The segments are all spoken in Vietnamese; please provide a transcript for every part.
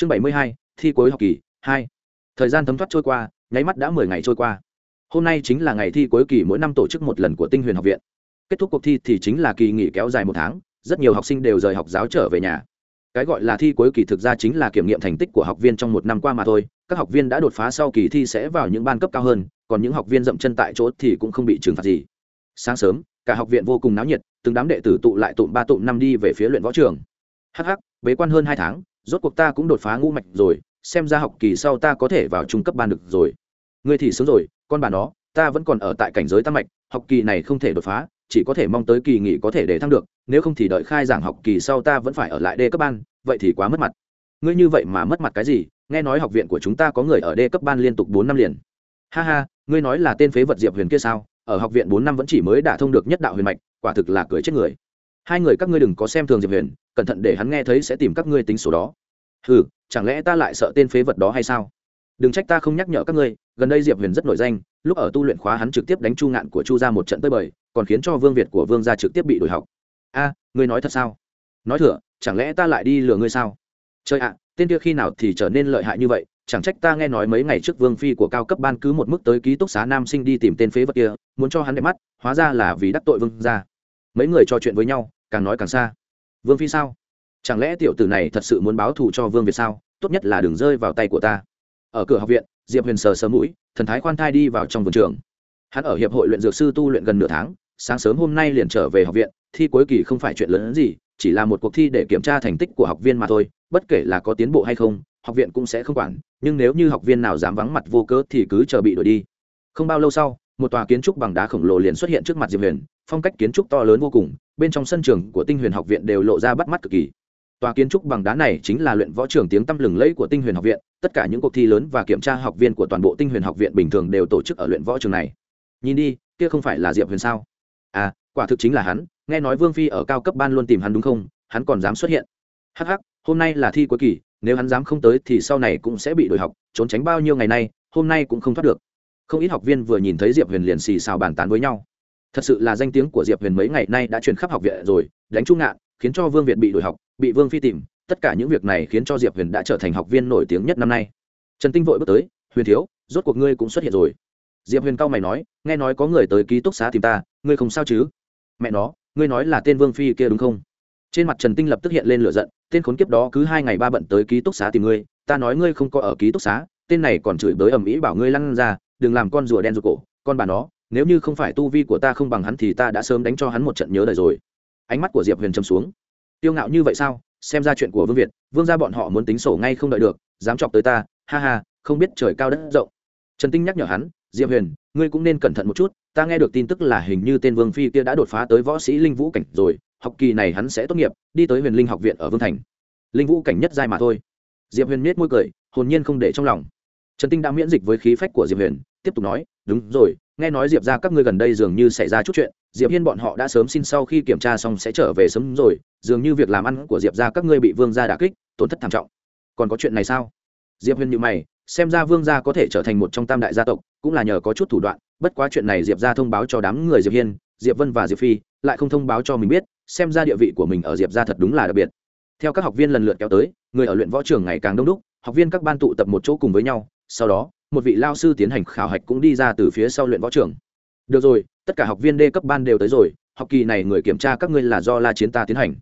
chương bảy mươi hai, thi cuối học kỳ, hai. Thời gian thấm thoát trôi qua, nháy mắt đã mười ngày trôi qua. Hôm nay chính là ngày thi cuối kỳ mỗi năm tổ chức một lần của tinh huyền học viện. Kết thúc cuộc thi thì chính là kỳ nghỉ kéo dài một tháng, rất nhiều học sinh đều rời học giáo trở về nhà. Cái gọi là thi cuối kỳ thực ra chính là kiểm nghiệm thành tích của học viên trong một năm qua mà thôi, các học viên đã đột phá sau kỳ thi sẽ vào những ban cấp cao hơn, còn những học viên dậm chân tại chỗ thì cũng không bị trừng phạt gì. Sáng sớm, cả học viện vô cùng náo nhiệt, từng đám đệ tử tụ lại tụm ba tụm năm đi về phía luyện võ trường. Hh bế quan hơn hai tháng rốt cuộc ta cũng đột phá ngũ mạch rồi, xem ra học kỳ sau ta có thể vào trung cấp ban được rồi. Ngươi thì sớm rồi, con bà nó, ta vẫn còn ở tại cảnh giới tam mạch, học kỳ này không thể đột phá, chỉ có thể mong tới kỳ nghỉ có thể để thăng được, nếu không thì đợi khai giảng học kỳ sau ta vẫn phải ở lại đê cấp ban, vậy thì quá mất mặt. Ngươi như vậy mà mất mặt cái gì? Nghe nói học viện của chúng ta có người ở đê cấp ban liên tục bốn năm liền. Ha ha, ngươi nói là tên phế vật diệp huyền kia sao? Ở học viện bốn năm vẫn chỉ mới đả thông được nhất đạo huyền mạch, quả thực là cười chết người. Hai người các ngươi đừng có xem thường diệp huyền cẩn thận để hắn nghe thấy sẽ tìm các ngươi tính số đó. Ừ chẳng lẽ ta lại sợ tên phế vật đó hay sao? Đừng trách ta không nhắc nhở các ngươi, gần đây diệp huyền rất nổi danh, lúc ở tu luyện khóa hắn trực tiếp đánh chu ngạn của chu ra một trận tới bời, còn khiến cho vương việt của vương gia trực tiếp bị đổi học. A, ngươi nói thật sao? Nói thừa chẳng lẽ ta lại đi lừa ngươi sao? Trời ạ, tên kia khi nào thì trở nên lợi hại như vậy? Chẳng trách ta nghe nói mấy ngày trước vương phi của cao cấp ban cứ một mức tới ký túc xá nam sinh đi tìm tên phế vật kia, muốn cho hắn đẹp mắt, hóa ra là vì đắc tội vương gia. Mấy người trò chuyện với nhau, càng nói càng xa vương phi sao? Chẳng lẽ tiểu tử này thật sự muốn báo thù cho vương việt sao? Tốt nhất là đừng rơi vào tay của ta. Ở cửa học viện, diệp huyền sờ sờ mũi, thần thái khoan thai đi vào trong vườn trường. Hắn ở hiệp hội luyện dược sư tu luyện gần nửa tháng, sáng sớm hôm nay liền trở về học viện, thi cuối kỳ không phải chuyện lớn gì, chỉ là một cuộc thi để kiểm tra thành tích của học viên mà thôi, bất kể là có tiến bộ hay không, học viện cũng sẽ không quản, nhưng nếu như học viên nào dám vắng mặt vô cớ thì cứ chờ bị đuổi đi. Không bao lâu sau một tòa kiến trúc bằng đá khổng lồ liền xuất hiện trước mặt diệp huyền, phong cách kiến trúc to lớn vô cùng, bên trong sân trường của tinh huyền học viện đều lộ ra bắt mắt cực kỳ. Tòa kiến trúc bằng đá này chính là luyện võ trường tiếng tăm lừng lẫy của tinh huyền học viện, tất cả những cuộc thi lớn và kiểm tra học viên của toàn bộ tinh huyền học viện bình thường đều tổ chức ở luyện võ trường này. Nhìn đi, kia không phải là diệp huyền sao? À quả thực chính là hắn, nghe nói vương phi ở cao cấp ban luôn tìm hắn đúng không? Hắn còn dám xuất hiện. Hh hôm nay là thi cuối kỳ, nếu hắn dám không tới thì sau này cũng sẽ bị đổi học, trốn tránh bao nhiêu ngày nay, hôm nay cũng không thoát được không ít học viên vừa nhìn thấy diệp huyền liền xì xào bàn tán với nhau. Thật sự là danh tiếng của diệp huyền mấy ngày nay đã truyền khắp học viện rồi, đánh trung ngạn, khiến cho vương việt bị đổi học, bị vương phi tìm, tất cả những việc này khiến cho diệp huyền đã trở thành học viên nổi tiếng nhất năm nay. Trần tinh vội bước tới, huyền thiếu, rốt cuộc ngươi cũng xuất hiện rồi. Diệp huyền cao mày nói, nghe nói có người tới ký túc xá tìm ta, ngươi không sao chứ? Mẹ nó, ngươi nói là tên vương phi kia đúng không? Trên mặt trần tinh lập tức hiện lên lửa giận, tên khốn kiếp đó cứ hai ngày ba bận tới ký túc xá tìm ngươi, ta nói ngươi không có ở ký túc xá, tên này còn chửi bới ầm ĩ bảo ngươi lăn ra đừng làm con rùa đen rụt cổ, con bà nó, nếu như không phải tu vi của ta không bằng hắn thì ta đã sớm đánh cho hắn một trận nhớ đời rồi. Ánh mắt của diệp huyền châm xuống. Tiêu ngạo như vậy sao? Xem ra chuyện của vương việt, vương gia bọn họ muốn tính sổ ngay không đợi được, dám chọc tới ta, ha ha, không biết trời cao đất rộng. Trần tinh nhắc nhở hắn, diệp huyền, ngươi cũng nên cẩn thận một chút, ta nghe được tin tức là hình như tên vương phi kia đã đột phá tới võ sĩ linh vũ cảnh rồi, học kỳ này hắn sẽ tốt nghiệp, đi tới huyền linh học viện ở vương thành. Linh vũ cảnh nhất giai mà thôi. Diệp huyền miết môi cười, hồn nhiên không để trong lòng trần tinh đã miễn dịch với khí phách của diệp huyền, tiếp tục nói, đúng rồi, nghe nói diệp ra các ngươi gần đây dường như xảy ra chút chuyện, diệp hiên bọn họ đã sớm xin sau khi kiểm tra xong sẽ trở về sớm rồi, dường như việc làm ăn của diệp ra các ngươi bị vương gia đà kích, tổn thất thảm trọng. Còn có chuyện này sao? Diệp huyền như mày, xem ra vương gia có thể trở thành một trong tam đại gia tộc, cũng là nhờ có chút thủ đoạn, bất quá chuyện này diệp ra thông báo cho đám người diệp hiên, diệp vân và diệp phi lại không thông báo cho mình biết, xem ra địa vị của mình ở diệp ra thật đúng là đặc biệt. Theo các học viên lần lượt kéo tới, người ở luyện võ trường ngày càng đông đúc, học viên các ban tụ tập một chỗ cùng với nhau sau đó, một vị lao sư tiến hành khảo hạch cũng đi ra từ phía sau luyện võ trường. Được rồi, tất cả học viên d cấp ban đều tới rồi, học kỳ này người kiểm tra các ngươi là do la chiến ta tiến hành.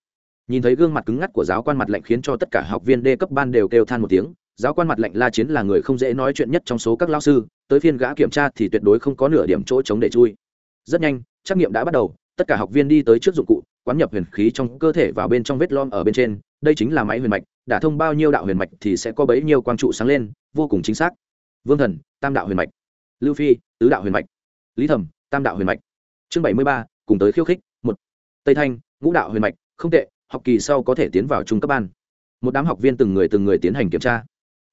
Nhìn thấy gương mặt cứng ngắt của giáo quan mặt lạnh khiến cho tất cả học viên d cấp ban đều kêu than một tiếng, giáo quan mặt lạnh la chiến là người không dễ nói chuyện nhất trong số các lao sư, tới phiên gã kiểm tra thì tuyệt đối không có nửa điểm chỗ chống để chui. Rất nhanh, trắc nghiệm đã bắt đầu, tất cả học viên đi tới trước dụng cụ quán nhập huyền khí trong cơ thể vào bên trong vết lom ở bên trên, đây chính là máy huyền mạch, đã thông bao nhiêu đạo huyền mạch thì sẽ có bấy nhiêu quang trụ sáng lên, vô cùng chính xác. Vương thần, tam đạo huyền mạch. Lưu phi, tứ đạo huyền mạch. Lý thẩm, tam đạo huyền mạch. Chương bảy mươi ba, cùng tới khiêu khích, một. Tây thanh, ngũ đạo huyền mạch, không tệ, học kỳ sau có thể tiến vào trung cấp ban. Một đám học viên từng người từng người tiến hành kiểm tra.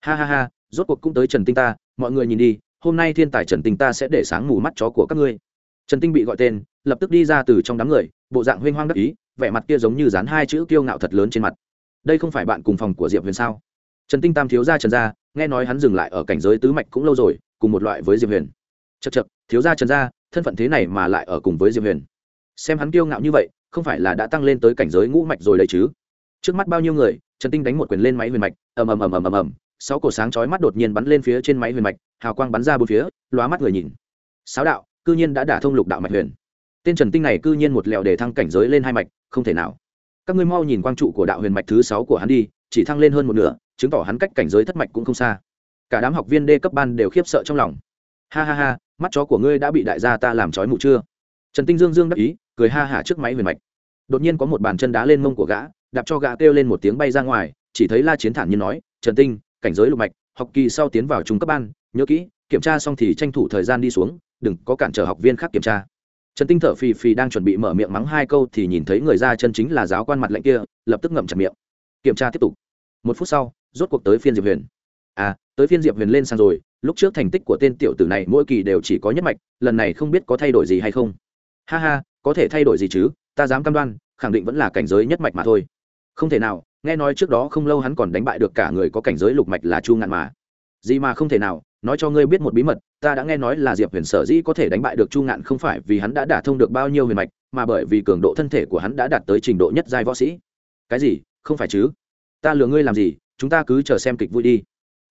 Ha ha ha, rốt cuộc cũng tới trần tinh ta, mọi người nhìn đi, hôm nay thiên tài trần tinh ta sẽ để sáng mù mắt chó của các ngươi trần tinh bị gọi tên, lập tức đi ra từ trong đám người, bộ dạng huyên hoang đắc ý, vẻ mặt kia giống như dán hai chữ kiêu ngạo thật lớn trên mặt. Đây không phải bạn cùng phòng của diệp huyền sao? Trần tinh tam thiếu gia trần gia, nghe nói hắn dừng lại ở cảnh giới tứ mạch cũng lâu rồi, cùng một loại với diệp huyền. Chật chật thiếu gia trần gia, thân phận thế này mà lại ở cùng với diệp huyền. Xem hắn kiêu ngạo như vậy, không phải là đã tăng lên tới cảnh giới ngũ mạch rồi đấy chứ? Trước mắt bao nhiêu người, trần tinh đánh một quyền lên máy huyền mạch, ầm ầm ầm ầm ầm ầm, sáu cổ sáng chói mắt đột nhiên bắn lên phía trên máy huyền mạch, hào quang bắn ra bốn phía, lóa mắt người nhìn. Sáu đạo cư nhiên đã đả thông lục đạo mạch huyền. Tên trần tinh này cư nhiên một lèo để thăng cảnh giới lên hai mạch, không thể nào. Các ngươi mau nhìn quang trụ của đạo huyền mạch thứ sáu của hắn đi, chỉ thăng lên hơn một nửa, chứng tỏ hắn cách cảnh giới thất mạch cũng không xa. Cả đám học viên đê cấp ban đều khiếp sợ trong lòng. Ha ha ha, mắt chó của ngươi đã bị đại gia ta làm trói mụ chưa? Trần tinh dương dương đắc ý, cười ha hả trước máy huyền mạch. Đột nhiên có một bàn chân đá lên mông của gã, đạp cho gã kêu lên một tiếng bay ra ngoài, chỉ thấy la chiến thản như nói, trần tinh, cảnh giới lục mạch, học kỳ sau tiến vào trung cấp ban, nhớ kỹ, kiểm tra xong thì tranh thủ thời gian đi xuống đừng có cản trở học viên khác kiểm tra. Trần tinh thở phì phì đang chuẩn bị mở miệng mắng hai câu thì nhìn thấy người ra chân chính là giáo quan mặt lệnh kia, lập tức ngậm chặt miệng. Kiểm tra tiếp tục. Một phút sau, rốt cuộc tới phiên diệp huyền. À tới phiên diệp huyền lên sang rồi, lúc trước thành tích của tên tiểu tử này mỗi kỳ đều chỉ có nhất mạch, lần này không biết có thay đổi gì hay không. Ha ha, có thể thay đổi gì chứ, ta dám cam đoan, khẳng định vẫn là cảnh giới nhất mạch mà thôi. Không thể nào, nghe nói trước đó không lâu hắn còn đánh bại được cả người có cảnh giới lục mạch là chu ngạn mà. Gì mà không thể nào, nói cho ngươi biết một bí mật ta đã nghe nói là diệp huyền sở dĩ có thể đánh bại được chu ngạn không phải vì hắn đã đả thông được bao nhiêu huyền mạch, mà bởi vì cường độ thân thể của hắn đã đạt tới trình độ nhất giai võ sĩ. Cái gì? Không phải chứ? Ta lừa ngươi làm gì? Chúng ta cứ chờ xem kịch vui đi.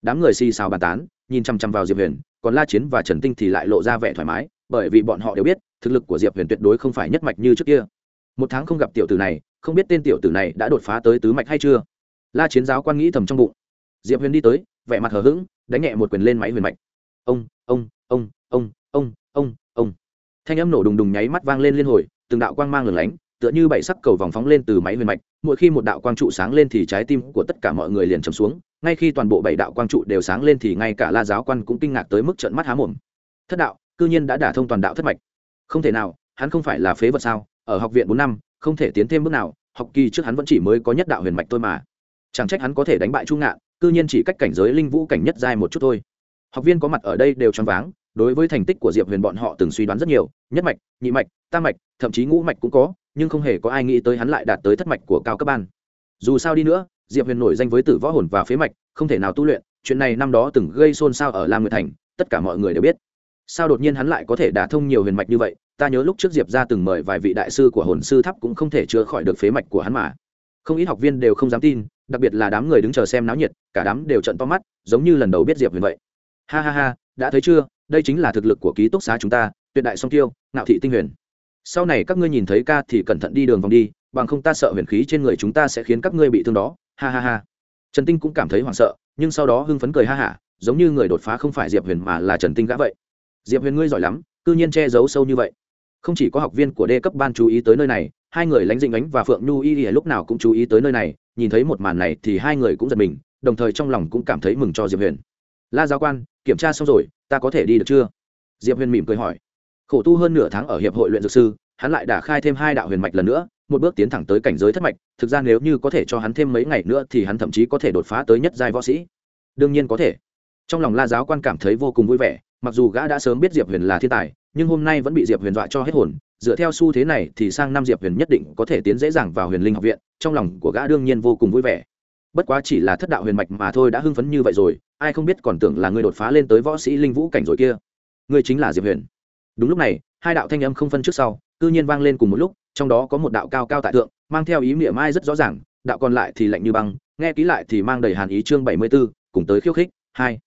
Đám người xì xào bàn tán, nhìn chăm chăm vào diệp huyền, còn la chiến và trần tinh thì lại lộ ra vẻ thoải mái, bởi vì bọn họ đều biết, thực lực của diệp huyền tuyệt đối không phải nhất mạch như trước kia. Một tháng không gặp tiểu tử này, không biết tên tiểu tử này đã đột phá tới tứ mạch hay chưa? La chiến giáo quan nghĩ thầm trong bụng. Diệp huyền đi tới, vẻ mặt hờ hững, đánh nhẹ một quyền lên máy huyền mạch ông ông ông ông ông ông ông. Thanh âm nổ đùng đùng nháy mắt vang lên liên hồi, từng đạo quang mang lửng lánh, tựa như bảy sắc cầu vòng phóng lên từ máy huyền mạch, mỗi khi một đạo quang trụ sáng lên thì trái tim của tất cả mọi người liền trầm xuống, ngay khi toàn bộ bảy đạo quang trụ đều sáng lên thì ngay cả la giáo quan cũng kinh ngạc tới mức trợn mắt há mồm. Thất đạo, cư nhiên đã đả thông toàn đạo thất mạch. Không thể nào, hắn không phải là phế vật sao? Ở học viện bốn năm, không thể tiến thêm bước nào, học kỳ trước hắn vẫn chỉ mới có nhất đạo huyền mạch thôi mà. Chẳng trách hắn có thể đánh bại trung ngạn, cư nhiên chỉ cách cảnh giới linh vũ cảnh nhất giai một chút thôi học viên có mặt ở đây đều choáng váng, đối với thành tích của diệp huyền bọn họ từng suy đoán rất nhiều, nhất mạch, nhị mạch, tam mạch, thậm chí ngũ mạch cũng có, nhưng không hề có ai nghĩ tới hắn lại đạt tới thất mạch của cao cấp ban. Dù sao đi nữa, diệp huyền nổi danh với tử võ hồn và phế mạch, không thể nào tu luyện, chuyện này năm đó từng gây xôn xao ở lam nguyệt thành, tất cả mọi người đều biết. Sao đột nhiên hắn lại có thể đả thông nhiều huyền mạch như vậy, ta nhớ lúc trước diệp ra từng mời vài vị đại sư của hồn sư tháp cũng không thể chữa khỏi được phế mạch của hắn mà. Không ít học viên đều không dám tin, đặc biệt là đám người đứng chờ xem náo nhiệt, cả đám đều trận to mắt, giống như lần đầu biết diệp huyền vậy ha ha ha, đã thấy chưa, đây chính là thực lực của ký túc xá chúng ta, tuyệt đại song tiêu, ngạo thị tinh huyền. Sau này các ngươi nhìn thấy ca thì cẩn thận đi đường vòng đi, bằng không ta sợ huyền khí trên người chúng ta sẽ khiến các ngươi bị thương đó, ha ha ha. Trần tinh cũng cảm thấy hoảng sợ, nhưng sau đó hưng phấn cười ha hả, giống như người đột phá không phải diệp huyền mà là trần tinh gã vậy. Diệp huyền ngươi giỏi lắm, cư nhiên che giấu sâu như vậy. Không chỉ có học viên của đê cấp ban chú ý tới nơi này, hai người lánh dinh ánh và phượng nhu y lúc nào cũng chú ý tới nơi này, nhìn thấy một màn này thì hai người cũng giật mình, đồng thời trong lòng cũng cảm thấy mừng cho diệp huyền. La giáo quan kiểm tra xong rồi, ta có thể đi được chưa? Diệp huyền mỉm cười hỏi. Khổ tu hơn nửa tháng ở hiệp hội luyện dược sư, hắn lại đã khai thêm hai đạo huyền mạch lần nữa, một bước tiến thẳng tới cảnh giới thất mạch, thực ra nếu như có thể cho hắn thêm mấy ngày nữa thì hắn thậm chí có thể đột phá tới nhất giai võ sĩ. Đương nhiên có thể. Trong lòng la giáo quan cảm thấy vô cùng vui vẻ, mặc dù gã đã sớm biết diệp huyền là thiên tài, nhưng hôm nay vẫn bị diệp huyền dọa cho hết hồn, dựa theo xu thế này thì sang năm diệp huyền nhất định có thể tiến dễ dàng vào huyền linh học viện, trong lòng của gã đương nhiên vô cùng vui vẻ. Bất quá chỉ là thất đạo huyền mạch mà thôi đã hưng phấn như vậy rồi ai không biết còn tưởng là ngươi đột phá lên tới võ sĩ linh vũ cảnh rồi kia. Ngươi chính là diệp huyền. Đúng lúc này hai đạo thanh âm không phân trước sau cư nhiên vang lên cùng một lúc trong đó có một đạo cao cao tại thượng mang theo ý nghĩa mai rất rõ ràng đạo còn lại thì lạnh như băng nghe ký lại thì mang đầy hàn ý chương bảy mươi 74, cùng tới khiêu khích hai.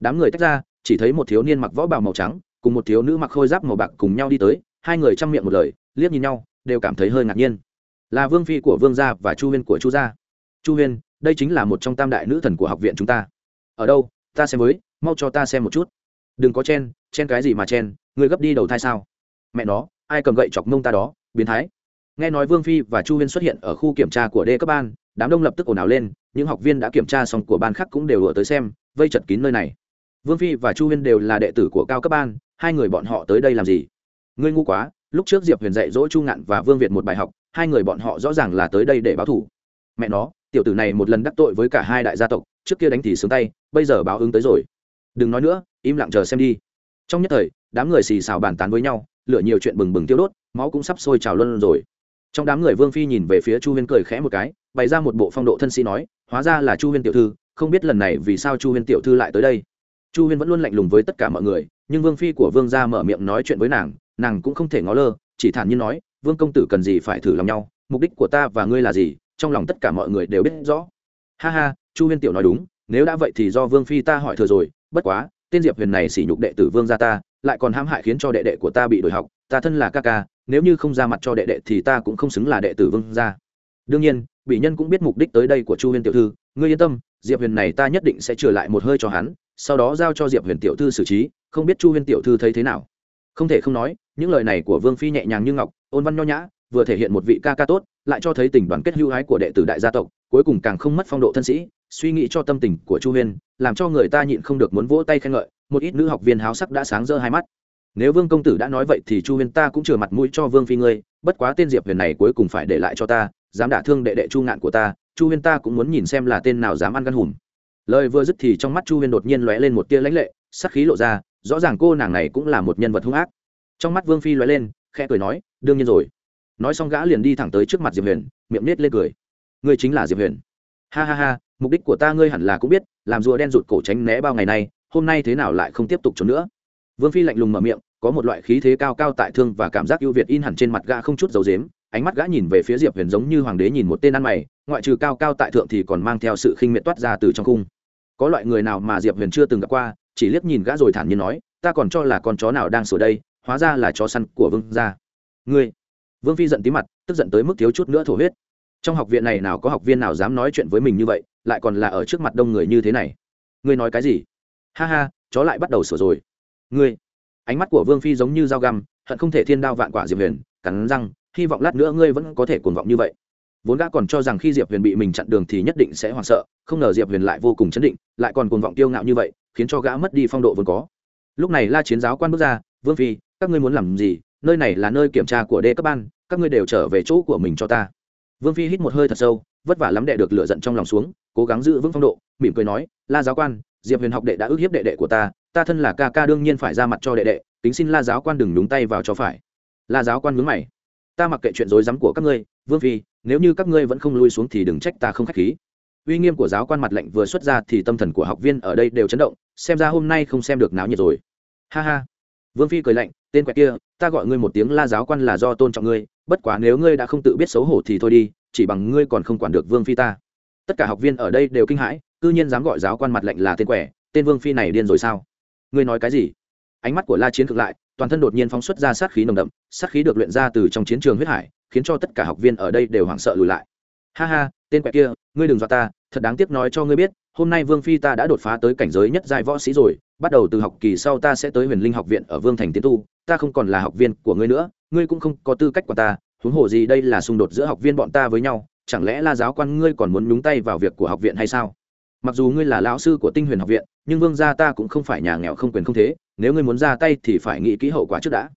Đám người tách ra chỉ thấy một thiếu niên mặc võ bào màu trắng cùng một thiếu nữ mặc khôi giáp màu bạc cùng nhau đi tới hai người chăm miệng một lời liếc nhìn nhau đều cảm thấy hơi ngạc nhiên. Là vương phi của vương gia và chu huyên của chu gia. Chu huyên đây chính là một trong tam đại nữ thần của học viện chúng ta ở đâu, ta xem với, mau cho ta xem một chút. Đừng có chen chen cái gì mà chen, người gấp đi đầu thai sao? Mẹ nó, ai cầm gậy chọc mông ta đó, biến thái. Nghe nói vương phi và chu huyên xuất hiện ở khu kiểm tra của đê cấp ban, đám đông lập tức ồn ào lên, những học viên đã kiểm tra xong của ban khác cũng đều đùa tới xem, vây chật kín nơi này. Vương phi và chu huyên đều là đệ tử của cao cấp ban, hai người bọn họ tới đây làm gì? Ngươi ngu quá, lúc trước diệp huyền dạy dỗ chu ngạn và vương việt một bài học, hai người bọn họ rõ ràng là tới đây để báo thủ. Mẹ nó, tiểu tử này một lần đắc tội với cả hai đại gia tộc trước kia đánh thì sướng tay, bây giờ báo ứng tới rồi. Đừng nói nữa, im lặng chờ xem đi. Trong nhất thời, đám người xì xào bàn tán với nhau, lửa nhiều chuyện bừng bừng tiêu đốt, máu cũng sắp sôi trào luân rồi. Trong đám người vương phi nhìn về phía chu huyên cười khẽ một cái, bày ra một bộ phong độ thân sĩ nói, hóa ra là chu huyên tiểu thư, không biết lần này vì sao chu huyên tiểu thư lại tới đây. Chu huyên vẫn luôn lạnh lùng với tất cả mọi người, nhưng vương phi của vương gia mở miệng nói chuyện với nàng nàng cũng không thể ngó lơ, chỉ thản nhiên nói, vương công tử cần gì phải thử lòng nhau, mục đích của ta và ngươi là gì, trong lòng tất cả mọi người đều biết rõ. Ha ha chu huyên tiểu nói đúng, nếu đã vậy thì do vương phi ta hỏi thừa rồi, bất quá, tên diệp huyền này sỉ nhục đệ tử vương gia ta, lại còn hãm hại khiến cho đệ đệ của ta bị đổi học, ta thân là ca ca, nếu như không ra mặt cho đệ đệ thì ta cũng không xứng là đệ tử vương gia. Đương nhiên bị nhân cũng biết mục đích tới đây của chu huyên tiểu thư, ngươi yên tâm, diệp huyền này ta nhất định sẽ trừ lại một hơi cho hắn, sau đó giao cho diệp huyền tiểu thư xử trí, không biết chu huyên tiểu thư thấy thế nào. Không thể không nói, những lời này của vương phi nhẹ nhàng như ngọc, ôn văn nho nhã, vừa thể hiện một vị ca ca tốt, lại cho thấy tình đoàn kết hữu hái của đệ tử đại gia tộc, cuối cùng càng không mất phong độ thân sĩ suy nghĩ cho tâm tình của chu huyên, làm cho người ta nhịn không được muốn vỗ tay khen ngợi, một ít nữ học viên háo sắc đã sáng rỡ hai mắt. Nếu vương công tử đã nói vậy thì chu huyên ta cũng chừa mặt mũi cho vương phi ngươi, bất quá tên diệp huyền này cuối cùng phải để lại cho ta, dám đả thương đệ đệ chu ngạn của ta, chu huyên ta cũng muốn nhìn xem là tên nào dám ăn gan hùm. Lời vừa dứt thì trong mắt chu huyên đột nhiên lóe lên một tia lãnh lệ, sắc khí lộ ra, rõ ràng cô nàng này cũng là một nhân vật hung ác. Trong mắt vương phi lóe lên, khẽ cười nói, đương nhiên rồi. Nói xong gã liền đi thẳng tới trước mặt diệp huyền, miệng nết lên cười. Ngươi chính là diệp huyền. Ha ha ha mục đích của ta ngươi hẳn là cũng biết, làm rùa đen rụt cổ tránh né bao ngày nay, hôm nay thế nào lại không tiếp tục trốn nữa. Vương phi lạnh lùng mở miệng, có một loại khí thế cao cao tại thương và cảm giác ưu việt in hẳn trên mặt gã không chút dầu dếm ánh mắt gã nhìn về phía diệp huyền giống như hoàng đế nhìn một tên ăn mày, ngoại trừ cao cao tại thượng thì còn mang theo sự khinh miệt toát ra từ trong cung. Có loại người nào mà diệp huyền chưa từng gặp qua, chỉ liếc nhìn gã rồi thản nhiên nói, ta còn cho là con chó nào đang sửa đây, hóa ra là chó săn của vương gia. Ngươi. Vương phi giận tí mặt, tức giận tới mức thiếu chút nữa thổ huyết trong học viện này nào có học viên nào dám nói chuyện với mình như vậy, lại còn là ở trước mặt đông người như thế này. Ngươi nói cái gì? Ha ha, chó lại bắt đầu sửa rồi. Ngươi, ánh mắt của vương phi giống như dao găm, hận không thể thiên đao vạn quả diệp huyền, cắn răng, hy vọng lát nữa ngươi vẫn có thể cuồng vọng như vậy. Vốn gã còn cho rằng khi diệp huyền bị mình chặn đường thì nhất định sẽ hoảng sợ, không ngờ diệp huyền lại vô cùng chấn định, lại còn cuồng vọng tiêu ngạo như vậy, khiến cho gã mất đi phong độ vốn có. Lúc này la chiến giáo quan bước ra, vương phi, các ngươi muốn làm gì? Nơi này là nơi kiểm tra của đê cấp ban, các ngươi đều trở về chỗ của mình cho ta vương phi hít một hơi thật sâu, vất vả lắm đệ được lửa giận trong lòng xuống, cố gắng giữ vững phong độ, mỉm cười nói, la giáo quan, diệp huyền học đệ đã ức hiếp đệ đệ của ta ta thân là ca ca đương nhiên phải ra mặt cho đệ đệ tính xin la giáo quan đừng nhúng tay vào cho phải. La giáo quan mướn mày, ta mặc kệ chuyện rối rắm của các ngươi, vương phi, nếu như các ngươi vẫn không lui xuống thì đừng trách ta không k h á c h khí. Uy nghiêm của giáo quan mặt lệnh vừa xuất ra thì tâm thần của học viên ở đây đều chấn động, xem ra hôm nay không xem được náo nhiệt rồi. Ha ha. Vương phi cười lạnh, tên quẹt kia, ta gọi ngươi một tiếng, la giáo quan là do tôn trọng ngươi bất quá nếu ngươi đã không tự biết xấu hổ thì thôi đi, chỉ bằng ngươi còn không quản được vương phi ta. Tất cả học viên ở đây đều kinh hãi, cư nhiên dám gọi giáo quan mặt lệnh là tên quẻ, tên vương phi này điên rồi sao? Ngươi nói cái gì? Ánh mắt của la chiến cực lại, toàn thân đột nhiên phóng xuất ra sát khí nồng đậm, sát khí được luyện ra từ trong chiến trường huyết hải, khiến cho tất cả học viên ở đây đều hoảng sợ lùi lại. Ha ha, tên quẻ kia, ngươi đừng dọa ta, thật đáng tiếc nói cho ngươi biết hôm nay vương phi ta đã đột phá tới cảnh giới nhất giai võ sĩ rồi, bắt đầu từ học kỳ sau ta sẽ tới huyền linh học viện ở vương thành tiến tu, ta không còn là học viên của ngươi nữa, ngươi cũng không có tư cách của ta, huống hồ gì đây là xung đột giữa học viên bọn ta với nhau, chẳng lẽ la giáo quan ngươi còn muốn nhúng tay vào việc của học viện hay sao? Mặc dù ngươi là lão sư của tinh huyền học viện, nhưng vương gia ta cũng không phải nhà nghèo không quyền không thế, nếu ngươi muốn ra tay thì phải nghĩ kỹ hậu quả trước đã.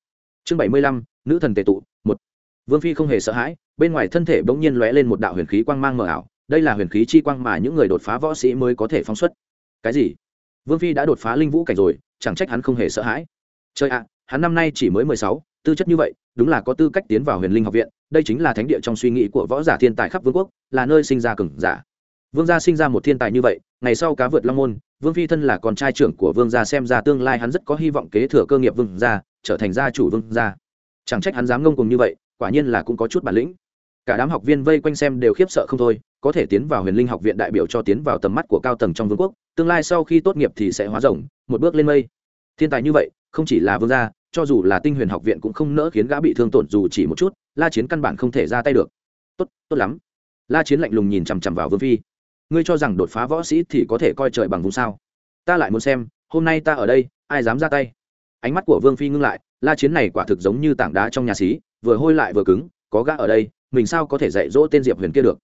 Chương bảy mươi lăm, nữ thần tề tụ, một. Vương phi không hề sợ hãi, bên ngoài thân thể bỗng nhiên lóe lên một đạo huyền khí quang mang mờ ảo đây là huyền khí chi quang mà những người đột phá võ sĩ mới có thể phóng xuất. Cái gì? Vương phi đã đột phá linh vũ cảnh rồi, chẳng trách hắn không hề sợ hãi. Chơi ạ, hắn năm nay chỉ mới mười sáu, tư chất như vậy, đúng là có tư cách tiến vào huyền linh học viện, đây chính là thánh địa trong suy nghĩ của võ giả thiên tài khắp vương quốc, là nơi sinh ra cừng giả. Vương gia sinh ra một thiên tài như vậy, ngày sau cá vượt long môn, vương phi thân là con trai trưởng của vương gia xem ra tương lai hắn rất có hy vọng kế thừa cơ nghiệp vương gia, trở thành gia chủ vương gia. Chẳng trách hắn dám ngông cùng như vậy, quả nhiên là cũng có chút bản lĩnh cả đám học viên vây quanh xem đều khiếp sợ không thôi, có thể tiến vào huyền linh học viện đại biểu cho tiến vào tầm mắt của cao tầng trong vương quốc, tương lai sau khi tốt nghiệp thì sẽ hóa rồng, một bước lên mây. Thiên tài như vậy, không chỉ là vương gia, cho dù là tinh huyền học viện cũng không nỡ khiến gã bị thương tổn dù chỉ một chút, la chiến căn bản không thể ra tay được. Tốt tốt lắm. La chiến lạnh lùng nhìn chằm chằm vào vương phi. Ngươi cho rằng đột phá võ sĩ thì có thể coi trời bằng vùng sao? Ta lại muốn xem, hôm nay ta ở đây, ai dám ra tay? Ánh mắt của vương phi ngưng lại, la chiến này quả thực giống như tảng đá trong nhà xí, vừa hôi lại vừa cứng, có gã ở đây mình sao có thể dạy dỗ tên diệp huyền kia được?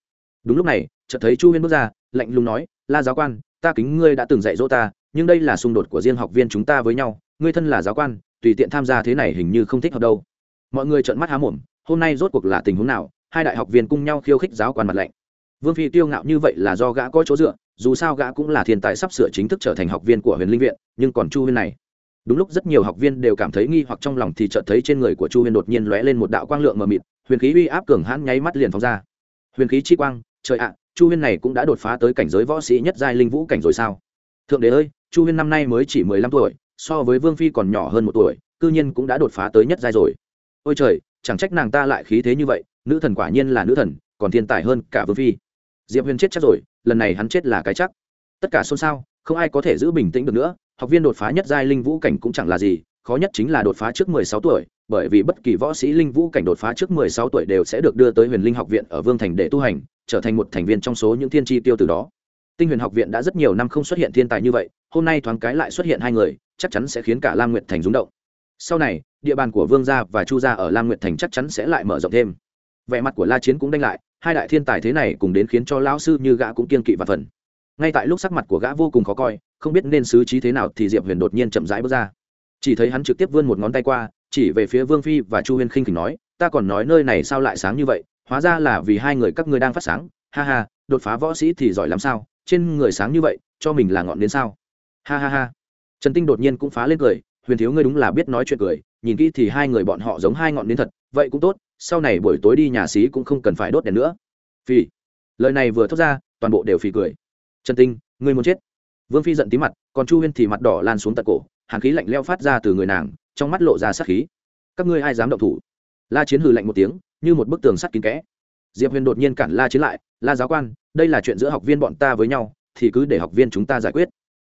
Đúng lúc này, chợt thấy chu huyên bước ra, lạnh lùng nói, la giáo quan, ta kính ngươi đã từng dạy dỗ ta, nhưng đây là xung đột của riêng học viên chúng ta với nhau, ngươi thân là giáo quan, tùy tiện tham gia thế này hình như không thích hợp đâu. Mọi người trợn mắt há mồm, hôm nay rốt cuộc là tình huống nào? Hai đại học viên cùng nhau khiêu khích giáo quan mặt lạnh. Vương phi tiêu ngạo như vậy là do gã có chỗ dựa, dù sao gã cũng là thiên tài sắp sửa chính thức trở thành học viên của huyền linh viện, nhưng còn chu huyên này. Đúng lúc rất nhiều học viên đều cảm thấy nghi hoặc trong lòng thì chợt thấy trên người của chu huyên đột nhiên lóe lên một đạo quang lượng mờ mịt huyền khí uy áp cường hãn nháy mắt liền phóng ra. Huyền khí chi quang, trời ạ, chu huyên này cũng đã đột phá tới cảnh giới võ sĩ nhất giai linh vũ cảnh rồi sao? Thượng đế ơi, chu huyên năm nay mới chỉ mười lăm tuổi, so với vương phi còn nhỏ hơn một tuổi, cư nhiên cũng đã đột phá tới nhất giai rồi. Ôi trời, chẳng trách nàng ta lại khí thế như vậy, nữ thần quả nhiên là nữ thần, còn thiên tài hơn cả vương phi. Diệp huyền chết chắc rồi, lần này hắn chết là cái chắc. Tất cả xôn xao, không ai có thể giữ bình tĩnh được nữa, học viên đột phá nhất giai linh vũ cảnh cũng chẳng là gì khó nhất chính là đột phá trước 16 tuổi, bởi vì bất kỳ võ sĩ linh vũ cảnh đột phá trước 16 tuổi đều sẽ được đưa tới huyền linh học viện ở vương thành để tu hành, trở thành một thành viên trong số những thiên tri tiêu từ đó. Tinh huyền học viện đã rất nhiều năm không xuất hiện thiên tài như vậy, hôm nay thoáng cái lại xuất hiện hai người, chắc chắn sẽ khiến cả lam nguyệt thành rúng động. Sau này, địa bàn của vương gia và chu gia ở lam nguyệt thành chắc chắn sẽ lại mở rộng thêm. Vẻ mặt của la chiến cũng đanh lại, hai đại thiên tài thế này cùng đến khiến cho lão sư như gã cũng kiên kỵ và phần. Ngay tại lúc sắc mặt của gã vô cùng khó coi, không biết nên xử trí thế nào thì diệp huyền đột nhiên chậm rãi bước ra chỉ thấy hắn trực tiếp vươn một ngón tay qua, chỉ về phía vương phi và chu huyền khinh khỉnh nói, ta còn nói nơi này sao lại sáng như vậy? Hóa ra là vì hai người các ngươi đang phát sáng. Ha ha, đột phá võ sĩ thì giỏi lắm sao? Trên người sáng như vậy, cho mình là ngọn đến sao? Ha ha ha. Trần tinh đột nhiên cũng phá lên cười, huyền thiếu ngươi đúng là biết nói chuyện cười, nhìn kỹ thì hai người bọn họ giống hai ngọn đến thật, vậy cũng tốt, sau này buổi tối đi nhà xí cũng không cần phải đốt đèn nữa. Phi. lời này vừa thốt ra, toàn bộ đều phì cười. Trần tinh, ngươi muốn chết? Vương phi giận tí mặt, còn chu huyên thì mặt đỏ lan xuống tận cổ hàn khí lạnh leo phát ra từ người nàng, trong mắt lộ ra sát khí. Các ngươi ai dám động thủ? La chiến hừ lạnh một tiếng, như một bức tường sắt kín kẽ. Diệp huyền đột nhiên cản la chiến lại, la giáo quan, đây là chuyện giữa học viên bọn ta với nhau, thì cứ để học viên chúng ta giải quyết.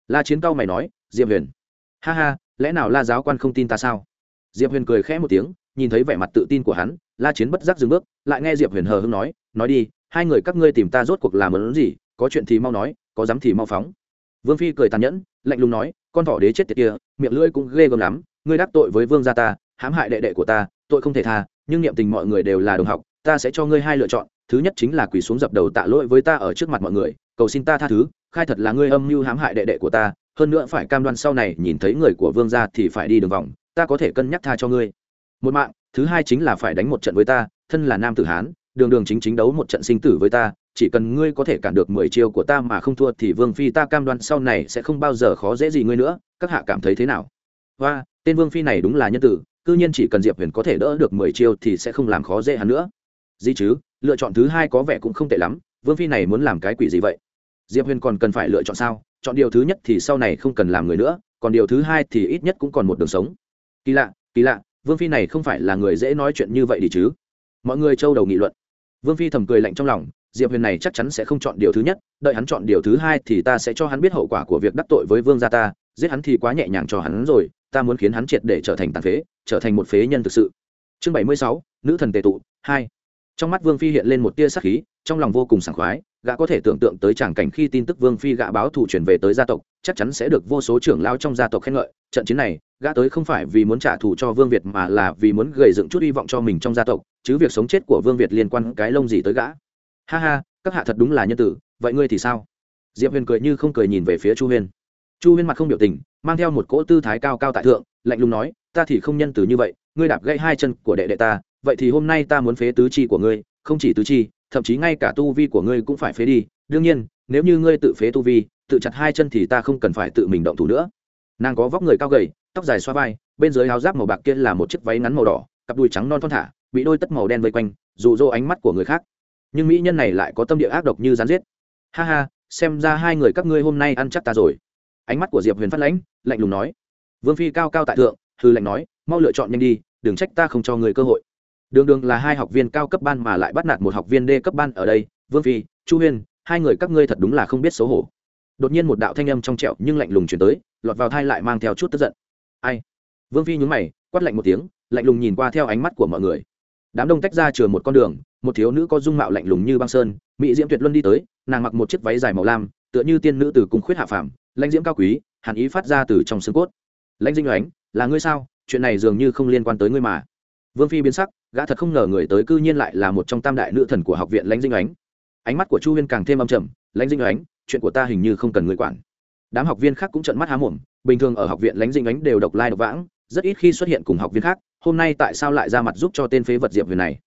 La chiến cao mày nói, diệp huyền, ha ha, lẽ nào la giáo quan không tin ta sao? Diệp huyền cười khẽ một tiếng, nhìn thấy vẻ mặt tự tin của hắn, la chiến bất giác dừng bước, lại nghe diệp huyền hờ hưng nói nói đi, hai người các ngươi tìm ta rốt cuộc làm lớn gì, có chuyện thì mau nói, có dám thì mau phóng. Vương phi cười tàn nhẫn, lạnh lùng nói con thỏ đế chết tiệt kia, miệng lưỡi cũng ghê gớm lắm, ngươi đắc tội với vương gia ta, hãm hại đệ đệ của ta, tội không thể tha, nhưng niệm tình mọi người đều là đồng học, ta sẽ cho ngươi hai lựa chọn, thứ nhất chính là quỳ xuống dập đầu tạ lỗi với ta ở trước mặt mọi người, cầu xin ta tha thứ, khai thật là ngươi âm mưu hãm hại đệ đệ của ta, hơn nữa phải cam đoan sau này nhìn thấy người của vương gia thì phải đi đường vòng, ta có thể cân nhắc tha cho ngươi. Một mạng, thứ hai chính là phải đánh một trận với ta, thân là nam tử hán, đường đường chính chính đấu một trận sinh tử với ta chỉ cần ngươi có thể cản được mười chiêu của ta mà không thua thì vương phi ta cam đoan sau này sẽ không bao giờ khó dễ gì ngươi nữa. Các hạ cảm thấy thế nào? Và tên vương phi này đúng là nhân tử, cư nhiên chỉ cần diệp huyền có thể đỡ được mười chiêu thì sẽ không làm khó dễ hắn nữa. Gì chứ? Lựa chọn thứ hai có vẻ cũng không tệ lắm. Vương phi này muốn làm cái quỷ gì vậy? Diệp huyền còn cần phải lựa chọn sao? Chọn điều thứ nhất thì sau này không cần làm người nữa, còn điều thứ hai thì ít nhất cũng còn một đường sống. Kỳ lạ kỳ lạ, vương phi này không phải là người dễ nói chuyện như vậy đi chứ? Mọi người trâu đầu nghị luận. Vương phi thầm cười lạnh trong lòng diệp huyền này chắc chắn sẽ không chọn điều thứ nhất, đợi hắn chọn điều thứ hai thì ta sẽ cho hắn biết hậu quả của việc đắc tội với vương gia ta. Giết hắn thì quá nhẹ nhàng cho hắn rồi, ta muốn khiến hắn triệt để trở thành tàn phế, trở thành một phế nhân thực sự. Chương bảy mươi sáu, nữ thần tề tụ, hai. Trong mắt vương phi hiện lên một tia sắc khí, trong lòng vô cùng sảng khoái, gã có thể tưởng tượng tới tràng cảnh khi tin tức vương phi gã báo thủ chuyển về tới gia tộc, chắc chắn sẽ được vô số trưởng lao trong gia tộc khen ngợi. Trận chiến này, gã tới không phải vì muốn trả thù cho vương việt mà là vì muốn gầy dựng chút hy vọng cho mình trong gia tộc, chứ việc sống chết của vương việt liên quan cái lông gì tới gã ha ha các hạ thật đúng là nhân tử, vậy ngươi thì sao? Diệp huyền cười như không cười nhìn về phía chu huyên. Chu huyên mặt không biểu tình, mang theo một cỗ tư thái cao cao tại thượng, lạnh lùng nói, ta thì không nhân từ như vậy, ngươi đạp gãy hai chân của đệ đệ ta, vậy thì hôm nay ta muốn phế tứ chi của ngươi, không chỉ tứ chi, thậm chí ngay cả tu vi của ngươi cũng phải phế đi. Đương nhiên, nếu như ngươi tự phế tu vi, tự chặt hai chân thì ta không cần phải tự mình động thủ nữa. Nàng có vóc người cao gầy, tóc dài xoa vai, bên dưới áo giáp màu bạc kia là một chiếc váy ngắn màu đỏ, cặp đùi trắng non thon thả, bị đôi tất màu đen vây quanh dụ dỗ ánh mắt của người khác nhưng mỹ nhân này lại có tâm địa ác độc như rán giết. Ha ha, xem ra hai người các ngươi hôm nay ăn chắc ta rồi. Ánh mắt của diệp huyền phát lãnh, lạnh lùng nói. Vương phi cao cao tại thượng hư lạnh nói, mau lựa chọn nhanh đi, đừng trách ta không cho người cơ hội. Đường đường là hai học viên cao cấp ban mà lại bắt nạt một học viên đê cấp ban ở đây. Vương phi, chu huyên, hai người các ngươi thật đúng là không biết xấu hổ. Đột nhiên một đạo thanh âm trong trẹo nhưng lạnh lùng chuyển tới, lọt vào thai lại mang theo chút tức giận. Ai? Vương phi nhún mày, quát lạnh một tiếng, lạnh lùng nhìn qua theo ánh mắt của mọi người đám đông tách ra chừa một con đường, một thiếu nữ có dung mạo lạnh lùng như băng sơn, mỹ diễm tuyệt luân đi tới, nàng mặc một chiếc váy dài màu lam, tựa như tiên nữ từ cung khuyết hạ phàm, lãnh diễm cao quý, hàn ý phát ra từ trong xương cốt. Lãnh dinh oánh là ngươi sao? Chuyện này dường như không liên quan tới ngươi mà. Vương phi biến sắc, gã thật không ngờ người tới cư nhiên lại là một trong tam đại nữ thần của học viện lãnh dinh oánh ánh mắt của chu huyên càng thêm âm trầm, lãnh dinh oánh chuyện của ta hình như không cần người quản. Đám học viên khác cũng trợn mắt há mồm, bình thường ở học viện lãnh dinh oánh đều độc lai độc vãng, rất ít khi xuất hiện cùng học viên khác hôm nay tại sao lại ra mặt giúp cho tên phế vật diệp huyền này?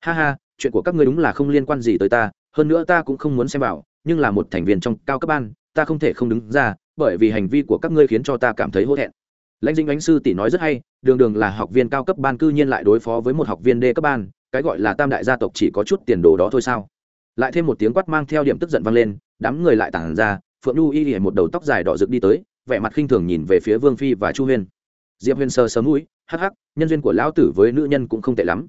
Ha ha, chuyện của các ngươi đúng là không liên quan gì tới ta, hơn nữa ta cũng không muốn xem vào, nhưng là một thành viên trong cao cấp ban, ta không thể không đứng ra, bởi vì hành vi của các ngươi khiến cho ta cảm thấy hổ thẹn. Lãnh dinh ánh sư tỷ nói rất hay, đường đường là học viên cao cấp ban cư nhiên lại đối phó với một học viên đê cấp ban, cái gọi là tam đại gia tộc chỉ có chút tiền đồ đó thôi sao? Lại thêm một tiếng quát mang theo điểm tức giận vang lên, đám người lại tản ra, phượng nhu y một đầu tóc dài đỏ rực đi tới, vẻ mặt khinh thường nhìn về phía vương phi và chu huyên. Diệp huyền sờ sớm mũi hắc hắc, nhân duyên của lão tử với nữ nhân cũng không tệ lắm.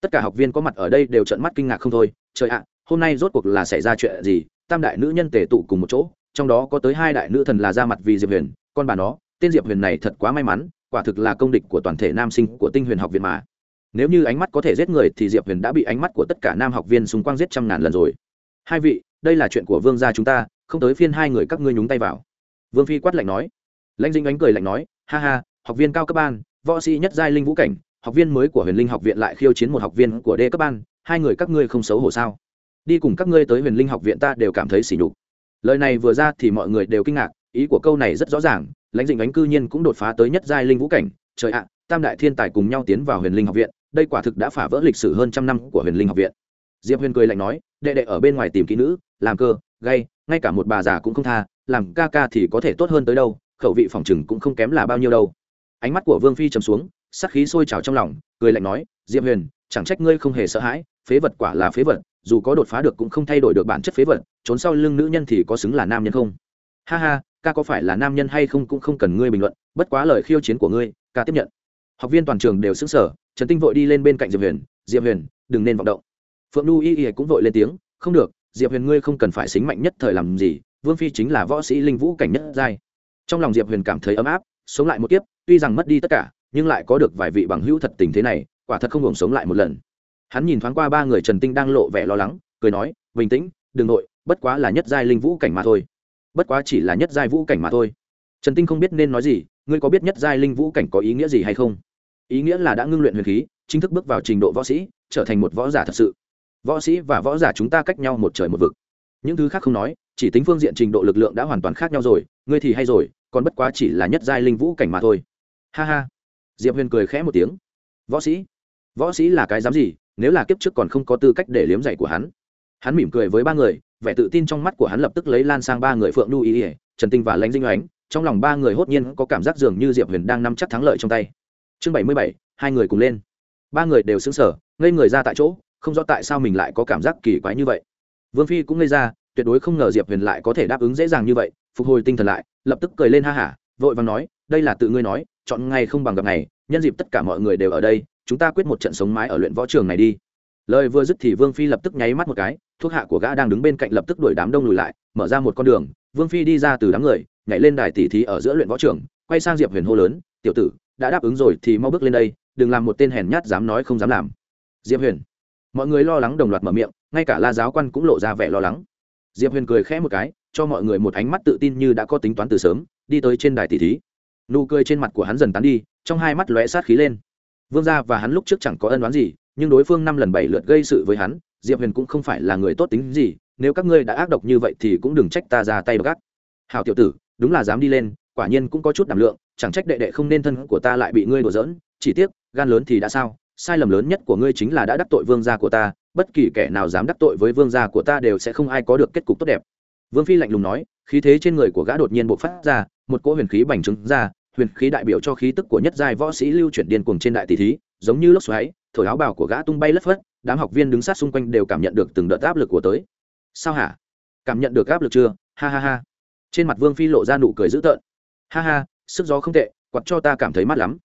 Tất cả học viên có mặt ở đây đều trợn mắt kinh ngạc không thôi. Trời ạ, hôm nay rốt cuộc là xảy ra chuyện gì? Tam đại nữ nhân tề tụ cùng một chỗ, trong đó có tới hai đại nữ thần là ra mặt vì diệp huyền, con bà nó, tên diệp huyền này thật quá may mắn, quả thực là công địch của toàn thể nam sinh của tinh huyền học viện mà. Nếu như ánh mắt có thể giết người thì diệp huyền đã bị ánh mắt của tất cả nam học viên xung quanh giết trăm ngàn lần rồi. Hai vị, đây là chuyện của vương gia chúng ta, không tới phiên hai người các ngươi nhúng tay vào. Vương phi quát lạnh nói. Lãnh dinh ánh cười lạnh nói, ha ha, học viên cao cấp ban võ sĩ nhất giai linh vũ cảnh, học viên mới của huyền linh học viện lại khiêu chiến một học viên của đê cấp ban, hai người các ngươi không xấu hổ sao? Đi cùng các ngươi tới huyền linh học viện ta đều cảm thấy sỉ nhục. Lời này vừa ra thì mọi người đều kinh ngạc, ý của câu này rất rõ ràng, lãnh dĩnh ánh cư nhiên cũng đột phá tới nhất giai linh vũ cảnh. Trời ạ, tam đại thiên tài cùng nhau tiến vào huyền linh học viện, đây quả thực đã phá vỡ lịch sử hơn trăm năm của huyền linh học viện. Diệp huyền cười lạnh nói, đệ đệ ở bên ngoài tìm kỹ nữ, làm cơ, gay, ngay cả một bà già cũng không tha, làm ca ca thì có thể tốt hơn tới đâu, khẩu vị phòng chừng cũng không kém là bao nhiêu đâu ánh mắt của vương phi trầm xuống, sắc khí sôi trào trong lòng, cười lạnh nói, diệp huyền, chẳng trách ngươi không hề sợ hãi, phế vật quả là phế vật, dù có đột phá được cũng không thay đổi được bản chất phế vật, trốn sau lưng nữ nhân thì có xứng là nam nhân không? Ha ha, ca có phải là nam nhân hay không cũng không cần ngươi bình luận, bất quá lời khiêu chiến của ngươi, ca tiếp nhận. Học viên toàn trường đều xứng sở trần tinh vội đi lên bên cạnh diệp huyền diệp huyền, đừng nên vọng động. Phượng nu y y cũng vội lên tiếng, không được, diệp huyền ngươi không cần phải xính mạnh nhất thời làm gì, vương phi chính là võ sĩ linh vũ cảnh nhất giai. Trong lòng diệp huyền cảm thấy ấm áp sống lại một kiếp, tuy rằng mất đi tất cả, nhưng lại có được vài vị bằng hữu thật tình thế này, quả thật không hưởng sống lại một lần. Hắn nhìn thoáng qua ba người trần tinh đang lộ vẻ lo lắng, cười nói, bình tĩnh, đừng nội, bất quá là nhất giai linh vũ cảnh mà thôi. Bất quá chỉ là nhất giai vũ cảnh mà thôi. Trần tinh không biết nên nói gì, ngươi có biết nhất giai linh vũ cảnh có ý nghĩa gì hay không? Ý nghĩa là đã ngưng luyện huyền khí, chính thức bước vào trình độ võ sĩ, trở thành một võ giả thật sự. Võ sĩ và võ giả chúng ta cách nhau một trời một vực. Những thứ khác không nói, chỉ tính phương diện trình độ lực lượng đã hoàn toàn khác nhau rồi, ngươi thì hay rồi còn bất quá chỉ là nhất giai linh vũ cảnh mà thôi. Ha ha. Diệp huyền cười khẽ một tiếng. Võ sĩ. Võ sĩ là cái dám gì, nếu là kiếp trước còn không có tư cách để liếm giày của hắn. Hắn mỉm cười với ba người, vẻ tự tin trong mắt của hắn lập tức lấy lan sang ba người phượng nu ý ỉa trần tinh và lãnh dinh oánh trong lòng ba người hốt nhiên có cảm giác dường như diệp huyền đang nắm chắc thắng lợi trong tay. Chương bảy mươi bảy, hai người cùng lên. Ba người đều xứng sở ngây người ra tại chỗ, không rõ tại sao mình lại có cảm giác kỳ quái như vậy. Vương phi cũng ngây ra tuyệt đối không ngờ diệp huyền lại có thể đáp ứng dễ dàng như vậy, phục hồi tinh thần lại, lập tức cười lên ha hả, vội và nói, đây là tự ngươi nói, chọn ngày không bằng gặp ngày, nhân dịp tất cả mọi người đều ở đây, chúng ta quyết một trận sống mái ở luyện võ trường này đi. Lời vừa dứt thì vương phi lập tức nháy mắt một cái thuốc hạ của gã đang đứng bên cạnh lập tức đuổi đám đông lùi lại, mở ra một con đường, vương phi đi ra từ đám người, nhảy lên đài tỉ thí ở giữa luyện võ trường, quay sang diệp huyền hô lớn, tiểu tử, đã đáp ứng rồi thì mau bước lên đây, đừng làm một tên hèn nhát dám nói không dám làm. Diệp huyền, mọi người lo lắng đồng loạt mở miệng, ngay cả la giáo quan cũng lộ ra vẻ lo lắng diệp huyền cười khẽ một cái, cho mọi người một ánh mắt tự tin như đã có tính toán từ sớm, đi tới trên đài tỷ thí nụ cười trên mặt của hắn dần tán đi, trong hai mắt lóe sát khí lên vương gia và hắn lúc trước chẳng có ân đoán gì, nhưng đối phương năm lần bảy lượt gây sự với hắn, diệp huyền cũng không phải là người tốt tính gì, nếu các ngươi đã ác độc như vậy thì cũng đừng trách ta ra tay gác. hào tiểu tử, đúng là dám đi lên, quả nhiên cũng có chút đảm lượng, chẳng trách đệ đệ không nên thân của ta lại bị ngươi đùa giỡn, chỉ tiếc, gan lớn thì đã sao, sai lầm lớn nhất của ngươi chính là đã đắc tội vương gia của ta bất kỳ kẻ nào dám đắc tội với vương gia của ta đều sẽ không ai có được kết cục tốt đẹp. Vương phi lạnh lùng nói, khí thế trên người của gã đột nhiên bộc phát ra, một cỗ huyền khí bành trướng ra, huyền khí đại biểu cho khí tức của nhất giai võ sĩ lưu chuyển điên cuồng trên đại tỷ thí, giống như lốc xoáy, thổi áo bào của gã tung bay lất phất, đám học viên đứng sát xung quanh đều cảm nhận được từng đợt áp lực của tới. Sao hả? Cảm nhận được áp lực chưa? Ha ha ha. Trên mặt vương phi lộ ra nụ cười dữ tợn. Ha ha, sức gió không tệ quặt cho ta cảm thấy mát lắm.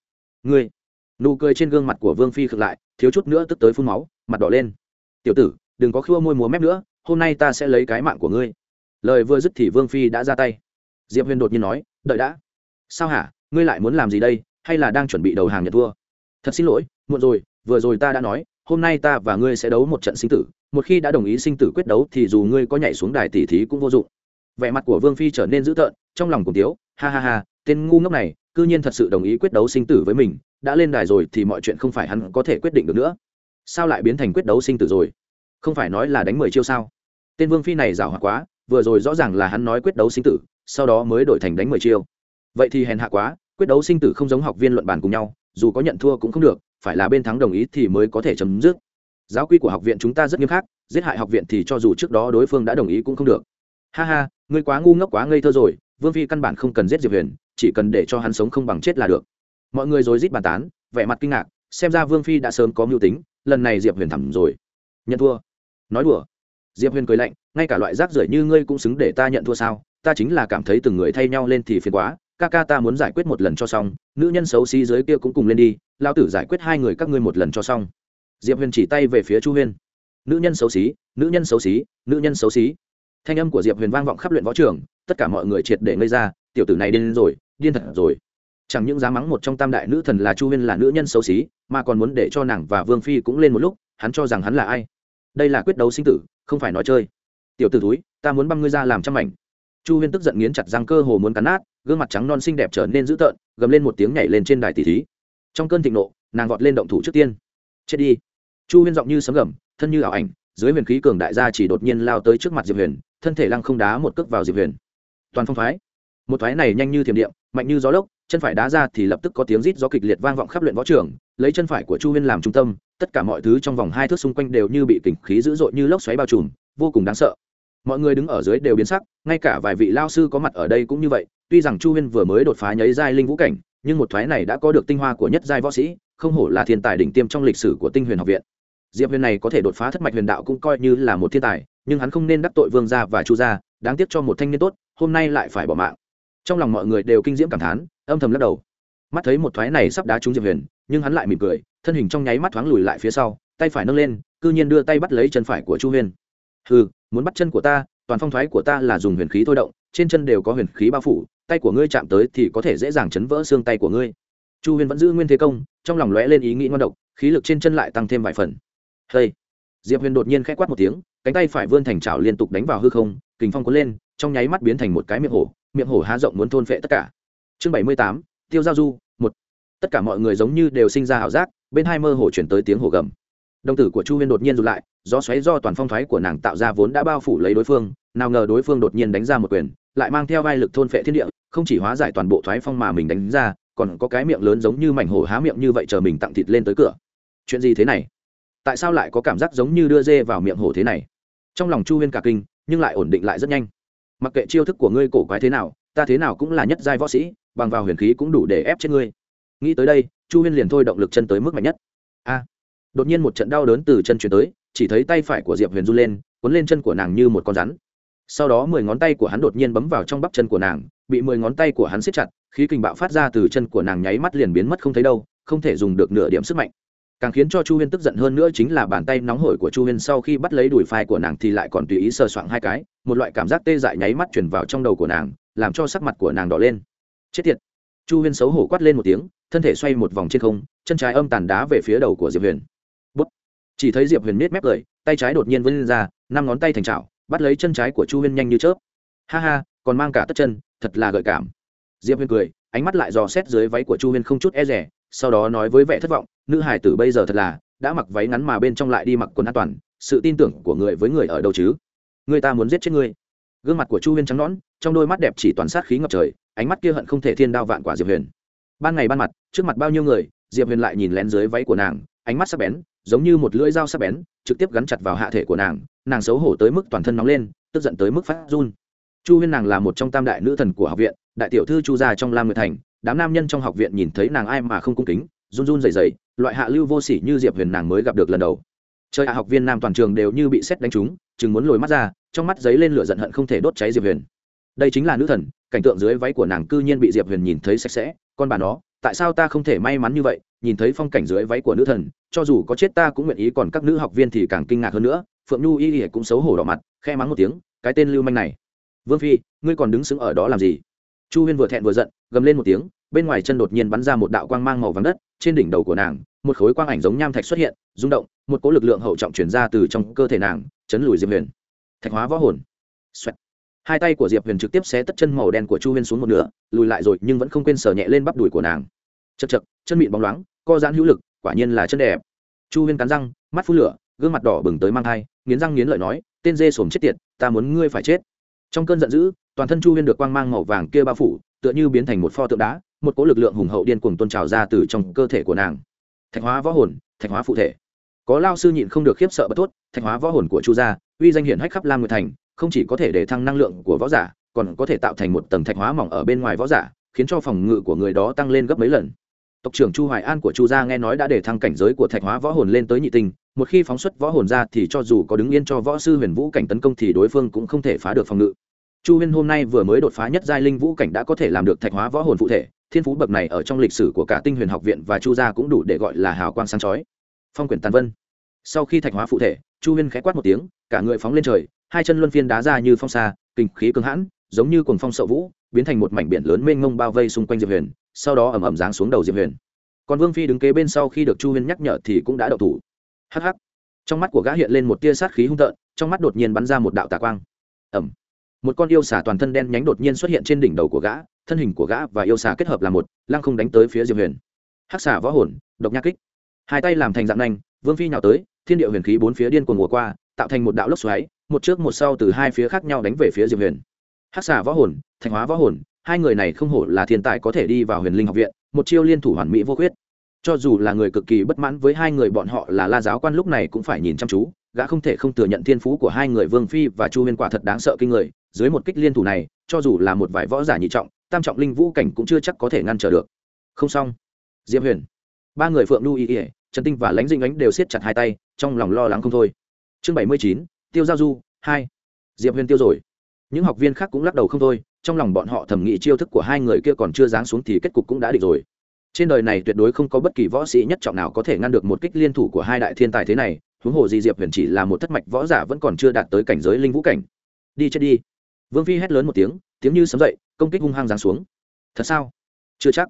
Ngươi. Nụ cười trên gương mặt của vương phi khực lại, thiếu chút nữa tức tới phun máu, mặt đỏ lên tiểu tử, đừng có khua môi múa mép nữa, hôm nay ta sẽ lấy cái mạng của ngươi. Lời vừa dứt thì vương phi đã ra tay. Diệp huyền đột nhiên nói, đợi đã. Sao hả? Ngươi lại muốn làm gì đây? Hay là đang chuẩn bị đầu hàng nhận thua? Thật xin lỗi, muộn rồi, vừa rồi ta đã nói, hôm nay ta và ngươi sẽ đấu một trận sinh tử, một khi đã đồng ý sinh tử quyết đấu thì dù ngươi có nhảy xuống đài tỉ thí cũng vô dụng. Vẻ mặt của vương phi trở nên dữ tợn, trong lòng cùng tiếu, ha ha ha, tên ngu ngốc này, cư nhiên thật sự đồng ý quyết đấu sinh tử với mình, đã lên đài rồi thì mọi chuyện không phải hắn có thể quyết định được nữa sao lại biến thành quyết đấu sinh tử rồi? Không phải nói là đánh mười chiêu sao? Tên vương phi này giảo hoạt quá, vừa rồi rõ ràng là hắn nói quyết đấu sinh tử, sau đó mới đổi thành đánh mười chiêu. Vậy thì hèn hạ quá, quyết đấu sinh tử không giống học viên luận bàn cùng nhau, dù có nhận thua cũng không được, phải là bên thắng đồng ý thì mới có thể chấm dứt. Giáo quy của học viện chúng ta rất nghiêm khắc, giết hại học viện thì cho dù trước đó đối phương đã đồng ý cũng không được. Ha ha, ngươi quá ngu ngốc quá ngây thơ rồi, vương phi căn bản không cần giết diệp huyền, chỉ cần để cho hắn sống không bằng chết là được. Mọi người rồi rít bàn tán, vẻ mặt kinh ngạc, xem ra vương phi đã sớm có mưu tính lần này diệp huyền thẳng rồi. Nhận thua. Nói đùa. Diệp huyền cười lạnh, ngay cả loại rác rưởi như ngươi cũng xứng để ta nhận thua sao? Ta chính là cảm thấy từng người thay nhau lên thì phiền quá. Ca ca ta muốn giải quyết một lần cho xong, nữ nhân xấu xí dưới kia cũng cùng lên đi lao tử giải quyết hai người các ngươi một lần cho xong. Diệp huyền chỉ tay về phía chu huyên. Nữ nhân xấu xí, nữ nhân xấu xí, nữ nhân xấu xí. Thanh âm của diệp huyền vang vọng khắp luyện võ trường, tất cả mọi người triệt để ngây ra, tiểu tử này điên rồi, điên thật rồi chẳng những dám mắng một trong tam đại nữ thần là chu huyên là nữ nhân xấu xí mà còn muốn để cho nàng và vương phi cũng lên một lúc hắn cho rằng hắn là ai? Đây là quyết đấu sinh tử không phải nói chơi. Tiểu t ử túi ta muốn băm ngươi ra làm trăm mảnh. Chu huyên tức giận nghiến chặt răng cơ hồ muốn cắn nát gương mặt trắng non xinh đẹp trở nên dữ tợn gầm lên một tiếng nhảy lên trên đài tỷ thí. Trong cơn thịnh nộ nàng vọt lên động thủ trước tiên. Chết đi. Chu huyên giọng như sấm gầm thân như ảo ảnh dưới huyền khí cường đại gia chỉ đột nhiên lao tới trước mặt diệp huyền thân thể lăng không đá một cước vào diệp huyền. Toàn phong phái, một thoái này nhanh như thiểm điện mạnh như gió lốc chân phải đá ra thì lập tức có tiếng rít gió kịch liệt vang vọng khắp luyện võ trường, lấy chân phải của chu huyên làm trung tâm, tất cả mọi thứ trong vòng hai thước xung quanh đều như bị kình khí dữ dội như lốc xoáy bao trùm, vô cùng đáng sợ. Mọi người đứng ở dưới đều biến sắc, ngay cả vài vị lao sư có mặt ở đây cũng như vậy, tuy rằng chu huyên vừa mới đột phá nháy giai linh vũ cảnh, nhưng một thoái này đã có được tinh hoa của nhất giai võ sĩ, không hổ là thiên tài đỉnh tiêm trong lịch sử của tinh huyền học viện. Diệp huyền này có thể đột phá thất mạch huyền đạo cũng coi như là một thiên tài, nhưng hắn không nên đắc tội vương gia và chu gia, đáng tiếc cho một thanh niên tốt, hôm nay lại phải bỏ mạng. Trong lòng mọi người đều kinh diễm cảm thán âm thầm lắc đầu. Mắt thấy một thoái này sắp đá trúng diệp huyền, nhưng hắn lại mỉm cười, thân hình trong nháy mắt thoáng lùi lại phía sau, tay phải nâng lên, cư nhiên đưa tay bắt lấy chân phải của chu huyền. Ừ muốn bắt chân của ta, toàn phong thoái của ta là dùng huyền khí thôi động, trên chân đều có huyền khí bao phủ, tay của ngươi chạm tới thì có thể dễ dàng chấn vỡ xương tay của ngươi. Chu huyền vẫn giữ nguyên thế công, trong lòng lóe lên ý nghĩ ngon độc, khí lực trên chân lại tăng thêm vài phần. Hey. diệp huyền đột nhiên k h ẽ quát một tiếng, cánh tay phải vươn thành trào liên tục đánh vào hư không, kình phong cuốn lên, trong nháy mắt biến thành một cái miệng hổ miệng hổ há rộng muốn thôn phệ tất cả chương bảy mươi tám, tiêu giao du, một. Tất cả mọi người giống như đều sinh ra ảo giác, bên hai mơ hồ chuyển tới tiếng hồ gầm. Đồng tử của chu huyên đột nhiên rụt lại do xoáy do toàn phong thoái của nàng tạo ra vốn đã bao phủ lấy đối phương, nào ngờ đối phương đột nhiên đánh ra một quyền, lại mang theo vai lực thôn phệ thiên địa, không chỉ hóa giải toàn bộ thoái phong mà mình đánh ra, còn có cái miệng lớn giống như mảnh hổ há miệng như vậy chờ mình tặng thịt lên tới cửa. Chuyện gì thế này? Tại sao lại có cảm giác giống như đưa dê vào miệng hổ thế này? Trong lòng chu huyên cả kinh, nhưng lại ổn định lại rất nhanh. Mặc kệ chiêu thức của ngươi cổ quái thế nào ta thế nào cũng là nhất giai võ sĩ, bằng vào huyền khí cũng đủ để ép chết ngươi. Nghĩ tới đây, chu huyên liền thôi động lực chân tới mức mạnh nhất. A! Đột nhiên một trận đau đớn từ chân chuyển tới, chỉ thấy tay phải của diệp huyền run lên, cuốn lên chân của nàng như một con rắn. Sau đó mười ngón tay của hắn đột nhiên bấm vào trong bắp chân của nàng, bị mười ngón tay của hắn siết chặt, khí kình bạo phát ra từ chân của nàng nháy mắt liền biến mất không thấy đâu, không thể dùng được nửa điểm sức mạnh. Càng khiến cho chu huyên tức giận hơn nữa chính là bàn tay nóng hổi của chu huyên sau khi bắt lấy đùi phai của nàng thì lại còn tùy ý sờ soạng hai cái, một loại cảm giác tê dại nháy mắt chuyển vào trong đầu của nàng làm cho sắc mặt của nàng đỏ lên. Chết tiệt. Chu huyên xấu hổ quát lên một tiếng, thân thể xoay một vòng trên không, chân trái âm tàn đá về phía đầu của diệp huyền. Bút. chỉ thấy diệp huyền nết mép cười tay trái đột nhiên vươn lên ra, năm ngón tay thành chảo, bắt lấy chân trái của chu huyên nhanh như chớp. Ha ha, còn mang cả tất chân, thật là gợi cảm. Diệp huyền cười, ánh mắt lại dò xét dưới váy của chu huyên không chút e rẻ sau đó nói với vẻ thất vọng, nữ hải tử bây giờ thật là, đã mặc váy ngắn mà bên trong lại đi mặc quần an toàn, sự tin tưởng của người với người ở đâu chứ? Người ta muốn giết chết ngươi. Gương mặt của chu huyên trắng nõn trong đôi mắt đẹp chỉ toàn sát khí ngập trời, ánh mắt kia hận không thể thiên đao vạn quả diệp huyền. Ban ngày ban mặt, trước mặt bao nhiêu người, diệp huyền lại nhìn lén dưới váy của nàng, ánh mắt sắc bén, giống như một lưỡi dao sắc bén, trực tiếp gắn chặt vào hạ thể của nàng nàng xấu hổ tới mức toàn thân nóng lên, tức giận tới mức phát run. Chu huyên nàng là một trong tam đại nữ thần của học viện, đại tiểu thư chu gia trong lam nguyệt thành, đám nam nhân trong học viện nhìn thấy nàng ai mà không cung kính, run run rẩy rẩy, loại hạ lưu vô sỉ như diệp huyền nàng mới gặp được lần đầu. Chơi hạ học viên nam toàn trường đều như bị xét đánh trúng, chừng muốn lồi mắt ra, trong mắt giấy lên lửa giận hận không thể đốt cháy diệp huyền đây chính là nữ thần, cảnh tượng dưới váy của nàng cư nhiên bị diệp huyền nhìn thấy sạch sẽ. Con bà nó, tại sao ta không thể may mắn như vậy? Nhìn thấy phong cảnh dưới váy của nữ thần, cho dù có chết ta cũng nguyện ý, còn các nữ học viên thì càng kinh ngạc hơn nữa. Phượng nhu y ỉa cũng xấu hổ đỏ mặt khe mắng một tiếng, cái tên lưu manh này. Vương phi, ngươi còn đứng sững ở đó làm gì? Chu huyên vừa thẹn vừa giận, gầm lên một tiếng, bên ngoài chân đột nhiên bắn ra một đạo quang mang màu vàng đất, trên đỉnh đầu của nàng, một khối quang ảnh giống nham thạch xuất hiện, rung động, một cỗ lực lượng hậu trọng chuyển ra từ trong cơ thể nàng, chấn lùi diệp huyền. Thạch hóa võ hồn. Xoẹt hai tay của diệp huyền trực tiếp xé tất chân màu đen của chu huyên xuống một nửa, lùi lại rồi nhưng vẫn không quên sờ nhẹ lên bắp đùi của nàng. Chật chật chân mịn bóng loáng, co giãn hữu lực, quả nhiên là chân đẹp. Chu huyên cắn răng, mắt phun lửa, gương mặt đỏ bừng tới mang thai, nghiến răng nghiến lợi nói, tên dê sồm chết tiệt, ta muốn ngươi phải chết. Trong cơn giận dữ, toàn thân chu huyên được quang mang màu vàng kia bao phủ, tựa như biến thành một pho tượng đá, một cỗ lực lượng hùng hậu điên cuồng tôn trào ra từ trong cơ thể của nàng. Thạch hóa võ hồn, thạch hóa phụ thể. Có lao sư nhịn không được khiếp sợ bất tốt thạch hóa võ hồn của chu gia, uy danh hiển hách khắp lam nguyệt thành không chỉ có thể để thăng năng lượng của võ giả, còn có thể tạo thành một tầng thạch hóa mỏng ở bên ngoài võ giả, khiến cho phòng ngự của người đó tăng lên gấp mấy lần. Tộc trưởng chu hoài an của chu gia nghe nói đã để thăng cảnh giới của thạch hóa võ hồn lên tới nhị tinh, một khi phóng xuất võ hồn ra thì cho dù có đứng yên cho võ sư huyền vũ cảnh tấn công thì đối phương cũng không thể phá được phòng ngự. Chu huyên hôm nay vừa mới đột phá nhất giai linh vũ cảnh đã có thể làm được thạch hóa võ hồn phụ thể, thiên phú bậc này ở trong lịch sử của cả tinh huyền học viện và chu gia cũng đủ để gọi là hào quang sáng chói. Phong quyển tàn vân. Sau khi thạch hóa phụ thể, chu huyên khẽ quát một tiếng, cả người phóng lên trời hai chân luân phiên đá ra như phong xa, kinh khí cứng hãn, giống như cuồng phong sậu vũ, biến thành một mảnh biển lớn mênh mông bao vây xung quanh diệp huyền, sau đó ẩm ẩm giáng xuống đầu diệp huyền. Còn vương phi đứng kế bên sau khi được chu huyền nhắc nhở thì cũng đã đậu thủ. Hh trong mắt của gã hiện lên một tia sát khí hung tợn, trong mắt đột nhiên bắn ra một đạo tà quang. Ẩm một con yêu xà toàn thân đen nhánh đột nhiên xuất hiện trên đỉnh đầu của gã, thân hình của gã và yêu xà kết hợp là một, lăng không đánh tới phía diệp huyền. Hắc xà võ hồn, độc nhạc kích. Hai tay làm thành dạng nanh vương phi nhào tới, thiên địa huyền khí bốn phía điên cuồng mùa qua, tạo thành một đạo lốc xoáy một trước một sau từ hai phía khác nhau đánh về phía diệp huyền. Hắc xà võ hồn Thanh hóa võ hồn, hai người này không hổ là thiên tài có thể đi vào huyền linh học viện, một chiêu liên thủ hoàn mỹ vô khuyết. Cho dù là người cực kỳ bất mãn với hai người bọn họ là la giáo quan lúc này cũng phải nhìn chăm chú, gã không thể không thừa nhận thiên phú của hai người vương phi và chu Huyền quả thật đáng sợ kinh người, dưới một kích liên thủ này, cho dù là một vài võ giả nhị trọng, tam trọng linh vũ cảnh cũng chưa chắc có thể ngăn trở được. Không xong. Diệp huyền. Ba người phượng lưu y ỉa trần tinh và lãnh dinh ánh đều siết chặt hai tay, trong lòng lo lắng không thôi. Chương bảy mươi chín tiêu giao du, hai. Diệp huyền tiêu rồi. Những học viên khác cũng lắc đầu không thôi, trong lòng bọn họ thẩm nghĩ chiêu thức của hai người kia còn chưa giáng xuống thì kết cục cũng đã định rồi. Trên đời này tuyệt đối không có bất kỳ võ sĩ nhất trọng nào có thể ngăn được một kích liên thủ của hai đại thiên tài thế này, huống hồ di diệp huyền chỉ là một thất mạch võ giả vẫn còn chưa đạt tới cảnh giới linh vũ cảnh. Đi chết đi. Vương phi hét lớn một tiếng tiếng như sấm dậy, công kích hung hăng giáng xuống. Thật sao? Chưa chắc.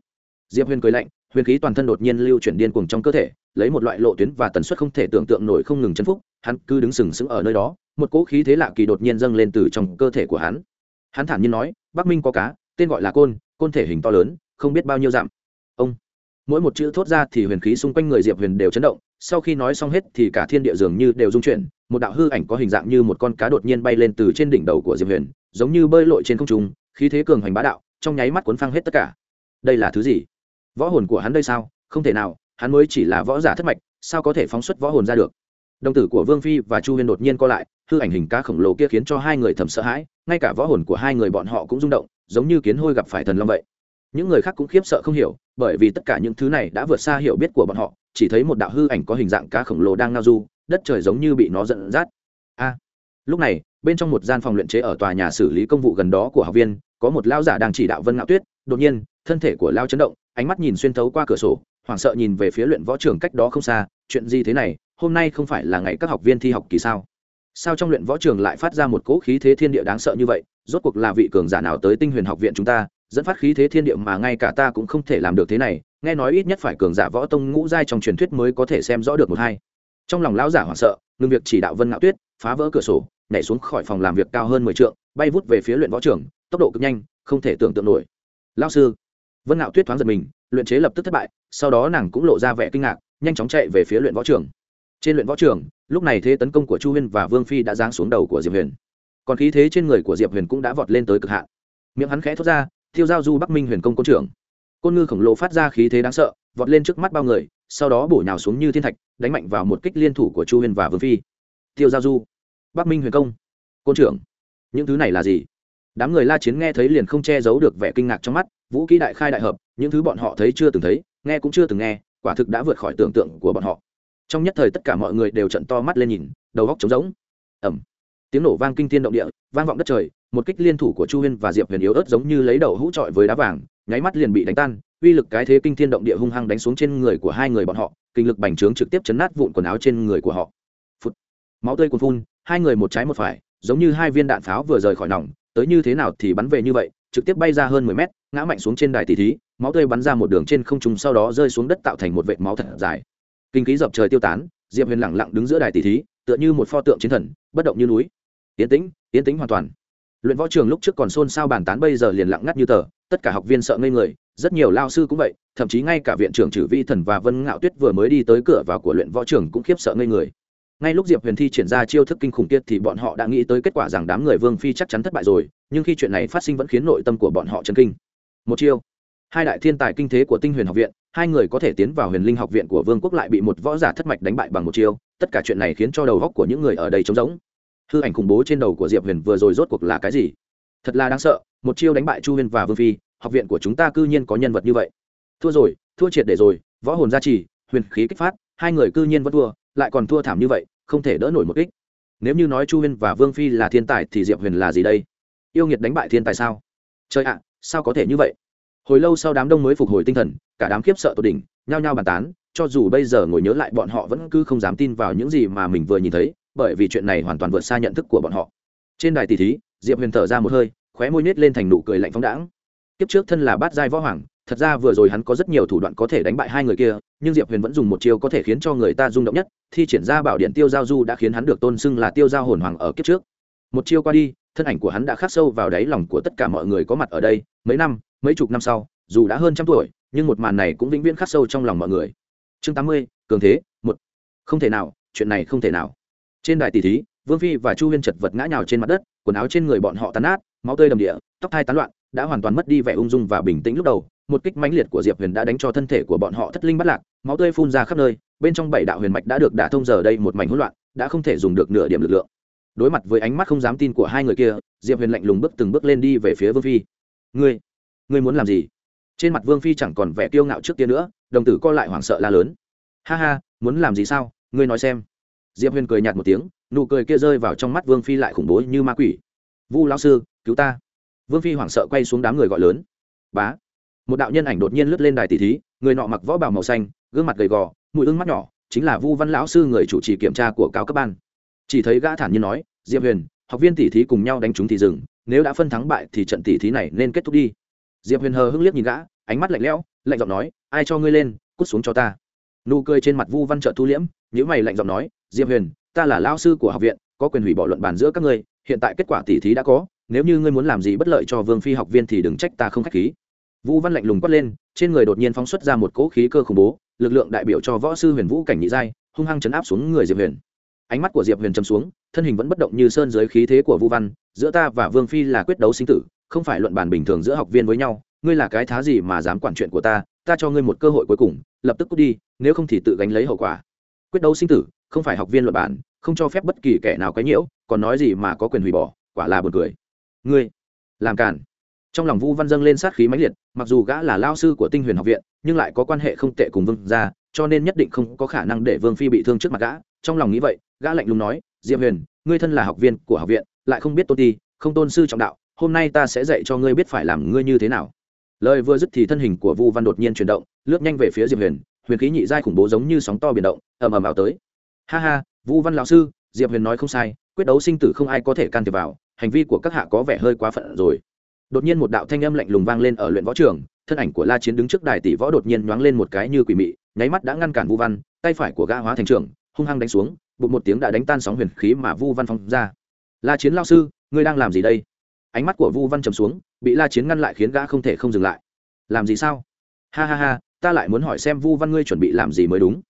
Diệp huyền cười lạnh, huyền khí toàn thân đột nhiên lưu chuyển điên cuồng trong cơ thể, lấy một loại lộ tuyến và tần suất không thể tưởng tượng nổi không ngừng chấn phúc hắn cứ đứng sừng sững ở nơi đó, một cỗ khí thế lạ kỳ đột nhiên dâng lên từ trong cơ thể của hắn. Hắn thản nhiên nói, bắc minh có cá, tên gọi là côn côn thể hình to lớn, không biết bao nhiêu dặm. Ông. Mỗi một chữ thốt ra thì huyền khí xung quanh người diệp huyền đều chấn động, sau khi nói xong hết thì cả thiên địa dường như đều rung chuyển, một đạo hư ảnh có hình dạng như một con cá đột nhiên bay lên từ trên đỉnh đầu của diệp huyền, giống như bơi lội trên không trung, khí thế cường hoành bá đạo, trong nháy mắt cuốn phăng hết tất cả. Đây là thứ gì? Võ hồn của hắn đây sao? Không thể nào, hắn mới chỉ là võ giả thất mạch, sao có thể phóng xuất võ hồn ra được? Đồng tử của vương phi và chu huyên đột nhiên co lại, hư ảnh hình cá khổng lồ kia khiến cho hai người thầm sợ hãi, ngay cả võ hồn của hai người bọn họ cũng rung động, giống như kiến hôi gặp phải thần long vậy. Những người khác cũng khiếp sợ không hiểu, bởi vì tất cả những thứ này đã vượt xa hiểu biết của bọn họ, chỉ thấy một đạo hư ảnh có hình dạng cá khổng lồ đang ngao du, đất trời giống như bị nó giận dắt. A! Lúc này, bên trong một gian phòng luyện chế ở tòa nhà xử lý công vụ gần đó của học viên, có một lao giả đang chỉ đạo vân ngạo tuyết. Đột nhiên, thân thể của lao chấn động, ánh mắt nhìn xuyên thấu qua cửa sổ hoảng sợ nhìn về phía luyện võ trường cách đó không xa, chuyện gì thế này, hôm nay không phải là ngày các học viên thi học kỳ sao? Sao trong luyện võ trường lại phát ra một cỗ khí thế thiên địa đáng sợ như vậy? Rốt cuộc là vị cường giả nào tới tinh huyền học viện chúng ta, dẫn phát khí thế thiên địa mà ngay cả ta cũng không thể làm được thế này, nghe nói ít nhất phải cường giả võ tông ngũ giai trong truyền thuyết mới có thể xem rõ được một hai. Trong lòng lão giả hoảng sợ, ngừng việc chỉ đạo vân ngạo tuyết, phá vỡ cửa sổ, nhảy xuống khỏi phòng làm việc cao hơn mười trượng, bay vút về phía luyện võ trường, tốc độ cực nhanh, không thể tưởng tượng nổi. Lao sư, vân ngạo tuyết thoáng giật mình luyện chế lập tức thất bại, sau đó nàng cũng lộ ra vẻ kinh ngạc, nhanh chóng chạy về phía luyện võ trường. Trên luyện võ trường, lúc này thế tấn công của chu huyên và vương phi đã giáng xuống đầu của diệp huyền. Còn khí thế trên người của diệp huyền cũng đã vọt lên tới cực hạn. Miệng hắn khẽ thốt ra, thiêu giao du bắc minh huyền công côn trưởng. Côn ngư khổng lồ phát ra khí thế đáng sợ, vọt lên trước mắt bao người, sau đó bổ nhào xuống như thiên thạch, đánh mạnh vào một kích liên thủ của chu huyền và vương phi. Tiêu giao du bắc minh huyền công côn trưởng, những thứ này là gì? Đám người la chiến nghe thấy liền không che giấu được vẻ kinh ngạc trong mắt vũ kỹ đại khai đại hợp, những thứ bọn họ thấy chưa từng thấy, nghe cũng chưa từng nghe, quả thực đã vượt khỏi tưởng tượng của bọn họ. Trong nhất thời tất cả mọi người đều trận to mắt lên nhìn, đầu góc trống rỗng. Ẩm tiếng nổ vang kinh thiên động địa, vang vọng đất trời, một kích liên thủ của chu huyên và diệp huyền yếu ớt giống như lấy đầu hũ trọi với đá vàng, nháy mắt liền bị đánh tan, uy lực cái thế kinh thiên động địa hung hăng đánh xuống trên người của hai người bọn họ, kinh lực bành trướng trực tiếp chấn nát vụn quần áo trên người của họ. Phụt. máu tươi cuồn phun, hai người một trái một phải, giống như hai viên đạn pháo vừa rời khỏi nòng, tới như thế nào thì bắn về như vậy trực tiếp bay ra hơn mười mét, ngã mạnh xuống trên đài tỷ thí, máu tươi bắn ra một đường trên không trung sau đó rơi xuống đất tạo thành một vệt máu thật dài. Kinh khí dập trời tiêu tán, diệp huyền lẳng lặng đứng giữa đài tỷ thí, tựa như một pho tượng chiến thần, bất động như núi. Yến tĩnh yến tĩnh hoàn toàn. Luyện võ trường lúc trước còn xôn xao bàn tán bây giờ liền lặng ngắt như tờ, tất cả học viên sợ ngây người, rất nhiều lao sư cũng vậy, thậm chí ngay cả viện trưởng trừ vi thần và vân ngạo tuyết vừa mới đi tới cửa vào của luyện võ trường cũng khiếp sợ ngây người ngay lúc diệp huyền thi triển ra chiêu thức kinh khủng kia thì bọn họ đã nghĩ tới kết quả rằng đám người vương phi chắc chắn thất bại rồi, nhưng khi chuyện này phát sinh vẫn khiến nội tâm của bọn họ chấn kinh. Một chiêu. Hai đại thiên tài kinh thế của tinh huyền học viện, hai người có thể tiến vào huyền linh học viện của vương quốc lại bị một võ giả thất mạch đánh bại bằng một chiêu, tất cả chuyện này khiến cho đầu góc của những người ở đây trống rỗng. Hư ảnh khủng bố trên đầu của diệp huyền vừa rồi rốt cuộc là cái gì? Thật là đáng sợ, một chiêu đánh bại chu huyền và vương phi, học viện của chúng ta cư nhiên có nhân vật như vậy. Thua rồi, thua triệt để rồi, võ hồn gia trì, huyền khí kích phát, hai người cư nhiên vẫn thua lại còn thua thảm như vậy, không thể đỡ nổi một kích. Nếu như nói chu huyền và vương phi là thiên tài thì diệp huyền là gì đây? Yêu nghiệt đánh bại thiên tài sao? Trời ạ, sao có thể như vậy? Hồi lâu sau đám đông mới phục hồi tinh thần, cả đám khiếp sợ tột đỉnh, nhao nhao bàn tán, cho dù bây giờ ngồi nhớ lại bọn họ vẫn cứ không dám tin vào những gì mà mình vừa nhìn thấy, bởi vì chuyện này hoàn toàn vượt xa nhận thức của bọn họ. Trên đài tỷ thí, diệp huyền thở ra một hơi, khóe môi nết lên thành nụ cười lạnh phóng đãng. Kiếp trước thân là bát giai võ hoàng thật ra vừa rồi hắn có rất nhiều thủ đoạn có thể đánh bại hai người kia, nhưng diệp huyền vẫn dùng một chiêu có thể khiến cho người ta rung động nhất, thi triển ra bảo điện tiêu giao du đã khiến hắn được tôn xưng là tiêu giao hồn hoàng ở kiếp trước. Một chiêu qua đi, thân ảnh của hắn đã khắc sâu vào đáy lòng của tất cả mọi người có mặt ở đây, mấy năm, mấy chục năm sau, dù đã hơn trăm tuổi, nhưng một màn này cũng vĩnh viễn khắc sâu trong lòng mọi người. Chương tám mươi, cường thế, một. Không thể nào, chuyện này không thể nào. Trên đài tỷ thí, vương phi và chu huyên chật vật ngã nhào trên mặt đất, quần áo trên người bọn họ tàn nát, máu tươi đầm địa, tóc thai tán loạn đã hoàn toàn mất đi vẻ ung dung và bình tĩnh lúc đầu, một kích mãnh liệt của diệp huyền đã đánh cho thân thể của bọn họ thất linh bắt lạc, máu tươi phun ra khắp nơi, bên trong bảy đạo huyền mạch đã được đả thông giờ đây một mảnh hỗn loạn, đã không thể dùng được nửa điểm lực lượng. Đối mặt với ánh mắt không dám tin của hai người kia, diệp huyền lạnh lùng bước từng bước lên đi về phía vương phi. Ngươi ngươi muốn làm gì? Trên mặt vương phi chẳng còn vẻ kiêu ngạo trước kia nữa, đồng tử co lại hoảng sợ la lớn. Ha ha, muốn làm gì sao? Ngươi nói xem. Diệp huyền cười nhạt một tiếng, nụ cười kia rơi vào trong mắt vương phi lại khủng bố như ma quỷ. Vu lão sư, cứu ta vương phi hoảng sợ quay xuống đám người gọi lớn. Bá. Một đạo nhân ảnh đột nhiên lướt lên đài tỷ thí, người nọ mặc võ bào màu xanh, gương mặt gầy gò, mũi ưng mắt nhỏ, chính là vu văn lão sư người chủ trì kiểm tra của cao cấp ban. Chỉ thấy gã thản nhiên nói, diệp huyền, học viên tỷ thí cùng nhau đánh chúng thì dừng, nếu đã phân thắng bại thì trận tỷ thí này nên kết thúc đi. Diệp huyền hờ hưng liếc nhìn gã, ánh mắt lạnh lẽo, lạnh giọng nói, ai cho ngươi lên, cút xuống cho ta. Nụ cười trên mặt vu văn trợ thu liễm nhữ mày lạnh giọng nói, diệp huyền, ta là lao sư của học viện, có quyền hủy bỏ luận bàn giữa các ngươi, hiện tại kết quả tỷ thí đã có nếu như ngươi muốn làm gì bất lợi cho vương phi học viên thì đừng trách ta không k h á c h khí. Vũ văn lạnh lùng quất lên, trên người đột nhiên phóng xuất ra một cỗ khí cơ khủng bố, lực lượng đại biểu cho võ sư huyền vũ cảnh nhị giai, hung hăng chấn áp xuống người diệp huyền. Ánh mắt của diệp huyền chấm xuống, thân hình vẫn bất động như sơn dưới khí thế của vu văn, giữa ta và vương phi là quyết đấu sinh tử, không phải luận bàn bình thường giữa học viên với nhau, ngươi là cái thá gì mà dám quản chuyện của ta ta cho ngươi một cơ hội cuối cùng, lập tức cút đi, nếu không thì tự gánh lấy hậu quả. Quyết đấu sinh tử, không phải học viên luận bản không cho phép bất kỳ kẻ nào cái nhiễu, còn nói gì mà có quyền hủy bỏ, quả là buồn cười ngươi làm cản trong lòng vu văn dâng lên sát khí mãnh liệt, mặc dù gã là lao sư của tinh huyền học viện, nhưng lại có quan hệ không tệ cùng vương gia, cho nên nhất định không có khả năng để vương phi bị thương trước mặt gã. Trong lòng nghĩ vậy, gã lạnh lùng nói, diệp huyền, ngươi thân là học viên của học viện, lại không biết tôn ti, không tôn sư trọng đạo, hôm nay ta sẽ dạy cho ngươi biết phải làm ngươi như thế nào. Lời vừa dứt thì thân hình của vu văn đột nhiên chuyển động, lướt nhanh về phía diệp huyền huyền khí nhị giai khủng bố giống như sóng to biển động, ầm ầm vào tới. Ha ha, vu văn lão sư diệp huyền nói không sai, quyết đấu sinh tử không ai có thể can thiệp vào, hành vi của các hạ có vẻ hơi quá phận rồi. Đột nhiên một đạo thanh âm lạnh lùng vang lên ở luyện võ trường, thân ảnh của la chiến đứng trước đài tỷ võ đột nhiên nhoáng lên một cái như quỷ mị, nháy mắt đã ngăn cản vu văn, tay phải của gã hóa thành trưởng hung hăng đánh xuống bụt một tiếng đã đánh tan sóng huyền khí mà vu văn phong ra. La chiến lao sư, ngươi đang làm gì đây? Ánh mắt của vu văn trầm xuống, bị la chiến ngăn lại khiến gã không thể không dừng lại. Làm gì sao? Ha ha ha, ta lại muốn hỏi xem vu văn ngươi chuẩn bị làm gì mới đúng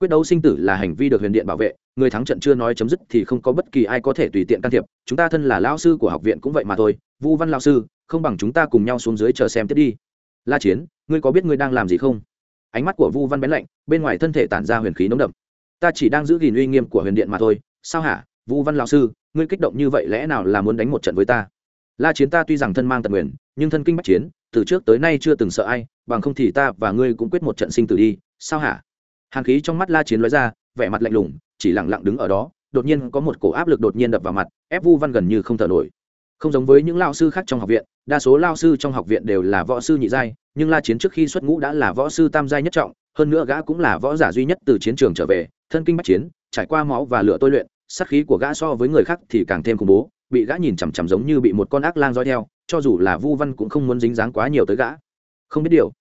quyết đấu sinh tử là hành vi được huyền điện bảo vệ, người thắng trận chưa nói chấm dứt thì không có bất kỳ ai có thể tùy tiện can thiệp, chúng ta thân là lao sư của học viện cũng vậy mà thôi, vu văn lao sư, không bằng chúng ta cùng nhau xuống dưới chờ xem tiếp đi. La chiến, ngươi có biết ngươi đang làm gì không? Ánh mắt của vu văn bén lạnh, bên ngoài thân thể tản ra huyền khí nóng đậm. Ta chỉ đang giữ gìn uy nghiêm của huyền điện mà thôi, sao hả, vu văn lao sư, ngươi kích động như vậy lẽ nào là muốn đánh một trận với ta? La chiến ta tuy rằng thân mang tật nguyền nhưng thân kinh bắc chiến, từ trước tới nay chưa từng sợ ai, bằng không thì ta và ngươi cũng quyết một trận sinh tử đi, sao hả? Hàn khí trong mắt la chiến lóe ra, vẻ mặt lạnh lùng, chỉ lẳng lặng đứng ở đó, đột nhiên có một cổ áp lực đột nhiên đập vào mặt ép vu văn gần như không thở nổi. Không giống với những lao sư khác trong học viện, đa số lao sư trong học viện đều là võ sư nhị giai, nhưng la chiến trước khi xuất ngũ đã là võ sư tam giai nhất trọng, hơn nữa gã cũng là võ giả duy nhất từ chiến trường trở về, thân kinh bắc chiến, trải qua máu và lửa tôi luyện, sát khí của gã so với người khác thì càng thêm khủng bố, bị gã nhìn chằm chằm giống như bị một con ác lang dõi theo, cho dù là vu văn cũng không muốn dính dáng quá nhiều tới gã. Không biết điều.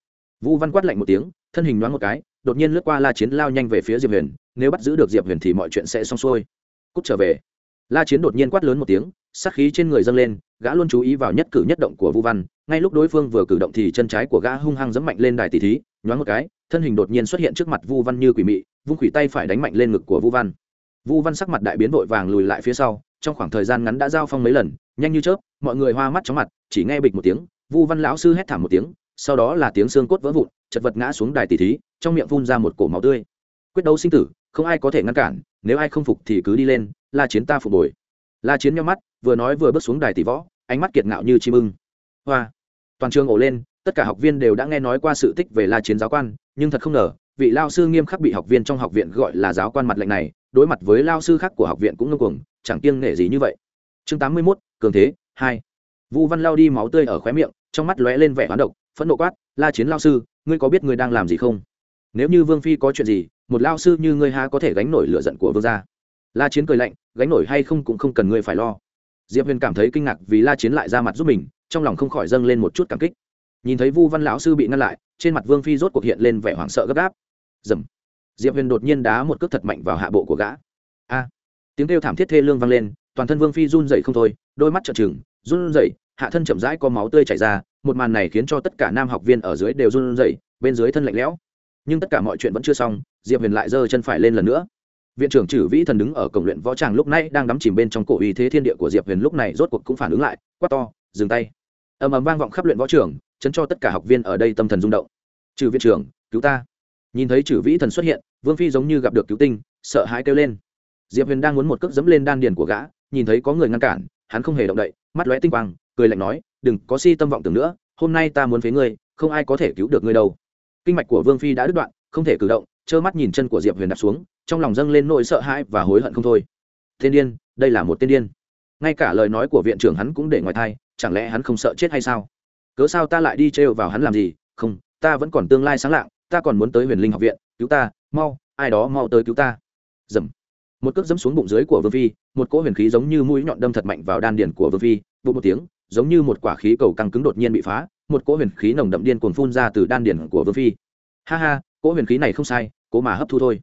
Vu văn quát lạnh một tiếng, thân hình nhoáng một cái đột nhiên lướt qua la chiến lao nhanh về phía diệp huyền, nếu bắt giữ được diệp huyền thì mọi chuyện sẽ xong xuôi. Cút trở về. La chiến đột nhiên quát lớn một tiếng, sát khí trên người dâng lên, gã luôn chú ý vào nhất cử nhất động của vu văn, ngay lúc đối phương vừa cử động thì chân trái của gã hung hăng dẫm mạnh lên đài tỷ thí, nhoáng một cái, thân hình đột nhiên xuất hiện trước mặt vu văn như quỷ mị, vung quỷ tay phải đánh mạnh lên ngực của vu văn. Vu văn sắc mặt đại biến vội vàng lùi lại phía sau, trong khoảng thời gian ngắn đã giao phong mấy lần, nhanh như chớp, mọi người hoa mắt chóng mặt, chỉ nghe bịch một tiếng, vu văn lão sư hét thảm một tiếng, sau đó là tiếng xương cốt vỡ vụn chật vật ngã xuống đài tỷ thí trong miệng phun ra một cổ máu tươi. Quyết đấu sinh tử không ai có thể ngăn cản nếu ai không phục thì cứ đi lên la chiến ta phục bồi la chiến nhau mắt vừa nói vừa bước xuống đài tỷ võ ánh mắt kiệt ngạo như chim ưng. Hoa! Toàn trường ổ lên tất cả học viên đều đã nghe nói qua sự tích về la chiến giáo quan nhưng thật không ngờ vị lao sư nghiêm khắc bị học viên trong học viện gọi là giáo quan mặt lệnh này đối mặt với lao sư khác của học viện cũng ngưng cuồng chẳng kiêng nể gì như vậy. Chương tám mươi 81, cường thế hai. Vu văn lao đi máu tươi ở khóe miệng trong mắt lóe lên vẻ hoán độc phẫn nộ quát, la chiến lao sư, ngươi có biết ngươi đang làm gì không? Nếu như vương phi có chuyện gì, một lao sư như ngươi ha có thể gánh nổi lửa giận của vương gia? La chiến cười lạnh, gánh nổi hay không cũng không cần ngươi phải lo. Diệp huyền cảm thấy kinh ngạc vì la chiến lại ra mặt giúp mình, trong lòng không khỏi dâng lên một chút cảm kích. Nhìn thấy vu văn lão sư bị ngăn lại, trên mặt vương phi rốt cuộc hiện lên vẻ hoảng sợ gấp gáp. Dầm. Diệp huyền đột nhiên đá một cước thật mạnh vào hạ bộ của gã. A! Tiếng kêu thảm thiết thê lương vang lên, toàn thân vương phi run dậy không thôi, đôi mắt trợn trừng, run dậy hạ thân chậm rãi có máu tươi chảy ra một màn này khiến cho tất cả nam học viên ở dưới đều run rẩy, bên dưới thân lạnh lẽo. Nhưng tất cả mọi chuyện vẫn chưa xong diệp huyền lại giơ chân phải lên lần nữa. Viện trưởng chử vĩ thần đứng ở cổng luyện võ tràng lúc này đang đắm chìm bên trong cổ uy thế thiên địa của diệp huyền lúc này rốt cuộc cũng phản ứng lại quát to dừng tay. Ầm ầm vang vọng khắp luyện võ trường chấn cho tất cả học viên ở đây tâm thần rung động. Trừ viện trưởng cứu ta. Nhìn thấy chử vĩ thần xuất hiện vương phi giống như gặp được cứu tinh sợ hãi kêu lên. Diệp huyền đang muốn một cước dẫm lên đan điền của gã nhìn thấy có người ngăn cản hắn không hề động đậy mắt lóe tinh quang cười lạnh nói đừng có si tâm vọng tưởng nữa, hôm nay ta muốn phế ngươi, không ai có thể cứu được ngươi đâu. Kinh mạch của vương phi đã đứt đoạn, không thể cử động, trơ mắt nhìn chân của diệp huyền đặt xuống, trong lòng dâng lên nỗi sợ hãi và hối hận không thôi. Thiên điên, đây là một tiên điên. Ngay cả lời nói của viện trưởng hắn cũng để ngoài thai chẳng lẽ hắn không sợ chết hay sao? Cớ sao ta lại đi trêu vào hắn làm gì? Không, ta vẫn còn tương lai sáng lạng, ta còn muốn tới huyền linh học viện, cứu ta, mau, ai đó mau tới cứu ta. Dầm. Một cước dẫm xuống bụng dưới của vương phi, một cỗ huyền khí giống như mũi nhọn đâm thật mạnh vào đan điền của vương phi bụng một tiếng, giống như một quả khí cầu căng cứng đột nhiên bị phá, một cỗ huyền khí nồng đậm điên cuồng phun ra từ đan điển của vương phi. Ha ha, cỗ huyền khí này không sai, cố mà hấp thu thôi.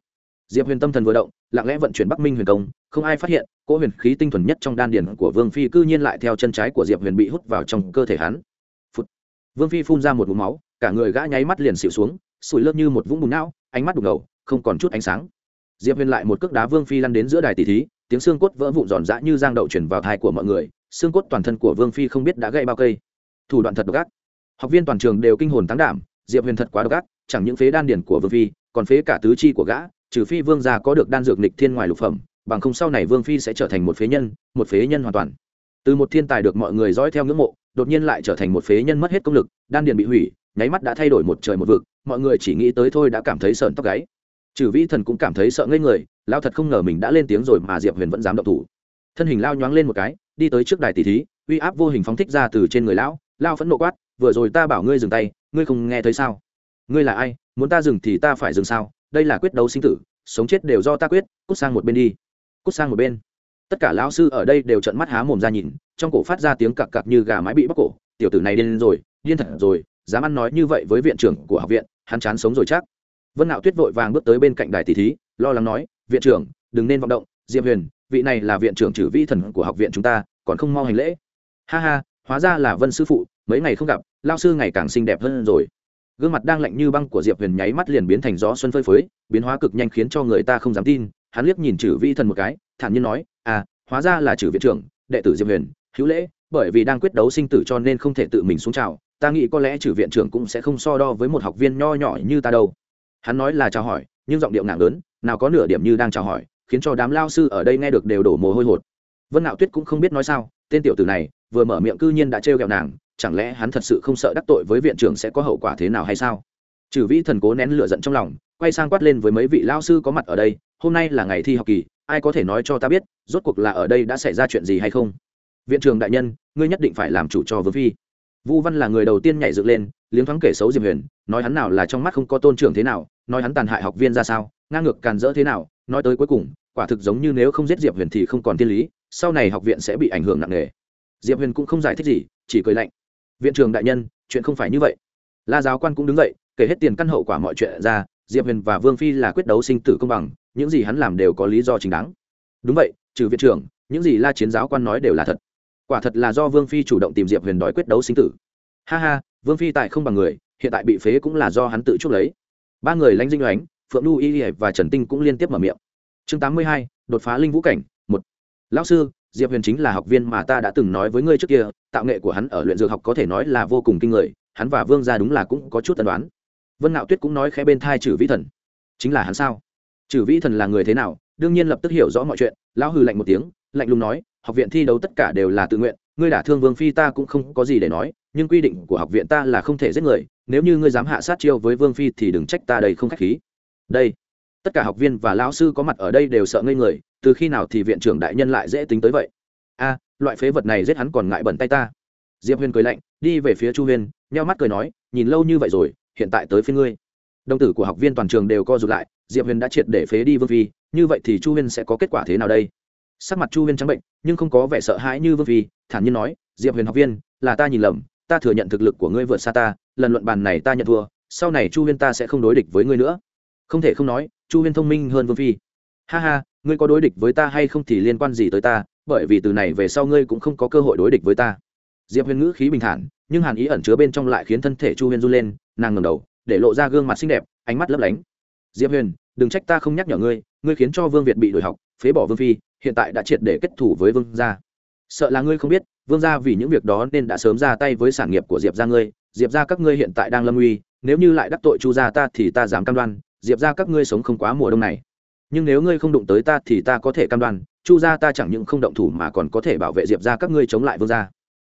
Diệp huyền tâm thần vừa động, lặng lẽ vận chuyển bắc minh huyền công, không ai phát hiện, cỗ huyền khí tinh thuần nhất trong đan điển của vương phi cư nhiên lại theo chân trái của diệp huyền bị hút vào trong cơ thể hắn. Phụt. vương phi phun ra một mũ máu, cả người gã nháy mắt liền xịu xuống, sủi lớp như một vũng bùn não, ánh mắt đục ngầu, không còn chút ánh sáng. Diệp huyền lại một cước đá vương phi lăn đến giữa đài tỷ thí tiếng xương cốt vỡ vụn giòn dã như giang đậu chuyển vào thai của mọi người, xương cốt toàn thân của vương phi không biết đã gây bao cây. Thủ đoạn thật độc ác. Học viên toàn trường đều kinh hồn tán đảm, diệp huyền thật quá độc ác, chẳng những phế đan điển của vương phi, còn phế cả tứ chi của gã, trừ phi vương gia có được đan dược nịch thiên ngoài lục phẩm, bằng không sau này vương phi sẽ trở thành một phế nhân, một phế nhân hoàn toàn. Từ một thiên tài được mọi người dõi theo ngưỡng mộ, đột nhiên lại trở thành một phế nhân mất hết công lực, đan điền bị hủy, nháy mắt đã thay đổi một trời một vực, mọi người chỉ nghĩ tới thôi đã cảm thấy sợn tóc gáy. Trừ vĩ thần cũng cảm thấy sợ ngây người lao thật không ngờ mình đã lên tiếng rồi mà diệp huyền vẫn dám động thủ. Thân hình lao nhoáng lên một cái, đi tới trước đài tỷ thí, uy áp vô hình phóng thích ra từ trên người lão. Lao phẫn nộ quát, vừa rồi ta bảo ngươi dừng tay, ngươi không nghe thấy sao? Ngươi là ai? Muốn ta dừng thì ta phải dừng sao? Đây là quyết đấu sinh tử, sống chết đều do ta quyết, cút sang một bên đi. Cút sang một bên. Tất cả lão sư ở đây đều trợn mắt há mồm ra nhìn, trong cổ phát ra tiếng cặc cặc như gà mái bị bóc cổ. Tiểu tử này điên rồi, điên thật rồi, dám ăn nói như vậy với viện trưởng của học viện, hắn chán sống rồi chắc vân nạo tuyết vội vàng bước tới bên cạnh đài tỷ thí, lo lắng nói, viện trưởng, đừng nên vọng động, diệp huyền, vị này là viện trưởng trừ vi thần của học viện chúng ta, còn không mau hành lễ. Ha ha, hóa ra là vân sư phụ, mấy ngày không gặp lao sư ngày càng xinh đẹp hơn rồi. Gương mặt đang lạnh như băng của diệp huyền nháy mắt liền biến thành gió xuân phơi phới, biến hóa cực nhanh khiến cho người ta không dám tin, hắn liếc nhìn trừ vi thần một cái, thản nhiên nói à hóa ra là trừ viện trưởng, đệ tử diệp huyền, hữu lễ, bởi vì đang quyết đấu sinh tử cho nên không thể tự mình xuống trào ta nghĩ có lẽ trừ viện trưởng cũng sẽ không so đo với một học viên nho nhỏ như ta đâu hắn nói là chào hỏi, nhưng giọng điệu nặng lớn, nào có nửa điểm như đang chào hỏi, khiến cho đám lao sư ở đây nghe được đều đổ mồ hôi hột. Vân nạo tuyết cũng không biết nói sao, tên tiểu tử này vừa mở miệng cư nhiên đã trêu ghẹo nàng, chẳng lẽ hắn thật sự không sợ đắc tội với viện trưởng sẽ có hậu quả thế nào hay sao? Trừ vĩ thần cố nén lửa giận trong lòng, quay sang quát lên với mấy vị lao sư có mặt ở đây, hôm nay là ngày thi học kỳ, ai có thể nói cho ta biết, rốt cuộc là ở đây đã xảy ra chuyện gì hay không? Viện trưởng đại nhân, ngươi nhất định phải làm chủ cho vương phi. Vu văn là người đầu tiên nhảy dựng lên, liếng thoáng kể xấu diệp huyền, nói hắn nào là trong mắt không có tôn trưởng thế nào nói hắn tàn hại học viên ra sao, ngang ngược càn rỡ thế nào, nói tới cuối cùng, quả thực giống như nếu không giết diệp huyền thì không còn tiên lý, sau này học viện sẽ bị ảnh hưởng nặng nề. Diệp huyền cũng không giải thích gì, chỉ cười lạnh. Viện trưởng đại nhân, chuyện không phải như vậy. La giáo quan cũng đứng dậy, kể hết tiền căn hậu quả mọi chuyện ra, diệp huyền và vương phi là quyết đấu sinh tử công bằng, những gì hắn làm đều có lý do chính đáng. Đúng vậy, trừ viện trưởng, những gì la chiến giáo quan nói đều là thật. Quả thật là do vương phi chủ động tìm diệp huyền đòi quyết đấu sinh tử. Ha ha, vương phi tại không bằng người, hiện tại bị phế cũng là do hắn tự chuốc lấy ba người lãnh dinh oánh, phượng lưu y và trần tinh cũng liên tiếp mở miệng. Chương tám mươi hai, đột phá linh vũ cảnh, một. Lão sư, diệp huyền chính là học viên mà ta đã từng nói với ngươi trước kia, tạo nghệ của hắn ở luyện dược học có thể nói là vô cùng kinh người, hắn và vương gia đúng là cũng có chút tần đoán vân ngạo tuyết cũng nói khẽ bên thai trừ vĩ thần. Chính là hắn sao? Trừ vĩ thần là người thế nào? Đương nhiên lập tức hiểu rõ mọi chuyện, lão hư lạnh một tiếng, lạnh lùng nói, học viện thi đấu tất cả đều là tự nguyện ngươi đả thương vương phi ta cũng không có gì để nói, nhưng quy định của học viện ta là không thể giết người, nếu như ngươi dám hạ sát chiêu với vương phi thì đừng trách ta đây không k h á c h khí. Đây, tất cả học viên và lão sư có mặt ở đây đều sợ ngây người, từ khi nào thì viện trưởng đại nhân lại dễ tính tới vậy? A, loại phế vật này giết hắn còn ngại bẩn tay ta. Diệp huyền cười lạnh, đi về phía chu huyền, nheo mắt cười nói, nhìn lâu như vậy rồi, hiện tại tới phía ngươi. Đồng tử của học viên toàn trường đều co rụt lại, diệp huyền đã triệt để phế đi vương phi, như vậy thì chu huyên sẽ có kết quả thế nào đây? Sắc mặt chu huyên trắng bệnh, nhưng không có vẻ sợ hãi như vương phi, thản nhiên nói, diệp huyền học viên, là ta nhìn lầm, ta thừa nhận thực lực của ngươi vượt xa ta, lần luận bàn này ta nhận thua, sau này chu huyên ta sẽ không đối địch với ngươi nữa. Không thể không nói, chu huyên thông minh hơn vương phi. Ha ha, ngươi có đối địch với ta hay không thì liên quan gì tới ta, bởi vì từ này về sau ngươi cũng không có cơ hội đối địch với ta. Diệp huyền ngữ khí bình thản, nhưng hàn ý ẩn chứa bên trong lại khiến thân thể chu huyền run lên, nàng ngầm đầu, để lộ ra gương mặt xinh đẹp, ánh mắt lấp lánh. Diệp huyền, đừng trách ta không nhắc nhở ngươi ngươi khiến cho vương việt bị đổi học, phế bỏ vương phi hiện tại đã triệt để kết thủ với vương gia. Sợ là ngươi không biết, vương gia vì những việc đó nên đã sớm ra tay với sản nghiệp của diệp gia ngươi. Diệp gia các ngươi hiện tại đang lâm uy, nếu như lại đắc tội chu gia ta thì ta dám cam đoan, diệp gia các ngươi sống không quá mùa đông này. Nhưng nếu ngươi không đụng tới ta thì ta có thể cam đoan, chu gia ta chẳng những không động thủ mà còn có thể bảo vệ diệp gia các ngươi chống lại vương gia.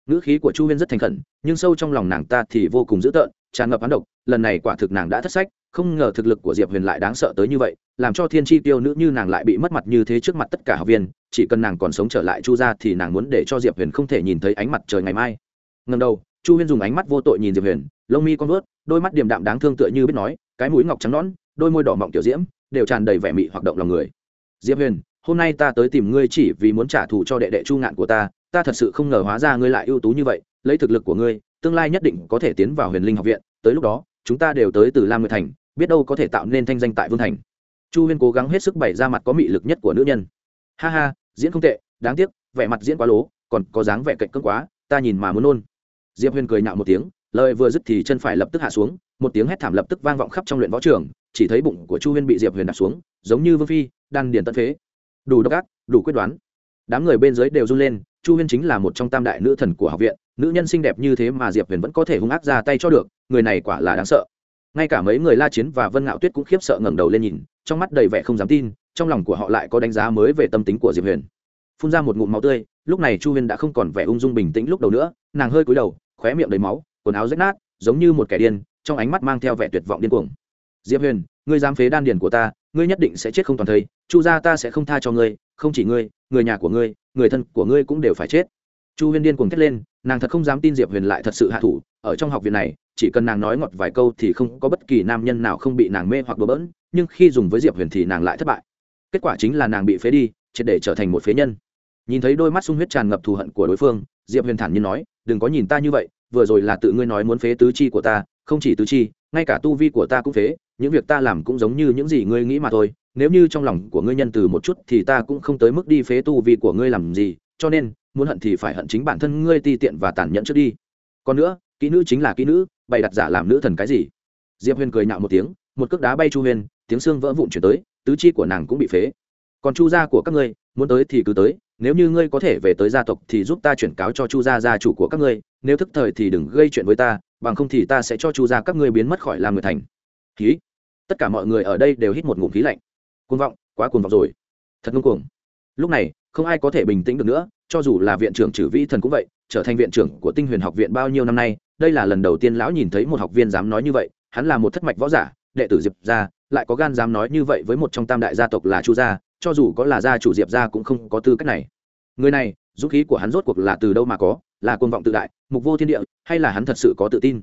Ngữ khí của chu huyên rất thành khẩn, nhưng sâu trong lòng nàng ta thì vô cùng dữ tợn, tràn ngập hắn độc, lần này quả thực nàng đã thất sách không ngờ thực lực của diệp huyền lại đáng sợ tới như vậy, làm cho thiên tri tiêu nữ như nàng lại bị mất mặt như thế trước mặt tất cả học viên, chỉ cần nàng còn sống trở lại chu ra thì nàng muốn để cho diệp huyền không thể nhìn thấy ánh mặt trời ngày mai. Ngần đầu, chu huyên dùng ánh mắt vô tội nhìn diệp huyền, lông mi con vớt đôi mắt điềm đạm đáng thương tựa như biết nói, cái mũi ngọc trắng nõn, đôi môi đỏ mọng tiểu diễm, đều tràn đầy vẻ mị hoạt động lòng người. Diệp huyền, hôm nay ta tới tìm ngươi chỉ vì muốn trả thù cho đệ đệ chu ngạn của ta ta thật sự không ngờ hóa ra ngươi lại ưu tú như vậy, lấy thực lực của ngươi, tương lai nhất định có thể tiến vào huyền linh học viện, tới lúc đó, chúng ta đều tới từ lam nguyệt thành biết đâu có thể tạo nên thanh danh tại vương thành. Chu huyên cố gắng hết sức bày ra mặt có mị lực nhất của nữ nhân. Ha ha, diễn không tệ, đáng tiếc, vẻ mặt diễn quá lố, còn có dáng vẻ cạnh cơn quá, ta nhìn mà muốn nôn. Diệp Huyên cười nhạo một tiếng, lời vừa dứt thì chân phải lập tức hạ xuống, một tiếng hét thảm lập tức vang vọng khắp trong luyện võ trường, chỉ thấy bụng của chu huyên bị diệp huyền đạp xuống, giống như vương phi, đan điền tận phế. Đủ độc ác, đủ quyết đoán. Đám người bên dưới đều run lên, chu huyên chính là một trong tam đại nữ thần của học viện, nữ nhân xinh đẹp như thế mà diệp huyền vẫn có thể hung ác ra tay cho được, người này quả là đáng sợ ngay cả mấy người la chiến và vân ngạo tuyết cũng khiếp sợ ngẩng đầu lên nhìn, trong mắt đầy vẻ không dám tin, trong lòng của họ lại có đánh giá mới về tâm tính của diệp huyền. Phun ra một ngụm máu tươi, lúc này chu huyền đã không còn vẻ ung dung bình tĩnh lúc đầu nữa, nàng hơi cúi đầu, khóe miệng đầy máu, quần áo rách nát, giống như một kẻ điên, trong ánh mắt mang theo vẻ tuyệt vọng điên cuồng. Diệp huyền, ngươi dám phế đan điền của ta, ngươi nhất định sẽ chết không toàn thây, chu gia ta sẽ không tha cho ngươi, không chỉ ngươi, người nhà của ngươi, người thân của ngươi cũng đều phải chết. Chu huyền điên cuồng thét lên, nàng thật không dám tin diệp huyền lại thật sự hạ thủ, ở trong học viện này chỉ cần nàng nói ngọt vài câu thì không có bất kỳ nam nhân nào không bị nàng mê hoặc đổ bỡn, nhưng khi dùng với diệp huyền thì nàng lại thất bại. Kết quả chính là nàng bị phế đi, triệt để trở thành một phế nhân. Nhìn thấy đôi mắt sung huyết tràn ngập thù hận của đối phương, diệp huyền thản nhiên nói, đừng có nhìn ta như vậy, vừa rồi là tự ngươi nói muốn phế tứ chi của ta, không chỉ tứ chi, ngay cả tu vi của ta cũng phế, những việc ta làm cũng giống như những gì ngươi nghĩ mà thôi. Nếu như trong lòng của ngươi nhân từ một chút thì ta cũng không tới mức đi phế tu vi của ngươi làm gì, cho nên, muốn hận thì phải hận chính bản thân ngươi ti tiện và tàn nhẫn trước đi. Còn nữa, kỹ nữ chính là kỹ nữ bày đặt giả làm nữ thần cái gì? Diệp huyền cười nhạo một tiếng, một cước đá bay chu huyền, tiếng xương vỡ vụn chuyển tới, tứ chi của nàng cũng bị phế. Còn chu gia của các ngươi, muốn tới thì cứ tới, nếu như ngươi có thể về tới gia tộc thì giúp ta chuyển cáo cho chu gia gia chủ của các ngươi, nếu thức thời thì đừng gây chuyện với ta, bằng không thì ta sẽ cho chu gia các ngươi biến mất khỏi làm người thành. Khí. Tất cả mọi người ở đây đều hít một ngụm khí lạnh. Côn vọng, quá côn vọng rồi. Thật ngông cuồng. Lúc này, không ai có thể bình tĩnh được nữa, cho dù là viện trưởng trừ vĩ thần cũng vậy, trở thành viện trưởng của tinh huyền học viện bao nhiêu năm nay đây là lần đầu tiên lão nhìn thấy một học viên dám nói như vậy, hắn là một thất mạch võ giả, đệ tử diệp gia, lại có gan dám nói như vậy với một trong tam đại gia tộc là chu gia, cho dù có là gia chủ diệp gia cũng không có tư cách này. Người này, dũng khí của hắn rốt cuộc là từ đâu mà có, là côn vọng tự đại, mục vô thiên địa, hay là hắn thật sự có tự tin?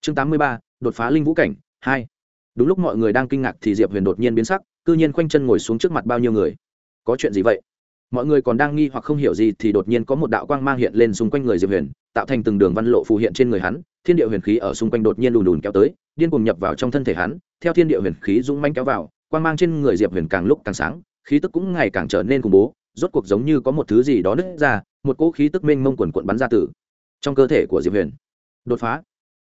Chương tám mươi ba, đột phá linh vũ cảnh, hai. Đúng lúc mọi người đang kinh ngạc thì diệp huyền đột nhiên biến sắc, cư nhiên khoanh chân ngồi xuống trước mặt bao nhiêu người. Có chuyện gì vậy? Mọi người còn đang nghi hoặc không hiểu gì thì đột nhiên có một đạo quang mang hiện lên xung quanh người diệp huyền tạo thành từng đường văn lộ phù hiện trên người hắn, thiên địa huyền khí ở xung quanh đột nhiên đùn đùn kéo tới, điên cùng nhập vào trong thân thể hắn, theo thiên địa huyền khí dũng manh kéo vào, quang mang trên người diệp huyền càng lúc càng sáng, khí tức cũng ngày càng trở nên khủng bố, rốt cuộc giống như có một thứ gì đó nứt ra, một cỗ khí tức mênh mông quần quận bắn ra từ trong cơ thể của diệp huyền. Đột phá.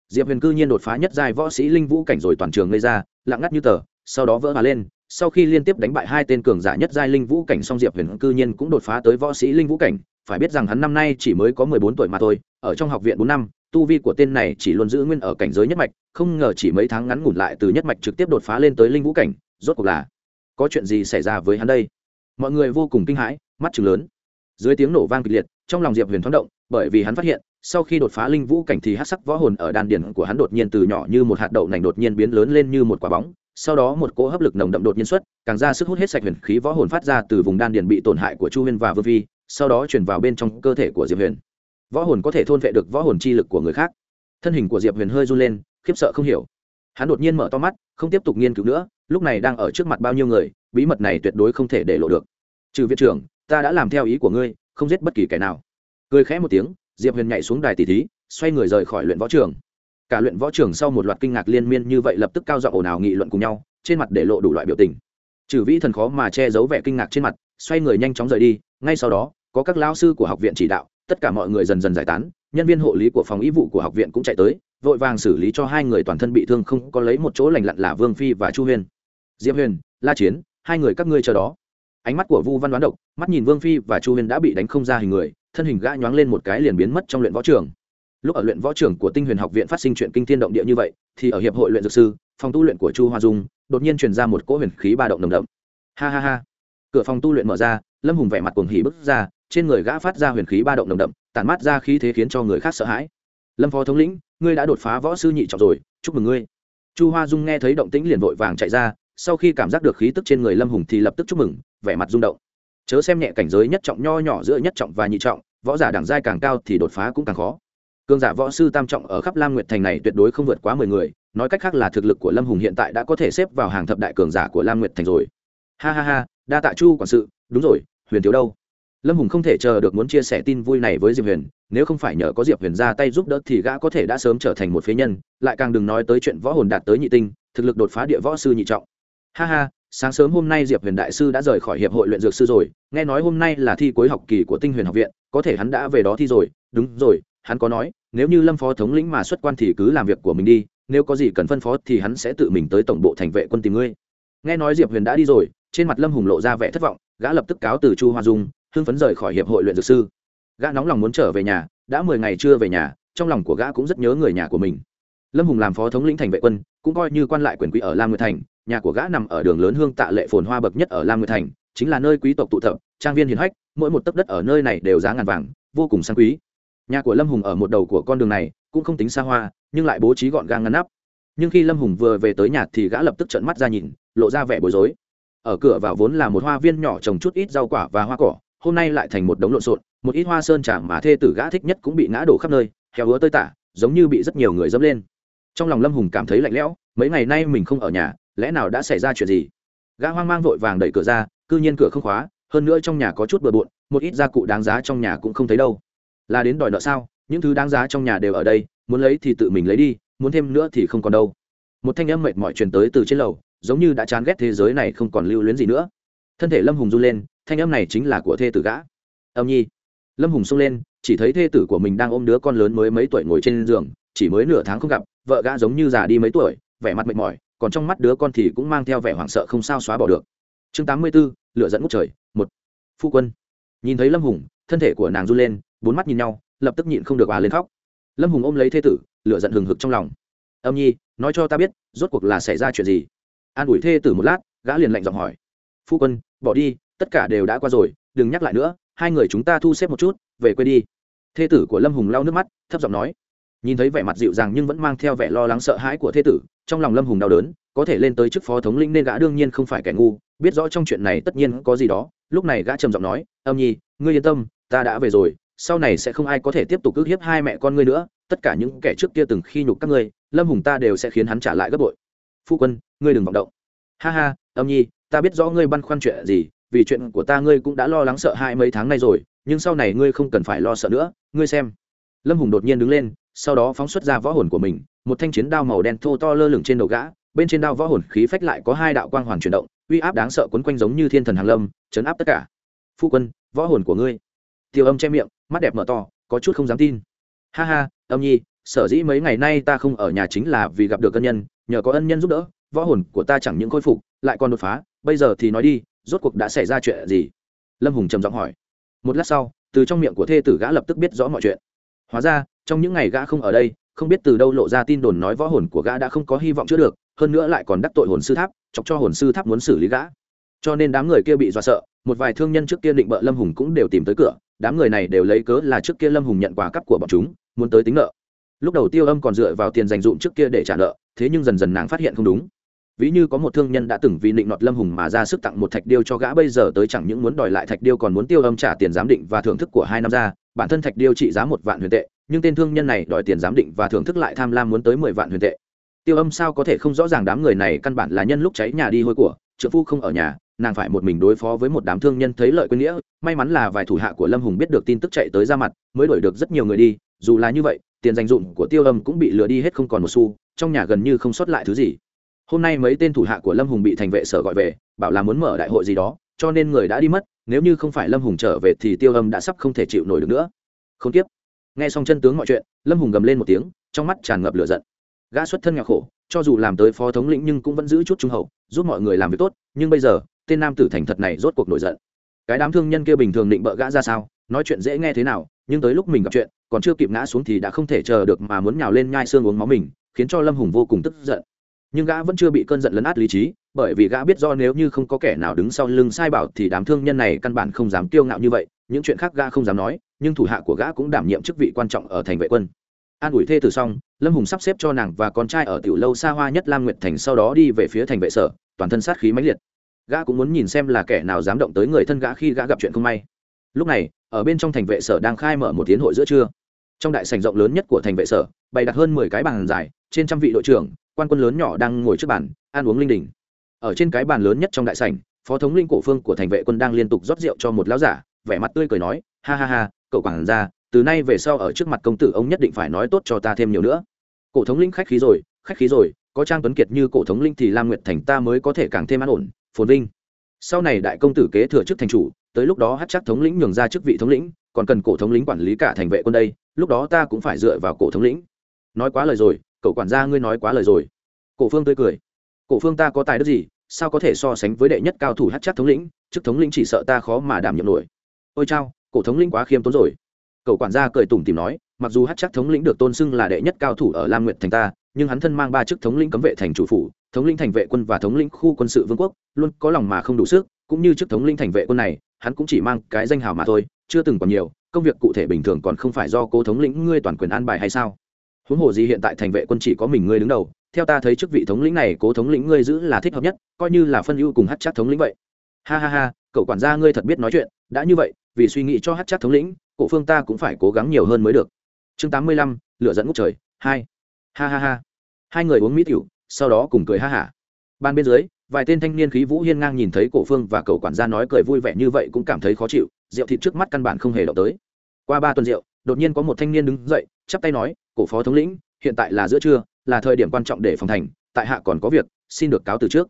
Diệp huyền cư nhiên đột phá nhất giai võ sĩ linh vũ cảnh rồi toàn trường gây ra, lặng ngắt như tờ, sau đó vỡ hòa lên, sau khi liên tiếp đánh bại hai tên cường giả nhất giai linh vũ cảnh song diệp huyền cư nhiên cũng đột phá tới võ sĩ linh vũ cảnh, phải biết rằng hắn năm nay chỉ mới có mười bốn tuổi mà thôi ở trong học viện bốn năm, tu vi của tên này chỉ luôn giữ nguyên ở cảnh giới nhất mạch, không ngờ chỉ mấy tháng ngắn ngủn lại từ nhất mạch trực tiếp đột phá lên tới linh vũ cảnh, rốt cuộc là có chuyện gì xảy ra với hắn đây? Mọi người vô cùng kinh hãi, mắt chừng lớn. Dưới tiếng nổ vang kịch liệt, trong lòng diệp huyền thoáng động, bởi vì hắn phát hiện, sau khi đột phá linh vũ cảnh thì hát sắc võ hồn ở đan điển của hắn đột nhiên từ nhỏ như một hạt đậu nành đột nhiên biến lớn lên như một quả bóng, sau đó một cỗ hấp lực nồng đậm đột nhiên xuất, càng ra sức hút hết sạch huyền khí võ hồn phát ra từ vùng đan điền bị tổn hại của chu huyền và vương vi sau đó chuyển vào bên trong cơ thể của diệp huyền võ hồn có thể thôn vệ được võ hồn chi lực của người khác. Thân hình của diệp huyền hơi run lên, khiếp sợ không hiểu. Hắn đột nhiên mở to mắt, không tiếp tục nghiên cứu nữa, lúc này đang ở trước mặt bao nhiêu người, bí mật này tuyệt đối không thể để lộ được. Trừ viện trưởng, ta đã làm theo ý của ngươi, không giết bất kỳ kẻ nào. Cười khẽ một tiếng, diệp huyền nhảy xuống đài tỷ thí, xoay người rời khỏi luyện võ trường. Cả luyện võ trường sau một loạt kinh ngạc liên miên như vậy lập tức cao giọng ồn ào nghị luận cùng nhau, trên mặt để lộ đủ loại biểu tình. Trừ vĩ thần khó mà che giấu vẻ kinh ngạc trên mặt, xoay người nhanh chóng rời đi, ngay sau đó, có các lao sư của học viện chỉ đạo tất cả mọi người dần dần giải tán, nhân viên hộ lý của phòng y vụ của học viện cũng chạy tới, vội vàng xử lý cho hai người toàn thân bị thương không có lấy một chỗ lành lặn là vương phi và chu huyền diệp huyền, la chiến, hai người các ngươi chờ đó. Ánh mắt của vu văn đoán độc, mắt nhìn vương phi và chu huyền đã bị đánh không ra hình người, thân hình gã nhoáng lên một cái liền biến mất trong luyện võ trường. Lúc ở luyện võ trường của tinh huyền học viện phát sinh chuyện kinh thiên động địa như vậy, thì ở hiệp hội luyện dược sư, phòng tu luyện của chu hoa dung, đột nhiên truyền ra một cỗ huyền khí ba động nồng đậm. Ha ha ha. Cửa phòng tu luyện mở ra, lâm hùng vẻ mặt cuồng hỉ bước ra trên người gã phát ra huyền khí ba động nồng đậm, tản mát ra khí thế khiến cho người khác sợ hãi. Lâm phó thống lĩnh, ngươi đã đột phá võ sư nhị trọng rồi, chúc mừng ngươi. Chu hoa dung nghe thấy động tĩnh liền vội vàng chạy ra, sau khi cảm giác được khí tức trên người lâm hùng thì lập tức chúc mừng, vẻ mặt rung động. Chớ xem nhẹ cảnh giới nhất trọng nho nhỏ giữa nhất trọng và nhị trọng, võ giả đẳng giai càng cao thì đột phá cũng càng khó. Cường giả võ sư tam trọng ở khắp lam nguyệt thành này tuyệt đối không vượt quá mười người, nói cách khác là thực lực của lâm hùng hiện tại đã có thể xếp vào hàng thập đại cường giả của lam nguyệt thành rồi. Ha ha ha, đa tạ chu quản sự, đúng rồi, huyền thiếu đâu? Lâm hùng không thể chờ được muốn chia sẻ tin vui này với diệp huyền, nếu không phải nhờ có diệp huyền ra tay giúp đỡ thì gã có thể đã sớm trở thành một phế nhân, lại càng đừng nói tới chuyện võ hồn đạt tới nhị tinh, thực lực đột phá địa võ sư nhị trọng. Ha ha, sáng sớm hôm nay diệp huyền đại sư đã rời khỏi hiệp hội luyện dược sư rồi, nghe nói hôm nay là thi cuối học kỳ của tinh huyền học viện, có thể hắn đã về đó thi rồi. Đúng rồi, hắn có nói, nếu như lâm phó thống lĩnh mà xuất quan thì cứ làm việc của mình đi, nếu có gì cần phân phó thì hắn sẽ tự mình tới tổng bộ thành vệ quân tìm ngươi. Nghe nói diệp huyền đã đi rồi, trên mặt lâm hùng lộ ra vẻ thất vọng, gã lập tức cáo từ chu hoa dung hưng phấn rời khỏi hiệp hội luyện dược sư. Gã nóng lòng muốn trở về nhà, đã mười ngày chưa về nhà, trong lòng của gã cũng rất nhớ người nhà của mình. Lâm hùng làm phó thống lĩnh thành vệ quân, cũng coi như quan lại quyền quý ở lam nguyệt thành, nhà của gã nằm ở đường lớn hương tạ lệ phồn hoa bậc nhất ở lam nguyệt thành, chính là nơi quý tộc tụ tập, trang viên hiền hách, mỗi một tấc đất ở nơi này đều giá ngàn vàng, vô cùng sang quý. Nhà của lâm hùng ở một đầu của con đường này, cũng không tính xa hoa, nhưng lại bố trí gọn gàng ngăn nắp. Nhưng khi lâm hùng vừa về tới nhà thì gã lập tức trợn mắt ra nhìn, lộ ra vẻ bối rối. Ở cửa vào vốn là một hoa viên nhỏ trồng chút ít rau quả và hoa cỏ hôm nay lại thành một đống lộn xộn, một ít hoa sơn trà mà thê tử gã thích nhất cũng bị ngã đổ khắp nơi, heo hứa tơi tả, giống như bị rất nhiều người dẫm lên. Trong lòng lâm hùng cảm thấy lạnh lẽo, mấy ngày nay mình không ở nhà, lẽ nào đã xảy ra chuyện gì? Gã hoang mang vội vàng đẩy cửa ra c ư nhiên cửa không khóa, hơn nữa trong nhà có chút bừa bộn, một ít gia cụ đáng giá trong nhà cũng không thấy đâu. Là đến đòi nợ sao? Những thứ đáng giá trong nhà đều ở đây, muốn lấy thì tự mình lấy đi, muốn thêm nữa thì không còn đâu. Một thanh âm mệt mỏi truyền tới từ trên lầu, giống như đã chán ghét thế giới này không còn lưu luyến gì nữa. Thân thể lâm hùng run lên thanh âm này chính là của thê tử gã. Âm nhi. Lâm hùng xông lên, chỉ thấy thê tử của mình đang ôm đứa con lớn mới mấy tuổi ngồi trên giường, chỉ mới nửa tháng không gặp, vợ gã giống như già đi mấy tuổi, vẻ mặt mệt mỏi, còn trong mắt đứa con thì cũng mang theo vẻ hoảng sợ không sao xóa bỏ được. Chương tám mươi b lựa dẫn ngút trời, một. Phu quân. Nhìn thấy lâm hùng, thân thể của nàng run lên, bốn mắt nhìn nhau, lập tức nhịn không được bà lên khóc. Lâm hùng ôm lấy thê tử lựa giận hừng hực trong lòng. Âm nhi, nói cho ta biết, rốt cuộc là xảy ra chuyện gì? An ủi thê tử một lát, gã liền lạnh giọng hỏi. Phu quân, bỏ đi tất cả đều đã qua rồi, đừng nhắc lại nữa, hai người chúng ta thu xếp một chút, về quê đi. Thê tử của lâm hùng lau nước mắt, thấp giọng nói. Nhìn thấy vẻ mặt dịu dàng nhưng vẫn mang theo vẻ lo lắng sợ hãi của thê tử, trong lòng lâm hùng đau đớn, có thể lên tới chức phó thống lĩnh nên gã đương nhiên không phải kẻ ngu, biết rõ trong chuyện này tất nhiên có gì đó, lúc này gã trầm giọng nói, âm nhi, ngươi yên tâm, ta đã về rồi, sau này sẽ không ai có thể tiếp tục ức hiếp hai mẹ con ngươi nữa, tất cả những kẻ trước kia từng khi nhục các ngươi, lâm hùng ta đều sẽ khiến hắn trả lại gấp bội. Phu quân, ngươi đừng vọng động. Ha ha, âm nhi, ta biết rõ ngươi băn khoăn chuyện gì vì chuyện của ta ngươi cũng đã lo lắng sợ hãi mấy tháng nay rồi, nhưng sau này ngươi không cần phải lo sợ nữa, ngươi xem. Lâm hùng đột nhiên đứng lên, sau đó phóng xuất ra võ hồn của mình, một thanh chiến đao màu đen thô to lơ lửng trên đầu gã, bên trên đao võ hồn khí phách lại có hai đạo quang hoàn chuyển động, uy áp đáng sợ quấn quanh giống như thiên thần hàng lâm, chấn áp tất cả. Phu quân, võ hồn của ngươi. Tiêu âm che miệng, mắt đẹp mở to, có chút không dám tin. Ha ha, âm nhi, sở dĩ mấy ngày nay ta không ở nhà chính là vì gặp được ân nhân, nhờ có ân nhân giúp đỡ, võ hồn của ta chẳng những khôi phục, lại còn đột phá, bây giờ thì nói đi rốt cuộc đã xảy ra chuyện gì? Lâm hùng trầm giọng hỏi. Một lát sau, từ trong miệng của thê tử gã lập tức biết rõ mọi chuyện. Hóa ra, trong những ngày gã không ở đây, không biết từ đâu lộ ra tin đồn nói võ hồn của gã đã không có hy vọng chữa được, hơn nữa lại còn đắc tội hồn sư tháp, chọc cho hồn sư tháp muốn xử lý gã. Cho nên đám người kia bị dọa sợ, một vài thương nhân trước kia định bợ lâm hùng cũng đều tìm tới cửa, đám người này đều lấy cớ là trước kia lâm hùng nhận quà cắp của bọn chúng, muốn tới tính nợ. Lúc đầu tiêu âm còn dựa vào tiền dành dụm trước kia để trả nợ, thế nhưng dần dần nàng phát hiện không đúng ví như có một thương nhân đã từng vì định nọt lâm hùng mà ra sức tặng một thạch điêu cho gã, bây giờ tới chẳng những muốn đòi lại thạch điêu còn muốn tiêu âm trả tiền giám định và thưởng thức của hai năm ra. Bản thân thạch điêu trị giá một vạn huyền tệ, nhưng tên thương nhân này đòi tiền giám định và thưởng thức lại tham lam muốn tới mười vạn huyền tệ. Tiêu âm sao có thể không rõ ràng đám người này căn bản là nhân lúc cháy nhà đi hôi của trợ phu không ở nhà, nàng phải một mình đối phó với một đám thương nhân thấy lợi quên nghĩa. May mắn là vài thủ hạ của lâm hùng biết được tin tức chạy tới ra mặt, mới đuổi được rất nhiều người đi. Dù là như vậy, tiền dành dụng của tiêu âm cũng bị lừa đi hết không còn một xu, trong nhà gần như không sót lại thứ gì hôm nay mấy tên thủ hạ của lâm hùng bị thành vệ sở gọi về, bảo là muốn mở đại hội gì đó, cho nên người đã đi mất, nếu như không phải lâm hùng trở về thì tiêu âm đã sắp không thể chịu nổi được nữa. Không tiếp. Nghe xong chân tướng mọi chuyện, lâm hùng gầm lên một tiếng, trong mắt tràn ngập lửa giận. Gã xuất thân nghèo khổ, cho dù làm tới phó thống lĩnh nhưng cũng vẫn giữ chút trung hậu, giúp mọi người làm việc tốt, nhưng bây giờ, tên nam tử thành thật này rốt cuộc nổi giận. Cái đám thương nhân kia bình thường định bợ gã ra sao, nói chuyện dễ nghe thế nào, nhưng tới lúc mình gặp chuyện, còn chưa kịp ngã xuống thì đã không thể chờ được mà muốn nhào lên nhai xương uống máu mình, khiến cho lâm hùng vô cùng tức giận nhưng gã vẫn chưa bị cơn giận lấn át lý trí, bởi vì gã biết do nếu như không có kẻ nào đứng sau lưng sai bảo thì đám thương nhân này căn bản không dám kiêu ngạo như vậy, những chuyện khác gã không dám nói, nhưng thủ hạ của gã cũng đảm nhiệm chức vị quan trọng ở thành vệ quân. An ủi thê từ xong, lâm hùng sắp xếp cho nàng và con trai ở tiểu lâu xa hoa nhất lam nguyệt thành sau đó đi về phía thành vệ sở, toàn thân sát khí mãnh liệt. Gã cũng muốn nhìn xem là kẻ nào dám động tới người thân gã khi gã gặp chuyện không may. Lúc này, ở bên trong thành vệ sở đang khai mở một tiến hội giữa trưa. Trong đại sảnh rộng lớn nhất của thành vệ sở, bày đặt hơn mười cái bàn dài, trên trăm vị đội trưởng quan quân lớn nhỏ đang ngồi trước bàn, ăn uống linh đình. Ở trên cái bàn lớn nhất trong đại sảnh, phó thống linh cổ phương của thành vệ quân đang liên tục rót rượu cho một lão giả, vẻ mặt tươi cười nói, ha ha ha, cậu quản gia, từ nay về sau ở trước mặt công tử ông nhất định phải nói tốt cho ta thêm nhiều nữa. Cổ thống linh khách khí rồi, khách khí rồi, có trang tuấn kiệt như cổ thống linh thì lam nguyệt thành ta mới có thể càng thêm an ổn, phồn vinh. Sau này đại công tử kế thừa chức thành chủ, tới lúc đó hát chắc thống lĩnh nhường ra chức vị thống lĩnh, còn cần cổ thống lĩnh quản lý cả thành vệ quân đây, lúc đó ta cũng phải dựa vào cổ thống lĩnh. Nói quá lời rồi cậu quản gia ngươi nói quá lời rồi. Cổ phương tươi cười. Cổ phương ta có tài đức gì, sao có thể so sánh với đệ nhất cao thủ hát chắc thống lĩnh, chức thống lĩnh chỉ sợ ta khó mà đảm nhiệm nổi. Ôi chao, cổ thống lĩnh quá khiêm tốn rồi. Cậu quản gia cười tủm tìm nói, mặc dù hát chắc thống lĩnh được tôn xưng là đệ nhất cao thủ ở lam nguyệt thành ta, nhưng hắn thân mang ba chức thống lĩnh cấm vệ thành chủ phủ, thống lĩnh thành vệ quân và thống lĩnh khu quân sự vương quốc, luôn có lòng mà không đủ sức, cũng như chức thống lĩnh thành vệ quân này, hắn cũng chỉ mang cái danh hào mà thôi, chưa từng còn nhiều, công việc cụ thể bình thường còn không phải do cố thống lĩnh ngươi toàn quyền an bài hay sao? Huống hồ gì hiện tại thành vệ quân chỉ có mình ngươi đứng đầu, theo ta thấy chức vị thống lĩnh này, cố thống lĩnh ngươi giữ là thích hợp nhất, coi như là phân ưu cùng hát chắc thống lĩnh vậy. Ha ha ha, cậu quản gia ngươi thật biết nói chuyện, đã như vậy, vì suy nghĩ cho hát chắc thống lĩnh, cổ phương ta cũng phải cố gắng nhiều hơn mới được. Chương tám mươi lăm lựa dẫn ngút trời, hai. Ha ha ha. Hai người uống mỹ tiểu, sau đó cùng cười ha hả. Ban bên dưới, vài tên thanh niên khí vũ hiên ngang nhìn thấy cổ phương và cậu quản gia nói cười vui vẻ như vậy cũng cảm thấy khó chịu, rượu thịt trước mắt căn bản không hề động tới. Qua ba tuần rượu đột nhiên có một thanh niên đứng dậy, chắp tay nói, cổ phó thống lĩnh, hiện tại là giữa trưa, là thời điểm quan trọng để phòng thành, tại hạ còn có việc, xin được cáo từ trước.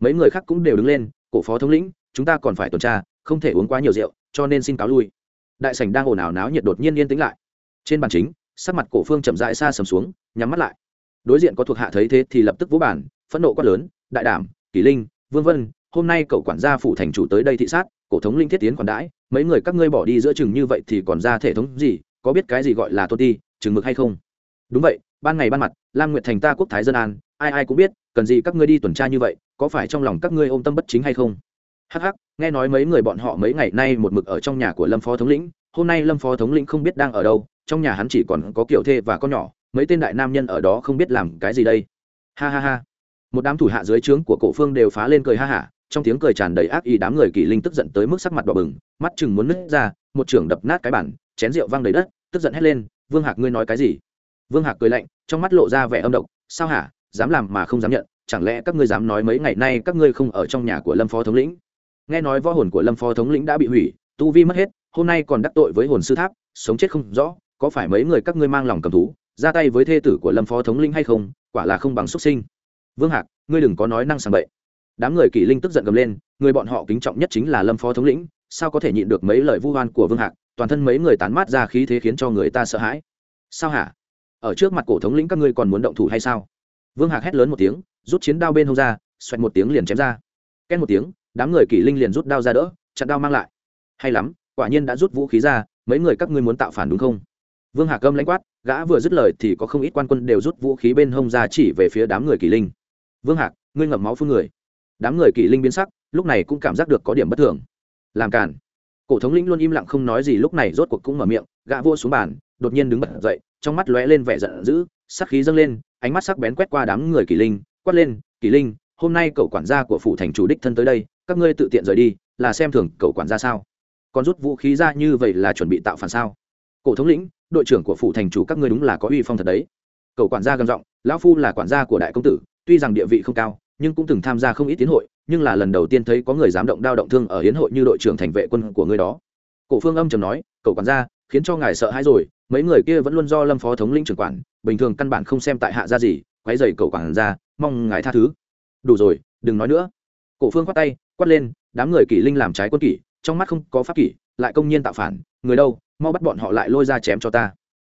Mấy người khác cũng đều đứng lên, cổ phó thống lĩnh, chúng ta còn phải tuần tra, không thể uống quá nhiều rượu, cho nên xin cáo lui. Đại sảnh đang ồn ào náo nhiệt đột nhiên yên tĩnh lại. Trên bàn chính, sắc mặt cổ phương chậm rãi xa sầm xuống, nhắm mắt lại. Đối diện có thuộc hạ thấy thế thì lập tức vỗ bản phẫn nộ quát lớn, đại đảm kỷ linh, vương vân, hôm nay cậu quản gia phủ thành chủ tới đây thị sát, cổ thống linh thiết tiến quản đãi, mấy người các ngươi bỏ đi giữa chừng như vậy thì còn ra thể thống gì có biết cái gì gọi là tôn ti, chừng mực hay không? Đúng vậy, ban ngày ban mặt, lam nguyệt thành ta quốc thái dân an, ai ai cũng biết, cần gì các ngươi đi tuần tra như vậy, có phải trong lòng các ngươi ôm tâm bất chính hay không? Hắc hắc, nghe nói mấy người bọn họ mấy ngày nay một mực ở trong nhà của lâm phó thống lĩnh, hôm nay lâm phó thống lĩnh không biết đang ở đâu, trong nhà hắn chỉ còn có kiểu thê và con nhỏ, mấy tên đại nam nhân ở đó không biết làm cái gì đây. Ha ha ha. Một đám thủ hạ dưới trướng của cổ phương đều phá lên cười ha hả trong tiếng cười tràn đầy ác ý đám người kỳ linh tức giận tới mức sắc mặt đỏ bừng, mắt chừng muốn nứt ra, một trưởng đập nát cái bản chén rượu văng đầy đất, tức giận hét lên, vương hạc ngươi nói cái gì? Vương hạc cười lạnh, trong mắt lộ ra vẻ âm độc, sao hả? Dám làm mà không dám nhận, chẳng lẽ các ngươi dám nói mấy ngày nay các ngươi không ở trong nhà của lâm phó thống lĩnh? Nghe nói võ hồn của lâm phó thống lĩnh đã bị hủy, tu vi mất hết, hôm nay còn đắc tội với hồn sư tháp, sống chết không rõ, có phải mấy người các ngươi mang lòng cầm thú, ra tay với thê tử của lâm phó thống lĩnh hay không, quả là không bằng xuất sinh. Vương hạc, ngươi đừng có nói năng sàng bậy đám người kỷ linh tức giận gầm lên, người bọn họ kính trọng nhất chính là lâm phó thống lĩnh, sao có thể nhịn được mấy lời vu oan của vương hạc, toàn thân mấy người tán mát ra khí thế khiến cho người ta sợ hãi. Sao hả? Ở trước mặt cổ thống lĩnh các ngươi còn muốn động thủ hay sao? Vương hạc hét lớn một tiếng, rút chiến đao bên hông ra, xoẹt một tiếng liền chém ra. Két một tiếng, đám người kỷ linh liền rút đao ra đỡ, chặn đao mang lại. Hay lắm, quả nhiên đã rút vũ khí ra, mấy người các ngươi muốn tạo phản đúng không? Vương hạc âm lãnh quát, gã vừa dứt lời thì có không ít quan quân đều rút vũ khí bên hông ra chỉ về phía đám người kỷ linh. Vương hạc, ngươi ngậm máu phun người đám người kỵ linh biến sắc, lúc này cũng cảm giác được có điểm bất thường. Làm cản cổ thống lĩnh luôn im lặng không nói gì, lúc này rốt cuộc cũng mở miệng, gã vô xuống bàn, đột nhiên đứng bật dậy, trong mắt lóe lên vẻ giận dữ, sắc khí dâng lên, ánh mắt sắc bén quét qua đám người kỷ linh, quát lên, kỷ linh, hôm nay cậu quản gia của phủ thành chủ đích thân tới đây, các ngươi tự tiện rời đi, là xem thường cậu quản gia sao? Còn rút vũ khí ra như vậy là chuẩn bị tạo phản sao? Cổ thống lĩnh, đội trưởng của phủ thành chủ các ngươi đúng là có uy phong thật đấy. Cậu quản gia gầm giọng, lão phu là quản gia của đại công tử, tuy rằng địa vị không cao nhưng cũng từng tham gia không ít tiến hội, nhưng là lần đầu tiên thấy có người dám động đao động thương ở hiến hội như đội trưởng thành vệ quân của ngươi đó. Cổ phương âm trầm nói, cậu quản gia, khiến cho ngài sợ hãi rồi, mấy người kia vẫn luôn do lâm phó thống lĩnh trưởng quản, bình thường căn bản không xem tại hạ ra gì, quấy dày cậu quản gia, mong ngài tha thứ. Đủ rồi, đừng nói nữa. Cổ phương quát tay, quát lên, đám người kỷ linh làm trái quân kỷ, trong mắt không có pháp kỷ, lại công nhiên tạo phản, người đâu, mau bắt bọn họ lại lôi ra chém cho ta.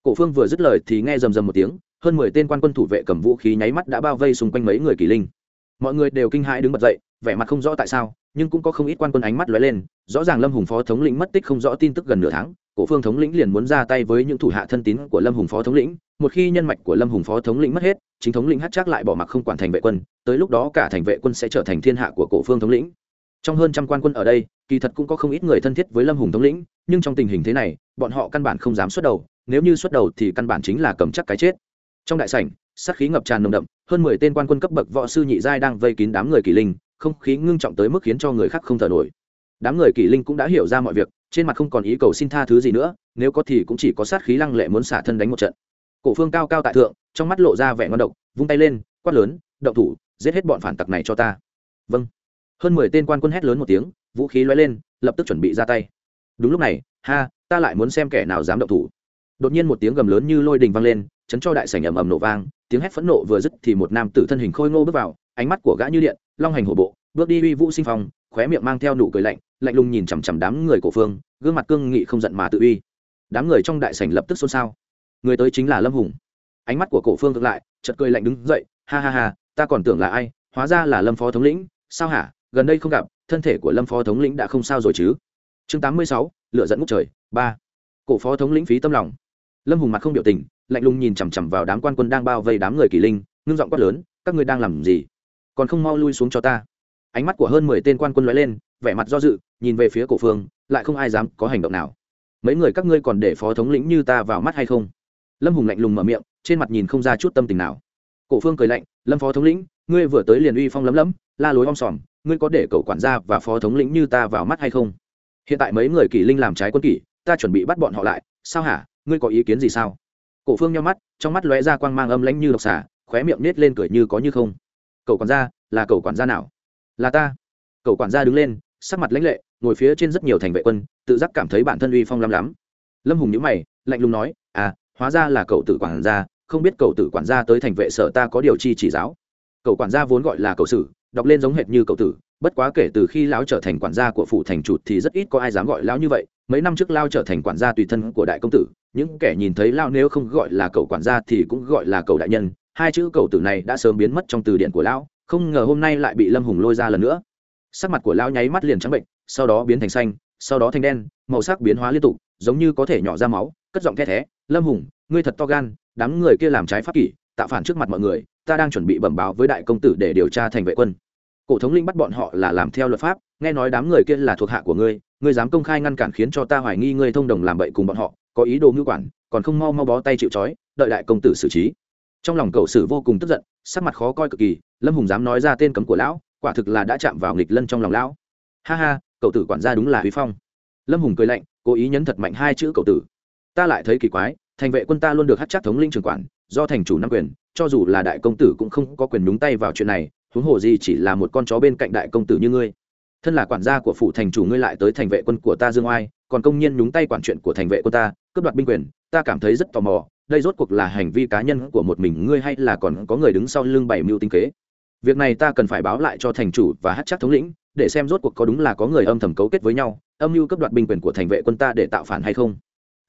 Cổ phương vừa dứt lời thì nghe rầm rầm một tiếng, hơn mười tên quan quân thủ vệ cầm vũ khí nháy mắt đã bao vây xung quanh mấy người kỷ linh mọi người đều kinh hãi đứng bật dậy, vẻ mặt không rõ tại sao, nhưng cũng có không ít quan quân ánh mắt lóe lên, rõ ràng lâm hùng phó thống lĩnh mất tích không rõ tin tức gần nửa tháng, cổ phương thống lĩnh liền muốn ra tay với những thủ hạ thân tín của lâm hùng phó thống lĩnh, một khi nhân mạch của lâm hùng phó thống lĩnh mất hết, chính thống lĩnh hát chắc lại bỏ mặc không quản thành vệ quân, tới lúc đó cả thành vệ quân sẽ trở thành thiên hạ của cổ phương thống lĩnh. Trong hơn trăm quan quân ở đây, kỳ thật cũng có không ít người thân thiết với lâm hùng thống lĩnh, nhưng trong tình hình thế này, bọn họ căn bản không dám xuất đầu, nếu như xuất đầu thì căn bản chính là cầm chắc cái chết. Trong đại sảnh sát khí ngập tràn nồng đậm, hơn mười tên quan quân cấp bậc võ sư nhị giai đang vây kín đám người kỳ linh, không khí ngưng trọng tới mức khiến cho người khác không thở nổi. Đám người kỳ linh cũng đã hiểu ra mọi việc, trên mặt không còn ý cầu xin tha thứ gì nữa, nếu có thì cũng chỉ có sát khí lăng lệ muốn xả thân đánh một trận. Cổ phương cao cao tại thượng, trong mắt lộ ra vẻ ngon độc, vung tay lên, quát lớn, động thủ, giết hết bọn phản tặc này cho ta. Vâng. Hơn mười tên quan quân hét lớn một tiếng, vũ khí loay lên, lập tức chuẩn bị ra tay. Đúng lúc này, ha, ta lại muốn xem kẻ nào dám động thủ. Đột nhiên một tiếng gầm lớn như lôi đình vang lên, chấn cho đại sảnh ầm ầm nổ vang tiếng hét phẫn nộ vừa dứt thì một nam tử thân hình khôi ngô bước vào, ánh mắt của gã như điện, long hành hổ bộ, bước đi uy vũ sinh phong, khóe miệng mang theo nụ cười lạnh lạnh lùng nhìn chằm chằm đám người cổ phương, gương mặt cương nghị không giận mà tự uy. Đám người trong đại sảnh lập tức xôn xao. Người tới chính là lâm hùng. Ánh mắt của cổ phương ngược lại, chợt cười lạnh đứng dậy, ha ha ha, ta còn tưởng là ai, hóa ra là lâm phó thống lĩnh, sao hả? Gần đây không gặp, thân thể của lâm phó thống lĩnh đã không sao rồi chứ? Chương tám mươi sáu lựa dẫn ngút trời, ba. Cổ phó thống lĩnh phí tâm lòng lâm hùng mặt không biểu tình, lạnh lùng nhìn chằm chằm vào đám quan quân đang bao vây đám người kỳ linh, ngưng giọng quát lớn, các ngươi đang làm gì? Còn không mau lui xuống cho ta. Ánh mắt của hơn mười tên quan quân lóe lên, vẻ mặt do dự, nhìn về phía cổ phương, lại không ai dám có hành động nào. Mấy người các ngươi còn để phó thống lĩnh như ta vào mắt hay không? Lâm hùng lạnh lùng mở miệng, trên mặt nhìn không ra chút tâm tình nào. Cổ phương cười lạnh, lâm phó thống lĩnh, ngươi vừa tới liền uy phong lấm lấm, la lối om sòm, ngươi có để cậu quản gia và phó thống lĩnh như ta vào mắt hay không? Hiện tại mấy người kỷ linh làm trái quân kỷ ta chuẩn bị bắt bọn họ lại, sao hả? Ngươi có ý kiến gì sao? Cổ phương nhau mắt, trong mắt lóe ra quang mang âm lãnh như độc xả khóe miệng nết lên cười như có như không. Cậu quản gia, là cậu quản gia nào? Là ta. Cậu quản gia đứng lên, sắc mặt lãnh lệ, ngồi phía trên rất nhiều thành vệ quân, tự giác cảm thấy bản thân uy phong lắm lắm. Lâm hùng nhíu mày, lạnh lùng nói à hóa ra là cậu tử quản gia, không biết cậu tử quản gia tới thành vệ sở ta có điều chi chỉ giáo. Cậu quản gia vốn gọi là cậu sử, đọc lên giống hệt như cậu tử, bất quá kể từ khi lão trở thành quản gia của phủ thành chủ thì rất ít có ai dám gọi lão như vậy. Mấy năm trước lao trở thành quản gia tùy thân của đại công tử những kẻ nhìn thấy lão nếu không gọi là cậu quản gia thì cũng gọi là cậu đại nhân. Hai chữ cậu tử này đã sớm biến mất trong từ điển của lão, không ngờ hôm nay lại bị lâm hùng lôi ra lần nữa. Sắc mặt của lão nháy mắt liền trắng bệnh, sau đó biến thành xanh, sau đó thành đen, màu sắc biến hóa liên tục, giống như có thể nhỏ ra máu, cất giọng the thé, lâm hùng, ngươi thật to gan, đám người kia làm trái pháp kỷ, tạo phản trước mặt mọi người, ta đang chuẩn bị bẩm báo với đại công tử để điều tra thành vệ quân. Cổ thống linh bắt bọn họ là làm theo luật pháp, nghe nói đám người kia là thuộc hạ của ngươi ngươi dám công khai ngăn cản khiến cho ta hoài nghi ngươi thông đồng làm bậy cùng bọn họ có ý đồ ngưu quản, còn không mau mau bó tay chịu trói, đợi đại công tử xử trí. Trong lòng cậu sử vô cùng tức giận, sắc mặt khó coi cực kỳ, lâm hùng dám nói ra tên cấm của lão, quả thực là đã chạm vào nghịch lân trong lòng lão. Ha ha, cậu tử quản gia đúng là huy phong. Lâm hùng cười lạnh, cố ý nhấn thật mạnh hai chữ cậu tử. Ta lại thấy kỳ quái, thành vệ quân ta luôn được hát chắc thống linh trường quản, do thành chủ nắm quyền, cho dù là đại công tử cũng không có quyền nhúng tay vào chuyện này, huống hồ gì chỉ là một con chó bên cạnh đại công tử như ngươi thân là quản gia của phủ thành chủ ngươi lại tới thành vệ quân của ta dương oai, còn công nhiên nhúng tay quản chuyện của thành vệ quân ta, cướp đoạt binh quyền, ta cảm thấy rất tò mò, đây rốt cuộc là hành vi cá nhân của một mình ngươi hay là còn có người đứng sau lưng bảy mưu tinh kế? Việc này ta cần phải báo lại cho thành chủ và hát chắc thống lĩnh, để xem rốt cuộc có đúng là có người âm thầm cấu kết với nhau, âm mưu cấp đoạt binh quyền của thành vệ quân ta để tạo phản hay không?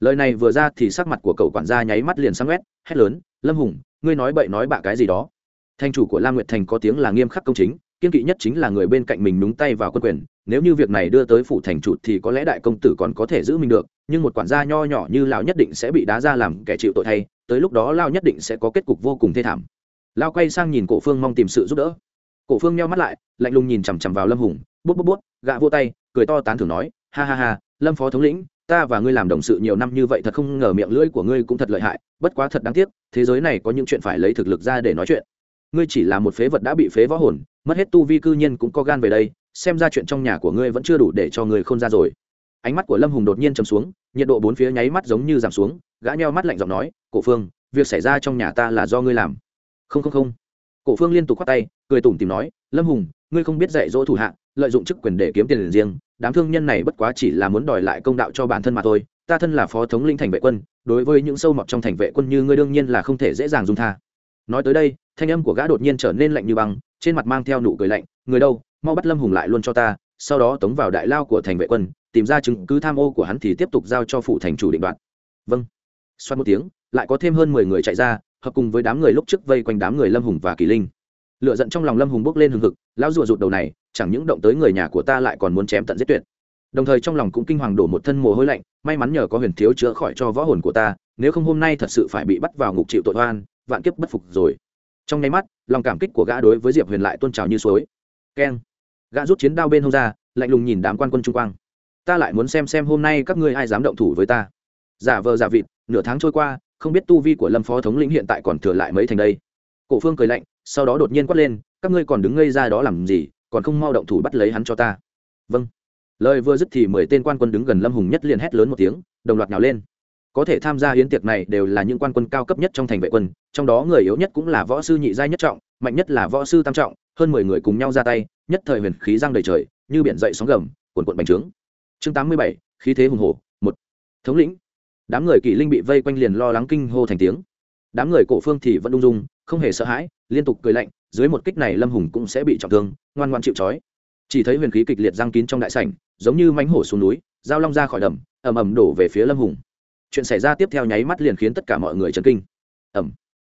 Lời này vừa ra thì sắc mặt của cậu quản gia nháy mắt liền sáng quét hét lớn, lâm hùng, ngươi nói bậy nói bạ cái gì đó? Thành chủ của La nguyệt thành có tiếng là nghiêm khắc công chính kiên kỵ nhất chính là người bên cạnh mình đúng tay vào quân quyền. Nếu như việc này đưa tới phủ thành chủ thì có lẽ đại công tử còn có thể giữ mình được, nhưng một quản gia nho nhỏ như lão nhất định sẽ bị đá ra làm kẻ chịu tội thay, tới lúc đó lao nhất định sẽ có kết cục vô cùng thê thảm. Lao quay sang nhìn cổ phương mong tìm sự giúp đỡ. Cổ phương nheo mắt lại, lạnh lùng nhìn chằm chằm vào lâm hùng, bút bút bút, gạ vô tay, cười to tán thưởng nói, ha ha ha, lâm phó thống lĩnh, ta và ngươi làm đồng sự nhiều năm như vậy thật không ngờ miệng lưỡi của ngươi cũng thật lợi hại, bất quá thật đáng tiếc, thế giới này có những chuyện phải lấy thực lực ra để nói chuyện ngươi chỉ là một phế vật đã bị phế võ hồn, mất hết tu vi cư nhiên cũng có gan về đây, xem ra chuyện trong nhà của ngươi vẫn chưa đủ để cho ngươi không ra rồi. Ánh mắt của lâm hùng đột nhiên chầm xuống, nhiệt độ bốn phía nháy mắt giống như giảm xuống, gã nheo mắt lạnh giọng nói, cổ phương, việc xảy ra trong nhà ta là do ngươi làm. Không không không. Cổ phương liên tục khoát tay, cười tủm tìm nói, lâm hùng, ngươi không biết dạy dỗ thủ hạ, lợi dụng chức quyền để kiếm tiền riêng, đám thương nhân này bất quá chỉ là muốn đòi lại công đạo cho bản thân mà thôi, ta thân là phó thống linh thành vệ quân, đối với những sâu mọt trong thành vệ quân như ngươi đương nhiên là không thể dễ dàng dung tha nói tới đây, thanh âm của gã đột nhiên trở nên lạnh như băng, trên mặt mang theo nụ cười lạnh, người đâu, mau bắt lâm hùng lại luôn cho ta, sau đó tống vào đại lao của thành vệ quân, tìm ra chứng cứ tham ô của hắn thì tiếp tục giao cho phụ thành chủ định đoạt. Vâng. Xoát một tiếng, lại có thêm hơn mười người chạy ra, hợp cùng với đám người lúc trước vây quanh đám người lâm hùng và kỳ linh. Lựa giận trong lòng lâm hùng bốc lên hừng hực, lão rùa rụt đầu này, chẳng những động tới người nhà của ta lại còn muốn chém tận giết tuyệt. Đồng thời trong lòng cũng kinh hoàng đổ một thân mồ hôi lạnh, may mắn nhờ có huyền thiếu chữa khỏi cho võ hồn của ta, nếu không hôm nay thật sự phải bị bắt vào ngục chịu tội oan vạn kiếp bất phục rồi. Trong nháy mắt, lòng cảm kích của gã đối với diệp huyền lại tôn trào như suối. Keng. Gã rút chiến đao bên hông ra, lạnh lùng nhìn đám quan quân trung quang. Ta lại muốn xem xem hôm nay các ngươi ai dám động thủ với ta. Giả vờ giả vịt, nửa tháng trôi qua, không biết tu vi của lâm phó thống lĩnh hiện tại còn thừa lại mấy thành đây. Cổ phương cười lạnh, sau đó đột nhiên quát lên, các ngươi còn đứng ngây ra đó làm gì, còn không mau động thủ bắt lấy hắn cho ta. Vâng. Lời vừa dứt thì mười tên quan quân đứng gần lâm hùng nhất liền hét lớn một tiếng, đồng loạt nhào lên có thể tham gia hiến tiệc này đều là những quan quân cao cấp nhất trong thành vệ quân, trong đó người yếu nhất cũng là võ sư nhị giai nhất trọng, mạnh nhất là võ sư tam trọng, hơn mười người cùng nhau ra tay, nhất thời huyền khí giang đầy trời, như biển dậy sóng gầm, cuồn cuộn bành trướng. Chương tám mươi bảy, khí thế hùng hổ, một. Thống lĩnh. Đám người kỵ linh bị vây quanh liền lo lắng kinh hô thành tiếng. Đám người cổ phương thì vẫn ung dung, không hề sợ hãi, liên tục cười lạnh, dưới một kích này lâm hùng cũng sẽ bị trọng thương, ngoan ngoan chịu trói. Chỉ thấy huyền khí kịch liệt giang kín trong đại sảnh, giống như mánh hổ xuống núi, giao long ra khỏi đầm, ầm ầm đổ về phía lâm hùng chuyện xảy ra tiếp theo nháy mắt liền khiến tất cả mọi người chấn kinh. Ẩm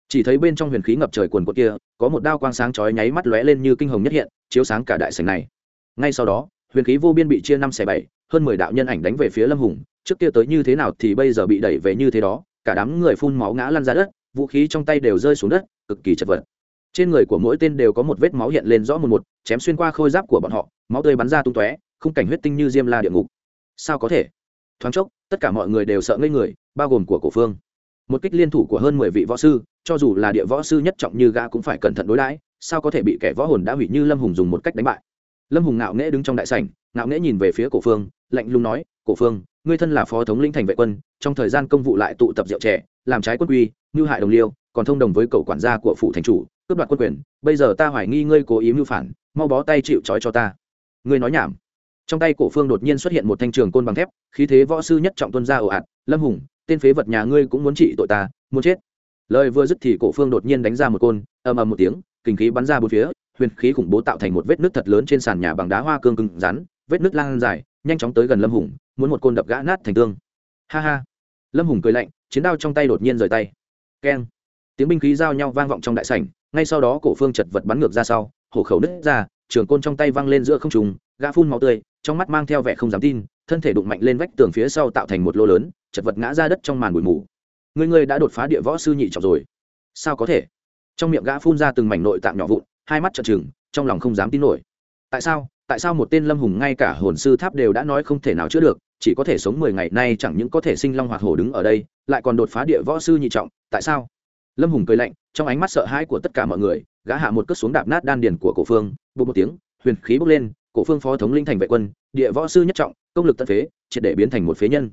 chỉ thấy bên trong huyền khí ngập trời quần quật kia, có một đao quang sáng chói nháy mắt lóe lên như kinh hồng nhất hiện, chiếu sáng cả đại sảnh này. Ngay sau đó, huyền khí vô biên bị chia năm xẻ bảy, hơn mười đạo nhân ảnh đánh về phía lâm hùng, trước kia tới như thế nào thì bây giờ bị đẩy về như thế đó, cả đám người phun máu ngã lăn ra đất, vũ khí trong tay đều rơi xuống đất, cực kỳ chật vật. Trên người của mỗi tên đều có một vết máu hiện lên rõ một một, chém xuyên qua khôi giáp của bọn họ, máu tươi bắn ra tung tóe, khung cảnh huyết tinh như diêm la địa ngục. Sao có thể? Thoáng chốc tất cả mọi người đều sợ ngây người, bao gồm của cổ phương. Một kích liên thủ của hơn mười vị võ sư, cho dù là địa võ sư nhất trọng như gã cũng phải cẩn thận đối đãi, sao có thể bị kẻ võ hồn đã hủy như lâm hùng dùng một cách đánh bại? Lâm hùng ngạo nghễ đứng trong đại sảnh, ngạo nghễ nhìn về phía cổ phương, lạnh lùng nói, cổ phương, ngươi thân là phó thống lĩnh thành vệ quân, trong thời gian công vụ lại tụ tập rượu trẻ, làm trái quân quy ngư hại đồng liêu, còn thông đồng với cậu quản gia của phủ thành chủ, cướp đoạt quân quyền, bây giờ ta hoài nghi ngươi cố ý mưu phản, mau bó tay chịu trói cho ta. Ngươi nói nhảm trong tay cổ phương đột nhiên xuất hiện một thanh trường côn bằng thép, khí thế võ sư nhất trọng tuân ra ồ ạt, lâm hùng, tên phế vật nhà ngươi cũng muốn trị tội ta, muốn chết. Lời vừa dứt thì cổ phương đột nhiên đánh ra một côn, ầm ầm một tiếng, kinh khí bắn ra bốn phía, huyền khí khủng bố tạo thành một vết nứt thật lớn trên sàn nhà bằng đá hoa cương cứng rắn, vết nứt lan dài, nhanh chóng tới gần lâm hùng, muốn một côn đập gã nát thành tương. Ha ha. Lâm hùng cười lạnh, chiến đao trong tay đột nhiên rời tay. Keng. Tiếng binh khí giao nhau vang vọng trong đại sảnh, ngay sau đó cổ phương chật vật bắn ngược ra sau, hổ khẩu nứt ra, trường côn trong tay văng lên giữa không trùng gã phun máu tươi trong mắt mang theo vẻ không dám tin, thân thể đụng mạnh lên vách tường phía sau tạo thành một lô lớn, chật vật ngã ra đất trong màn bụi mù. Người người đã đột phá địa võ sư nhị trọng rồi. Sao có thể? Trong miệng gã phun ra từng mảnh nội tạng nhỏ vụn, hai mắt trợn trừng, trong lòng không dám tin nổi. Tại sao? Tại sao một tên lâm hùng ngay cả hồn sư tháp đều đã nói không thể nào chữa được, chỉ có thể sống mười ngày nay chẳng những có thể sinh long hoạt hổ đứng ở đây, lại còn đột phá địa võ sư nhị trọng, tại sao? Lâm hùng cười lạnh, trong ánh mắt sợ hãi của tất cả mọi người, gã hạ một cất xuống đạp nát đan điền của cổ phương bụng một tiếng, huyền khí bốc lên cổ phương phó thống linh thành vệ quân, địa võ sư nhất trọng, công lực tận phế, triệt để biến thành một phế nhân.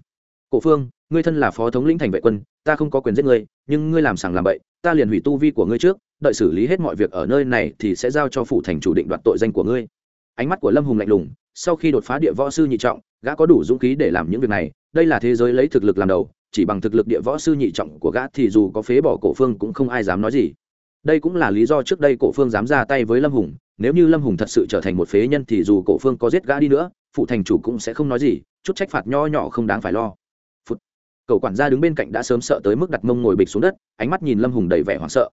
Cổ phương, ngươi thân là phó thống lĩnh thành vệ quân, ta không có quyền giết ngươi, nhưng ngươi làm sàng làm bậy, ta liền hủy tu vi của ngươi trước, đợi xử lý hết mọi việc ở nơi này thì sẽ giao cho phủ thành chủ định đoạt tội danh của ngươi. Ánh mắt của lâm hùng lạnh lùng, sau khi đột phá địa võ sư nhị trọng, gã có đủ dũng khí để làm những việc này, đây là thế giới lấy thực lực làm đầu, chỉ bằng thực lực địa võ sư nhị trọng của gã thì dù có phế bỏ cổ phương cũng không ai dám nói gì. Đây cũng là lý do trước đây cổ phương dám ra tay với lâm hùng nếu như lâm hùng thật sự trở thành một phế nhân thì dù cổ phương có giết gã đi nữa, phụ thành chủ cũng sẽ không nói gì, chút trách phạt nho nhỏ không đáng phải lo. Phụt. cậu quản gia đứng bên cạnh đã sớm sợ tới mức đặt mông ngồi bịch xuống đất, ánh mắt nhìn lâm hùng đầy vẻ hoảng sợ.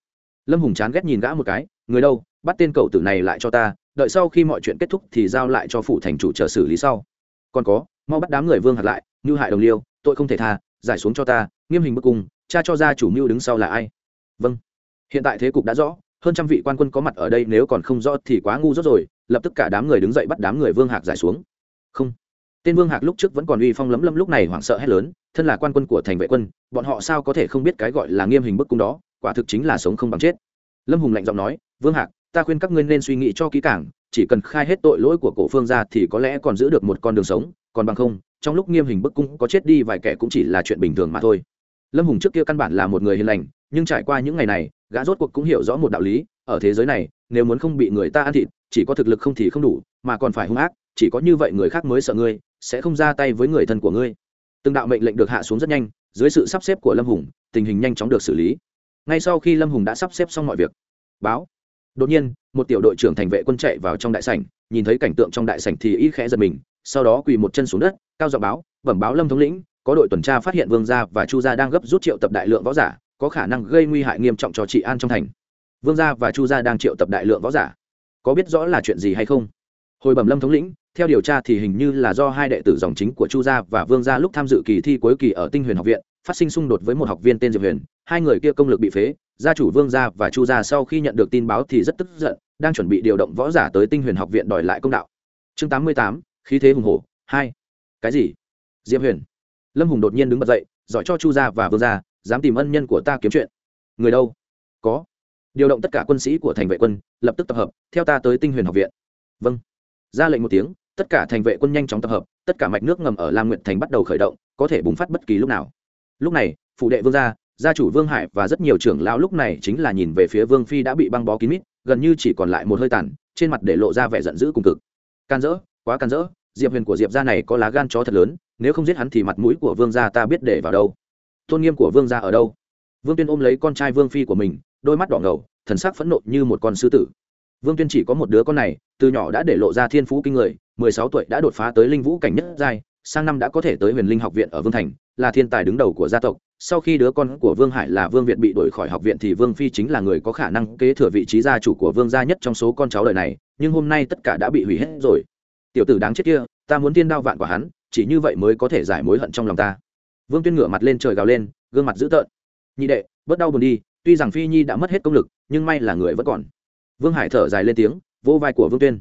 Lâm hùng chán ghét nhìn gã một cái, người đâu, bắt tên cậu tử này lại cho ta, đợi sau khi mọi chuyện kết thúc thì giao lại cho phụ thành chủ chờ xử lý sau. Còn có, mau bắt đám người vương hạt lại, như hại đồng liêu, tội không thể tha, giải xuống cho ta, nghiêm hình bức cung, cha cho ra chủ mưu đứng sau là ai? Vâng. Hiện tại thế cục đã rõ hơn trăm vị quan quân có mặt ở đây nếu còn không rõ thì quá ngu dốt rồi, lập tức cả đám người đứng dậy bắt đám người vương hạc giải xuống. Không, tên vương hạc lúc trước vẫn còn uy phong lấm lấm lúc này hoảng sợ hét lớn, thân là quan quân của thành vệ quân, bọn họ sao có thể không biết cái gọi là nghiêm hình bức cung đó, quả thực chính là sống không bằng chết. Lâm hùng lạnh giọng nói, vương hạc, ta khuyên các ngươi nên suy nghĩ cho kỹ càng, chỉ cần khai hết tội lỗi của cổ phương ra thì có lẽ còn giữ được một con đường sống, còn bằng không, trong lúc nghiêm hình bức cung có chết đi vài kẻ cũng chỉ là chuyện bình thường mà thôi. Lâm hùng trước kia căn bản là một người hiền lành nhưng trải qua những ngày này, gã rốt cuộc cũng hiểu rõ một đạo lý, ở thế giới này, nếu muốn không bị người ta ăn thịt, chỉ có thực lực không thì không đủ, mà còn phải hung ác, chỉ có như vậy người khác mới sợ ngươi, sẽ không ra tay với người thân của ngươi. Từng đạo mệnh lệnh được hạ xuống rất nhanh, dưới sự sắp xếp của lâm hùng, tình hình nhanh chóng được xử lý. Ngay sau khi lâm hùng đã sắp xếp xong mọi việc, báo. Đột nhiên, một tiểu đội trưởng thành vệ quân chạy vào trong đại sảnh, nhìn thấy cảnh tượng trong đại sảnh thì ít khẽ giật mình, sau đó quỳ một chân xuống đất, cao giọng báo, bẩm báo lâm thống lĩnh, có đội tuần tra phát hiện vương gia và chu gia đang gấp rút triệu tập đại lượng võ giả có khả năng gây nguy hại nghiêm trọng cho trị an trong thành. Vương gia và chu gia đang triệu tập đại lượng võ giả. Có biết rõ là chuyện gì hay không? Hồi bẩm lâm thống lĩnh, theo điều tra thì hình như là do hai đệ tử dòng chính của chu gia và vương gia lúc tham dự kỳ thi cuối kỳ ở tinh huyền học viện, phát sinh xung đột với một học viên tên diệp huyền. Hai người kia công lực bị phế, gia chủ vương gia và chu gia sau khi nhận được tin báo thì rất tức giận, đang chuẩn bị điều động võ giả tới tinh huyền học viện đòi lại công đạo. Chương tám mươi tám, khí thế hùng hổ, hai. Cái gì? Diệp huyền. Lâm hùng đột nhiên đứng bật dậy, giỏi cho chu gia và vương gia dám tìm ân nhân của ta kiếm chuyện. Người đâu? Có. Điều động tất cả quân sĩ của thành vệ quân, lập tức tập hợp, theo ta tới tinh huyền học viện. Vâng. Ra lệnh một tiếng, tất cả thành vệ quân nhanh chóng tập hợp, tất cả mạch nước ngầm ở lam nguyện thành bắt đầu khởi động, có thể bùng phát bất kỳ lúc nào. Lúc này phụ đệ vương gia gia chủ vương hải và rất nhiều trưởng lão lúc này chính là nhìn về phía vương phi đã bị băng bó kín mít, gần như chỉ còn lại một hơi tàn, trên mặt để lộ ra vẻ giận dữ cùng cực. Can dỡ, quá can dỡ, diệp huyền của diệp gia này có lá gan chó thật lớn, nếu không giết hắn thì mặt mũi của vương gia ta biết để vào đâu tôn nghiêm của vương gia ở đâu? Vương tuyên ôm lấy con trai vương phi của mình, đôi mắt đỏ ngầu, thần sắc phẫn nộ như một con sư tử. Vương tuyên chỉ có một đứa con này, từ nhỏ đã để lộ ra thiên phú kinh người, mười sáu tuổi đã đột phá tới linh vũ cảnh nhất giai, sang năm đã có thể tới huyền linh học viện ở vương thành, là thiên tài đứng đầu của gia tộc. Sau khi đứa con của vương hải là vương việt bị đuổi khỏi học viện thì vương phi chính là người có khả năng kế thừa vị trí gia chủ của vương gia nhất trong số con cháu đời này, nhưng hôm nay tất cả đã bị hủy hết rồi. Tiểu tử đáng chết kia, ta muốn tiên đao vạn của hắn, chỉ như vậy mới có thể giải mối hận trong lòng ta vương tuyên ngửa mặt lên trời gào lên, gương mặt dữ tợn. Nhị đệ, bớt đau buồn đi, tuy rằng phi nhi đã mất hết công lực, nhưng may là người vẫn còn. Vương hải thở dài lên tiếng vô vai của vương tuyên.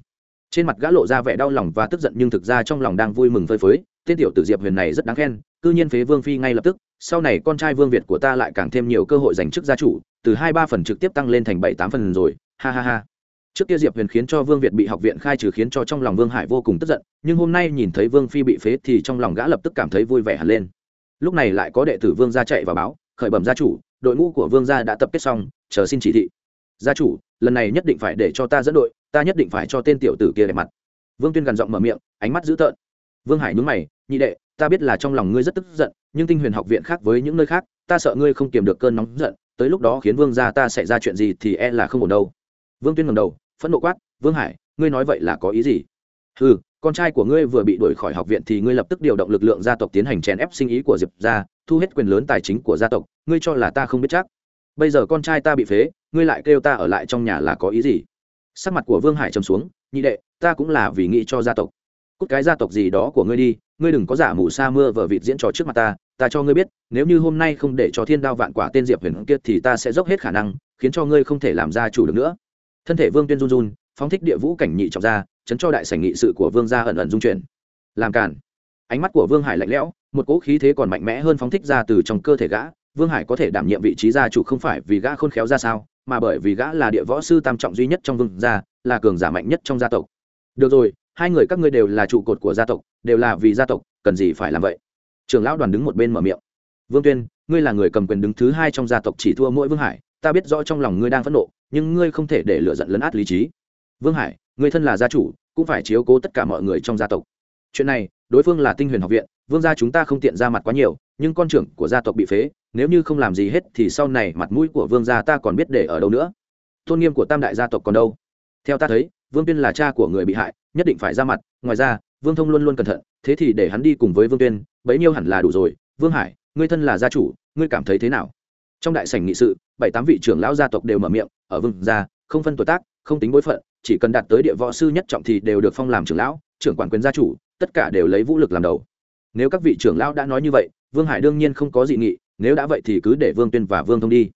Trên mặt gã lộ ra vẻ đau lòng và tức giận nhưng thực ra trong lòng đang vui mừng phơi phới, tên tiểu tử diệp huyền này rất đáng khen, cư nhiên phế vương phi ngay lập tức, sau này con trai vương việt của ta lại càng thêm nhiều cơ hội giành chức gia chủ, từ hai ba phần trực tiếp tăng lên thành bảy tám phần rồi, ha ha ha. Trước kia diệp huyền khiến cho vương việt bị học viện khai trừ khiến cho trong lòng vương hải vô cùng tức giận, nhưng hôm nay nhìn thấy vương phi bị phế thì trong lòng gã lập tức cảm thấy vui vẻ hẳn lên lúc này lại có đệ tử vương gia chạy vào báo, khởi bẩm gia chủ, đội ngũ của vương gia đã tập kết xong, chờ xin chỉ thị. Gia chủ, lần này nhất định phải để cho ta dẫn đội, ta nhất định phải cho tên tiểu tử kia đẹp mặt. Vương tuyên gằn giọng mở miệng, ánh mắt dữ tợn. Vương hải nhún mày, nhị đệ, ta biết là trong lòng ngươi rất tức giận, nhưng tinh huyền học viện khác với những nơi khác, ta sợ ngươi không kiềm được cơn nóng giận, tới lúc đó khiến vương gia ta xảy ra chuyện gì thì e là không ổn đâu. Vương tuyên ngầm đầu, phẫn nộ quát, vương hải, ngươi nói vậy là có ý gì? Ừ con trai của ngươi vừa bị đuổi khỏi học viện thì ngươi lập tức điều động lực lượng gia tộc tiến hành chèn ép sinh ý của diệp gia, thu hết quyền lớn tài chính của gia tộc, ngươi cho là ta không biết chắc. Bây giờ con trai ta bị phế, ngươi lại kêu ta ở lại trong nhà là có ý gì? Sắc mặt của vương hải trầm xuống, nhị đệ, ta cũng là vì nghĩ cho gia tộc. Cút cái gia tộc gì đó của ngươi đi, ngươi đừng có giả mù sa mưa vờ vịt diễn trò trước mặt ta ta cho ngươi biết, nếu như hôm nay không để cho thiên đao vạn quả tên diệp huyền kiệt thì ta sẽ dốc hết khả năng, khiến cho ngươi không thể làm gia chủ được nữa. Thân thể vương tuyên run run, phóng thích địa vũ cảnh nhị trọng ra chấn cho đại sảnh nghị sự của vương gia ẩn ẩn dung chuyển. Làm cản ánh mắt của vương hải lạnh lẽo, một cỗ khí thế còn mạnh mẽ hơn phóng thích ra từ trong cơ thể gã. Vương hải có thể đảm nhiệm vị trí gia chủ không phải vì gã khôn khéo ra sao, mà bởi vì gã là địa võ sư tam trọng duy nhất trong vương gia, là cường giả mạnh nhất trong gia tộc. Được rồi, hai người các ngươi đều là trụ cột của gia tộc, đều là vì gia tộc, cần gì phải làm vậy? Trưởng lão đoàn đứng một bên mở miệng. Vương tuyên, ngươi là người cầm quyền đứng thứ hai trong gia tộc chỉ thua mỗi vương hải, ta biết rõ trong lòng ngươi đang phẫn nộ, nhưng ngươi không thể để lựa giận lấn át lý trí. Vương hải Người thân là gia chủ, cũng phải chiếu cố tất cả mọi người trong gia tộc. Chuyện này, đối phương là tinh huyền học viện, vương gia chúng ta không tiện ra mặt quá nhiều, nhưng con trưởng của gia tộc bị phế, nếu như không làm gì hết thì sau này mặt mũi của vương gia ta còn biết để ở đâu nữa. Tôn nghiêm của tam đại gia tộc còn đâu? Theo ta thấy, vương tuyên là cha của người bị hại, nhất định phải ra mặt, ngoài ra, vương thông luôn luôn cẩn thận, thế thì để hắn đi cùng với vương tuyên, bấy nhiêu hẳn là đủ rồi. Vương hải ngươi thân là gia chủ, ngươi cảm thấy thế nào? Trong đại sảnh nghị sự, bảy tám vị trưởng lão gia tộc đều mở miệng, ở vương gia, không phân tuổi tác, không tính bối phận chỉ cần đạt tới địa võ sư nhất trọng thì đều được phong làm trưởng lão, trưởng quản quyền gia chủ, tất cả đều lấy vũ lực làm đầu. Nếu các vị trưởng lão đã nói như vậy, vương hải đương nhiên không có dị nghị, nếu đã vậy thì cứ để vương tuyên và vương thông đi.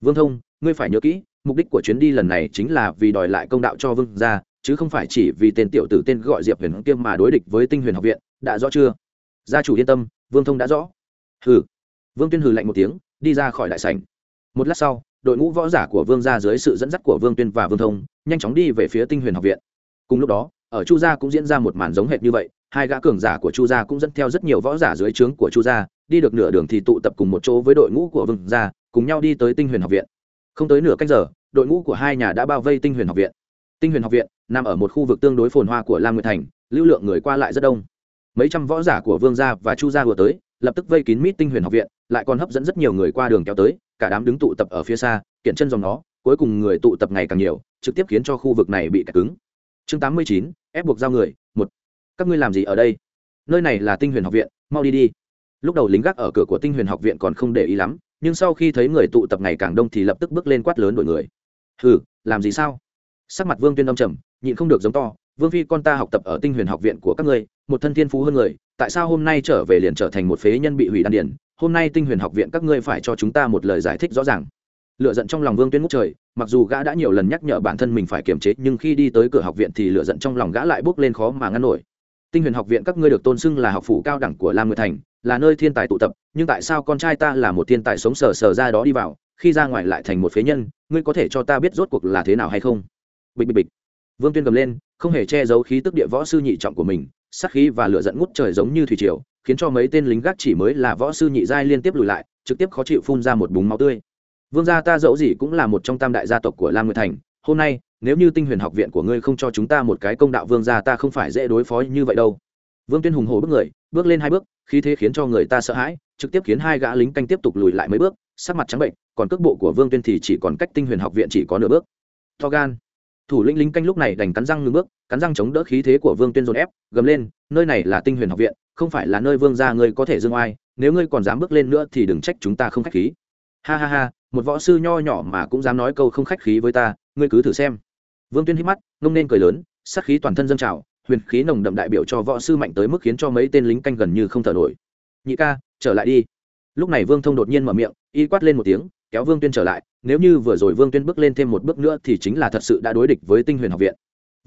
Vương thông, ngươi phải nhớ kỹ, mục đích của chuyến đi lần này chính là vì đòi lại công đạo cho vương gia, chứ không phải chỉ vì tên tiểu tử tên gọi diệp huyền kiêm mà đối địch với tinh huyền học viện, đã rõ chưa? Gia chủ yên tâm, vương thông đã rõ. Hừ. Vương tuyên hừ lạnh một tiếng, đi ra khỏi đại sảnh. Một lát sau đội ngũ võ giả của vương gia dưới sự dẫn dắt của vương tuyên và vương thông, nhanh chóng đi về phía tinh huyền học viện. Cùng lúc đó, ở chu gia cũng diễn ra một màn giống hệt như vậy, hai gã cường giả của chu gia cũng dẫn theo rất nhiều võ giả dưới trướng của chu gia, đi được nửa đường thì tụ tập cùng một chỗ với đội ngũ của vương gia, cùng nhau đi tới tinh huyền học viện. Không tới nửa cách giờ, đội ngũ của hai nhà đã bao vây tinh huyền học viện. Tinh huyền học viện nằm ở một khu vực tương đối phồn hoa của lam nguyệt thành, lưu lượng người qua lại rất đông. Mấy trăm võ giả của vương gia và chu gia vừa tới, lập tức vây kín mít tinh huyền học viện, lại còn hấp dẫn rất nhiều người qua đường kéo tới cả đám đứng tụ tập ở phía xa kiện chân dòng nó, cuối cùng người tụ tập ngày càng nhiều, trực tiếp khiến cho khu vực này bị cạch cứng. Chương tám mươi chín, ép buộc giao người, một. Các ngươi làm gì ở đây? Nơi này là tinh huyền học viện, mau đi đi. Lúc đầu lính gác ở cửa của tinh huyền học viện còn không để ý lắm, nhưng sau khi thấy người tụ tập ngày càng đông thì lập tức bước lên quát lớn đội người. Hừ, làm gì sao? Sắc mặt vương tuyên đông trầm, nhịn không được giống to, vương phi con ta học tập ở tinh huyền học viện của các ngươi, một thân thiên phú hơn người tại sao hôm nay trở về liền trở thành một phế nhân bị hủy đan điển hôm nay tinh huyền học viện các ngươi phải cho chúng ta một lời giải thích rõ ràng. Lựa giận trong lòng vương tuyên ngút trời, mặc dù gã đã nhiều lần nhắc nhở bản thân mình phải kiềm chế, nhưng khi đi tới cửa học viện thì lựa giận trong lòng gã lại bốc lên khó mà ngăn nổi. Tinh huyền học viện các ngươi được tôn xưng là học phủ cao đẳng của lam nguyệt thành, là nơi thiên tài tụ tập, nhưng tại sao con trai ta là một thiên tài sống sờ sờ ra đó đi vào, khi ra ngoài lại thành một phế nhân, ngươi có thể cho ta biết rốt cuộc là thế nào hay không? Bịch bịch bịch. Vương tuyên cầm lên, không hề che giấu khí tức địa võ sư nhị trọng của mình sát khí và lửa giận ngút trời giống như thủy triều, khiến cho mấy tên lính gác chỉ mới là võ sư nhị giai liên tiếp lùi lại, trực tiếp khó chịu phun ra một búng máu tươi. Vương gia ta dẫu gì cũng là một trong tam đại gia tộc của lam nguyệt thành, hôm nay, nếu như tinh huyền học viện của ngươi không cho chúng ta một cái công đạo vương gia ta không phải dễ đối phó như vậy đâu. Vương tuyên hùng hồ bước người, bước lên hai bước, khí thế khiến cho người ta sợ hãi, trực tiếp khiến hai gã lính canh tiếp tục lùi lại mấy bước, sắc mặt trắng bệnh, còn cước bộ của vương tuyên thì chỉ còn cách tinh huyền học viện chỉ có nửa bước. To gan thủ lĩnh lính canh lúc này đành cắn răng ngưng bước, cắn răng chống đỡ khí thế của vương tuyên dồn ép, gầm lên, nơi này là tinh huyền học viện, không phải là nơi vương gia ngươi có thể dương oai, nếu ngươi còn dám bước lên nữa thì đừng trách chúng ta không khách khí. Ha ha ha, một võ sư nho nhỏ mà cũng dám nói câu không khách khí với ta, ngươi cứ thử xem. Vương tuyên hít mắt, ngông nên cười lớn, sát khí toàn thân dâng trào, huyền khí nồng đậm đại biểu cho võ sư mạnh tới mức khiến cho mấy tên lính canh gần như không thở nổi. Nhị ca, trở lại đi. Lúc này vương thông đột nhiên mở miệng, y quát lên một tiếng kéo vương tuyên trở lại, nếu như vừa rồi vương tuyên bước lên thêm một bước nữa thì chính là thật sự đã đối địch với tinh huyền học viện.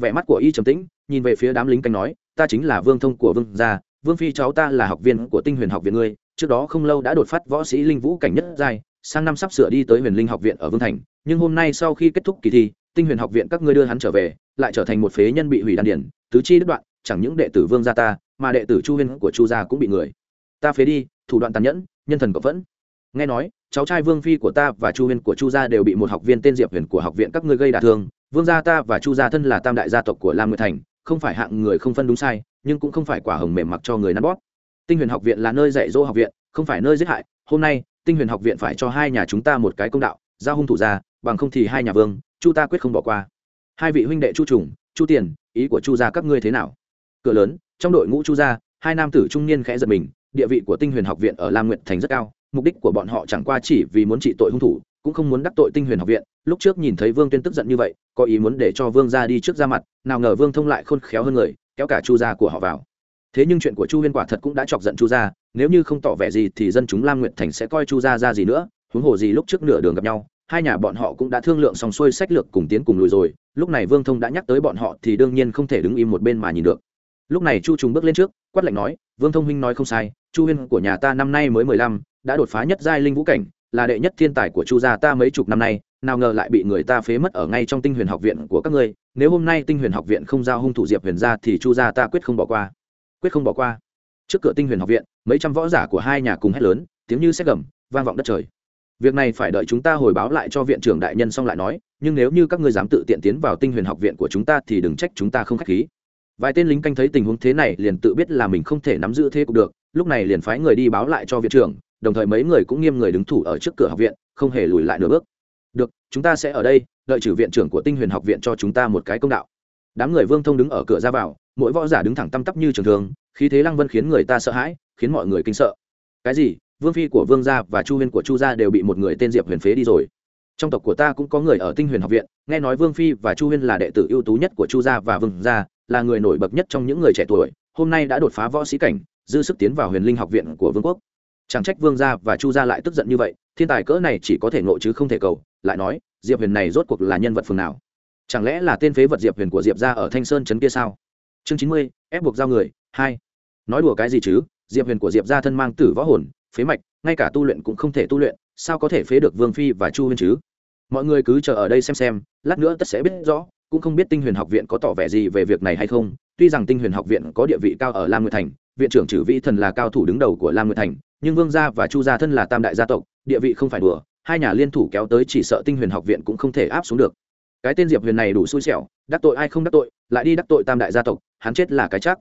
Vẻ mắt của y trầm tĩnh, nhìn về phía đám lính canh nói, ta chính là vương thông của vương gia, vương phi cháu ta là học viên của tinh huyền học viện ngươi, trước đó không lâu đã đột phát võ sĩ linh vũ cảnh nhất giai, sang năm sắp sửa đi tới huyền linh học viện ở vương thành, nhưng hôm nay sau khi kết thúc kỳ thi, tinh huyền học viện các ngươi đưa hắn trở về, lại trở thành một phế nhân bị hủy đan điển tứ chi đứt đoạn, chẳng những đệ tử vương gia ta, mà đệ tử chu huyên của chu gia cũng bị người. Ta phế đi, thủ đoạn tàn nhẫn, nhân thần cộng vẫn. Nghe nói cháu trai vương phi của ta và chu huyên của chu gia đều bị một học viên tên diệp huyền của học viện các ngươi gây đả thương. Vương gia ta và chu gia thân là tam đại gia tộc của lam nguyệt thành, không phải hạng người không phân đúng sai, nhưng cũng không phải quả hồng mềm mặc cho người nắn bóp. Tinh huyền học viện là nơi dạy dỗ học viện, không phải nơi giết hại. Hôm nay, tinh huyền học viện phải cho hai nhà chúng ta một cái công đạo, giao hung thủ ra, bằng không thì hai nhà vương, chu ta quyết không bỏ qua. Hai vị huynh đệ chu trùng, chu tiền, ý của chu gia các ngươi thế nào? Cửa lớn, trong đội ngũ chu gia, hai nam tử trung niên khẽ giật mình, địa vị của tinh huyền học viện ở lam nguyện thành rất cao mục đích của bọn họ chẳng qua chỉ vì muốn trị tội hung thủ, cũng không muốn đắc tội tinh huyền học viện. Lúc trước nhìn thấy vương tuyên tức giận như vậy, có ý muốn để cho vương ra đi trước ra mặt, nào ngờ vương thông lại khôn khéo hơn người, kéo cả chu gia của họ vào. Thế nhưng chuyện của chu huyên quả thật cũng đã chọc giận chu gia, nếu như không tỏ vẻ gì thì dân chúng lam nguyện thành sẽ coi chu gia ra gì nữa, huống hồ gì lúc trước nửa đường gặp nhau, hai nhà bọn họ cũng đã thương lượng xong xuôi sách lược cùng tiến cùng lùi rồi, lúc này vương thông đã nhắc tới bọn họ thì đương nhiên không thể đứng im một bên mà nhìn được. Lúc này chu trùng bước lên trước, quát lạnh nói, vương thông huynh nói không sai, chu huyên của nhà ta năm nay mới mười lăm đã đột phá nhất giai linh vũ cảnh, là đệ nhất thiên tài của chu gia ta mấy chục năm nay, nào ngờ lại bị người ta phế mất ở ngay trong tinh huyền học viện của các ngươi, nếu hôm nay tinh huyền học viện không giao hung thủ diệp huyền ra thì chu gia ta quyết không bỏ qua. Quyết không bỏ qua. Trước cửa tinh huyền học viện, mấy trăm võ giả của hai nhà cùng hét lớn, tiếng như xét gầm, vang vọng đất trời. Việc này phải đợi chúng ta hồi báo lại cho viện trưởng đại nhân xong lại nói, nhưng nếu như các ngươi dám tự tiện tiến vào tinh huyền học viện của chúng ta thì đừng trách chúng ta không k h á c h khí. Vài tên lính canh thấy tình huống thế này liền tự biết là mình không thể nắm giữ thế cục được, lúc này liền phái người đi báo lại cho viện trưởng đồng thời mấy người cũng nghiêm người đứng thủ ở trước cửa học viện, không hề lùi lại nửa bước. Được, chúng ta sẽ ở đây, đợi trừ viện trưởng của tinh huyền học viện cho chúng ta một cái công đạo. Đám người vương thông đứng ở cửa ra vào, mỗi võ giả đứng thẳng tăm tắp như trường thường, khí thế lăng vân khiến người ta sợ hãi, khiến mọi người kinh sợ. Cái gì? Vương phi của vương gia và chu huyên của chu gia đều bị một người tên diệp huyền phế đi rồi. Trong tộc của ta cũng có người ở tinh huyền học viện, nghe nói vương phi và chu huyên là đệ tử ưu tú nhất của chu gia và vương gia, là người nổi bật nhất trong những người trẻ tuổi, hôm nay đã đột phá võ sĩ cảnh, dư sức tiến vào huyền linh học viện của vương quốc chẳng trách vương gia và chu gia lại tức giận như vậy, thiên tài cỡ này chỉ có thể ngộ chứ không thể cầu, lại nói, diệp huyền này rốt cuộc là nhân vật phường nào? Chẳng lẽ là tên phế vật diệp huyền của diệp gia ở thanh sơn trấn kia sao? Chương chín mươi, ép buộc giao người, hai. Nói đùa cái gì chứ, diệp huyền của diệp gia thân mang tử võ hồn, phế mạch, ngay cả tu luyện cũng không thể tu luyện, sao có thể phế được vương phi và chu huyền chứ? Mọi người cứ chờ ở đây xem xem, lát nữa tất sẽ biết rõ, cũng không biết tinh huyền học viện có tỏ vẻ gì về việc này hay không, tuy rằng tinh huyền học viện có địa vị cao ở lam nguyệt thành viện trưởng trừ vĩ thần là cao thủ đứng đầu của lam nguyệt thành, nhưng vương gia và chu gia thân là tam đại gia tộc, địa vị không phải đùa, hai nhà liên thủ kéo tới chỉ sợ tinh huyền học viện cũng không thể áp xuống được. Cái tên diệp huyền này đủ xui xẻo, đắc tội ai không đắc tội, lại đi đắc tội tam đại gia tộc, hắn chết là cái chắc.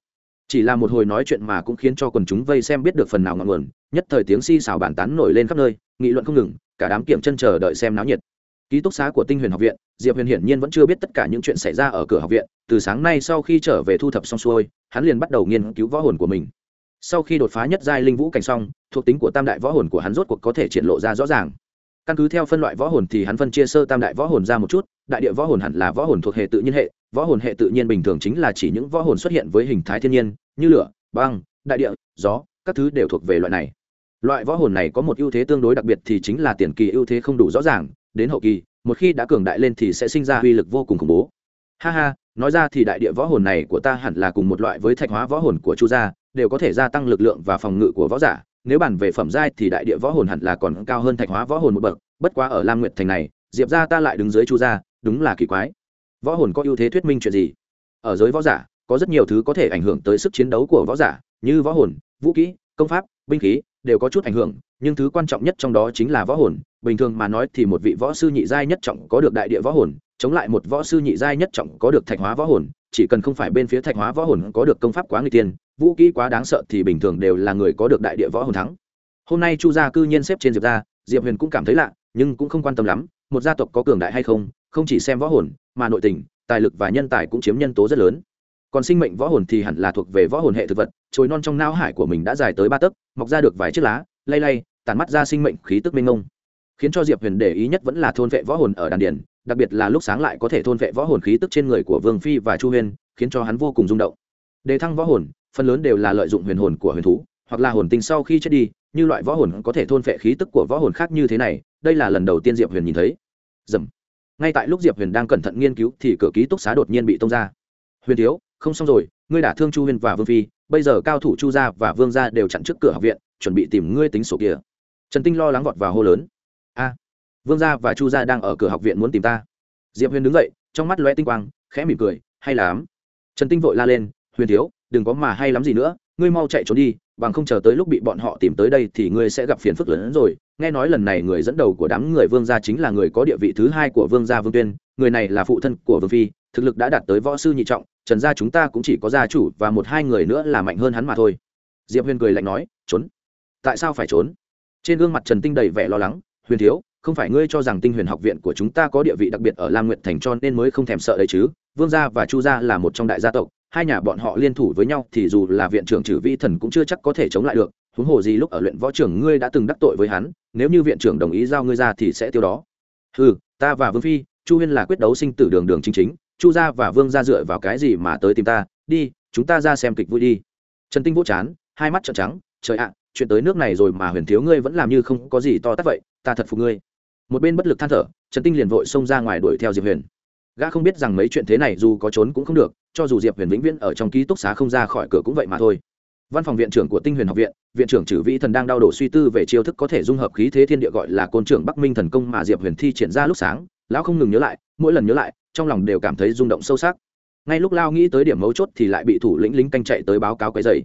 Chỉ là một hồi nói chuyện mà cũng khiến cho quần chúng vây xem biết được phần nào ngọn nguồn, nhất thời tiếng si xào bàn tán nổi lên khắp nơi, nghị luận không ngừng, cả đám kiểm chân chờ đợi xem náo nhiệt ký túc xá của tinh huyền học viện, diệp huyền hiển nhiên vẫn chưa biết tất cả những chuyện xảy ra ở cửa học viện. Từ sáng nay sau khi trở về thu thập xong xuôi, hắn liền bắt đầu nghiên cứu võ hồn của mình. Sau khi đột phá nhất giai linh vũ cảnh xong, thuộc tính của tam đại võ hồn của hắn rốt cuộc có thể triển lộ ra rõ ràng. Căn cứ theo phân loại võ hồn thì hắn phân chia sơ tam đại võ hồn ra một chút, đại địa võ hồn hẳn là võ hồn thuộc hệ tự nhiên hệ, võ hồn hệ tự nhiên bình thường chính là chỉ những võ hồn xuất hiện với hình thái thiên nhiên, như lửa, băng, đại địa, gió, các thứ đều thuộc về loại này. Loại võ hồn này có một ưu thế tương đối đặc biệt thì chính là tiền kỳ ưu thế không đủ rõ ràng đến hậu kỳ, một khi đã cường đại lên thì sẽ sinh ra uy lực vô cùng khủng bố. Ha ha, nói ra thì đại địa võ hồn này của ta hẳn là cùng một loại với thạch hóa võ hồn của chu gia, đều có thể gia tăng lực lượng và phòng ngự của võ giả. Nếu bàn về phẩm giai thì đại địa võ hồn hẳn là còn cao hơn thạch hóa võ hồn một bậc, bất quá ở lam nguyệt thành này, diệp gia ta lại đứng dưới chu gia, đúng là kỳ quái. Võ hồn có ưu thế thuyết minh chuyện gì? Ở giới võ giả, có rất nhiều thứ có thể ảnh hưởng tới sức chiến đấu của võ giả, như võ hồn, vũ kỹ công pháp, binh khí, đều có chút ảnh hưởng nhưng thứ quan trọng nhất trong đó chính là võ hồn, bình thường mà nói thì một vị võ sư nhị giai nhất trọng có được đại địa võ hồn, chống lại một võ sư nhị giai nhất trọng có được thạch hóa võ hồn, chỉ cần không phải bên phía thạch hóa võ hồn có được công pháp quá người tiên, vũ kỹ quá đáng sợ thì bình thường đều là người có được đại địa võ hồn thắng. Hôm nay chu gia cư nhiên xếp trên diệp gia, diệp huyền cũng cảm thấy lạ, nhưng cũng không quan tâm lắm, một gia tộc có cường đại hay không không chỉ xem võ hồn, mà nội tình, tài lực và nhân tài cũng chiếm nhân tố rất lớn. Còn sinh mệnh võ hồn thì hẳn là thuộc về võ hồn hệ thực vật trồi non trong não hải của mình đã dài tới ba tấc, mọc ra được vài chiếc lá, lay lay tàn mắt ra sinh mệnh khí tức minh ngông khiến cho diệp huyền để ý nhất vẫn là thôn vệ võ hồn ở đàn điền, đặc biệt là lúc sáng lại có thể thôn vệ võ hồn khí tức trên người của vương phi và chu huyền khiến cho hắn vô cùng rung động. Đề thăng võ hồn, phần lớn đều là lợi dụng huyền hồn của huyền thú, hoặc là hồn tinh sau khi chết đi, như loại võ hồn có thể thôn vệ khí tức của võ hồn khác như thế này, đây là lần đầu tiên diệp huyền nhìn thấy. Dầm. Ngay tại lúc diệp huyền đang cẩn thận nghiên cứu thì cửa ký túc xá đột nhiên bị tông ra. Huyền thiếu, không xong rồi, ngươi đả thương chu huyền và vương phi, bây giờ cao thủ chu gia và vương gia đều chặn trước cửa học viện, chuẩn bị tìm ngươi tính sổ kia trần tinh lo lắng vọt vào hô lớn. A, vương gia và chu gia đang ở cửa học viện muốn tìm ta. Diệp huyền đứng dậy, trong mắt lóe tinh quang, khẽ mỉm cười, hay lắm. Trần tinh vội la lên, huyền thiếu, đừng có mà hay lắm gì nữa, ngươi mau chạy trốn đi, bằng không chờ tới lúc bị bọn họ tìm tới đây thì ngươi sẽ gặp phiền phức lớn hơn rồi. Nghe nói lần này người dẫn đầu của đám người vương gia chính là người có địa vị thứ hai của vương gia vương tuyên, người này là phụ thân của vương phi, thực lực đã đạt tới võ sư nhị trọng, trần gia chúng ta cũng chỉ có gia chủ và một hai người nữa là mạnh hơn hắn mà thôi. Diệp huyền cười lạnh nói, trốn? Tại sao phải trốn? Trên gương mặt trần tinh đầy vẻ lo lắng, huyền thiếu, không phải ngươi cho rằng tinh huyền học viện của chúng ta có địa vị đặc biệt ở lam nguyện thành cho nên mới không thèm sợ đấy chứ? Vương gia và chu gia là một trong đại gia tộc, hai nhà bọn họ liên thủ với nhau thì dù là viện trưởng trừ vi thần cũng chưa chắc có thể chống lại được. Huống hồ gì lúc ở luyện võ trưởng ngươi đã từng đắc tội với hắn, nếu như viện trưởng đồng ý giao ngươi ra thì sẽ tiêu đó. Ừ ta và vương phi, chu huyên là quyết đấu sinh tử đường đường chính chính, chu gia và vương gia dựa vào cái gì mà tới tìm ta? Đi, chúng ta ra xem kịch vui đi. Trần tinh vỗ chán, hai mắt trợn trắng, trời ạ chuyện tới nước này rồi mà huyền thiếu ngươi vẫn làm như không có gì to tát vậy, ta thật phục ngươi. Một bên bất lực than thở, trần tinh liền vội xông ra ngoài đuổi theo diệp huyền. Gã không biết rằng mấy chuyện thế này dù có trốn cũng không được, cho dù diệp huyền vĩnh viễn ở trong ký túc xá không ra khỏi cửa cũng vậy mà thôi. Văn phòng viện trưởng của tinh huyền học viện viện trưởng trừ vĩ thần đang đau đổ suy tư về chiêu thức có thể dung hợp khí thế thiên địa gọi là côn trưởng bắc minh thần công mà diệp huyền thi triển ra lúc sáng, lão không ngừng nhớ lại, mỗi lần nhớ lại, trong lòng đều cảm thấy rung động sâu sắc. Ngay lúc lao nghĩ tới điểm mấu chốt thì lại bị thủ lĩnh lính canh chạy tới báo cáo cái giày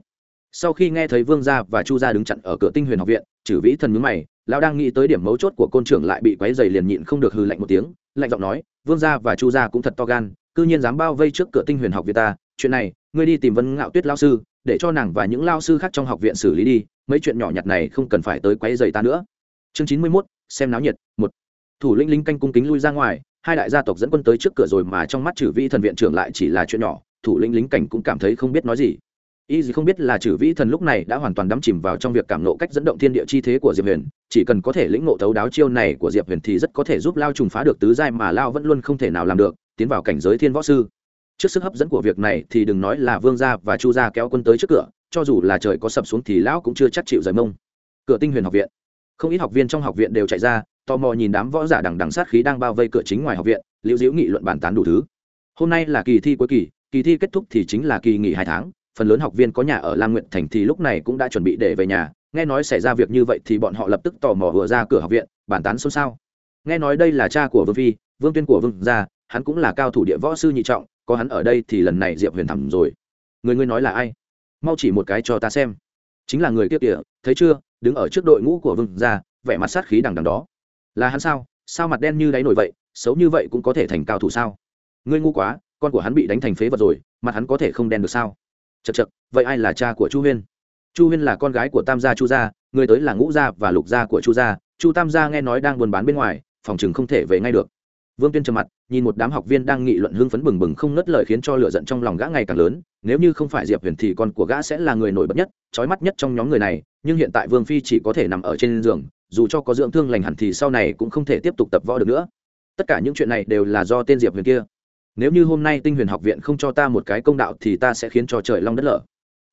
sau khi nghe thấy vương gia và chu gia đứng chặn ở cửa tinh huyền học viện chử vĩ thần nhướng mày, lão đang nghĩ tới điểm mấu chốt của côn trưởng lại bị quấy dày liền nhịn không được hừ lạnh một tiếng, lạnh giọng nói, vương gia và chu gia cũng thật to gan, cư nhiên dám bao vây trước cửa tinh huyền học viện ta, chuyện này, ngươi đi tìm vân ngạo tuyết lao sư, để cho nàng và những lao sư khác trong học viện xử lý đi, mấy chuyện nhỏ nhặt này không cần phải tới quấy dày ta nữa. Chương chín mươi mốt, xem náo nhiệt, một. Thủ lĩnh lính canh cung kính lui ra ngoài, hai đại gia tộc dẫn quân tới trước cửa rồi mà trong mắt chử vĩ thần viện trưởng lại chỉ là chuyện nhỏ, thủ lĩnh lính cảnh cũng cảm thấy không biết nói gì y gì không biết là chử vĩ thần lúc này đã hoàn toàn đắm chìm vào trong việc cảm nộ cách dẫn động thiên địa chi thế của diệp huyền, chỉ cần có thể lĩnh ngộ thấu đáo chiêu này của diệp huyền thì rất có thể giúp lao trùng phá được tứ giai mà lao vẫn luôn không thể nào làm được, tiến vào cảnh giới thiên võ sư. Trước sức hấp dẫn của việc này thì đừng nói là vương gia và chu gia kéo quân tới trước cửa, cho dù là trời có sập xuống thì lão cũng chưa chắc chịu rời mông. Cửa tinh huyền học viện. Không ít học viên trong học viện đều chạy ra, tò mò nhìn đám võ giả đằng đằng sát khí đang bao vây cửa chính ngoài học viện, liễu diễu nghị luận bàn tán đủ thứ. Hôm nay là kỳ thi cuối kỳ kỳ thi kết thúc thì chính là kỳ nghỉ hai tháng phần lớn học viên có nhà ở lam nguyện thành thì lúc này cũng đã chuẩn bị để về nhà. Nghe nói xảy ra việc như vậy thì bọn họ lập tức tò mò vừa ra cửa học viện, bàn tán xôn xao. Nghe nói đây là cha của vương phi, vương tuyên của vương gia, hắn cũng là cao thủ địa võ sư nhị trọng, có hắn ở đây thì lần này diệp huyền thầm rồi. Người ngươi nói là ai? Mau chỉ một cái cho ta xem. Chính là người kia kìa, thấy chưa? Đứng ở trước đội ngũ của vương gia, vẻ mặt sát khí đằng đằng đó. Là hắn sao? Sao mặt đen như đáy nổi vậy? Xấu như vậy cũng có thể thành cao thủ sao? Ngươi ngu quá, con của hắn bị đánh thành phế vật rồi, mặt hắn có thể không đen được sao? Chật chật, vậy ai là cha của chu huyên? Chu huyên là con gái của tam gia chu gia, người tới là ngũ gia và lục gia của chu gia. Chu tam gia nghe nói đang buôn bán bên ngoài, phòng chừng không thể về ngay được. Vương tuyên trầm mặt, nhìn một đám học viên đang nghị luận hưng phấn bừng bừng không ngất lời khiến cho lửa giận trong lòng gã ngày càng lớn. Nếu như không phải diệp huyền thì con của gã sẽ là người nổi bật nhất, trói mắt nhất trong nhóm người này, nhưng hiện tại vương phi chỉ có thể nằm ở trên giường, dù cho có dưỡng thương lành hẳn thì sau này cũng không thể tiếp tục tập võ được nữa. Tất cả những chuyện này đều là do tên diệp huyền kia nếu như hôm nay tinh huyền học viện không cho ta một cái công đạo thì ta sẽ khiến cho trời long đất lở.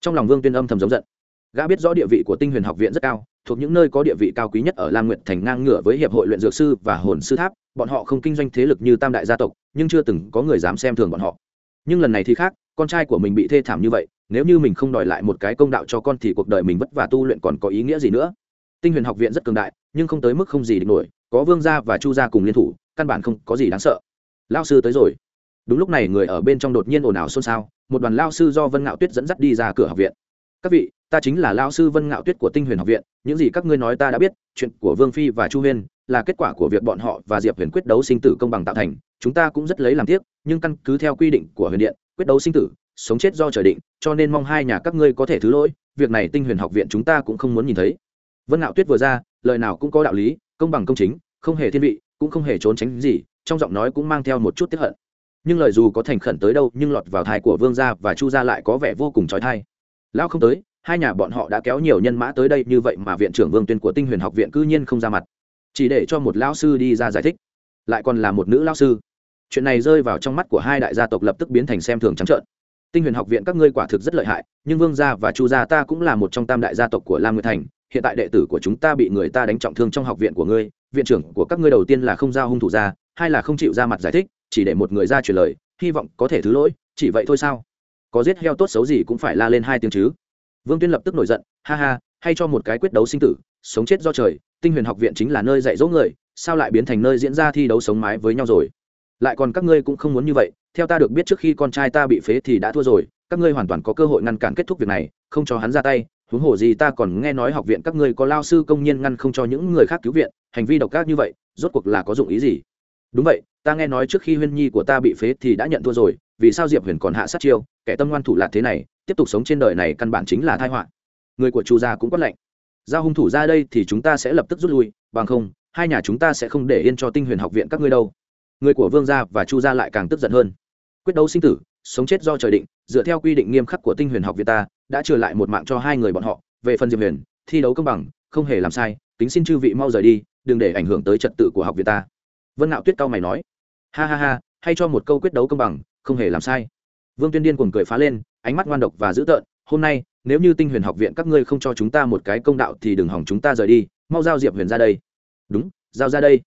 Trong lòng vương tuyên âm thầm giống giận. Gã biết rõ địa vị của tinh huyền học viện rất cao, thuộc những nơi có địa vị cao quý nhất ở lam nguyện thành ngang ngửa với hiệp hội luyện dược sư và hồn sư tháp, bọn họ không kinh doanh thế lực như tam đại gia tộc, nhưng chưa từng có người dám xem thường bọn họ. Nhưng lần này thì khác, con trai của mình bị thê thảm như vậy, nếu như mình không đòi lại một cái công đạo cho con thì cuộc đời mình vất vả tu luyện còn có ý nghĩa gì nữa? Tinh huyền học viện rất cường đại, nhưng không tới mức không gì địch nổi, có vương gia và chu gia cùng liên thủ, căn bản không có gì đáng sợ. Lao sư tới rồi đúng lúc này người ở bên trong đột nhiên ồn ào xôn xao, một đoàn lao sư do vân ngạo tuyết dẫn dắt đi ra cửa học viện. Các vị, ta chính là lao sư vân ngạo tuyết của tinh huyền học viện, những gì các ngươi nói ta đã biết, chuyện của vương phi và chu huyên là kết quả của việc bọn họ và diệp huyền quyết đấu sinh tử công bằng tạo thành, chúng ta cũng rất lấy làm tiếc, nhưng căn cứ theo quy định của huyền điện, quyết đấu sinh tử, sống chết do trời định, cho nên mong hai nhà các ngươi có thể thứ lỗi, việc này tinh huyền học viện chúng ta cũng không muốn nhìn thấy. Vân ngạo tuyết vừa ra, lời nào cũng có đạo lý, công bằng công chính, không hề thiên vị, cũng không hề trốn tránh gì, trong giọng nói cũng mang theo một chút tiếp hận nhưng lời dù có thành khẩn tới đâu, nhưng lọt vào thai của vương gia và chu gia lại có vẻ vô cùng trói thai. Lão không tới, hai nhà bọn họ đã kéo nhiều nhân mã tới đây, như vậy mà viện trưởng vương tuyên của tinh huyền học viện cư nhiên không ra mặt. Chỉ để cho một lão sư đi ra giải thích. Lại còn là một nữ lão sư. Chuyện này rơi vào trong mắt của hai đại gia tộc lập tức biến thành xem thường trắng trợn. Tinh huyền học viện các ngươi quả thực rất lợi hại, nhưng vương gia và chu gia ta cũng là một trong tam đại gia tộc của lam nguyệt thành. Hiện tại đệ tử của chúng ta bị người ta đánh trọng thương trong học viện của ngươi. Viện trưởng của các ngươi đầu tiên là không giao hung thủ ra, hai là không chịu ra mặt giải thích chỉ để một người ra truyền lời, hy vọng có thể thứ lỗi, chỉ vậy thôi sao? Có giết heo tốt xấu gì cũng phải la lên hai tiếng chứ. Vương tuyên lập tức nổi giận, ha ha, hay cho một cái quyết đấu sinh tử, sống chết do trời, tinh huyền học viện chính là nơi dạy dỗ người, sao lại biến thành nơi diễn ra thi đấu sống mái với nhau rồi? Lại còn các ngươi cũng không muốn như vậy, theo ta được biết trước khi con trai ta bị phế thì đã thua rồi, các ngươi hoàn toàn có cơ hội ngăn cản kết thúc việc này, không cho hắn ra tay, huống hồ gì ta còn nghe nói học viện các ngươi có lao sư công nhân ngăn không cho những người khác cứu viện, hành vi độc ác như vậy, rốt cuộc là có dụng ý gì? Đúng vậy, ta nghe nói trước khi huyên nhi của ta bị phế thì đã nhận thua rồi, vì sao diệp huyền còn hạ sát chiêu, kẻ tâm ngoan thủ lạc thế này, tiếp tục sống trên đời này căn bản chính là thai họa. Người của chu gia cũng quát lạnh. Giao hung thủ ra đây thì chúng ta sẽ lập tức rút lui, bằng không, hai nhà chúng ta sẽ không để yên cho tinh huyền học viện các ngươi đâu. Người của vương gia và chu gia lại càng tức giận hơn. Quyết đấu sinh tử, sống chết do trời định, dựa theo quy định nghiêm khắc của tinh huyền học viện ta, đã trừ lại một mạng cho hai người bọn họ. Về phần diệp huyền, thi đấu công bằng, không hề làm sai tính xin chư vị mau rời đi, đừng để ảnh hưởng tới trật tự của học viện ta vân ngạo tuyết cao mày nói, ha ha ha, hay cho một câu quyết đấu công bằng, không hề làm sai. Vương tuyên điên cuồng cười phá lên, ánh mắt ngoan độc và dữ tợn, hôm nay, nếu như tinh huyền học viện các ngươi không cho chúng ta một cái công đạo thì đừng hỏng chúng ta rời đi, mau giao diệp huyền ra đây. Đúng, giao ra đây.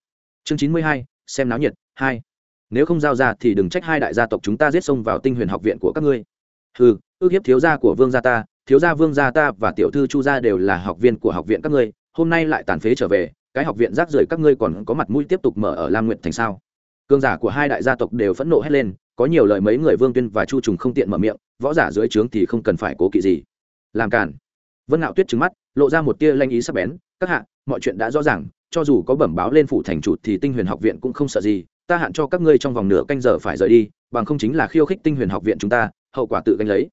Chương chín mươi hai, xem náo nhiệt, hai. Nếu không giao ra thì đừng trách hai đại gia tộc chúng ta giết xông vào tinh huyền học viện của các ngươi. Ừ ước hiếp thiếu gia của vương gia ta, thiếu gia vương gia ta và tiểu thư chu gia đều là học viên của học viện các ngươi, hôm nay lại tàn phế trở về cái học viện rác rưởi các ngươi còn có mặt mũi tiếp tục mở ở lam nguyện thành sao? Cương giả của hai đại gia tộc đều phẫn nộ hét lên, có nhiều lời mấy người vương tuyên và chu trùng không tiện mở miệng, võ giả dưới trướng thì không cần phải cố kỵ gì. Làm cản vân ngạo tuyết trứng mắt, lộ ra một tia lanh ý sắc bén, các hạ, mọi chuyện đã rõ ràng, cho dù có bẩm báo lên phủ thành chủ thì tinh huyền học viện cũng không sợ gì, ta hạn cho các ngươi trong vòng nửa canh giờ phải rời đi, bằng không chính là khiêu khích tinh huyền học viện chúng ta, hậu quả tự gánh lấy.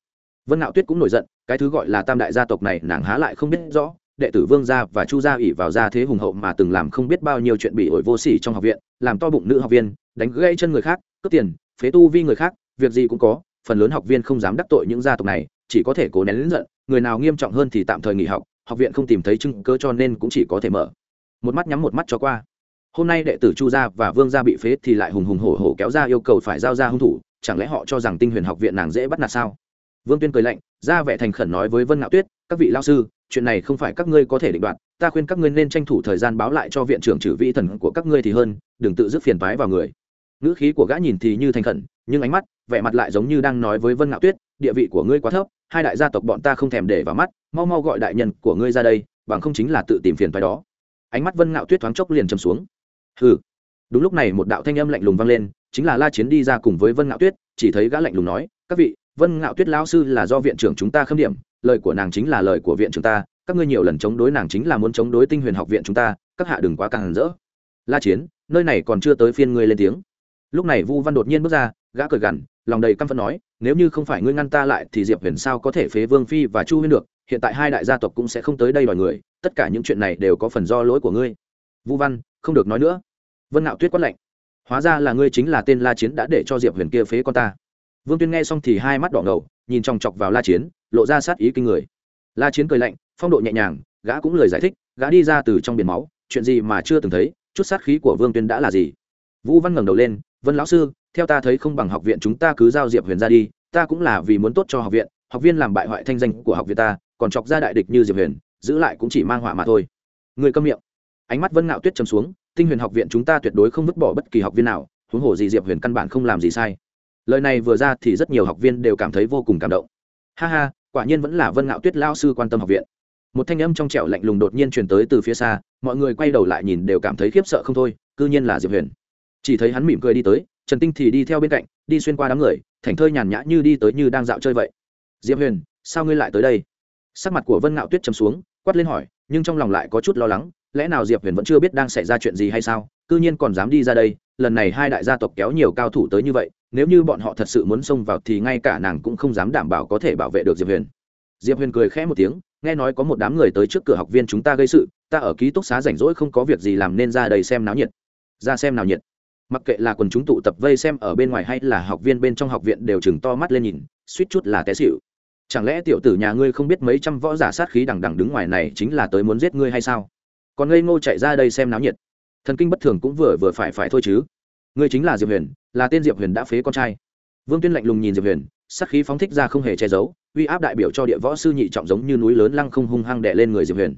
Vân ngạo tuyết cũng nổi giận, cái thứ gọi là tam đại gia tộc này nàng há lại không biết rõ đệ tử vương gia và chu gia ỉ vào gia thế hùng hậu mà từng làm không biết bao nhiêu chuyện bị ổi vô sỉ trong học viện, làm to bụng nữ học viên, đánh gãy chân người khác, cướp tiền, phế tu vi người khác, việc gì cũng có, phần lớn học viên không dám đắc tội những gia tộc này, chỉ có thể cố nén lính giận, người nào nghiêm trọng hơn thì tạm thời nghỉ học học viện không tìm thấy chứng cơ cho nên cũng chỉ có thể mở. Một mắt nhắm một mắt cho qua. Hôm nay đệ tử chu gia và vương gia bị phế thì lại hùng hùng hổ hổ kéo ra yêu cầu phải giao ra hung thủ, chẳng lẽ họ cho rằng tinh huyền học viện nàng dễ bắt nạt sao? Vương tuyên cười lạnh, ra vẻ thành khẩn nói với vân ngạo tuyết, các vị lao sư, chuyện này không phải các ngươi có thể định đoạt, ta khuyên các ngươi nên tranh thủ thời gian báo lại cho viện trưởng trừ vị thần của các ngươi thì hơn, đừng tự dứt phiền toái vào người. Ngữ khí của gã nhìn thì như thành khẩn, nhưng ánh mắt, vẻ mặt lại giống như đang nói với vân ngạo tuyết, địa vị của ngươi quá thấp, hai đại gia tộc bọn ta không thèm để vào mắt, mau mau gọi đại nhân của ngươi ra đây, bằng không chính là tự tìm phiền toái đó. Ánh mắt vân ngạo tuyết thoáng chốc liền chầm xuống. Hừ. Đúng lúc này một đạo thanh âm lạnh lùng vang lên, chính là la chiến đi ra cùng với vân ngạo tuyết, chỉ thấy gã lạnh lùng nói, các vị vân ngạo tuyết lão sư là do viện trưởng chúng ta khâm điểm, lời của nàng chính là lời của viện trưởng ta, các ngươi nhiều lần chống đối nàng chính là muốn chống đối tinh huyền học viện chúng ta, các hạ đừng quá càng rỡ. La chiến, nơi này còn chưa tới phiên ngươi lên tiếng. Lúc này vu văn đột nhiên bước ra, gã cười gằn, lòng đầy căm phẫn nói, nếu như không phải ngươi ngăn ta lại thì diệp huyền sao có thể phế vương phi và chu huyên được, hiện tại hai đại gia tộc cũng sẽ không tới đây đòi người, tất cả những chuyện này đều có phần do lỗi của ngươi. Vu văn, không được nói nữa. Vân ngạo tuyết quát lạnh, hóa ra là ngươi chính là tên la chiến đã để cho diệp huyền kia phế con ta vương tuyên nghe xong thì hai mắt đỏ ngầu, nhìn chòng chọc vào la chiến, lộ ra sát ý kinh người. La chiến cười lạnh, phong độ nhẹ nhàng, gã cũng lời giải thích, gã đi ra từ trong biển máu, chuyện gì mà chưa từng thấy, chút sát khí của vương tuyên đã là gì? Vũ văn ngẩng đầu lên, vân lão sư, theo ta thấy không bằng học viện chúng ta cứ giao diệp huyền ra đi, ta cũng là vì muốn tốt cho học viện, học viên làm bại hoại thanh danh của học viện ta, còn chọc ra đại địch như diệp huyền, giữ lại cũng chỉ mang họa mà thôi. Người câm miệng. Ánh mắt vân ngạo tuyết chấm xuống, tinh huyền học viện chúng ta tuyệt đối không vứt bỏ bất kỳ học viên nào, huống hồ gì diệp huyền căn bản không làm gì sai lời này vừa ra thì rất nhiều học viên đều cảm thấy vô cùng cảm động. Ha ha, quả nhiên vẫn là vân ngạo tuyết lao sư quan tâm học viện. Một thanh âm trong trẻo lạnh lùng đột nhiên truyền tới từ phía xa, mọi người quay đầu lại nhìn đều cảm thấy khiếp sợ không thôi, cư nhiên là diệp huyền. Chỉ thấy hắn mỉm cười đi tới, trần tinh thì đi theo bên cạnh, đi xuyên qua đám người thảnh thơi nhàn nhã như đi tới như đang dạo chơi vậy. Diệp huyền, sao ngươi lại tới đây? Sắc mặt của vân ngạo tuyết chấm xuống, quát lên hỏi, nhưng trong lòng lại có chút lo lắng, lẽ nào diệp huyền vẫn chưa biết đang xảy ra chuyện gì hay sao c ư nhiên còn dám đi ra đây, lần này hai đại gia tộc kéo nhiều cao thủ tới như vậy nếu như bọn họ thật sự muốn xông vào thì ngay cả nàng cũng không dám đảm bảo có thể bảo vệ được diệp huyền. Diệp huyền cười khẽ một tiếng, nghe nói có một đám người tới trước cửa học viên chúng ta gây sự, ta ở ký túc xá rảnh rỗi không có việc gì làm nên ra đây xem náo nhiệt. Ra xem nào nhiệt. Mặc kệ là quần chúng tụ tập vây xem ở bên ngoài hay là học viên bên trong học viện đều chừng to mắt lên nhìn, suýt chút là té xịu chẳng lẽ tiểu tử nhà ngươi không biết mấy trăm võ giả sát khí đằng đằng đứng ngoài này chính là tới muốn giết ngươi hay sao? Còn ngây ngô chạy ra đây xem náo nhiệt. Thần kinh bất thường cũng vừa vừa phải phải thôi chứ ngươi chính là diệp huyền, là tên diệp huyền đã phế con trai. Vương tuyên lạnh lùng nhìn diệp huyền sát khí phóng thích ra không hề che giấu, uy áp đại biểu cho địa võ sư nhị trọng giống như núi lớn lăng không hung hăng đè lên người diệp huyền.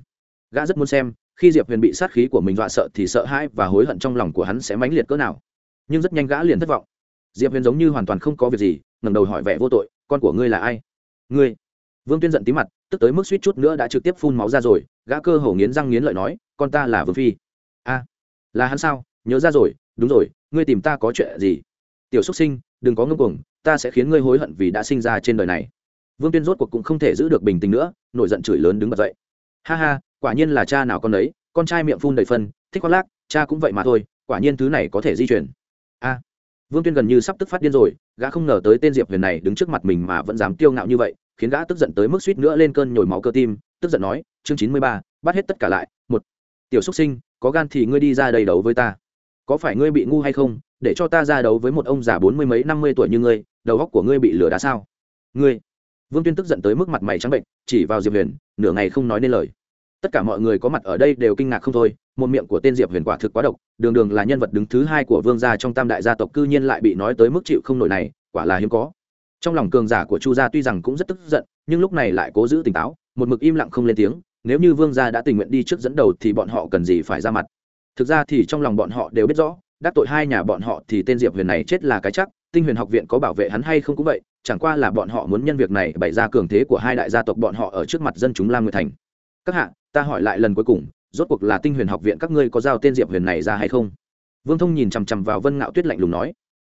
Gã rất muốn xem, khi diệp huyền bị sát khí của mình dọa sợ thì sợ hãi và hối hận trong lòng của hắn sẽ mãnh liệt cỡ nào. Nhưng rất nhanh gã liền thất vọng. Diệp huyền giống như hoàn toàn không có việc gì, ngẩng đầu hỏi vẻ vô tội, con của ngươi là ai? Ngươi. Vương tuyên giận tí mặt, tức tới mức suýt chút nữa đã trực tiếp phun máu ra rồi, gã cơ hổ nghiến răng nghiến lợi nói, con ta là vương phi. A, là hắn sao? Nhớ ra rồi đúng rồi, ngươi tìm ta có chuyện gì? Tiểu xuất sinh, đừng có ngưng cuồng, ta sẽ khiến ngươi hối hận vì đã sinh ra trên đời này. Vương tuyên rốt cuộc cũng không thể giữ được bình tĩnh nữa, nổi giận chửi lớn đứng bật dậy. Ha ha, quả nhiên là cha nào con đấy con trai miệng phun đầy phân, thích khoác lác, cha cũng vậy mà thôi, quả nhiên thứ này có thể di chuyển. A. Vương tuyên gần như sắp tức phát điên rồi, gã không ngờ tới tên diệp huyền này đứng trước mặt mình mà vẫn dám kiêu ngạo như vậy, khiến gã tức giận tới mức suýt nữa lên cơn nhồi máu cơ tim, tức giận nói, chương chín mươi ba, bắt hết tất cả lại, một, tiểu xúc sinh, có gan thì ngươi đi ra đầy đấu với ta có phải ngươi bị ngu hay không? Để cho ta ra đấu với một ông già bốn mươi mấy, năm mươi tuổi như ngươi, đầu óc của ngươi bị lửa đá sao? Ngươi. Vương tuyên tức giận tới mức mặt mày trắng bệnh, chỉ vào diệp huyền, nửa ngày không nói nên lời. Tất cả mọi người có mặt ở đây đều kinh ngạc không thôi, một miệng của tên diệp huyền quả thực quá độc, đường đường là nhân vật đứng thứ hai của vương gia trong tam đại gia tộc cư nhiên lại bị nói tới mức chịu không nổi này, quả là hiếm có. Trong lòng cường giả của chu gia tuy rằng cũng rất tức giận, nhưng lúc này lại cố giữ tỉnh táo, một mực im lặng không lên tiếng, nếu như vương gia đã tình nguyện đi trước dẫn đầu thì bọn họ cần gì phải ra mặt thực ra thì trong lòng bọn họ đều biết rõ, đắc tội hai nhà bọn họ thì tên diệp huyền này chết là cái chắc, tinh huyền học viện có bảo vệ hắn hay không cũng vậy, chẳng qua là bọn họ muốn nhân việc này bày ra cường thế của hai đại gia tộc bọn họ ở trước mặt dân chúng lam nguyệt thành. Các hạ, ta hỏi lại lần cuối cùng, rốt cuộc là tinh huyền học viện các ngươi có giao tên diệp huyền này ra hay không? Vương thông nhìn chằm chằm vào vân ngạo tuyết lạnh lùng nói.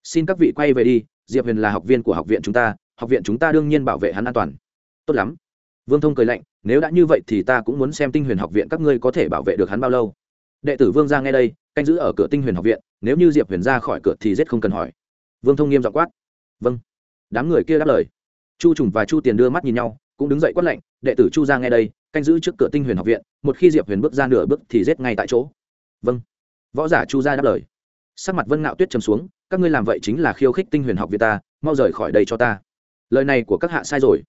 Xin các vị quay về đi, diệp huyền là học viên của học viện chúng ta, học viện chúng ta đương nhiên bảo vệ hắn an toàn. Tốt lắm. Vương thông cười lạnh, nếu đã như vậy thì ta cũng muốn xem tinh huyền học viện các ngươi có thể bảo vệ được hắn bao lâu đệ tử vương ra nghe đây, canh giữ ở cửa tinh huyền học viện, nếu như diệp huyền ra khỏi cửa thì giết không cần hỏi. Vương thông nghiêm dọ quát. Vâng. Đám người kia đáp lời. Chu trùng và chu tiền đưa mắt nhìn nhau, cũng đứng dậy quát lệnh. đệ tử chu ra nghe đây, canh giữ trước cửa tinh huyền học viện, một khi diệp huyền bước ra nửa bước thì giết ngay tại chỗ. Vâng. Võ giả chu ra đáp lời. Sắc mặt vân ngạo tuyết trầm xuống, các ngươi làm vậy chính là khiêu khích tinh huyền học viện ta, mau rời khỏi đây cho ta. Lời này của các hạ sai rồi.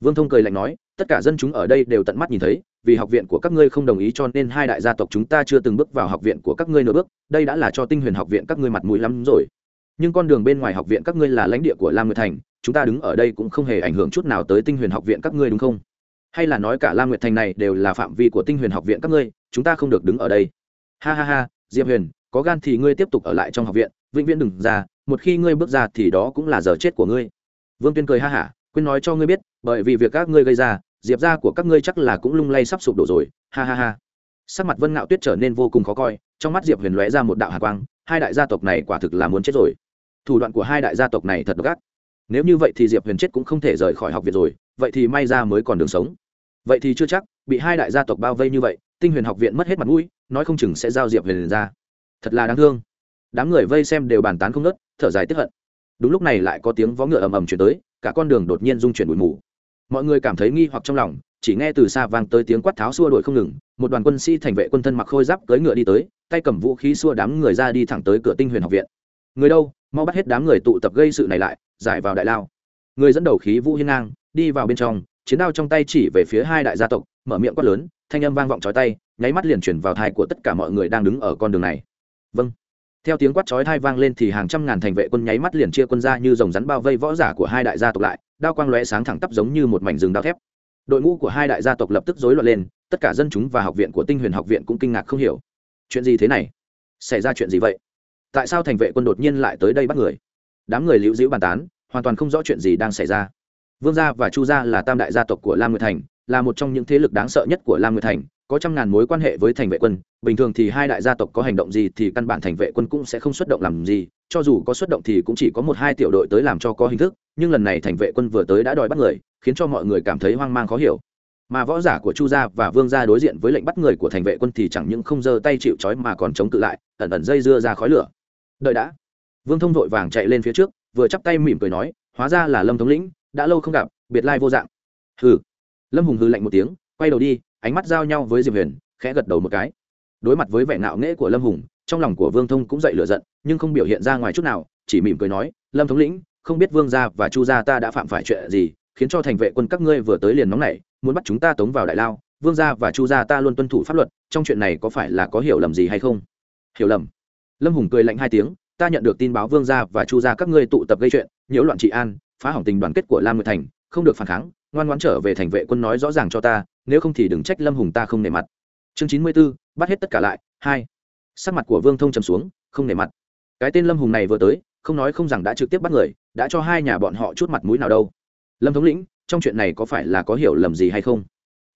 Vương thông cười lạnh nói, tất cả dân chúng ở đây đều tận mắt nhìn thấy vì học viện của các ngươi không đồng ý cho nên hai đại gia tộc chúng ta chưa từng bước vào học viện của các ngươi nửa bước, đây đã là cho tinh huyền học viện các ngươi mặt mũi lắm rồi. Nhưng con đường bên ngoài học viện các ngươi là lãnh địa của lam nguyệt thành, chúng ta đứng ở đây cũng không hề ảnh hưởng chút nào tới tinh huyền học viện các ngươi đúng không? Hay là nói cả lam nguyệt thành này đều là phạm vi của tinh huyền học viện các ngươi, chúng ta không được đứng ở đây. Ha ha ha, diệp huyền, có gan thì ngươi tiếp tục ở lại trong học viện, vĩnh viễn đừng ra, một khi ngươi bước ra thì đó cũng là giờ chết của ngươi. Vương tuyên cười ha hả, quên nói cho ngươi biết, bởi vì việc các ngươi gây ra diệp ra của các ngươi chắc là cũng lung lay sắp sụp đổ rồi, ha ha ha. Sắc mặt vân ngạo tuyết trở nên vô cùng khó coi, trong mắt diệp huyền lóe ra một đạo hạ quang, hai đại gia tộc này quả thực là muốn chết rồi. Thủ đoạn của hai đại gia tộc này thật gắt nếu như vậy thì diệp huyền chết cũng không thể rời khỏi học viện rồi, vậy thì may ra mới còn đường sống. Vậy thì chưa chắc, bị hai đại gia tộc bao vây như vậy, tinh huyền học viện mất hết mặt mũi, nói không chừng sẽ giao diệp huyền ra. Thật là đáng thương. Đám người vây xem đều bàn tán không nớt thở dài tiếp hận. Đúng lúc này lại có tiếng vó ngựa ầm ầm chuyển tới, cả con đường đột nhiên rung chuyển bụi mù mọi người cảm thấy nghi hoặc trong lòng, chỉ nghe từ xa vang tới tiếng quát tháo xua đuổi không ngừng, một đoàn quân sĩ thành vệ quân thân mặc khôi giáp cưỡi ngựa đi tới, tay cầm vũ khí xua đám người ra đi thẳng tới cửa tinh huyền học viện. Người đâu? Mau bắt hết đám người tụ tập gây sự này lại, giải vào đại lao. Người dẫn đầu khí vũ hiên ngang, đi vào bên trong, chiến đao trong tay chỉ về phía hai đại gia tộc, mở miệng quát lớn, thanh âm vang vọng trói tay, nháy mắt liền chuyển vào thai của tất cả mọi người đang đứng ở con đường này. Vâng. Theo tiếng quát chói thai vang lên thì hàng trăm ngàn thành vệ quân nháy mắt liền chia quân ra như dòng rắn bao vây võ giả của hai đại gia tộc lại đao quang lóe sáng thẳng tắp giống như một mảnh rừng đao thép. Đội ngũ của hai đại gia tộc lập tức rối loạn lên, tất cả dân chúng và học viện của tinh huyền học viện cũng kinh ngạc không hiểu. Chuyện gì thế này? Xảy ra chuyện gì vậy? Tại sao thành vệ quân đột nhiên lại tới đây bắt người? Đám người liễu dĩu bàn tán, hoàn toàn không rõ chuyện gì đang xảy ra. Vương gia và chu gia là tam đại gia tộc của lam nguyệt thành, là một trong những thế lực đáng sợ nhất của lam nguyệt thành, có trăm ngàn mối quan hệ với thành vệ quân. Bình thường thì hai đại gia tộc có hành động gì thì căn bản thành vệ quân cũng sẽ không xuất động làm gì cho dù có xuất động thì cũng chỉ có một hai tiểu đội tới làm cho có hình thức, nhưng lần này thành vệ quân vừa tới đã đòi bắt người, khiến cho mọi người cảm thấy hoang mang khó hiểu. Mà võ giả của chu gia và vương gia đối diện với lệnh bắt người của thành vệ quân thì chẳng những không giơ tay chịu trói mà còn chống cự lại, ẩn ẩn dây dưa ra khói lửa. Đợi đã. Vương thông vội vàng chạy lên phía trước, vừa chắp tay mỉm cười nói, hóa ra là lâm thống lĩnh, đã lâu không gặp, biệt lai vô dạng. Hừ. Lâm hùng hư lạnh một tiếng, quay đầu đi, ánh mắt giao nhau với diệp huyền, khẽ gật đầu một cái. Đối mặt với vẻ ngạo nghễ của lâm hùng trong lòng của vương thông cũng dậy lửa giận, nhưng không biểu hiện ra ngoài chút nào, chỉ mỉm cười nói, lâm thống lĩnh, không biết vương gia và chu gia ta đã phạm phải chuyện gì, khiến cho thành vệ quân các ngươi vừa tới liền nóng nảy, muốn bắt chúng ta tống vào đại lao, vương gia và chu gia ta luôn tuân thủ pháp luật, trong chuyện này có phải là có hiểu lầm gì hay không? Hiểu lầm? Lâm hùng cười lạnh hai tiếng, ta nhận được tin báo vương gia và chu gia các ngươi tụ tập gây chuyện, nhiễu loạn trị an, phá hỏng tình đoàn kết của lam nguyệt thành, không được phản kháng, ngoan ngoãn trở về thành vệ quân nói rõ ràng cho ta, nếu không thì đừng trách lâm hùng ta không nể mặt. Chương chín mươi b ố bắt hết tất cả lại, hai sắc mặt của vương thông trầm xuống, không nể mặt. Cái tên lâm hùng này vừa tới, không nói không rằng đã trực tiếp bắt người, đã cho hai nhà bọn họ chút mặt mũi nào đâu. Lâm thống lĩnh, trong chuyện này có phải là có hiểu lầm gì hay không?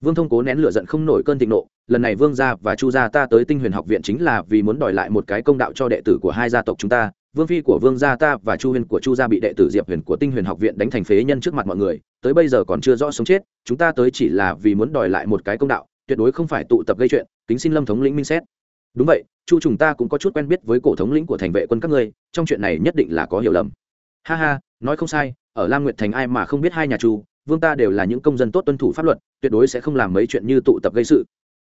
Vương thông cố nén lửa giận không nổi cơn thịnh nộ, lần này vương gia và chu gia ta tới tinh huyền học viện chính là vì muốn đòi lại một cái công đạo cho đệ tử của hai gia tộc chúng ta. Vương phi của vương gia ta và chu huyền của chu gia bị đệ tử diệp huyền của tinh huyền học viện đánh thành phế nhân trước mặt mọi người, tới bây giờ còn chưa rõ sống chết, chúng ta tới chỉ là vì muốn đòi lại một cái công đạo, tuyệt đối không phải tụ tập gây chuyện, kính xin lâm thống lĩnh minh xét đúng vậy, chu trùng ta cũng có chút quen biết với cổ thống lĩnh của thành vệ quân các ngươi, trong chuyện này nhất định là có hiểu lầm. Ha ha, nói không sai, ở lam nguyệt thành ai mà không biết hai nhà chu, vương ta đều là những công dân tốt tuân thủ pháp luật, tuyệt đối sẽ không làm mấy chuyện như tụ tập gây sự.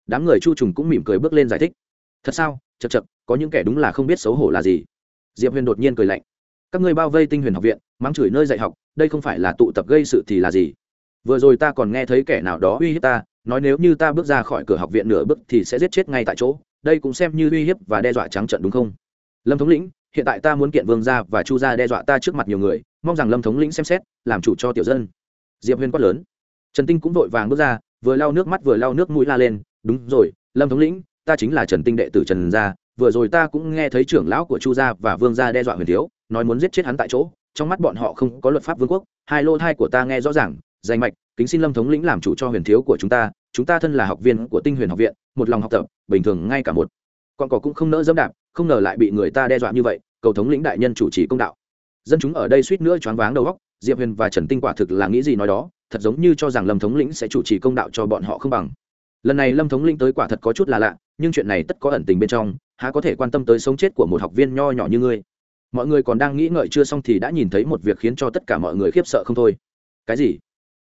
Đám người chu trùng cũng mỉm cười bước lên giải thích. Thật sao chật chật có những kẻ đúng là không biết xấu hổ là gì? Diệp huyền đột nhiên cười lạnh. Các ngươi bao vây tinh huyền học viện, mắng chửi nơi dạy học, đây không phải là tụ tập gây sự thì là gì? Vừa rồi ta còn nghe thấy kẻ nào đó uy hiếp ta, nói nếu như ta bước ra khỏi cửa học viện nửa bước thì sẽ giết chết ngay tại chỗ đây cũng xem như uy hiếp và đe dọa trắng trận đúng không? Lâm thống lĩnh, hiện tại ta muốn kiện vương gia và chu gia đe dọa ta trước mặt nhiều người, mong rằng lâm thống lĩnh xem xét, làm chủ cho tiểu dân. Diệp Huyên quát lớn. Trần tinh cũng vội vàng bước ra, vừa lau nước mắt vừa lau nước mũi la lên. Đúng rồi, lâm thống lĩnh, ta chính là trần tinh đệ tử trần gia, vừa rồi ta cũng nghe thấy trưởng lão của chu gia và vương gia đe dọa huyền thiếu, nói muốn giết chết hắn tại chỗ, trong mắt bọn họ không có luật pháp vương quốc, hai lô thai của ta nghe rõ ràng, danh mạch kính xin lâm thống lĩnh làm chủ cho huyền thiếu của chúng ta chúng ta thân là học viên của tinh huyền học viện, một lòng học tập, bình thường ngay cả một. Con cỏ cũng không nỡ dẫm đạp, không ngờ lại bị người ta đe dọa như vậy, cầu thống lĩnh đại nhân chủ trì công đạo. Dân chúng ở đây suýt nữa choáng váng đầu góc diệp huyền và trần tinh quả thực là nghĩ gì nói đó, thật giống như cho rằng lâm thống lĩnh sẽ chủ trì công đạo cho bọn họ không bằng. Lần này lâm thống lĩnh tới quả thật có chút là lạ, nhưng chuyện này tất có ẩn tình bên trong, há có thể quan tâm tới sống chết của một học viên nho nhỏ như ngươi? Mọi người còn đang nghĩ ngợi chưa xong thì đã nhìn thấy một việc khiến cho tất cả mọi người khiếp sợ không thôi. Cái gì?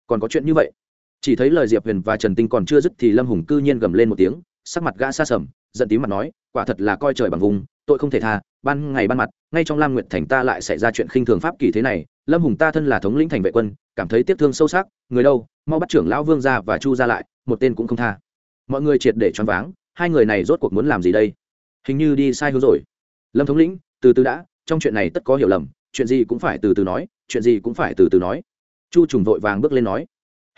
Còn có chuyện như vậy. Chỉ thấy lời diệp huyền và trần tinh còn chưa dứt thì lâm hùng cư nhiên gầm lên một tiếng, sắc mặt gã xa sầm, giận tím mặt nói, quả thật là coi trời bằng vùng, tội không thể tha, ban ngày ban mặt, ngay trong lam nguyệt thành ta lại xảy ra chuyện khinh thường pháp kỳ thế này, lâm hùng ta thân là thống lĩnh thành vệ quân, cảm thấy tiếc thương sâu sắc, người đâu, mau bắt trưởng lão vương ra và chu ra lại, một tên cũng không tha. Mọi người triệt để choáng váng, hai người này rốt cuộc muốn làm gì đây? Hình như đi sai hướng rồi. Lâm thống lĩnh, từ từ đã, trong chuyện này tất có hiểu lầm, chuyện gì cũng phải từ từ nói, chuyện gì cũng phải từ từ nói chu trùng vội vàng bước lên nói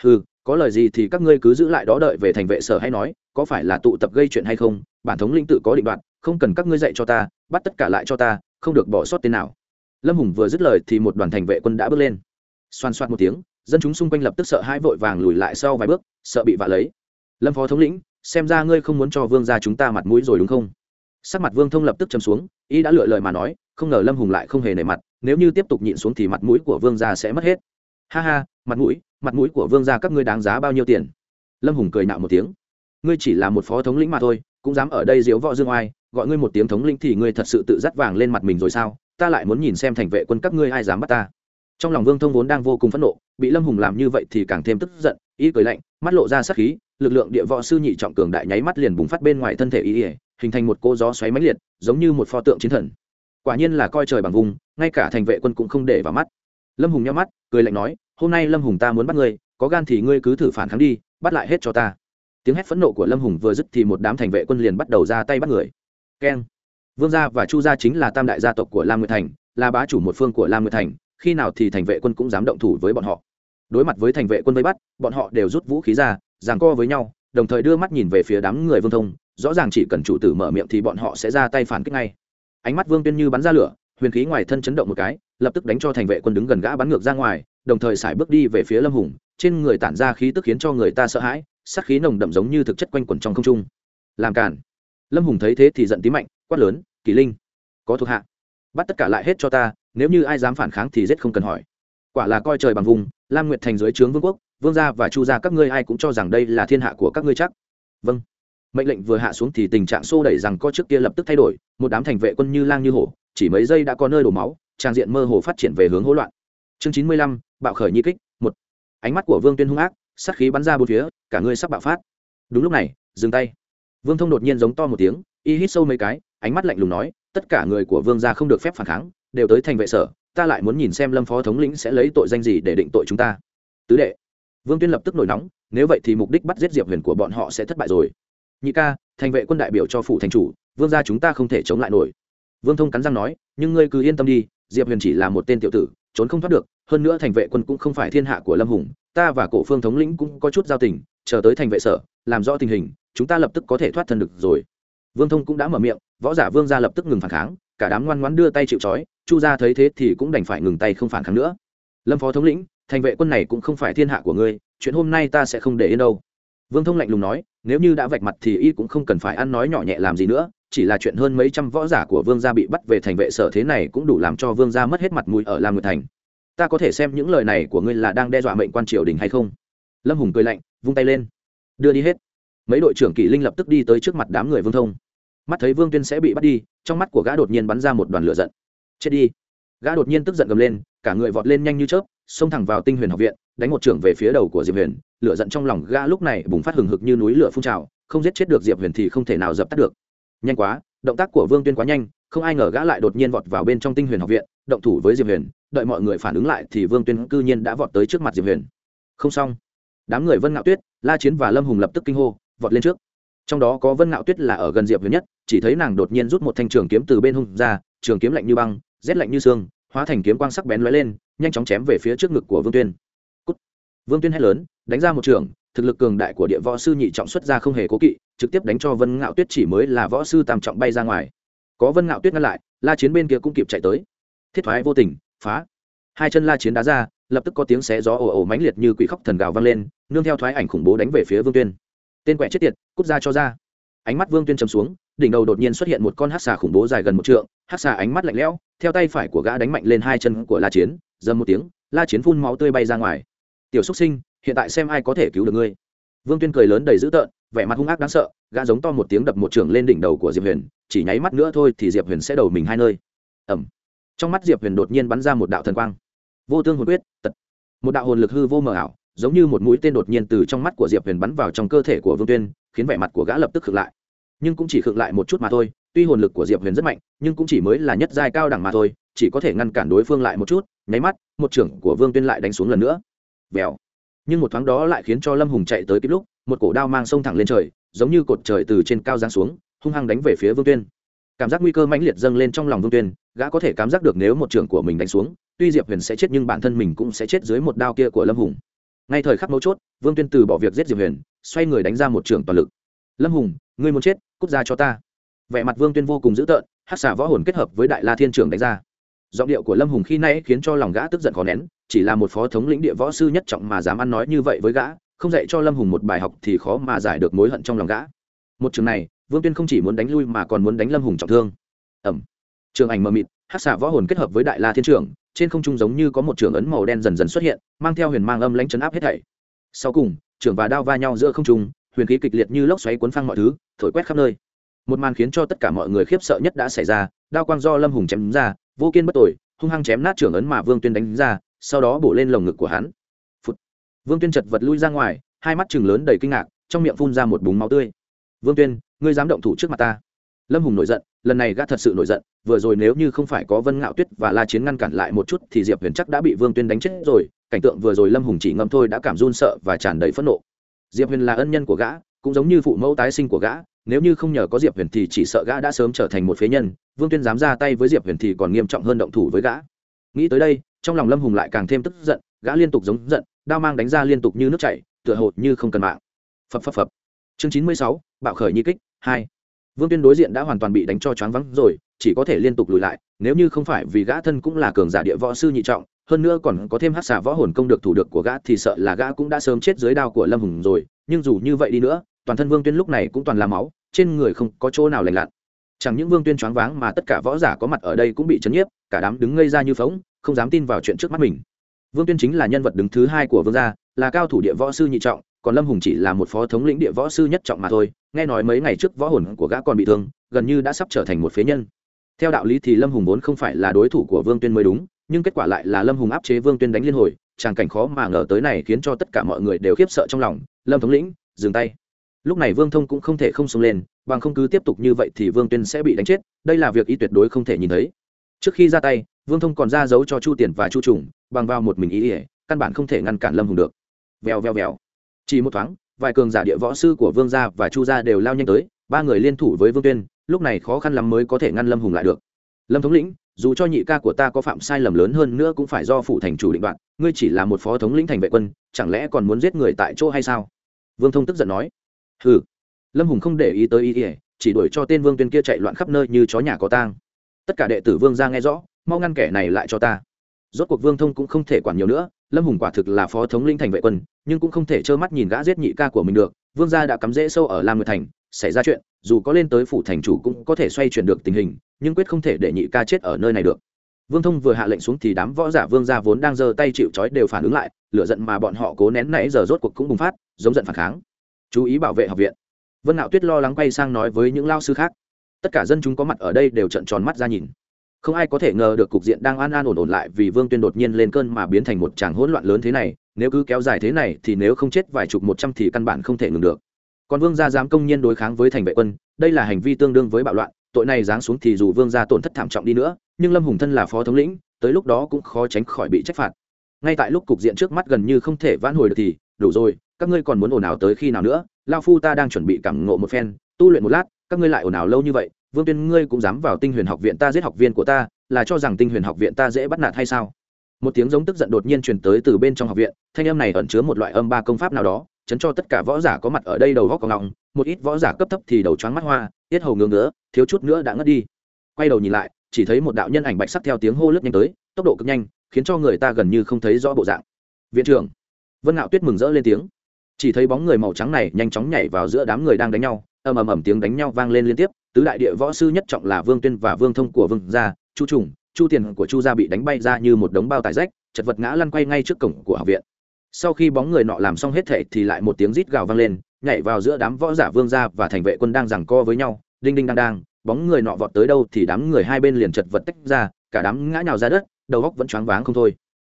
ừ có lời gì thì các ngươi cứ giữ lại đó đợi về thành vệ sở hay nói, có phải là tụ tập gây chuyện hay không? Bản thống linh tự có định đoạt, không cần các ngươi dạy cho ta, bắt tất cả lại cho ta, không được bỏ sót tên nào. Lâm hùng vừa dứt lời thì một đoàn thành vệ quân đã bước lên. Xoan xoát một tiếng, dân chúng xung quanh lập tức sợ hãi vội vàng lùi lại sau vài bước, sợ bị vạ lấy. Lâm phó thống lĩnh, xem ra ngươi không muốn cho vương gia chúng ta mặt mũi rồi đúng không? Sắc mặt vương thông lập tức chấm xuống, y đã lựa lời mà nói, không ngờ lâm hùng lại không hề nể mặt, nếu như tiếp tục nhịn xuống thì mặt mũi của vương gia sẽ mất hết ha ha, mặt mũi mặt mũi của vương gia các ngươi đáng giá bao nhiêu tiền? Lâm hùng cười nạo một tiếng. Ngươi chỉ là một phó thống lĩnh mà thôi, cũng dám ở đây diếu võ dương oai, gọi ngươi một tiếng thống lĩnh thì ngươi thật sự tự dắt vàng lên mặt mình rồi sao? Ta lại muốn nhìn xem thành vệ quân các ngươi ai dám bắt ta. Trong lòng vương thông vốn đang vô cùng phẫn nộ, bị lâm hùng làm như vậy thì càng thêm tức giận, ý cười lạnh, mắt lộ ra sắc khí, lực lượng địa võ sư nhị trọng cường đại nháy mắt liền bùng phát bên ngoài thân thể ý ỉa hình thành một cô gió xoáy mãnh liệt, giống như một pho tượng chiến thần. Quả nhiên là coi trời bằng vùng, ngay cả thành vệ quân cũng không để vào mắt lâm hùng nhắm mắt, cười lạnh nói, hôm nay lâm hùng ta muốn bắt ngươi, có gan thì ngươi cứ thử phản kháng đi, bắt lại hết cho ta. Tiếng hét phẫn nộ của lâm hùng vừa dứt thì một đám thành vệ quân liền bắt đầu ra tay bắt người. Keng. Vương gia và chu gia chính là tam đại gia tộc của lam nguyệt thành, là bá chủ một phương của lam nguyệt thành, khi nào thì thành vệ quân cũng dám động thủ với bọn họ. Đối mặt với thành vệ quân vây bắt, bọn họ đều rút vũ khí ra, giằng co với nhau, đồng thời đưa mắt nhìn về phía đám người vương thông, rõ ràng chỉ cần chủ tử mở miệng thì bọn họ sẽ ra tay phản kích ngay. Ánh mắt vương tuyên như bắn ra lửa huyền khí ngoài thân chấn động một cái, lập tức đánh cho thành vệ quân đứng gần gã bắn ngược ra ngoài, đồng thời xài bước đi về phía lâm hùng. Trên người tản ra khí tức khiến cho người ta sợ hãi sắc khí nồng đậm giống như thực chất quanh quẩn trong không trung. Làm cản lâm hùng thấy thế thì giận tí mạnh, quát lớn, kỳ linh, có thuộc hạ. Bắt tất cả lại hết cho ta, nếu như ai dám phản kháng thì giết không cần hỏi. Quả là coi trời bằng vùng, lam nguyệt thành dưới trướng vương quốc, vương gia và chu gia các ngươi ai cũng cho rằng đây là thiên hạ của các ngươi chắc. Vâng. Mệnh lệnh vừa hạ xuống thì tình trạng xô đẩy rằng có trước kia lập tức thay đổi, một đám thành vệ quân như lang như hổ chỉ mấy giây đã có nơi đổ máu, trang diện mơ hồ phát triển về hướng hỗn loạn. Chương chín mươi lăm, bạo khởi nhi kích, một. Ánh mắt của vương tuyên hung ác, sát khí bắn ra bốn phía, cả người sắp bạo phát. Đúng lúc này, dừng tay. Vương thông đột nhiên giống to một tiếng, y hít sâu mấy cái, ánh mắt lạnh lùng nói, tất cả người của vương gia không được phép phản kháng, đều tới thành vệ sở, ta lại muốn nhìn xem lâm phó thống lĩnh sẽ lấy tội danh gì để định tội chúng ta. Tứ đệ. Vương tuyên lập tức nổi nóng, nếu vậy thì mục đích bắt giết diệp huyền của bọn họ sẽ thất bại rồi. Nhị ca, thành vệ quân đại biểu cho phủ thành chủ, vương gia chúng ta không thể chống lại nổi vương thông cắn răng nói, nhưng ngươi cứ yên tâm đi, diệp huyền chỉ là một tên tiểu tử, trốn không thoát được, hơn nữa thành vệ quân cũng không phải thiên hạ của lâm hùng, ta và cổ phương thống lĩnh cũng có chút giao tình, chờ tới thành vệ sở, làm rõ tình hình, chúng ta lập tức có thể thoát thân được rồi. Vương thông cũng đã mở miệng, võ giả vương gia lập tức ngừng phản kháng, cả đám ngoan ngoãn đưa tay chịu trói, chu gia thấy thế thì cũng đành phải ngừng tay không phản kháng nữa. Lâm phó thống lĩnh, thành vệ quân này cũng không phải thiên hạ của ngươi, chuyện hôm nay ta sẽ không để yên đâu. Vương thông lạnh lùng nói, nếu như đã vạch mặt thì y cũng không cần phải ăn nói nhỏ nhẹ làm gì nữa chỉ là chuyện hơn mấy trăm võ giả của vương gia bị bắt về thành vệ sở thế này cũng đủ làm cho vương gia mất hết mặt mũi ở lam nguyệt thành. Ta có thể xem những lời này của ngươi là đang đe dọa mệnh quan triều đình hay không? Lâm hùng cười lạnh, vung tay lên. Đưa đi hết. Mấy đội trưởng kỷ linh lập tức đi tới trước mặt đám người vương thông. Mắt thấy vương tuyên sẽ bị bắt đi, trong mắt của gã đột nhiên bắn ra một đoàn lửa giận. Chết đi. Gã đột nhiên tức giận gầm lên, cả người vọt lên nhanh như chớp, xông thẳng vào tinh huyền học viện, đánh một trưởng về phía đầu của diệp huyền. Lửa giận trong lòng gã lúc này bùng phát hừng hực như núi lửa phun trào, không giết chết được diệp huyền thì không thể nào dập tắt được nhanh quá, động tác của vương tuyên quá nhanh, không ai ngờ gã lại đột nhiên vọt vào bên trong tinh huyền học viện, động thủ với diệp huyền. Đợi mọi người phản ứng lại thì vương tuyên cư nhiên đã vọt tới trước mặt diệp huyền. Không xong. Đám người vân ngạo tuyết, la chiến và lâm hùng lập tức kinh hô, vọt lên trước. Trong đó có vân ngạo tuyết là ở gần diệp huyền nhất, chỉ thấy nàng đột nhiên rút một thanh trường kiếm từ bên hông ra, trường kiếm lạnh như băng, rét lạnh như xương, hóa thành kiếm quang sắc bén lóe lên, nhanh chóng chém về phía trước ngực của vương tuyên. Cút. vương tuyên hét lớn, đánh ra một trường, thực lực cường đại của địa võ sư nhị trọng xuất ra không hề cố kỵ trực tiếp đánh cho vân ngạo tuyết chỉ mới là võ sư tam trọng bay ra ngoài. Có vân ngạo tuyết ngăn lại, la chiến bên kia cũng kịp chạy tới. Thiết thoái vô tình, phá. Hai chân la chiến đá ra, lập tức có tiếng xé gió ồ ồ mãnh liệt như quỷ khóc thần gào vang lên, nương theo thoái ảnh khủng bố đánh về phía vương tuyên. Tên quẹ chết tiệt, cút ra cho ra. Ánh mắt vương tuyên chầm xuống, đỉnh đầu đột nhiên xuất hiện một con hát xà khủng bố dài gần một trượng hát xà ánh mắt lạnh lẽo, theo tay phải của gã đánh mạnh lên hai chân của la chiến, dầm một tiếng, la chiến phun máu tươi bay ra ngoài. Tiểu xúc sinh, hiện tại xem ai có thể cứu được ngươi? Vương tuyên cười lớn đầy dữ tợn, vẻ mặt hung ác đáng sợ, gã giống to một tiếng đập một trường lên đỉnh đầu của diệp huyền, chỉ nháy mắt nữa thôi thì diệp huyền sẽ đầu mình hai nơi. Ẩm trong mắt diệp huyền đột nhiên bắn ra một đạo thần quang. Vô tương hồn quyết, tật. Một đạo hồn lực hư vô mờ ảo, giống như một mũi tên đột nhiên từ trong mắt của diệp huyền bắn vào trong cơ thể của vương tuyên, khiến vẻ mặt của gã lập tức khựng lại. Nhưng cũng chỉ khựng lại một chút mà thôi, tuy hồn lực của diệp huyền rất mạnh, nhưng cũng chỉ mới là nhất giai cao đẳng mà thôi, chỉ có thể ngăn cản đối phương lại một chút, nháy mắt, một trưởng của vương tuyên lại đánh xuống lần nữa. Vèo nhưng một thoáng đó lại khiến cho lâm hùng chạy tới kịp lúc, một cổ đao mang sông thẳng lên trời, giống như cột trời từ trên cao giáng xuống, hung hăng đánh về phía vương tuyên. Cảm giác nguy cơ mãnh liệt dâng lên trong lòng vương tuyên, gã có thể cảm giác được nếu một trưởng của mình đánh xuống, tuy diệp huyền sẽ chết nhưng bản thân mình cũng sẽ chết dưới một đao kia của lâm hùng. Ngay thời khắc mấu chốt, vương tuyên từ bỏ việc giết diệp huyền, xoay người đánh ra một trưởng toàn lực. Lâm hùng, ngươi muốn chết, cút ra cho ta. Vẻ mặt vương tuyên vô cùng dữ tợn hát xả võ hồn kết hợp với đại la thiên trưởng đánh ra giọng điệu của lâm hùng khi nay khiến cho lòng gã tức giận khó nén, chỉ là một phó thống lĩnh địa võ sư nhất trọng mà dám ăn nói như vậy với gã, không dạy cho lâm hùng một bài học thì khó mà giải được mối hận trong lòng gã. Một trường này, vương tuyên không chỉ muốn đánh lui mà còn muốn đánh lâm hùng trọng thương. Ẩm. Trường ảnh mờ mịt, hát xạ võ hồn kết hợp với đại la thiên trường, trên không trung giống như có một trường ấn màu đen dần dần xuất hiện, mang theo huyền mang âm lãnh chấn áp hết thảy. Sau cùng, trường và đao va nhau giữa không trung, huyền khí kịch liệt như lốc xoáy cuốn phăng mọi thứ, thổi quét khắp nơi. Một màn khiến cho tất cả mọi người khiếp sợ nhất đã xảy ra, đao quang do lâm hùng chém ra vô kiên bất tội, hung hăng chém nát trưởng ấn mà vương tuyên đánh ra, sau đó bổ lên lồng ngực của hắn. Phụt. vương tuyên chật vật lui ra ngoài, hai mắt chừng lớn đầy kinh ngạc, trong miệng phun ra một búng máu tươi. Vương tuyên, ngươi dám động thủ trước mặt ta? Lâm hùng nổi giận, lần này gã thật sự nổi giận, vừa rồi nếu như không phải có vân ngạo tuyết và la chiến ngăn cản lại một chút thì diệp huyền chắc đã bị vương tuyên đánh chết rồi, cảnh tượng vừa rồi lâm hùng chỉ ngâm thôi đã cảm run sợ và tràn đầy phẫn nộ. Diệp huyền là ân nhân của gã cũng giống như phụ mẫu tái sinh của gã, nếu như không nhờ có diệp huyền thì chỉ sợ gã đã sớm trở thành một phế nhân, vương tuyên dám ra tay với diệp huyền thì còn nghiêm trọng hơn động thủ với gã. Nghĩ tới đây, trong lòng lâm hùng lại càng thêm tức giận, gã liên tục giống giận, đao mang đánh ra liên tục như nước chảy, tựa hồ như không cần mạng. Phập phập phập. Chương chín mươi sáu, bạo khởi nhi kích, hai. Vương tuyên đối diện đã hoàn toàn bị đánh cho choáng vắng rồi, chỉ có thể liên tục lùi lại, nếu như không phải vì gã thân cũng là cường giả địa võ sư nhị trọng, hơn nữa còn có thêm hát xà võ hồn công được thủ được của gã thì sợ là gã cũng đã sớm chết dưới đao của lâm hùng rồi, nhưng dù như vậy đi nữa toàn thân vương tuyên lúc này cũng toàn là máu, trên người không có chỗ nào lành lặn. Chẳng những vương tuyên choáng váng mà tất cả võ giả có mặt ở đây cũng bị chấn nhiếp, cả đám đứng ngây ra như phóng không dám tin vào chuyện trước mắt mình. Vương tuyên chính là nhân vật đứng thứ hai của vương gia, là cao thủ địa võ sư nhị trọng, còn lâm hùng chỉ là một phó thống lĩnh địa võ sư nhất trọng mà thôi. Nghe nói mấy ngày trước võ hồn của gã còn bị thương, gần như đã sắp trở thành một phế nhân. Theo đạo lý thì lâm hùng vốn không phải là đối thủ của vương tuyên mới đúng, nhưng kết quả lại là lâm hùng áp chế vương tuyên đánh liên hồi, tràng cảnh khó mà ngờ tới này khiến cho tất cả mọi người đều khiếp sợ trong lòng. Lâm thống lĩnh, dừng tay lúc này vương thông cũng không thể không xông lên, bằng không cứ tiếp tục như vậy thì vương tuyên sẽ bị đánh chết, đây là việc y tuyệt đối không thể nhìn thấy. Trước khi ra tay, vương thông còn ra dấu cho chu tiền và chu trùng, bằng vào một mình ý ỉa căn bản không thể ngăn cản lâm hùng được. Vèo vèo vèo. Chỉ một thoáng, vài cường giả địa võ sư của vương gia và chu gia đều lao nhanh tới, ba người liên thủ với vương tuyên, lúc này khó khăn lắm mới có thể ngăn lâm hùng lại được. Lâm thống lĩnh, dù cho nhị ca của ta có phạm sai lầm lớn hơn nữa cũng phải do phụ thành chủ định đoạn ngươi chỉ là một phó thống lĩnh thành vệ quân, chẳng lẽ còn muốn giết người tại chỗ hay sao? Vương thông tức giận nói hừ. Lâm hùng không để ý tới ý ỉa chỉ đuổi cho tên vương tuyên kia chạy loạn khắp nơi như chó nhà có tang. Tất cả đệ tử vương ra nghe rõ, mau ngăn kẻ này lại cho ta. Rốt cuộc vương thông cũng không thể quản nhiều nữa, lâm hùng quả thực là phó thống linh thành vệ quân, nhưng cũng không thể trơ mắt nhìn gã giết nhị ca của mình được. Vương gia đã cắm rễ sâu ở lam nguyệt thành, xảy ra chuyện, dù có lên tới phủ thành chủ cũng có thể xoay chuyển được tình hình, nhưng quyết không thể để nhị ca chết ở nơi này được. Vương thông vừa hạ lệnh xuống thì đám võ giả vương gia vốn đang giơ tay chịu trói đều phản ứng lại, lửa giận mà bọn họ cố nén nãy giờ rốt cuộc cũng bùng phát, giống giận phản kháng chú ý bảo vệ học viện. Vân nạo tuyết lo lắng quay sang nói với những lao sư khác. Tất cả dân chúng có mặt ở đây đều trận tròn mắt ra nhìn. Không ai có thể ngờ được cục diện đang an an ổn ổn lại vì vương tuyên đột nhiên lên cơn mà biến thành một tràng hỗn loạn lớn thế này, nếu cứ kéo dài thế này thì nếu không chết vài chục một trăm thì căn bản không thể ngừng được. Còn vương gia dám công nhiên đối kháng với thành vệ quân, đây là hành vi tương đương với bạo loạn, tội này giáng xuống thì dù vương gia tổn thất thảm trọng đi nữa, nhưng lâm hùng thân là phó thống lĩnh, tới lúc đó cũng khó tránh khỏi bị trách phạt. Ngay tại lúc cục diện trước mắt gần như không thể vãn hồi được thì, đủ rồi các ngươi còn muốn ồn ào tới khi nào nữa? Lao phu ta đang chuẩn bị cảm ngộ một phen, tu luyện một lát, các ngươi lại ồn ào lâu như vậy, vương tuyên, ngươi cũng dám vào tinh huyền học viện ta giết học viên của ta, là cho rằng tinh huyền học viện ta dễ bắt nạt hay sao? Một tiếng giống tức giận đột nhiên truyền tới từ bên trong học viện, thanh âm này ẩn chứa một loại âm ba công pháp nào đó, chấn cho tất cả võ giả có mặt ở đây đầu góc còng lòng một ít võ giả cấp thấp thì đầu choáng mắt hoa, tiết hầu ngứa nữa thiếu chút nữa đã ngất đi. Quay đầu nhìn lại, chỉ thấy một đạo nhân ảnh bạch sắc theo tiếng hô lướt nhanh tới, tốc độ cực nhanh, khiến cho người ta gần như không thấy rõ bộ dạng. Viện trưởng. Vân ngạo tuyết mừng rỡ lên tiếng chỉ thấy bóng người màu trắng này nhanh chóng nhảy vào giữa đám người đang đánh nhau, ầm ầm ầm tiếng đánh nhau vang lên liên tiếp, tứ đại địa võ sư nhất trọng là vương tuyên và vương thông của vương gia, chu trùng, chu tiền của chu gia bị đánh bay ra như một đống bao tải rách, chật vật ngã lăn quay ngay trước cổng của học viện. Sau khi bóng người nọ làm xong hết thể thì lại một tiếng rít gào vang lên, nhảy vào giữa đám võ giả vương gia và thành vệ quân đang giằng co với nhau, đinh đinh đang đang, bóng người nọ vọt tới đâu thì đám người hai bên liền chật vật tách ra, cả đám ngã nhào ra đất, đầu góc vẫn choáng váng không thôi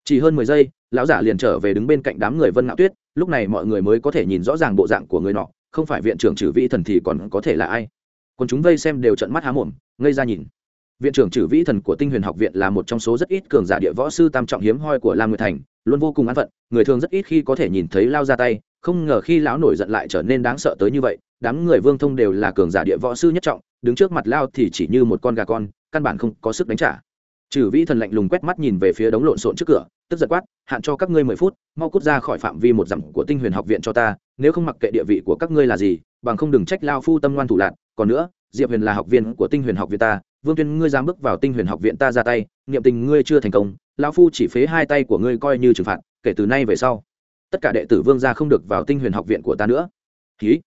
chỉ hơn mười giây, lão giả liền trở về đứng bên cạnh đám người vân ngạo tuyết, lúc này mọi người mới có thể nhìn rõ ràng bộ dạng của người nọ, không phải viện trưởng trừ vĩ thần thì còn có thể là ai. Còn chúng vây xem đều trận mắt há mồm, ngây ra nhìn. Viện trưởng trừ vĩ thần của tinh huyền học viện là một trong số rất ít cường giả địa võ sư tam trọng hiếm hoi của lam nguyệt thành, luôn vô cùng an phận, người thường rất ít khi có thể nhìn thấy lao ra tay, không ngờ khi lão nổi giận lại trở nên đáng sợ tới như vậy, đám người vương thông đều là cường giả địa võ sư nhất trọng, đứng trước mặt lao thì chỉ như một con gà con, căn bản không có sức đánh trả trừ vĩ thần lạnh lùng quét mắt nhìn về phía đống lộn xộn trước cửa, tức giật quát, hạn cho các ngươi mười phút, mau cút ra khỏi phạm vi một dặm của tinh huyền học viện cho ta, nếu không mặc kệ địa vị của các ngươi là gì, bằng không đừng trách lao phu tâm ngoan thủ lạc còn nữa, diệp huyền là học viên của tinh huyền học viện ta, vương tuyên ngươi dám bước vào tinh huyền học viện ta ra tay, niệm tình ngươi chưa thành công, lao phu chỉ phế hai tay của ngươi coi như trừng phạt, kể từ nay về sau, tất cả đệ tử vương gia không được vào tinh huyền học viện của ta nữa. Ký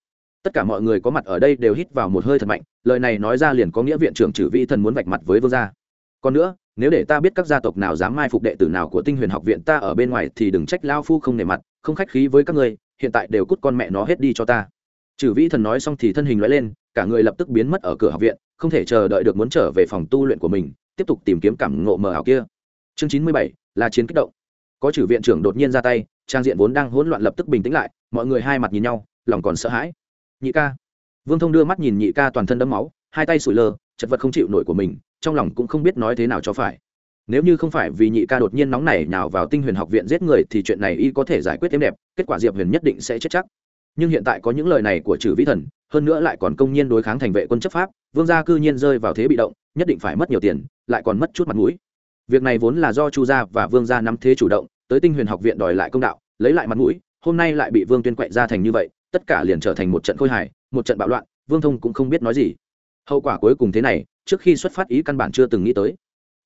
tất cả mọi người có mặt ở đây đều hít vào một hơi thật mạnh, lời này nói ra liền có nghĩa viện trưởng trừ vĩ thần muốn vạch mặt với vương gia. Còn nữa nếu để ta biết các gia tộc nào dám mai phục đệ tử nào của tinh huyền học viện ta ở bên ngoài thì đừng trách lao phu không nề mặt, không khách khí với các ngươi, hiện tại đều cút con mẹ nó hết đi cho ta. Trừ vĩ thần nói xong thì thân hình loại lên, cả người lập tức biến mất ở cửa học viện, không thể chờ đợi được muốn trở về phòng tu luyện của mình, tiếp tục tìm kiếm cảm ngộ mờ ảo kia. Chương chín mươi bảy, là chiến kích động. Có chử viện trưởng đột nhiên ra tay, trang diện vốn đang hỗn loạn lập tức bình tĩnh lại, mọi người hai mặt nhìn nhau, lòng còn sợ hãi. Nhị ca. Vương thông đưa mắt nhìn nhị ca toàn thân đẫm máu, hai tay sủi lơ, chật vật không chịu nổi của mình trong lòng cũng không biết nói thế nào cho phải. Nếu như không phải vì nhị ca đột nhiên nóng này nào vào tinh huyền học viện giết người thì chuyện này y có thể giải quyết êm đẹp, kết quả diệp huyền nhất định sẽ chết chắc. Nhưng hiện tại có những lời này của trừ vĩ thần, hơn nữa lại còn công nhiên đối kháng thành vệ quân chấp pháp, vương gia cư nhiên rơi vào thế bị động, nhất định phải mất nhiều tiền, lại còn mất chút mặt mũi. Việc này vốn là do chu gia và vương gia nắm thế chủ động, tới tinh huyền học viện đòi lại công đạo, lấy lại mặt mũi, hôm nay lại bị vương tuyên quậy ra thành như vậy, tất cả liền trở thành một trận khôi hài, một trận bạo loạn, vương thông cũng không biết nói gì hậu quả cuối cùng thế này, trước khi xuất phát ý căn bản chưa từng nghĩ tới.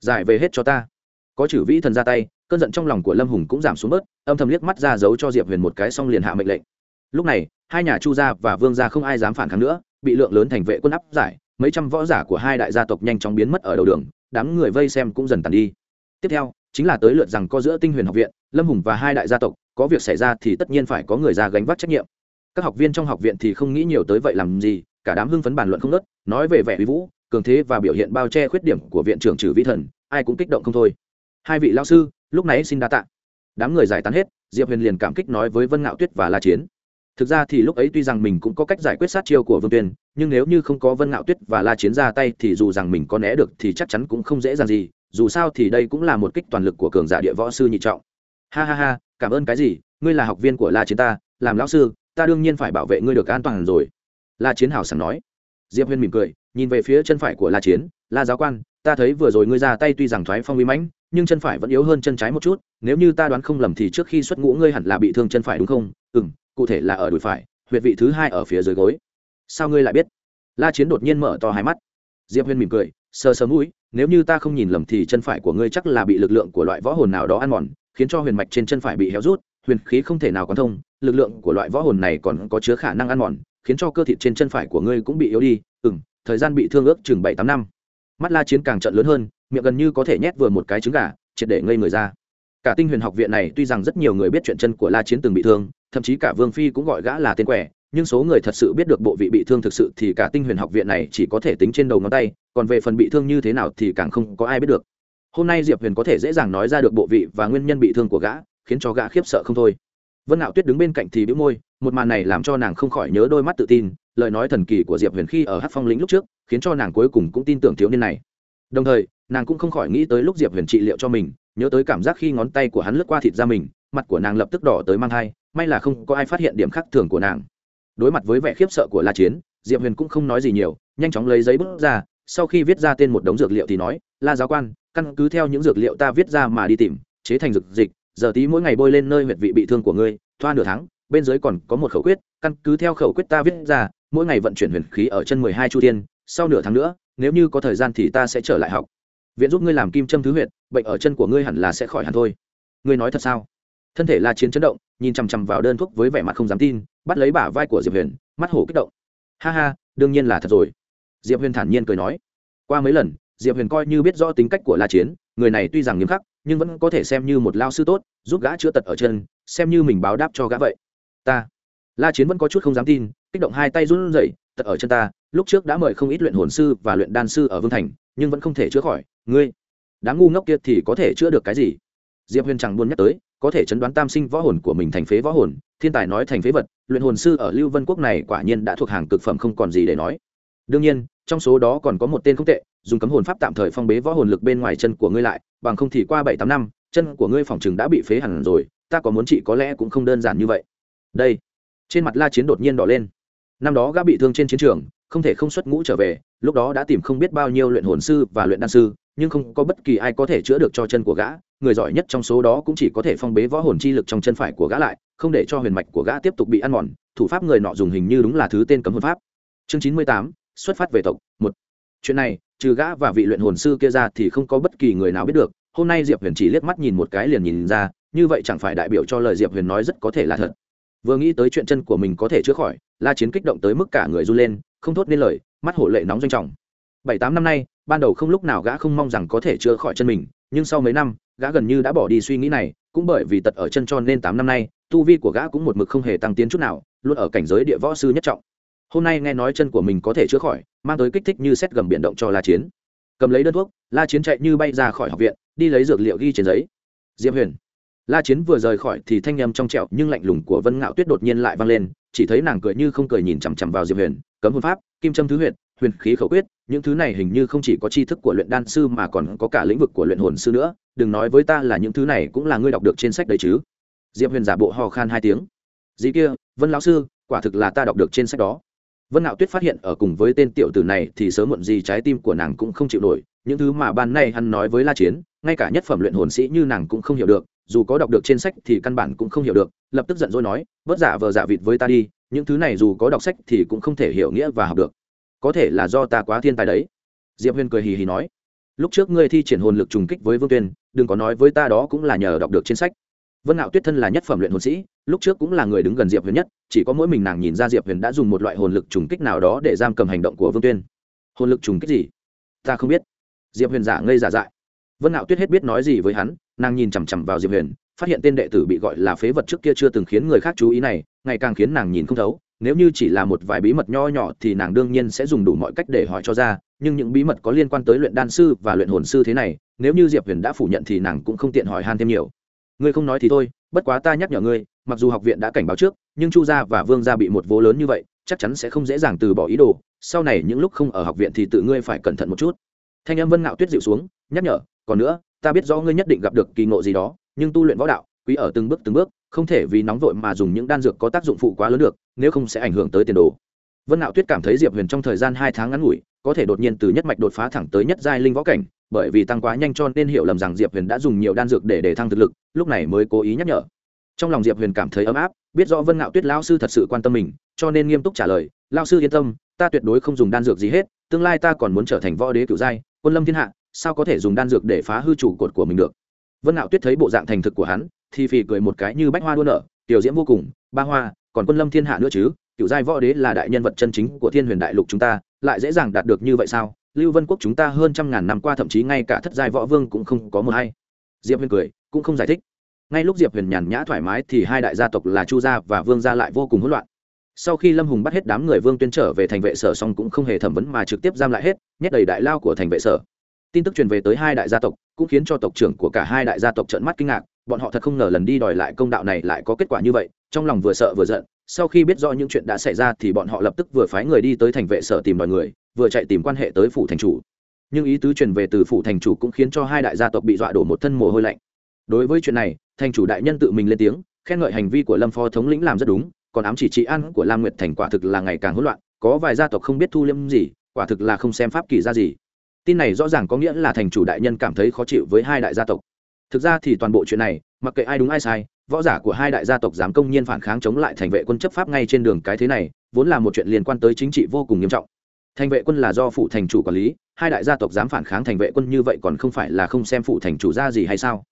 Giải về hết cho ta. Có chử vĩ thần ra tay, cơn giận trong lòng của lâm hùng cũng giảm xuống bớt, âm thầm liếc mắt ra giấu cho diệp huyền một cái xong liền hạ mệnh lệnh. Lúc này, hai nhà chu gia và vương gia không ai dám phản kháng nữa, bị lượng lớn thành vệ quân áp giải, mấy trăm võ giả của hai đại gia tộc nhanh chóng biến mất ở đầu đường, đám người vây xem cũng dần tàn đi. Tiếp theo, chính là tới lượt rằng có giữa tinh huyền học viện, lâm hùng và hai đại gia tộc, có việc xảy ra thì tất nhiên phải có người ra gánh vác trách nhiệm. Các học viên trong học viện thì không nghĩ nhiều tới vậy làm gì cả đám hưng phấn bàn luận không nớt nói về vẻ uy vũ, cường thế và biểu hiện bao che khuyết điểm của viện trưởng trừ vi thần, ai cũng kích động không thôi. Hai vị lao sư, lúc nãy xin đa tạ. Đám người giải tán hết, diệp huyền liền cảm kích nói với vân ngạo tuyết và la chiến. Thực ra thì lúc ấy tuy rằng mình cũng có cách giải quyết sát chiêu của vương tuyên, nhưng nếu như không có vân ngạo tuyết và la chiến ra tay thì dù rằng mình có né được thì chắc chắn cũng không dễ dàng gì, dù sao thì đây cũng là một kích toàn lực của cường giả địa võ sư nhị trọng. Ha ha ha, cảm ơn cái gì, ngươi là học viên của la chiến ta, làm lão sư, ta đương nhiên phải bảo vệ ngươi được an toàn rồi la chiến hào sảng nói. Diệp huyên mỉm cười, nhìn về phía chân phải của la chiến. La giáo quan, ta thấy vừa rồi ngươi ra tay tuy rằng thoái phong uy mãnh, nhưng chân phải vẫn yếu hơn chân trái một chút. Nếu như ta đoán không lầm thì trước khi xuất ngũ ngươi hẳn là bị thương chân phải đúng không? Ừ m cụ thể là ở đùi phải, huyệt vị thứ hai ở phía dưới gối. Sao ngươi lại biết? La chiến đột nhiên mở to hai mắt. Diệp huyên mỉm cười, sờ sờ mũi, nếu như ta không nhìn lầm thì chân phải của ngươi chắc là bị lực lượng của loại võ hồn nào đó ăn mòn, khiến cho huyền mạch trên chân phải bị héo rút, huyền khí không thể nào còn thông, lực lượng của loại võ hồn này còn có chứa khả năng ăn mòn khiến cho cơ thịt trên chân phải của ngươi cũng bị yếu đi. Ừ m thời gian bị thương ước chừng bảy tám năm. Mắt la chiến càng trận lớn hơn, miệng gần như có thể nhét vừa một cái trứng gà, triệt để ngây người ra. Cả tinh huyền học viện này tuy rằng rất nhiều người biết chuyện chân của la chiến từng bị thương, thậm chí cả vương phi cũng gọi gã là tên quẻ, nhưng số người thật sự biết được bộ vị bị thương thực sự thì cả tinh huyền học viện này chỉ có thể tính trên đầu ngón tay, còn về phần bị thương như thế nào thì càng không có ai biết được. Hôm nay diệp huyền có thể dễ dàng nói ra được bộ vị và nguyên nhân bị thương của gã, khiến cho gã khiếp sợ không thôi vân ngạo tuyết đứng bên cạnh thì bĩu môi, một màn này làm cho nàng không khỏi nhớ đôi mắt tự tin, lời nói thần kỳ của diệp huyền khi ở hát phong lĩnh lúc trước, khiến cho nàng cuối cùng cũng tin tưởng thiếu niên này. Đồng thời, nàng cũng không khỏi nghĩ tới lúc diệp huyền trị liệu cho mình, nhớ tới cảm giác khi ngón tay của hắn lướt qua thịt da mình, mặt của nàng lập tức đỏ tới mang thai, may là không có ai phát hiện điểm khác thường của nàng. Đối mặt với vẻ khiếp sợ của la chiến, diệp huyền cũng không nói gì nhiều, nhanh chóng lấy giấy bút ra, sau khi viết ra tên một đống dược liệu thì nói, la giáo quan, căn cứ theo những dược liệu ta viết ra mà đi tìm, chế thành dược dịch giờ tí mỗi ngày bôi lên nơi huyệt vị bị thương của ngươi, thoa nửa tháng, bên dưới còn có một khẩu quyết, căn cứ theo khẩu quyết ta viết ra, mỗi ngày vận chuyển huyền khí ở chân mười hai chu thiên, sau nửa tháng nữa, nếu như có thời gian thì ta sẽ trở lại học. Viện giúp ngươi làm kim châm thứ huyệt, bệnh ở chân của ngươi hẳn là sẽ khỏi hẳn thôi. Ngươi nói thật sao? Thân thể la chiến chấn động, nhìn chằm chằm vào đơn thuốc với vẻ mặt không dám tin, bắt lấy bả vai của diệp huyền, mắt hổ kích động. Ha ha, đương nhiên là thật rồi. Diệp huyền thản nhiên cười nói. Qua mấy lần, diệp huyền coi như biết rõ tính cách của la chiến người này tuy rằng nghiêm khắc, nhưng vẫn có thể xem như một lao sư tốt, giúp gã chữa tật ở chân, xem như mình báo đáp cho gã vậy. Ta, la chiến vẫn có chút không dám tin, kích động hai tay run rẩy, tật ở chân ta, lúc trước đã mời không ít luyện hồn sư và luyện đan sư ở vương thành, nhưng vẫn không thể chữa khỏi. Ngươi, đám ngu ngốc kia thì có thể chữa được cái gì? Diệp huyền chẳng buồn nhắc tới, có thể chấn đoán tam sinh võ hồn của mình thành phế võ hồn, thiên tài nói thành phế vật, luyện hồn sư ở lưu vân quốc này quả nhiên đã thuộc hàng cực phẩm không còn gì để nói. Đương nhiên, trong số đó còn có một tên không tệ dùng cấm hồn pháp tạm thời phong bế võ hồn lực bên ngoài chân của ngươi lại, bằng không thì qua bảy tám năm, chân của ngươi phòng chừng đã bị phế hẳn rồi, ta có muốn trị có lẽ cũng không đơn giản như vậy. Đây, trên mặt la chiến đột nhiên đỏ lên. Năm đó gã bị thương trên chiến trường, không thể không xuất ngũ trở về, lúc đó đã tìm không biết bao nhiêu luyện hồn sư và luyện đan sư, nhưng không có bất kỳ ai có thể chữa được cho chân của gã, người giỏi nhất trong số đó cũng chỉ có thể phong bế võ hồn chi lực trong chân phải của gã lại, không để cho huyền mạch của gã tiếp tục bị ăn mòn, thủ pháp người nọ dùng hình như đúng là thứ tên cấm hồn pháp. Chương chín mươi tám, xuất phát về tộc, một chuyện này, trừ gã và vị luyện hồn sư kia ra thì không có bất kỳ người nào biết được. Hôm nay diệp huyền chỉ liếc mắt nhìn một cái liền nhìn ra, như vậy chẳng phải đại biểu cho lời diệp huyền nói rất có thể là thật. Vừa nghĩ tới chuyện chân của mình có thể chữa khỏi, la chiến kích động tới mức cả người run lên, không thốt nên lời, mắt hổ lệ nóng doanh trọng. Bảy tám năm nay, ban đầu không lúc nào gã không mong rằng có thể chữa khỏi chân mình, nhưng sau mấy năm, gã gần như đã bỏ đi suy nghĩ này, cũng bởi vì tật ở chân cho nên tám năm nay, tu vi của gã cũng một mực không hề tăng tiến chút nào, luôn ở cảnh giới địa võ sư nhất trọng. Hôm nay nghe nói chân của mình có thể chữa khỏi mang tới kích thích như xét gầm biển động cho la chiến. Cầm lấy đơn thuốc, la chiến chạy như bay ra khỏi học viện, đi lấy dược liệu ghi trên giấy. Diệp huyền. La chiến vừa rời khỏi thì thanh â m trong trẹo nhưng lạnh lùng của vân ngạo tuyết đột nhiên lại vang lên, chỉ thấy nàng cười như không cười nhìn chằm chằm vào diệp huyền, cấm hôn pháp, kim trâm thứ huyện huyền khí khẩu quyết, những thứ này hình như không chỉ có tri thức của luyện đan sư mà còn có cả lĩnh vực của luyện hồn sư nữa, đừng nói với ta là những thứ này cũng là ngươi đọc được trên sách đấy chứ. Diệp huyền giả bộ hò khan hai tiếng. Dĩ kia, vân lão sư, quả thực là ta đọc được trên sách đó vân ngạo tuyết phát hiện ở cùng với tên tiểu tử này thì sớm muộn gì trái tim của nàng cũng không chịu nổi, những thứ mà ban nay hắn nói với la chiến, ngay cả nhất phẩm luyện hồn sĩ như nàng cũng không hiểu được, dù có đọc được trên sách thì căn bản cũng không hiểu được, lập tức giận dỗi nói vớt giả vờ giả vịt với ta đi, những thứ này dù có đọc sách thì cũng không thể hiểu nghĩa và học được. Có thể là do ta quá thiên tài đấy. Diệp huyền cười hì hì nói, lúc trước ngươi thi triển hồn lực trùng kích với vương tuyên, đừng có nói với ta đó cũng là nhờ đọc được trên sách vân ngạo tuyết thân là nhất phẩm luyện hồn sĩ, lúc trước cũng là người đứng gần diệp huyền nhất, chỉ có mỗi mình nàng nhìn ra diệp huyền đã dùng một loại hồn lực trùng kích nào đó để giam cầm hành động của vương tuyên. Hồn lực trùng kích gì? Ta không biết. Diệp huyền giả ngây giả dại. Vân ngạo tuyết hết biết nói gì với hắn, nàng nhìn chằm chằm vào diệp huyền, phát hiện tên đệ tử bị gọi là phế vật trước kia chưa từng khiến người khác chú ý này, ngày càng khiến nàng nhìn không thấu, nếu như chỉ là một vài bí mật nho nhỏ thì nàng đương nhiên sẽ dùng đủ mọi cách để hỏi cho ra, nhưng những bí mật có liên quan tới luyện đan sư và luyện hồn sư thế này, nếu như diệp huyền đã phủ nhận thì nàng cũng không tiện hỏi han thêm nhiều ngươi không nói thì thôi, bất quá ta nhắc nhở ngươi, mặc dù học viện đã cảnh báo trước, nhưng chu gia và vương gia bị một vố lớn như vậy, chắc chắn sẽ không dễ dàng từ bỏ ý đồ, sau này những lúc không ở học viện thì tự ngươi phải cẩn thận một chút. Thanh Âm vân ngạo tuyết dịu xuống, nhắc nhở, còn nữa, ta biết rõ ngươi nhất định gặp được kỳ ngộ gì đó, nhưng tu luyện võ đạo, quý ở từng bước từng bước, không thể vì nóng vội mà dùng những đan dược có tác dụng phụ quá lớn được, nếu không sẽ ảnh hưởng tới tiền đồ. Vân ngạo tuyết cảm thấy diệp huyền trong thời gian hai tháng ngắn ngủi, có thể đột nhiên từ nhất mạch đột phá thẳng tới nhất giai linh võ cảnh bởi vì tăng quá nhanh cho nên hiểu lầm rằng diệp huyền đã dùng nhiều đan dược để để thăng thực lực, lúc này mới cố ý nhắc nhở. Trong lòng diệp huyền cảm thấy ấm áp, biết rõ vân ngạo tuyết lao sư thật sự quan tâm mình, cho nên nghiêm túc trả lời lao sư yên tâm, ta tuyệt đối không dùng đan dược gì hết, tương lai ta còn muốn trở thành võ đế cựu giai, quân lâm thiên hạ, sao có thể dùng đan dược để phá hư chủ cột của mình được? Vân ngạo tuyết thấy bộ dạng thành thực của hắn, thì phì cười một cái như bách hoa đua nở, tiểu diễm vô cùng, ba hoa, còn quân lâm thiên hạ nữa chứ cựu giai võ đế là đại nhân vật chân chính của thiên huyền đại lục chúng ta, lại dễ dàng đạt được như vậy sao? Lưu vân quốc chúng ta hơn trăm ngàn năm qua thậm chí ngay cả thất giai võ vương cũng không có một hay diệp huyền cười, cũng không giải thích. Ngay lúc diệp huyền nhàn nhã thoải mái thì hai đại gia tộc là chu gia và vương gia lại vô cùng hỗn loạn. Sau khi lâm hùng bắt hết đám người vương tuyên trở về thành vệ sở xong cũng không hề thẩm vấn mà trực tiếp giam lại hết, nhét đầy đại lao của thành vệ sở. Tin tức truyền về tới hai đại gia tộc cũng khiến cho tộc trưởng của cả hai đại gia tộc trợn mắt kinh ngạc, bọn họ thật không ngờ lần đi đòi lại công đạo này lại có kết quả như vậy, trong lòng vừa sợ vừa giận sau khi biết rõ những chuyện đã xảy ra thì bọn họ lập tức vừa phái người đi tới thành vệ sở tìm đòi người, vừa chạy tìm quan hệ tới phủ thành chủ. Nhưng ý tứ truyền về từ phủ thành chủ cũng khiến cho hai đại gia tộc bị dọa đổ một thân mồ hôi lạnh. Đối với chuyện này, thành chủ đại nhân tự mình lên tiếng, khen ngợi hành vi của lâm phó thống lĩnh làm rất đúng, còn ám chỉ trị an của lam nguyệt thành quả thực là ngày càng hỗn loạn, có vài gia tộc không biết thu liêm gì, quả thực là không xem pháp kỳ ra gì. Tin này rõ ràng có nghĩa là thành chủ đại nhân cảm thấy khó chịu với hai đại gia tộc. Thực ra thì toàn bộ chuyện này, mặc kệ ai đúng ai sai võ giả của hai đại gia tộc dám công nhiên phản kháng chống lại thành vệ quân chấp pháp ngay trên đường cái thế này, vốn là một chuyện liên quan tới chính trị vô cùng nghiêm trọng. Thành vệ quân là do phụ thành chủ quản lý, hai đại gia tộc dám phản kháng thành vệ quân như vậy còn không phải là không xem phụ thành chủ ra gì hay sao?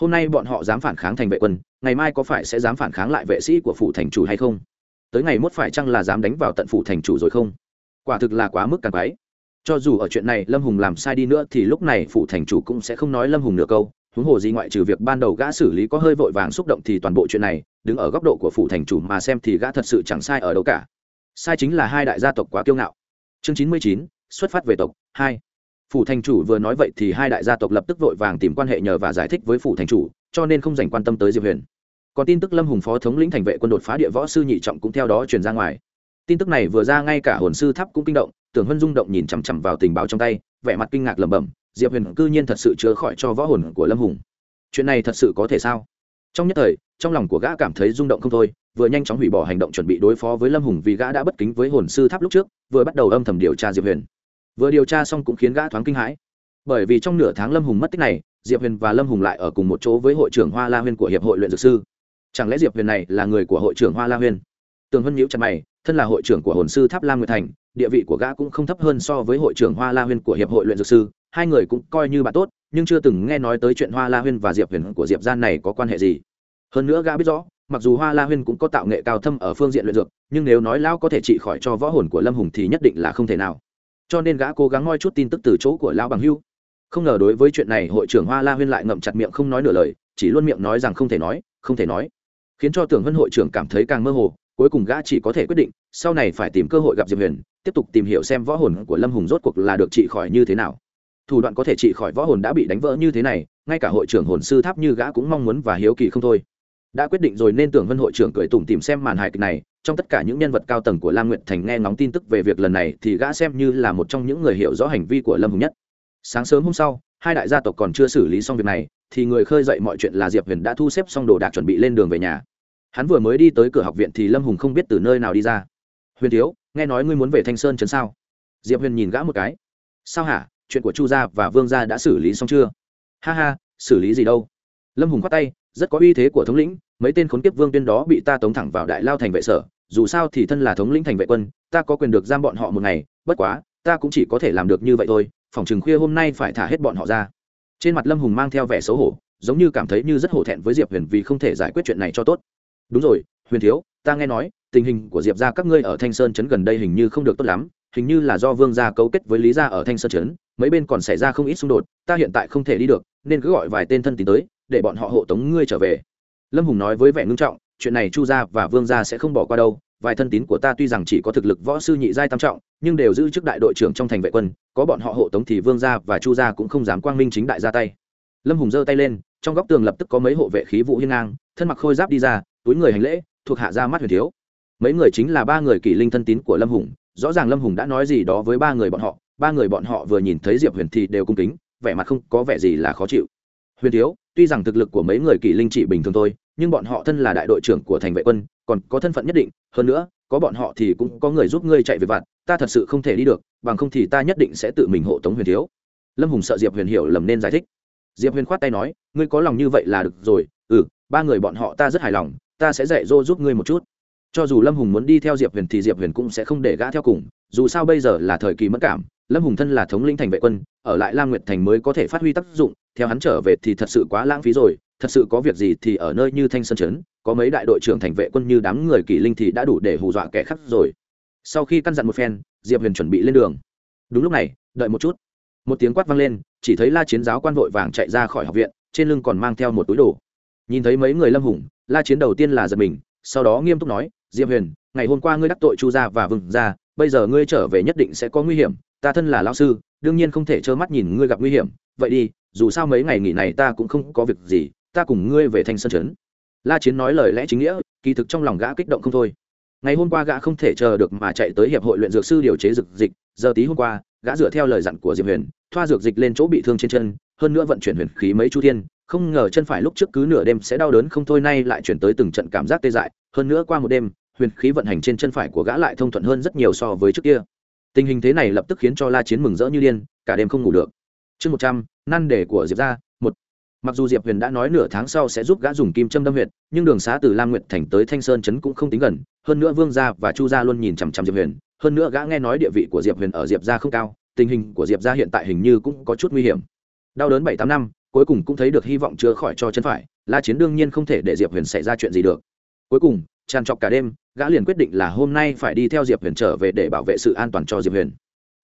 Hôm nay bọn họ dám phản kháng thành vệ quân, ngày mai có phải sẽ dám phản kháng lại vệ sĩ của phụ thành chủ hay không? Tới ngày mốt phải chăng là dám đánh vào tận phụ thành chủ rồi không? Quả thực là quá mức càng quái. Cho dù ở chuyện này lâm hùng làm sai đi nữa thì lúc này phụ thành chủ cũng sẽ không nói lâm hùng nửa câu huống hồ gì ngoại trừ việc ban đầu gã xử lý có hơi vội vàng xúc động thì toàn bộ chuyện này, đứng ở góc độ của phụ thành chủ mà xem thì gã thật sự chẳng sai ở đâu cả. Sai chính là hai đại gia tộc quá kiêu ngạo. Chương chín mươi chín, xuất phát về tộc, hai. Phủ thành chủ vừa nói vậy thì hai đại gia tộc lập tức vội vàng tìm quan hệ nhờ và giải thích với phủ thành chủ, cho nên không dành quan tâm tới diệp huyền. Còn tin tức lâm hùng phó thống lĩnh thành vệ quân đột phá địa võ sư nhị trọng cũng theo đó truyền ra ngoài. Tin tức này vừa ra, ngay cả hồn sư tháp cũng kinh động, tưởng hân rung động nhìn chằm chằm vào tình báo trong tay, vẻ mặt kinh ngạc lẩm bẩm diệp huyền cư nhiên thật sự chữa khỏi cho võ hồn của lâm hùng. Chuyện này thật sự có thể sao? Trong nhất thời, trong lòng của gã cảm thấy rung động không thôi, vừa nhanh chóng hủy bỏ hành động chuẩn bị đối phó với lâm hùng vì gã đã bất kính với hồn sư tháp lúc trước, vừa bắt đầu âm thầm điều tra diệp huyền. Vừa điều tra xong cũng khiến gã thoáng kinh hãi. Bởi vì trong nửa tháng lâm hùng mất tích này, diệp huyền và lâm hùng lại ở cùng một chỗ với hội trưởng hoa la huyên của hiệp hội luyện dược sư. Chẳng lẽ diệp huyền này là người của hội trưởng hoa la huyên? Tường hân nhiễu chặt mày, thân là hội trưởng của hồn sư tháp lam nguyệt thành, địa vị của gã cũng không thấp hơn so với hội trưởng hoa la huyên của hiệp hội luyện dược sư hai người cũng coi như bạn tốt, nhưng chưa từng nghe nói tới chuyện hoa la huyên và diệp huyền của diệp gian này có quan hệ gì. Hơn nữa gã biết rõ, mặc dù hoa la huyên cũng có tạo nghệ cao thâm ở phương diện luyện dược, nhưng nếu nói lão có thể trị khỏi cho võ hồn của lâm hùng thì nhất định là không thể nào. Cho nên gã cố gắng moi chút tin tức từ chỗ của lão bằng hưu. Không ngờ đối với chuyện này, hội trưởng hoa la huyên lại ngậm chặt miệng không nói nửa lời, chỉ luôn miệng nói rằng không thể nói, không thể nói. Khiến cho tưởng vân hội trưởng cảm thấy càng mơ hồ, cuối cùng gã chỉ có thể quyết định, sau này phải tìm cơ hội gặp diệp huyền, tiếp tục tìm hiểu xem võ hồn của lâm hùng rốt cuộc là được trị khỏi như thế nào thủ đoạn có thể trị khỏi võ hồn đã bị đánh vỡ như thế này, ngay cả hội trưởng hồn sư tháp như gã cũng mong muốn và hiếu kỳ không thôi. Đã quyết định rồi nên tưởng vân hội trưởng cười tủm tìm xem màn hài kịch này, trong tất cả những nhân vật cao tầng của lam nguyện thành nghe ngóng tin tức về việc lần này thì gã xem như là một trong những người hiểu rõ hành vi của lâm hùng nhất. Sáng sớm hôm sau, hai đại gia tộc còn chưa xử lý xong việc này, thì người khơi dậy mọi chuyện là diệp huyền đã thu xếp xong đồ đạc chuẩn bị lên đường về nhà. Hắn vừa mới đi tới cửa học viện thì lâm hùng không biết từ nơi nào đi ra. Huyền thiếu, nghe nói ngươi muốn về thanh sơn chấn sao? Diệp huyền nhìn gã một cái. Sao hả? Chuyện của chu gia và vương gia đã xử lý xong chưa? Ha ha, xử lý gì đâu. Lâm hùng khoát tay, rất có uy thế của thống lĩnh, mấy tên khốn kiếp vương tuyên đó bị ta tống thẳng vào đại lao thành vệ sở, dù sao thì thân là thống lĩnh thành vệ quân, ta có quyền được giam bọn họ một ngày, bất quá, ta cũng chỉ có thể làm được như vậy thôi, phòng chừng khuya hôm nay phải thả hết bọn họ ra. Trên mặt lâm hùng mang theo vẻ xấu hổ, giống như cảm thấy như rất hổ thẹn với diệp huyền vì không thể giải quyết chuyện này cho tốt. Đúng rồi, huyền thiếu, ta nghe nói, tình hình của diệp ra các ngươi ở thanh sơn chấn gần đây hình như không được tốt lắm hình như là do vương gia cấu kết với lý gia ở thanh sơn Trấn, mấy bên còn xảy ra không ít xung đột ta hiện tại không thể đi được nên cứ gọi vài tên thân tín tới để bọn họ hộ tống ngươi trở về. Lâm hùng nói với vẻ ngưng trọng chuyện này chu gia và vương gia sẽ không bỏ qua đâu vài thân tín của ta tuy rằng chỉ có thực lực võ sư nhị giai tam trọng nhưng đều giữ chức đại đội trưởng trong thành vệ quân có bọn họ hộ tống thì vương gia và chu gia cũng không dám quang minh chính đại ra tay. Lâm hùng giơ tay lên trong góc tường lập tức có mấy hộ vệ khí vũ hiên ngang thân mặc khôi giáp đi ra túi người hành lễ thuộc hạ ra mắt huyền thiếu. Mấy người chính là ba người kỷ linh thân tín của lâm hùng rõ ràng lâm hùng đã nói gì đó với ba người bọn họ, ba người bọn họ vừa nhìn thấy diệp huyền thì đều cung kính, vẻ mặt không có vẻ gì là khó chịu. Huyền thiếu, tuy rằng thực lực của mấy người kỷ linh chỉ bình thường thôi, nhưng bọn họ thân là đại đội trưởng của thành vệ quân, còn có thân phận nhất định, hơn nữa, có bọn họ thì cũng có người giúp ngươi chạy về vặt, ta thật sự không thể đi được, bằng không thì ta nhất định sẽ tự mình hộ tống huyền thiếu. Lâm hùng sợ diệp huyền hiểu lầm nên giải thích. Diệp huyền khoát tay nói, ngươi có lòng như vậy là được rồi ừ ba người bọn họ ta rất hài lòng, ta sẽ dạy dỗ giúp ngươi một chút cho dù lâm hùng muốn đi theo diệp huyền thì diệp huyền cũng sẽ không để gã theo cùng, dù sao bây giờ là thời kỳ mất cảm, lâm hùng thân là thống lĩnh thành vệ quân, ở lại lam nguyệt thành mới có thể phát huy tác dụng, theo hắn trở về thì thật sự quá lãng phí rồi, thật sự có việc gì thì ở nơi như thanh sơn trấn, có mấy đại đội trưởng thành vệ quân như đám người kỳ linh thì đã đủ để hù dọa kẻ khác rồi. Sau khi căn dặn một phen, diệp huyền chuẩn bị lên đường. Đúng lúc này, đợi một chút. Một tiếng quát vang lên, chỉ thấy la chiến giáo quan vội vàng chạy ra khỏi học viện, trên lưng còn mang theo một túi đồ. Nhìn thấy mấy người lâm hùng, la chiến đầu tiên là giật mình sau đó nghiêm túc nói, diệp huyền, ngày hôm qua ngươi đắc tội chu gia và vừng gia, bây giờ ngươi trở về nhất định sẽ có nguy hiểm, ta thân là lao sư, đương nhiên không thể trơ mắt nhìn ngươi gặp nguy hiểm. Vậy đi, dù sao mấy ngày nghỉ này ta cũng không có việc gì, ta cùng ngươi về thanh sơn trấn. La chiến nói lời lẽ chính nghĩa, kỳ thực trong lòng gã kích động không thôi. Ngày hôm qua gã không thể chờ được mà chạy tới hiệp hội luyện dược sư điều chế dược dịch, giờ tí hôm qua, gã dựa theo lời dặn của diệp huyền, thoa dược dịch lên chỗ bị thương trên chân, hơn nữa vận chuyển huyền khí mấy chu thiên không ngờ chân phải lúc trước cứ nửa đêm sẽ đau đớn không thôi, nay lại chuyển tới từng trận cảm giác tê dại. Hơn nữa qua một đêm, huyền khí vận hành trên chân phải của gã lại thông thuận hơn rất nhiều so với trước kia. Tình hình thế này lập tức khiến cho la chiến mừng rỡ như điên, cả đêm không ngủ được. Chương một trăm, năn đề của diệp ra một. Mặc dù diệp huyền đã nói nửa tháng sau sẽ giúp gã dùng kim châm đâm huyệt, nhưng đường xá từ lam nguyệt thành tới thanh sơn trấn cũng không tính gần. Hơn nữa vương gia và chu gia luôn nhìn chằm chằm diệp huyền. Hơn nữa gã nghe nói địa vị của diệp huyền ở diệp gia không cao, tình hình của diệp gia hiện tại hình như cũng có chút nguy hiểm. Đau đớn bảy tám năm cuối cùng cũng thấy được hy vọng chữa khỏi cho chân phải, la chiến đương nhiên không thể để diệp huyền xảy ra chuyện gì được. Cuối cùng, tràn trọc cả đêm, gã liền quyết định là hôm nay phải đi theo diệp huyền trở về để bảo vệ sự an toàn cho diệp huyền.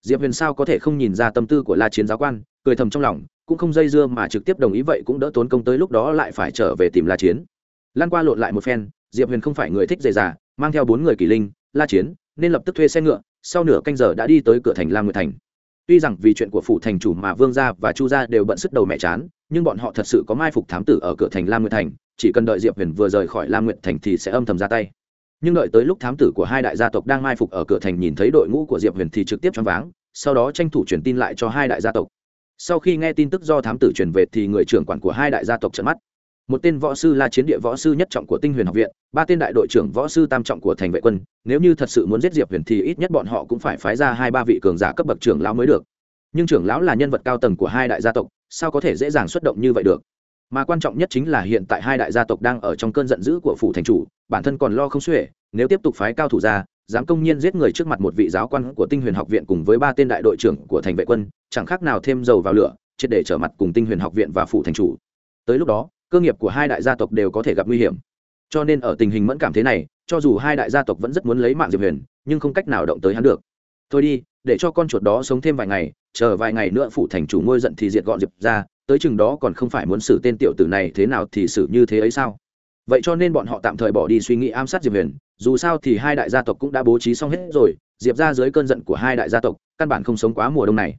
Diệp huyền sao có thể không nhìn ra tâm tư của la chiến giáo quan, cười thầm trong lòng, cũng không dây dưa mà trực tiếp đồng ý vậy cũng đỡ tốn công tới lúc đó lại phải trở về tìm la chiến. Lan qua lộn lại một phen, diệp huyền không phải người thích dày già mang theo bốn người kỳ linh, la chiến, nên lập tức thuê xe ngựa, sau nửa canh giờ đã đi tới cửa thành la nguyệt thành tuy rằng vì chuyện của phủ thành chủ mà vương gia và chu gia đều bận sức đầu mẹ chán, nhưng bọn họ thật sự có mai phục thám tử ở cửa thành lam nguyệt thành, chỉ cần đợi diệp huyền vừa rời khỏi lam nguyệt thành thì sẽ âm thầm ra tay. Nhưng đợi tới lúc thám tử của hai đại gia tộc đang mai phục ở cửa thành nhìn thấy đội ngũ của diệp huyền thì trực tiếp choáng váng, sau đó tranh thủ truyền tin lại cho hai đại gia tộc. Sau khi nghe tin tức do thám tử truyền về thì người trưởng quản của hai đại gia tộc trận mắt một tên võ sư là chiến địa võ sư nhất trọng của tinh huyền học viện, ba tên đại đội trưởng võ sư tam trọng của thành vệ quân, nếu như thật sự muốn giết diệp huyền thì ít nhất bọn họ cũng phải phái ra hai ba vị cường giả cấp bậc trưởng lão mới được. Nhưng trưởng lão là nhân vật cao tầng của hai đại gia tộc, sao có thể dễ dàng xuất động như vậy được? Mà quan trọng nhất chính là hiện tại hai đại gia tộc đang ở trong cơn giận dữ của phủ thành chủ, bản thân còn lo không xuể, nếu tiếp tục phái cao thủ ra, dám công nhiên giết người trước mặt một vị giáo quan của tinh huyền học viện cùng với ba tên đại đội trưởng của thành vệ quân, chẳng khác nào thêm dầu vào lửa, triệt để trở mặt cùng tinh huyền học viện và phủ thành chủ. Tới lúc đó cơ nghiệp của hai đại gia tộc đều có thể gặp nguy hiểm. Cho nên ở tình hình mẫn cảm thế này, cho dù hai đại gia tộc vẫn rất muốn lấy mạng diệp huyền, nhưng không cách nào động tới hắn được. Thôi đi, để cho con chuột đó sống thêm vài ngày, chờ vài ngày nữa phủ thành chủ ngôi giận thì diệt gọn diệp ra, tới chừng đó còn không phải muốn xử tên tiểu tử này thế nào thì xử như thế ấy sao? Vậy cho nên bọn họ tạm thời bỏ đi suy nghĩ ám sát diệp huyền, dù sao thì hai đại gia tộc cũng đã bố trí xong hết rồi, diệp ra dưới cơn giận của hai đại gia tộc, căn bản không sống quá mùa đông này.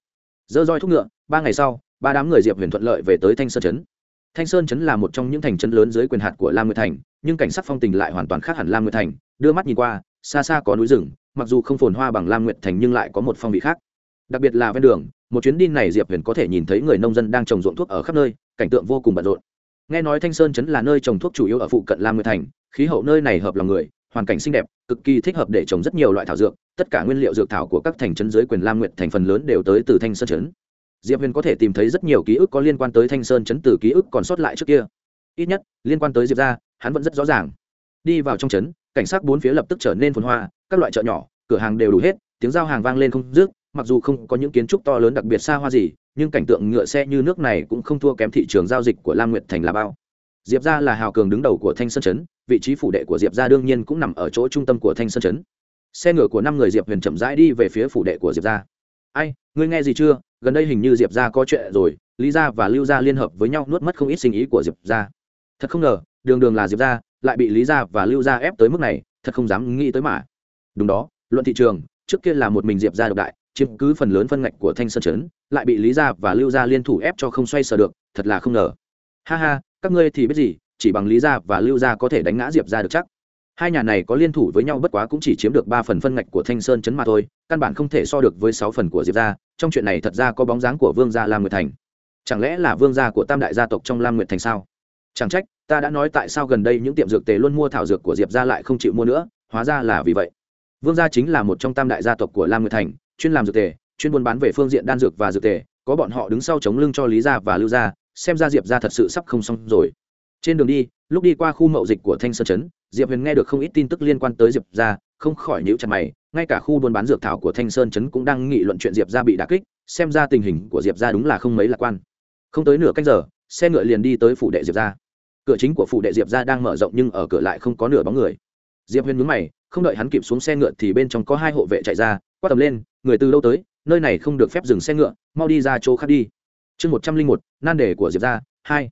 Dơ roi thúc ngựa, ba ngày sau, ba đám người diệp huyền thuận lợi về tới thanh sơn trấn thanh sơn trấn là một trong những thành trấn lớn dưới quyền hạt của lam nguyệt thành, nhưng cảnh sắc phong tình lại hoàn toàn khác hẳn lam nguyệt thành, đưa mắt nhìn qua, xa xa có núi rừng, mặc dù không phồn hoa bằng lam nguyệt thành nhưng lại có một phong vị khác. Đặc biệt là ven đường, một chuyến đi này diệp huyền có thể nhìn thấy người nông dân đang trồng ruộng thuốc ở khắp nơi, cảnh tượng vô cùng bận rộn. Nghe nói thanh sơn trấn là nơi trồng thuốc chủ yếu ở phụ cận lam nguyệt thành, khí hậu nơi này hợp lòng người, hoàn cảnh xinh đẹp, cực kỳ thích hợp để trồng rất nhiều loại thảo dược, tất cả nguyên liệu dược thảo của các thành trấn dưới quyền lam nguyệt thành phần lớn đều tới từ thanh sơn trấn diệp huyền có thể tìm thấy rất nhiều ký ức có liên quan tới thanh sơn trấn từ ký ức còn sót lại trước kia. Ít nhất, liên quan tới diệp ra hắn vẫn rất rõ ràng. Đi vào trong trấn cảnh sát bốn phía lập tức trở nên phồn hoa, các loại chợ nhỏ, cửa hàng đều đủ hết, tiếng giao hàng vang lên không dứt, mặc dù không có những kiến trúc to lớn đặc biệt xa hoa gì, nhưng cảnh tượng ngựa xe như nước này cũng không thua kém thị trường giao dịch của lam nguyệt thành là bao. Diệp ra là hào cường đứng đầu của thanh sơn trấn vị trí phủ đệ của diệp ra đương nhiên cũng nằm ở chỗ trung tâm của thanh sơn trấn xe ngựa của năm người diệp huyền chậm rãi đi về phía phủ đệ của diệp ra ai, ngươi nghe gì chưa? Gần đây hình như diệp ra có chuyện rồi, lý gia và lưu gia liên hợp với nhau nuốt mất không ít sinh ý của diệp ra thật không ngờ, đường đường là diệp ra lại bị lý gia và lưu gia ép tới mức này, thật không dám nghĩ tới mà. Đúng đó, luận thị trường, trước kia là một mình diệp ra độc đại, chiếm cứ phần lớn phân ngạch của thanh sơn trấn, lại bị lý gia và lưu gia liên thủ ép cho không xoay sở được, thật là không ngờ. Ha ha, các ngươi thì biết gì, chỉ bằng lý gia và lưu gia có thể đánh ngã diệp ra được chắc hai nhà này có liên thủ với nhau bất quá cũng chỉ chiếm được ba phần phân ngạch của thanh sơn chấn mà thôi, căn bản không thể so được với sáu phần của diệp gia, trong chuyện này thật ra có bóng dáng của vương gia lam nguyệt thành. Chẳng lẽ là vương gia của tam đại gia tộc trong lam nguyệt thành sao? Chẳng trách, ta đã nói tại sao gần đây những tiệm dược tề luôn mua thảo dược của diệp gia lại không chịu mua nữa, hóa ra là vì vậy. Vương gia chính là một trong tam đại gia tộc của lam nguyệt thành, chuyên làm dược tề, chuyên buôn bán về phương diện đan dược và dược tề, có bọn họ đứng sau chống lưng cho lý gia và lưu gia, xem ra diệp gia thật sự sắp không xong rồi. Trên đường đi lúc đi qua khu mậu dịch của thanh sơn trấn, diệp huyền nghe được không ít tin tức liên quan tới diệp gia, không khỏi nhíu chặt mày, ngay cả khu buôn bán dược thảo của thanh sơn trấn cũng đang nghị luận chuyện diệp gia bị đả kích, xem ra tình hình của diệp gia đúng là không mấy lạc quan. Không tới nửa cách giờ, xe ngựa liền đi tới phủ đệ diệp gia. Cửa chính của phủ đệ diệp gia đang mở rộng nhưng ở cửa lại không có nửa bóng người. Diệp huyền nhúng mày, không đợi hắn kịp xuống xe ngựa thì bên trong có hai hộ vệ chạy ra, quát tầm lên, người từ đâu tới? Nơi này không được phép dừng xe ngựa, mau đi ra chỗ khác đi. Chương một trăm linh một, nan đề của diệp gia, hai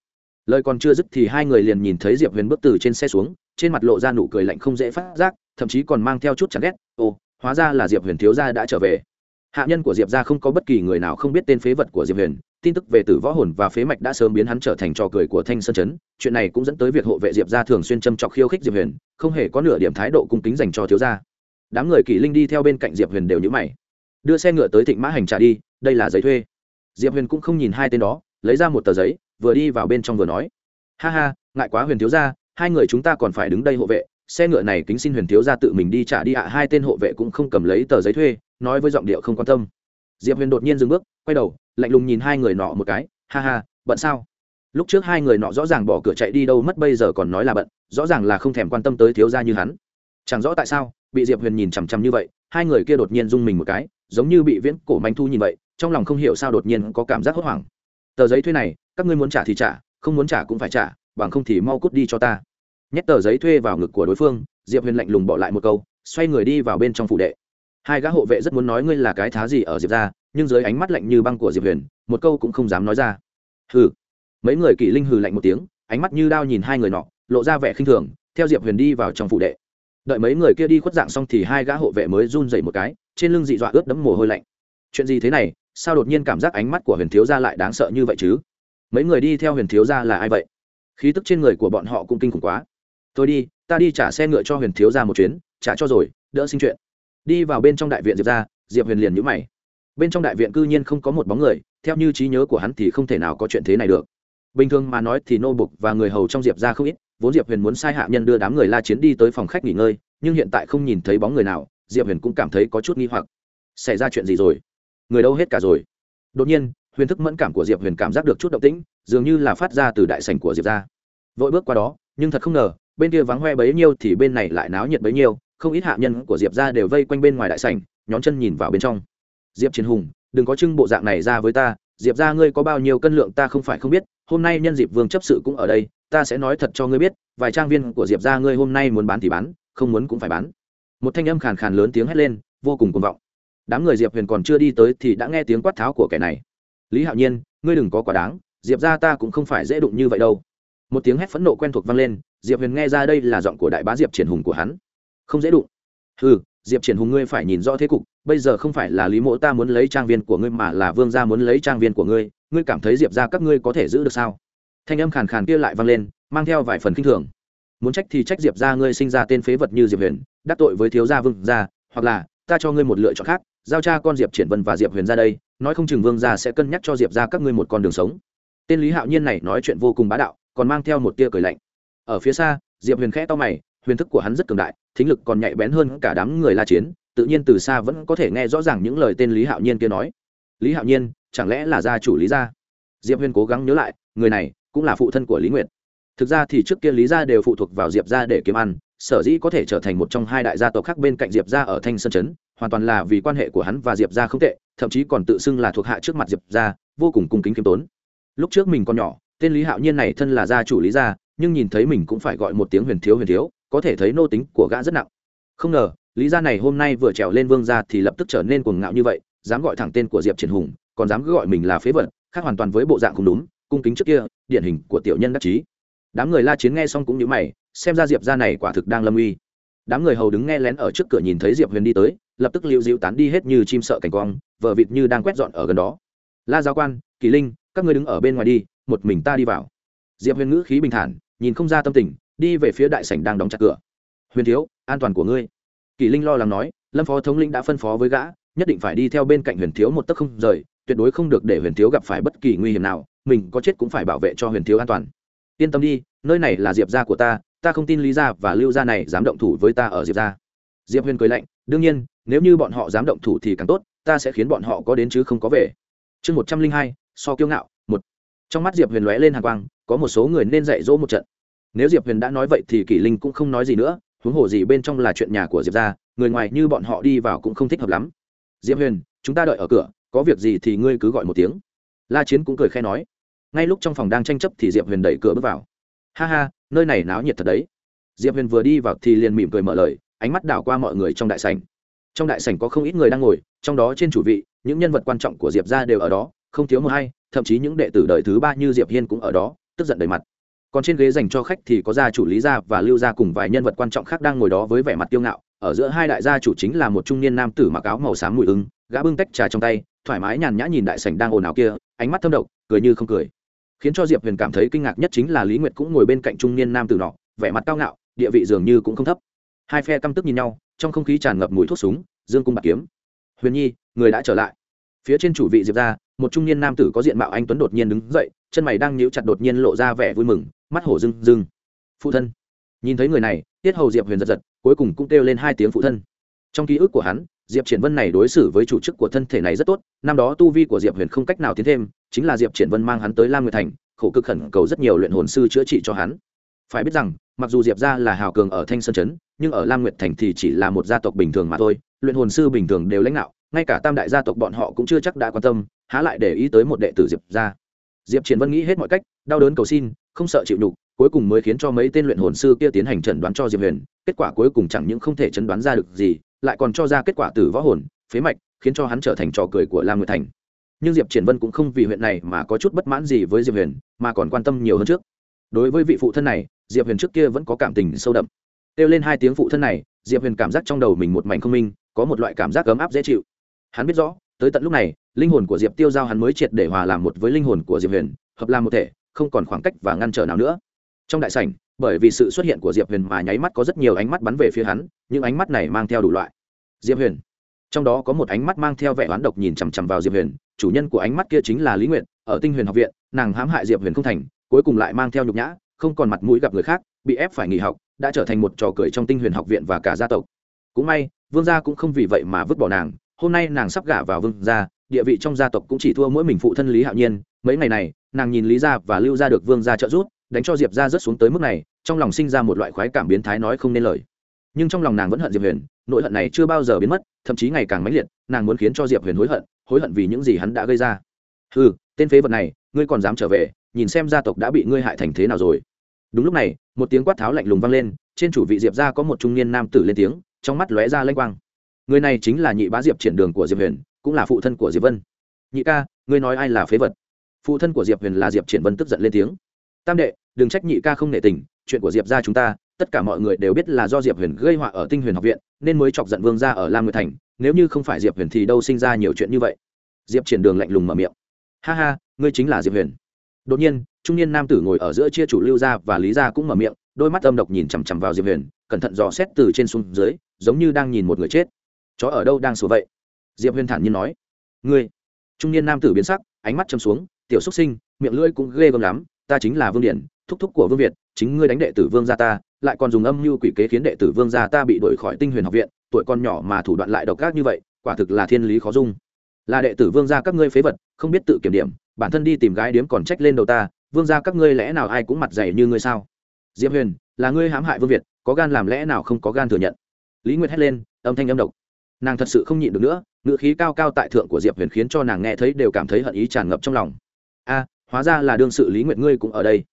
lời còn chưa dứt thì hai người liền nhìn thấy diệp huyền bước từ trên xe xuống, trên mặt lộ ra nụ cười lạnh không dễ phát giác, thậm chí còn mang theo chút chán ghét, ồ, hóa ra là diệp huyền thiếu gia đã trở về. Hạ nhân của diệp gia không có bất kỳ người nào không biết tên phế vật của diệp huyền, tin tức về tử võ hồn và phế mạch đã sớm biến hắn trở thành trò cười của thanh sơn chấn chuyện này cũng dẫn tới việc hộ vệ diệp gia thường xuyên châm chọc khiêu khích diệp huyền, không hề có nửa điểm thái độ cung kính dành cho thiếu gia. Đám người kỷ linh đi theo bên cạnh diệp huyền đều nhữ mày. Đưa xe ngựa tới thịnh mã hành trả đi, đây là giấy thuê. Diệp huyền cũng không nhìn hai tên đó, lấy ra một tờ giấy vừa đi vào bên trong vừa nói. Ha ha, ngại quá huyền thiếu gia, hai người chúng ta còn phải đứng đây hộ vệ, xe ngựa này kính xin huyền thiếu gia tự mình đi trả đi ạ. Hai tên hộ vệ cũng không cầm lấy tờ giấy thuê, nói với giọng điệu không quan tâm. Diệp huyền đột nhiên dừng bước, quay đầu, lạnh lùng nhìn hai người nọ một cái. Ha ha, bận sao? Lúc trước hai người nọ rõ ràng bỏ cửa chạy đi đâu mất, bây giờ còn nói là bận, rõ ràng là không thèm quan tâm tới thiếu gia như hắn. Chẳng rõ tại sao, bị diệp huyền nhìn chằm chằm như vậy, hai người kia đột nhiên rung mình một cái, giống như bị viễn cổ manh thu nhìn vậy, trong lòng không hiểu sao đột nhiên có cảm giác hốt hoảng. Tờ giấy thuê này các ngươi muốn trả thì trả, không muốn trả cũng phải trả, bằng không thì mau cút đi cho ta. Nhét tờ giấy thuê vào ngực của đối phương, diệp huyền lạnh lùng bỏ lại một câu, xoay người đi vào bên trong phủ đệ. Hai gã hộ vệ rất muốn nói ngươi là cái thá gì ở diệp ra nhưng dưới ánh mắt lạnh như băng của diệp huyền, một câu cũng không dám nói ra. Hừ. Mấy người kỵ linh hừ lạnh một tiếng, ánh mắt như đao nhìn hai người nọ, lộ ra vẻ khinh thường, theo diệp huyền đi vào trong phủ đệ. Đợi mấy người kia đi khuất dạng xong thì hai gã hộ vệ mới run dậy một cái, trên lưng dị dọa ướt đẫm mồ hôi lạnh. Chuyện gì thế này, sao đột nhiên cảm giác ánh mắt của huyền thiếu gia lại đáng sợ như vậy chứ? Mấy người đi theo huyền thiếu gia là ai vậy? Khí tức trên người của bọn họ cũng kinh khủng quá. Tôi đi, ta đi trả xe ngựa cho huyền thiếu gia một chuyến, trả cho rồi, đỡ sinh chuyện. Đi vào bên trong đại viện diệp ra diệp huyền liền nhữ mày. Bên trong đại viện cư nhiên không có một bóng người, theo như trí nhớ của hắn thì không thể nào có chuyện thế này được. Bình thường mà nói thì nô bục và người hầu trong diệp ra không ít, vốn diệp huyền muốn sai hạ nhân đưa đám người la chiến đi tới phòng khách nghỉ ngơi, nhưng hiện tại không nhìn thấy bóng người nào, diệp huyền cũng cảm thấy có chút nghi hoặc. Xảy ra chuyện gì rồi? Người đâu hết cả rồi? Đột nhiên huyền thức mẫn cảm của diệp huyền cảm giác được chút động tĩnh, dường như là phát ra từ đại sành của diệp ra vội bước qua đó, nhưng thật không ngờ, bên kia vắng hoe bấy nhiêu thì bên này lại náo nhiệt bấy nhiêu, không ít hạ nhân của diệp ra đều vây quanh bên ngoài đại sảnh, nhón chân nhìn vào bên trong. Diệp chiến hùng, đừng có trưng bộ dạng này ra với ta, diệp ra ngươi có bao nhiêu cân lượng ta không phải không biết, hôm nay nhân dịp vương chấp sự cũng ở đây, ta sẽ nói thật cho ngươi biết, vài trang viên của diệp ra ngươi hôm nay muốn bán thì bán, không muốn cũng phải bán. Một thanh âm khàn khàn lớn tiếng hét lên, vô cùng cuồng vọng. Đám người diệp huyền còn chưa đi tới thì đã nghe tiếng quát tháo của kẻ này lý hạo nhiên, ngươi đừng có quá đáng, diệp ra ta cũng không phải dễ đụng như vậy đâu. Một tiếng hét phẫn nộ quen thuộc vang lên, diệp huyền nghe ra đây là giọng của đại bá diệp triển hùng của hắn. Không dễ đụng. Ừ diệp triển hùng ngươi phải nhìn rõ thế cục, bây giờ không phải là lý mỗ ta muốn lấy trang viên của ngươi mà là vương gia muốn lấy trang viên của ngươi ngươi cảm thấy diệp ra các ngươi có thể giữ được sao? Thanh âm khàn khàn kia lại vang lên, mang theo vài phần k i n h thường. Muốn trách thì trách diệp ra ngươi sinh ra tên phế vật như diệp huyền, đắc tội với thiếu gia vương gia, hoặc là ta cho ngươi một lựa chọn khác giao cha con diệp triển vân và diệp huyền ra đây, nói không chừng vương gia sẽ cân nhắc cho diệp ra các ngươi một con đường sống. Tên lý hạo nhiên này nói chuyện vô cùng bá đạo, còn mang theo một tia cười lạnh. Ở phía xa, diệp huyền khẽ to mày, huyền thức của hắn rất cường đại, thính lực còn nhạy bén hơn cả đám người la chiến, tự nhiên từ xa vẫn có thể nghe rõ ràng những lời tên lý hạo nhiên kia nói. Lý hạo nhiên, chẳng lẽ là gia chủ lý gia? Diệp huyền cố gắng nhớ lại, người này cũng là phụ thân của lý nguyệt. Thực ra thì trước kia lý gia đều phụ thuộc vào diệp gia để kiếm ăn sở dĩ có thể trở thành một trong hai đại gia tộc khác bên cạnh diệp gia ở thanh sơn trấn, hoàn toàn là vì quan hệ của hắn và diệp gia không tệ, thậm chí còn tự xưng là thuộc hạ trước mặt diệp gia, vô cùng cung kính khiêm tốn. Lúc trước mình còn nhỏ, tên lý hạo nhiên này thân là gia chủ lý gia, nhưng nhìn thấy mình cũng phải gọi một tiếng huyền thiếu huyền thiếu, có thể thấy nô tính của gã rất nặng. Không ngờ, lý gia này hôm nay vừa trèo lên vương gia thì lập tức trở nên cuồng ngạo như vậy, dám gọi thẳng tên của diệp triển hùng, còn dám cứ gọi mình là phế vật, khác hoàn toàn với bộ dạng không đúng, cung kính trước kia, điển hình của tiểu nhân đắc chí đám người la chiến nghe xong cũng như mày, xem ra diệp gia này quả thực đang lâm uy đám người hầu đứng nghe lén ở trước cửa nhìn thấy diệp huyền đi tới, lập tức liệu dịu tán đi hết như chim sợ cảnh quang vợ vịt như đang quét dọn ở gần đó. La giáo quan, kỳ linh, các ngươi đứng ở bên ngoài đi, một mình ta đi vào. Diệp huyền ngữ khí bình thản, nhìn không ra tâm tình, đi về phía đại sảnh đang đóng chặt cửa. Huyền thiếu, an toàn của ngươi. Kỳ linh lo lắng nói, lâm phó thống lĩnh đã phân phó với gã, nhất định phải đi theo bên cạnh huyền thiếu một tấc không rời, tuyệt đối không được để huyền thiếu gặp phải bất kỳ nguy hiểm nào, mình có chết cũng phải bảo vệ cho huyền thiếu an toàn yên tâm đi nơi này là diệp gia của ta ta không tin lý gia và lưu gia này dám động thủ với ta ở diệp gia. Diệp huyền cười lạnh đương nhiên nếu như bọn họ dám động thủ thì càng tốt ta sẽ khiến bọn họ có đến chứ không có về. Chương một trăm linh hai so kiêu ngạo một. Trong mắt diệp huyền lóe lên hàng quang có một số người nên dạy dỗ một trận. Nếu diệp huyền đã nói vậy thì kỷ linh cũng không nói gì nữa huống hồ gì bên trong là chuyện nhà của diệp gia, người ngoài như bọn họ đi vào cũng không thích hợp lắm. Diệp huyền chúng ta đợi ở cửa có việc gì thì ngươi cứ gọi một tiếng. La chiến cũng cười khe nói ngay lúc trong phòng đang tranh chấp thì diệp huyền đẩy cửa bước vào. Ha ha, nơi này náo nhiệt thật đấy. Diệp huyền vừa đi vào thì liền mỉm cười mở lời, ánh mắt đảo qua mọi người trong đại sảnh. Trong đại sảnh có không ít người đang ngồi, trong đó trên chủ vị, những nhân vật quan trọng của diệp ra đều ở đó, không thiếu một hay thậm chí những đệ tử đời thứ ba như diệp hiên cũng ở đó, tức giận đầy mặt. Còn trên ghế dành cho khách thì có gia chủ lý gia và lưu gia cùng vài nhân vật quan trọng khác đang ngồi đó với vẻ mặt kiêu ngạo. Ở giữa hai đại gia chủ chính là một trung niên nam tử mặc áo màu xám mùi ưng gã bưng tách trà trong tay, thoải mái nhàn nhã nhìn đại sảnh đang ồn ào kia, ánh mắt thâm độc, cười như không cười khiến cho diệp huyền cảm thấy kinh ngạc nhất chính là lý nguyệt cũng ngồi bên cạnh trung niên nam tử nọ, vẻ mặt cao ngạo, địa vị dường như cũng không thấp. Hai phe căm tức nhìn nhau, trong không khí tràn ngập mùi thuốc súng, dương cung bạc kiếm. Huyền nhi, người đã trở lại. Phía trên chủ vị diệp ra, một trung niên nam tử có diện mạo anh tuấn đột nhiên đứng dậy, chân mày đang nhíu chặt đột nhiên lộ ra vẻ vui mừng, mắt hổ rưng rưng. Phụ thân. Nhìn thấy người này, tiết hầu diệp huyền giật giật, cuối cùng cũng kêu lên hai tiếng phụ thân. Trong ký ức của hắn diệp triển vân này đối xử với chủ chức của thân thể này rất tốt năm đó tu vi của diệp huyền không cách nào tiến thêm chính là diệp triển vân mang hắn tới lam nguyệt thành khổ cực khẩn cầu rất nhiều luyện hồn sư chữa trị cho hắn. Phải biết rằng mặc dù diệp gia là hào cường ở thanh sơn Trấn, nhưng ở lam nguyệt thành thì chỉ là một gia tộc bình thường mà thôi luyện hồn sư bình thường đều lãnh đạo ngay cả tam đại gia tộc bọn họ cũng chưa chắc đã quan tâm há lại để ý tới một đệ tử diệp gia. Diệp triển vân nghĩ hết mọi cách đau đớn cầu xin không sợ chịu nhục cuối cùng mới khiến cho mấy tên luyện hồn sư kia tiến hành chẩn đoán cho diệp huyền kết quả cuối cùng chẳng những không thể chẩn đoán ra được gì lại còn cho ra kết quả từ võ hồn, phế mạch, khiến cho hắn trở thành trò cười của lam nguyệt thành. Nhưng diệp triển vân cũng không vì huyện này mà có chút bất mãn gì với diệp huyền, mà còn quan tâm nhiều hơn trước. Đối với vị phụ thân này, diệp huyền trước kia vẫn có cảm tình sâu đậm. Kêu lên hai tiếng phụ thân này, diệp huyền cảm giác trong đầu mình một mảnh không minh, có một loại cảm giác ấm áp dễ chịu. Hắn biết rõ, tới tận lúc này, linh hồn của diệp tiêu giao hắn mới triệt để hòa làm một với linh hồn của diệp huyền, hợp làm một thể, không còn khoảng cách và ngăn trở nào nữa trong đại sảnh, bởi vì sự xuất hiện của diệp huyền mà nháy mắt có rất nhiều ánh mắt bắn về phía hắn, những ánh mắt này mang theo đủ loại. Diệp huyền. Trong đó có một ánh mắt mang theo vẻ oán độc nhìn chằm chằm vào diệp huyền, chủ nhân của ánh mắt kia chính là lý nguyện ở tinh huyền học viện, nàng hãm hại diệp huyền không thành, cuối cùng lại mang theo nhục nhã, không còn mặt mũi gặp người khác, bị ép phải nghỉ học, đã trở thành một trò cười trong tinh huyền học viện và cả gia tộc. Cũng may, vương gia cũng không vì vậy mà vứt bỏ nàng, hôm nay nàng sắp gả vào vương gia, địa vị trong gia tộc cũng chỉ thua mỗi mình phụ thân lý hạo nhiên. Mấy ngày này, nàng nhìn lý gia và lưu gia được vương gia trợ giúp đánh cho diệp gia rớt xuống tới mức này, trong lòng sinh ra một loại khoái cảm biến thái nói không nên lời. Nhưng trong lòng nàng vẫn hận diệp huyền nội hận này chưa bao giờ biến mất, thậm chí ngày càng mãnh liệt, nàng muốn khiến cho diệp huyền hối hận hối hận vì những gì hắn đã gây ra. Ừ tên phế vật này, ngươi còn dám trở về, nhìn xem gia tộc đã bị ngươi hại thành thế nào rồi. Đúng lúc này, một tiếng quát tháo lạnh lùng vang lên, trên chủ vị diệp gia có một trung niên nam tử lên tiếng, trong mắt lóe ra lênh quang. Người này chính là nhị bá diệp triển đường của diệp huyền, cũng là phụ thân của diệp vân. Nhị ca, ngươi nói ai là phế vật? Phụ thân của diệp huyền là diệp triển vân tức giận lên tiếng tam đệ, đừng trách nhị ca không nể tình, chuyện của diệp ra chúng ta, tất cả mọi người đều biết là do diệp huyền gây họa ở tinh huyền học viện, nên mới chọc giận vương ra ở lam nguyệt thành, nếu như không phải diệp huyền thì đâu sinh ra nhiều chuyện như vậy. Diệp triển đường lạnh lùng mở miệng. Ha ha, ngươi chính là diệp huyền. Đột nhiên, trung niên nam tử ngồi ở giữa chia chủ lưu gia và lý gia cũng mở miệng, đôi mắt âm độc nhìn chằm chằm vào diệp huyền, cẩn thận dò xét từ trên xuống dưới, giống như đang nhìn một người chết. Chó ở đâu đang sửa vậy? Diệp huyền thản nhiên nói. Ngươi. Trung niên nam tử biến sắc, ánh mắt châm xuống, tiểu xúc sinh, miệng lưỡi cũng ghê gớm lắm ta chính là vương điển thúc thúc của vương việt, chính ngươi đánh đệ tử vương gia ta, lại còn dùng âm mưu quỷ kế khiến đệ tử vương gia ta bị đuổi khỏi tinh huyền học viện, tuổi con nhỏ mà thủ đoạn lại độc ác như vậy, quả thực là thiên lý khó dung. Là đệ tử vương gia các ngươi phế vật, không biết tự kiểm điểm, bản thân đi tìm gái điếm còn trách lên đầu ta, vương gia các ngươi lẽ nào ai cũng mặt dày như ngươi sao? Diệp huyền, là ngươi hãm hại vương việt, có gan làm lẽ nào không có gan thừa nhận? Lý nguyệt hét lên, âm thanh âm độc. Nàng thật sự không nhịn được nữa, ngữ khí cao cao tại thượng của diệp huyền khiến cho nàng nghe thấy đều cảm thấy hận ý tràn ngập trong lòng. A hóa ra là đương sự lý nguyệt ngươi cũng ở đây.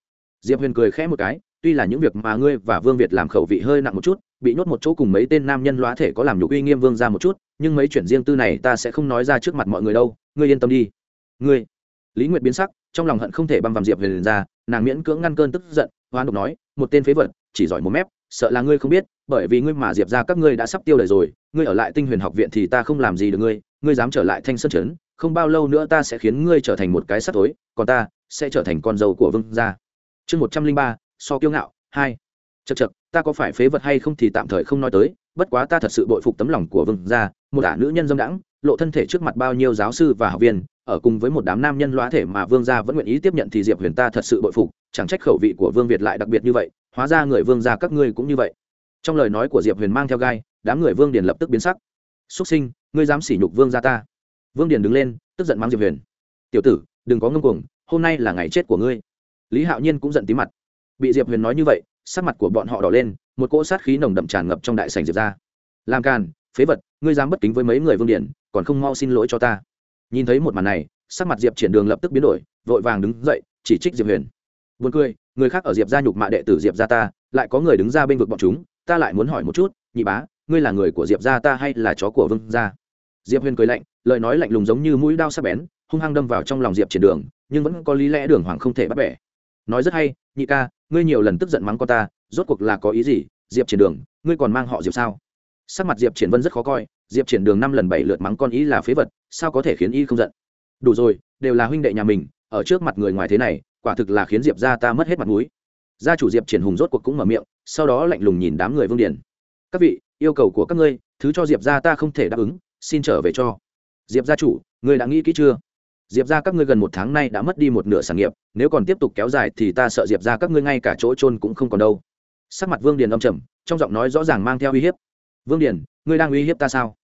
Diệp huyền cười khẽ một cái, tuy là những việc mà ngươi và vương việt làm khẩu vị hơi nặng một chút, bị nhốt một chỗ cùng mấy tên nam nhân loá thể có làm nhục uy nghiêm vương ra một chút, nhưng mấy chuyện riêng tư này ta sẽ không nói ra trước mặt mọi người đâu, ngươi yên tâm đi. Ngươi. Lý nguyệt biến sắc, trong lòng hận không thể băm vằm diệp huyền ra, nàng miễn cưỡng ngăn cơn tức giận, hoan độc nói, một tên phế vật, chỉ giỏi một mép, sợ là ngươi không biết, bởi vì ngươi mà diệp ra các ngươi đã sắp tiêu đời rồi, ngươi ở lại tinh huyền học viện thì ta không làm gì được ngươi ngươi dám trở lại thanh sơn trấn, không bao lâu nữa ta sẽ khiến ngươi trở thành một cái sắt tối còn ta sẽ trở thành con dâu của vương gia. Chương một trăm linh ba, so kiêu ngạo, hai. Chật chật ta có phải phế vật hay không thì tạm thời không nói tới, bất quá ta thật sự bội phục tấm lòng của vương gia, một ả nữ nhân dâm đãng, lộ thân thể trước mặt bao nhiêu giáo sư và học viên, ở cùng với một đám nam nhân loá thể mà vương gia vẫn nguyện ý tiếp nhận thì diệp huyền ta thật sự bội phục, chẳng trách khẩu vị của vương việt lại đặc biệt như vậy, hóa ra người vương gia các ngươi cũng như vậy. Trong lời nói của diệp huyền mang theo gai, đám người vương điền lập tức biến sắc xuất sinh ngươi dám sỉ nhục vương gia ta. Vương điền đứng lên tức giận mang diệp huyền. Tiểu tử đừng có ngưng cuồng hôm nay là ngày chết của ngươi. Lý hạo nhiên cũng giận tí mặt. Bị diệp huyền nói như vậy sắc mặt của bọn họ đỏ lên một cỗ sát khí nồng đậm tràn ngập trong đại sảnh diệp ra làm càn phế vật ngươi dám bất kính với mấy người vương điển còn không mau xin lỗi cho ta. Nhìn thấy một màn này sắc mặt diệp triển đường lập tức biến đổi vội vàng đứng dậy chỉ trích diệp huyền. Buồn cười, người khác ở Diệp gia nhục mạ đệ tử Diệp gia ta, lại có người đứng ra bên vực bọn chúng, ta lại muốn hỏi một chút, nhị bá, ngươi là người của Diệp gia ta hay là chó của Vương gia? Diệp Huyền cười lạnh, lời nói lạnh lùng giống như mũi đao sắc bén, hung hăng đâm vào trong lòng Diệp Triển Đường, nhưng vẫn có lý lẽ Đường Hoàng không thể bắt bẻ. Nói rất hay, nhị ca, ngươi nhiều lần tức giận mắng con ta, rốt cuộc là có ý gì? Diệp Triển Đường, ngươi còn mang họ Diệp sao? Sắc mặt Diệp Triển Vân rất khó coi, Diệp Triển Đường năm lần bảy lượt mắng con ý là phế vật, sao có thể khiến y không giận? Đủ rồi, đều là huynh đệ nhà mình, ở trước mặt người ngoài thế này, quả thực là khiến diệp gia ta mất hết mặt mũi gia chủ diệp triển hùng rốt cuộc cũng mở miệng sau đó lạnh lùng nhìn đám người vương điển các vị yêu cầu của các ngươi thứ cho diệp gia ta không thể đáp ứng xin trở về cho. Diệp gia chủ ngươi đã nghĩ kỹ chưa? Diệp gia các ngươi gần một tháng nay đã mất đi một nửa sản nghiệp nếu còn tiếp tục kéo dài thì ta sợ diệp gia các ngươi ngay cả chỗ trôn cũng không còn đâu. Sắc mặt vương điền âm trầm trong giọng nói rõ ràng mang theo uy hiếp. Vương điền ngươi đang uy hiếp ta sao?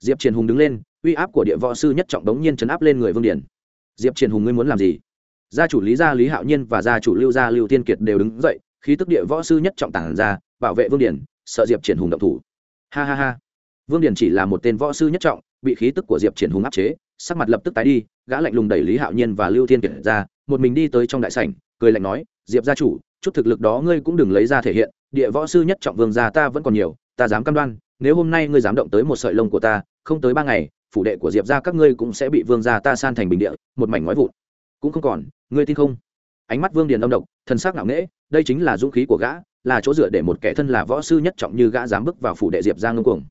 Diệp triển hùng đứng lên uy áp của địa võ sư nhất trọng đống nhiên chấn áp lên người vương điền. Diệp triển hùng ngươi muốn làm gì? Gia chủ lý gia lý hạo nhiên và gia chủ lưu gia lưu tiên kiệt đều đứng dậy khí tức địa võ sư nhất trọng tản ra bảo vệ vương Điền, sợ diệp triển hùng động thủ ha ha ha. Vương Điền chỉ là một tên võ sư nhất trọng, bị khí tức của diệp triển hùng áp chế, sắc mặt lập tức tái đi, gã lạnh lùng đẩy lý hạo nhiên và lưu Thiên kiệt ra, một mình đi tới trong đại sảnh, cười lạnh nói, diệp gia chủ, chút thực lực đó ngươi cũng đừng lấy ra thể hiện, địa võ sư nhất trọng vương gia ta vẫn còn nhiều, ta dám cam đoan, nếu hôm nay ngươi dám động tới một sợi lông của ta, không tới ba ngày, phủ đệ của diệp gia các ngươi cũng sẽ bị vương gia ta san thành bình địa, một mảnh nói vụn. Cũng không còn, ngươi tin không? Ánh mắt vương điền âm độc, thần sắc ngạo nghễ, đây chính là dũng khí của gã là chỗ dựa để một kẻ thân là võ sư nhất trọng như gã dám bước vào phủ đệ diệp ra ngưng cuồng.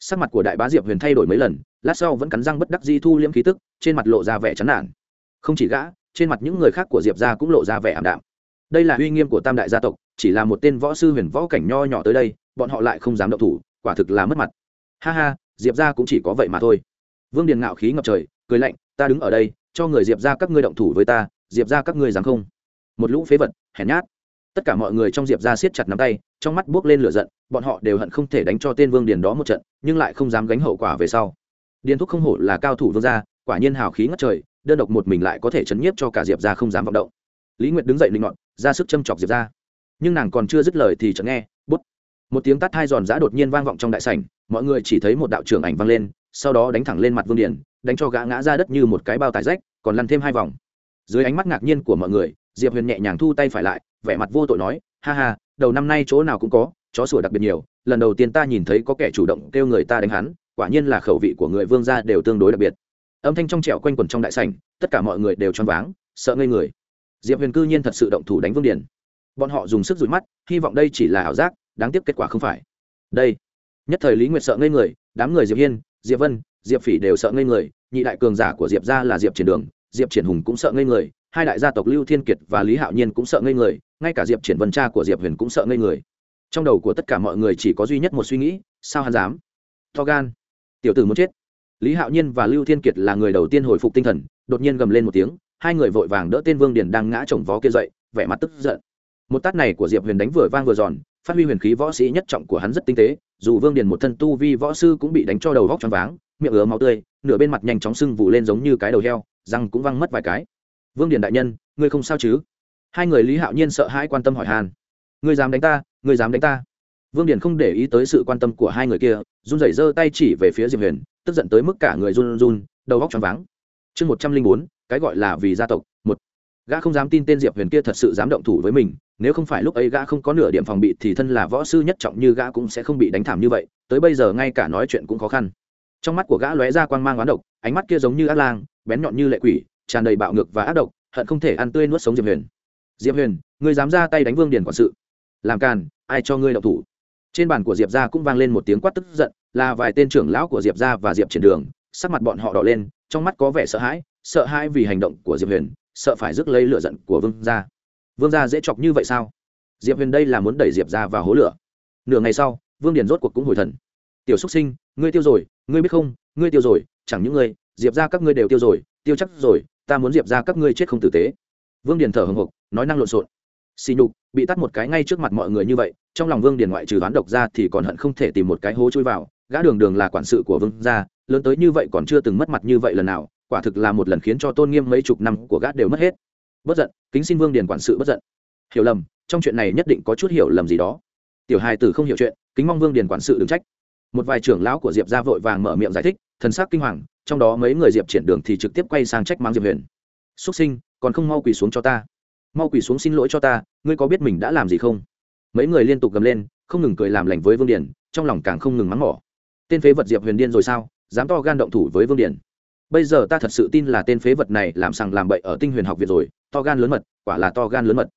Sắc mặt của đại bá diệp huyền thay đổi mấy lần, lát sau vẫn cắn răng bất đắc di thu liễm khí tức, trên mặt lộ ra vẻ chán nản. Không chỉ gã, trên mặt những người khác của diệp ra cũng lộ ra vẻ ảm đạm. Đây là uy nghiêm của tam đại gia tộc, chỉ là một tên võ sư huyền võ cảnh nho nhỏ tới đây, bọn họ lại không dám động thủ, quả thực là mất mặt. Ha ha, diệp ra cũng chỉ có vậy mà thôi. Vương điền ngạo khí ngập trời, cười lạnh, ta đứng ở đây, cho người diệp ra các ngươi động thủ với ta, diệp ra các ngươi dám không? Một lũ phế vật, hèn nhát tất cả mọi người trong diệp ra siết chặt nắm tay, trong mắt buốc lên lửa giận, bọn họ đều hận không thể đánh cho tên vương điền đó một trận, nhưng lại không dám gánh hậu quả về sau. Điền thúc không hổ là cao thủ vương gia, quả nhiên hào khí ngất trời, đơn độc một mình lại có thể chấn nhiếp cho cả diệp ra không dám vọng động. Lý nguyệt đứng dậy linh ngọn ra sức châm chọc diệp ra nhưng nàng còn chưa dứt lời thì chợt nghe, bút. Một tiếng tắt hai giòn giã đột nhiên vang vọng trong đại sảnh, mọi người chỉ thấy một đạo trưởng ảnh vang lên, sau đó đánh thẳng lên mặt vương điền, đánh cho gã ngã ra đất như một cái bao tải rách, còn lăn thêm hai vòng. Dưới ánh mắt ngạc nhiên của mọi người diệp huyền nhẹ nhàng thu tay phải lại, vẻ mặt vô tội nói, ha ha, đầu năm nay chỗ nào cũng có, chó sủa đặc biệt nhiều, lần đầu tiên ta nhìn thấy có kẻ chủ động kêu người ta đánh hắn, quả nhiên là khẩu vị của người vương gia đều tương đối đặc biệt. Âm thanh trong trẻo quanh quẩn trong đại sảnh, tất cả mọi người đều choáng váng, sợ ngây người. Diệp huyền cư nhiên thật sự động thủ đánh vương Điền. bọn họ dùng sức rụi mắt, hy vọng đây chỉ là ảo giác, đáng tiếc kết quả không phải. Đây, nhất thời lý nguyệt sợ ngây người, đám người diệp hiên, diệp vân, diệp phỉ đều sợ ngây người, nhị đại cường giả của diệp gia là diệp triển đường diệp triển hùng cũng sợ ngây người, hai đại gia tộc lưu thiên kiệt và lý hạo nhiên cũng sợ ngây người, ngay cả diệp triển vân cha của diệp huyền cũng sợ ngây người. Trong đầu của tất cả mọi người chỉ có duy nhất một suy nghĩ, sao hắn dám? To gan. Tiểu tử muốn chết. Lý hạo nhiên và lưu thiên kiệt là người đầu tiên hồi phục tinh thần, đột nhiên gầm lên một tiếng, hai người vội vàng đỡ tên vương điền đang ngã chồng vó kia dậy, vẻ mặt tức giận. Một tát này của diệp huyền đánh vừa vang vừa giòn, phát huy huyền khí võ sĩ nhất trọng của hắn rất tinh tế, dù vương điền một thân tu vi võ sư cũng bị đánh cho đầu vóc choáng váng, miệng ứa máu tươi, nửa bên mặt nhanh chóng sưng vụ lên giống như cái đầu heo răng cũng văng mất vài cái. Vương điền đại nhân, ngươi không sao chứ? Hai người lý hạo nhiên sợ hãi quan tâm hỏi hàn ngươi dám đánh ta, ngươi dám đánh ta. Vương điền không để ý tới sự quan tâm của hai người kia, run rẩy giơ tay chỉ về phía diệp huyền, tức giận tới mức cả người run run, đầu góc choáng váng. Chương một trăm linh bốn, cái gọi là vì gia tộc, một. Gã không dám tin tên diệp huyền kia thật sự dám động thủ với mình, nếu không phải lúc ấy gã không có nửa điểm phòng bị thì thân là võ sư nhất trọng như gã cũng sẽ không bị đánh thảm như vậy, tới bây giờ ngay cả nói chuyện cũng khó khăn. Trong mắt của gã lóe ra quang mang oán độc, ánh mắt kia giống như ác lang bén nhọn như lệ quỷ, tràn đầy bạo ngược và ác độc, hận không thể ăn tươi nuốt sống diệp huyền. Diệp huyền người dám ra tay đánh vương điền quản sự. Làm càn, ai cho ngươi đậu thủ? Trên bàn của diệp gia cũng vang lên một tiếng quát tức giận, là vài tên trưởng lão của diệp gia và diệp triển đường, sắc mặt bọn họ đỏ lên, trong mắt có vẻ sợ hãi sợ hãi vì hành động của diệp huyền, sợ phải rước lấy lửa giận của vương gia. Vương gia dễ chọc như vậy sao? Diệp huyền đây là muốn đẩy diệp ra vào hố lửa. Nửa ngày sau, vương điền rốt cuộc cũng hồi thần. Tiểu xúc sinh, ngươi tiêu rồi, ngươi biết không, ngươi tiêu rồi, chẳng những ngươi diệp ra các ngươi đều tiêu rồi, tiêu chắc rồi, ta muốn diệp ra các ngươi chết không tử tế. Vương điền thở hồng hộc nói năng lộn xộn. Xì nhục, bị tắt một cái ngay trước mặt mọi người như vậy, trong lòng vương điền ngoại trừ đoán độc ra thì còn hận không thể tìm một cái hố chui vào, gã đường đường là quản sự của vương gia, lớn tới như vậy còn chưa từng mất mặt như vậy lần nào, quả thực là một lần khiến cho tôn nghiêm mấy chục năm của gã đều mất hết. Bất giận, kính xin vương điền quản sự bất giận. Hiểu lầm, trong chuyện này nhất định có chút hiểu lầm gì đó. Tiểu hài tử không hiểu chuyện, kính mong vương điền quản sự đừng trách một vài trưởng lão của diệp ra vội vàng mở miệng giải thích, thần sắc kinh hoàng, trong đó mấy người diệp triển đường thì trực tiếp quay sang trách mắng diệp huyền. Xuất sinh, còn không mau quỳ xuống cho ta. Mau quỳ xuống xin lỗi cho ta, ngươi có biết mình đã làm gì không? Mấy người liên tục gầm lên, không ngừng cười làm lành với vương điền, trong lòng càng không ngừng mắng mỏ. Tên phế vật diệp huyền điên rồi sao? Dám to gan động thủ với vương điền. Bây giờ ta thật sự tin là tên phế vật này làm sằng làm bậy ở tinh huyền học viện rồi, to gan lớn mật, quả là to gan lớn mật.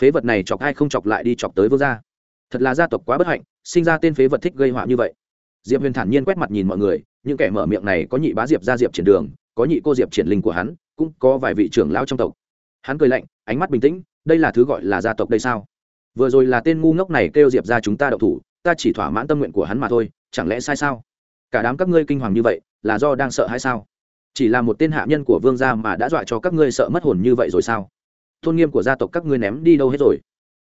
Phế vật này chọc ai không chọc lại đi chọc tới vương gia. Thật là gia tộc quá bất hạnh, sinh ra tên phế vật thích gây họa như vậy diệp huyền thản nhiên quét mặt nhìn mọi người, những kẻ mở miệng này có nhị bá diệp ra diệp triển đường, có nhị cô diệp triển linh của hắn, cũng có vài vị trưởng lão trong tộc. Hắn cười lạnh, ánh mắt bình tĩnh, đây là thứ gọi là gia tộc đây sao? Vừa rồi là tên ngu ngốc này kêu diệp ra chúng ta đậu thủ, ta chỉ thỏa mãn tâm nguyện của hắn mà thôi, chẳng lẽ sai sao? Cả đám các ngươi kinh hoàng như vậy, là do đang sợ hay sao? Chỉ là một tên hạ nhân của vương gia mà đã dọa cho các ngươi sợ mất hồn như vậy rồi sao? Tôn nghiêm của gia tộc các ngươi ném đi đâu hết rồi?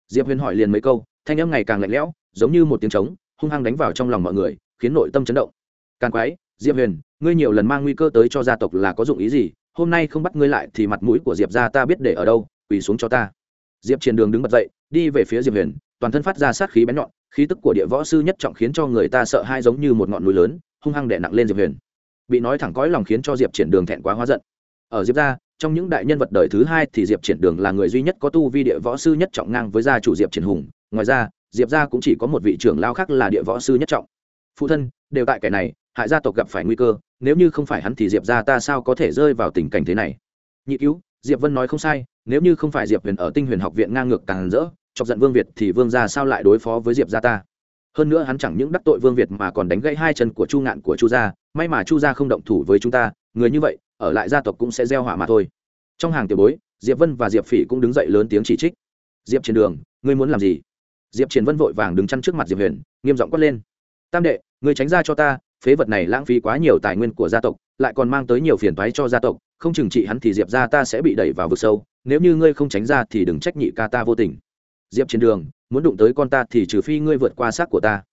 Diệp huyền hỏi liền mấy câu, thanh âm ngày càng lạnh lẽo, giống như một tiếng trống, hung hăng đánh vào trong lòng mọi người khiến nội tâm chấn động. Càng quái, diệp huyền, ngươi nhiều lần mang nguy cơ tới cho gia tộc là có dụng ý gì? Hôm nay không bắt ngươi lại thì mặt mũi của diệp gia ta biết để ở đâu, quỳ xuống cho ta. Diệp trên đường đứng bật dậy, đi về phía diệp huyền, toàn thân phát ra sát khí bén nhọn, khí tức của địa võ sư nhất trọng khiến cho người ta sợ hai giống như một ngọn núi lớn, hung hăng đè nặng lên diệp huyền. Bị nói thẳng cõi lòng khiến cho diệp triển đường thẹn quá hóa giận. Ở diệp gia, trong những đại nhân vật đời thứ hai thì diệp triển đường là người duy nhất có tu vi địa võ sư nhất trọng ngang với gia chủ diệp triển hùng. Ngoài ra, diệp gia cũng chỉ có một vị trưởng lao khác là địa võ sư nhất trọng phụ thân, đều tại kẻ này, hại gia tộc gặp phải nguy cơ, nếu như không phải hắn thì diệp gia ta sao có thể rơi vào tình cảnh thế này? Nhị cứu, diệp vân nói không sai, nếu như không phải diệp huyền ở tinh huyền học viện ngang ngược càng rỡ, chọc giận vương việt thì vương gia sao lại đối phó với diệp gia ta? Hơn nữa hắn chẳng những đắc tội vương việt mà còn đánh gãy hai chân của chu ngạn của chu gia, may mà chu gia không động thủ với chúng ta, người như vậy, ở lại gia tộc cũng sẽ gieo hỏa mà thôi. Trong hàng tiểu bối, diệp vân và diệp phỉ cũng đứng dậy lớn tiếng chỉ trích. Diệp trên đường, ngươi muốn làm gì? Diệp triển vân vội vàng đứng chăn trước mặt diệp huyền, nghiêm giọng quát lên tam đệ, ngươi tránh ra cho ta, phế vật này lãng phí quá nhiều tài nguyên của gia tộc, lại còn mang tới nhiều phiền toái cho gia tộc, không chừng trị hắn thì diệp ra ta sẽ bị đẩy vào vực sâu, nếu như ngươi không tránh ra thì đừng trách nhị ca ta vô tình. Diệp trên đường, muốn đụng tới con ta thì trừ phi ngươi vượt qua xác của ta.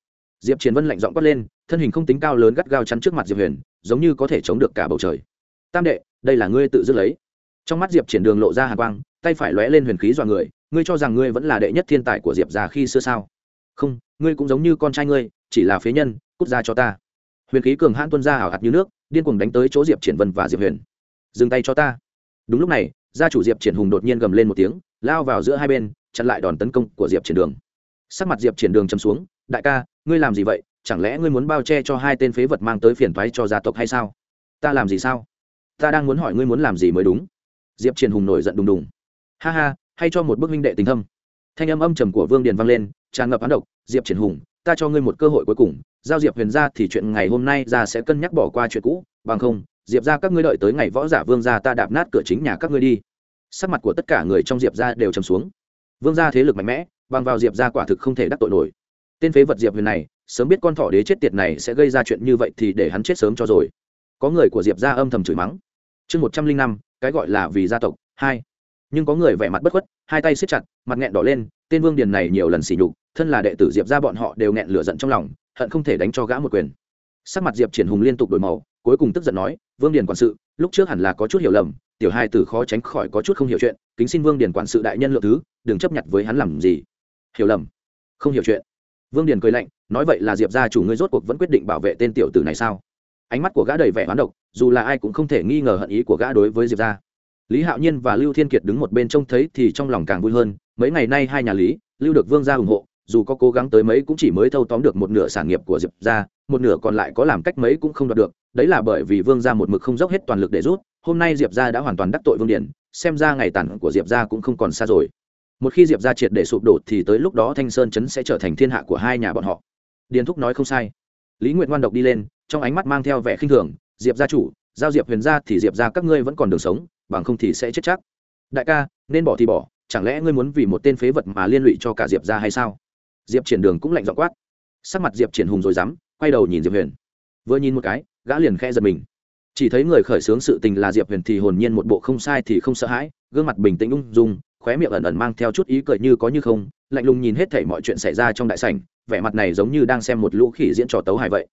Diệp chiến vân lạnh giọng quát lên, thân hình không tính cao lớn gắt gao chắn trước mặt diệp huyền, giống như có thể chống được cả bầu trời. Tam đệ, đây là ngươi tự dứt lấy. Trong mắt diệp triển đường lộ ra hàn quang, tay phải lóe lên huyền khí dọa người, ngươi cho rằng ngươi vẫn là đệ nhất thiên tài của diệp già khi xưa sao? Không, ngươi cũng giống như con trai ngươi chỉ là phế nhân, cút ra cho ta. Huyền khí cường hãn tuân ra ảo hạt như nước, điên cuồng đánh tới chỗ diệp triển vân và diệp huyền. Dừng tay cho ta. Đúng lúc này, gia chủ diệp triển hùng đột nhiên gầm lên một tiếng, lao vào giữa hai bên, chặn lại đòn tấn công của diệp triển đường. Sắc mặt diệp triển đường chấm xuống, đại ca, ngươi làm gì vậy? Chẳng lẽ ngươi muốn bao che cho hai tên phế vật mang tới phiền toái cho gia tộc hay sao? Ta làm gì sao? Ta đang muốn hỏi ngươi muốn làm gì mới đúng. Diệp triển hùng nổi giận đùng đùng. Ha ha, hay cho một bức minh đệ tình thâm. Thanh âm âm trầm của vương điền vang lên, tràn ngập án độc. Diệp triển hùng ta cho ngươi một cơ hội cuối cùng, giao diệp huyền ra thì chuyện ngày hôm nay ra sẽ cân nhắc bỏ qua chuyện cũ, bằng không, diệp ra các ngươi đợi tới ngày võ giả vương ra ta đạp nát cửa chính nhà các ngươi đi. Sắc mặt của tất cả người trong diệp ra đều trầm xuống. Vương gia thế lực mạnh mẽ, bằng vào diệp ra quả thực không thể đắc tội nổi. Tên phế vật diệp huyền này, sớm biết con thỏ đế chết tiệt này sẽ gây ra chuyện như vậy thì để hắn chết sớm cho rồi. Có người của diệp ra âm thầm chửi mắng. Chương một trăm linh năm, cái gọi là vì gia tộc, hai nhưng có người vẻ mặt bất khuất, hai tay siết chặt, mặt nghẹn đỏ lên, tên vương điền này nhiều lần xỉ nhục, thân là đệ tử diệp ra bọn họ đều nghẹn lửa giận trong lòng, hận không thể đánh cho gã một quyền. Sắc mặt diệp triển hùng liên tục đổi màu, cuối cùng tức giận nói, vương điền quản sự, lúc trước hẳn là có chút hiểu lầm, tiểu hai tử khó tránh khỏi có chút không hiểu chuyện, kính xin vương điền quản sự đại nhân lượng thứ, đừng chấp nhận với hắn làm gì. Hiểu lầm, không hiểu chuyện. Vương điền cười lạnh, nói vậy là diệp gia chủ ngươi rốt cuộc vẫn quyết định bảo vệ tên tiểu tử này sao? Ánh mắt của gã đầy vẻ hoán độc, dù là ai cũng không thể nghi ngờ hận ý của gã đối với diệp gia lý hạo nhiên và lưu thiên kiệt đứng một bên trông thấy thì trong lòng càng vui hơn, mấy ngày nay hai nhà lý, lưu được vương gia ủng hộ, dù có cố gắng tới mấy cũng chỉ mới thâu tóm được một nửa sản nghiệp của diệp gia, một nửa còn lại có làm cách mấy cũng không đoạt được, đấy là bởi vì vương gia một mực không dốc hết toàn lực để rút, hôm nay diệp gia đã hoàn toàn đắc tội vương điển xem ra ngày tản của diệp gia cũng không còn xa rồi. Một khi diệp gia triệt để sụp đổ thì tới lúc đó thanh sơn chấn sẽ trở thành thiên hạ của hai nhà bọn họ. Điền thúc nói không sai. Lý nguyện ngoan độc đi lên, trong ánh mắt mang theo vẻ khinh thường, diệp gia chủ, giao diệp huyền gia thì diệp gia các ngươi vẫn còn đường sống bằng không thì sẽ chết chắc. Đại ca, nên bỏ thì bỏ, chẳng lẽ ngươi muốn vì một tên phế vật mà liên lụy cho cả diệp gia hay sao? Diệp triển đường cũng lạnh dọ quát. Sắc mặt diệp triển hùng rồi dám, quay đầu nhìn diệp huyền. Vừa nhìn một cái, gã liền khe giật mình. Chỉ thấy người khởi xướng sự tình là diệp huyền thì hồn nhiên một bộ không sai thì không sợ hãi, gương mặt bình tĩnh ung dung, khóe miệng ẩn ẩn mang theo chút ý cười như có như không, lạnh lùng nhìn hết thảy mọi chuyện xảy ra trong đại sảnh, vẻ mặt này giống như đang xem một lũ khỉ diễn trò tấu hài vậy.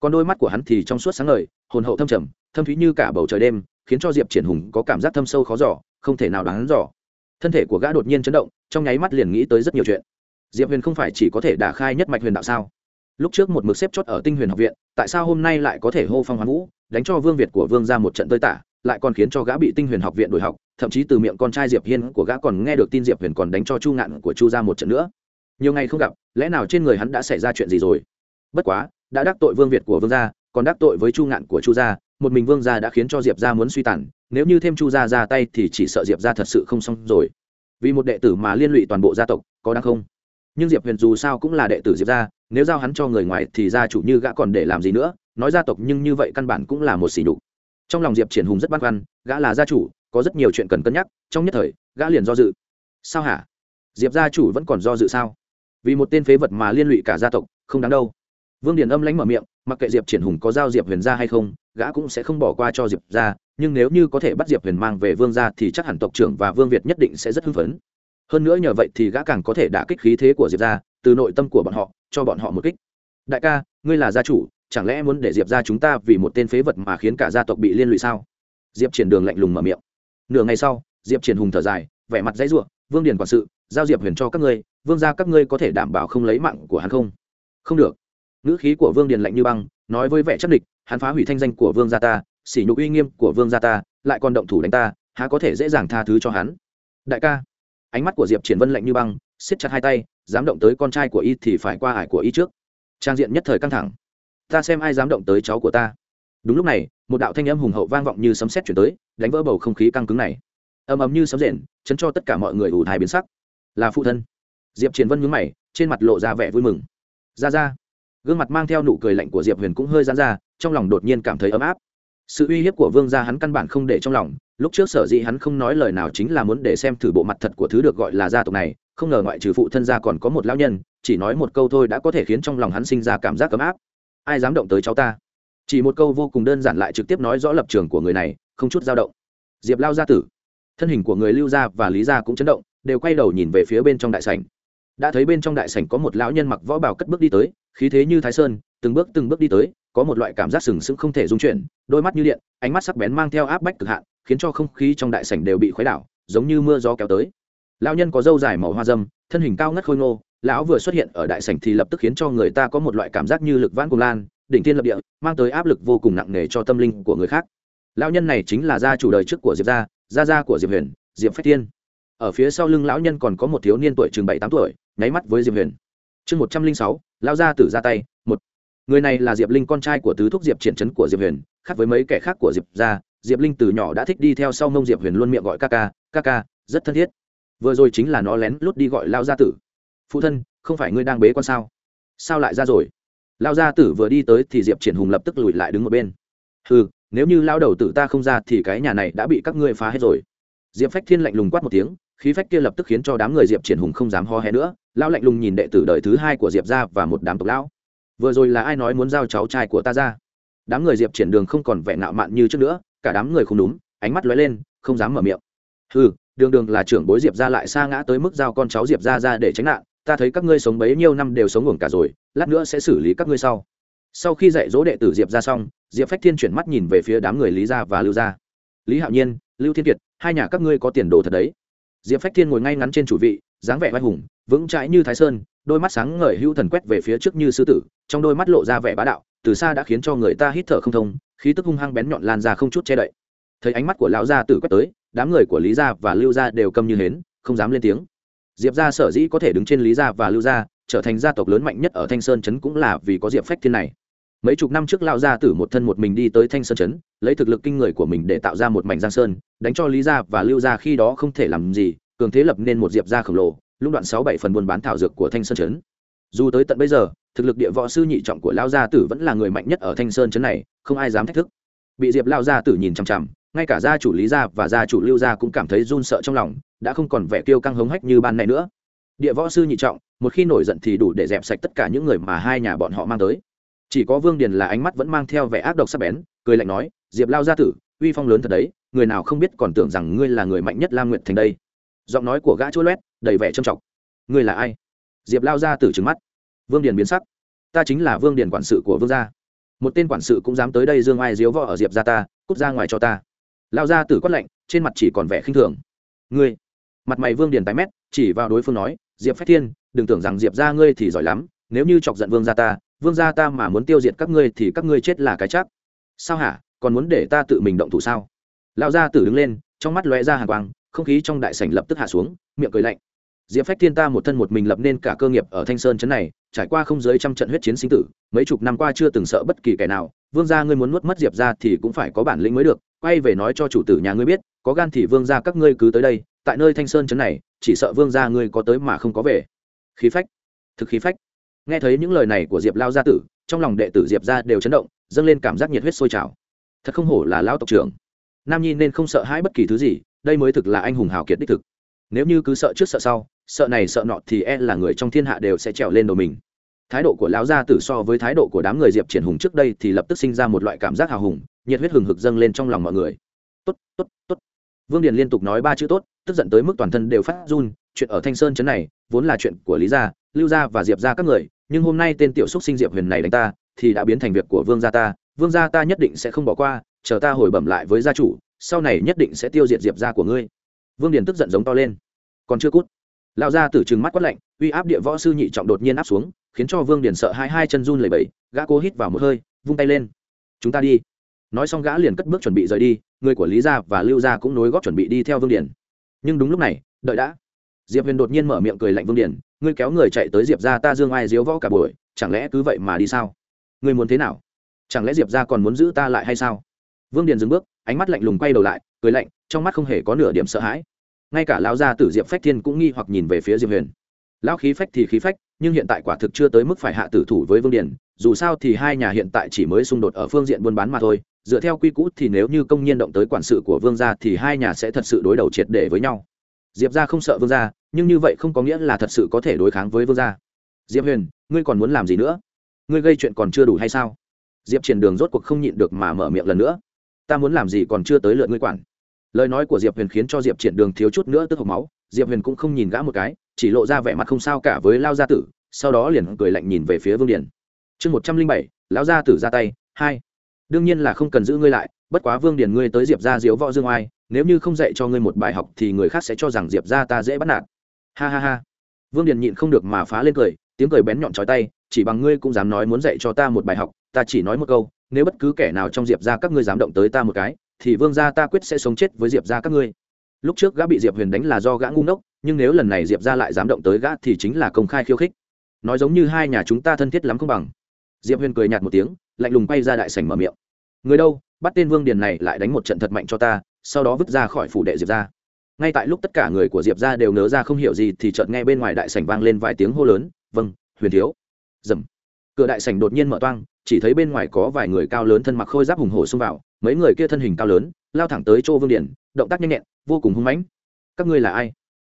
Còn đôi mắt của hắn thì trong suốt sáng ngời, hồn hậu thâm trầm, thâm thúy như cả bầu trời đêm khiến cho diệp triển hùng có cảm giác thâm sâu khó giỏ không thể nào đoán giỏ thân thể của gã đột nhiên chấn động, trong nháy mắt liền nghĩ tới rất nhiều chuyện. Diệp huyền không phải chỉ có thể đả khai nhất mạch huyền đạo sao? Lúc trước một mực xếp chót ở tinh huyền học viện, tại sao hôm nay lại có thể hô phong hoán vũ, đánh cho vương việt của vương ra một trận tơi tả, lại còn khiến cho gã bị tinh huyền học viện đổi học, thậm chí từ miệng con trai diệp hiên của gã còn nghe được tin diệp huyền còn đánh cho chu ngạn của chu ra một trận nữa. Nhiều ngày không gặp, lẽ nào trên người hắn đã xảy ra chuyện gì rồi? Bất quá, đã đắc tội vương việt của vương gia, còn đắc tội với chu ngạn của chu gia một mình vương gia đã khiến cho diệp gia muốn suy tàn, nếu như thêm chu gia ra tay thì chỉ sợ diệp gia thật sự không xong rồi. Vì một đệ tử mà liên lụy toàn bộ gia tộc, có đáng không? Nhưng diệp huyền dù sao cũng là đệ tử diệp gia, nếu giao hắn cho người ngoài thì gia chủ như gã còn để làm gì nữa, nói gia tộc nhưng như vậy căn bản cũng là một xỉ đục trong lòng diệp triển hùng rất băn khoăn, gã là gia chủ, có rất nhiều chuyện cần cân nhắc, trong nhất thời, gã liền do dự. Sao hả? Diệp gia chủ vẫn còn do dự sao? Vì một tên phế vật mà liên lụy cả gia tộc, không đáng đâu. Vương điền âm lánh mở miệng mặc kệ diệp triển hùng có giao diệp huyền ra hay không, gã cũng sẽ không bỏ qua cho diệp ra, nhưng nếu như có thể bắt diệp huyền mang về vương gia thì chắc hẳn tộc trưởng và vương việt nhất định sẽ rất hưng phấn. Hơn nữa nhờ vậy thì gã càng có thể đả kích khí thế của diệp ra, từ nội tâm của bọn họ, cho bọn họ một kích. Đại ca, ngươi là gia chủ, chẳng lẽ muốn để diệp ra chúng ta vì một tên phế vật mà khiến cả gia tộc bị liên lụy sao? Diệp triển đường lạnh lùng mở miệng. Nửa ngày sau, diệp triển hùng thở dài, vẻ mặt dãy r u ộ vương điền quản sự, giao diệp huyền cho các ngươi, vương gia các ngươi có thể đảm bảo không lấy mạng của hắn không? Không được ngữ khí của vương điền lạnh như băng, nói với vẻ chắc địch, hắn phá hủy thanh danh của vương gia ta, sỉ nhục uy nghiêm của vương gia ta, lại còn động thủ đánh ta, há có thể dễ dàng tha thứ cho hắn? Đại ca, ánh mắt của diệp triển vân lạnh như băng, siết chặt hai tay, dám động tới con trai của y thì phải qua ải của y trước. Trang diện nhất thời căng thẳng. Ta xem ai dám động tới cháu của ta. Đúng lúc này, một đạo thanh âm hùng hậu vang vọng như sấm sét chuyển tới, đánh vỡ bầu không khí căng cứng này. Ầm ầm như sấm rền, chấn cho tất cả mọi người ủ thai biến sắc. Là phụ thân. Diệp triển vân nhướng mày, trên mặt lộ ra vẻ vui mừng. Ra ra gương mặt mang theo nụ cười lạnh của diệp huyền cũng hơi giãn ra, trong lòng đột nhiên cảm thấy ấm áp. Sự uy hiếp của vương gia hắn căn bản không để trong lòng, lúc trước sở dĩ hắn không nói lời nào chính là muốn để xem thử bộ mặt thật của thứ được gọi là gia tộc này, không ngờ ngoại trừ phụ thân gia còn có một lão nhân, chỉ nói một câu thôi đã có thể khiến trong lòng hắn sinh ra cảm giác ấm áp. Ai dám động tới cháu ta? Chỉ một câu vô cùng đơn giản lại trực tiếp nói rõ lập trường của người này, không chút dao động. Diệp lao gia tử. Thân hình của người lưu gia và lý gia cũng chấn động, đều quay đầu nhìn về phía bên trong đại sảnh. Đã thấy bên trong đại sảnh có một lão nhân mặc võ bào cất bước đi tới khí thế như thái sơn, từng bước từng bước đi tới, có một loại cảm giác sừng sững không thể dung chuyển, đôi mắt như điện, ánh mắt sắc bén mang theo áp bách cực hạn, khiến cho không khí trong đại sảnh đều bị khuấy đảo, giống như mưa gió kéo tới. Lão nhân có râu dài màu hoa dâm, thân hình cao ngất khôi ngô, lão vừa xuất hiện ở đại sảnh thì lập tức khiến cho người ta có một loại cảm giác như lực vãn cùng lan, đỉnh thiên lập địa, mang tới áp lực vô cùng nặng nề cho tâm linh của người khác. Lão nhân này chính là gia chủ đời trước của diệp gia gia gia của diệp huyền, diệp phách thiên. Ở phía sau lưng lão nhân còn có một thiếu niên tuổi chừng bảy tám tuổi, nháy mắt với diệp huyền chương một trăm linh sáu, lao gia tử ra tay, một. Người này là diệp linh, con trai của tứ thúc diệp triển trấn của diệp huyền, khác với mấy kẻ khác của diệp gia, diệp linh từ nhỏ đã thích đi theo sau mông diệp huyền luôn miệng gọi ca ca ca ca, rất thân thiết. Vừa rồi chính là nó lén lút đi gọi lao gia tử. Phụ thân, không phải ngươi đang bế quan sao? Sao lại ra rồi? Lao gia tử vừa đi tới thì diệp triển hùng lập tức lùi lại đứng một bên. Ừ nếu như lao đầu tử ta không ra thì cái nhà này đã bị các ngươi phá hết rồi. Diệp phách thiên lạnh lùng quát một tiếng, khí phách kia lập tức khiến cho đám người diệp triển hùng không dám ho hè nữa lão lạnh lùng nhìn đệ tử đời thứ hai của diệp ra và một đám tộc lão. Vừa rồi là ai nói muốn giao cháu trai của ta ra? Đám người diệp triển đường không còn vẻ nạo mạn như trước nữa, cả đám người không đúng, ánh mắt lóe lên, không dám mở miệng. Ừ đường đường là trưởng bối diệp ra lại xa ngã tới mức giao con cháu diệp ra ra để tránh nạn, ta thấy các ngươi sống bấy nhiêu năm đều sống ngủng cả rồi, lát nữa sẽ xử lý các ngươi sau. Sau khi dạy dỗ đệ tử diệp ra xong, diệp phách thiên chuyển mắt nhìn về phía đám người lý gia và lưu gia. Lý hạo nhiên, lưu thiên kiệt, hai nhà các ngươi có tiền đồ thật đấy. Diệp phách thiên ngồi ngay ngắn trên chủ vị, dáng vẻ vai hùng vững chãi như thái sơn, đôi mắt sáng ngời hữu thần quét về phía trước như sư tử, trong đôi mắt lộ ra vẻ bá đạo, từ xa đã khiến cho người ta hít thở không thông, khí tức hung hăng bén nhọn lan ra không chút che đậy. Thấy ánh mắt của lão gia tử quét tới, đám người của lý gia và lưu gia đều câm như hến, không dám lên tiếng. Diệp gia sở dĩ có thể đứng trên lý gia và lưu gia, trở thành gia tộc lớn mạnh nhất ở thanh sơn trấn cũng là vì có diệp phách thiên này. Mấy chục năm trước lão gia tử một thân một mình đi tới thanh sơn trấn, lấy thực lực kinh người của mình để tạo ra một mảnh giang sơn, đánh cho lý gia và lưu gia khi đó không thể làm gì, cường thế lập nên một diệp gia khổng lồ lũng đoạn sáu bảy phần buôn bán thảo dược của thanh sơn trấn. Dù tới tận bây giờ, thực lực địa võ sư nhị trọng của lao gia tử vẫn là người mạnh nhất ở thanh sơn trấn này, không ai dám thách thức. Bị diệp lao gia tử nhìn chằm chằm, ngay cả gia chủ lý gia và gia chủ lưu gia cũng cảm thấy run sợ trong lòng, đã không còn vẻ kiêu căng hống hách như ban này nữa. Địa võ sư nhị trọng, một khi nổi giận thì đủ để dẹp sạch tất cả những người mà hai nhà bọn họ mang tới. Chỉ có vương điền là ánh mắt vẫn mang theo vẻ ác độc sắc bén, cười lạnh nói, diệp lao gia tử, uy phong lớn thật đấy, người nào không biết còn tưởng rằng ngươi là người mạnh nhất lam nguyện thành đây giọng nói của gã chua loét, đầy vẻ trầm trọng. Ngươi là ai? Diệp lao gia tử trừng mắt. Vương điền biến sắc. Ta chính là vương điền quản sự của vương gia. Một tên quản sự cũng dám tới đây dương ai diếu võ ở diệp gia ta, cút ra ngoài cho ta. Lao gia tử quát lạnh, trên mặt chỉ còn vẻ khinh thường. Ngươi? Mặt mày vương điền tái mét, chỉ vào đối phương nói, diệp phách thiên, đừng tưởng rằng diệp gia ngươi thì giỏi lắm, nếu như chọc giận vương gia ta, vương gia ta mà muốn tiêu diệt các ngươi thì các ngươi chết là cái chắc. Sao hả? Còn muốn để ta tự mình động thủ sao? Lao gia tử đứng lên, trong mắt lóe ra hàng quang không khí trong đại sảnh lập tức hạ xuống, miệng cười lạnh. Diệp phách thiên ta một thân một mình lập nên cả cơ nghiệp ở thanh sơn chấn này, trải qua không dưới trăm trận huyết chiến sinh tử, mấy chục năm qua chưa từng sợ bất kỳ kẻ nào. Vương gia ngươi muốn nuốt mất diệp ra thì cũng phải có bản lĩnh mới được, quay về nói cho chủ tử nhà ngươi biết, có gan thì vương gia các ngươi cứ tới đây, tại nơi thanh sơn chấn này, chỉ sợ vương gia ngươi có tới mà không có về. Khí phách, thực khí phách. Nghe thấy những lời này của diệp lao gia tử, trong lòng đệ tử diệp gia đều chấn động, dâng lên cảm giác nhiệt huyết sôi trào. Thật không hổ là lao tộc trưởng. Nam nhi nên không sợ hãi bất kỳ thứ gì đây mới thực là anh hùng hào kiệt đích thực. Nếu như cứ sợ trước sợ sau, sợ này sợ nọ thì e là người trong thiên hạ đều sẽ trèo lên đầu mình. Thái độ của lão gia tử so với thái độ của đám người diệp triển hùng trước đây thì lập tức sinh ra một loại cảm giác hào hùng, nhiệt huyết hừng hực dâng lên trong lòng mọi người. Tốt tốt tốt. Vương điền liên tục nói ba chữ tốt tức giận tới mức toàn thân đều phát run. Chuyện ở thanh sơn chấn này vốn là chuyện của lý gia, lưu gia và diệp gia các người, nhưng hôm nay tên tiểu xúc sinh diệp huyền này đánh ta, thì đã biến thành việc của vương gia ta. Vương gia ta nhất định sẽ không bỏ qua, chờ ta hồi bẩm lại với gia chủ sau này nhất định sẽ tiêu diệt diệp gia của ngươi vương điền tức giận giống to lên còn chưa cút lão gia tử trừng mắt quát lạnh uy áp địa võ sư nhị trọng đột nhiên áp xuống khiến cho vương điền sợ hai hai chân run lẩy bẩy gã cố hít vào một hơi vung tay lên chúng ta đi nói xong gã liền cất bước chuẩn bị rời đi người của lý gia và lưu gia cũng nối góp chuẩn bị đi theo vương điền nhưng đúng lúc này đợi đã diệp huyền đột nhiên mở miệng cười lạnh vương điền ngươi kéo người chạy tới diệp gia ta dương ai diếu võ cả buổi chẳng lẽ cứ vậy mà đi sao ngươi muốn thế nào chẳng lẽ diệp gia còn muốn giữ ta lại hay sao vương điền dừng bước ánh mắt lạnh lùng quay đầu lại, cười lạnh, trong mắt không hề có nửa điểm sợ hãi. Ngay cả lão gia tử diệp phách thiên cũng nghi hoặc nhìn về phía diệp huyền. Lão khí phách thì khí phách, nhưng hiện tại quả thực chưa tới mức phải hạ tử thủ với vương điền, dù sao thì hai nhà hiện tại chỉ mới xung đột ở phương diện buôn bán mà thôi, dựa theo quy cũ thì nếu như công nhiên động tới quản sự của vương gia thì hai nhà sẽ thật sự đối đầu triệt để với nhau. Diệp gia không sợ vương gia, nhưng như vậy không có nghĩa là thật sự có thể đối kháng với vương gia. Diệp huyền, ngươi còn muốn làm gì nữa? Ngươi gây chuyện còn chưa đủ hay sao? Diệp triển đường rốt cuộc không nhịn được mà mở miệng lần nữa ta muốn làm gì còn chưa tới lượt ngươi quản. Lời nói của diệp huyền khiến cho diệp triển đường thiếu chút nữa tức hộc máu, diệp huyền cũng không nhìn gã một cái, chỉ lộ ra vẻ mặt không sao cả với lao gia tử, sau đó liền cười lạnh nhìn về phía vương Điền. chương một trăm linh bảy, lão gia tử ra tay, hai. Đương nhiên là không cần giữ ngươi lại, bất quá vương Điền ngươi tới diệp ra diếu võ dương oai, nếu như không dạy cho ngươi một bài học thì người khác sẽ cho rằng diệp ra ta dễ bắt nạt. Ha ha ha. Vương điền nhịn không được mà phá lên cười, tiếng cười bén nhọn trói tay, chỉ bằng ngươi cũng dám nói muốn dạy cho ta một bài học, ta chỉ nói một câu nếu bất cứ kẻ nào trong diệp ra các ngươi dám động tới ta một cái, thì vương gia ta quyết sẽ sống chết với diệp ra các ngươi. Lúc trước gã bị diệp huyền đánh là do gã ngu ngốc, nhưng nếu lần này diệp ra lại dám động tới gã thì chính là công khai khiêu khích. Nói giống như hai nhà chúng ta thân thiết lắm không bằng. Diệp huyền cười nhạt một tiếng, lạnh lùng quay ra đại sảnh mở miệng. Người đâu, bắt tên vương điền này lại đánh một trận thật mạnh cho ta, sau đó vứt ra khỏi phủ đệ diệp ra ngay tại lúc tất cả người của diệp ra đều nớ ra không hiểu gì thì chợt nghe bên ngoài đại sảnh vang lên vài tiếng hô lớn vâng huyền thiếu. Dầm cửa đại sảnh đột nhiên mở toang, chỉ thấy bên ngoài có vài người cao lớn thân mặc khôi giáp hùng hổ xông vào, mấy người kia thân hình cao lớn, lao thẳng tới chỗ vương điển động tác nhanh nhẹn, vô cùng hung mãnh. Các ngươi là ai?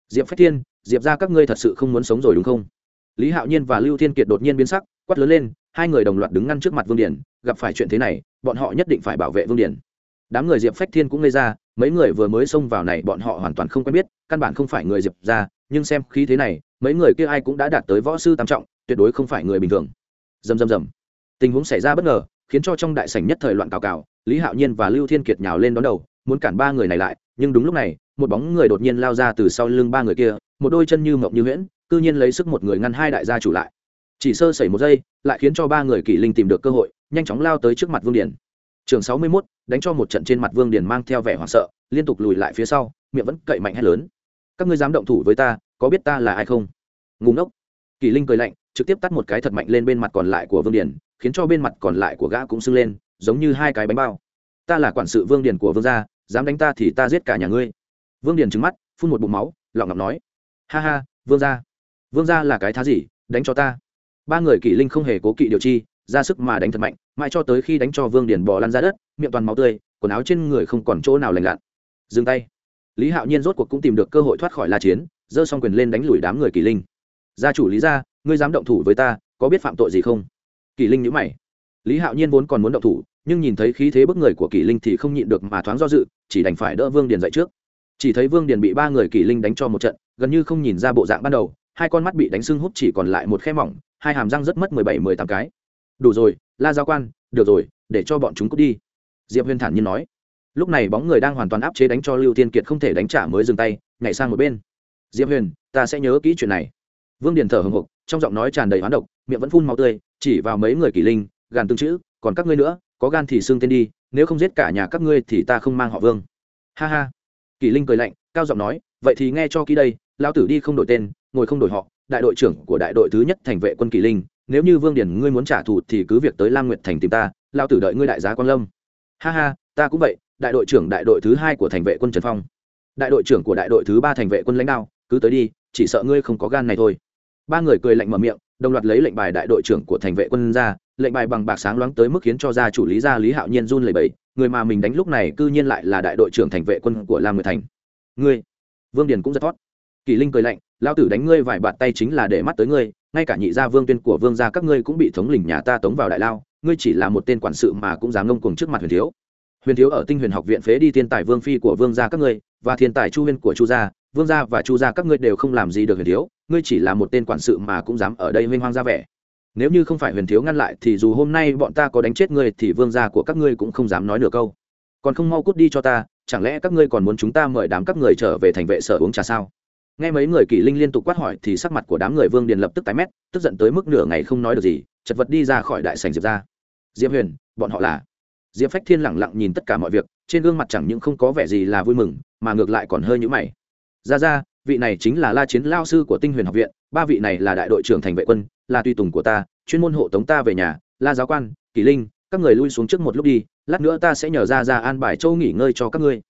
Diệp phách thiên, diệp ra các ngươi thật sự không muốn sống rồi đúng không? Lý hạo nhiên và lưu thiên kiệt đột nhiên biến sắc, quát lớn lên, hai người đồng loạt đứng ngăn trước mặt vương điển gặp phải chuyện thế này, bọn họ nhất định phải bảo vệ vương điển đám người diệp phách thiên cũng gây ra, mấy người vừa mới xông vào này bọn họ hoàn toàn không quen biết, căn bản không phải người diệp ra nhưng xem khí thế này, mấy người kia ai cũng đã đạt tới võ sư tam trọng, tuyệt đối không phải người bình thường dầm dầm dầm tình huống xảy ra bất ngờ khiến cho trong đại sảnh nhất thời loạn cào cào lý hạo nhiên và lưu thiên kiệt nhào lên đón đầu muốn cản ba người này lại nhưng đúng lúc này một bóng người đột nhiên lao ra từ sau lưng ba người kia một đôi chân như mộng như huyễn cư nhiên lấy sức một người ngăn hai đại gia chủ lại. Chỉ sơ sẩy một giây lại khiến cho ba người kỷ linh tìm được cơ hội nhanh chóng lao tới trước mặt vương điển trường sáu mươi 61, đánh cho một trận trên mặt vương điển mang theo vẻ hoảng sợ liên tục lùi lại phía sau miệng vẫn cậy mạnh hay lớn. Các ngươi dám động thủ với ta có biết ta là ai không? Ngủ ngốc. Kỳ linh cười lạnh trực tiếp tắt một cái thật mạnh lên bên mặt còn lại của vương Điền, khiến cho bên mặt còn lại của gã cũng sưng lên giống như hai cái bánh bao. Ta là quản sự vương Điền của vương gia dám đánh ta thì ta giết cả nhà ngươi. Vương Điền trứng mắt phun một bụng máu lọng ngọc nói. Ha ha vương gia. Vương gia là cái thá gì đánh cho ta. Ba người kỷ linh không hề cố kỵ điều chi ra sức mà đánh thật mạnh mãi cho tới khi đánh cho vương Điền bò lăn ra đất miệng toàn máu tươi quần áo trên người không còn chỗ nào lành lặn. Dừng tay. Lý hạo nhiên rốt cuộc cũng tìm được cơ hội thoát khỏi la chiến giơ xong quyền lên đánh lùi đám người kỷ linh gia chủ lý gia, ngươi dám động thủ với ta, có biết phạm tội gì không? Kỳ linh nhữ mày. Lý hạo nhiên vốn còn muốn động thủ, nhưng nhìn thấy khí thế bức người của kỳ linh thì không nhịn được mà thoáng do dự, chỉ đành phải đỡ vương điền dậy trước. Chỉ thấy vương điền bị ba người kỳ linh đánh cho một trận, gần như không nhìn ra bộ dạng ban đầu, hai con mắt bị đánh sưng hút chỉ còn lại một khe mỏng, hai hàm răng rất mất mười bảy, mười tám cái. Đủ rồi, la giao quan, được rồi, để cho bọn chúng cút đi. Diệp huyền thản nhiên nói. Lúc này bóng người đang hoàn toàn áp chế đánh cho lưu tiên kiệt không thể đánh trả mới dừng tay, nhảy sang một bên. Diệp huyền, ta sẽ nhớ kỹ chuyện này vương điền thở hồng hộc, trong giọng nói tràn đầy hoán độc, miệng vẫn phun máu tươi, chỉ vào mấy người kỷ linh, gàn tương chữ, còn các ngươi nữa, có gan thì xưng tên đi, nếu không giết cả nhà các ngươi thì ta không mang họ vương. Ha ha. Kỷ linh cười lạnh, cao giọng nói, vậy thì nghe cho kỹ đây lao tử đi không đổi tên, ngồi không đổi họ, đại đội trưởng của đại đội thứ nhất thành vệ quân kỷ linh, nếu như vương điển ngươi muốn trả thù thì cứ việc tới lam nguyệt thành tìm ta lao tử đợi ngươi đại giá quan lâm. Ha ha, ta cũng vậy, đại đội trưởng đại đội thứ hai của thành vệ quân trần phong. Đại đội trưởng của đại đội thứ ba thành vệ quân lãnh đạo, cứ tới đi, chỉ sợ ngươi không có gan này thôi ba người cười lạnh mở miệng, đồng loạt lấy lệnh bài đại đội trưởng của thành vệ quân ra, lệnh bài bằng bạc sáng loáng tới mức khiến cho gia chủ lý gia lý hạo nhiên run lẩy bẩy, người mà mình đánh lúc này cư nhiên lại là đại đội trưởng thành vệ quân của lam nguyệt thành. Ngươi, vương điền cũng rất thót kỳ linh cười lạnh lao tử đánh ngươi vài bạt tay chính là để mắt tới ngươi, ngay cả nhị gia vương tuyên của vương gia các ngươi cũng bị thống lĩnh nhà ta tống vào đại lao, ngươi chỉ là một tên quản sự mà cũng dám ngông cuồng trước mặt huyền thiếu. Huyền thiếu ở tinh huyền học viện phế đi thiên tài vương phi của vương gia các ngươi, và thiên tài chu huyên của chu gia vương gia và chu gia các ngươi đều không làm gì được huyền thiếu, ngươi chỉ là một tên quản sự mà cũng dám ở đây huynh hoang ra vẻ. Nếu như không phải huyền thiếu ngăn lại thì dù hôm nay bọn ta có đánh chết ngươi thì vương gia của các ngươi cũng không dám nói nửa câu. Còn không mau cút đi cho ta, chẳng lẽ các ngươi còn muốn chúng ta mời đám các người trở về thành vệ sở uống trà sao? Nghe mấy người kỷ linh liên tục quát hỏi thì sắc mặt của đám người vương điền lập tức tái mét, tức giận tới mức nửa ngày không nói được gì, chật vật đi ra khỏi đại sành diệp ra diệp huyền, bọn họ là? Diệp phách thiên lẳng lặng nhìn tất cả mọi việc, trên gương mặt chẳng những không có vẻ gì là vui mừng, mà ngược lại còn hơi nhũ mày ra ra, vị này chính là la chiến lao sư của tinh huyền học viện, ba vị này là đại đội trưởng thành vệ quân, là tùy tùng của ta, chuyên môn hộ tống ta về nhà, la giáo quan, kỳ linh, các người lui xuống trước một lúc đi, lát nữa ta sẽ nhờ ra ra an bài châu nghỉ ngơi cho các ngươi.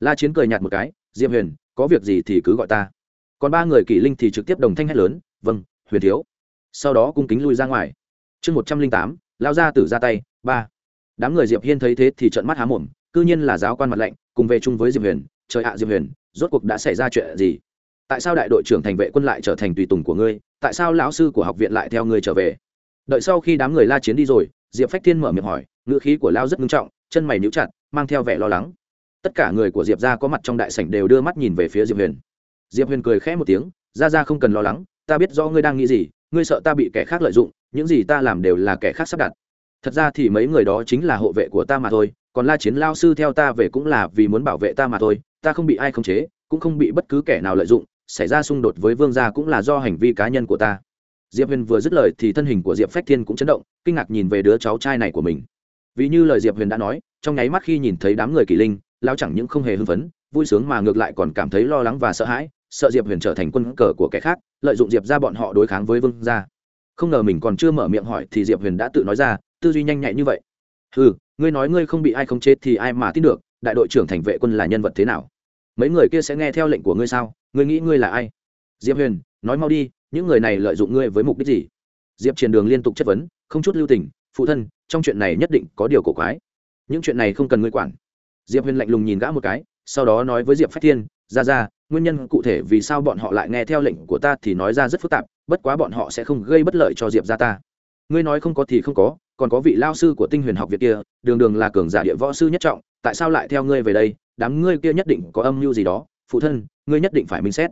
La chiến cười nhạt một cái, diệp huyền, có việc gì thì cứ gọi ta. Còn ba người kỷ linh thì trực tiếp đồng thanh hét lớn vâng huyền thiếu. Sau đó cung kính lui ra ngoài. Chương một trăm linh tám, lao ra tử ra tay, ba. Đám người diệp hiên thấy thế thì trợn mắt há mồm, cư nhiên là giáo quan mặt lạnh, cùng về chung với diệp huyền. Trời ạ, diệp huyền rốt cuộc đã xảy ra chuyện gì? Tại sao đại đội trưởng thành vệ quân lại trở thành tùy tùng của ngươi? Tại sao lão sư của học viện lại theo ngươi trở về? Đợi sau khi đám người la chiến đi rồi, diệp phách thiên mở miệng hỏi, ngữ khí của lao rất nghiêm trọng, chân mày níu chặt, mang theo vẻ lo lắng. Tất cả người của diệp ra có mặt trong đại sảnh đều đưa mắt nhìn về phía diệp huyền. Diệp huyền cười khẽ một tiếng, ra ra không cần lo lắng, ta biết rõ ngươi đang nghĩ gì, ngươi sợ ta bị kẻ khác lợi dụng, những gì ta làm đều là kẻ khác sắp đặt. Thật ra thì mấy người đó chính là hộ vệ của ta mà thôi, còn la chiến lao sư theo ta về cũng là vì muốn bảo vệ ta mà thôi ta không bị ai khống chế, cũng không bị bất cứ kẻ nào lợi dụng, xảy ra xung đột với vương gia cũng là do hành vi cá nhân của ta. Diệp huyền vừa dứt lời thì thân hình của diệp phách thiên cũng chấn động, kinh ngạc nhìn về đứa cháu trai này của mình. Vì như lời diệp huyền đã nói, trong nháy mắt khi nhìn thấy đám người kỳ linh lao chẳng những không hề hưng phấn, vui sướng mà ngược lại còn cảm thấy lo lắng và sợ hãi, sợ diệp huyền trở thành quân cờ của kẻ khác, lợi dụng diệp ra bọn họ đối kháng với vương gia. Không ngờ mình còn chưa mở miệng hỏi thì diệp huyền đã tự nói ra, tư duy nhanh nhạy như vậy. Ừ ngươi nói ngươi không bị ai khống chế thì ai mà tin được, đại đội trưởng thành vệ quân là nhân vật thế nào? Mấy người kia sẽ nghe theo lệnh của ngươi sao? Ngươi nghĩ ngươi là ai? Diệp huyền, nói mau đi, những người này lợi dụng ngươi với mục đích gì? Diệp triển đường liên tục chất vấn, không chút lưu tình, phụ thân, trong chuyện này nhất định có điều cổ quái. Những chuyện này không cần ngươi quản. Diệp huyền lạnh lùng nhìn gã một cái, sau đó nói với diệp phách thiên, ra ra, nguyên nhân cụ thể vì sao bọn họ lại nghe theo lệnh của ta thì nói ra rất phức tạp, bất quá bọn họ sẽ không gây bất lợi cho diệp ra ta. Ngươi nói không có thì không có, còn có vị lao sư của tinh huyền học việt kia, đường đường là cường giả địa võ sư nhất trọng, tại sao lại theo ngươi về đây? Đám ngươi kia nhất định có âm mưu gì đó, phụ thân, ngươi nhất định phải minh xét.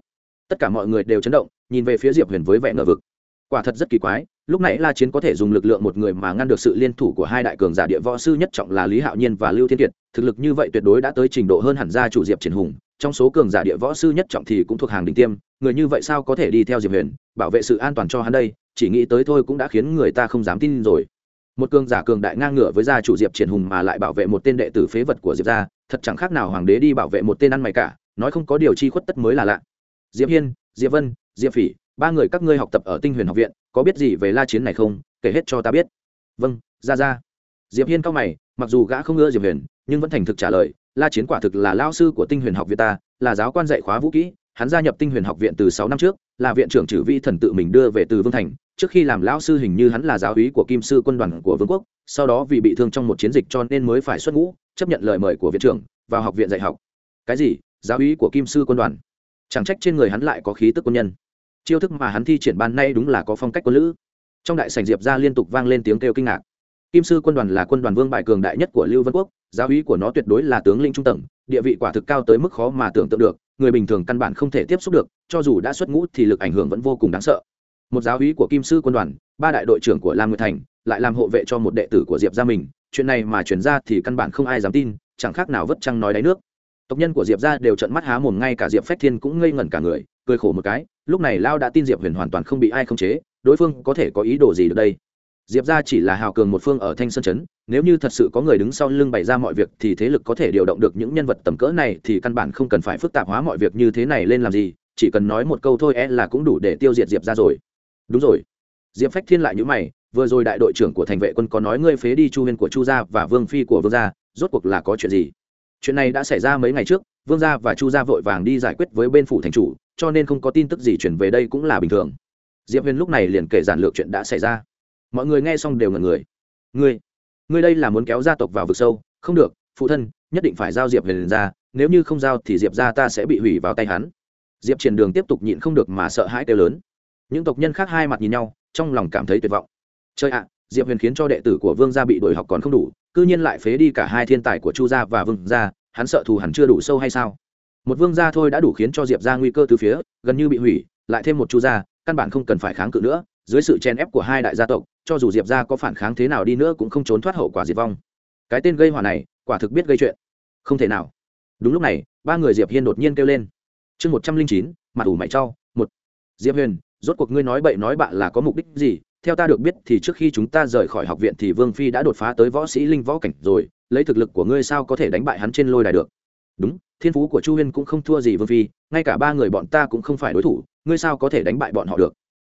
Tất cả mọi người đều chấn động, nhìn về phía diệp huyền với vẻ ngờ vực. Quả thật rất kỳ quái, lúc nãy la chiến có thể dùng lực lượng một người mà ngăn được sự liên thủ của hai đại cường giả địa võ sư nhất trọng là lý hạo nhiên và lưu thiên kiệt, thực lực như vậy tuyệt đối đã tới trình độ hơn hẳn gia chủ diệp triển hùng, trong số cường giả địa võ sư nhất trọng thì cũng thuộc hàng đỉnh tiêm, người như vậy sao có thể đi theo diệp huyền, bảo vệ sự an toàn cho hắn đây, chỉ nghĩ tới thôi cũng đã khiến người ta không dám tin rồi. Một cường giả cường đại ngang ngửa với gia chủ diệp triển hùng mà lại bảo vệ một tên đệ tử phế vật của diệp gia thật chẳng khác nào hoàng đế đi bảo vệ một tên ăn mày cả, nói không có điều chi khuất tất mới là lạ. Diệp hiên, diệp vân, diệp phỉ, ba người các ngươi học tập ở tinh huyền học viện, có biết gì về la chiến này không? Kể hết cho ta biết. Vâng ra ra. Diệp hiên cao mày, mặc dù gã không ngơ diệp huyền nhưng vẫn thành thực trả lời, la chiến quả thực là lao sư của tinh huyền học viện ta, là giáo quan dạy khóa vũ kỹ, hắn gia nhập tinh huyền học viện từ sáu năm trước, là viện trưởng trừ vi thần tự mình đưa về từ vương thành trước khi làm lão sư hình như hắn là giáo úy của kim sư quân đoàn của vương quốc, sau đó vì bị thương trong một chiến dịch cho nên mới phải xuất ngũ, chấp nhận lời mời của viện trưởng vào học viện dạy học. Cái gì? Giáo úy của kim sư quân đoàn? Chẳng trách trên người hắn lại có khí tức quân nhân. Chiêu thức mà hắn thi triển ban nay đúng là có phong cách quân lữ. Trong đại sảnh diệp ra liên tục vang lên tiếng kêu kinh ngạc. Kim sư quân đoàn là quân đoàn vương bại cường đại nhất của lưu vân quốc, giáo úy của nó tuyệt đối là tướng linh trung tầng, địa vị quả thực cao tới mức khó mà tưởng tượng được, người bình thường căn bản không thể tiếp xúc được, cho dù đã xuất ngũ thì lực ảnh hưởng vẫn vô cùng đáng sợ một giáo úy của kim sư quân đoàn, ba đại đội trưởng của lam nguyệt thành, lại làm hộ vệ cho một đệ tử của diệp gia mình. Chuyện này mà chuyển ra thì căn bản không ai dám tin, chẳng khác nào vất trăng nói đáy nước. Tộc nhân của diệp gia đều trận mắt há mồm, ngay cả diệp phách thiên cũng ngây ngẩn cả người, cười khổ một cái, lúc này lao đã tin diệp huyền hoàn toàn không bị ai khống chế, đối phương có thể có ý đồ gì được đây? Diệp ra chỉ là hào cường một phương ở thanh sơn chấn nếu như thật sự có người đứng sau lưng bày ra mọi việc thì thế lực có thể điều động được những nhân vật tầm cỡ này thì căn bản không cần phải phức tạp hóa mọi việc như thế này lên làm gì, chỉ cần nói một câu thôi e là cũng đủ để tiêu diệt diệp ra rồi đúng rồi. Diệp phách thiên lại nhữ mày, vừa rồi đại đội trưởng của thành vệ quân có nói ngươi phế đi chu huyên của chu gia và vương phi của vương gia, rốt cuộc là có chuyện gì? Chuyện này đã xảy ra mấy ngày trước, vương gia và chu gia vội vàng đi giải quyết với bên phủ thành chủ, cho nên không có tin tức gì chuyển về đây cũng là bình thường. Diệp huyền lúc này liền kể giản lược chuyện đã xảy ra. Mọi người nghe xong đều ngần người. Ngươi ngươi đây là muốn kéo gia tộc vào vực sâu? Không được, phụ thân, nhất định phải giao diệp huyền ra, nếu như không giao thì diệp ra ta sẽ bị hủy vào tay hắn. Diệp triển đường tiếp tục nhịn không được mà sợ hãi kêu lớn những tộc nhân khác hai mặt nhìn nhau, trong lòng cảm thấy tuyệt vọng. Chơi ạ, diệp huyền khiến cho đệ tử của vương gia bị đổi học còn không đủ c ư nhiên lại phế đi cả hai thiên tài của chu gia và vương gia, hắn sợ thù hẳn chưa đủ sâu hay sao? Một vương gia thôi đã đủ khiến cho diệp ra nguy cơ từ phía, gần như bị hủy, lại thêm một chu gia, căn bản không cần phải kháng cự nữa, dưới sự chen ép của hai đại gia tộc, cho dù diệp ra có phản kháng thế nào đi nữa cũng không trốn thoát hậu quả diệt vong. Cái tên gây hỏa này, quả thực biết gây chuyện. Không thể nào. Đúng lúc này, ba người diệp hiên đột nhiên kêu lên. Chương một trăm linh chín, mặt ủ mày trau một. Diệp huyền rốt cuộc ngươi nói bậy nói bạ là có mục đích gì? Theo ta được biết thì trước khi chúng ta rời khỏi học viện thì vương phi đã đột phá tới võ sĩ linh võ cảnh rồi, lấy thực lực của ngươi sao có thể đánh bại hắn trên lôi đài được? Đúng, thiên phú của chu huyên cũng không thua gì vương phi, ngay cả ba người bọn ta cũng không phải đối thủ, ngươi sao có thể đánh bại bọn họ được?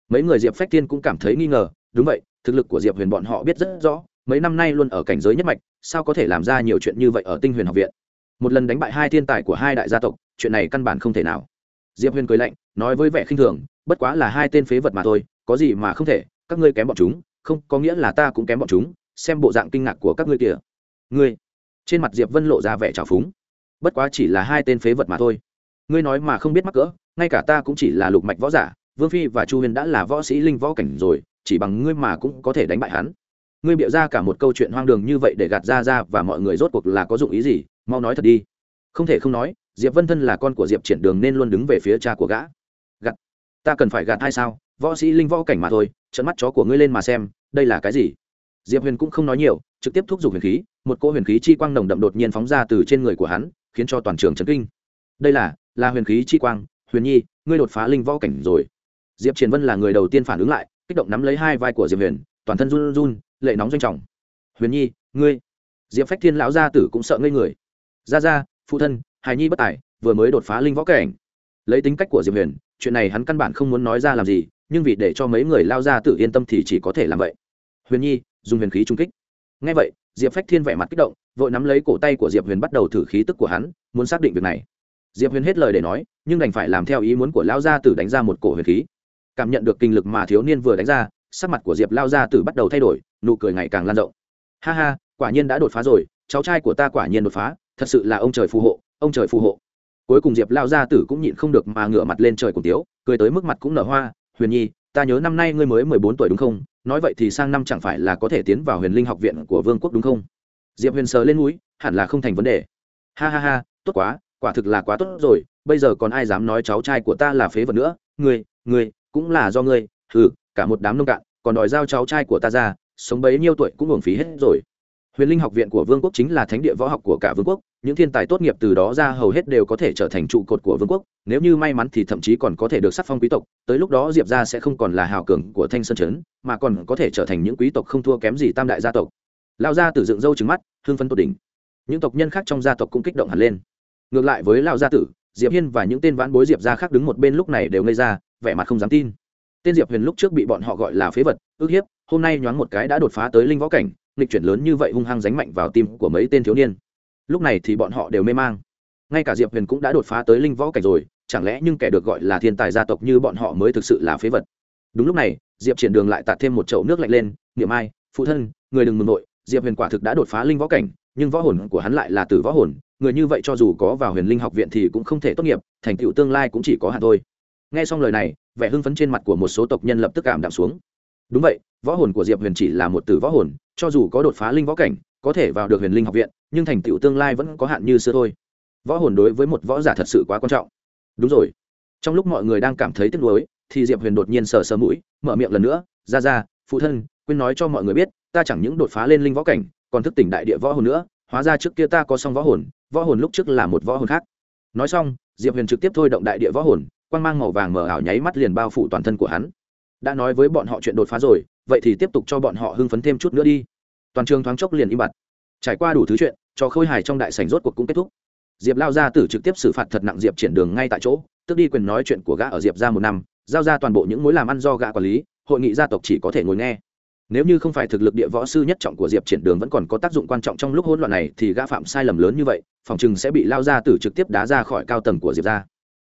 Mấy người diệp phách tiên cũng cảm thấy nghi ngờ, đúng vậy, thực lực của diệp huyền bọn họ biết rất rõ, mấy năm nay luôn ở cảnh giới nhất mạch, sao có thể làm ra nhiều chuyện như vậy ở tinh huyền học viện? Một lần đánh bại hai thiên tài của hai đại gia tộc, chuyện này căn bản không thể nào. Diệp huyền cười lạnh, nói với vẻ khinh thường bất quá là hai tên phế vật mà thôi, có gì mà không thể, các ngươi kém bọn chúng, không, có nghĩa là ta cũng kém bọn chúng, xem bộ dạng kinh ngạc của các ngươi kìa. Ngươi, trên mặt diệp vân lộ ra vẻ trào phúng. Bất quá chỉ là hai tên phế vật mà thôi. Ngươi nói mà không biết mắc cỡ, ngay cả ta cũng chỉ là lục mạch võ giả, vương phi và chu huyền đã là võ sĩ linh võ cảnh rồi, chỉ bằng ngươi mà cũng có thể đánh bại hắn. Ngươi bịa ra cả một câu chuyện hoang đường như vậy để gạt ra ra và mọi người rốt cuộc là có dụng ý gì? Mau nói thật đi. Không thể không nói, diệp vân thân là con của diệp triển đường nên luôn đứng về phía cha của gã ta cần phải gạt hay sao? Võ sĩ linh võ cảnh mà thôi trận mắt chó của ngươi lên mà xem, đây là cái gì? Diệp huyền cũng không nói nhiều, trực tiếp thúc giục huyền khí, một cỗ huyền khí chi quang nồng đậm đột nhiên phóng ra từ trên người của hắn, khiến cho toàn trường chấn kinh. Đây là là huyền khí chi quang, huyền nhi, ngươi đột phá linh võ cảnh rồi. Diệp triển vân là người đầu tiên phản ứng lại, kích động nắm lấy hai vai của diệp huyền, toàn thân run run, lệ nóng doanh trọng. Huyền nhi, ngươi. Diệp phách thiên lão gia tử cũng sợ ngây người. Ra ra phụ thân, hài nhi bất tài, vừa mới đột phá linh võ cảnh. Lấy tính cách của diệp huyền chuyện này hắn căn bản không muốn nói ra làm gì, nhưng vì để cho mấy người lao ra tự yên tâm thì chỉ có thể làm vậy. Huyền nhi, dùng huyền khí trung kích. Ngay vậy, diệp phách thiên vẻ mặt kích động, vội nắm lấy cổ tay của diệp huyền bắt đầu thử khí tức của hắn, muốn xác định việc này. Diệp huyền hết lời để nói, nhưng đành phải làm theo ý muốn của lao gia tử đánh ra một cổ huyền khí. Cảm nhận được kinh lực mà thiếu niên vừa đánh ra, sắc mặt của diệp lao gia tử bắt đầu thay đổi, nụ cười ngày càng lan rộng. Ha ha, quả nhiên đã đột phá rồi, cháu trai của ta quả nhiên đột phá, thật sự là ông trời phù hộ, ông trời phù hộ cuối cùng diệp lao gia tử cũng nhịn không được mà ngửa mặt lên trời cùng tiếu, cười tới mức mặt cũng nở hoa, huyền nhi, ta nhớ năm nay ngươi mới mười bốn tuổi đúng không? Nói vậy thì sang năm chẳng phải là có thể tiến vào huyền linh học viện của vương quốc đúng không? Diệp huyền sờ lên núi hẳn là không thành vấn đề. Ha ha ha, tốt quá, quả thực là quá tốt rồi, bây giờ còn ai dám nói cháu trai của ta là phế vật nữa? Ngươi ngươi, cũng là do ngươi ừ cả một đám nông cạn, còn đòi giao cháu trai của ta ra, sống bấy nhiêu tuổi cũng hưởng phí hết rồi huyền linh học viện của vương quốc chính là thánh địa võ học của cả vương quốc, những thiên tài tốt nghiệp từ đó ra hầu hết đều có thể trở thành trụ cột của vương quốc, nếu như may mắn thì thậm chí còn có thể được sắc phong quý tộc, tới lúc đó diệp ra sẽ không còn là hào cường của thanh sơn trấn, mà còn có thể trở thành những quý tộc không thua kém gì tam đại gia tộc. Lao gia tử dựng râu trứng mắt hương phân tột đỉnh. Những tộc nhân khác trong gia tộc cũng kích động hẳn lên. Ngược lại với lao gia tử, diệp hiên và những tên vãn bối diệp gia khác đứng một bên lúc này đều ngây ra, vẻ mặt không dám tin. Tên diệp huyền lúc trước bị bọn họ gọi là phế vật ước hiếp, hôm nay nhoáng một cái đã đột phá tới linh võ cảnh nghịch chuyển lớn như vậy hung hăng ránh mạnh vào tim của mấy tên thiếu niên. Lúc này thì bọn họ đều mê mang. Ngay cả diệp huyền cũng đã đột phá tới linh võ cảnh rồi, chẳng lẽ nhưng kẻ được gọi là thiên tài gia tộc như bọn họ mới thực sự là phế vật? Đúng lúc này, diệp triển đường lại tạt thêm một chậu nước lạnh lên, niệm ai phụ thân, người đừng mừng nội diệp huyền quả thực đã đột phá linh võ cảnh, nhưng võ hồn của hắn lại là từ võ hồn, người như vậy cho dù có vào huyền linh học viện thì cũng không thể tốt nghiệp, thành tựu tương lai cũng chỉ có hạn thôi. Nghe xong lời này, vẻ hưng phấn trên mặt của một số tộc nhân lập tức cảm đạm xuống. Đúng vậy, võ hồn của diệp huyền chỉ là một từ võ hồn cho dù có đột phá linh võ cảnh, có thể vào được huyền linh học viện, nhưng thành tựu tương lai vẫn có hạn như xưa thôi. Võ hồn đối với một võ giả thật sự quá quan trọng. Đúng rồi. Trong lúc mọi người đang cảm thấy tiếc nuối, thì diệp huyền đột nhiên sờ sờ mũi, mở miệng lần nữa, ra ra, phụ thân, quên nói cho mọi người biết, ta chẳng những đột phá lên linh võ cảnh, còn thức tỉnh đại địa võ hồn nữa, hóa ra trước kia ta có xong võ hồn võ hồn lúc trước là một võ hồn khác. Nói xong, diệp huyền trực tiếp thôi động đại địa võ hồn, quang mang màu vàng mở ảo nháy mắt liền bao phủ toàn thân của hắn đã nói với bọn họ chuyện đột phá rồi, vậy thì tiếp tục cho bọn họ hưng phấn thêm chút nữa đi. Toàn trường thoáng chốc liền im bặt. Trải qua đủ thứ chuyện cho khôi hài trong đại sảnh rốt cuộc cũng kết thúc. Diệp lao ra tử trực tiếp xử phạt thật nặng diệp triển đường ngay tại chỗ tức đi quyền nói chuyện của gã ở diệp ra một năm, giao ra toàn bộ những mối làm ăn do gã quản lý, hội nghị gia tộc chỉ có thể ngồi nghe. Nếu như không phải thực lực địa võ sư nhất trọng của diệp triển đường vẫn còn có tác dụng quan trọng trong lúc hỗn loạn này, thì gã phạm sai lầm lớn như vậy, phòng chừng sẽ bị lao ra tử trực tiếp đá ra khỏi cao tầng của diệp ra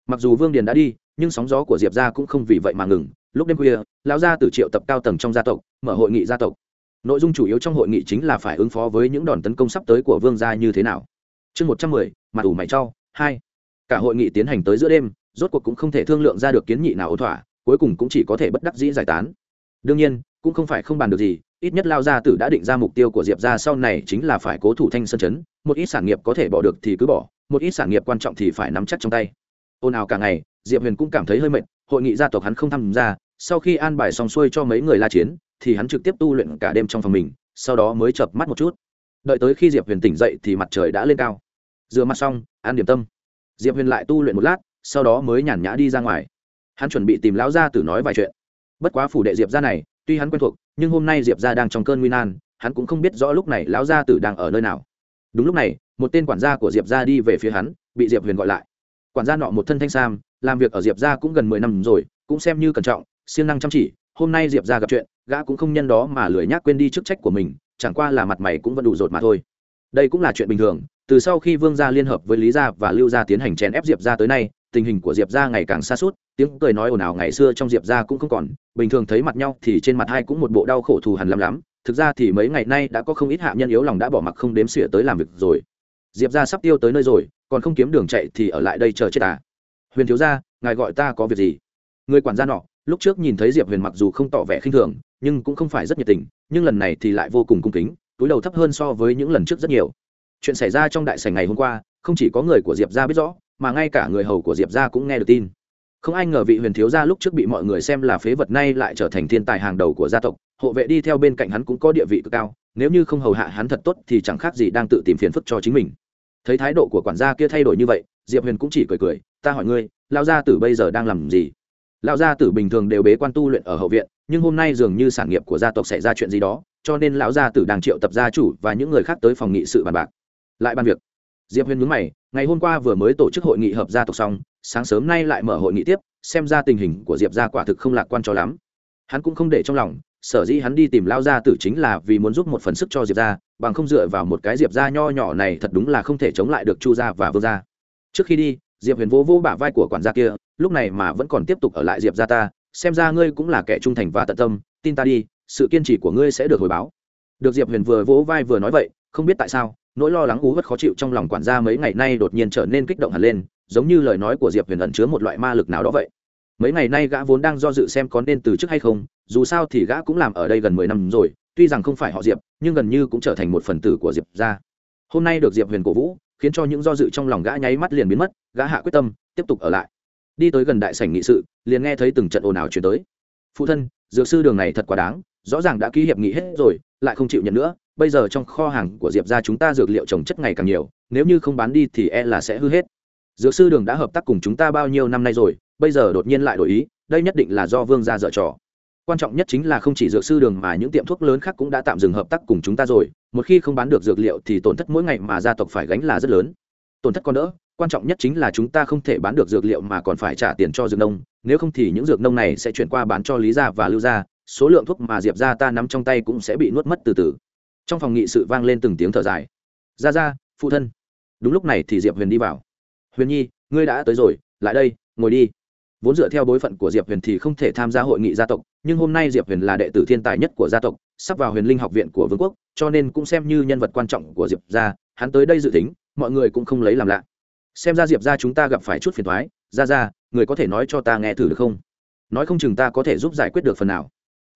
mặc dù vương điền đã đi, nhưng sóng gió của diệp ra cũng không vì vậy mà ngừng lúc đêm khuya, Lão gia tử triệu tập cao tầng trong gia tộc, mở hội nghị gia tộc. Nội dung chủ yếu trong hội nghị chính là phải ứng phó với những đòn tấn công sắp tới của vương gia như thế nào. Chương một trăm mười, mặt ủ mày trau hai. Cả hội nghị tiến hành tới giữa đêm, rốt cuộc cũng không thể thương lượng ra được kiến nghị nào ổn thỏa, cuối cùng cũng chỉ có thể bất đắc dĩ giải tán. Đương nhiên, cũng không phải không bàn được gì, ít nhất lao gia tử đã định ra mục tiêu của diệp gia sau này chính là phải cố thủ thanh sơn chấn, một ít sản nghiệp có thể bỏ được thì cứ bỏ, một ít sản nghiệp quan trọng thì phải nắm chắc trong tay. Ồn ào cả ngày, diệp huyền cũng cảm thấy hơi mệt hội nghị gia tộc hắn không tham gia, sau khi an bài xong xuôi cho mấy người la chiến, thì hắn trực tiếp tu luyện cả đêm trong phòng mình, sau đó mới chợp mắt một chút. Đợi tới khi diệp huyền tỉnh dậy thì mặt trời đã lên cao. Rửa mặt xong ăn điểm tâm. Diệp huyền lại tu luyện một lát, sau đó mới nhàn nhã đi ra ngoài. Hắn chuẩn bị tìm lão gia tử nói vài chuyện. Bất quá phủ đệ diệp ra này, tuy hắn quen thuộc, nhưng hôm nay diệp ra đang trong cơn nguy nan, hắn cũng không biết rõ lúc này lão gia tử đang ở nơi nào. Đúng lúc này, một tên quản gia của diệp ra đi về phía hắn, bị diệp huyền gọi lại quản gia nọ một thân thanh sam, làm việc ở diệp ra cũng gần mười năm rồi, cũng xem như cẩn trọng, siêng năng chăm chỉ, hôm nay diệp ra gặp chuyện, gã cũng không nhân đó mà lười nhác quên đi chức trách của mình, chẳng qua là mặt mày cũng vẫn đủ rột mà thôi. Đây cũng là chuyện bình thường, từ sau khi vương gia liên hợp với lý gia và lưu gia tiến hành chèn ép diệp gia tới nay, tình hình của diệp gia ngày càng xa suốt, tiếng cười nói ồn ào ngày xưa trong diệp gia cũng không còn, bình thường thấy mặt nhau thì trên mặt hai cũng một bộ đau khổ thù hằn lắm lắm, thực ra thì mấy ngày nay đã có không ít hạ nhân yếu lòng đã bỏ mặc không đếm xỉa tới làm việc rồi. Diệp gia sắp tiêu tới nơi rồi còn không kiếm đường chạy thì ở lại đây chờ chết à huyền thiếu gia, ngài gọi ta có việc gì? Người quản gia nọ, lúc trước nhìn thấy diệp huyền mặc dù không tỏ vẻ khinh thường, nhưng cũng không phải rất nhiệt tình, nhưng lần này thì lại vô cùng cung kính, túi đầu thấp hơn so với những lần trước rất nhiều. Chuyện xảy ra trong đại sảnh ngày hôm qua, không chỉ có người của diệp gia biết rõ, mà ngay cả người hầu của diệp gia cũng nghe được tin. Không ai ngờ vị huyền thiếu gia lúc trước bị mọi người xem là phế vật nay lại trở thành thiên tài hàng đầu của gia tộc, hộ vệ đi theo bên cạnh hắn cũng có địa vị cực cao, nếu như không hầu hạ hắn thật tốt thì chẳng khác gì đang tự tìm phiền phức cho chính mình thấy thái độ của quản gia kia thay đổi như vậy, diệp huyền cũng chỉ cười cười, ta hỏi ngươi lao gia tử bây giờ đang làm gì? Lão gia tử bình thường đều bế quan tu luyện ở hậu viện, nhưng hôm nay dường như sản nghiệp của gia tộc xảy ra chuyện gì đó, cho nên lão gia tử đang triệu tập gia chủ và những người khác tới phòng nghị sự bàn bạc. Lại bàn việc. Diệp huyền nhướng mày, ngày hôm qua vừa mới tổ chức hội nghị hợp gia tộc xong, sáng sớm nay lại mở hội nghị tiếp, xem ra tình hình của diệp gia quả thực không lạc quan cho lắm. Hắn cũng không để trong lòng, sở dĩ hắn đi tìm lao gia tử chính là vì muốn giúp một phần sức cho diệp gia bằng không dựa vào một cái diệp gia nho nhỏ này thật đúng là không thể chống lại được chu gia và vương gia. Trước khi đi, diệp huyền vô vô bả vai của quản gia kia, lúc này mà vẫn còn tiếp tục ở lại diệp gia ta, xem ra ngươi cũng là kẻ trung thành và tận tâm, tin ta đi, sự kiên trì của ngươi sẽ được hồi báo. Được diệp huyền vừa vỗ vai vừa nói vậy, không biết tại sao, nỗi lo lắng ú vất khó chịu trong lòng quản gia mấy ngày nay đột nhiên trở nên kích động hẳn lên, giống như lời nói của diệp huyền ẩn chứa một loại ma lực nào đó vậy. Mấy ngày nay gã vốn đang do dự xem có nên từ chức hay không, dù sao thì gã cũng làm ở đây gần mười năm rồi tuy rằng không phải họ diệp nhưng gần như cũng trở thành một phần tử của diệp ra hôm nay được diệp huyền cổ vũ khiến cho những do dự trong lòng gã nháy mắt liền biến mất gã hạ quyết tâm tiếp tục ở lại đi tới gần đại sảnh nghị sự liền nghe thấy từng trận ồn ào chuyển tới phụ thân dược sư đường này thật quá đáng rõ ràng đã ký hiệp nghị hết rồi lại không chịu nhận nữa bây giờ trong kho hàng của diệp ra chúng ta dược liệu trồng chất ngày càng nhiều nếu như không bán đi thì e là sẽ hư hết dược sư đường đã hợp tác cùng chúng ta bao nhiêu năm nay rồi bây giờ đột nhiên lại đổi ý đây nhất định là do vương gia dở trò quan trọng nhất chính là không chỉ dược sư đường mà những tiệm thuốc lớn khác cũng đã tạm dừng hợp tác cùng chúng ta rồi, một khi không bán được dược liệu thì tổn thất mỗi ngày mà gia tộc phải gánh là rất lớn. Tổn thất còn đỡ, quan trọng nhất chính là chúng ta không thể bán được dược liệu mà còn phải trả tiền cho dược nông, nếu không thì những dược nông này sẽ chuyển qua bán cho lý gia và lưu gia, số lượng thuốc mà diệp gia ta nắm trong tay cũng sẽ bị nuốt mất từ từ. Trong phòng nghị sự vang lên từng tiếng thở dài. Ra ra phụ thân. Đúng lúc này thì diệp huyền đi vào. Huyền nhi, ngươi đã tới rồi, lại đây, ngồi đi vốn dựa theo bối phận của diệp huyền thì không thể tham gia hội nghị gia tộc, nhưng hôm nay diệp huyền là đệ tử thiên tài nhất của gia tộc, sắp vào huyền linh học viện của vương quốc, cho nên cũng xem như nhân vật quan trọng của diệp gia. Hắn tới đây dự tính, mọi người cũng không lấy làm lạ. Xem ra diệp gia chúng ta gặp phải chút phiền thoái ra ra người có thể nói cho ta nghe thử được không? Nói không chừng ta có thể giúp giải quyết được phần nào.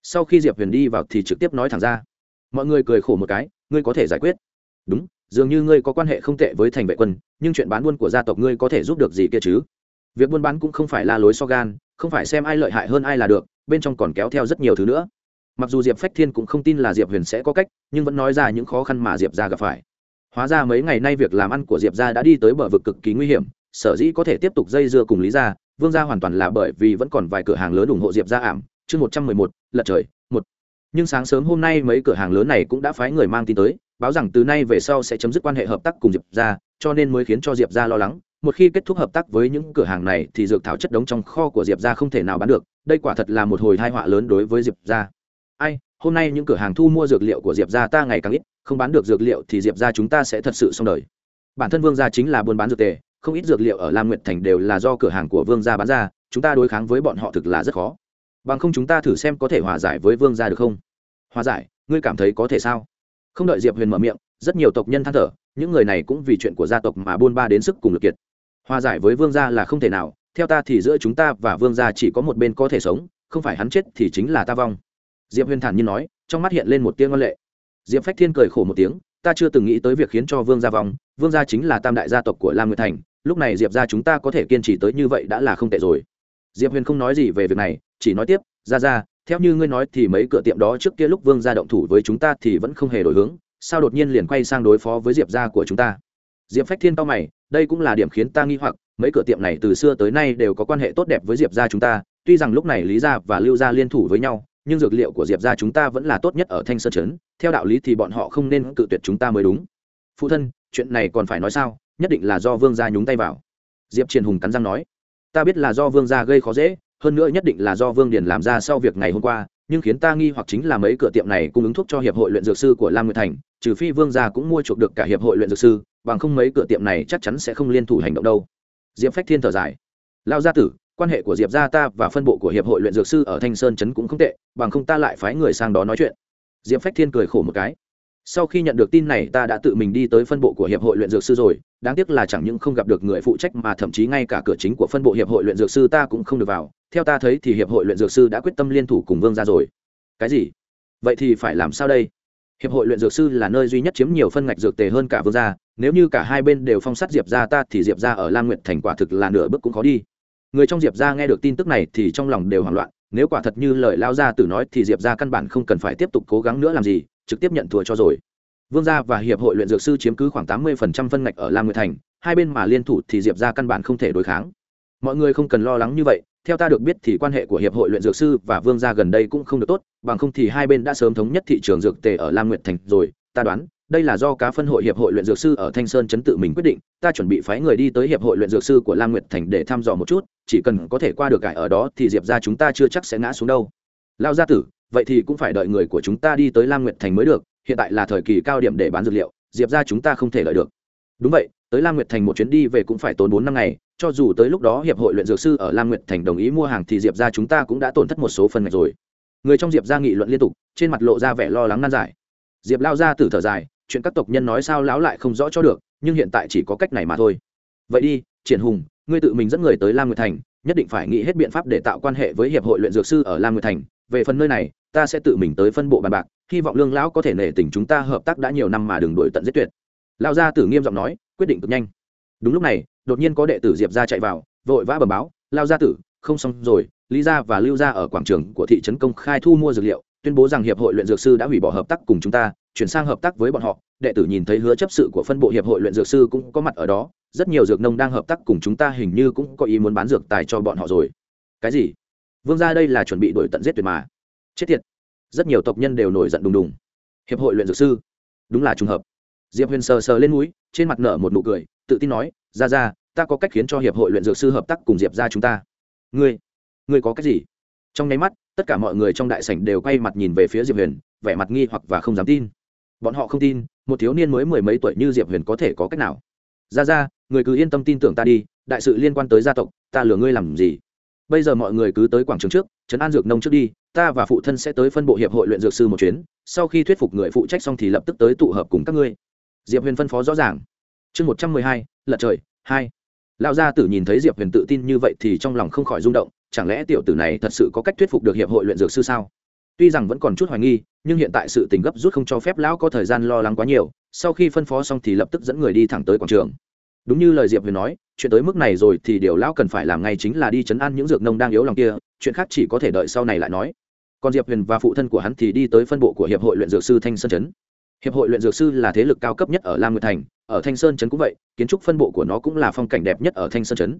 Sau khi diệp huyền đi vào thì trực tiếp nói thẳng ra. Mọi người cười khổ một cái, ngươi có thể giải quyết. Đúng, dường như ngươi có quan hệ không tệ với thành vệ quân, nhưng chuyện bán buôn của gia tộc ngươi có thể giúp được gì kia chứ? Việc buôn bán cũng không phải là lối so gan, không phải xem ai lợi hại hơn ai là được, bên trong còn kéo theo rất nhiều thứ nữa. Mặc dù diệp phách thiên cũng không tin là diệp huyền sẽ có cách, nhưng vẫn nói ra những khó khăn mà diệp ra gặp phải. Hóa ra mấy ngày nay việc làm ăn của diệp ra đã đi tới bờ vực cực kỳ nguy hiểm, sở dĩ có thể tiếp tục dây dưa cùng lý gia, vương gia hoàn toàn là bởi vì vẫn còn vài cửa hàng lớn ủng hộ diệp ra ảm. Chương một trăm mười một, lật trời, một. Nhưng sáng sớm hôm nay mấy cửa hàng lớn này cũng đã phái người mang tin tới, báo rằng từ nay về sau sẽ chấm dứt quan hệ hợp tác cùng diệp ra cho nên mới khiến cho diệp ra lo lắng một khi kết thúc hợp tác với những cửa hàng này thì dược thảo chất đống trong kho của diệp ra không thể nào bán được. Đây quả thật là một hồi thai họa lớn đối với diệp ra ai, hôm nay những cửa hàng thu mua dược liệu của diệp ra ta ngày càng ít, không bán được dược liệu thì diệp ra chúng ta sẽ thật sự xong đời. Bản thân vương gia chính là buôn bán dược tề, không ít dược liệu ở lam nguyệt thành đều là do cửa hàng của vương gia bán ra, chúng ta đối kháng với bọn họ thực là rất khó. Bằng không chúng ta thử xem có thể hòa giải với vương gia được không? Hòa giải, ngươi cảm thấy có thể sao? Không đợi diệp huyền mở miệng, rất nhiều tộc nhân than thở, những người này cũng vì chuyện của gia tộc mà buôn ba đến sức cùng lực kiệt hòa giải với vương gia là không thể nào, theo ta thì giữa chúng ta và vương gia chỉ có một bên có thể sống, không phải hắn chết thì chính là ta vong. Diệp huyền thản nhiên nói, trong mắt hiện lên một tiếng ngân lệ. Diệp phách thiên cười khổ một tiếng, ta chưa từng nghĩ tới việc khiến cho vương gia vong, vương gia chính là tam đại gia tộc của lam nguyệt thành, lúc này diệp gia chúng ta có thể kiên trì tới như vậy đã là không tệ rồi. Diệp huyền không nói gì về việc này, chỉ nói tiếp ra ra theo như ngươi nói thì mấy cửa tiệm đó trước kia lúc vương gia động thủ với chúng ta thì vẫn không hề đổi hướng, sao đột nhiên liền quay sang đối phó với diệp gia của chúng ta? Diệp phách thiên cao mày đây cũng là điểm khiến ta nghi hoặc, mấy cửa tiệm này từ xưa tới nay đều có quan hệ tốt đẹp với diệp gia chúng ta, tuy rằng lúc này lý gia và lưu gia liên thủ với nhau, nhưng dược liệu của diệp gia chúng ta vẫn là tốt nhất ở thanh sơn trấn, theo đạo lý thì bọn họ không nên cự tuyệt chúng ta mới đúng. Phụ thân, chuyện này còn phải nói sao? Nhất định là do vương gia nhúng tay vào. Diệp triền hùng cắn răng nói. Ta biết là do vương gia gây khó dễ, hơn nữa nhất định là do vương điền làm ra sau việc ngày hôm qua, nhưng khiến ta nghi hoặc chính là mấy cửa tiệm này cung ứng thuốc cho hiệp hội luyện dược sư của lam nguyệt thành, trừ phi vương gia cũng mua chuộc được cả hiệp hội luyện dược sư bằng không mấy cửa tiệm này chắc chắn sẽ không liên thủ hành động đâu. Diệp phách thiên thở dài. Lao gia tử, quan hệ của diệp gia ta và phân bộ của hiệp hội luyện dược sư ở thanh sơn trấn cũng không tệ, bằng không ta lại phái người sang đó nói chuyện. Diệp phách thiên cười khổ một cái. Sau khi nhận được tin này, ta đã tự mình đi tới phân bộ của hiệp hội luyện dược sư rồi. Đáng tiếc là chẳng những không gặp được người phụ trách mà thậm chí ngay cả cửa chính của phân bộ hiệp hội luyện dược sư ta cũng không được vào. Theo ta thấy thì hiệp hội luyện dược sư đã quyết tâm liên thủ cùng vương gia rồi. Cái gì? Vậy thì phải làm sao đây? Hiệp hội luyện dược sư là nơi duy nhất chiếm nhiều phân ngạch dược tề hơn cả vương gia nếu như cả hai bên đều phong sát diệp ra ta thì diệp ra ở lan nguyệt thành quả thực là nửa bước cũng khó đi. Người trong diệp ra nghe được tin tức này thì trong lòng đều hoảng loạn, nếu quả thật như lời lao gia tử nói thì diệp ra căn bản không cần phải tiếp tục cố gắng nữa làm gì, trực tiếp nhận thua cho rồi. Vương gia và hiệp hội luyện dược sư chiếm cứ khoảng tám mươi phân ngạch ở lan nguyệt thành, hai bên mà liên thủ thì diệp ra căn bản không thể đối kháng. Mọi người không cần lo lắng như vậy, theo ta được biết thì quan hệ của hiệp hội luyện dược sư và vương gia gần đây cũng không được tốt, bằng không thì hai bên đã sớm thống nhất thị trường dược tề ở lam nguyệt thành rồi, ta đoán đây là do cá phân hội hiệp hội luyện dược sư ở thanh sơn chấn tự mình quyết định, ta chuẩn bị phái người đi tới hiệp hội luyện dược sư của lam nguyệt thành để thăm dò một chút, chỉ cần có thể qua được cải ở đó thì diệp ra chúng ta chưa chắc sẽ ngã xuống đâu. Lao gia tử, vậy thì cũng phải đợi người của chúng ta đi tới lam nguyệt thành mới được, hiện tại là thời kỳ cao điểm để bán dược liệu, diệp ra chúng ta không thể lợi được. Đúng vậy, tới lam nguyệt thành một chuyến đi về cũng phải tốn bốn năm ngày, cho dù tới lúc đó hiệp hội luyện dược sư ở lam nguyệt thành đồng ý mua hàng thì diệp ra chúng ta cũng đã tổn thất một số phần ngạch rồi. Người trong diệp ra nghị luận liên tục, trên mặt lộ ra vẻ lo lắng nan giải. Diệp lao ra từ thở dài chuyện các tộc nhân nói sao lão lại không rõ cho được, nhưng hiện tại chỉ có cách này mà thôi. Vậy đi, triển hùng, ngươi tự mình dẫn người tới lam nguyệt thành, nhất định phải nghĩ hết biện pháp để tạo quan hệ với hiệp hội luyện dược sư ở lam nguyệt thành. Về phần nơi này, ta sẽ tự mình tới phân bộ bàn bạc, hy vọng lương lão có thể nể tình chúng ta hợp tác đã nhiều năm mà đừng đổi tận giết tuyệt. Lão gia tử nghiêm giọng nói, quyết định cực nhanh. Đúng lúc này, đột nhiên có đệ tử diệp ra chạy vào, vội vã bẩm báo lao gia tử, không xong rồi, lý gia và lưu gia ở quảng trường của thị trấn công khai thu mua dược liệu, tuyên bố rằng hiệp hội luyện dược sư đã hủy bỏ hợp tác cùng chúng ta chuyển sang hợp tác với bọn họ, đệ tử nhìn thấy hứa chấp sự của phân bộ hiệp hội luyện dược sư cũng có mặt ở đó, rất nhiều dược nông đang hợp tác cùng chúng ta hình như cũng có ý muốn bán dược tài cho bọn họ rồi. Cái gì? Vương gia đây là chuẩn bị đổi tận giết tuyệt mà. Chết tiệt. Rất nhiều tộc nhân đều nổi giận đùng đùng. Hiệp hội luyện dược sư. Đúng là trùng hợp. Diệp huyền sờ sờ lên núi trên mặt nở một nụ cười, tự tin nói, ra ra, ta có cách khiến cho hiệp hội luyện dược sư hợp tác cùng diệp ra chúng ta. Ngươi ngươi có cách gì? Trong nháy mắt, tất cả mọi người trong đại sảnh đều quay mặt nhìn về phía diệp huyền, vẻ mặt nghi hoặc và không dám tin bọn họ không tin, một thiếu niên mới mười mấy tuổi như diệp huyền có thể có cách nào. Ra ra, người cứ yên tâm tin tưởng ta đi, đại sự liên quan tới gia tộc, ta lừa ngươi làm gì? Bây giờ mọi người cứ tới quảng trường trước, trấn an dược nông trước đi, ta và phụ thân sẽ tới phân bộ hiệp hội luyện dược sư một chuyến, sau khi thuyết phục người phụ trách xong thì lập tức tới tụ hợp cùng các ngươi. Diệp huyền phân phó rõ ràng. Chương một trăm mười hai, lật trời, hai. Lão gia tử nhìn thấy diệp huyền tự tin như vậy thì trong lòng không khỏi rung động, chẳng lẽ tiểu tử này thật sự có cách thuyết phục được hiệp hội luyện dược sư sao? Tuy rằng vẫn còn chút hoài nghi, nhưng hiện tại sự tình gấp rút không cho phép lão có thời gian lo lắng quá nhiều, sau khi phân phó xong thì lập tức dẫn người đi thẳng tới quảng trường. Đúng như lời diệp huyền nói, chuyện tới mức này rồi thì điều lão cần phải làm ngay chính là đi chấn an những dược nông đang yếu lòng kia, chuyện khác chỉ có thể đợi sau này lại nói. Còn diệp huyền và phụ thân của hắn thì đi tới phân bộ của hiệp hội luyện dược sư thanh sơn trấn hiệp hội luyện dược sư là thế lực cao cấp nhất ở lam nguyệt thành, ở thanh sơn trấn cũng vậy, kiến trúc phân bộ của nó cũng là phong cảnh đẹp nhất ở thanh sơn trấn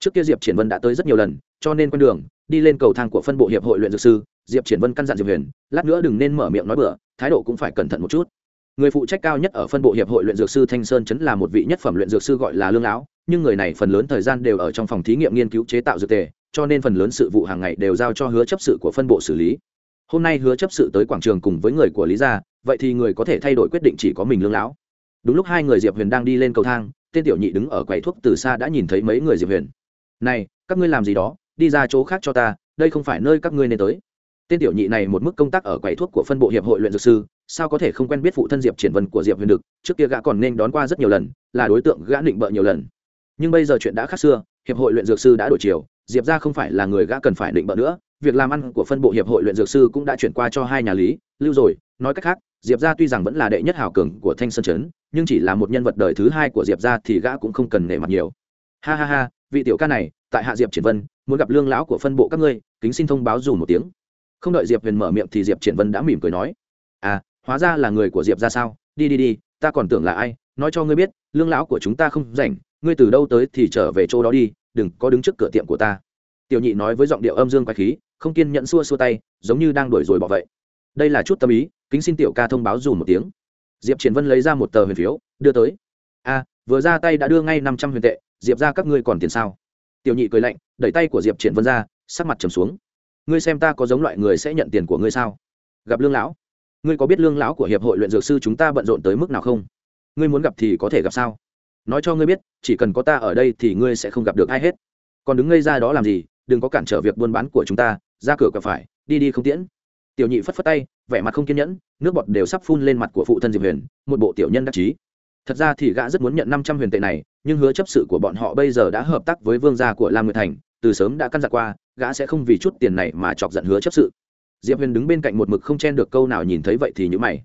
trước kia diệp triển vân đã tới rất nhiều lần, cho nên con đường, đi lên cầu thang của phân bộ hiệp hội luyện dược sư diệp triển vân căn dặn diệp huyền, lát nữa đừng nên mở miệng nói bừa, thái độ cũng phải cẩn thận một chút. Người phụ trách cao nhất ở phân bộ hiệp hội luyện dược sư thanh sơn chấn là một vị nhất phẩm luyện dược sư gọi là lương lão, nhưng người này phần lớn thời gian đều ở trong phòng thí nghiệm nghiên cứu chế tạo dược tề, cho nên phần lớn sự vụ hàng ngày đều giao cho hứa chấp sự của phân bộ xử lý. Hôm nay hứa chấp sự tới quảng trường cùng với người của lý gia, vậy thì người có thể thay đổi quyết định chỉ có mình lương lão. Đúng lúc hai người diệp huyền đang đi lên cầu thang, tên tiểu nhị đứng ở quầy thuốc từ xa đã nhìn thấy mấy người diệp huyền. Này, các ngươi làm gì đó? Đi ra chỗ khác cho ta, đây không phải nơi các ngươi nên tới tên tiểu nhị này một mức công tác ở quầy thuốc của phân bộ hiệp hội luyện dược sư, sao có thể không quen biết phụ thân diệp triển vân của diệp huyền được trước kia gã còn nên đón qua rất nhiều lần, là đối tượng gã định bợ nhiều lần. Nhưng bây giờ chuyện đã khác xưa, hiệp hội luyện dược sư đã đổi chiều, diệp ra không phải là người gã cần phải định bợ nữa, việc làm ăn của phân bộ hiệp hội luyện dược sư cũng đã chuyển qua cho hai nhà lý, lưu rồi, nói cách khác, diệp ra tuy rằng vẫn là đệ nhất hào cường của thanh sơn trấn, nhưng chỉ là một nhân vật đời thứ hai của diệp ra thì gã cũng không cần nể mặt nhiều. Ha ha ha, vị tiểu ca này, tại hạ diệp triển vân, muốn gặp lương lão của phân bộ các ngươi, kính xin thông báo dù một tiếng không đợi diệp huyền mở miệng thì diệp triển vân đã mỉm cười nói à hóa ra là người của diệp ra sao? Đi đi đi, ta còn tưởng là ai, nói cho ngươi biết, lương lão của chúng ta không rảnh, ngươi từ đâu tới thì trở về chỗ đó đi, đừng có đứng trước cửa tiệm của ta. Tiểu nhị nói với giọng điệu âm dương quái khí, không kiên nhẫn xua xua tay, giống như đang đuổi rồi bỏ vậy. Đây là chút tâm ý, kính xin tiểu ca thông báo dù một tiếng. Diệp triển vân lấy ra một tờ huyền phiếu, đưa tới. A vừa ra tay đã đưa ngay năm trăm huyền tệ, diệp ra các ngươi còn tiền sao? Tiểu nhị cười lạnh, đẩy tay của diệp triển vân ra, sắc mặt trầm xuống ngươi xem ta có giống loại người sẽ nhận tiền của ngươi sao? Gặp lương lão, ngươi có biết lương lão của hiệp hội luyện dược sư chúng ta bận rộn tới mức nào không? Ngươi muốn gặp thì có thể gặp sao? Nói cho ngươi biết, chỉ cần có ta ở đây thì ngươi sẽ không gặp được ai hết. Còn đứng ngây ra đó làm gì? Đừng có cản trở việc buôn bán của chúng ta, ra cửa cặp phải, đi đi không tiễn. Tiểu nhị phất phất tay, vẻ mặt không kiên nhẫn, nước bọt đều sắp phun lên mặt của phụ thân diệp huyền, một bộ tiểu nhân đắc chí. Thật ra thì gã rất muốn nhận năm trăm huyền tệ này, nhưng hứa chấp sự của bọn họ bây giờ đã hợp tác với vương gia của lam nguyệt thành, từ sớm đã căn dặn qua gã sẽ không vì chút tiền này mà chọc giận hứa chấp sự. Diệp huyền đứng bên cạnh một mực không chen được câu nào nhìn thấy vậy thì nhữ mày.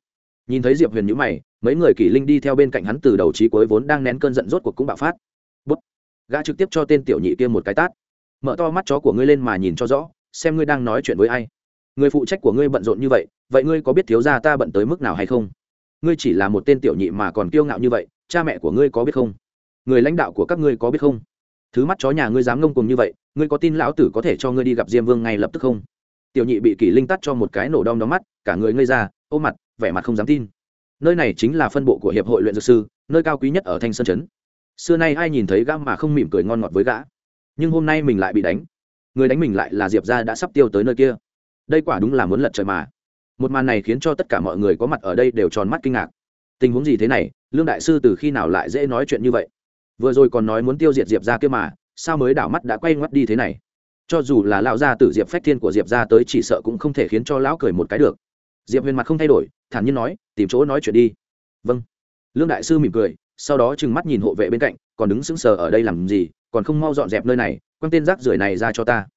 Nhìn thấy diệp huyền nhữ mày, mấy người kỷ linh đi theo bên cạnh hắn từ đầu trí cuối vốn đang nén cơn giận rốt cuộc cũng bạo phát. Bút. Gã trực tiếp cho tên tiểu nhị kia một cái tát. Mở to mắt chó của ngươi lên mà nhìn cho rõ, xem ngươi đang nói chuyện với ai. Người phụ trách của ngươi bận rộn như vậy vậy ngươi có biết thiếu gia ta bận tới mức nào hay không? Ngươi chỉ là một tên tiểu nhị mà còn kiêu ngạo như vậy, cha mẹ của ngươi có biết không? Người lãnh đạo của các ngươi có biết không? Thứ mắt chó nhà ngươi dám ngông cùng như vậy ngươi có tin lão tử có thể cho ngươi đi gặp diêm vương ngay lập tức không? Tiểu nhị bị kỷ linh tắt cho một cái nổ đom đóm mắt, cả người ngây ra ôm mặt, vẻ mặt không dám tin. Nơi này chính là phân bộ của hiệp hội luyện dược sư, nơi cao quý nhất ở thanh sơn trấn. Xưa nay ai nhìn thấy gã mà không mỉm cười ngon ngọt với gã. Nhưng hôm nay mình lại bị đánh. Người đánh mình lại là diệp gia đã sắp tiêu tới nơi kia. Đây quả đúng là muốn lật trời mà. Một màn này khiến cho tất cả mọi người có mặt ở đây đều tròn mắt kinh ngạc. Tình huống gì thế này? Lương đại sư từ khi nào lại dễ nói chuyện như vậy? Vừa rồi còn nói muốn tiêu diệt diệp ra kia mà sao mới đảo mắt đã quay ngoắt đi thế này? Cho dù là lão gia tử diệp phách thiên của diệp ra tới chỉ sợ cũng không thể khiến cho lão cười một cái được. Diệp huyền mặt không thay đổi, thản nhiên nói, tìm chỗ nói chuyện đi. Vâng. Lương đại sư mỉm cười, sau đó trừng mắt nhìn hộ vệ bên cạnh, còn đứng sững sờ ở đây làm gì, còn không mau dọn dẹp nơi này, quăng tên rác rưởi này ra cho ta.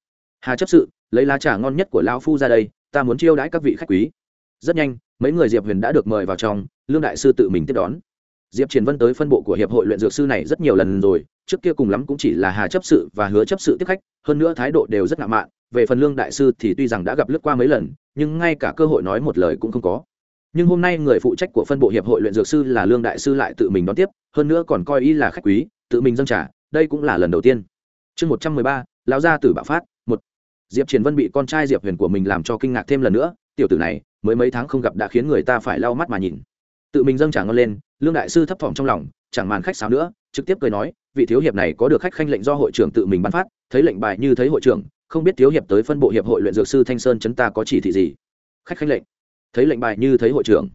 Hà chấp sự, lấy lá trà ngon nhất của lão phu ra đây, ta muốn chiêu đãi các vị khách quý. Rất nhanh, mấy người diệp huyền đã được mời vào trong, lương đại sư tự mình tiếp đón. Diệp triển vân tới phân bộ của hiệp hội luyện dược sư này rất nhiều lần rồi trước kia cùng lắm cũng chỉ là hà chấp sự và hứa chấp sự tiếp khách, hơn nữa thái độ đều rất ngạo mạn, về phần lương đại sư thì tuy rằng đã gặp lướt qua mấy lần, nhưng ngay cả cơ hội nói một lời cũng không có. Nhưng hôm nay người phụ trách của phân bộ hiệp hội luyện dược sư là lương đại sư lại tự mình đón tiếp, hơn nữa còn coi y là khách quý, tự mình dâng trả, đây cũng là lần đầu tiên. Chương một trăm mười ba, lão gia tử bạo phát, một. Diệp triển vân bị con trai diệp huyền của mình làm cho kinh ngạc thêm lần nữa, tiểu tử này, mới mấy tháng không gặp đã khiến người ta phải lau mắt mà nhìn. Tự mình dâng trả ngon lên, lương đại sư thấp thỏm trong lòng, chẳng màn khách sáo nữa trực tiếp cười nói, vị thiếu hiệp này có được khách khanh lệnh do hội trưởng tự mình ban phát, thấy lệnh bài như thấy hội trưởng, không biết thiếu hiệp tới phân bộ hiệp hội luyện dược sư thanh sơn chấn ta có chỉ thị gì? Khách khanh lệnh. Thấy lệnh bài như thấy hội trưởng.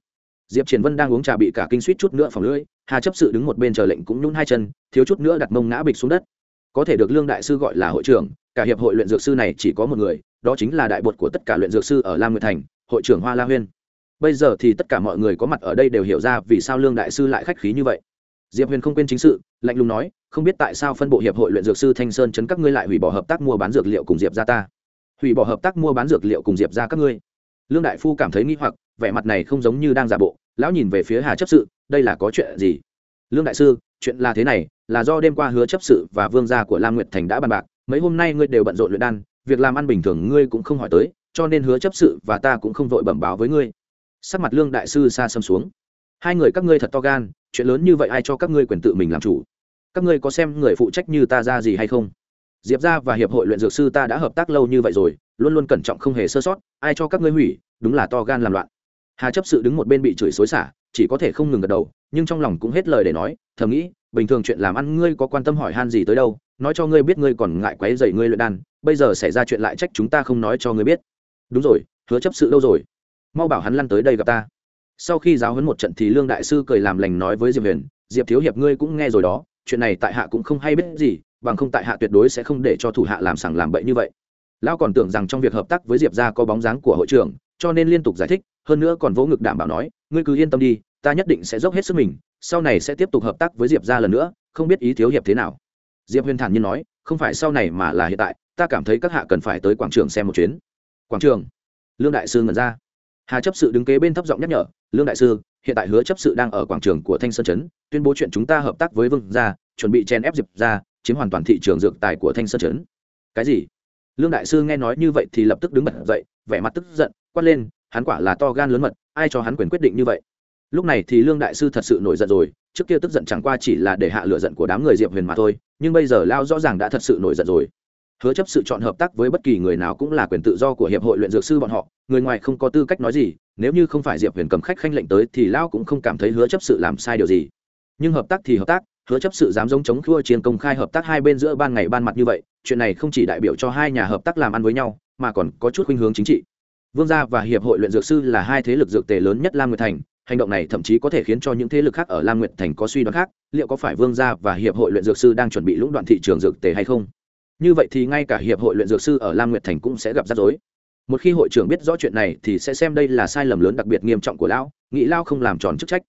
Diệp triển vân đang uống trà bị cả kinh suýt chút nữa phòng lưỡi, hà chấp sự đứng một bên chờ lệnh cũng nhún hai chân, thiếu chút nữa đặt mông ngã bịch xuống đất. Có thể được lương đại sư gọi là hội trưởng, cả hiệp hội luyện dược sư này chỉ có một người, đó chính là đại bột của tất cả luyện dược sư ở lam nguyệt thành, hội trưởng hoa la huyên. Bây giờ thì tất cả mọi người có mặt ở đây đều hiểu ra vì sao lương đại sư lại khách khí như vậy diệp huyền không quên chính sự, lạnh lùng nói, không biết tại sao phân bộ hiệp hội luyện dược sư thanh sơn chấn các ngươi lại hủy bỏ hợp tác mua bán dược liệu cùng diệp ra ta. Hủy bỏ hợp tác mua bán dược liệu cùng diệp ra các ngươi? Lương đại phu cảm thấy nghi hoặc, vẻ mặt này không giống như đang giả bộ, lão nhìn về phía hà chấp sự, đây là có chuyện gì? Lương đại sư, chuyện là thế này, là do đêm qua hứa chấp sự và vương gia của lam nguyệt thành đã bàn bạc, mấy hôm nay ngươi đều bận rộn luyện đan, việc làm ăn bình thường ngươi cũng không hỏi tới, cho nên hứa chấp sự và ta cũng không vội bẩm báo với ngươi. Sắc mặt lương đại sư xa xâm xuống hai người các ngươi thật to gan, chuyện lớn như vậy ai cho các ngươi quyền tự mình làm chủ? Các ngươi có xem người phụ trách như ta ra gì hay không? Diệp ra và hiệp hội luyện dược sư ta đã hợp tác lâu như vậy rồi, luôn luôn cẩn trọng không hề sơ sót, ai cho các ngươi hủy, đúng là to gan làm loạn. Hà chấp sự đứng một bên bị chửi xối xả, chỉ có thể không ngừng gật đầu, nhưng trong lòng cũng hết lời để nói, thầm nghĩ, bình thường chuyện làm ăn ngươi có quan tâm hỏi han gì tới đâu, nói cho ngươi biết ngươi còn ngại quấy dày ngươi luyện đan, bây giờ xảy ra chuyện lại trách chúng ta không nói cho ngươi biết. Đúng rồi, hứa chấp sự đâu rồi? Mau bảo hắn lăn tới đây gặp ta sau khi giáo huấn một trận thì lương đại sư cười làm lành nói với diệp huyền, diệp thiếu hiệp ngươi cũng nghe rồi đó, chuyện này tại hạ cũng không hay biết gì, bằng không tại hạ tuyệt đối sẽ không để cho thủ hạ làm sằng làm bậy như vậy. Lão còn tưởng rằng trong việc hợp tác với diệp ra có bóng dáng của hội trưởng, cho nên liên tục giải thích, hơn nữa còn vỗ ngực đảm bảo nói, ngươi cứ yên tâm đi, ta nhất định sẽ dốc hết sức mình, sau này sẽ tiếp tục hợp tác với diệp ra lần nữa, không biết ý thiếu hiệp thế nào. Diệp huyền thản nhiên nói, không phải sau này mà là hiện tại, ta cảm thấy các hạ cần phải tới quảng trường xem một chuyến. Quảng trường? Lương đại sư ngẩn ra hà chấp sự đứng kế bên thấp giọng nhắc nhở, lương đại sư, hiện tại hứa chấp sự đang ở quảng trường của thanh sơn trấn, tuyên bố chuyện chúng ta hợp tác với vương gia, chuẩn bị chen ép diệp ra chiếm hoàn toàn thị trường dược tài của thanh sơn trấn. Cái gì? Lương đại sư nghe nói như vậy thì lập tức đứng bật dậy, vẻ mặt tức giận, quát lên, hắn quả là to gan lớn mật, ai cho hắn quyền quyết định như vậy? Lúc này thì lương đại sư thật sự nổi giận rồi, trước kia tức giận chẳng qua chỉ là để hạ lửa giận của đám người diệp huyền mà thôi, nhưng bây giờ lao rõ ràng đã thật sự nổi giận rồi. Hứa chấp sự chọn hợp tác với bất kỳ người nào cũng là quyền tự do của hiệp hội luyện dược sư bọn họ người ngoài không có tư cách nói gì, nếu như không phải diệp huyền cầm khách khanh lệnh tới thì lao cũng không cảm thấy hứa chấp sự làm sai điều gì. Nhưng hợp tác thì hợp tác, hứa chấp sự dám giống chống khua chiến công khai hợp tác hai bên giữa ban ngày ban mặt như vậy, chuyện này không chỉ đại biểu cho hai nhà hợp tác làm ăn với nhau, mà còn có chút khuynh hướng chính trị. Vương gia và hiệp hội luyện dược sư là hai thế lực dược tề lớn nhất lam nguyệt thành, hành động này thậm chí có thể khiến cho những thế lực khác ở lam nguyệt thành có suy đoán khác, liệu có phải vương gia và hiệp hội luyện dược sư đang chuẩn bị lũng đoạn thị trường dược tề hay không? Như vậy thì ngay cả hiệp hội luyện dược sư ở lam nguyệt thành cũng sẽ gặp rắc rối một khi hội trưởng biết rõ chuyện này thì sẽ xem đây là sai lầm lớn đặc biệt nghiêm trọng của lão, nghĩ lao không làm tròn chức trách.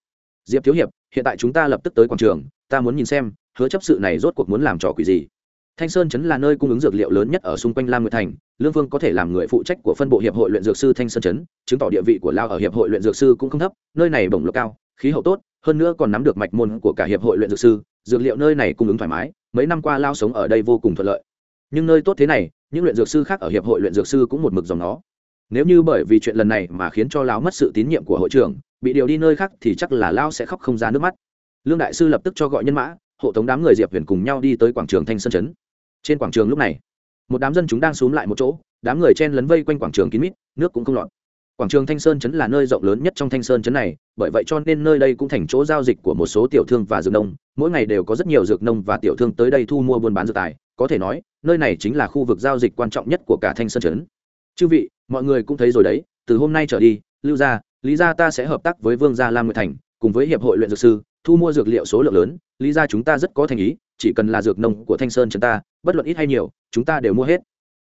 Diệp thiếu hiệp, hiện tại chúng ta lập tức tới quảng trường, ta muốn nhìn xem, hứa chấp sự này rốt cuộc muốn làm trò quỷ gì. Thanh sơn chấn là nơi cung ứng dược liệu lớn nhất ở xung quanh lam nguyệt thành, lương vương có thể làm người phụ trách của phân bộ hiệp hội luyện dược sư thanh sơn chấn, chứng tỏ địa vị của lao ở hiệp hội luyện dược sư cũng không thấp, nơi này bổng lộc cao, khí hậu tốt, hơn nữa còn nắm được mạch môn của cả hiệp hội luyện dược sư, dược liệu nơi này cung ứng thoải mái, mấy năm qua lao sống ở đây vô cùng thuận lợi. Nhưng nơi tốt thế này những luyện dược sư khác ở hiệp hội luyện dược sư cũng một mực dòng nó. Nếu như bởi vì chuyện lần này mà khiến cho lão mất sự tín nhiệm của hội trưởng, bị điều đi nơi khác thì chắc là Lão sẽ khóc không ra nước mắt. Lương đại sư lập tức cho gọi nhân mã, hộ tống đám người diệp huyền cùng nhau đi tới quảng trường thanh sơn chấn trên quảng trường lúc này, một đám dân chúng đang xúm lại một chỗ, đám người chen lấn vây quanh quảng trường kín mít, nước cũng không lọt. Quảng trường thanh sơn chấn là nơi rộng lớn nhất trong thanh sơn chấn này, bởi vậy cho nên nơi đây cũng thành chỗ giao dịch của một số tiểu thương và dược nông. Mỗi ngày đều có rất nhiều dược nông và tiểu thương tới đây thu mua buôn bán dược tài. Có thể nói nơi này chính là khu vực giao dịch quan trọng nhất của cả thanh sơn Trấn. chư vị, mọi người cũng thấy rồi đấy, từ hôm nay trở đi, lưu gia, lý gia ta sẽ hợp tác với vương gia lam nguyệt thành, cùng với hiệp hội luyện dược sư, thu mua dược liệu số lượng lớn. Lý ra chúng ta rất có thành ý, chỉ cần là dược nông của thanh sơn chúng ta, bất luận ít hay nhiều, chúng ta đều mua hết.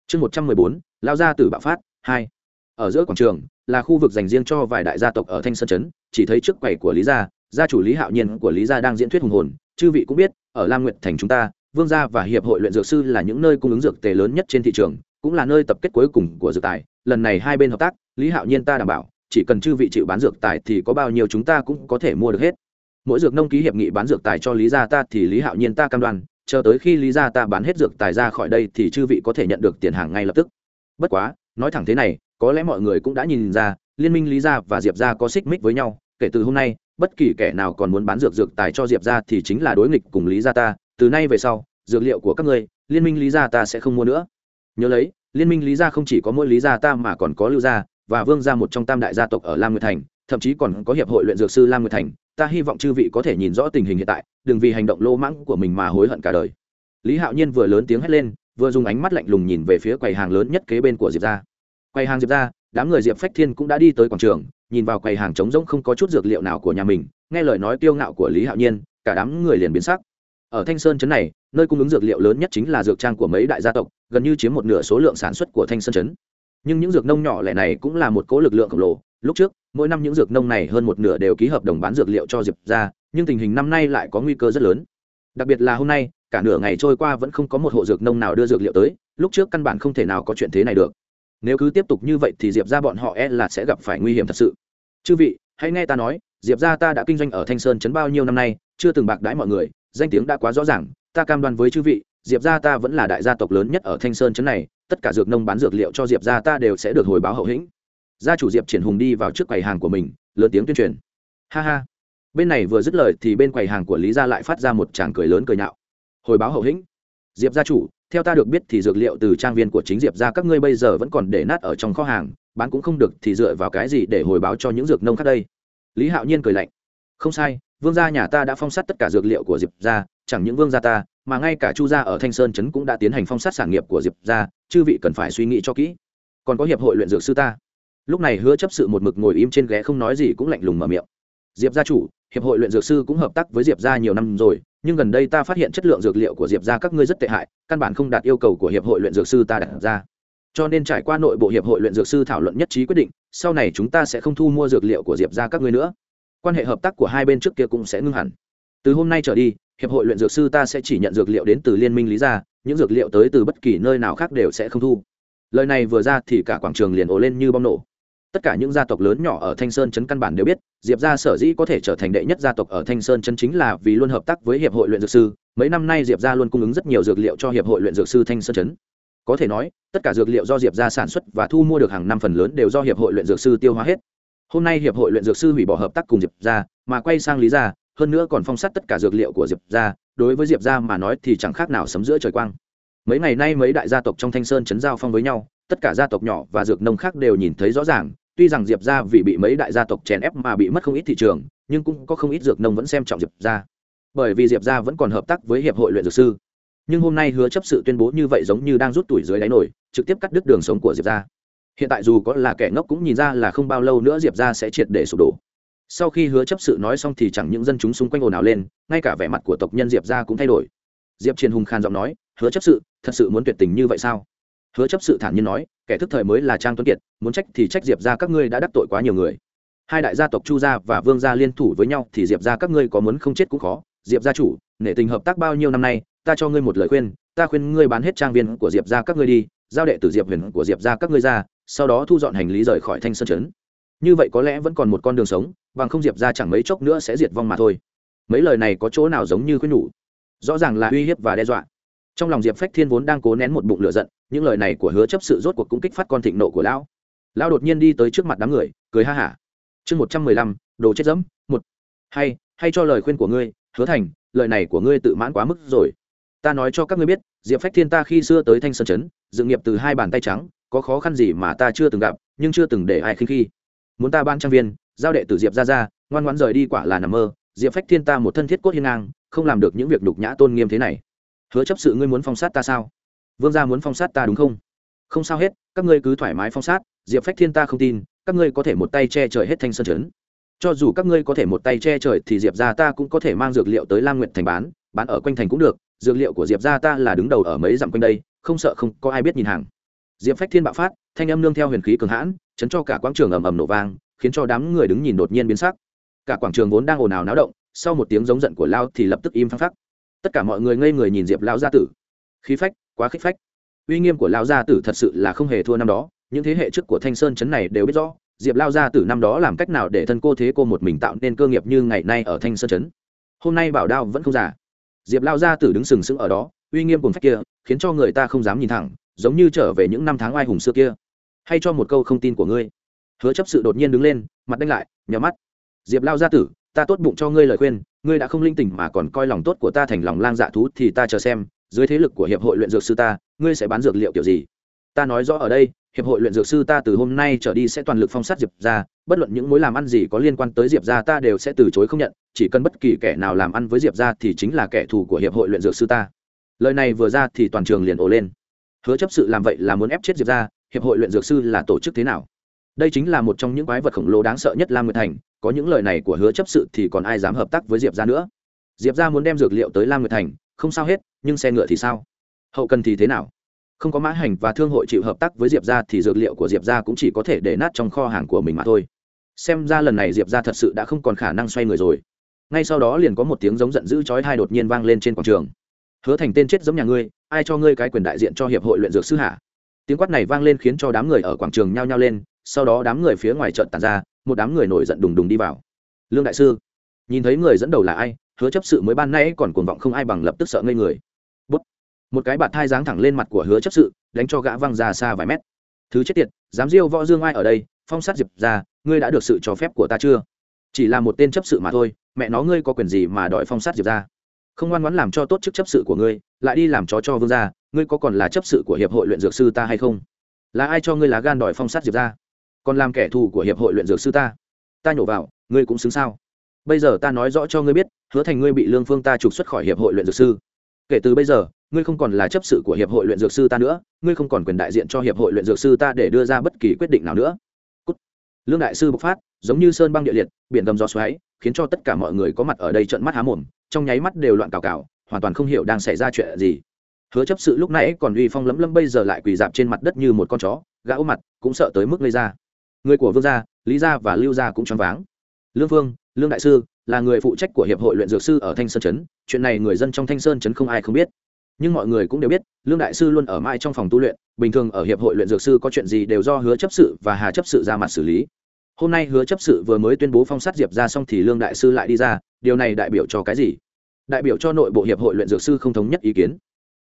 Chương một trăm mười bốn, lao gia tử bạo phát, hai. Ở giữa quảng trường, là khu vực dành riêng cho vài đại gia tộc ở thanh sơn trấn, chỉ thấy trước quầy của lý gia gia chủ lý hạo nhiên của lý gia đang diễn thuyết hùng hồn. Chư vị cũng biết, ở lam nguyện thành chúng ta vương gia và hiệp hội luyện dược sư là những nơi cung ứng dược tề lớn nhất trên thị trường, cũng là nơi tập kết cuối cùng của dược tài. Lần này hai bên hợp tác, lý hạo nhiên ta đảm bảo, chỉ cần chư vị chịu bán dược tài thì có bao nhiêu chúng ta cũng có thể mua được hết. Mỗi dược nông ký hiệp nghị bán dược tài cho lý gia ta thì lý hạo nhiên ta cam đoan, chờ tới khi lý gia ta bán hết dược tài ra khỏi đây thì chư vị có thể nhận được tiền hàng ngay lập tức. Bất quá, nói thẳng thế này, có lẽ mọi người cũng đã nhìn ra, liên minh lý gia và diệp gia có xích mích với nhau. Kể từ hôm nay, bất kỳ kẻ nào còn muốn bán dược dược tài cho diệp gia thì chính là đối nghịch cùng lý gia ta từ nay về sau, dược liệu của các ngươi, liên minh lý gia ta sẽ không mua nữa. Nhớ lấy, liên minh lý gia không chỉ có mỗi lý gia ta mà còn có lưu gia và vương gia một trong tam đại gia tộc ở lam nguyệt thành, thậm chí còn có hiệp hội luyện dược sư lam nguyệt thành. Ta hy vọng chư vị có thể nhìn rõ tình hình hiện tại, đừng vì hành động lô mãng của mình mà hối hận cả đời. Lý hạo nhiên vừa lớn tiếng hét lên, vừa dùng ánh mắt lạnh lùng nhìn về phía quầy hàng lớn nhất kế bên của diệp gia. Quầy hàng diệp gia, đám người diệp phách thiên cũng đã đi tới quảng trường, nhìn vào quầy hàng trống rỗng không có chút dược liệu nào của nhà mình, nghe lời nói kiêu ngạo của lý hạo nhiên, cả đám người liền biến sắc ở thanh sơn trấn này, nơi cung ứng dược liệu lớn nhất chính là dược trang của mấy đại gia tộc, gần như chiếm một nửa số lượng sản xuất của thanh sơn trấn. Nhưng những dược nông nhỏ lẻ này cũng là một cố lực lượng khổng lồ. Lúc trước, mỗi năm những dược nông này hơn một nửa đều ký hợp đồng bán dược liệu cho diệp ra nhưng tình hình năm nay lại có nguy cơ rất lớn. Đặc biệt là hôm nay, cả nửa ngày trôi qua vẫn không có một hộ dược nông nào đưa dược liệu tới, lúc trước căn bản không thể nào có chuyện thế này được. Nếu cứ tiếp tục như vậy thì diệp ra bọn họ e là sẽ gặp phải nguy hiểm thật sự. Chư vị, hãy nghe ta nói, diệp ra ta đã kinh doanh ở thanh sơn chấn bao nhiêu năm nay, chưa từng bạc đãi mọi người danh tiếng đã quá rõ ràng, ta cam đoan với chư vị, diệp gia ta vẫn là đại gia tộc lớn nhất ở thanh sơn chấn này, tất cả dược nông bán dược liệu cho diệp gia ta đều sẽ được hồi báo hậu hĩnh. Gia chủ diệp triển hùng đi vào trước quầy hàng của mình, lớn tiếng tuyên truyền. Ha ha. Bên này vừa dứt lời thì bên quầy hàng của lý gia lại phát ra một tràng cười lớn cười nhạo. Hồi báo hậu hĩnh. Diệp gia chủ, theo ta được biết thì dược liệu từ trang viên của chính diệp gia các ngươi bây giờ vẫn còn để nát ở trong kho hàng, bán cũng không được thì dựa vào cái gì để hồi báo cho những dược nông khác đây? Lý hạo nhiên cười lạnh. Không sai vương gia nhà ta đã phong sát tất cả dược liệu của diệp gia, chẳng những vương gia ta mà ngay cả chu gia ở thanh sơn trấn cũng đã tiến hành phong sát sản nghiệp của diệp gia, chư vị cần phải suy nghĩ cho kỹ. Còn có hiệp hội luyện dược sư ta. Lúc này hứa chấp sự một mực ngồi im trên ghế không nói gì cũng lạnh lùng mở miệng. Diệp gia chủ hiệp hội luyện dược sư cũng hợp tác với diệp gia nhiều năm rồi nhưng gần đây ta phát hiện chất lượng dược liệu của diệp gia các ngươi rất tệ hại căn bản không đạt yêu cầu của hiệp hội luyện dược sư ta đặt ra. Cho nên trải qua nội bộ hiệp hội luyện dược sư thảo luận nhất trí quyết định sau này chúng ta sẽ không thu mua dược liệu của diệp gia các ngươi nữa quan hệ hợp tác của hai bên trước kia cũng sẽ ngưng hẳn. Từ hôm nay trở đi, hiệp hội luyện dược sư ta sẽ chỉ nhận dược liệu đến từ liên minh lý gia, những dược liệu tới từ bất kỳ nơi nào khác đều sẽ không thu. Lời này vừa ra thì cả quảng trường liền ồ lên như bom nổ. Tất cả những gia tộc lớn nhỏ ở thanh sơn chấn căn bản đều biết, diệp gia sở dĩ có thể trở thành đệ nhất gia tộc ở thanh sơn chấn chính là vì luôn hợp tác với hiệp hội luyện dược sư. Mấy năm nay diệp gia luôn cung ứng rất nhiều dược liệu cho hiệp hội luyện dược sư thanh sơn chấn có thể nói, tất cả dược liệu do diệp gia sản xuất và thu mua được hàng năm phần lớn đều do hiệp hội luyện dược sư tiêu hóa hết hôm nay hiệp hội luyện dược sư hủy bỏ hợp tác cùng diệp gia, mà quay sang lý gia, hơn nữa còn phong sát tất cả dược liệu của diệp gia, đối với diệp gia mà nói thì chẳng khác nào sấm giữa trời quang. Mấy ngày nay mấy đại gia tộc trong thanh sơn chấn giao phong với nhau, tất cả gia tộc nhỏ và dược nông khác đều nhìn thấy rõ ràng, tuy rằng diệp ra vì bị mấy đại gia tộc chèn ép mà bị mất không ít thị trường, nhưng cũng có không ít dược nông vẫn xem trọng diệp ra bởi vì diệp ra vẫn còn hợp tác với hiệp hội luyện dược sư. Nhưng hôm nay hứa chấp sự tuyên bố như vậy giống như đang rút tuổi dưới đáy nổi, trực tiếp cắt đứt đường sống của diệp ra hiện tại dù có là kẻ ngốc cũng nhìn ra là không bao lâu nữa diệp ra sẽ triệt để sụp đổ. Sau khi hứa chấp sự nói xong thì chẳng những dân chúng xung quanh ồn ào lên, ngay cả vẻ mặt của tộc nhân diệp ra cũng thay đổi. Diệp triền hùng khan giọng nói, hứa chấp sự, thật sự muốn tuyệt tình như vậy sao? Hứa chấp sự thản nhiên nói, kẻ thức thời mới là trang tuấn kiệt, muốn trách thì trách diệp ra các ngươi đã đắc tội quá nhiều người. Hai đại gia tộc chu gia và vương gia liên thủ với nhau thì diệp ra các ngươi có muốn không chết cũng khó. Diệp gia chủ, nể tình hợp tác bao nhiêu năm nay, ta cho ngươi một lời khuyên, ta khuyên ngươi bán hết trang viên của diệp ra các ngươi đi, giao đệ tử diệp huyền của diệp ra các ngươi ra sau đó thu dọn hành lý rời khỏi thanh sơn trấn. Như vậy có lẽ vẫn còn một con đường sống, bằng không diệp ra chẳng mấy chốc nữa sẽ diệt vong mà thôi. Mấy lời này có chỗ nào giống như khuyên nhủ? Rõ ràng là uy hiếp và đe dọa. Trong lòng diệp phách thiên vốn đang cố nén một bụng lửa giận, những lời này của hứa chấp sự rốt cuộc cũng kích phát con thịnh nộ của lão. Lão đột nhiên đi tới trước mặt đám người, cười ha hả. Chương một trăm mười lăm, đồ chết dẫm, một. Hay hay cho lời khuyên của ngươi, hứa thành, lời này của ngươi tự mãn quá mức rồi. Ta nói cho các ngươi biết, diệp phách thiên ta khi xưa tới thanh sơn chấn dự nghiệp từ hai bàn tay trắng có khó khăn gì mà ta chưa từng gặp, nhưng chưa từng để ai khinh khi. Muốn ta ban trang viên, giao đệ tử diệp ra ra ngoan ngoãn rời đi quả là nằm mơ, diệp phách thiên ta một thân thiết cốt hiên ngang, không làm được những việc đục nhã tôn nghiêm thế này. Hứa chấp sự ngươi muốn phong sát ta sao? Vương gia muốn phong sát ta đúng không? Không sao hết, các ngươi cứ thoải mái phong sát, diệp phách thiên ta không tin, các ngươi có thể một tay che trời hết thanh sơn trấn. Cho dù các ngươi có thể một tay che trời thì diệp ra ta cũng có thể mang dược liệu tới lam nguyện thành bán bán ở quanh thành cũng được, dược liệu của diệp ra ta là đứng đầu ở mấy dặm quanh đây, không sợ không có ai biết nhìn hàng diệp phách thiên bạo phát, thanh âm nương theo huyền khí cường hãn, chấn cho cả quảng trường ầm ầm nổ vang, khiến cho đám người đứng nhìn đột nhiên biến sắc. Cả quảng trường vốn đang ồn ào náo động, sau một tiếng giống giận của lao thì lập tức im phăng phắc. Tất cả mọi người ngây người nhìn diệp lao gia tử. Khí phách, quá khích phách. Uy nghiêm của lao gia tử thật sự là không hề thua năm đó, những thế hệ trước của thanh sơn chấn này đều biết rõ, diệp lao gia tử năm đó làm cách nào để thân cô thế cô một mình tạo nên cơ nghiệp như ngày nay ở thanh sơn chấn. Hôm nay bảo đao vẫn không giả diệp lao gia tử đứng sừng sững ở đó, uy nghiêm cùng phách kia, khiến cho người ta không dám nhìn thẳng giống như trở về những năm tháng oai hùng xưa kia. Hay cho một câu không tin của ngươi. Hứa chấp sự đột nhiên đứng lên, mặt đánh lại, nhắm mắt. Diệp lao gia tử, ta tốt bụng cho ngươi lời khuyên, ngươi đã không linh tỉnh mà còn coi lòng tốt của ta thành lòng lang dạ thú thì ta chờ xem, dưới thế lực của hiệp hội luyện dược sư ta, ngươi sẽ bán dược liệu kiểu gì? Ta nói rõ ở đây, hiệp hội luyện dược sư ta từ hôm nay trở đi sẽ toàn lực phong sát diệp ra bất luận những mối làm ăn gì có liên quan tới diệp ra ta đều sẽ từ chối không nhận, chỉ cần bất kỳ kẻ nào làm ăn với diệp ra thì chính là kẻ thù của hiệp hội luyện dược sư ta. Lời này vừa ra thì toàn trường liền ồ lên hứa chấp sự làm vậy là muốn ép chết diệp ra hiệp hội luyện dược sư là tổ chức thế nào? Đây chính là một trong những quái vật khổng lồ đáng sợ nhất lam nguyệt thành, có những lời này của hứa chấp sự thì còn ai dám hợp tác với diệp ra nữa? Diệp ra muốn đem dược liệu tới lam nguyệt thành, không sao hết, nhưng xe ngựa thì sao? Hậu cần thì thế nào? Không có mã hành và thương hội chịu hợp tác với diệp ra thì dược liệu của diệp ra cũng chỉ có thể để nát trong kho hàng của mình mà thôi. Xem ra lần này diệp ra thật sự đã không còn khả năng xoay người rồi. Ngay sau đó liền có một tiếng giống giận dữ chói thai đột nhiên vang lên trên quảng trường. Hứa thành tên chết giống nhà ngươi ai cho ngươi cái quyền đại diện cho hiệp hội luyện dược sư hả? tiếng quát này vang lên khiến cho đám người ở quảng trường nhao nhao lên, sau đó đám người phía ngoài trận tàn ra, một đám người nổi giận đùng đùng đi vào. Lương đại sư, nhìn thấy người dẫn đầu là ai, hứa chấp sự mới ban nay còn cuồng vọng không ai bằng lập tức sợ ngây người. Bút. một cái bạt thai giáng thẳng lên mặt của hứa chấp sự, đánh cho gã văng ra xa vài mét. Thứ chết tiệt, dám diêu võ dương ai ở đây, phong sát diệp ra, ngươi đã được sự cho phép của ta chưa? Chỉ là một tên chấp sự mà thôi, mẹ nó ngươi có quyền gì mà đòi phong sát diệp ra? Không ngoan ngoãn làm cho tốt chức chấp sự của ngươi, lại đi làm chó cho vương gia, ngươi có còn là chấp sự của hiệp hội luyện dược sư ta hay không? Là ai cho ngươi lá gan đòi phong sát diệp ra còn làm kẻ thù của hiệp hội luyện dược sư ta? Ta nhổ vào, ngươi cũng xứng sao? Bây giờ ta nói rõ cho ngươi biết, hứa thành ngươi bị lương phương ta trục xuất khỏi hiệp hội luyện dược sư. Kể từ bây giờ, ngươi không còn là chấp sự của hiệp hội luyện dược sư ta nữa, ngươi không còn quyền đại diện cho hiệp hội luyện dược sư ta để đưa ra bất kỳ quyết định nào nữa. Cút. lương đại sư bộc phát giống như sơn băng địa liệt, biển gầm gió xoáy, khiến cho tất cả mọi người có mặt ở đây trợn mắt há mồm, trong nháy mắt đều loạn cào cào, hoàn toàn không hiểu đang xảy ra chuyện gì. Hứa chấp sự lúc nãy còn uy phong lấm lấm bây giờ lại quỳ dạp trên mặt đất như một con chó, gã ôm mặt, cũng sợ tới mức lây ra. Người của vương gia, lý gia và lưu gia cũng choáng váng. Lương vương, lương đại sư, là người phụ trách của hiệp hội luyện dược sư ở thanh sơn trấn, chuyện này người dân trong thanh sơn trấn không ai không biết. Nhưng mọi người cũng đều biết, lương đại sư luôn ở mãi trong phòng tu luyện, bình thường ở hiệp hội luyện dược sư có chuyện gì đều do hứa chấp sự và hà chấp sự ra mặt xử lý hôm nay hứa chấp sự vừa mới tuyên bố phong sát diệp ra xong thì lương đại sư lại đi ra, điều này đại biểu cho cái gì? Đại biểu cho nội bộ hiệp hội luyện dược sư không thống nhất ý kiến.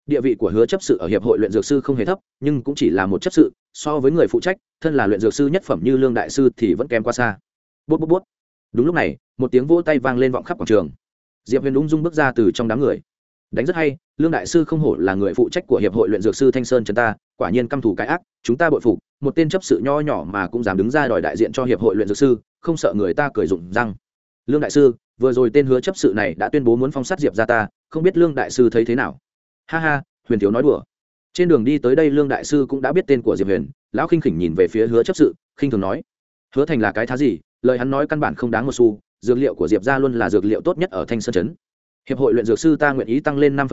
Địa vị của hứa chấp sự ở hiệp hội luyện dược sư không hề thấp, nhưng cũng chỉ là một chấp sự, so với người phụ trách, thân là luyện dược sư nhất phẩm như lương đại sư thì vẫn kém qua xa. Bút bút bút. Đúng lúc này, một tiếng vỗ tay vang lên vọng khắp quảng trường. Diệp huyền ung dung bước ra từ trong đám người. Đánh rất hay, lương đại sư không hổ là người phụ trách của hiệp hội luyện dược sư thanh sơn chúng ta, quả nhiên căm thù cái ác, chúng ta bội phục một tên chấp sự nho nhỏ mà cũng dám đứng ra đòi đại diện cho hiệp hội luyện dược sư, không sợ người ta cười rụng răng. Lương đại sư, vừa rồi tên hứa chấp sự này đã tuyên bố muốn phong sát diệp ra ta, không biết lương đại sư thấy thế nào? Ha ha, huyền thiếu nói đùa. Trên đường đi tới đây lương đại sư cũng đã biết tên của diệp huyền, lão khinh khỉnh nhìn về phía hứa chấp sự, khinh thường nói. Hứa thành là cái thá gì? Lời hắn nói căn bản không đáng một xu, dược liệu của diệp ra luôn là dược liệu tốt nhất ở thanh sơn chấn hiệp hội luyện dược sư ta nguyện ý tăng lên năm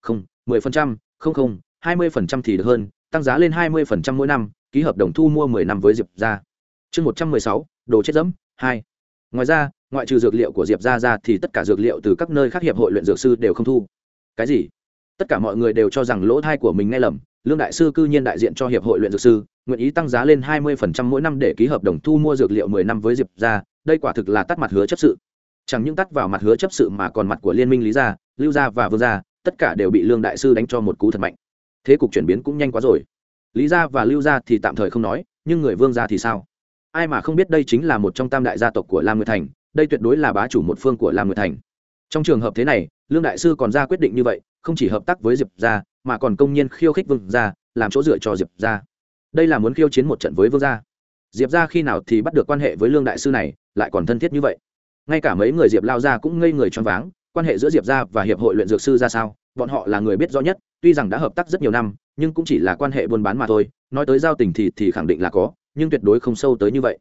không, mười phần trăm, không không, hai mươi phần trăm thì được hơn tăng giá lên hai mươi phần trăm mỗi năm, ký hợp đồng thu mua mười năm với diệp gia. chương một trăm mười sáu, đồ chết dẫm, hai ngoài ra, ngoại trừ dược liệu của diệp gia ra thì tất cả dược liệu từ các nơi khác hiệp hội luyện dược sư đều không thu cái gì tất cả mọi người đều cho rằng lỗ thai của mình nghe lầm, lương đại sư cư nhiên đại diện cho hiệp hội luyện dược sư, nguyện ý tăng giá lên hai mươi phần trăm mỗi năm để ký hợp đồng thu mua dược liệu mười năm với diệp gia. đây quả thực là tắt mặt hứa chấp sự chẳng những tắt vào mặt hứa chấp sự mà còn mặt của liên minh lý gia, lưu gia và vương gia, tất cả đều bị lương đại sư đánh cho một cú thật mạnh thế cục chuyển biến cũng nhanh quá rồi. Lý gia và lưu gia thì tạm thời không nói, nhưng người vương gia thì sao? Ai mà không biết đây chính là một trong tam đại gia tộc của lam nguyệt thành, đây tuyệt đối là bá chủ một phương của lam nguyệt thành. Trong trường hợp thế này, lương đại sư còn ra quyết định như vậy, không chỉ hợp tác với diệp gia, mà còn công nhiên khiêu khích vương gia, làm chỗ dựa cho diệp gia. Đây là muốn khiêu chiến một trận với vương gia. Diệp gia khi nào thì bắt được quan hệ với lương đại sư này, lại còn thân thiết như vậy. Ngay cả mấy người diệp lao gia cũng ngây người choáng váng, quan hệ giữa diệp gia và hiệp hội luyện dược sư ra sao? Bọn họ là người biết rõ nhất, tuy rằng đã hợp tác rất nhiều năm, nhưng cũng chỉ là quan hệ buôn bán mà thôi, nói tới giao tình thì thì khẳng định là có, nhưng tuyệt đối không sâu tới như vậy.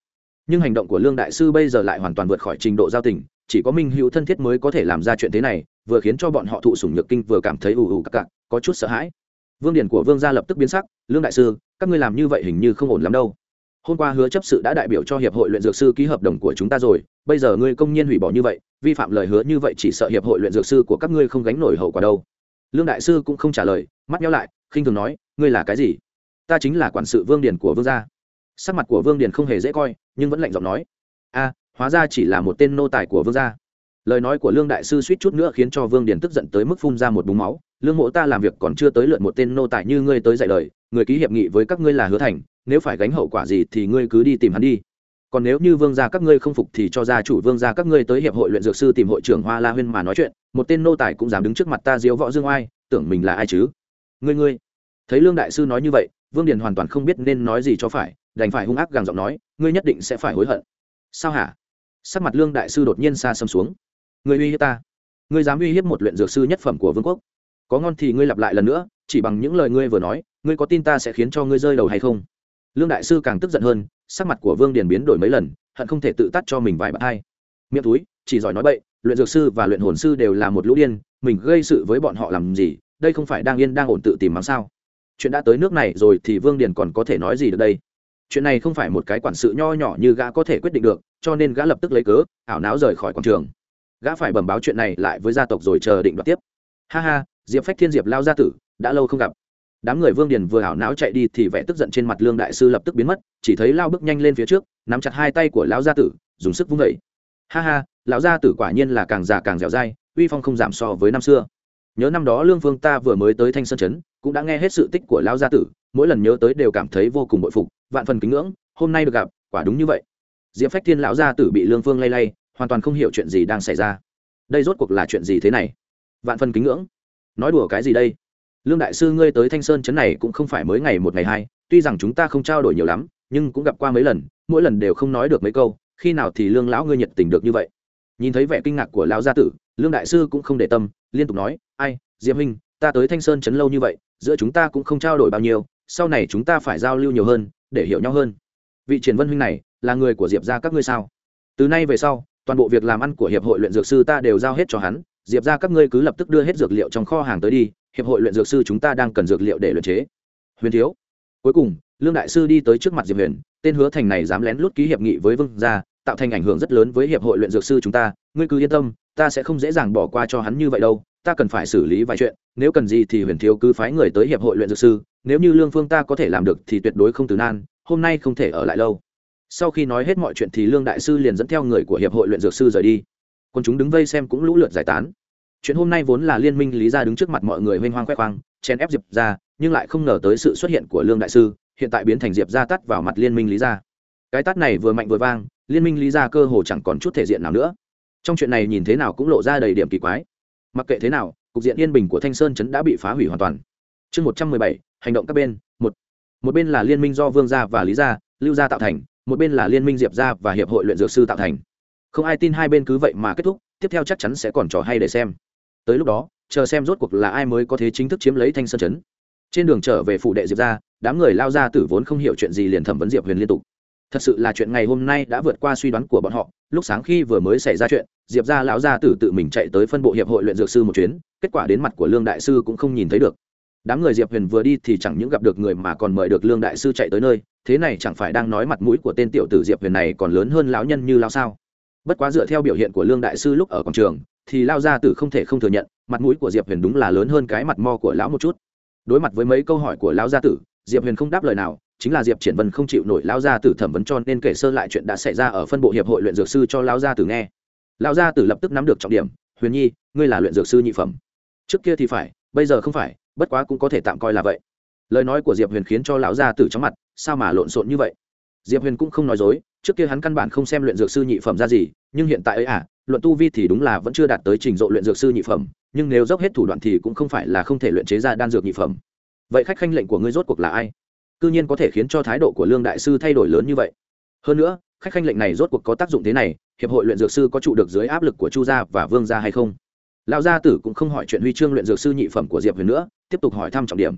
Nhưng hành động của lương đại sư bây giờ lại hoàn toàn vượt khỏi trình độ giao tình, chỉ có minh hữu thân thiết mới có thể làm ra chuyện thế này, vừa khiến cho bọn họ thụ sủng nhược kinh vừa cảm thấy ù ù cặc cặc, có chút sợ hãi. Vương điển của vương gia lập tức biến sắc, lương đại sư, các ngươi làm như vậy hình như không ổn lắm đâu. Hôm qua hứa chấp sự đã đại biểu cho hiệp hội luyện dược sư ký hợp đồng của chúng ta rồi, bây giờ ngươi công nhiên hủy bỏ như vậy, vi phạm lời hứa như vậy chỉ sợ hiệp hội luyện dược sư của các ngươi không gánh nổi hậu quả đâu lương đại sư cũng không trả lời, mắt nhau lại, khinh thường nói, ngươi là cái gì? Ta chính là quản sự vương Điền của vương gia. Sắc mặt của vương Điền không hề dễ coi, nhưng vẫn lạnh giọng nói, a, hóa ra chỉ là một tên nô tài của vương gia. Lời nói của lương đại sư suýt chút nữa khiến cho vương Điền tức giận tới mức phun ra một búng máu, lương mộ ta làm việc còn chưa tới lượt một tên nô tài như ngươi tới dạy lời, người ký hiệp nghị với các ngươi là hứa thành, nếu phải gánh hậu quả gì thì ngươi cứ đi tìm hắn đi còn nếu như vương gia các ngươi không phục thì cho gia chủ vương gia các ngươi tới hiệp hội luyện dược sư tìm hội trưởng hoa la huyên mà nói chuyện, một tên nô tài cũng dám đứng trước mặt ta diếu võ dương oai, tưởng mình là ai chứ? Ngươi ngươi. Thấy lương đại sư nói như vậy, vương điền hoàn toàn không biết nên nói gì cho phải, đành phải hung ác gàng giọng nói, ngươi nhất định sẽ phải hối hận. Sao hả? Sắc mặt lương đại sư đột nhiên xa xâm xuống. Ngươi uy hiếp ta. Ngươi dám uy hiếp một luyện dược sư nhất phẩm của vương quốc. Có ngon thì ngươi lặp lại lần nữa, chỉ bằng những lời ngươi vừa nói, ngươi có tin ta sẽ khiến cho ngươi rơi đầu hay không? Lương đại sư càng tức giận hơn sắc mặt của vương điền biến đổi mấy lần, hận không thể tự tắt cho mình vài bạt hai. Miệng túi, chỉ giỏi nói bậy, luyện dược sư và luyện hồn sư đều là một lũ điên, mình gây sự với bọn họ làm gì, đây không phải đang yên đang ổn tự tìm mắng sao? Chuyện đã tới nước này rồi thì vương điền còn có thể nói gì được đây? Chuyện này không phải một cái quản sự nho nhỏ như gã có thể quyết định được, cho nên gã lập tức lấy cớ, ảo não rời khỏi quảng trường. Gã phải bẩm báo chuyện này lại với gia tộc rồi chờ định đoạt tiếp. Ha ha, diệp phách thiên diệp lao gia tử, đã lâu không gặp đám người vương điền vừa hảo não chạy đi thì vẻ tức giận trên mặt lương đại sư lập tức biến mất, chỉ thấy lao bước nhanh lên phía trước, nắm chặt hai tay của lão gia tử, dùng sức vung vẩy ha ha, lão gia tử quả nhiên là càng già càng dẻo dai, uy phong không giảm so với năm xưa. Nhớ năm đó lương phương ta vừa mới tới thanh sơn chấn cũng đã nghe hết sự tích của lão gia tử, mỗi lần nhớ tới đều cảm thấy vô cùng bội phục, vạn phần kính ngưỡng, hôm nay được gặp, quả đúng như vậy. Diệp phách thiên lão gia tử bị lương phương lay lay, hoàn toàn không hiểu chuyện gì đang xảy ra. Đây rốt cuộc là chuyện gì thế này? Vạn phần kính ngưỡng. Nói đùa cái gì đây? Lương đại sư ngươi tới thanh sơn chấn này cũng không phải mới ngày một ngày hai, tuy rằng chúng ta không trao đổi nhiều lắm, nhưng cũng gặp qua mấy lần, mỗi lần đều không nói được mấy câu, khi nào thì lương lão ngươi nhiệt tình được như vậy? Nhìn thấy vẻ kinh ngạc của lão gia tử, lương đại sư cũng không để tâm, liên tục nói, ai, diệp huynh, ta tới thanh sơn chấn lâu như vậy, giữa chúng ta cũng không trao đổi bao nhiêu, sau này chúng ta phải giao lưu nhiều hơn, để hiểu nhau hơn. Vị triển vân huynh này, là người của diệp gia các ngươi sao? Từ nay về sau, toàn bộ việc làm ăn của hiệp hội luyện dược sư ta đều giao hết cho hắn diệp ra các ngươi cứ lập tức đưa hết dược liệu trong kho hàng tới đi, hiệp hội luyện dược sư chúng ta đang cần dược liệu để luyện chế. Huyền thiếu. Cuối cùng, lương đại sư đi tới trước mặt diệp huyền, tên hứa thành này dám lén lút ký hiệp nghị với vương gia, tạo thành ảnh hưởng rất lớn với hiệp hội luyện dược sư chúng ta, ngươi cứ yên tâm, ta sẽ không dễ dàng bỏ qua cho hắn như vậy đâu, ta cần phải xử lý vài chuyện, nếu cần gì thì huyền thiếu cứ phái người tới hiệp hội luyện dược sư, nếu như lương phương ta có thể làm được thì tuyệt đối không từ nan, hôm nay không thể ở lại lâu. Sau khi nói hết mọi chuyện thì lương đại sư liền dẫn theo người của hiệp hội luyện dược sư rời đi quân chúng đứng vây xem cũng lũ lượt giải tán. Chuyện hôm nay vốn là liên minh lý gia đứng trước mặt mọi người hoanh hoang khoe khoang chen ép diệp ra nhưng lại không ngờ tới sự xuất hiện của lương đại sư, hiện tại biến thành diệp ra tắt vào mặt liên minh lý gia. Cái tắt này vừa mạnh vừa vang, liên minh lý gia cơ hồ chẳng còn chút thể diện nào nữa. Trong chuyện này nhìn thế nào cũng lộ ra đầy điểm kỳ quái. Mặc kệ thế nào, cục diện yên bình của thanh sơn chấn đã bị phá hủy hoàn toàn. Chương một trăm mười bảy, hành động các bên, một. Một bên là liên minh do vương gia và lý gia, lưu gia tạo thành, một bên là liên minh diệp gia và hiệp hội luyện dược sư tạo thành không ai tin hai bên cứ vậy mà kết thúc, tiếp theo chắc chắn sẽ còn trò hay để xem. Tới lúc đó, chờ xem rốt cuộc là ai mới có thể chính thức chiếm lấy thanh sơn chấn trên đường trở về phủ đệ diệp ra đám người lao ra tử vốn không hiểu chuyện gì liền thẩm vấn diệp huyền liên tục. Thật sự là chuyện ngày hôm nay đã vượt qua suy đoán của bọn họ, lúc sáng khi vừa mới xảy ra chuyện, diệp ra lão gia tử tự mình chạy tới phân bộ hiệp hội luyện dược sư một chuyến, kết quả đến mặt của lương đại sư cũng không nhìn thấy được. Đám người diệp huyền vừa đi thì chẳng những gặp được người mà còn mời được lương đại sư chạy tới nơi, thế này chẳng phải đang nói mặt mũi của tên tiểu tử diệp huyền này còn lớn hơn lão nhân như lao sao? Bất quá dựa theo biểu hiện của lương đại sư lúc ở quảng trường, thì lao gia tử không thể không thừa nhận, mặt mũi của diệp huyền đúng là lớn hơn cái mặt mo của lão một chút. Đối mặt với mấy câu hỏi của lão gia tử, diệp huyền không đáp lời nào, chính là diệp triển vân không chịu nổi lao gia tử thẩm vấn cho nên kể sơ lại chuyện đã xảy ra ở phân bộ hiệp hội luyện dược sư cho lao gia tử nghe. Lao gia tử lập tức nắm được trọng điểm, huyền nhi, ngươi là luyện dược sư nhị phẩm. Trước kia thì phải, bây giờ không phải, bất quá cũng có thể tạm coi là vậy. Lời nói của diệp huyền khiến cho lão gia tử chóng mặt, sao mà lộn xộn như vậy? Diệp huyền cũng không nói dối trước kia hắn căn bản không xem luyện dược sư nhị phẩm ra gì, nhưng hiện tại ấy à luận tu vi thì đúng là vẫn chưa đạt tới trình độ luyện dược sư nhị phẩm, nhưng nếu dốc hết thủ đoạn thì cũng không phải là không thể luyện chế ra đan dược nhị phẩm. Vậy khách khanh lệnh của ngươi rốt cuộc là ai? Cư nhiên có thể khiến cho thái độ của lương đại sư thay đổi lớn như vậy. Hơn nữa, khách khanh lệnh này rốt cuộc có tác dụng thế này, hiệp hội luyện dược sư có trụ được dưới áp lực của chu gia và vương gia hay không? Lão gia tử cũng không hỏi chuyện huy chương luyện dược sư nhị phẩm của diệp huyền nữa, tiếp tục hỏi thăm trọng điểm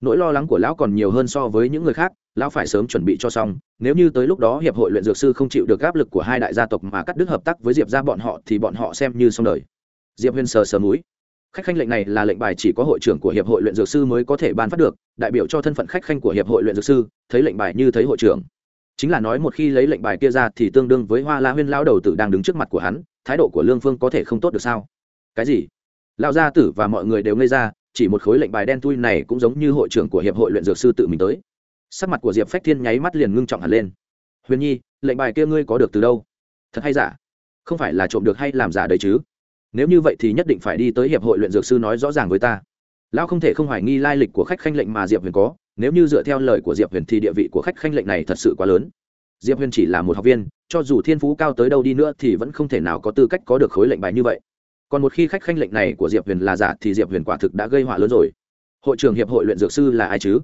nỗi lo lắng của lão còn nhiều hơn so với những người khác, lão phải sớm chuẩn bị cho xong. Nếu như tới lúc đó hiệp hội luyện dược sư không chịu được áp lực của hai đại gia tộc mà cắt đứt hợp tác với diệp ra bọn họ thì bọn họ xem như xong đời. Diệp Huyên sờ sờ núi khách khanh lệnh này là lệnh bài chỉ có hội trưởng của hiệp hội luyện dược sư mới có thể ban phát được. Đại biểu cho thân phận khách khanh của hiệp hội luyện dược sư, thấy lệnh bài như thấy hội trưởng. Chính là nói một khi lấy lệnh bài kia ra thì tương đương với hoa la huyên lao đầu tử đang đứng trước mặt của hắn. Thái độ của lương phương có thể không tốt được sao? Cái gì? Lao gia tử và mọi người đều ngây ra chỉ một khối lệnh bài đen thui này cũng giống như hội trưởng của hiệp hội luyện dược sư tự mình tới. Sắc mặt của diệp phách thiên nháy mắt liền ngưng trọng hẳn lên. Huyền nhi, lệnh bài kia ngươi có được từ đâu? Thật hay giả? Không phải là trộm được hay làm giả đấy chứ? Nếu như vậy thì nhất định phải đi tới hiệp hội luyện dược sư nói rõ ràng với ta. Lão không thể không hoài nghi lai lịch của khách khanh lệnh mà diệp huyền có, nếu như dựa theo lời của diệp huyền thì địa vị của khách khanh lệnh này thật sự quá lớn. Diệp huyền chỉ là một học viên, cho dù thiên phú cao tới đâu đi nữa thì vẫn không thể nào có tư cách có được khối lệnh bài như vậy còn một khi khách khanh lệnh này của diệp huyền là giả thì diệp huyền quả thực đã gây họa lớn rồi. Hội trưởng hiệp hội luyện dược sư là ai chứ?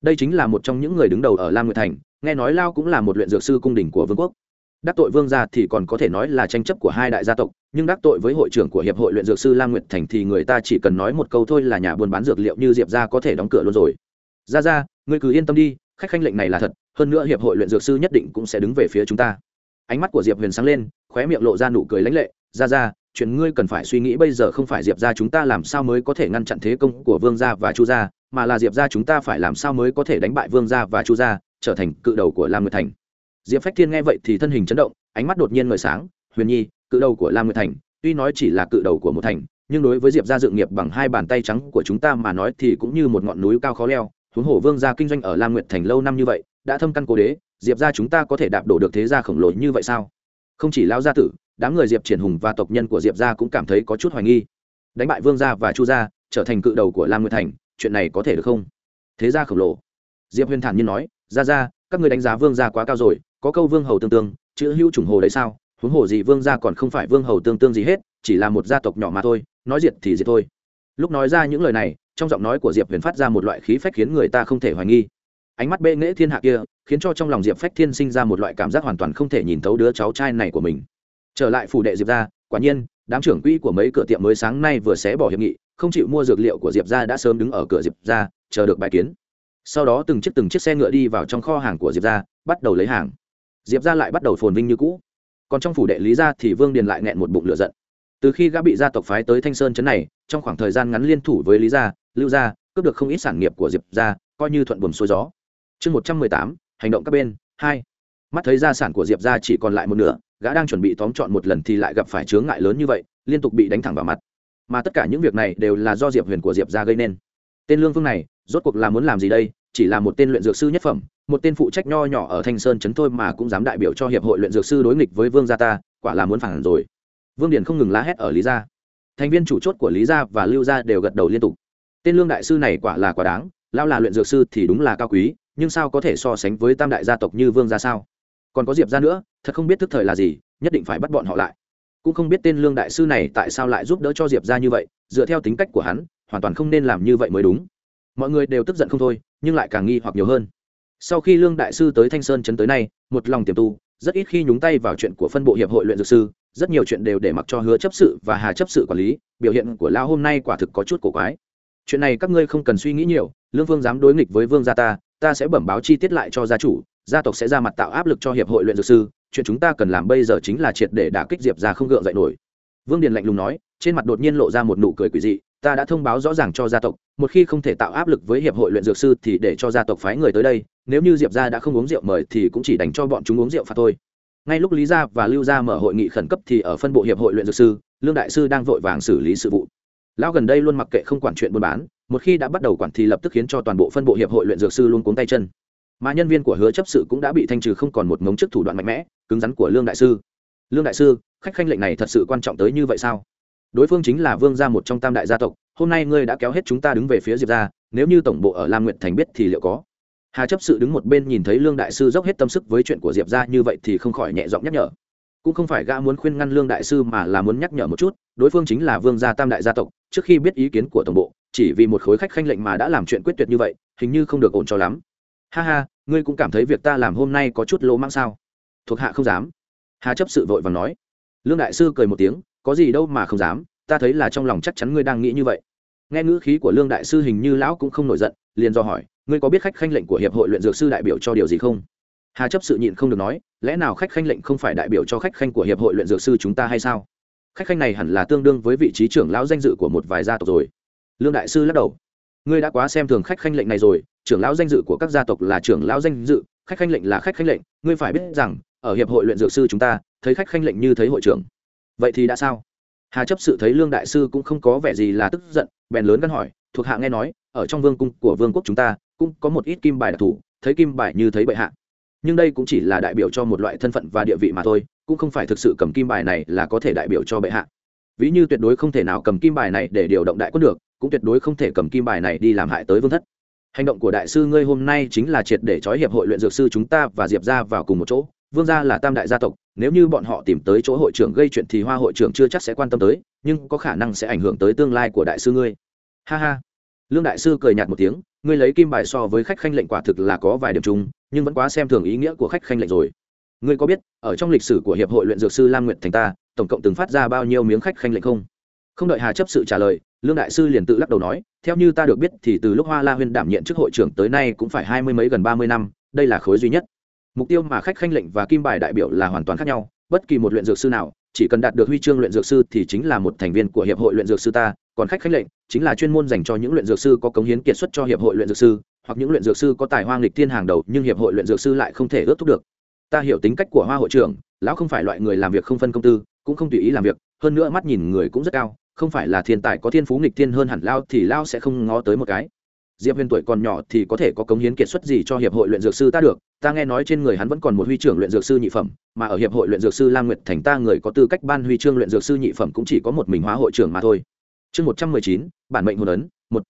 Đây chính là một trong những người đứng đầu ở lam nguyệt thành, nghe nói lao cũng là một luyện dược sư cung đình của vương quốc. Đắc tội vương gia thì còn có thể nói là tranh chấp của hai đại gia tộc, nhưng đắc tội với hội trưởng của hiệp hội luyện dược sư lam nguyệt thành thì người ta chỉ cần nói một câu thôi là nhà buôn bán dược liệu như diệp gia có thể đóng cửa luôn rồi. Ra ra ngươi cứ yên tâm đi, khách khanh lệnh này là thật, hơn nữa hiệp hội luyện dược sư nhất định cũng sẽ đứng về phía chúng ta. Ánh mắt của diệp huyền sáng lên, khóe miệng lộ ra nụ cười lãnh lệ. Ra ra chuyện ngươi cần phải suy nghĩ bây giờ không phải diệp ra chúng ta làm sao mới có thể ngăn chặn thế công của vương gia và chu gia, mà là diệp ra chúng ta phải làm sao mới có thể đánh bại vương gia và chu gia, trở thành cự đầu của lam nguyệt thành. Diệp phách thiên nghe vậy thì thân hình chấn động, ánh mắt đột nhiên ngời sáng, huyền nhi, cự đầu của lam nguyệt thành, tuy nói chỉ là cự đầu của một thành, nhưng đối với diệp gia dự nghiệp bằng hai bàn tay trắng của chúng ta mà nói thì cũng như một ngọn núi cao khó leo, huống hồ vương gia kinh doanh ở lam nguyệt thành lâu năm như vậy, đã thâm căn cố đế, diệp gia chúng ta có thể đạp đổ được thế gia khổng lồ như vậy sao? Không chỉ lao gia tử, đám người diệp triển hùng và tộc nhân của diệp gia cũng cảm thấy có chút hoài nghi. Đánh bại vương gia và chu gia, trở thành cự đầu của lam nguyệt thành, chuyện này có thể được không? Thế gia khổng lồ. Diệp huyền thản nhiên nói ra ra các người đánh giá vương gia quá cao rồi, có câu vương hầu tương tương, chữ hữu chủng hồ đấy sao? Huống hồ gì vương gia còn không phải vương hầu tương tương gì hết, chỉ là một gia tộc nhỏ mà thôi, nói diệt thì diệt thôi. Lúc nói ra những lời này, trong giọng nói của diệp huyền phát ra một loại khí phách khiến người ta không thể hoài nghi. Ánh mắt bệ nghễ thiên hạ kia khiến cho trong lòng diệp phách thiên sinh ra một loại cảm giác hoàn toàn không thể nhìn thấu đứa cháu trai này của mình. Trở lại phủ đệ diệp ra quả nhiên, đám trưởng quỹ của mấy cửa tiệm mới sáng nay vừa xé bỏ hiệp nghị, không chịu mua dược liệu của diệp ra đã sớm đứng ở cửa diệp ra chờ được bài kiến. Sau đó từng chiếc từng chiếc xe ngựa đi vào trong kho hàng của diệp ra bắt đầu lấy hàng. Diệp ra lại bắt đầu phồn vinh như cũ. Còn trong phủ đệ lý ra thì vương điền lại nghẹn một bụng lửa giận. Từ khi gã bị gia tộc phái tới thanh sơn chấn này, trong khoảng thời gian ngắn liên thủ với lý gia, lưu gia, cướp được không ít sản nghiệp của diệp gia, coi như thuận buồm xuôi gió. Chương một trăm mười tám hành động các bên. Hai, mắt thấy gia sản của diệp gia chỉ còn lại một nửa, gã đang chuẩn bị tóm chọn một lần thì lại gặp phải chướng ngại lớn như vậy, liên tục bị đánh thẳng vào mặt. Mà tất cả những việc này đều là do diệp huyền của diệp gia gây nên. Tên lương phương này, rốt cuộc là muốn làm gì đây? Chỉ là một tên luyện dược sư nhất phẩm, một tên phụ trách nho nhỏ ở thanh sơn Trấn thôi mà cũng dám đại biểu cho hiệp hội luyện dược sư đối nghịch với vương gia ta, quả là muốn phản rồi. Vương điền không ngừng lá hét ở lý gia. Thành viên chủ chốt của lý gia và lưu gia đều gật đầu liên tục. Tên lương đại sư này quả là quả đáng lao là luyện dược sư thì đúng là cao quý nhưng sao có thể so sánh với tam đại gia tộc như vương gia sao? Còn có diệp gia nữa, thật không biết thức thời là gì, nhất định phải bắt bọn họ lại. Cũng không biết tên lương đại sư này tại sao lại giúp đỡ cho diệp gia như vậy, dựa theo tính cách của hắn, hoàn toàn không nên làm như vậy mới đúng. Mọi người đều tức giận không thôi, nhưng lại càng nghi hoặc nhiều hơn. Sau khi lương đại sư tới thanh sơn chấn tới nay, một lòng tiềm tu, rất ít khi nhúng tay vào chuyện của phân bộ hiệp hội luyện dược sư, rất nhiều chuyện đều để mặc cho hứa chấp sự và hà chấp sự quản lý, biểu hiện của lao hôm nay quả thực có chút cổ quái. Chuyện này các ngươi không cần suy nghĩ nhiều, lương vương dám đối nghịch với vương gia ta ta sẽ bẩm báo chi tiết lại cho gia chủ, gia tộc sẽ ra mặt tạo áp lực cho hiệp hội luyện dược sư, chuyện chúng ta cần làm bây giờ chính là triệt để đả kích diệp ra không gượng dậy nổi. Vương điền lạnh lùng nói, trên mặt đột nhiên lộ ra một nụ cười quỷ dị, ta đã thông báo rõ ràng cho gia tộc, một khi không thể tạo áp lực với hiệp hội luyện dược sư thì để cho gia tộc phái người tới đây, nếu như diệp gia đã không uống rượu mời thì cũng chỉ đánh cho bọn chúng uống rượu phạt thôi. Ngay lúc lý gia và lưu gia mở hội nghị khẩn cấp thì ở phân bộ hiệp hội luyện dược sư, lương đại sư đang vội vàng xử lý sự vụ lão gần đây luôn mặc kệ không quản chuyện buôn bán, một khi đã bắt đầu quản thì lập tức khiến cho toàn bộ phân bộ hiệp hội luyện dược sư luôn cuống tay chân. Mà nhân viên của hứa chấp sự cũng đã bị thanh trừ không còn một mống chức thủ đoạn mạnh mẽ, cứng rắn của lương đại sư. Lương đại sư, khách khanh lệnh này thật sự quan trọng tới như vậy sao? Đối phương chính là vương gia một trong tam đại gia tộc, hôm nay ngươi đã kéo hết chúng ta đứng về phía diệp gia, nếu như tổng bộ ở lam nguyện thành biết thì liệu có? Hà chấp sự đứng một bên nhìn thấy lương đại sư dốc hết tâm sức với chuyện của diệp gia như vậy thì không khỏi nhẹ giọng nhắc nhở cũng không phải gã muốn khuyên ngăn lương đại sư mà là muốn nhắc nhở một chút, đối phương chính là vương gia tam đại gia tộc, trước khi biết ý kiến của tổng bộ, chỉ vì một khối khách khanh lệnh mà đã làm chuyện quyết tuyệt như vậy, hình như không được ổn cho lắm. Ha ha, ngươi cũng cảm thấy việc ta làm hôm nay có chút lỗ mang sao? Thuộc hạ không dám. Hà chấp sự vội và nói. Lương đại sư cười một tiếng, có gì đâu mà không dám, ta thấy là trong lòng chắc chắn ngươi đang nghĩ như vậy. Nghe ngữ khí của lương đại sư hình như lão cũng không nổi giận, liền do hỏi, ngươi có biết khách khanh lệnh của hiệp hội luyện dược sư đại biểu cho điều gì không? Hà chấp sự nhịn không được nói, lẽ nào khách khanh lệnh không phải đại biểu cho khách khanh của hiệp hội luyện dược sư chúng ta hay sao? Khách khanh này hẳn là tương đương với vị trí trưởng lão danh dự của một vài gia tộc rồi. Lương đại sư lắc đầu. Ngươi đã quá xem thường khách khanh lệnh này rồi, trưởng lão danh dự của các gia tộc là trưởng lão danh dự, khách khanh lệnh là khách khanh lệnh, ngươi phải biết rằng, ở hiệp hội luyện dược sư chúng ta, thấy khách khanh lệnh như thấy hội trưởng. Vậy thì đã sao? Hà chấp sự thấy lương đại sư cũng không có vẻ gì là tức giận, bèn lớn gắn hỏi, thuộc hạ nghe nói, ở trong vương cung của vương quốc chúng ta, cũng có một ít kim bài đặc thù thấy kim bài như thấy bệ hạ nhưng đây cũng chỉ là đại biểu cho một loại thân phận và địa vị mà thôi, cũng không phải thực sự cầm kim bài này là có thể đại biểu cho bệ hạ. Ví như tuyệt đối không thể nào cầm kim bài này để điều động đại quân được, cũng tuyệt đối không thể cầm kim bài này đi làm hại tới vương thất. Hành động của đại sư ngươi hôm nay chính là triệt để trói hiệp hội luyện dược sư chúng ta và diệp ra vào cùng một chỗ. Vương gia là tam đại gia tộc, nếu như bọn họ tìm tới chỗ hội trưởng gây chuyện thì hoa hội trưởng chưa chắc sẽ quan tâm tới, nhưng có khả năng sẽ ảnh hưởng tới tương lai của đại sư ngươi. Ha ha. Lương đại sư cười nhạt một tiếng ngươi lấy kim bài so với khách khanh lệnh quả thực là có vài điểm chung, nhưng vẫn quá xem thường ý nghĩa của khách khanh lệnh rồi. Ngươi có biết, ở trong lịch sử của hiệp hội luyện dược sư lam nguyệt thành ta, tổng cộng từng phát ra bao nhiêu miếng khách khanh lệnh không? Không đợi hà chấp sự trả lời, lương đại sư liền tự lắc đầu nói, theo như ta được biết thì từ lúc hoa la huyên đảm nhiệm chức hội trưởng tới nay cũng phải hai mươi mấy gần ba mươi năm, đây là khối duy nhất. Mục tiêu mà khách khanh lệnh và kim bài đại biểu là hoàn toàn khác nhau, bất kỳ một luyện dược sư nào, chỉ cần đạt được huy chương luyện dược sư thì chính là một thành viên của hiệp hội luyện dược sư ta còn khách khách lệnh, chính là chuyên môn dành cho những luyện dược sư có cống hiến kiệt xuất cho hiệp hội luyện dược sư, hoặc những luyện dược sư có tài hoa nghịch thiên hàng đầu, nhưng hiệp hội luyện dược sư lại không thể ước thúc được. Ta hiểu tính cách của hoa hội trưởng, lão không phải loại người làm việc không phân công tư, cũng không tùy ý làm việc, hơn nữa mắt nhìn người cũng rất cao, không phải là thiên tài có thiên phú nghịch thiên hơn hẳn lao thì lao sẽ không ngó tới một cái. Diệp huyền tuổi còn nhỏ thì có thể có cống hiến kiệt xuất gì cho hiệp hội luyện dược sư ta được, ta nghe nói trên người hắn vẫn còn một huy trưởng luyện dược sư nhị phẩm, mà ở hiệp hội luyện dược sư lam nguyệt thành ta người có tư cách ban huy chương luyện dược sư nhị phẩm cũng chỉ có một mình hóa hội trưởng mà thôi chương một trăm mười chín, bản mệnh hồn ấn, một.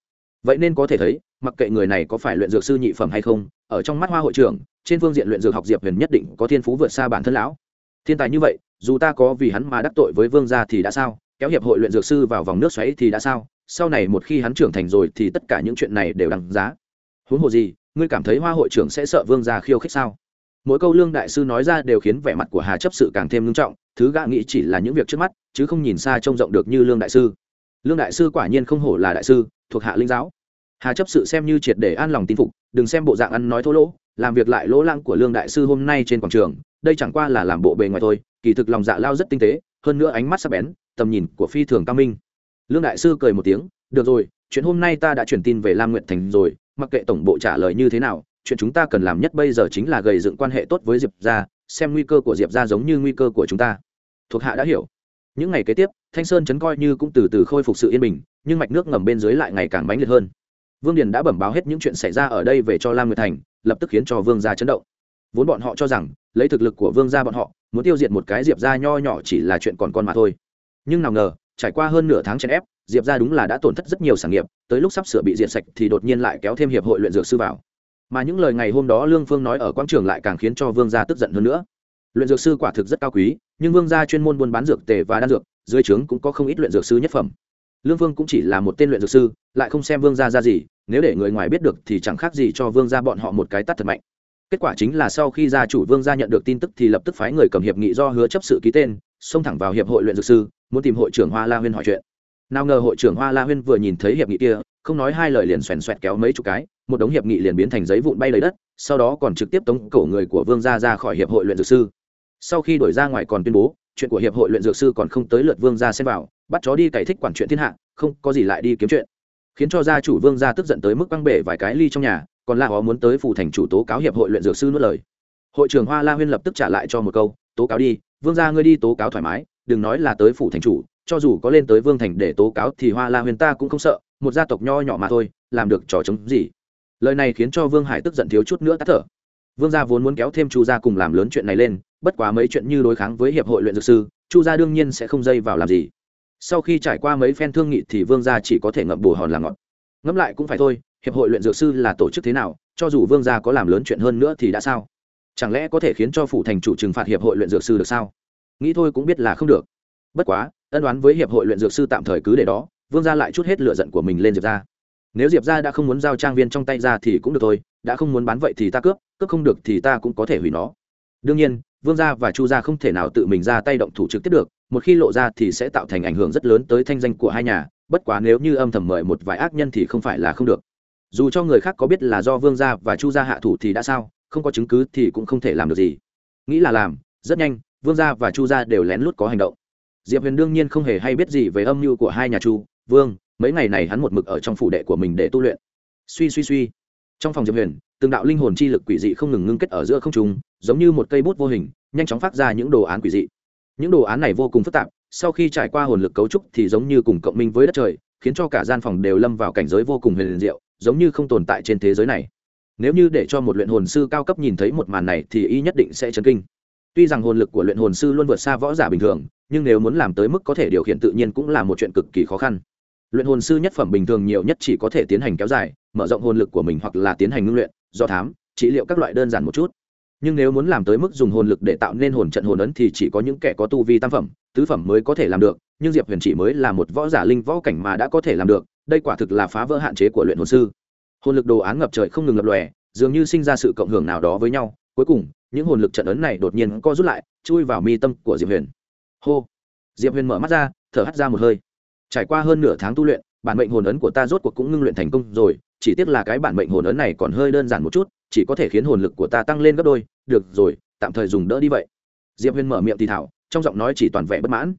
Vậy nên có thể thấy, mặc kệ người này có phải luyện dược sư nhị phẩm hay không, ở trong mắt hoa hội trưởng, trên phương diện luyện dược học diệp huyền nhất định có thiên phú vượt xa bản thân lão. Thiên tài như vậy, dù ta có vì hắn mà đắc tội với vương gia thì đã sao, kéo hiệp hội luyện dược sư vào vòng nước xoáy thì đã sao, sau này một khi hắn trưởng thành rồi thì tất cả những chuyện này đều đằng giá. Huống hồ gì, ngươi cảm thấy hoa hội trưởng sẽ sợ vương gia khiêu khích sao? Mỗi câu lương đại sư nói ra đều khiến vẻ mặt của hà chấp sự càng thêm nghiêm trọng, thứ gã nghĩ chỉ là những việc trước mắt, chứ không nhìn xa trông rộng được như lương đại sư lương đại sư quả nhiên không hổ là đại sư, thuộc hạ linh giáo. Hà chấp sự xem như triệt để an lòng tin phục, đừng xem bộ dạng ăn nói thô lỗ, làm việc lại lỗ lăng của lương đại sư hôm nay trên quảng trường, đây chẳng qua là làm bộ bề ngoài thôi, kỳ thực lòng dạ lao rất tinh tế, hơn nữa ánh mắt sắc bén, tầm nhìn của phi thường cao minh. Lương đại sư cười một tiếng, được rồi, chuyện hôm nay ta đã truyền tin về lam nguyện thành rồi, mặc kệ tổng bộ trả lời như thế nào, chuyện chúng ta cần làm nhất bây giờ chính là gầy dựng quan hệ tốt với diệp ra xem nguy cơ của diệp ra giống như nguy cơ của chúng ta. Thuộc hạ đã hiểu những ngày kế tiếp, thanh sơn chấn coi như cũng từ từ khôi phục sự yên bình, nhưng mạch nước ngầm bên dưới lại ngày càng bánh liệt hơn. Vương điền đã bẩm báo hết những chuyện xảy ra ở đây về cho lam nguyệt thành, lập tức khiến cho vương gia chấn động. Vốn bọn họ cho rằng, lấy thực lực của vương gia bọn họ, muốn tiêu diệt một cái diệp gia nho nhỏ chỉ là chuyện còn con mà thôi. Nhưng nào ngờ, trải qua hơn nửa tháng chèn ép, diệp gia đúng là đã tổn thất rất nhiều sản nghiệp, tới lúc sắp sửa bị diệt sạch thì đột nhiên lại kéo thêm hiệp hội luyện dược sư vào. Mà những lời ngày hôm đó lương phương nói ở quảng trường lại càng khiến cho vương gia tức giận hơn nữa luyện dược sư quả thực rất cao quý, nhưng vương gia chuyên môn buôn bán dược tề và đan dược, dưới trướng cũng có không ít luyện dược sư nhất phẩm. Lương vương cũng chỉ là một tên luyện dược sư, lại không xem vương gia ra gì, nếu để người ngoài biết được thì chẳng khác gì cho vương gia bọn họ một cái tắt thật mạnh. Kết quả chính là sau khi gia chủ vương gia nhận được tin tức thì lập tức phái người cầm hiệp nghị do hứa chấp sự ký tên, xông thẳng vào hiệp hội luyện dược sư, muốn tìm hội trưởng hoa la huyên hỏi chuyện. Nào ngờ hội trưởng hoa la huyên vừa nhìn thấy hiệp nghị kia, không nói hai lời liền xoèn xoẹt kéo mấy chục cái, một đống hiệp nghị liền biến thành giấy vụn bay lấy đất, sau đó còn trực tiếp tống cổ người của vương gia ra khỏi hiệp hội luyện dược sư sau khi đổi ra ngoài còn tuyên bố, chuyện của hiệp hội luyện dược sư còn không tới lượt vương gia xem vào, bắt chó đi cày thích quản chuyện thiên hạ, không có gì lại đi kiếm chuyện. Khiến cho gia chủ vương gia tức giận tới mức băng bể vài cái ly trong nhà, còn la hó muốn tới phủ thành chủ tố cáo hiệp hội luyện dược sư nuốt lời. Hội trưởng hoa la huyên lập tức trả lại cho một câu, tố cáo đi, vương gia ngươi đi tố cáo thoải mái, đừng nói là tới phủ thành chủ, cho dù có lên tới vương thành để tố cáo thì hoa la huyền ta cũng không sợ, một gia tộc nho nhỏ mà thôi, làm được trò chống gì. Lời này khiến cho vương hải tức giận thiếu chút nữa tắt thở vương gia vốn muốn kéo thêm chu gia cùng làm lớn chuyện này lên, bất quá mấy chuyện như đối kháng với hiệp hội luyện dược sư, chu gia đương nhiên sẽ không dây vào làm gì. Sau khi trải qua mấy phen thương nghị thì vương gia chỉ có thể ngậm bù hòn là ngọt ngẫm lại cũng phải thôi, hiệp hội luyện dược sư là tổ chức thế nào, cho dù vương gia có làm lớn chuyện hơn nữa thì đã sao? Chẳng lẽ có thể khiến cho phủ thành chủ trừng phạt hiệp hội luyện dược sư được sao? Nghĩ thôi cũng biết là không được. Bất quá, ân đoán với hiệp hội luyện dược sư tạm thời cứ để đó, vương gia lại chút hết lựa giận của mình lên diệp ra nếu diệp ra đã không muốn giao trang viên trong tay ra thì cũng được thôi, đã không muốn bán vậy thì ta cướp cướp không được thì ta cũng có thể hủy nó. Đương nhiên, vương gia và chu gia không thể nào tự mình ra tay động thủ trực tiếp được, một khi lộ ra thì sẽ tạo thành ảnh hưởng rất lớn tới thanh danh của hai nhà, bất quá nếu như âm thầm mời một vài ác nhân thì không phải là không được. Dù cho người khác có biết là do vương gia và chu gia hạ thủ thì đã sao, không có chứng cứ thì cũng không thể làm được gì. Nghĩ là làm, rất nhanh, vương gia và chu gia đều lén lút có hành động. Diệp huyền đương nhiên không hề hay biết gì về âm mưu của hai nhà chu, vương mấy ngày này hắn một mực ở trong phủ đệ của mình để tu luyện. Suy suy suy. Trong phòng diệp huyền, từng đạo linh hồn chi lực quỷ dị không ngừng ngưng kết ở giữa không trung, giống như một cây bút vô hình, nhanh chóng phát ra những đồ án quỷ dị. Những đồ án này vô cùng phức tạp, sau khi trải qua hồn lực cấu trúc thì giống như cùng cộng minh với đất trời, khiến cho cả gian phòng đều lâm vào cảnh giới vô cùng huyền diệu, giống như không tồn tại trên thế giới này. Nếu như để cho một luyện hồn sư cao cấp nhìn thấy một màn này thì y nhất định sẽ chấn kinh. Tuy rằng hồn lực của luyện hồn sư luôn vượt xa võ giả bình thường, nhưng nếu muốn làm tới mức có thể điều khiển tự nhiên cũng là một chuyện cực kỳ khó khăn luyện hồn sư nhất phẩm bình thường nhiều nhất chỉ có thể tiến hành kéo dài, mở rộng hồn lực của mình hoặc là tiến hành ngưng luyện, do thám, trị liệu các loại đơn giản một chút. Nhưng nếu muốn làm tới mức dùng hồn lực để tạo nên hồn trận hồn ấn thì chỉ có những kẻ có tu vi tam phẩm, tứ phẩm mới có thể làm được, nhưng diệp huyền chỉ mới là một võ giả linh võ cảnh mà đã có thể làm được, đây quả thực là phá vỡ hạn chế của luyện hồn sư. Hồn lực đồ án ngập trời không ngừng lập lòe, dường như sinh ra sự cộng hưởng nào đó với nhau. Cuối cùng, những hồn lực trận ấn này đột nhiên co rút lại, chui vào mi tâm của diệp huyền. Hô! Diệp huyền mở mắt ra, thở hắt ra một hơi trải qua hơn nửa tháng tu luyện, bản mệnh hồn ấn của ta rốt cuộc cũng ngưng luyện thành công rồi, chỉ tiếc là cái bản mệnh hồn ấn này còn hơi đơn giản một chút, chỉ có thể khiến hồn lực của ta tăng lên gấp đôi. Được rồi, tạm thời dùng đỡ đi vậy. Diệp huyền mở miệng thì thảo, trong giọng nói chỉ toàn vẻ bất mãn.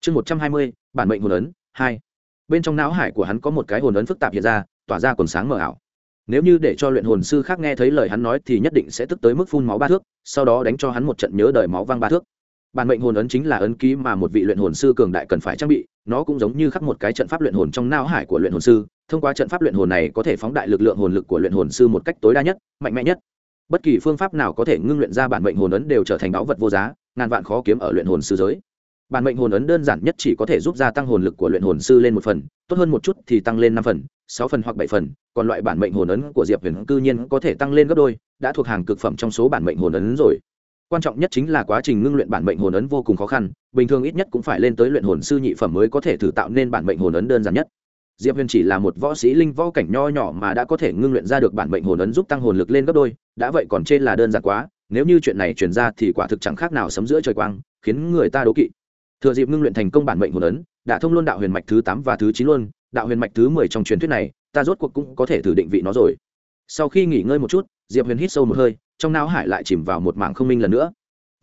Chương một trăm hai mươi, bản mệnh hồn ấn, hai. Bên trong não hải của hắn có một cái hồn ấn phức tạp hiện ra, tỏa ra còn sáng mờ ảo. Nếu như để cho luyện hồn sư khác nghe thấy lời hắn nói thì nhất định sẽ tức tới mức phun máu ba thước, sau đó đánh cho hắn một trận nhớ đời máu văng ba thước bản mệnh hồn ấn chính là ấn ký mà một vị luyện hồn sư cường đại cần phải trang bị, nó cũng giống như khắc một cái trận pháp luyện hồn trong não hải của luyện hồn sư, thông qua trận pháp luyện hồn này có thể phóng đại lực lượng hồn lực của luyện hồn sư một cách tối đa nhất, mạnh mẽ nhất. Bất kỳ phương pháp nào có thể ngưng luyện ra bản mệnh hồn ấn đều trở thành báu vật vô giá, ngàn vạn khó kiếm ở luyện hồn sư giới. Bản mệnh hồn ấn đơn giản nhất chỉ có thể giúp gia tăng hồn lực của luyện hồn sư lên một phần, tốt hơn một chút thì tăng lên năm phần, sáu phần hoặc bảy phần, còn loại bản mệnh hồn ấn của diệp huyền cư nhiên có thể tăng lên gấp đôi, đã thuộc hàng cực phẩm trong số bản mệnh hồn ấn rồi quan trọng nhất chính là quá trình ngưng luyện bản mệnh hồn ấn vô cùng khó khăn, bình thường ít nhất cũng phải lên tới luyện hồn sư nhị phẩm mới có thể thử tạo nên bản mệnh hồn ấn đơn giản nhất. Diệp huyền chỉ là một võ sĩ linh võ cảnh nho nhỏ mà đã có thể ngưng luyện ra được bản mệnh hồn ấn giúp tăng hồn lực lên gấp đôi, đã vậy còn trên là đơn giản quá, nếu như chuyện này truyền ra thì quả thực chẳng khác nào sấm giữa trời quang, khiến người ta đố kỵ. Thừa dịp ngưng luyện thành công bản mệnh hồn ấn, đã thông luôn đạo huyền mạch thứ tám và thứ chín luôn, đạo huyền mạch thứ mười trong truyền thuyết này, ta rốt cuộc cũng có thể thử định vị nó rồi. Sau khi nghỉ ngơi một chút, diệp huyền hít sâu một hơi trong não hải lại chìm vào một mảng không minh lần nữa.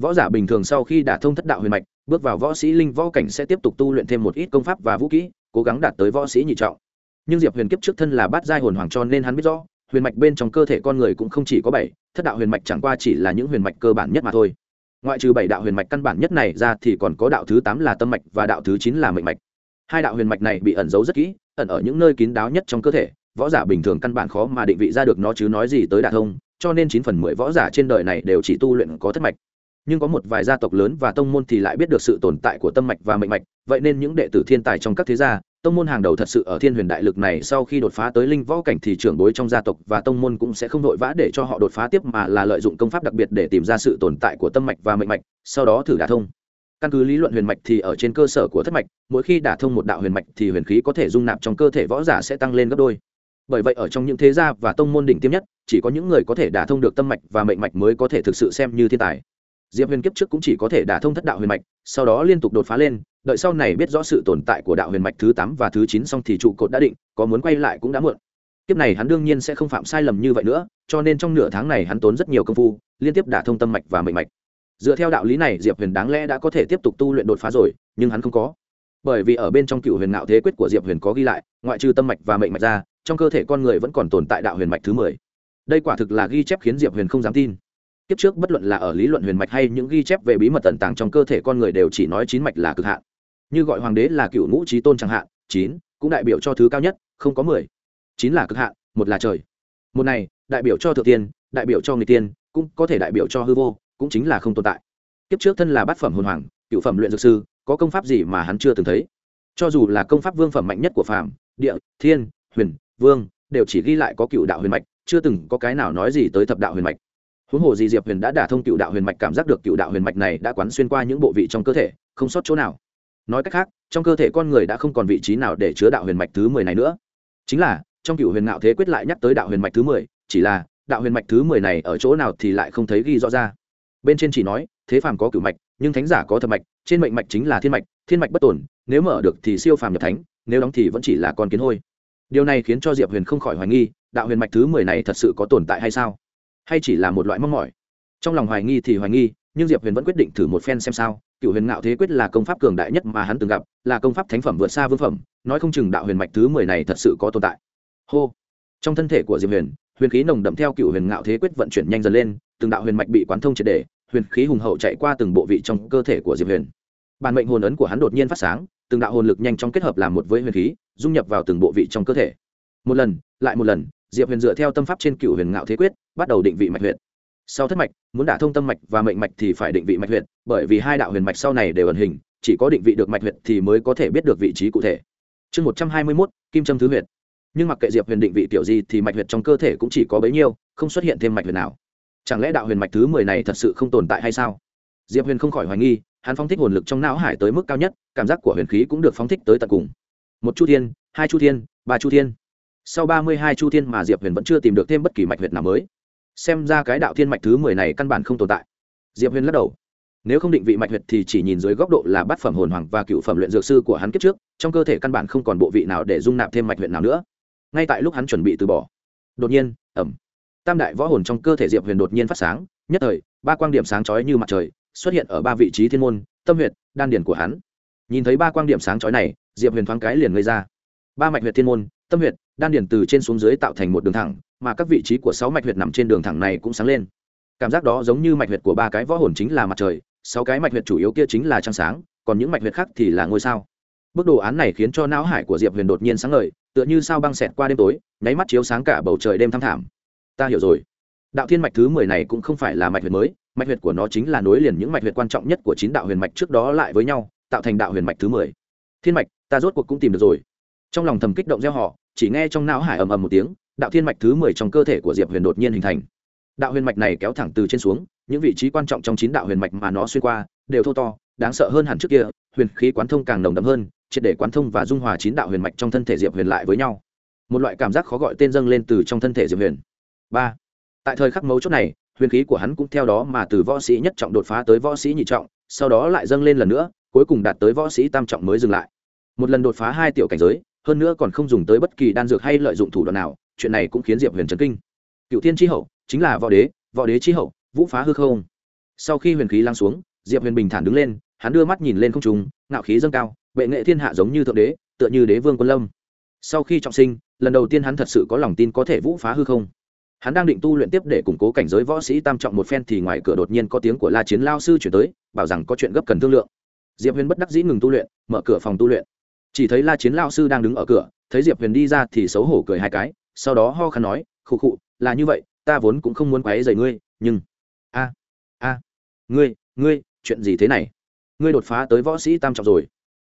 Võ giả bình thường sau khi đả thông thất đạo huyền mạch, bước vào võ sĩ linh võ cảnh sẽ tiếp tục tu luyện thêm một ít công pháp và vũ kỹ, cố gắng đạt tới võ sĩ nhị trọng. Nhưng diệp huyền kiếp trước thân là bát giai hồn hoàng cho nên hắn biết rõ, huyền mạch bên trong cơ thể con người cũng không chỉ có bảy, thất đạo huyền mạch chẳng qua chỉ là những huyền mạch cơ bản nhất mà thôi. Ngoại trừ bảy đạo huyền mạch căn bản nhất này ra thì còn có đạo thứ tám là tâm mạch và đạo thứ chín là mệnh mạch. Hai đạo huyền mạch này bị ẩn giấu rất kỹ, ẩn ở những nơi kín đáo nhất trong cơ thể, võ giả bình thường căn bản khó mà định vị ra được nó chứ nói gì tới đả thông cho nên chín phần mười võ giả trên đời này đều chỉ tu luyện có thất mạch. Nhưng có một vài gia tộc lớn và tông môn thì lại biết được sự tồn tại của tâm mạch và mệnh mạch, vậy nên những đệ tử thiên tài trong các thế gia, tông môn hàng đầu thật sự ở thiên huyền đại lực này sau khi đột phá tới linh võ cảnh thì trưởng bối trong gia tộc và tông môn cũng sẽ không vội vã để cho họ đột phá tiếp mà là lợi dụng công pháp đặc biệt để tìm ra sự tồn tại của tâm mạch và mệnh mạch, sau đó thử đả thông. Căn cứ lý luận huyền mạch thì ở trên cơ sở của thất mạch, mỗi khi đả thông một đạo huyền mạch thì huyền khí có thể dung nạp trong cơ thể võ giả sẽ tăng lên gấp đôi bởi vậy ở trong những thế gia và tông môn đỉnh tiêm nhất, chỉ có những người có thể đả thông được tâm mạch và mệnh mạch mới có thể thực sự xem như thiên tài. Diệp huyền kiếp trước cũng chỉ có thể đả thông thất đạo huyền mạch, sau đó liên tục đột phá lên, đợi sau này biết rõ sự tồn tại của đạo huyền mạch thứ tám và thứ chín xong thì trụ cột đã định, có muốn quay lại cũng đã muộn. Kiếp này hắn đương nhiên sẽ không phạm sai lầm như vậy nữa, cho nên trong nửa tháng này hắn tốn rất nhiều công phu, liên tiếp đả thông tâm mạch và mệnh mạch. Dựa theo đạo lý này, diệp huyền đáng lẽ đã có thể tiếp tục tu luyện đột phá rồi, nhưng hắn không có. Bởi vì ở bên trong cựu huyền ngạo thế quyết của diệp huyền có ghi lại, ngoại trừ tâm mạch và mệnh mạch ra trong cơ thể con người vẫn còn tồn tại đạo huyền mạch thứ mười. Đây quả thực là ghi chép khiến diệp huyền không dám tin. Kiếp trước bất luận là ở lý luận huyền mạch hay những ghi chép về bí mật tận tàng trong cơ thể con người đều chỉ nói chín mạch là cực hạn. Như gọi hoàng đế là cựu ngũ trí tôn chẳng hạn, chín, cũng đại biểu cho thứ cao nhất, không có mười. Chín là cực hạn, một là trời. Một này, đại biểu cho thượng tiên, đại biểu cho người tiên, cũng có thể đại biểu cho hư vô, cũng chính là không tồn tại. Kiếp trước thân là bát phẩm hồn hoàng, cựu phẩm luyện dược sư, có công pháp gì mà hắn chưa từng thấy? Cho dù là công pháp vương phẩm mạnh nhất của phàm, địa, thiên, huyền vương, đều chỉ ghi lại có cựu đạo huyền mạch, chưa từng có cái nào nói gì tới thập đạo huyền mạch. Huống hồ gì diệp huyền đã đả thông cựu đạo huyền mạch, cảm giác được cựu đạo huyền mạch này đã quán xuyên qua những bộ vị trong cơ thể, không sót chỗ nào. Nói cách khác, trong cơ thể con người đã không còn vị trí nào để chứa đạo huyền mạch thứ mười này nữa. Chính là, trong cựu huyền ngạo thế quyết lại nhắc tới đạo huyền mạch thứ mười, chỉ là, đạo huyền mạch thứ mười này ở chỗ nào thì lại không thấy ghi rõ ra. Bên trên chỉ nói, thế phàm có cửu mạch, nhưng thánh giả có thập mạch, trên mệnh mạch chính là thiên mạch thiên mạch bất tổn, nếu mở được thì siêu phàm nhập thánh, nếu đóng thì vẫn chỉ là con kiến hôi điều này khiến cho diệp huyền không khỏi hoài nghi, đạo huyền mạch thứ mười này thật sự có tồn tại hay sao? Hay chỉ là một loại mong mỏi? Trong lòng hoài nghi thì hoài nghi, nhưng diệp huyền vẫn quyết định thử một phen xem sao. Cựu huyền ngạo thế quyết là công pháp cường đại nhất mà hắn từng gặp, là công pháp thánh phẩm vượt xa vương phẩm, nói không chừng đạo huyền mạch thứ mười này thật sự có tồn tại. Hô! Trong thân thể của diệp huyền huyền khí nồng đậm theo cựu huyền ngạo thế quyết vận chuyển nhanh dần lên, từng đạo huyền mạch bị quán thông triệt đề huyền khí hùng hậu chạy qua từng bộ vị trong cơ thể của diệp huyền. Bản mệnh hồn ấn của hắn đột nhiên phát sáng từng đạo hồn lực nhanh chóng kết hợp làm một với huyền khí, dung nhập vào từng bộ vị trong cơ thể. Một lần, lại một lần, diệp huyền dựa theo tâm pháp trên cựu huyền ngạo thế quyết, bắt đầu định vị mạch huyện sau thất mạch, muốn đả thông tâm mạch và mệnh mạch thì phải định vị mạch huyện bởi vì hai đạo huyền mạch sau này đều ẩn hình, chỉ có định vị được mạch huyện thì mới có thể biết được vị trí cụ thể. Chương một trăm hai mươi mốt, kim trâm thứ huyện nhưng mặc kệ diệp huyền định vị kiểu gì thì mạch huyệt trong cơ thể cũng chỉ có bấy nhiêu, không xuất hiện thêm mạch huyệt nào. Chẳng lẽ đạo huyền mạch thứ mười này thật sự không tồn tại hay sao? Diệp huyền không khỏi hoài nghi hắn phóng thích hồn lực trong não hải tới mức cao nhất, cảm giác của huyền khí cũng được phóng thích tới tận cùng. Một chu thiên, hai chu thiên, ba chu thiên. Sau ba mươi hai chu thiên mà diệp huyền vẫn chưa tìm được thêm bất kỳ mạch huyệt nào mới. Xem ra cái đạo thiên mạch thứ mười này căn bản không tồn tại. Diệp huyền lắc đầu. Nếu không định vị mạch huyệt thì chỉ nhìn dưới góc độ là bát phẩm hồn hoàng và cựu phẩm luyện dược sư của hắn kiếp trước, trong cơ thể căn bản không còn bộ vị nào để dung nạp thêm mạch huyệt nào nữa. Ngay tại lúc hắn chuẩn bị từ bỏ, đột nhiên ẩm tam đại võ hồn trong cơ thể diệp huyền đột nhiên phát sáng, nhất thời, ba quang điểm sáng chói như mặt trời xuất hiện ở ba vị trí thiên môn, tâm huyệt, đan điển của hắn. Nhìn thấy ba quan điểm sáng chói này, diệp huyền thoáng cái liền gây ra. Ba mạch huyệt thiên môn, tâm huyệt, đan điển từ trên xuống dưới tạo thành một đường thẳng, mà các vị trí của sáu mạch huyệt nằm trên đường thẳng này cũng sáng lên. Cảm giác đó giống như mạch huyệt của ba cái võ hồn chính là mặt trời, sáu cái mạch huyệt chủ yếu kia chính là trăng sáng, còn những mạch huyệt khác thì là ngôi sao. Bức đồ án này khiến cho não hải của diệp huyền đột nhiên sáng ngời, tựa như sao băng xẹt qua đêm tối, nháy mắt chiếu sáng cả bầu trời đêm thăm thảm ta hiểu rồi. Đạo thiên mạch thứ mười này cũng không phải là mạch huyệt mới mạch huyệt của nó chính là nối liền những mạch huyệt quan trọng nhất của chín đạo huyền mạch trước đó lại với nhau, tạo thành đạo huyền mạch thứ mười. Thiên mạch, ta rốt cuộc cũng tìm được rồi. Trong lòng thầm kích động gieo họ, chỉ nghe trong não hải ầm ầm một tiếng, đạo thiên mạch thứ mười trong cơ thể của diệp huyền đột nhiên hình thành. Đạo huyền mạch này kéo thẳng từ trên xuống, những vị trí quan trọng trong chín đạo huyền mạch mà nó xuyên qua, đều thô to, đáng sợ hơn hẳn trước kia, huyền khí quán thông càng nồng đậm hơn, triệt để quán thông và dung hòa chín đạo huyền mạch trong thân thể diệp huyền lại với nhau. Một loại cảm giác khó gọi tên dâng lên từ trong thân thể diệp huyền. Ba. Tại thời khắc mấu chốt này huyền khí của hắn cũng theo đó mà từ võ sĩ nhất trọng đột phá tới võ sĩ nhị trọng, sau đó lại dâng lên lần nữa, cuối cùng đạt tới võ sĩ tam trọng mới dừng lại. Một lần đột phá hai tiểu cảnh giới, hơn nữa còn không dùng tới bất kỳ đan dược hay lợi dụng thủ đoạn nào, chuyện này cũng khiến diệp huyền chấn kinh. Cựu thiên tri hậu, chính là võ đế võ đế tri hậu, vũ phá hư không. Sau khi huyền khí lăng xuống, diệp huyền bình thản đứng lên, hắn đưa mắt nhìn lên không trung, ngạo khí dâng cao, bệ nghệ thiên hạ giống như thượng đế, tựa như đế vương quân lâm. Sau khi trọng sinh, lần đầu tiên hắn thật sự có lòng tin có thể vũ phá hư không hắn đang định tu luyện tiếp để củng cố cảnh giới võ sĩ tam trọng một phen thì ngoài cửa đột nhiên có tiếng của la chiến lao sư chuyển tới, bảo rằng có chuyện gấp cần thương lượng. Diệp huyền bất đắc dĩ ngừng tu luyện, mở cửa phòng tu luyện. Chỉ thấy la chiến lao sư đang đứng ở cửa, thấy diệp huyền đi ra thì xấu hổ cười hai cái, sau đó ho khăn nói, khụ khụ, là như vậy, ta vốn cũng không muốn quấy rầy ngươi, nhưng a a, ngươi ngươi, chuyện gì thế này? Ngươi đột phá tới võ sĩ tam trọng rồi.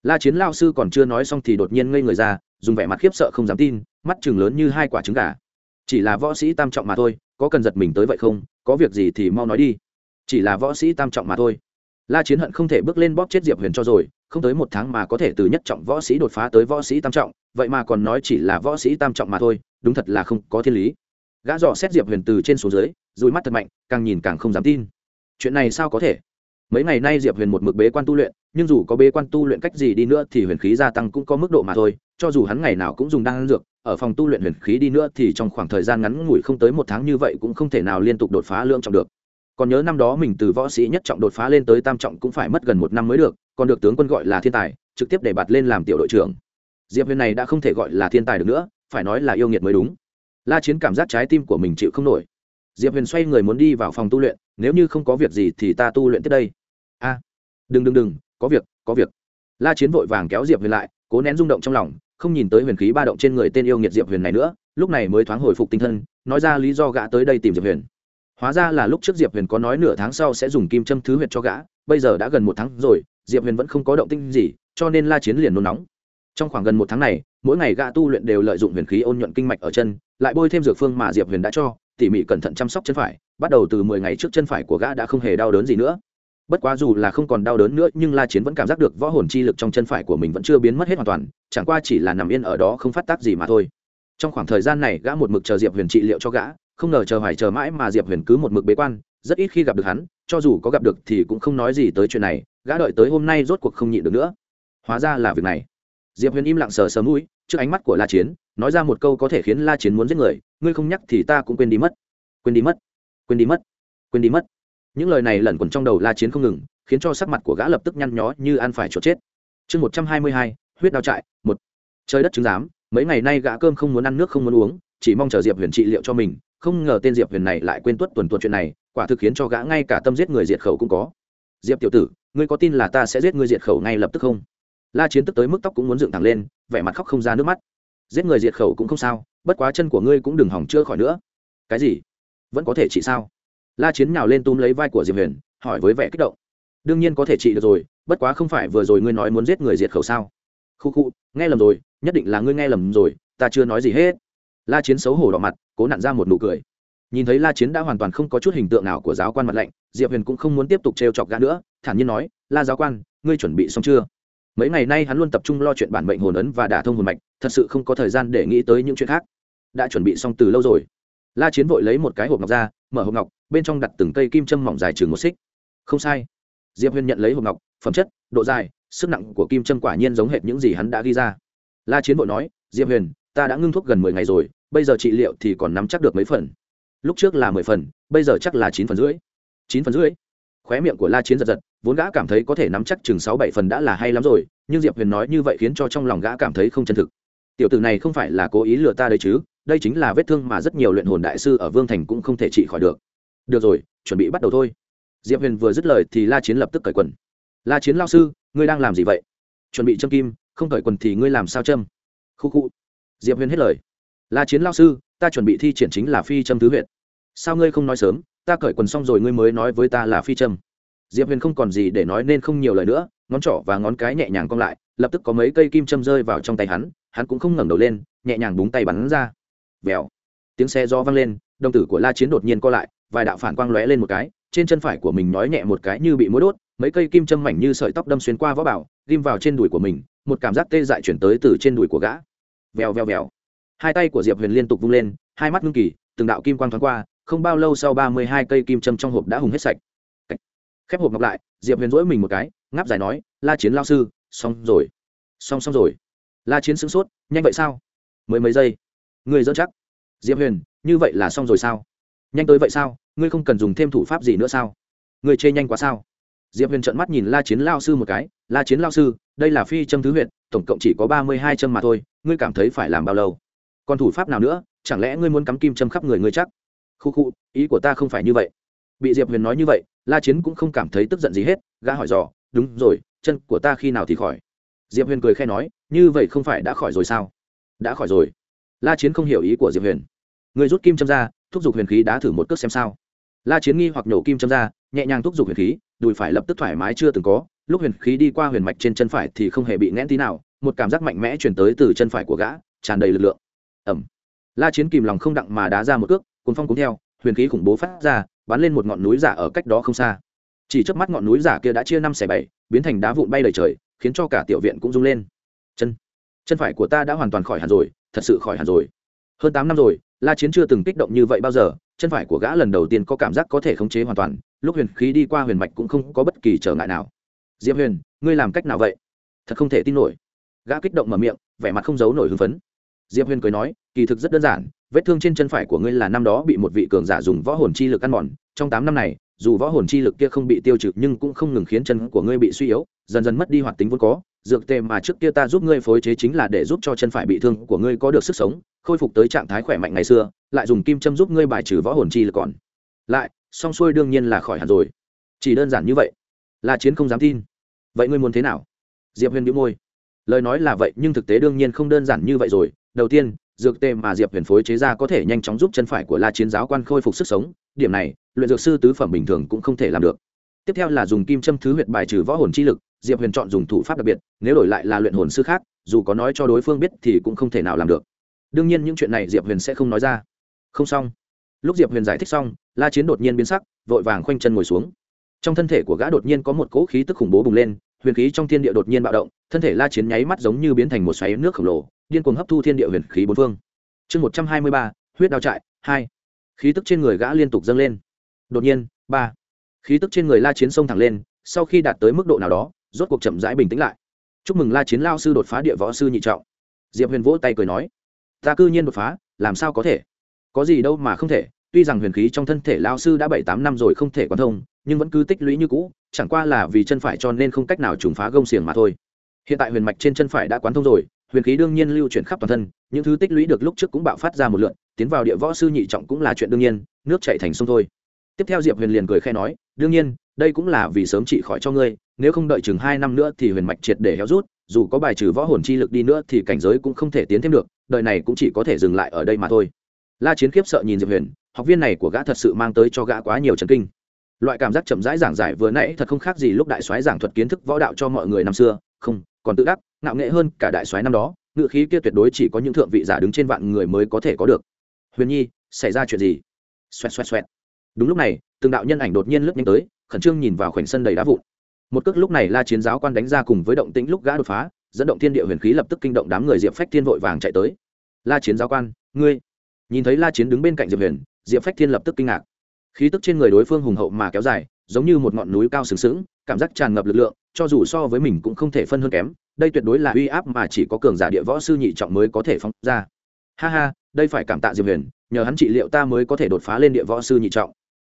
La chiến lao sư còn chưa nói xong thì đột nhiên ngây người ra, dùng vẻ mặt khiếp sợ không dám tin, mắt chừng lớn như hai quả trứng gà chỉ là võ sĩ tam trọng mà thôi, có cần giật mình tới vậy không? Có việc gì thì mau nói đi. Chỉ là võ sĩ tam trọng mà thôi. La chiến hận không thể bước lên bóp chết diệp huyền cho rồi, không tới một tháng mà có thể từ nhất trọng võ sĩ đột phá tới võ sĩ tam trọng, vậy mà còn nói chỉ là võ sĩ tam trọng mà thôi, đúng thật là không có thiên lý. Gã dò xét diệp huyền từ trên xuống dưới, dùi mắt thật mạnh, càng nhìn càng không dám tin. Chuyện này sao có thể? Mấy ngày nay diệp huyền một mực bế quan tu luyện, nhưng dù có bế quan tu luyện cách gì đi nữa thì huyền khí gia tăng cũng có mức độ mà thôi, cho dù hắn ngày nào cũng dùng đan dược ở phòng tu luyện huyền khí đi nữa thì trong khoảng thời gian ngắn ngủi không tới một tháng như vậy cũng không thể nào liên tục đột phá lương trọng được. Còn nhớ năm đó mình từ võ sĩ nhất trọng đột phá lên tới tam trọng cũng phải mất gần một năm mới được, còn được tướng quân gọi là thiên tài, trực tiếp để bạt lên làm tiểu đội trưởng. Diệp huyền này đã không thể gọi là thiên tài được nữa, phải nói là yêu nghiệt mới đúng. La chiến cảm giác trái tim của mình chịu không nổi. Diệp huyền xoay người muốn đi vào phòng tu luyện, nếu như không có việc gì thì ta tu luyện tiếp đây. A, đừng đừng đừng, có việc có việc. La chiến vội vàng kéo diệp huyền lại, cố nén rung động trong lòng không nhìn tới huyền khí ba động trên người tên yêu nghiệt diệp huyền này nữa, lúc này mới thoáng hồi phục tinh thần, nói ra lý do gã tới đây tìm diệp huyền. Hóa ra là lúc trước diệp huyền có nói nửa tháng sau sẽ dùng kim châm thứ huyệt cho gã, bây giờ đã gần một tháng rồi, diệp huyền vẫn không có động tinh gì, cho nên la chiến liền nôn nóng. Trong khoảng gần một tháng này, mỗi ngày gã tu luyện đều lợi dụng huyền khí ôn nhuận kinh mạch ở chân, lại bôi thêm dược phương mà diệp huyền đã cho, tỉ mỉ cẩn thận chăm sóc chân phải, bắt đầu từ mười ngày trước chân phải của gã đã không hề đau đớn gì nữa bất quá dù là không còn đau đớn nữa, nhưng la chiến vẫn cảm giác được võ hồn chi lực trong chân phải của mình vẫn chưa biến mất hết hoàn toàn, chẳng qua chỉ là nằm yên ở đó không phát tác gì mà thôi. Trong khoảng thời gian này, gã một mực chờ diệp huyền trị liệu cho gã, không ngờ chờ hoài chờ mãi mà diệp huyền cứ một mực bế quan, rất ít khi gặp được hắn, cho dù có gặp được thì cũng không nói gì tới chuyện này, gã đợi tới hôm nay rốt cuộc không nhịn được nữa. Hóa ra là việc này. Diệp huyền im lặng sờ sờ mũi, trước ánh mắt của la chiến, nói ra một câu có thể khiến la chiến muốn giết người, ngươi không nhắc thì ta cũng quên đi mất. Quên đi mất. Quên đi mất. Quên đi mất những lời này lẩn quẩn trong đầu la chiến không ngừng, khiến cho sắc mặt của gã lập tức nhăn nhó như ăn phải chuột chết. Chương một trăm hai mươi hai, huyết đao trại, một. Trời đất chứng giám, mấy ngày nay gã cơm không muốn ăn nước không muốn uống, chỉ mong chờ diệp huyền trị liệu cho mình, không ngờ tên diệp huyền này lại quên tuất tuần tuần chuyện này, quả thực khiến cho gã ngay cả tâm giết người diệt khẩu cũng có. Diệp tiểu tử, ngươi có tin là ta sẽ giết ngươi diệt khẩu ngay lập tức không? La chiến tức tới mức tóc cũng muốn dựng thẳng lên, vẻ mặt khóc không ra nước mắt. Giết người diệt khẩu cũng không sao, bất quá chân của ngươi cũng đừng hỏng chưa khỏi nữa. Cái gì? Vẫn có thể trị sao? La chiến nào lên túm lấy vai của diệp huyền, hỏi với vẻ kích động. Đương nhiên có thể trị được rồi, bất quá không phải vừa rồi ngươi nói muốn giết người diệt khẩu sao? Khu khu, nghe lầm rồi, nhất định là ngươi nghe lầm rồi, ta chưa nói gì hết. La chiến xấu hổ đỏ mặt, cố nặn ra một nụ cười. Nhìn thấy la chiến đã hoàn toàn không có chút hình tượng nào của giáo quan mặt lạnh, diệp huyền cũng không muốn tiếp tục trêu chọc gã nữa, thản nhiên nói, la giáo quan, ngươi chuẩn bị xong chưa? Mấy ngày nay hắn luôn tập trung lo chuyện bản mệnh hồn ấn và đả thông hồn mạch, thật sự không có thời gian để nghĩ tới những chuyện khác. Đã chuẩn bị xong từ lâu rồi. La chiến vội lấy một cái hộp ngọc ra mở hộp ngọc, bên trong đặt từng cây kim châm mỏng dài chừng một xích. Không sai. Diệp huyền nhận lấy hộp ngọc, phẩm chất, độ dài, sức nặng của kim châm quả nhiên giống hệt những gì hắn đã ghi ra. La chiến vội nói, diệp huyền, ta đã ngưng thuốc gần mười ngày rồi, bây giờ trị liệu thì còn nắm chắc được mấy phần? Lúc trước là mười phần, bây giờ chắc là chín phần rưỡi. Chín phần rưỡi? Khóe miệng của la chiến giật giật, vốn gã cảm thấy có thể nắm chắc chừng sáu bảy phần đã là hay lắm rồi, nhưng diệp huyền nói như vậy khiến cho trong lòng gã cảm thấy không chân thực. Tiểu tử này không phải là cố ý lừa ta đấy chứ? Đây chính là vết thương mà rất nhiều luyện hồn đại sư ở vương thành cũng không thể trị khỏi được. Được rồi, chuẩn bị bắt đầu thôi. Diệp huyền vừa dứt lời thì la chiến lập tức cởi quần. La chiến lao sư, ngươi đang làm gì vậy? Chuẩn bị châm kim, không cởi quần thì ngươi làm sao châm? Khu khu. Diệp huyền hết lời. La chiến lao sư, ta chuẩn bị thi triển chính là phi châm thứ huyện sao ngươi không nói sớm, ta cởi quần xong rồi ngươi mới nói với ta là phi châm. Diệp huyền không còn gì để nói nên không nhiều lời nữa, ngón trỏ và ngón cái nhẹ nhàng cong lại, lập tức có mấy cây kim châm rơi vào trong tay hắn hắn cũng không ngẩng đầu lên, nhẹ nhàng búng tay bắn ra vèo. Tiếng xe do vang lên, đồng tử của la chiến đột nhiên co lại, vài đạo phản quang lóe lên một cái, trên chân phải của mình nói nhẹ một cái như bị mũi đốt, mấy cây kim châm mảnh như sợi tóc đâm xuyên qua võ bảo, ghim vào trên đùi của mình, một cảm giác tê dại chuyển tới từ trên đùi của gã. Vèo vèo vèo. Hai tay của diệp huyền liên tục vung lên, hai mắt ngưng kỳ, từng đạo kim quang thoáng qua, không bao lâu sau ba mươi hai cây kim châm trong hộp đã hùng hết sạch. Khép hộp ngọc lại, diệp huyền rỗi mình một cái, ngáp dài nói, la chiến lao sư, xong rồi. Xong xong rồi. La chiến sửng sốt, nhanh vậy sao? Mới mấy giây. Ngươi dẫn chắc. Diệp huyền, như vậy là xong rồi sao? Nhanh tới vậy sao? Ngươi không cần dùng thêm thủ pháp gì nữa sao? Ngươi chê nhanh quá sao? Diệp huyền trợn mắt nhìn la chiến lao sư một cái. La chiến lao sư, đây là phi châm thứ huyện tổng cộng chỉ có ba mươi hai châm mà thôi, ngươi cảm thấy phải làm bao lâu? Còn thủ pháp nào nữa? Chẳng lẽ ngươi muốn cắm kim châm khắp người ngươi chắc? Khu khu, ý của ta không phải như vậy. Bị diệp huyền nói như vậy, la chiến cũng không cảm thấy tức giận gì hết, gã hỏi dò, đúng rồi, chân của ta khi nào thì khỏi? Diệp huyền cười khe nói, như vậy không phải đã khỏi rồi sao? Đã khỏi rồi la chiến không hiểu ý của diệp huyền. Người rút kim châm ra, thúc giục huyền khí đá thử một cước xem sao. La chiến nghi hoặc nổ kim châm ra, nhẹ nhàng thúc giục huyền khí, đùi phải lập tức thoải mái chưa từng có. Lúc huyền khí đi qua huyền mạch trên chân phải thì không hề bị nghẽn tí nào, một cảm giác mạnh mẽ chuyển tới từ chân phải của gã, tràn đầy lực lượng. Ẩm la chiến kìm lòng không đặng mà đá ra một cước cùng phong cuốn theo, huyền khí khủng bố phát ra, bắn lên một ngọn núi giả ở cách đó không xa. Chỉ trước mắt ngọn núi giả kia đã chia năm xẻ bảy, biến thành đá vụn bay đầy trời, khiến cho cả tiểu viện cũng rung lên. Chân. Chân phải của ta đã hoàn toàn khỏi hẳn rồi thật sự khỏi hẳn rồi. Hơn tám năm rồi, la chiến chưa từng kích động như vậy bao giờ, chân phải của gã lần đầu tiên có cảm giác có thể khống chế hoàn toàn, lúc huyền khí đi qua huyền mạch cũng không có bất kỳ trở ngại nào. Diệp huyền, ngươi làm cách nào vậy? Thật không thể tin nổi. Gã kích động mở miệng, vẻ mặt không giấu nổi hưng phấn. Diệp huyền cười nói, kỳ thực rất đơn giản, vết thương trên chân phải của ngươi là năm đó bị một vị cường giả dùng võ hồn chi lực ăn mòn, trong tám năm này, dù võ hồn chi lực kia không bị tiêu trừ nhưng cũng không ngừng khiến chân của ngươi bị suy yếu, dần dần mất đi hoạt tính vốn có dược tề mà trước kia ta giúp ngươi phối chế chính là để giúp cho chân phải bị thương của ngươi có được sức sống, khôi phục tới trạng thái khỏe mạnh ngày xưa, lại dùng kim châm giúp ngươi bài trừ võ hồn chi lực còn. Lại song xuôi đương nhiên là khỏi hẳn rồi. Chỉ đơn giản như vậy. Là chiến không dám tin. Vậy ngươi muốn thế nào? Diệp huyền đĩu môi. Lời nói là vậy, nhưng thực tế đương nhiên không đơn giản như vậy rồi. Đầu tiên, dược tê mà diệp huyền phối chế ra có thể nhanh chóng giúp chân phải của la chiến giáo quan khôi phục sức sống. Điểm này, luyện dược sư tứ phẩm bình thường cũng không thể làm được. Tiếp theo là dùng kim châm thứ huyệt bài trừ võ hồn chi lực diệp huyền chọn dùng thủ pháp đặc biệt, nếu đổi lại là luyện hồn sư khác, dù có nói cho đối phương biết thì cũng không thể nào làm được. Đương nhiên những chuyện này diệp huyền sẽ không nói ra. Không xong. Lúc diệp huyền giải thích xong, la chiến đột nhiên biến sắc, vội vàng khoanh chân ngồi xuống. Trong thân thể của gã đột nhiên có một cỗ khí tức khủng bố bùng lên, huyền khí trong thiên địa đột nhiên bạo động, thân thể la chiến nháy mắt giống như biến thành một xoáy nước khổng lồ, điên cuồng hấp thu thiên địa huyền khí bốn phương. Chương một trăm hai mươi ba, huyết đao trại, hai. Khí tức trên người gã liên tục dâng lên. Đột nhiên, ba. Khí tức trên người la chiến sông thẳng lên, sau khi đạt tới mức độ nào đó rốt cuộc chậm rãi bình tĩnh lại. Chúc mừng la chiến lao sư đột phá địa võ sư nhị trọng. Diệp huyền vỗ tay cười nói, ta cư nhiên đột phá, làm sao có thể? Có gì đâu mà không thể, tuy rằng huyền khí trong thân thể lao sư đã bảy tám năm rồi không thể quán thông, nhưng vẫn cứ tích lũy như cũ, chẳng qua là vì chân phải cho nên không cách nào trùng phá gông xiềng mà thôi. Hiện tại huyền mạch trên chân phải đã quán thông rồi, huyền khí đương nhiên lưu chuyển khắp toàn thân, những thứ tích lũy được lúc trước cũng bạo phát ra một lượn, tiến vào địa võ sư nhị trọng cũng là chuyện đương nhiên, nước chạy thành sông thôi. Tiếp theo diệp huyền liền cười khe nói, đương nhiên, đây cũng là vì sớm trị khỏi cho ngươi nếu không đợi chừng hai năm nữa thì huyền mạch triệt để héo rút, dù có bài trừ võ hồn chi lực đi nữa thì cảnh giới cũng không thể tiến thêm được, đời này cũng chỉ có thể dừng lại ở đây mà thôi. La chiến khiếp sợ nhìn diệp huyền, học viên này của gã thật sự mang tới cho gã quá nhiều trần kinh. Loại cảm giác chậm rãi giảng giải vừa nãy thật không khác gì lúc đại soái giảng thuật kiến thức võ đạo cho mọi người năm xưa. Không, còn tự đắc, ngạo nghệ hơn cả đại soái năm đó ngự khí kia tuyệt đối chỉ có những thượng vị giả đứng trên vạn người mới có thể có được. Huyền nhi, xảy ra chuyện gì? Xoẹt xoẹt xoẹt. Đúng lúc này, từng đạo nhân ảnh đột nhiên lướt nhanh tới, khẩn trương nhìn vào khoảnh sân đầy đá vụn một cước lúc này la chiến giáo quan đánh ra cùng với động tĩnh lúc gã đột phá, dẫn động thiên địa huyền khí lập tức kinh động đám người diệp phách thiên vội vàng chạy tới. La chiến giáo quan, ngươi. Nhìn thấy la chiến đứng bên cạnh diệp huyền, diệp phách thiên lập tức kinh ngạc. Khí tức trên người đối phương hùng hậu mà kéo dài, giống như một ngọn núi cao sừng sững, cảm giác tràn ngập lực lượng, cho dù so với mình cũng không thể phân hơn kém, đây tuyệt đối là uy áp mà chỉ có cường giả địa võ sư nhị trọng mới có thể phóng ra. Ha ha, đây phải cảm tạ diệp huyền, nhờ hắn trị liệu ta mới có thể đột phá lên địa võ sư nhị trọng.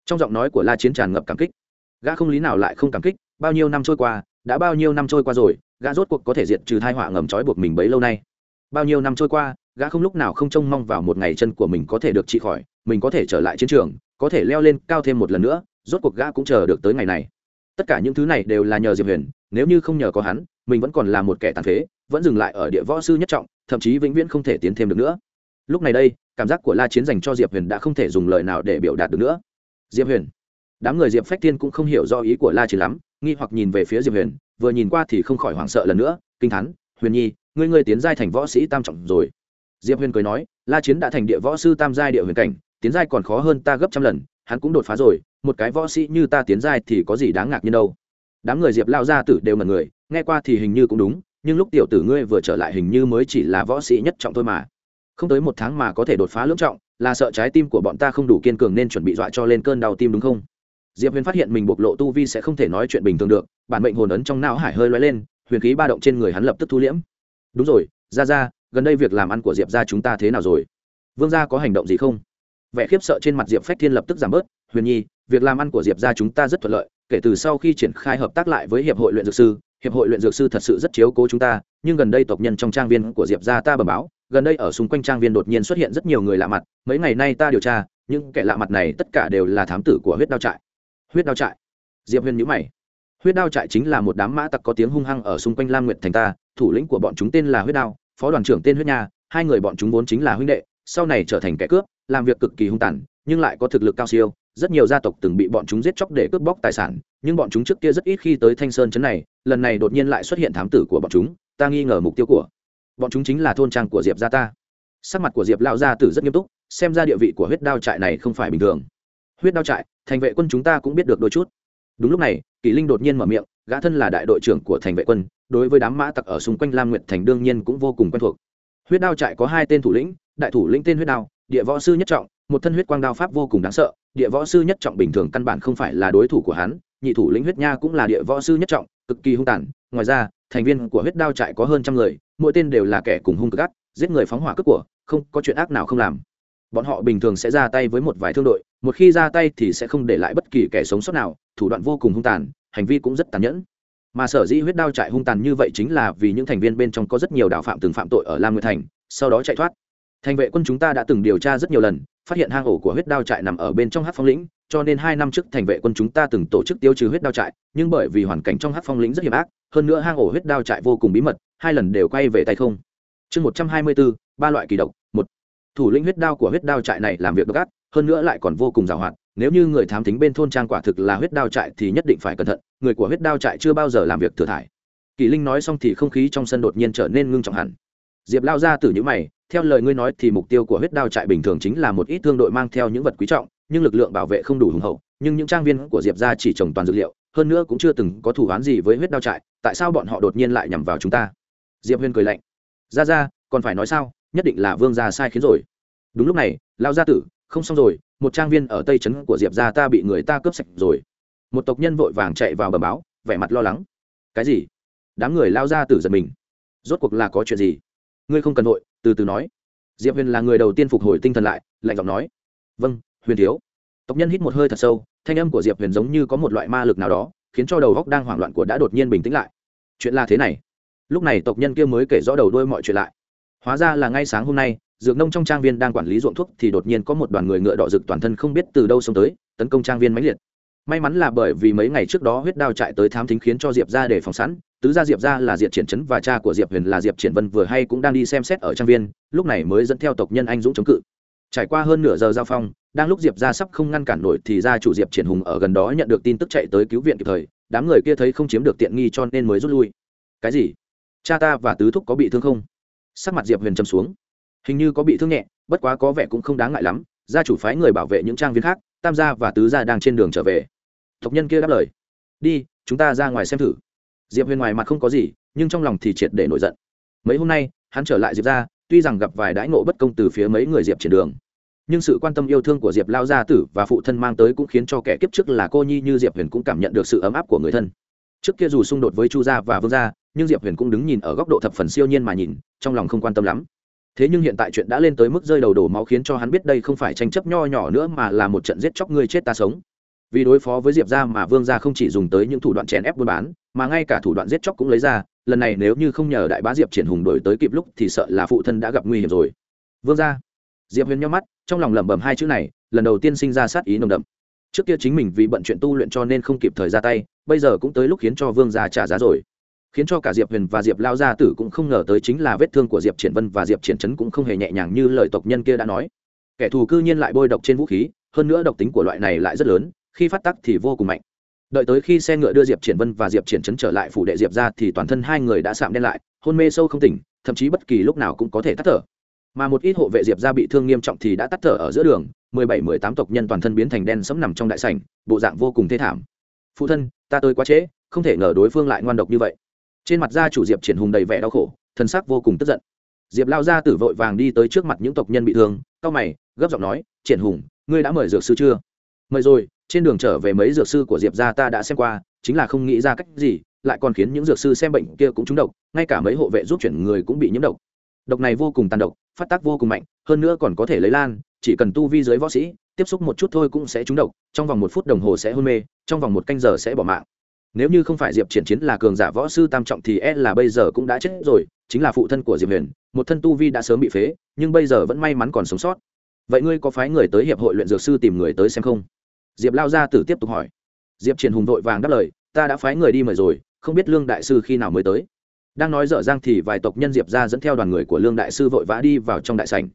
Trong giọng nói của la chiến tràn ngập cảm kích gã không lý nào lại không cảm kích, bao nhiêu năm trôi qua, đã bao nhiêu năm trôi qua rồi, gã rốt cuộc có thể diệt trừ thai họa ngầm trói buộc mình bấy lâu nay. Bao nhiêu năm trôi qua, gã không lúc nào không trông mong vào một ngày chân của mình có thể được trị khỏi, mình có thể trở lại chiến trường, có thể leo lên cao thêm một lần nữa, rốt cuộc gã cũng chờ được tới ngày này. Tất cả những thứ này đều là nhờ diệp huyền, nếu như không nhờ có hắn, mình vẫn còn là một kẻ tàn phế, vẫn dừng lại ở địa võ sư nhất trọng, thậm chí vĩnh viễn không thể tiến thêm được nữa. Lúc này đây, cảm giác của la chiến dành cho diệp huyền đã không thể dùng lời nào để biểu đạt được nữa. Diệp huyền đám người diệp phách thiên cũng không hiểu do ý của la chiến lắm, nghi hoặc nhìn về phía diệp huyền, vừa nhìn qua thì không khỏi hoảng sợ lần nữa, kinh thắn huyền nhi, ngươi ngươi tiến giai thành võ sĩ tam trọng rồi. Diệp huyền cười nói, la chiến đã thành địa võ sư tam giai địa huyền cảnh, tiến giai còn khó hơn ta gấp trăm lần, hắn cũng đột phá rồi, một cái võ sĩ như ta tiến giai thì có gì đáng ngạc nhiên đâu. Đám người diệp lao ra tử đều mật người, nghe qua thì hình như cũng đúng, nhưng lúc tiểu tử ngươi vừa trở lại hình như mới chỉ là võ sĩ nhất trọng thôi mà. Không tới một tháng mà có thể đột phá lưỡng trọng, là sợ trái tim của bọn ta không đủ kiên cường nên chuẩn bị dọa cho lên cơn đau tim đúng không? Diệp huyền phát hiện mình bộc lộ tu vi sẽ không thể nói chuyện bình thường được, bản mệnh hồn ấn trong não hải hơi loay lên, huyền khí ba động trên người hắn lập tức thu liễm. Đúng rồi ra ra gần đây việc làm ăn của diệp ra chúng ta thế nào rồi? Vương gia có hành động gì không? Vẻ khiếp sợ trên mặt diệp phách thiên lập tức giảm bớt, huyền nhi, việc làm ăn của diệp ra chúng ta rất thuận lợi, kể từ sau khi triển khai hợp tác lại với hiệp hội luyện dược sư, hiệp hội luyện dược sư thật sự rất chiếu cố chúng ta, nhưng gần đây tộc nhân trong trang viên của diệp ra ta bẩm báo, gần đây ở xung quanh trang viên đột nhiên xuất hiện rất nhiều người lạ mặt, mấy ngày nay ta điều tra, những kẻ lạ mặt này tất cả đều là thám tử của huyết đao trại huyết đao trại. Diệp huyền nhữ mày. Huyết đao trại chính là một đám mã tặc có tiếng hung hăng ở xung quanh lam nguyệt thành ta, thủ lĩnh của bọn chúng tên là huyết đao, phó đoàn trưởng tên huyết nha, hai người bọn chúng vốn chính là huynh đệ, sau này trở thành kẻ cướp, làm việc cực kỳ hung tàn, nhưng lại có thực lực cao siêu, rất nhiều gia tộc từng bị bọn chúng giết chóc để cướp bóc tài sản, nhưng bọn chúng trước kia rất ít khi tới thanh sơn chấn này, lần này đột nhiên lại xuất hiện thám tử của bọn chúng, ta nghi ngờ mục tiêu của bọn chúng chính là thôn trang của diệp gia ta. Sắc mặt của diệp lao gia tử rất nghiêm túc, xem ra địa vị của huyết đao trại này không phải bình thường huyết đao trại, thành vệ quân chúng ta cũng biết được đôi chút. Đúng lúc này, kỷ linh đột nhiên mở miệng, gã thân là đại đội trưởng của thành vệ quân, đối với đám mã tặc ở xung quanh lam nguyệt thành đương nhiên cũng vô cùng quen thuộc. Huyết đao trại có hai tên thủ lĩnh, đại thủ lĩnh tên huyết đao, địa võ sư nhất trọng, một thân huyết quang đao pháp vô cùng đáng sợ, địa võ sư nhất trọng bình thường căn bản không phải là đối thủ của hắn, nhị thủ lĩnh huyết nha cũng là địa võ sư nhất trọng, cực kỳ hung tàn. Ngoài ra, thành viên của huyết đao trại có hơn trăm người, mỗi tên đều là kẻ cùng hung cực ác, giết người phóng hỏa cướp của, không có chuyện ác nào không làm. Bọn họ bình thường sẽ ra tay với một vài thương đội một khi ra tay thì sẽ không để lại bất kỳ kẻ sống sót nào, thủ đoạn vô cùng hung tàn, hành vi cũng rất tàn nhẫn. Mà sở dĩ huyết đao trại hung tàn như vậy chính là vì những thành viên bên trong có rất nhiều đạo phạm từng phạm tội ở lam nguyệt thành, sau đó chạy thoát. Thành vệ quân chúng ta đã từng điều tra rất nhiều lần, phát hiện hang ổ của huyết đao trại nằm ở bên trong hát phong lĩnh, cho nên hai năm trước thành vệ quân chúng ta từng tổ chức tiêu trừ huyết đao trại, nhưng bởi vì hoàn cảnh trong hát phong lĩnh rất hiểm ác, hơn nữa hang ổ huyết đao trại vô cùng bí mật, hai lần đều quay về tay không. Chương một trăm hai mươi bốn ba loại kỳ độc, một. Thủ lĩnh huyết đao của huyết đao trại này làm việc độc ác hơn nữa lại còn vô cùng giàu hoạt nếu như người thám tính bên thôn trang quả thực là huyết đao trại thì nhất định phải cẩn thận, người của huyết đao trại chưa bao giờ làm việc thừa thải. Kỳ linh nói xong thì không khí trong sân đột nhiên trở nên ngưng trọng hẳn. Diệp lao ra từ những mày, theo lời ngươi nói thì mục tiêu của huyết đao trại bình thường chính là một ít thương đội mang theo những vật quý trọng, nhưng lực lượng bảo vệ không đủ hùng hậu, nhưng những trang viên của diệp ra chỉ trồng toàn dược liệu, hơn nữa cũng chưa từng có thủ án gì với huyết đao trại, tại sao bọn họ đột nhiên lại nhằm vào chúng ta? Diệp huyên cười lạnh. Ra ra còn phải nói sao? Nhất định là vương gia sai khiến rồi. Đúng lúc này, lao gia tử không xong rồi, một trang viên ở tây trấn của diệp gia ta bị người ta cướp sạch rồi. Một tộc nhân vội vàng chạy vào bờ báo, vẻ mặt lo lắng. Cái gì? Đám người lao ra từ giật mình. Rốt cuộc là có chuyện gì? Ngươi không cần vội, từ từ nói. Diệp huyền là người đầu tiên phục hồi tinh thần lại, lạnh giọng nói. Vâng huyền thiếu. Tộc nhân hít một hơi thật sâu, thanh âm của diệp huyền giống như có một loại ma lực nào đó, khiến cho đầu góc đang hoảng loạn của đã đột nhiên bình tĩnh lại. Chuyện là thế này. Lúc này tộc nhân kia mới kể rõ đầu đuôi mọi chuyện lại. Hóa ra là ngay sáng hôm nay dược nông trong trang viên đang quản lý ruộng thuốc thì đột nhiên có một đoàn người ngựa đỏ rực toàn thân không biết từ đâu xông tới, tấn công trang viên mãnh liệt. May mắn là bởi vì mấy ngày trước đó huyết đao chạy tới thám thính khiến cho diệp ra để phòng sẵn, tứ gia diệp ra là diệp triển trấn và cha của diệp huyền là diệp triển vân vừa hay cũng đang đi xem xét ở trang viên, lúc này mới dẫn theo tộc nhân anh dũng chống cự. Trải qua hơn nửa giờ giao phong, đang lúc diệp ra sắp không ngăn cản nổi thì gia chủ diệp triển hùng ở gần đó nhận được tin tức chạy tới cứu viện kịp thời, đám người kia thấy không chiếm được tiện nghi cho nên mới rút lui. Cái gì? Cha ta và tứ thúc có bị thương không? Sắc mặt diệp huyền trầm xuống hình như có bị thương nhẹ, bất quá có vẻ cũng không đáng ngại lắm, gia chủ phái người bảo vệ những trang viên khác, tam gia và tứ gia đang trên đường trở về. Tộc nhân kia đáp lời, đi, chúng ta ra ngoài xem thử. Diệp huyền ngoài mặt không có gì, nhưng trong lòng thì triệt để nổi giận. Mấy hôm nay, hắn trở lại diệp ra tuy rằng gặp vài đãi ngộ bất công từ phía mấy người diệp trên đường. Nhưng sự quan tâm yêu thương của diệp lao gia tử và phụ thân mang tới cũng khiến cho kẻ kiếp trước là cô nhi như diệp huyền cũng cảm nhận được sự ấm áp của người thân. Trước kia dù xung đột với chu gia và vương gia, nhưng diệp huyền cũng đứng nhìn ở góc độ thập phần siêu nhiên mà nhìn, trong lòng không quan tâm lắm thế nhưng hiện tại chuyện đã lên tới mức rơi đầu đổ máu khiến cho hắn biết đây không phải tranh chấp nho nhỏ nữa mà là một trận giết chóc ngươi chết ta sống. Vì đối phó với diệp gia mà vương gia không chỉ dùng tới những thủ đoạn chèn ép buôn bán, mà ngay cả thủ đoạn giết chóc cũng lấy ra, lần này nếu như không nhờ đại bá diệp triển hùng đổi tới kịp lúc thì sợ là phụ thân đã gặp nguy hiểm rồi. Vương gia. Diệp huyền nhắm mắt, trong lòng lẩm bẩm hai chữ này, lần đầu tiên sinh ra sát ý nồng đậm. Trước kia chính mình vì bận chuyện tu luyện cho nên không kịp thời ra tay, bây giờ cũng tới lúc khiến cho vương gia trả giá rồi khiến cho cả diệp huyền và diệp lao gia tử cũng không ngờ tới chính là vết thương của diệp triển vân và diệp triển trấn cũng không hề nhẹ nhàng như lời tộc nhân kia đã nói. Kẻ thù cư nhiên lại bôi độc trên vũ khí, hơn nữa độc tính của loại này lại rất lớn, khi phát tắc thì vô cùng mạnh. Đợi tới khi xe ngựa đưa diệp triển vân và diệp triển trấn trở lại phủ đệ diệp ra thì toàn thân hai người đã sạm đen lại, hôn mê sâu không tỉnh, thậm chí bất kỳ lúc nào cũng có thể tắt thở. Mà một ít hộ vệ diệp ra bị thương nghiêm trọng thì đã tắt thở ở giữa đường, mười bảy, mười tám tộc nhân toàn thân biến thành đen sẫm nằm trong đại sảnh, bộ dạng vô cùng thê thảm. Phụ thân, ta tới quá trễ, không thể ngờ đối phương lại ngoan độc như vậy trên mặt gia chủ diệp triển hùng đầy vẻ đau khổ, thân xác vô cùng tức giận. Diệp lao ra tử vội vàng đi tới trước mặt những tộc nhân bị thương, cau mày, gấp giọng nói, triển hùng, ngươi đã mời dược sư chưa? Mời rồi, trên đường trở về mấy dược sư của diệp gia ta đã xem qua, chính là không nghĩ ra cách gì, lại còn khiến những dược sư xem bệnh kia cũng trúng độc, ngay cả mấy hộ vệ giúp chuyển người cũng bị nhiễm độc. Độc này vô cùng tàn độc, phát tác vô cùng mạnh, hơn nữa còn có thể lấy lan, chỉ cần tu vi dưới võ sĩ, tiếp xúc một chút thôi cũng sẽ trúng độc, trong vòng một phút đồng hồ sẽ hôn mê, trong vòng một canh giờ sẽ bỏ mạng nếu như không phải diệp triển chiến là cường giả võ sư tam trọng thì e là bây giờ cũng đã chết rồi, chính là phụ thân của diệp huyền, một thân tu vi đã sớm bị phế, nhưng bây giờ vẫn may mắn còn sống sót. Vậy ngươi có phái người tới hiệp hội luyện dược sư tìm người tới xem không? Diệp lao gia tử tiếp tục hỏi. Diệp triển hùng vội vàng đáp lời, ta đã phái người đi mời rồi, không biết lương đại sư khi nào mới tới. Đang nói dở dang thì vài tộc nhân diệp ra dẫn theo đoàn người của lương đại sư vội vã đi vào trong đại sành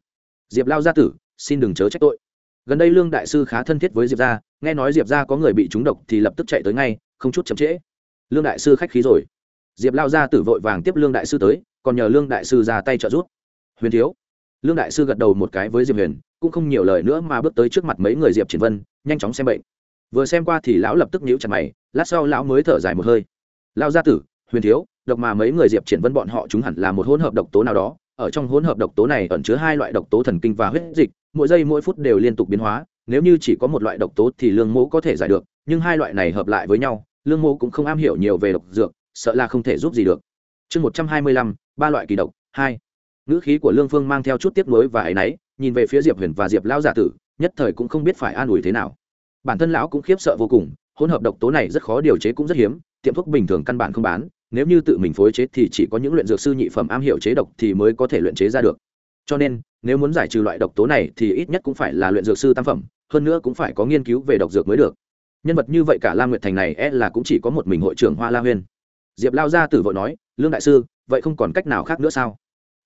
diệp lao gia tử, xin đừng chớ trách tội. Gần đây lương đại sư khá thân thiết với diệp ra nghe nói diệp ra có người bị trúng độc thì lập tức chạy tới ngay không chút chậm trễ. Lương đại sư khách khí rồi. Diệp lao gia tử vội vàng tiếp lương đại sư tới, còn nhờ lương đại sư ra tay trợ giúp. Huyền thiếu. Lương đại sư gật đầu một cái với diệp huyền, cũng không nhiều lời nữa mà bước tới trước mặt mấy người diệp triển vân, nhanh chóng xem bệnh. Vừa xem qua thì lão lập tức nhíu chặt mày, lát sau lão mới thở dài một hơi. Lao gia tử, huyền thiếu, độc mà mấy người diệp triển vân bọn họ chúng hẳn là một hỗn hợp độc tố nào đó, ở trong hỗn hợp độc tố này ẩn chứa hai loại độc tố thần kinh và huyết dịch, mỗi giây mỗi phút đều liên tục biến hóa, nếu như chỉ có một loại độc tố thì lương mẫu có thể giải được, nhưng hai loại này hợp lại với nhau lương Mô cũng không am hiểu nhiều về độc dược, sợ là không thể giúp gì được. Chương một trăm hai mươi lăm, ba loại kỳ độc, hai. Ngữ khí của lương phương mang theo chút tiếc nuối và áy náy, nhìn về phía diệp huyền và diệp lão giả tử, nhất thời cũng không biết phải an ủi thế nào. Bản thân lão cũng khiếp sợ vô cùng, hỗn hợp độc tố này rất khó điều chế cũng rất hiếm, tiệm thuốc bình thường căn bản không bán, nếu như tự mình phối chế thì chỉ có những luyện dược sư nhị phẩm am hiểu chế độc thì mới có thể luyện chế ra được. Cho nên, nếu muốn giải trừ loại độc tố này thì ít nhất cũng phải là luyện dược sư tam phẩm, hơn nữa cũng phải có nghiên cứu về độc dược mới được nhân vật như vậy cả la nguyệt thành này e là cũng chỉ có một mình hội trưởng hoa la huyên. Diệp lao gia tử vội nói, lương đại sư, vậy không còn cách nào khác nữa sao?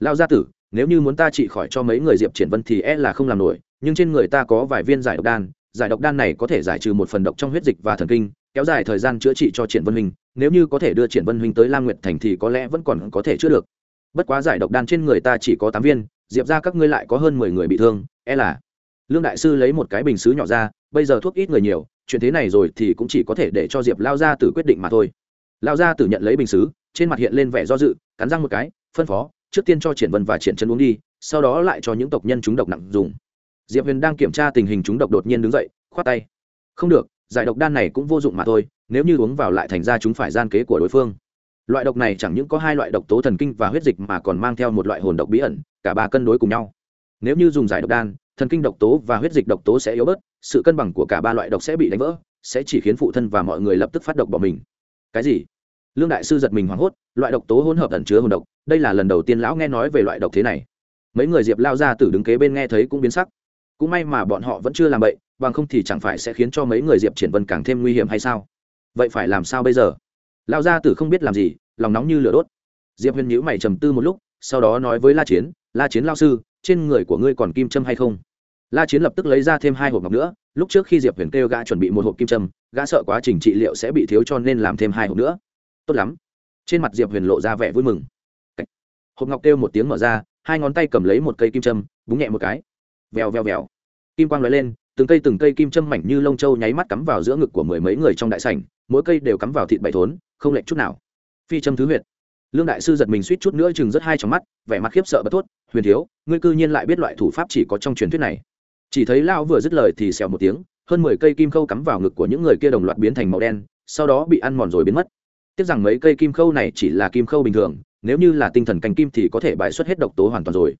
Lao gia tử, nếu như muốn ta trị khỏi cho mấy người diệp triển vân thì e là không làm nổi, nhưng trên người ta có vài viên giải độc đan, giải độc đan này có thể giải trừ một phần độc trong huyết dịch và thần kinh, kéo dài thời gian chữa trị cho triển vân huynh, nếu như có thể đưa triển vân huynh tới lam nguyệt thành thì có lẽ vẫn còn có thể chữa được. Bất quá giải độc đan trên người ta chỉ có tám viên, diệp ra các ngươi lại có hơn mười người bị thương e là. Lương đại sư lấy một cái bình xứ nhỏ ra, bây giờ thuốc ít người nhiều chuyện thế này rồi thì cũng chỉ có thể để cho diệp lao gia tử quyết định mà thôi. Lao gia tử nhận lấy bình xứ, trên mặt hiện lên vẻ do dự, cắn răng một cái, phân phó, trước tiên cho triển vân và triển chân uống đi, sau đó lại cho những tộc nhân chúng độc nặng dùng. Diệp huyền đang kiểm tra tình hình chúng độc đột nhiên đứng dậy, khoát tay. Không được, giải độc đan này cũng vô dụng mà thôi, nếu như uống vào lại thành ra chúng phải gian kế của đối phương. Loại độc này chẳng những có hai loại độc tố thần kinh và huyết dịch mà còn mang theo một loại hồn độc bí ẩn, cả ba cân đối cùng nhau. Nếu như dùng giải độc đan thần kinh độc tố và huyết dịch độc tố sẽ yếu bớt sự cân bằng của cả ba loại độc sẽ bị đánh vỡ sẽ chỉ khiến phụ thân và mọi người lập tức phát độc bỏ mình. Cái gì? Lương đại sư giật mình hoảng hốt loại độc tố hỗn hợp ẩn chứa hồn độc đây là lần đầu tiên lão nghe nói về loại độc thế này. Mấy người diệp lao ra từ đứng kế bên nghe thấy cũng biến sắc. Cũng may mà bọn họ vẫn chưa làm vậy, bằng không thì chẳng phải sẽ khiến cho mấy người diệp triển vân càng thêm nguy hiểm hay sao? Vậy phải làm sao bây giờ? Lao gia tử không biết làm gì lòng nóng như lửa đốt. Diệp huyền nhữ mày trầm tư một lúc sau đó nói với la chiến la chiến lao sư trên người của ngươi còn kim châm hay không? La chiến lập tức lấy ra thêm hai hộp ngọc nữa, lúc trước khi diệp huyền kêu gã chuẩn bị một hộp kim châm, gã sợ quá trình trị liệu sẽ bị thiếu cho nên làm thêm hai hộp nữa. Tốt lắm. Trên mặt diệp huyền lộ ra vẻ vui mừng. Hộp ngọc kêu một tiếng mở ra, hai ngón tay cầm lấy một cây kim châm, búng nhẹ một cái. Vèo vèo vèo. Kim quang nói lên, từng cây từng cây kim châm mảnh như lông trâu nháy mắt cắm vào giữa ngực của mười mấy người trong đại sảnh, mỗi cây đều cắm vào thịt bảy thốn, không lệch chút nào. Phi châm thứ huyệt lương đại sư giật mình suýt chút nữa chừng rất hai trong mắt, vẻ mặt khiếp sợ bất thốt, huyền thiếu, ngươi cư nhiên lại biết loại thủ pháp chỉ có trong truyền thuyết này. Chỉ thấy lão vừa dứt lời thì xèo một tiếng, hơn mười cây kim khâu cắm vào ngực của những người kia đồng loạt biến thành màu đen, sau đó bị ăn mòn rồi biến mất. Tiếc rằng mấy cây kim khâu này chỉ là kim khâu bình thường, nếu như là tinh thần cành kim thì có thể bài xuất hết độc tố hoàn toàn rồi.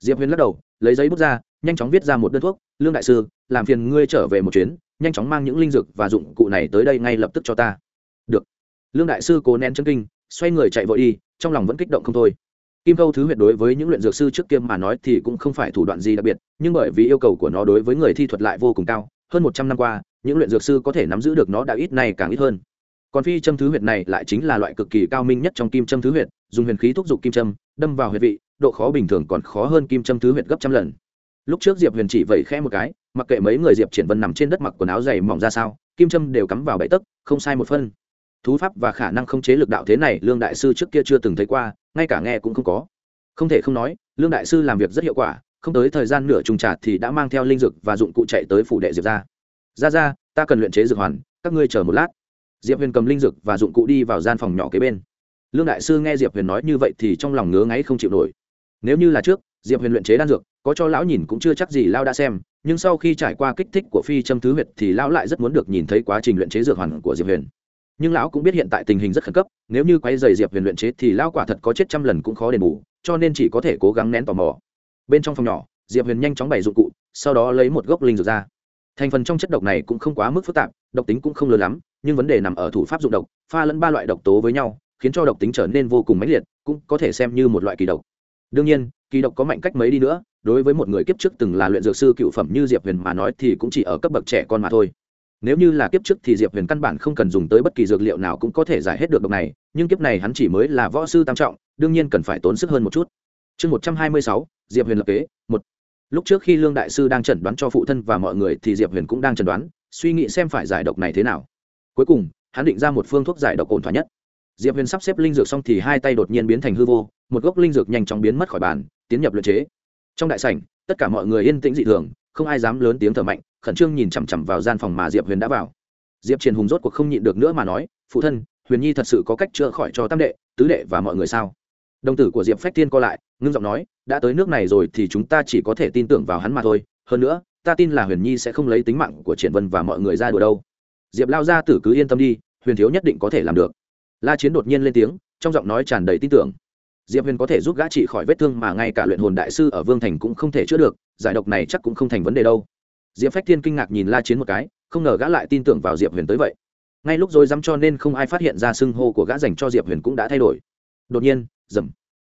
Diệp huyền lắc đầu, lấy giấy bút ra, nhanh chóng viết ra một đơn thuốc, lương đại sư, làm phiền ngươi trở về một chuyến, nhanh chóng mang những linh dược và dụng cụ này tới đây ngay lập tức cho ta. Được. Lương đại sư cố nén chân kinh xoay người chạy vội đi, trong lòng vẫn kích động không thôi. Kim câu thứ huyệt đối với những luyện dược sư trước kia mà nói thì cũng không phải thủ đoạn gì đặc biệt, nhưng bởi vì yêu cầu của nó đối với người thi thuật lại vô cùng cao, hơn một trăm năm qua, những luyện dược sư có thể nắm giữ được nó đã ít này càng ít hơn. Còn phi châm thứ huyệt này lại chính là loại cực kỳ cao minh nhất trong kim châm thứ huyệt, dùng huyền khí thúc giục kim châm, đâm vào huyệt vị, độ khó bình thường còn khó hơn kim châm thứ huyệt gấp trăm lần. Lúc trước diệp huyền chỉ vẩy khẽ một cái, mặc kệ mấy người diệp triển vân nằm trên đất mặc quần áo dày mỏng ra sao, kim châm đều cắm vào bẫy tấc, không sai một phân thú pháp và khả năng không chế lực đạo thế này lương đại sư trước kia chưa từng thấy qua, ngay cả nghe cũng không có. Không thể không nói, lương đại sư làm việc rất hiệu quả, không tới thời gian nửa trùng trà thì đã mang theo linh dược và dụng cụ chạy tới phủ đệ diệp ra ra ra ta cần luyện chế dược hoàn, các ngươi chờ một lát. Diệp huyền cầm linh dược và dụng cụ đi vào gian phòng nhỏ kế bên. Lương đại sư nghe diệp huyền nói như vậy thì trong lòng ngứa ngáy không chịu nổi. Nếu như là trước, diệp huyền luyện chế đan dược, có cho lão nhìn cũng chưa chắc gì lao đã xem, nhưng sau khi trải qua kích thích của phi châm thứ huyệt thì lão lại rất muốn được nhìn thấy quá trình luyện chế dược hoàn của diệp huyền nhưng lão cũng biết hiện tại tình hình rất khẩn cấp, nếu như quay dày diệp huyền luyện chế thì lão quả thật có chết trăm lần cũng khó đền bù, cho nên chỉ có thể cố gắng nén tò mò. Bên trong phòng nhỏ, diệp huyền nhanh chóng bày dụng cụ, sau đó lấy một gốc linh dược ra. Thành phần trong chất độc này cũng không quá mức phức tạp, độc tính cũng không lớn lắm, nhưng vấn đề nằm ở thủ pháp dụng độc, pha lẫn ba loại độc tố với nhau, khiến cho độc tính trở nên vô cùng mãnh liệt, cũng có thể xem như một loại kỳ độc. Đương nhiên, kỳ độc có mạnh cách mấy đi nữa, đối với một người kiếp trước từng là luyện dược sư cựu phẩm như diệp huyền mà nói thì cũng chỉ ở cấp bậc trẻ con mà thôi nếu như là kiếp trước thì diệp huyền căn bản không cần dùng tới bất kỳ dược liệu nào cũng có thể giải hết được độc này, nhưng kiếp này hắn chỉ mới là võ sư tam trọng, đương nhiên cần phải tốn sức hơn một chút. Chương một trăm hai mươi sáu, diệp huyền lập kế, một. Lúc trước khi lương đại sư đang chẩn đoán cho phụ thân và mọi người thì diệp huyền cũng đang chẩn đoán, suy nghĩ xem phải giải độc này thế nào. Cuối cùng, hắn định ra một phương thuốc giải độc ổn thỏa nhất. Diệp huyền sắp xếp linh dược xong thì hai tay đột nhiên biến thành hư vô, một gốc linh dược nhanh chóng biến mất khỏi bàn, tiến nhập luyện chế. Trong đại sảnh, tất cả mọi người yên tĩnh dị thường, không ai dám lớn tiếng thở mạnh khẩn trương nhìn chằm chằm vào gian phòng mà diệp huyền đã vào. Diệp triền hùng rốt cuộc không nhịn được nữa mà nói, phụ thân, huyền nhi thật sự có cách chữa khỏi cho tam đệ, tứ đệ và mọi người sao? Đồng tử của diệp phách tiên co lại, ngưng giọng nói, đã tới nước này rồi thì chúng ta chỉ có thể tin tưởng vào hắn mà thôi. Hơn nữa, ta tin là huyền nhi sẽ không lấy tính mạng của triển vân và mọi người ra đùa đâu. Diệp lao ra tử cứ yên tâm đi, huyền thiếu nhất định có thể làm được. La chiến đột nhiên lên tiếng, trong giọng nói tràn đầy tin tưởng. Diệp huyền có thể giúp gã trị khỏi vết thương mà ngay cả luyện hồn đại sư ở vương thành cũng không thể chữa được, giải độc này chắc cũng không thành vấn đề đâu diệp phách thiên kinh ngạc nhìn la chiến một cái, không ngờ gã lại tin tưởng vào diệp huyền tới vậy. Ngay lúc rồi dám cho nên không ai phát hiện ra xưng hô của gã dành cho diệp huyền cũng đã thay đổi. Đột nhiên dầm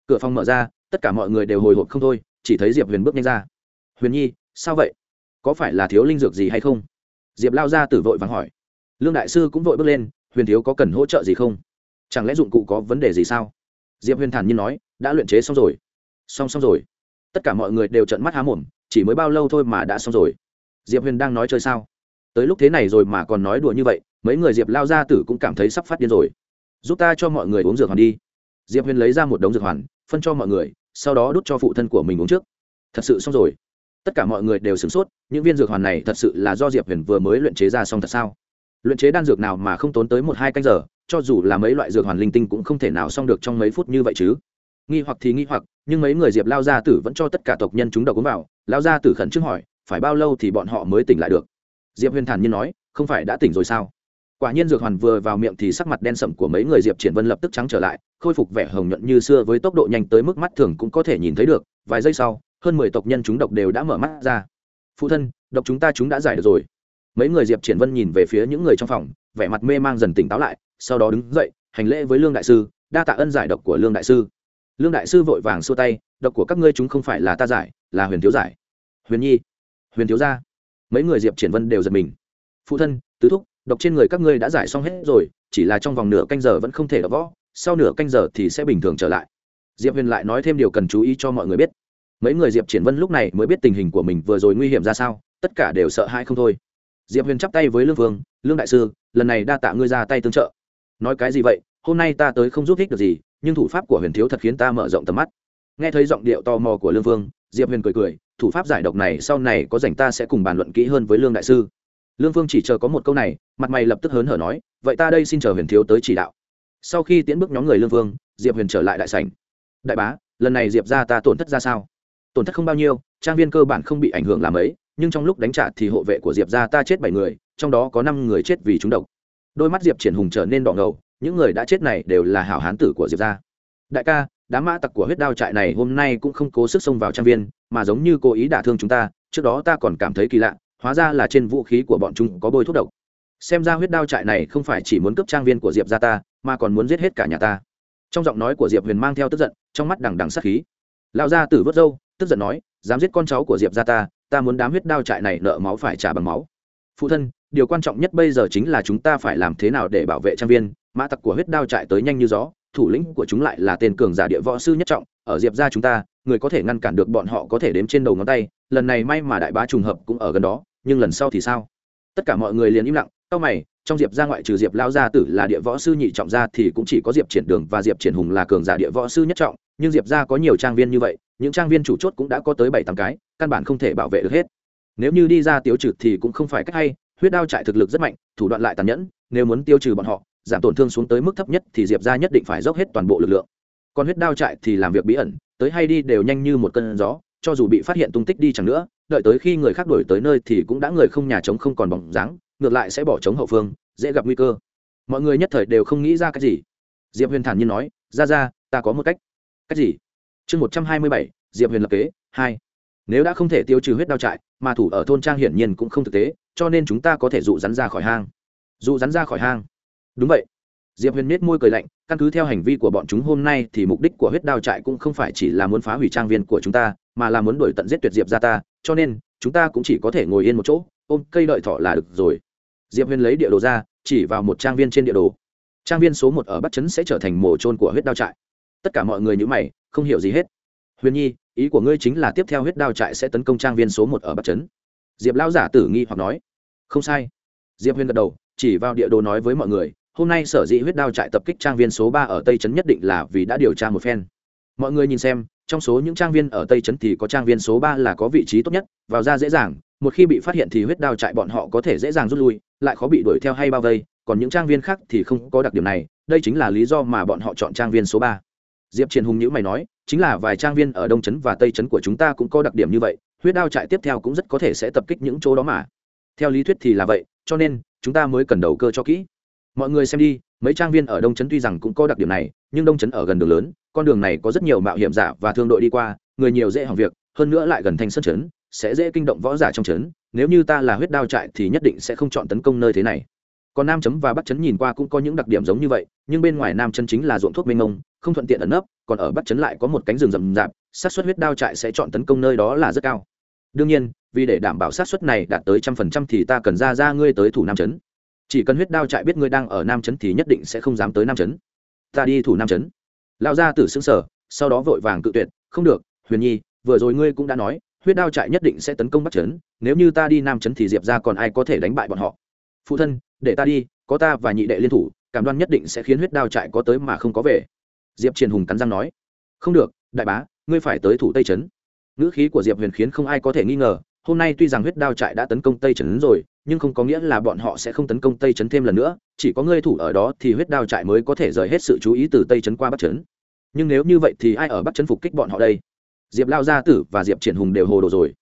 cửa phòng mở ra, tất cả mọi người đều hồi hộp không thôi, chỉ thấy diệp huyền bước nhanh ra. Huyền nhi, sao vậy? Có phải là thiếu linh dược gì hay không? Diệp lao ra tử vội vàng hỏi. Lương đại sư cũng vội bước lên, huyền thiếu có cần hỗ trợ gì không? Chẳng lẽ dụng cụ có vấn đề gì sao? Diệp huyền thản nhiên nói, đã luyện chế xong rồi. Xong xong rồi. Tất cả mọi người đều trận mắt há mồm, chỉ mới bao lâu thôi mà đã xong rồi diệp huyền đang nói chơi sao? Tới lúc thế này rồi mà còn nói đùa như vậy, mấy người diệp lao ra tử cũng cảm thấy sắp phát điên rồi. Giúp ta cho mọi người uống dược hoàn đi. Diệp huyền lấy ra một đống dược hoàn, phân cho mọi người, sau đó đút cho phụ thân của mình uống trước. Thật sự xong rồi. Tất cả mọi người đều sửng sốt, những viên dược hoàn này thật sự là do diệp huyền vừa mới luyện chế ra xong thật sao? Luyện chế đan dược nào mà không tốn tới một hai canh giờ, cho dù là mấy loại dược hoàn linh tinh cũng không thể nào xong được trong mấy phút như vậy chứ. Nghi hoặc thì nghi hoặc, nhưng mấy người diệp lao gia tử vẫn cho tất cả tộc nhân chúng độc uống vào. Lao gia tử khẩn trương hỏi phải bao lâu thì bọn họ mới tỉnh lại được? Diệp huyền thản nhiên nói, không phải đã tỉnh rồi sao? Quả nhiên dược hoàn vừa vào miệng thì sắc mặt đen sậm của mấy người diệp triển vân lập tức trắng trở lại, khôi phục vẻ hồng nhuận như xưa với tốc độ nhanh tới mức mắt thường cũng có thể nhìn thấy được. Vài giây sau, hơn mười tộc nhân chúng độc đều đã mở mắt ra. Phụ thân, độc chúng ta chúng đã giải được rồi. Mấy người diệp triển vân nhìn về phía những người trong phòng, vẻ mặt mê mang dần tỉnh táo lại, sau đó đứng dậy, hành lễ với lương đại sư, đa tạ ân giải độc của lương đại sư. Lương đại sư vội vàng xua tay, độc của các ngươi chúng không phải là ta giải, là huyền thiếu giải. Huyền nhi huyền thiếu gia. Mấy người diệp triển vân đều giật mình. Phụ thân, tứ thúc, độc trên người các ngươi đã giải xong hết rồi, chỉ là trong vòng nửa canh giờ vẫn không thể đọc võ, sau nửa canh giờ thì sẽ bình thường trở lại. Diệp huyền lại nói thêm điều cần chú ý cho mọi người biết. Mấy người diệp triển vân lúc này mới biết tình hình của mình vừa rồi nguy hiểm ra sao, tất cả đều sợ hãi không thôi. Diệp huyền chắp tay với lương vương, lương đại sư, lần này đa tạ ngươi ra tay tương trợ. Nói cái gì vậy? Hôm nay ta tới không giúp ích được gì, nhưng thủ pháp của huyền thiếu thật khiến ta mở rộng tầm mắt. Nghe thấy giọng điệu tò mò của lương vương, diệp huyền cười cười thủ pháp giải độc này sau này có dành ta sẽ cùng bàn luận kỹ hơn với lương đại sư. Lương vương chỉ chờ có một câu này, mặt mày lập tức hớn hở nói, vậy ta đây xin chờ huyền thiếu tới chỉ đạo. Sau khi tiễn bước nhóm người lương vương diệp huyền trở lại đại sảnh. Đại bá, lần này diệp ra ta tổn thất ra sao? Tổn thất không bao nhiêu, trang viên cơ bản không bị ảnh hưởng làm ấy, nhưng trong lúc đánh trả thì hộ vệ của diệp ra ta chết bảy người, trong đó có năm người chết vì trúng độc. Đôi mắt diệp triển hùng trở nên đỏ ngầu, những người đã chết này đều là hảo hán tử của diệp ra đại ca đám mã tặc của huyết đao trại này hôm nay cũng không cố sức xông vào trang viên, mà giống như cố ý đả thương chúng ta, trước đó ta còn cảm thấy kỳ lạ, hóa ra là trên vũ khí của bọn chúng có bôi thuốc độc. Xem ra huyết đao trại này không phải chỉ muốn cướp trang viên của diệp ra ta, mà còn muốn giết hết cả nhà ta. Trong giọng nói của diệp huyền mang theo tức giận, trong mắt đằng đằng sát khí. Lão gia tử vớt râu, tức giận nói, dám giết con cháu của diệp ra ta ta muốn đám huyết đao trại này nợ máu phải trả bằng máu. Phụ thân, điều quan trọng nhất bây giờ chính là chúng ta phải làm thế nào để bảo vệ trang viên, mã tặc của huyết đao trại tới nhanh như gió thủ lĩnh của chúng lại là tên cường giả địa võ sư nhất trọng, ở diệp ra chúng ta, người có thể ngăn cản được bọn họ có thể đếm trên đầu ngón tay, lần này may mà đại bá trùng hợp cũng ở gần đó, nhưng lần sau thì sao? Tất cả mọi người liền im lặng sau mày, trong diệp ra ngoại trừ diệp lao gia tử là địa võ sư nhị trọng gia thì cũng chỉ có diệp triển đường và diệp triển hùng là cường giả địa võ sư nhất trọng, nhưng diệp ra có nhiều trang viên như vậy, những trang viên chủ chốt cũng đã có tới bảy tám cái, căn bản không thể bảo vệ được hết. Nếu như đi ra tiêu trừ thì cũng không phải cách hay, huyết đao trại thực lực rất mạnh, thủ đoạn lại tàn nhẫn, nếu muốn tiêu trừ bọn họ giảm tổn thương xuống tới mức thấp nhất thì diệp ra nhất định phải dốc hết toàn bộ lực lượng. Còn huyết đao trại thì làm việc bí ẩn, tới hay đi đều nhanh như một cơn gió, cho dù bị phát hiện tung tích đi chẳng nữa, đợi tới khi người khác đổi tới nơi thì cũng đã người không nhà trống không còn bóng dáng, ngược lại sẽ bỏ trống hậu phương, dễ gặp nguy cơ. Mọi người nhất thời đều không nghĩ ra cái gì. Diệp huyền thản nhiên nói, ra ra, ta có một cách. Cách gì? Chương một trăm hai mươi bảy, diệp huyền lập kế, hai. Nếu đã không thể tiêu trừ huyết đao trại, mà thủ ở thôn trang hiển nhiên cũng không thực tế, cho nên chúng ta có thể dụ rắn ra khỏi hang. Dụ rắn ra khỏi hang đúng vậy. Diệp huyền miết môi cười lạnh, căn cứ theo hành vi của bọn chúng hôm nay thì mục đích của huyết đao trại cũng không phải chỉ là muốn phá hủy trang viên của chúng ta, mà là muốn đuổi tận giết tuyệt diệp ra ta, cho nên, chúng ta cũng chỉ có thể ngồi yên một chỗ, ôm cây đợi thọ là được rồi. Diệp huyền lấy địa đồ ra, chỉ vào một trang viên trên địa đồ. Trang viên số một ở bắc trấn sẽ trở thành mồ trôn của huyết đao trại. Tất cả mọi người nhữ mày, không hiểu gì hết. Huyền nhi, ý của ngươi chính là tiếp theo huyết đao trại sẽ tấn công trang viên số một ở bắc trấn diệp lão giả tử nghi hoặc nói. Không sai. Diệp huyền gật đầu, chỉ vào địa đồ nói với mọi người hôm nay sở dĩ huyết đao trại tập kích trang viên số ba ở tây trấn nhất định là vì đã điều tra một phen. Mọi người nhìn xem, trong số những trang viên ở tây trấn thì có trang viên số ba là có vị trí tốt nhất, vào ra dễ dàng, một khi bị phát hiện thì huyết đao trại bọn họ có thể dễ dàng rút lui, lại khó bị đuổi theo hay bao vây, còn những trang viên khác thì không có đặc điểm này, đây chính là lý do mà bọn họ chọn trang viên số ba. Diệp triền hùng nhữ mày nói, chính là vài trang viên ở đông trấn và tây trấn của chúng ta cũng có đặc điểm như vậy, huyết đao trại tiếp theo cũng rất có thể sẽ tập kích những chỗ đó mà. Theo lý thuyết thì là vậy, cho nên, chúng ta mới cần đầu cơ cho kỹ mọi người xem đi, mấy trang viên ở đông trấn tuy rằng cũng có đặc điểm này, nhưng đông trấn ở gần đường lớn, con đường này có rất nhiều mạo hiểm giả và thương đội đi qua, người nhiều dễ hỏng việc, hơn nữa lại gần thanh sơn trấn sẽ dễ kinh động võ giả trong trấn nếu như ta là huyết đao trại thì nhất định sẽ không chọn tấn công nơi thế này. Còn nam chấm và bắc chấn nhìn qua cũng có những đặc điểm giống như vậy, nhưng bên ngoài nam chấn chính là ruộng thuốc mênh mông, không thuận tiện ẩn nấp, còn ở bắc chấn lại có một cánh rừng rậm rạp sát xuất huyết đao trại sẽ chọn tấn công nơi đó là rất cao. Đương nhiên, vì để đảm bảo sát xuất này đạt tới trăm phần trăm thì ta cần ra ra ngươi tới thủ nam chấn chỉ cần huyết đao trại biết ngươi đang ở nam Trấn thì nhất định sẽ không dám tới nam Trấn. ta đi thủ nam Trấn. lao ra từ xương sở sau đó vội vàng cự tuyệt, không được, huyền nhi, vừa rồi ngươi cũng đã nói, huyết đao trại nhất định sẽ tấn công bắc Trấn. nếu như ta đi nam Trấn thì diệp ra còn ai có thể đánh bại bọn họ phụ thân, để ta đi, có ta và nhị đệ liên thủ, cảm đoan nhất định sẽ khiến huyết đao trại có tới mà không có về diệp triền hùng cắn răng nói, không được, đại bá, ngươi phải tới thủ tây trấn ngữ khí của diệp huyền khiến không ai có thể nghi ngờ hôm nay tuy rằng huyết đao trại đã tấn công tây trấn rồi nhưng không có nghĩa là bọn họ sẽ không tấn công tây trấn thêm lần nữa chỉ có ngươi thủ ở đó thì huyết đao trại mới có thể rời hết sự chú ý từ tây trấn qua bắc trấn. Nhưng nếu như vậy thì ai ở bắc trấn phục kích bọn họ đây? Diệp lao gia tử và diệp triển hùng đều hồ đồ rồi.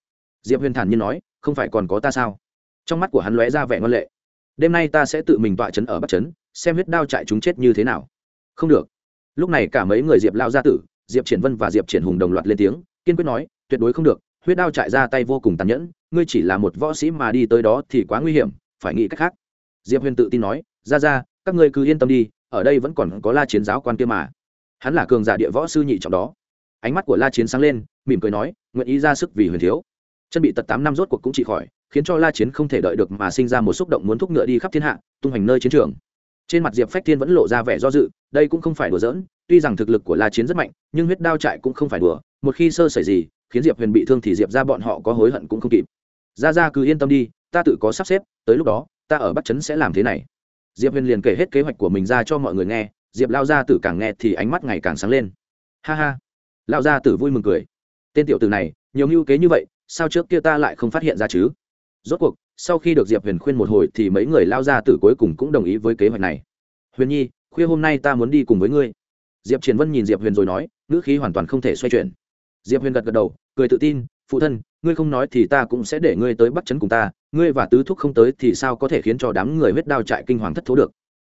Diệp huyền thản nhiên nói không phải còn có ta sao? Trong mắt của hắn lóe ra vẻ ngoan lệ. Đêm nay ta sẽ tự mình tọa trấn ở bắc Trấn, xem huyết đao trại chúng chết như thế nào. Không được. Lúc này cả mấy người diệp lao gia tử diệp triển vân và diệp triển hùng đồng loạt lên tiếng kiên quyết nói tuyệt đối không được huyết đao trại ra tay vô cùng tàn nhẫn, ngươi chỉ là một võ sĩ mà đi tới đó thì quá nguy hiểm, phải nghĩ cách khác. Diệp huyền tự tin nói, ra ra, các ngươi cứ yên tâm đi, ở đây vẫn còn có la chiến giáo quan kia mà. Hắn là cường giả địa võ sư nhị trọng đó. Ánh mắt của la chiến sáng lên, mỉm cười nói, nguyện ý ra sức vì huyền thiếu. Chân bị tật tám năm rốt cuộc cũng trị khỏi, khiến cho la chiến không thể đợi được mà sinh ra một xúc động muốn thúc ngựa đi khắp thiên hạ, tung hành nơi chiến trường. Trên mặt diệp phách thiên vẫn lộ ra vẻ do dự, đây cũng không phải đùa giỡn, tuy rằng thực lực của la chiến rất mạnh, nhưng huyết đao trại cũng không phải đùa, một khi sơ xảy gì khiến diệp huyền bị thương thì diệp ra bọn họ có hối hận cũng không kịp. Ra ra cứ yên tâm đi, ta tự có sắp xếp, tới lúc đó, ta ở bắc trấn sẽ làm thế này. Diệp huyền liền kể hết kế hoạch của mình ra cho mọi người nghe, diệp lao gia tử càng nghe thì ánh mắt ngày càng sáng lên. Ha ha. Lao gia tử vui mừng cười. Tên tiểu tử này, nhiều mưu kế như vậy, sao trước kia ta lại không phát hiện ra chứ? Rốt cuộc, sau khi được diệp huyền khuyên một hồi thì mấy người lao gia tử cuối cùng cũng đồng ý với kế hoạch này. Huyền nhi, khuya hôm nay ta muốn đi cùng với ngươi. Diệp triển vân nhìn diệp huyền rồi nói, ngữ khí hoàn toàn không thể xoay chuyển diệp huyền gật gật đầu, cười tự tin, phụ thân, ngươi không nói thì ta cũng sẽ để ngươi tới bắt chấn cùng ta, ngươi và tứ thúc không tới thì sao có thể khiến cho đám người huyết đao trại kinh hoàng thất thố được?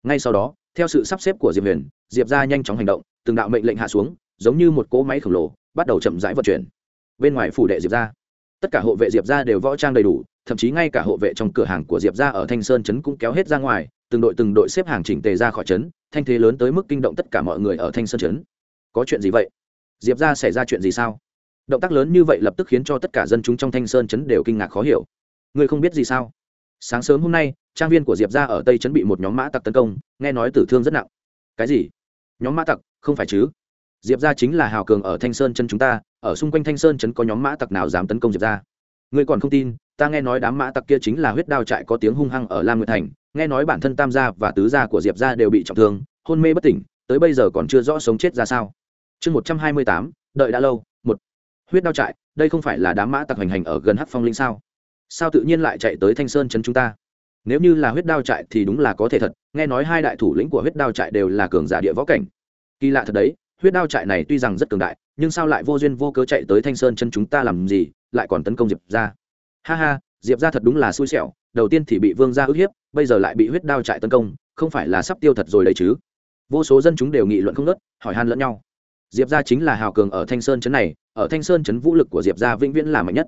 Ngay sau đó, theo sự sắp xếp của diệp huyền, diệp ra nhanh chóng hành động, từng đạo mệnh lệnh hạ xuống, giống như một cỗ máy khổng lồ, bắt đầu chậm rãi vận chuyển. Bên ngoài phủ đệ diệp ra tất cả hộ vệ diệp ra đều võ trang đầy đủ, thậm chí ngay cả hộ vệ trong cửa hàng của diệp ra ở thanh sơn trấn cũng kéo hết ra ngoài, từng đội từng đội xếp hàng chỉnh tề ra khỏi trấn thanh thế lớn tới mức kinh động tất cả mọi người ở thanh sơn trấn có chuyện gì vậy? Diệp ra xảy ra chuyện gì sao? Động tác lớn như vậy lập tức khiến cho tất cả dân chúng trong thanh sơn trấn đều kinh ngạc khó hiểu. Ngươi không biết gì sao? Sáng sớm hôm nay, trang viên của diệp ra ở tây trấn bị một nhóm mã tặc tấn công, nghe nói tử thương rất nặng. Cái gì? Nhóm mã tặc? Không phải chứ? Diệp ra chính là hào cường ở thanh sơn chân chúng ta, ở xung quanh thanh sơn trấn có nhóm mã tặc nào dám tấn công diệp ra? Ngươi còn không tin, ta nghe nói đám mã tặc kia chính là huyết đao trại có tiếng hung hăng ở lam nguyệt thành, nghe nói bản thân tam gia và tứ gia của diệp ra đều bị trọng thương, hôn mê bất tỉnh, tới bây giờ còn chưa rõ sống chết ra sao chương một trăm hai mươi tám, đợi đã lâu, một. Huyết đao trại, đây không phải là đám mã tặc hành hành ở gần hắc phong linh sao? Sao tự nhiên lại chạy tới thanh sơn chân chúng ta? Nếu như là huyết đao trại thì đúng là có thể thật, nghe nói hai đại thủ lĩnh của huyết đao trại đều là cường giả địa võ cảnh. Kỳ lạ thật đấy, huyết đao trại này tuy rằng rất cường đại, nhưng sao lại vô duyên vô cớ chạy tới thanh sơn chân chúng ta làm gì, lại còn tấn công diệp ra ha ha, diệp ra thật đúng là xui xẻo, đầu tiên thì bị vương gia ức hiếp, bây giờ lại bị huyết đao trại tấn công, không phải là sắp tiêu thật rồi đấy chứ? Vô số dân chúng đều nghị luận không nớt hỏi han lẫn nhau diệp gia chính là hào cường ở thanh sơn chấn này ở thanh sơn chấn vũ lực của diệp gia vĩnh viễn là mạnh nhất.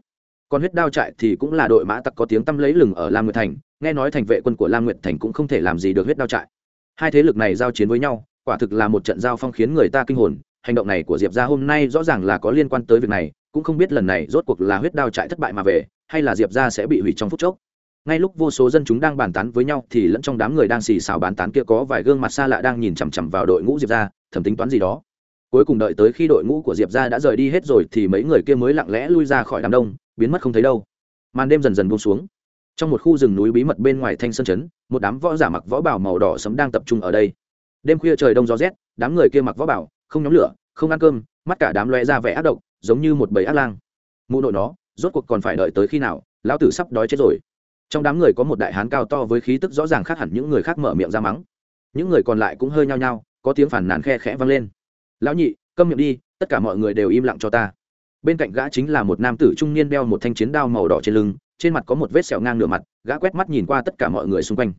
Còn huyết đao trại thì cũng là đội mã tặc có tiếng tăm lấy lừng ở lam nguyệt thành nghe nói thành vệ quân của lam nguyệt thành cũng không thể làm gì được huyết đao trại. Hai thế lực này giao chiến với nhau quả thực là một trận giao phong khiến người ta kinh hồn hành động này của diệp gia hôm nay rõ ràng là có liên quan tới việc này cũng không biết lần này rốt cuộc là huyết đao trại thất bại mà về hay là diệp gia sẽ bị hủy trong phút chốc. Ngay lúc vô số dân chúng đang bàn tán với nhau thì lẫn trong đám người đang xì xào bàn tán kia có vài gương mặt xa lạ đang nhìn chằm chằm vào đội ngũ diệp gia, thẩm tính toán gì đó cuối cùng đợi tới khi đội ngũ của diệp ra đã rời đi hết rồi thì mấy người kia mới lặng lẽ lui ra khỏi đám đông, biến mất không thấy đâu. Màn đêm dần dần buông xuống. Trong một khu rừng núi bí mật bên ngoài thanh sơn chấn một đám võ giả mặc võ bảo màu đỏ sấm đang tập trung ở đây. Đêm khuya trời đông gió rét, đám người kia mặc võ bảo, không nhóm lửa, không ăn cơm, mắt cả đám loe ra vẻ ác độc, giống như một bầy ác lang. Mụ nội nó, rốt cuộc còn phải đợi tới khi nào, lão tử sắp đói chết rồi. Trong đám người có một đại hán cao to với khí tức rõ ràng khác hẳn những người khác mở miệng ra mắng. Những người còn lại cũng hơi nhao nhao, có tiếng phản nàn khe khẽ vang lên lão nhị, câm miệng đi, tất cả mọi người đều im lặng cho ta. Bên cạnh gã chính là một nam tử trung niên đeo một thanh chiến đao màu đỏ trên lưng, trên mặt có một vết sẹo ngang nửa mặt, gã quét mắt nhìn qua tất cả mọi người xung quanh.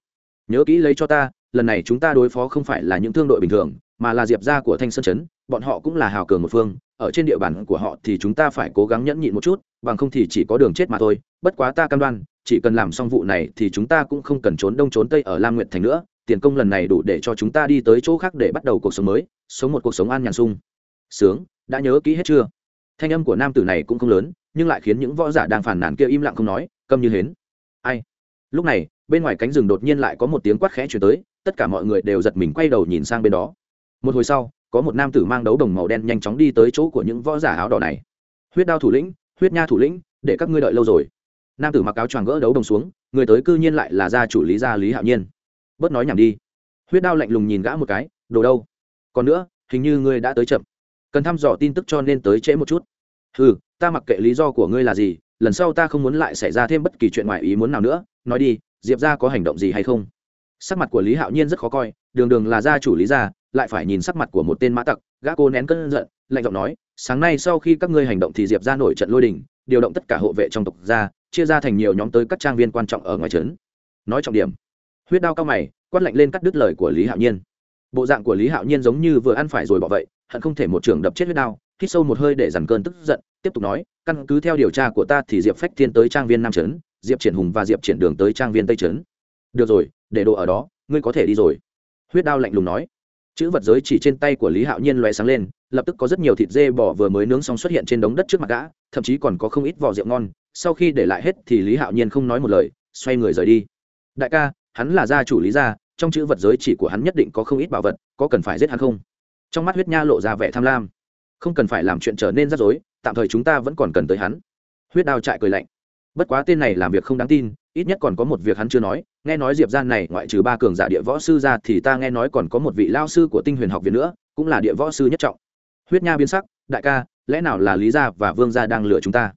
Nhớ kỹ lấy cho ta, lần này chúng ta đối phó không phải là những thương đội bình thường, mà là diệp gia của thanh sơn chấn, bọn họ cũng là hào cường một phương, ở trên địa bàn của họ thì chúng ta phải cố gắng nhẫn nhịn một chút, bằng không thì chỉ có đường chết mà thôi, bất quá ta cam đoan, chỉ cần làm xong vụ này thì chúng ta cũng không cần trốn đông trốn tây ở lam nguyệt thành nữa, tiền công lần này đủ để cho chúng ta đi tới chỗ khác để bắt đầu cuộc sống mới sống một cuộc sống an nhàn sung. Sướng, đã nhớ kỹ hết chưa? Thanh âm của nam tử này cũng không lớn, nhưng lại khiến những võ giả đang phản nàn kia im lặng không nói, câm như hến. Ai? Lúc này, bên ngoài cánh rừng đột nhiên lại có một tiếng quát khẽ chuyển tới, tất cả mọi người đều giật mình quay đầu nhìn sang bên đó. Một hồi sau, có một nam tử mang đấu đồng màu đen nhanh chóng đi tới chỗ của những võ giả áo đỏ này. Huyết đao thủ lĩnh, huyết nha thủ lĩnh, để các ngươi đợi lâu rồi. Nam tử mặc áo choàng gỡ đấu đồng xuống, người tới cư nhiên lại là gia chủ lý gia lý hạo nhiên. Bớt nói nhảm đi. Huyết đao lạnh lùng nhìn gã một cái, đồ đâu? Còn nữa, hình như ngươi đã tới chậm. Cần thăm dò tin tức cho nên tới trễ một chút. Ừ ta mặc kệ lý do của ngươi là gì, lần sau ta không muốn lại xảy ra thêm bất kỳ chuyện ngoài ý muốn nào nữa. Nói đi, diệp ra có hành động gì hay không? Sắc mặt của lý hạo nhiên rất khó coi, đường đường là gia chủ lý gia, lại phải nhìn sắc mặt của một tên mã tặc, gã cô nén cơn giận, lạnh giọng nói, sáng nay sau khi các ngươi hành động thì diệp ra nổi trận lôi đình, điều động tất cả hộ vệ trong tộc gia, chia ra thành nhiều nhóm tới các trang viên quan trọng ở ngoài trấn. Nói trọng điểm. Huyết đao cao mày, quát lạnh lên cắt đứt lời của lý hạo nhiên bộ dạng của lý hạo nhiên giống như vừa ăn phải rồi bỏ vậy, hận không thể một trường đập chết huyết đao, hít sâu một hơi để dằn cơn tức giận, tiếp tục nói, căn cứ theo điều tra của ta thì diệp phách thiên tới trang viên nam trấn, diệp triển hùng và diệp triển đường tới trang viên tây trấn. Được rồi, để đồ ở đó, ngươi có thể đi rồi. Huyết đao lạnh lùng nói. Chữ vật giới chỉ trên tay của lý hạo nhiên loé sáng lên, lập tức có rất nhiều thịt dê bò vừa mới nướng xong xuất hiện trên đống đất trước mặt gã, thậm chí còn có không ít vỏ rượu ngon. Sau khi để lại hết thì lý hạo nhiên không nói một lời, xoay người rời đi. Đại ca, hắn là gia chủ lý gia trong chữ vật giới chỉ của hắn nhất định có không ít bảo vật, có cần phải giết hắn không? Trong mắt huyết nha lộ ra vẻ tham lam. Không cần phải làm chuyện trở nên rắc rối, tạm thời chúng ta vẫn còn cần tới hắn. Huyết đao trại cười lạnh. Bất quá tên này làm việc không đáng tin, ít nhất còn có một việc hắn chưa nói, nghe nói diệp gian này ngoại trừ ba cường giả địa võ sư ra thì ta nghe nói còn có một vị lao sư của tinh huyền học viện nữa, cũng là địa võ sư nhất trọng. Huyết nha biến sắc, đại ca, lẽ nào là lý gia và vương gia đang lừa chúng ta?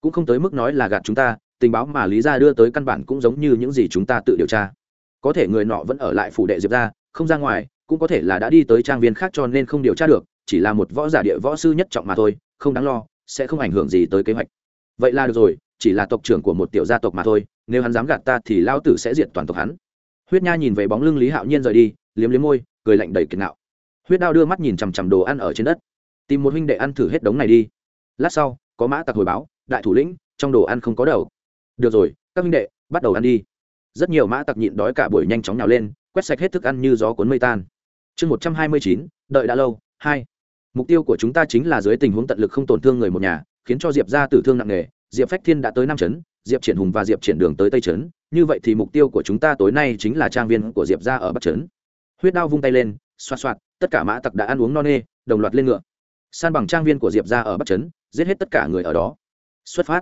Cũng không tới mức nói là gạt chúng ta, tình báo mà lý gia đưa tới căn bản cũng giống như những gì chúng ta tự điều tra có thể người nọ vẫn ở lại phủ đệ diệp ra không ra ngoài, cũng có thể là đã đi tới trang viên khác cho nên không điều tra được, chỉ là một võ giả địa võ sư nhất trọng mà thôi, không đáng lo, sẽ không ảnh hưởng gì tới kế hoạch. Vậy là được rồi, chỉ là tộc trưởng của một tiểu gia tộc mà thôi, nếu hắn dám gạt ta thì lao tử sẽ diệt toàn tộc hắn. Huyết nha nhìn về bóng lưng lý hạo nhiên rời đi, liếm liếm môi, cười lạnh đầy kiệt nạo. Huyết đao đưa mắt nhìn chằm chằm đồ ăn ở trên đất. Tìm một huynh đệ ăn thử hết đống này đi. Lát sau, có mã tặc hồi báo, đại thủ lĩnh, trong đồ ăn không có đầu. Được rồi, các huynh đệ, bắt đầu ăn đi rất nhiều mã tặc nhịn đói cả buổi nhanh chóng nhào lên, quét sạch hết thức ăn như gió cuốn mây tan. Chương một trăm hai mươi chín, đợi đã lâu, hai. Mục tiêu của chúng ta chính là dưới tình huống tận lực không tổn thương người một nhà, khiến cho diệp ra tử thương nặng nề. Diệp phách thiên đã tới Nam trấn, diệp triển hùng và diệp triển đường tới tây trấn. Như vậy thì mục tiêu của chúng ta tối nay chính là trang viên của diệp ra ở bắc trấn. Huyết đao vung tay lên, xoa xoạt, tất cả mã tặc đã ăn uống no nê, đồng loạt lên ngựa. San bằng trang viên của diệp ra ở bắc trấn, giết hết tất cả người ở đó. Xuất phát.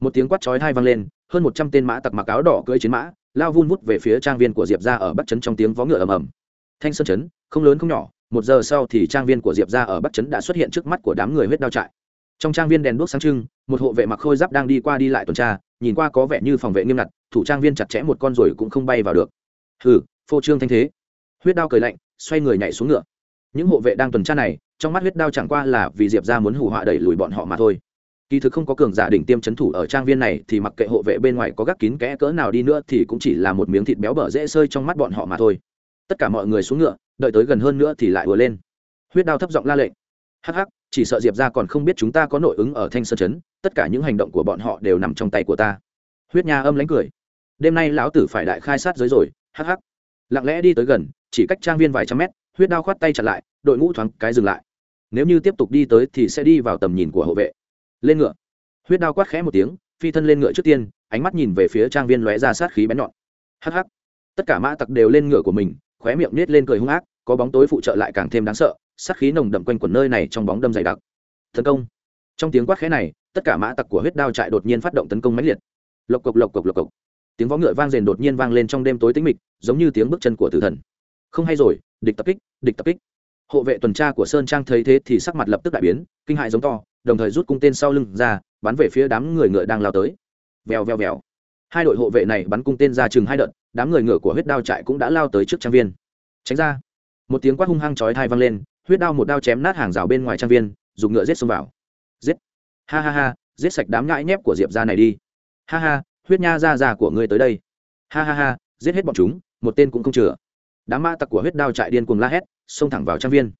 Một tiếng quát chói hai vang lên, hơn một trăm tên mã tặc mặc áo đỏ cưỡi chiến mã lao vun vút về phía trang viên của diệp ra ở bắc trấn trong tiếng vó ngựa ầm ầm. Thanh sơn trấn, không lớn không nhỏ, một giờ sau thì trang viên của diệp ra ở bắc trấn đã xuất hiện trước mắt của đám người huyết đao trại. Trong trang viên đèn đuốc sáng trưng, một hộ vệ mặc khôi giáp đang đi qua đi lại tuần tra, nhìn qua có vẻ như phòng vệ nghiêm ngặt, thủ trang viên chặt chẽ một con rồi cũng không bay vào được. Hừ, phô trương thanh thế. Huyết đao cười lạnh, xoay người nhảy xuống ngựa. Những hộ vệ đang tuần tra này, trong mắt huyết đao chẳng qua là vì diệp ra muốn hù họa đẩy lùi bọn họ mà thôi kỳ thực không có cường giả đỉnh tiêm c h ấ n thủ ở trang viên này thì mặc kệ hộ vệ bên ngoài có gác kín kẽ cỡ nào đi nữa thì cũng chỉ là một miếng thịt béo bở dễ sơi trong mắt bọn họ mà thôi. Tất cả mọi người xuống ngựa, đợi tới gần hơn nữa thì lại vừa lên. Huyết đao thấp giọng la lệnh. Hắc hắc, chỉ sợ diệp ra còn không biết chúng ta có nội ứng ở thanh sơn chấn tất cả những hành động của bọn họ đều nằm trong tay của ta. Huyết nha âm lánh cười. Đêm nay lão tử phải đại khai sát giới rồi, hắc hắc. Lặng lẽ đi tới gần, chỉ cách trang viên vài trăm mét, huyết đao khoát tay chặt lại, đội ngũ thoáng cái dừng lại. Nếu như tiếp tục đi tới thì sẽ đi vào tầm nhìn của hộ vệ lên ngựa. Huyết đao quát khẽ một tiếng, phi thân lên ngựa trước tiên, ánh mắt nhìn về phía trang viên lóe ra sát khí bén nhọn. Hh tất cả mã tặc đều lên ngựa của mình, khóe miệng nết lên cười hung ác, có bóng tối phụ trợ lại càng thêm đáng sợ, sát khí nồng đậm quanh quẩn nơi này trong bóng đâm dày đặc. Tấn công. Trong tiếng quát khẽ này, tất cả mã tặc của huyết đao trại đột nhiên phát động tấn công mãnh liệt. Lộc cộc lộc cộc lộc cộc. Tiếng võ ngựa vang rền đột nhiên vang lên trong đêm tối tĩnh mịch, giống như tiếng bước chân của tử thần. Không hay rồi, địch tập kích, địch tập kích. Hộ vệ tuần tra của sơn trang thấy thế thì sắc mặt lập tức đại biến, kinh hại giống to đồng thời rút cung tên sau lưng ra, bắn về phía đám người ngựa đang lao tới. Vèo vèo vèo. Hai đội hộ vệ này bắn cung tên ra chừng hai đợt, đám người ngựa của huyết đao trại cũng đã lao tới trước trang viên. Tránh ra. Một tiếng quát hung hăng chói thai vang lên, huyết đao một đao chém nát hàng rào bên ngoài trang viên, dùng ngựa giết xông vào. Giết. Ha ha ha, giết sạch đám nhãi nhép của diệp ra này đi. Ha ha, huyết nha ra ra của ngươi tới đây. Ha ha ha, giết hết bọn chúng, một tên cũng không chừa. Đám ma tặc của huyết đao trại điên cuồng la hét, xông thẳng vào trang viên.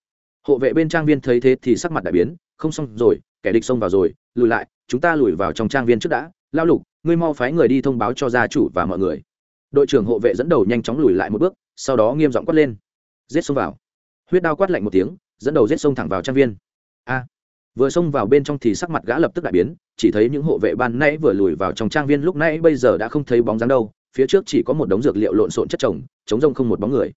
Hộ vệ bên trang viên thấy thế thì sắc mặt đại biến không xong rồi kẻ địch xông vào rồi lùi lại chúng ta lùi vào trong trang viên trước đã. Lao lục ngươi mau phái người đi thông báo cho gia chủ và mọi người. Đội trưởng hộ vệ dẫn đầu nhanh chóng lùi lại một bước sau đó nghiêm giọng quát lên. Giết xông vào. Huyết đao quát lạnh một tiếng dẫn đầu giết xông thẳng vào trang viên. A. Vừa xông vào bên trong thì sắc mặt gã lập tức đại biến chỉ thấy những hộ vệ ban nãy vừa lùi vào trong trang viên lúc nãy bây giờ đã không thấy bóng dáng đâu phía trước chỉ có một đống dược liệu lộn xộn chất chồng, chống rông không một bóng người.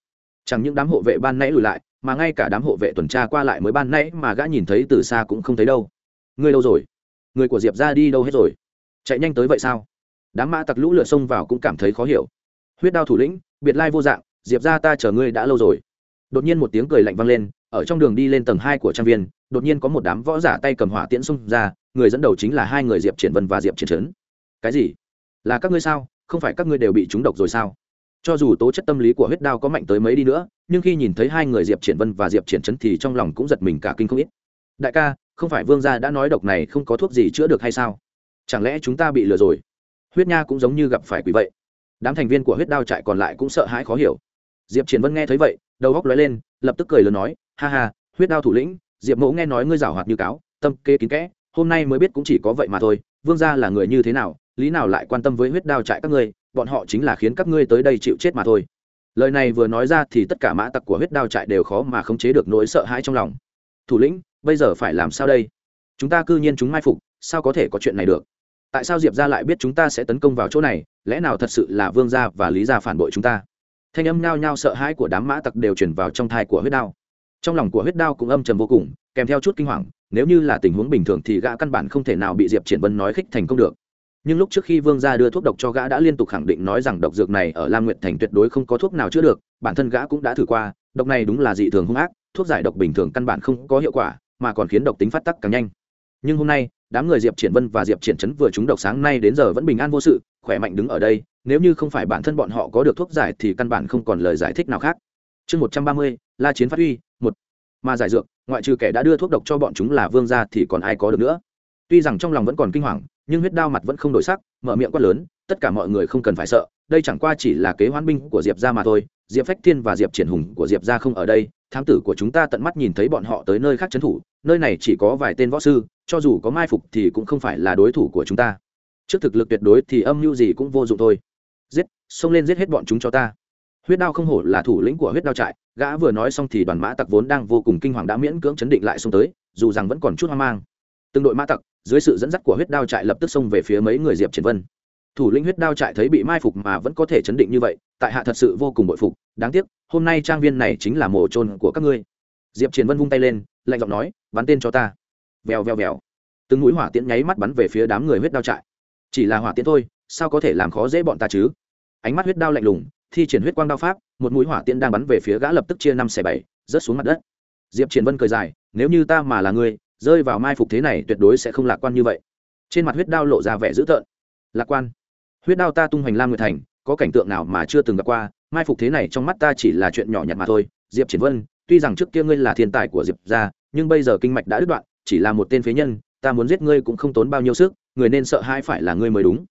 Chẳng những đám hộ vệ ban nãy lùi lại mà ngay cả đám hộ vệ tuần tra qua lại mới ban nãy mà gã nhìn thấy từ xa cũng không thấy đâu. Người đâu rồi? Người của diệp ra đi đâu hết rồi? Chạy nhanh tới vậy sao? Đám mã tặc lũ lượt xông vào cũng cảm thấy khó hiểu. Huyết đao thủ lĩnh, biệt lai vô dạng, diệp ra ta chờ ngươi đã lâu rồi. Đột nhiên một tiếng cười lạnh vang lên, ở trong đường đi lên tầng hai của trang viên, đột nhiên có một đám võ giả tay cầm hỏa tiễn xung ra, người dẫn đầu chính là hai người diệp triển vân và diệp triển trấn. Cái gì? Là các ngươi sao? Không phải các ngươi đều bị trúng độc rồi sao? Cho dù tố chất tâm lý của huyết đao có mạnh tới mấy đi nữa, nhưng khi nhìn thấy hai người diệp triển vân và diệp triển trấn thì trong lòng cũng giật mình cả kinh không ít. Đại ca, không phải vương gia đã nói độc này không có thuốc gì chữa được hay sao? Chẳng lẽ chúng ta bị lừa rồi? Huyết nha cũng giống như gặp phải quỷ vậy. Đám thành viên của huyết đao trại còn lại cũng sợ hãi khó hiểu. Diệp triển vân nghe thấy vậy, đầu góc lóe lên, lập tức cười lớn nói, ha ha, huyết đao thủ lĩnh, diệp mẫu nghe nói ngươi giảo hoạt như cáo, tâm kê kín kẽ, hôm nay mới biết cũng chỉ có vậy mà thôi, vương gia là người như thế nào, lý nào lại quan tâm với huyết đao trại các ngươi bọn họ chính là khiến các ngươi tới đây chịu chết mà thôi. Lời này vừa nói ra thì tất cả mã tặc của huyết đao trại đều khó mà khống chế được nỗi sợ hãi trong lòng. Thủ lĩnh, bây giờ phải làm sao đây? Chúng ta cư nhiên chúng mai phục, sao có thể có chuyện này được? Tại sao diệp gia lại biết chúng ta sẽ tấn công vào chỗ này? Lẽ nào thật sự là vương gia và lý gia phản bội chúng ta? Thanh âm nao nhao sợ hãi của đám mã tặc đều chuyển vào trong thai của huyết đao. Trong lòng của huyết đao cũng âm trầm vô cùng, kèm theo chút kinh hoàng, nếu như là tình huống bình thường thì gã căn bản không thể nào bị diệp triển vân nói khích thành công được nhưng lúc trước khi vương gia đưa thuốc độc cho gã đã liên tục khẳng định nói rằng độc dược này ở lam nguyệt thành tuyệt đối không có thuốc nào chữa được, bản thân gã cũng đã thử qua, độc này đúng là dị thường hung ác, thuốc giải độc bình thường căn bản không có hiệu quả, mà còn khiến độc tính phát tắc càng nhanh. Nhưng hôm nay, đám người diệp triển vân và diệp triển chấn vừa trúng độc sáng nay đến giờ vẫn bình an vô sự, khỏe mạnh đứng ở đây, nếu như không phải bản thân bọn họ có được thuốc giải thì căn bản không còn lời giải thích nào khác. Chương một trăm ba mươi, la chiến phát huy, một. Mà giải dược, ngoại trừ kẻ đã đưa thuốc độc cho bọn chúng là vương gia thì còn ai có được nữa? Tuy rằng trong lòng vẫn còn kinh hoàng nhưng huyết đao mặt vẫn không đổi sắc, mở miệng quát lớn, tất cả mọi người không cần phải sợ, đây chẳng qua chỉ là kế hoán binh của diệp gia mà thôi, diệp phách thiên và diệp triển hùng của diệp gia không ở đây, thám tử của chúng ta tận mắt nhìn thấy bọn họ tới nơi khác trấn thủ, nơi này chỉ có vài tên võ sư, cho dù có mai phục thì cũng không phải là đối thủ của chúng ta. Trước thực lực tuyệt đối thì âm mưu gì cũng vô dụng thôi. Giết, xông lên giết hết bọn chúng cho ta. Huyết đao không hổ là thủ lĩnh của huyết đao trại, gã vừa nói xong thì đoàn mã tặc vốn đang vô cùng kinh hoàng đã miễn cưỡng chấn định lại xông tới, dù rằng vẫn còn chút hoang mang. Từng đội mã tặc dưới sự dẫn dắt của huyết đao trại lập tức xông về phía mấy người diệp triển vân. Thủ lĩnh huyết đao trại thấy bị mai phục mà vẫn có thể chấn định như vậy, tại hạ thật sự vô cùng bội phục, đáng tiếc, hôm nay trang viên này chính là mồ trôn của các ngươi. Diệp triển vân vung tay lên, lạnh giọng nói, bắn tên cho ta. Vèo vèo vèo. Từng mũi hỏa tiễn nháy mắt bắn về phía đám người huyết đao trại. Chỉ là hỏa tiễn thôi, sao có thể làm khó dễ bọn ta chứ? Ánh mắt huyết đao lạnh lùng, thi triển huyết quang đao pháp, một mũi hỏa tiễn đang bắn về phía gã lập tức chia năm xẻ bảy, rớt xuống mặt đất. Diệp triển vân cười dài, nếu như ta mà là ngươi rơi vào mai phục thế này tuyệt đối sẽ không lạc quan như vậy. Trên mặt huyết đao lộ ra vẻ dữ tợn. Lạc quan. Huyết đao ta tung hoành lam nguyệt thành, có cảnh tượng nào mà chưa từng gặp qua, mai phục thế này trong mắt ta chỉ là chuyện nhỏ nhặt mà thôi. Diệp triển vân, tuy rằng trước kia ngươi là thiên tài của diệp gia, nhưng bây giờ kinh mạch đã đứt đoạn, chỉ là một tên phế nhân, ta muốn giết ngươi cũng không tốn bao nhiêu sức, người nên sợ hai phải là ngươi mới đúng.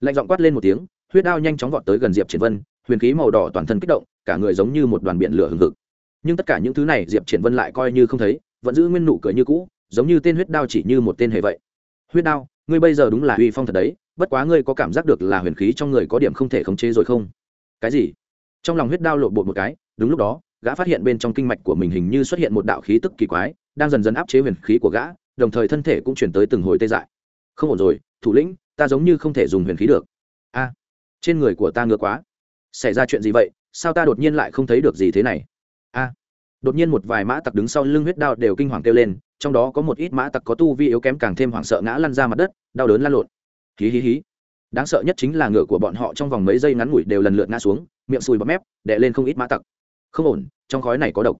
Lạnh giọng quát lên một tiếng, huyết đao nhanh chóng vọt tới gần diệp triển vân, huyền khí màu đỏ toàn thân kích động, cả người giống như một đoàn biển lửa hừng hực. Nhưng tất cả những thứ này diệp triển vân lại coi như không thấy, vẫn giữ nguyên nụ cười như cũ giống như tên huyết đao chỉ như một tên hề vậy. Huyết đao, ngươi bây giờ đúng là uy phong thật đấy, bất quá ngươi có cảm giác được là huyền khí trong người có điểm không thể khống chế rồi không? Cái gì? Trong lòng huyết đao lộn bột một cái, đúng lúc đó, gã phát hiện bên trong kinh mạch của mình hình như xuất hiện một đạo khí tức kỳ quái, đang dần dần áp chế huyền khí của gã, đồng thời thân thể cũng chuyển tới từng hồi tê dại. Không ổn rồi, thủ lĩnh, ta giống như không thể dùng huyền khí được. A à, trên người của ta ngứa quá. Xảy ra chuyện gì vậy? Sao ta đột nhiên lại không thấy được gì thế này? A à, đột nhiên một vài mã tặc đứng sau lưng huyết đao đều kinh hoàng kêu lên, trong đó có một ít mã tặc có tu vi yếu kém càng thêm hoảng sợ ngã lăn ra mặt đất, đau đớn lăn lộn. Hí hí hí. Đáng sợ nhất chính là ngựa của bọn họ trong vòng mấy giây ngắn ngủi đều lần lượt ngã xuống, miệng sùi bọt mép, đè lên không ít mã tặc. Không ổn, trong khói này có độc.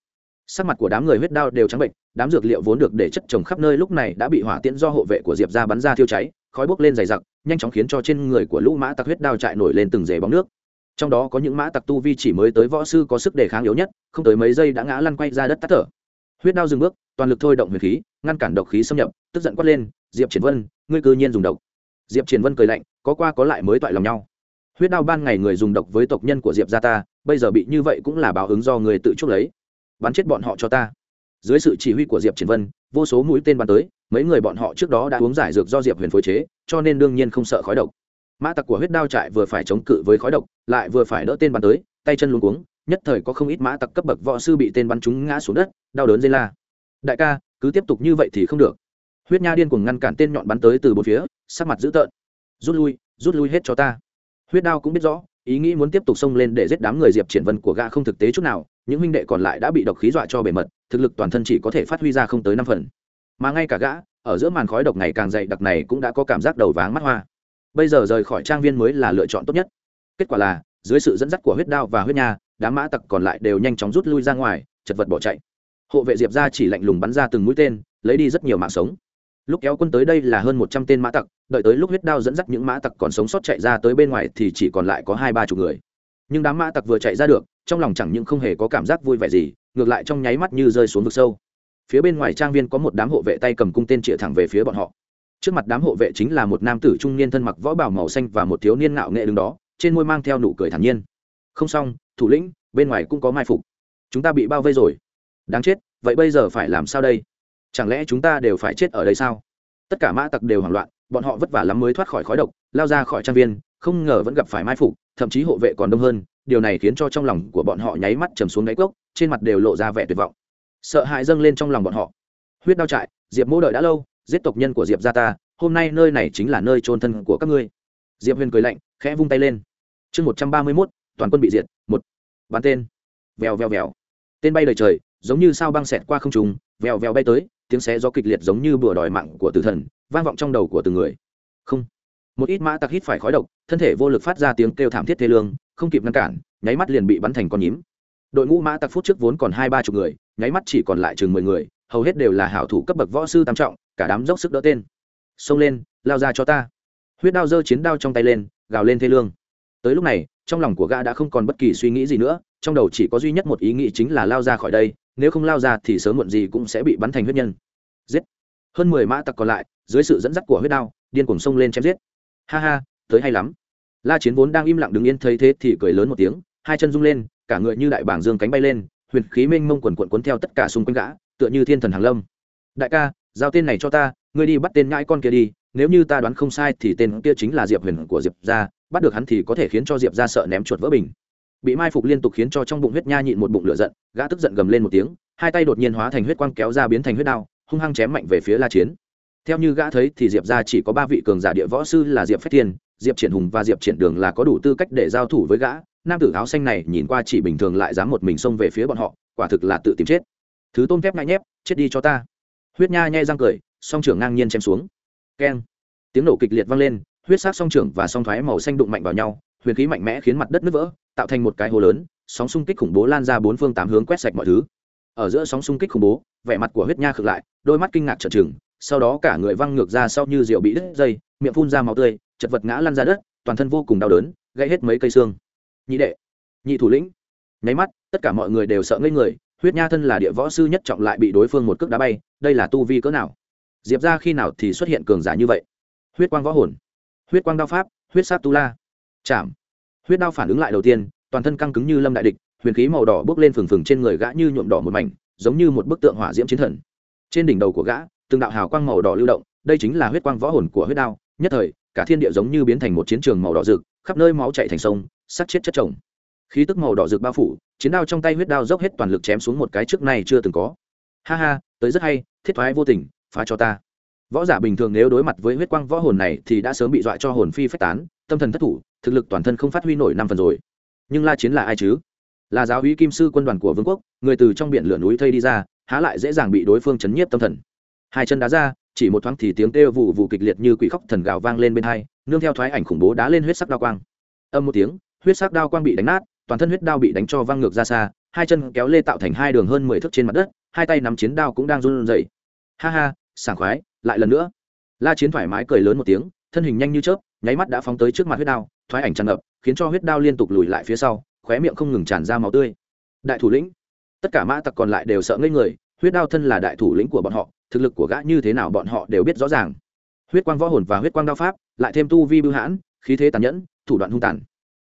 Sắc mặt của đám người huyết đao đều trắng bệnh, đám dược liệu vốn được để chất trồng khắp nơi lúc này đã bị hỏa tiễn do hộ vệ của diệp ra bắn ra thiêu cháy, khói bốc lên dày đặc nhanh chóng khiến cho trên người của lũ mã tặc huyết đao chạy nổi lên từng dề bóng nước trong đó có những mã tặc tu vi chỉ mới tới võ sư có sức đề kháng yếu nhất, không tới mấy giây đã ngã lăn quay ra đất tắt thở. Huyết đao dừng bước, toàn lực thôi động huyền khí, ngăn cản độc khí xâm nhập, tức giận quát lên, diệp triển vân, ngươi cư nhiên dùng độc. Diệp triển vân cười lạnh, có qua có lại mới toại lòng nhau. Huyết đao ban ngày người dùng độc với tộc nhân của diệp gia ta, bây giờ bị như vậy cũng là báo ứng do người tự chuốc lấy. Bắn chết bọn họ cho ta. Dưới sự chỉ huy của diệp triển vân, vô số mũi tên bắn tới, mấy người bọn họ trước đó đã uống giải dược do diệp huyền phối chế, cho nên đương nhiên không sợ khói độc mã tặc của huyết đao trại vừa phải chống cự với khói độc, lại vừa phải đỡ tên bắn tới, tay chân luống cuống, nhất thời có không ít mã tặc cấp bậc võ sư bị tên bắn trúng ngã xuống đất, đau đớn dây la. Đại ca, cứ tiếp tục như vậy thì không được. Huyết nha điên cuồng ngăn cản tên nhọn bắn tới từ bốn phía, sắc mặt dữ tợn. Rút lui rút lui hết cho ta. Huyết đao cũng biết rõ, ý nghĩ muốn tiếp tục xông lên để giết đám người diệp triển vân của gã không thực tế chút nào, những huynh đệ còn lại đã bị độc khí dọa cho bề mật, thực lực toàn thân chỉ có thể phát huy ra không tới năm phần. Mà ngay cả gã, ở giữa màn khói độc ngày càng dày, đặc này cũng đã có cảm giác đầu váng mắt hoa bây giờ rời khỏi trang viên mới là lựa chọn tốt nhất. Kết quả là, dưới sự dẫn dắt của huyết đao và huyết nha, đám mã tặc còn lại đều nhanh chóng rút lui ra ngoài, chật vật bỏ chạy. Hộ vệ diệp ra chỉ lạnh lùng bắn ra từng mũi tên, lấy đi rất nhiều mạng sống. Lúc kéo quân tới đây là hơn một trăm tên mã tặc, đợi tới lúc huyết đao dẫn dắt những mã tặc còn sống sót chạy ra tới bên ngoài thì chỉ còn lại có hai ba chục người. Nhưng đám mã tặc vừa chạy ra được, trong lòng chẳng những không hề có cảm giác vui vẻ gì, ngược lại trong nháy mắt như rơi xuống vực sâu. Phía bên ngoài trang viên có một đám hộ vệ tay cầm cung tên chĩa thẳng về phía bọn họ trước mặt đám hộ vệ chính là một nam tử trung niên thân mặc võ bảo màu xanh và một thiếu niên ngạo nghệ đứng đó, trên môi mang theo nụ cười thản nhiên. Không xong, thủ lĩnh, bên ngoài cũng có mai phục. Chúng ta bị bao vây rồi. Đáng chết, vậy bây giờ phải làm sao đây? Chẳng lẽ chúng ta đều phải chết ở đây sao? Tất cả mã tặc đều hoảng loạn, bọn họ vất vả lắm mới thoát khỏi khói độc, lao ra khỏi trang viên, không ngờ vẫn gặp phải mai phục, thậm chí hộ vệ còn đông hơn. Điều này khiến cho trong lòng của bọn họ nháy mắt chầm xuống đáy cốc, trên mặt đều lộ ra vẻ tuyệt vọng. Sợ hãi dâng lên trong lòng bọn họ. Huyết đao trại, diệp mô đợi đã lâu giết tộc nhân của diệp gia ta, hôm nay nơi này chính là nơi trôn thân của các ngươi. Diệp huyền cười lạnh, khẽ vung tay lên. Chương một trăm ba mươi mốt, toàn quân bị diệt, một. Bắn tên. Vèo vèo vèo. Tên bay đầy trời, giống như sao băng xẹt qua không trùng vèo vèo bay tới, tiếng xé gió kịch liệt giống như bừa đòi mạng của tử thần, vang vọng trong đầu của từng người. Không. Một ít mã tặc hít phải khói độc, thân thể vô lực phát ra tiếng kêu thảm thiết thê lương, không kịp ngăn cản, nháy mắt liền bị bắn thành con nhím. Đội ngũ mã tặc phút trước vốn còn hai ba chục người, nháy mắt chỉ còn lại chừng mười người, hầu hết đều là hảo thủ cấp bậc võ sư tam trọng cả đám dốc sức đỡ tên. Xông lên, lao ra cho ta. Huyết đao giơ chiến đao trong tay lên, gào lên thê lương. Tới lúc này, trong lòng của gã đã không còn bất kỳ suy nghĩ gì nữa, trong đầu chỉ có duy nhất một ý nghĩ chính là lao ra khỏi đây, nếu không lao ra thì sớm muộn gì cũng sẽ bị bắn thành huyết nhân. Giết. Hơn mười mã tặc còn lại, dưới sự dẫn dắt của huyết đao, điên cuồng xông lên chém giết. Ha ha, tới hay lắm. La chiến vốn đang im lặng đứng yên thấy thế thì cười lớn một tiếng, hai chân rung lên, cả người như đại bảng dương cánh bay lên, huyền khí mênh mông quần quận cuốn theo tất cả xung quanh gã, tựa như thiên thần hàng lâm. Đại ca giao tên này cho ta, ngươi đi bắt tên nhãi con kia đi, nếu như ta đoán không sai thì tên kia chính là diệp huyền của diệp gia, bắt được hắn thì có thể khiến cho diệp gia sợ ném chuột vỡ bình. Bị mai phục liên tục khiến cho trong bụng huyết nha nhịn một bụng lửa giận, gã tức giận gầm lên một tiếng, hai tay đột nhiên hóa thành huyết quang kéo ra biến thành huyết đao, hung hăng chém mạnh về phía la chiến. Theo như gã thấy thì diệp gia chỉ có ba vị cường giả địa võ sư là diệp phách thiên, diệp triển hùng và diệp triển đường là có đủ tư cách để giao thủ với gã. Nam tử áo xanh này nhìn qua chỉ bình thường lại dám một mình xông về phía bọn họ, quả thực là tự tìm chết. Thứ tôm thép ngại nhép, chết đi cho ta huyết nha nhai răng cười, song trưởng ngang nhiên chém xuống. Keng. Tiếng nổ kịch liệt vang lên, huyết sát song trưởng và song thoái màu xanh đụng mạnh vào nhau, huyền khí mạnh mẽ khiến mặt đất nứt vỡ, tạo thành một cái hố lớn, sóng xung kích khủng bố lan ra bốn phương tám hướng quét sạch mọi thứ. Ở giữa sóng xung kích khủng bố, vẻ mặt của huyết nha khựng lại, đôi mắt kinh ngạc trợn trừng, sau đó cả người văng ngược ra sau như rượu bị đứt dây, miệng phun ra máu tươi, chật vật ngã lăn ra đất, toàn thân vô cùng đau đớn, gãy hết mấy cây xương. Nhị đệ, nhị thủ lĩnh. Nháy mắt, tất cả mọi người đều sợ ngây người, huyết nha thân là địa võ sư nhất trọng lại bị đối phương một cước đá bay đây là tu vi cỡ nào? Diệp ra khi nào thì xuất hiện cường giả như vậy? Huyết quang võ hồn, huyết quang đao pháp, huyết sát tu la. Chạm. Huyết đao phản ứng lại đầu tiên, toàn thân căng cứng như lâm đại địch, huyền khí màu đỏ bước lên phừng phừng trên người gã như nhuộm đỏ một mảnh, giống như một bức tượng hỏa diễm chiến thần. Trên đỉnh đầu của gã, từng đạo hào quang màu đỏ lưu động, đây chính là huyết quang võ hồn của huyết đao, nhất thời, cả thiên địa giống như biến thành một chiến trường màu đỏ rực, khắp nơi máu chạy thành sông sắc chết chất chồng. Khí tức màu đỏ rực bao phủ, chiến đao trong tay huyết đao dốc hết toàn lực chém xuống một cái trước nay chưa từng có. Ha ha tới rất hay, thiết thoái vô tình, phá cho ta. Võ giả bình thường nếu đối mặt với huyết quang võ hồn này thì đã sớm bị dọa cho hồn phi phách tán, tâm thần thất thủ, thực lực toàn thân không phát huy nổi năm phần rồi. Nhưng la chiến là ai chứ? Là giáo hí kim sư quân đoàn của vương quốc, người từ trong biển lửa núi thây đi ra, há lại dễ dàng bị đối phương chấn nhiếp tâm thần. Hai chân đá ra, chỉ một thoáng thì tiếng kêu vụ vụ kịch liệt như quỷ khóc thần gào vang lên bên hai, nương theo thoái ảnh khủng bố đá lên huyết sắc đao quang. Âm một tiếng, huyết sắc đao quang bị đánh nát, toàn thân huyết đao bị đánh cho văng ngược ra xa hai chân kéo lê tạo thành hai đường hơn mười thước trên mặt đất, hai tay nắm chiến đao cũng đang run rẩy. Ha ha, sảng khoái, lại lần nữa. La chiến thoải mái cười lớn một tiếng, thân hình nhanh như chớp, nháy mắt đã phóng tới trước mặt huyết đao, thoái ảnh tràn ngập, khiến cho huyết đao liên tục lùi lại phía sau, khóe miệng không ngừng tràn ra máu tươi. Đại thủ lĩnh, tất cả mã tặc còn lại đều sợ ngây người, huyết đao thân là đại thủ lĩnh của bọn họ, thực lực của gã như thế nào bọn họ đều biết rõ ràng. Huyết quang võ hồn và huyết quang đao pháp, lại thêm tu vi bưu hãn, khí thế tàn nhẫn, thủ đoạn hung tàn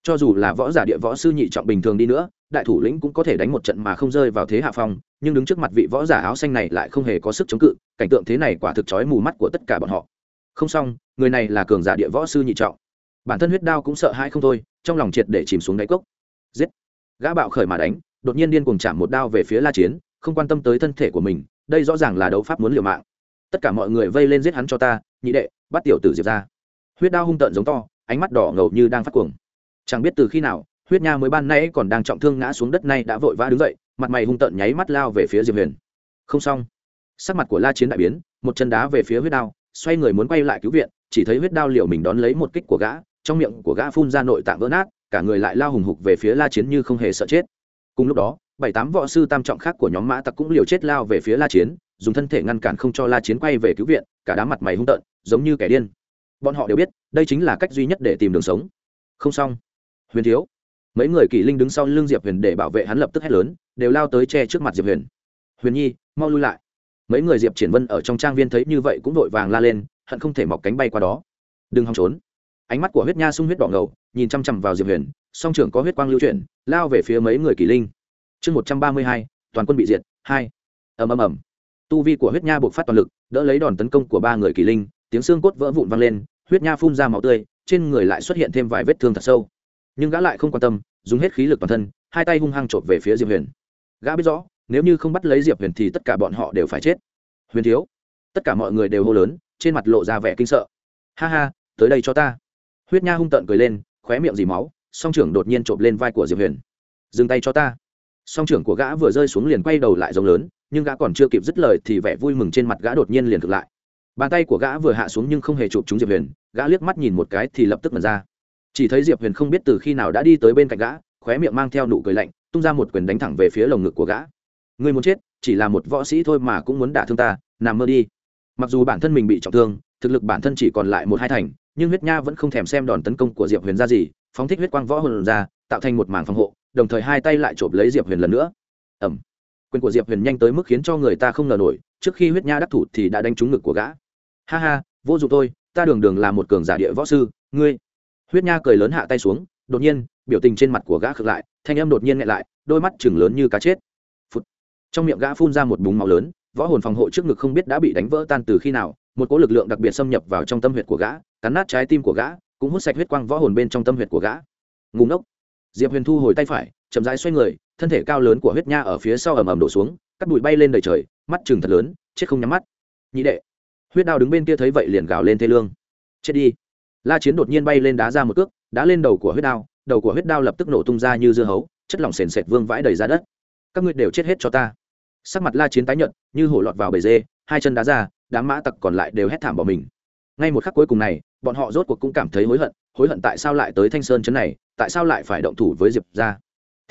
cho dù là võ giả địa võ sư nhị trọng bình thường đi nữa, đại thủ lĩnh cũng có thể đánh một trận mà không rơi vào thế hạ phong, nhưng đứng trước mặt vị võ giả áo xanh này lại không hề có sức chống cự, cảnh tượng thế này quả thực chói mù mắt của tất cả bọn họ. Không xong, người này là cường giả địa võ sư nhị trọng. Bản thân huyết đao cũng sợ hãi không thôi, trong lòng triệt để chìm xuống đáy cốc. Giết! Gã bạo khởi mà đánh, đột nhiên điên cuồng chạm một đao về phía la chiến, không quan tâm tới thân thể của mình, đây rõ ràng là đấu pháp muốn liều mạng. Tất cả mọi người vây lên giết hắn cho ta, nhị đệ, bắt tiểu tử diệp ra. Huyết đao hung tợn giống to, ánh mắt đỏ ngầu như đang phát cuồng chẳng biết từ khi nào, huyết nha mới ban nãy còn đang trọng thương ngã xuống đất nay đã vội vã đứng dậy, mặt mày hung tợn nháy mắt lao về phía diệp huyền. Không xong. Sắc mặt của la chiến đại biến, một chân đá về phía huyết đao, xoay người muốn quay lại cứu viện, chỉ thấy huyết đao liệu mình đón lấy một kích của gã, trong miệng của gã phun ra nội tạng vỡ nát, cả người lại lao hùng hục về phía la chiến như không hề sợ chết. Cùng lúc đó, bảy tám võ sư tam trọng khác của nhóm mã tặc cũng liều chết lao về phía la chiến, dùng thân thể ngăn cản không cho la chiến quay về cứu viện, cả đám mặt mày hung tợn, giống như kẻ điên. Bọn họ đều biết, đây chính là cách duy nhất để tìm đường sống. Không xong huyền thiếu. Mấy người kỵ linh đứng sau l ư n g diệp huyền để bảo vệ hắn lập tức hét lớn, đều lao tới che trước mặt diệp huyền. Huyền nhi, mau lui lại. Mấy người diệp triển vân ở trong trang viên thấy như vậy cũng vội vàng la lên, hận không thể mọc cánh bay qua đó. Đừng hòng trốn. Ánh mắt của huyết nha sung huyết đỏ ngầu, nhìn chăm chăm vào diệp huyền, song trưởng có huyết quang lưu chuyển, lao về phía mấy người kỳ linh. Chương một trăm ba mươi hai, toàn quân bị diệt, hai. Ầm ầm ầm. Tu vi của huyết nha buộc phát toàn lực, đỡ lấy đòn tấn công của ba người kỳ linh, tiếng xương cốt vỡ vụn vang lên, huyết nha phun ra máu tươi, trên người lại xuất hiện thêm vài vết thương thật sâu nhưng gã lại không quan tâm, dùng hết khí lực toàn thân, hai tay hung hăng chộp về phía diệp huyền. Gã biết rõ, nếu như không bắt lấy diệp huyền thì tất cả bọn họ đều phải chết. Huyền thiếu, tất cả mọi người đều hô lớn, trên mặt lộ ra vẻ kinh sợ. Ha ha, tới đây cho ta. Huyết nha hung tợn cười lên, khóe miệng dì máu, song trưởng đột nhiên trộm lên vai của diệp huyền. Dừng tay cho ta. Song trưởng của gã vừa rơi xuống liền quay đầu lại rồng lớn, nhưng gã còn chưa kịp dứt lời thì vẻ vui mừng trên mặt gã đột nhiên liền thực lại. Bàn tay của gã vừa hạ xuống nhưng không hề chụp trúng diệp huyền, gã liếc mắt nhìn một cái thì lập tức mật ra chỉ thấy diệp huyền không biết từ khi nào đã đi tới bên cạnh gã, khóe miệng mang theo nụ cười lạnh, tung ra một quyền đánh thẳng về phía lồng ngực của gã. Ngươi muốn chết, chỉ là một võ sĩ thôi mà cũng muốn đả thương ta, nằm mơ đi. Mặc dù bản thân mình bị trọng thương, thực lực bản thân chỉ còn lại một hai thành, nhưng huyết nha vẫn không thèm xem đòn tấn công của diệp huyền ra gì, phóng thích huyết quang võ hồn ra, tạo thành một mảng phòng hộ, đồng thời hai tay lại chộp lấy diệp huyền lần nữa. Ẩm quyền của diệp huyền nhanh tới mức khiến cho người ta không ngờ nổi, trước khi huyết nha đắc thủ thì đã đánh trúng ngực của gã. Ha ha, vô dụng tôi, ta đường đường là một cường giả địa võ sư, ngươi huyết nha cười lớn hạ tay xuống, đột nhiên, biểu tình trên mặt của gã khực lại, thanh âm đột nhiên nghẹn lại, đôi mắt chừng lớn như cá chết. Phụt. trong miệng gã phun ra một búng máu lớn, võ hồn phòng hộ trước ngực không biết đã bị đánh vỡ tan từ khi nào, một cỗ lực lượng đặc biệt xâm nhập vào trong tâm huyệt của gã, cắn nát trái tim của gã, cũng hút sạch huyết quang võ hồn bên trong tâm huyệt của gã. Ngùng ốc diệp huyền thu hồi tay phải, chậm rãi xoay người, thân thể cao lớn của huyết nha ở phía sau ầm ầm đổ xuống, cắt bụi bay lên đầy trời, mắt chừng thật lớn, chết không nhắm mắt. Nhị đệ. Huyết đao đứng bên kia thấy vậy liền gào lên thê lương. Chết đi la chiến đột nhiên bay lên đá ra một cước, đá lên đầu của huyết đao, đầu của huyết đao lập tức nổ tung ra như dưa hấu, chất lỏng sền sệt vương vãi đầy ra đất. Các ngươi đều chết hết cho ta. Sắc mặt la chiến tái nhợt, như hổ lọt vào bể dê, hai chân đá ra, đám mã tặc còn lại đều hét thảm bỏ mình. Ngay một khắc cuối cùng này, bọn họ rốt cuộc cũng cảm thấy hối hận hối hận tại sao lại tới thanh sơn chấn này, tại sao lại phải động thủ với diệp ra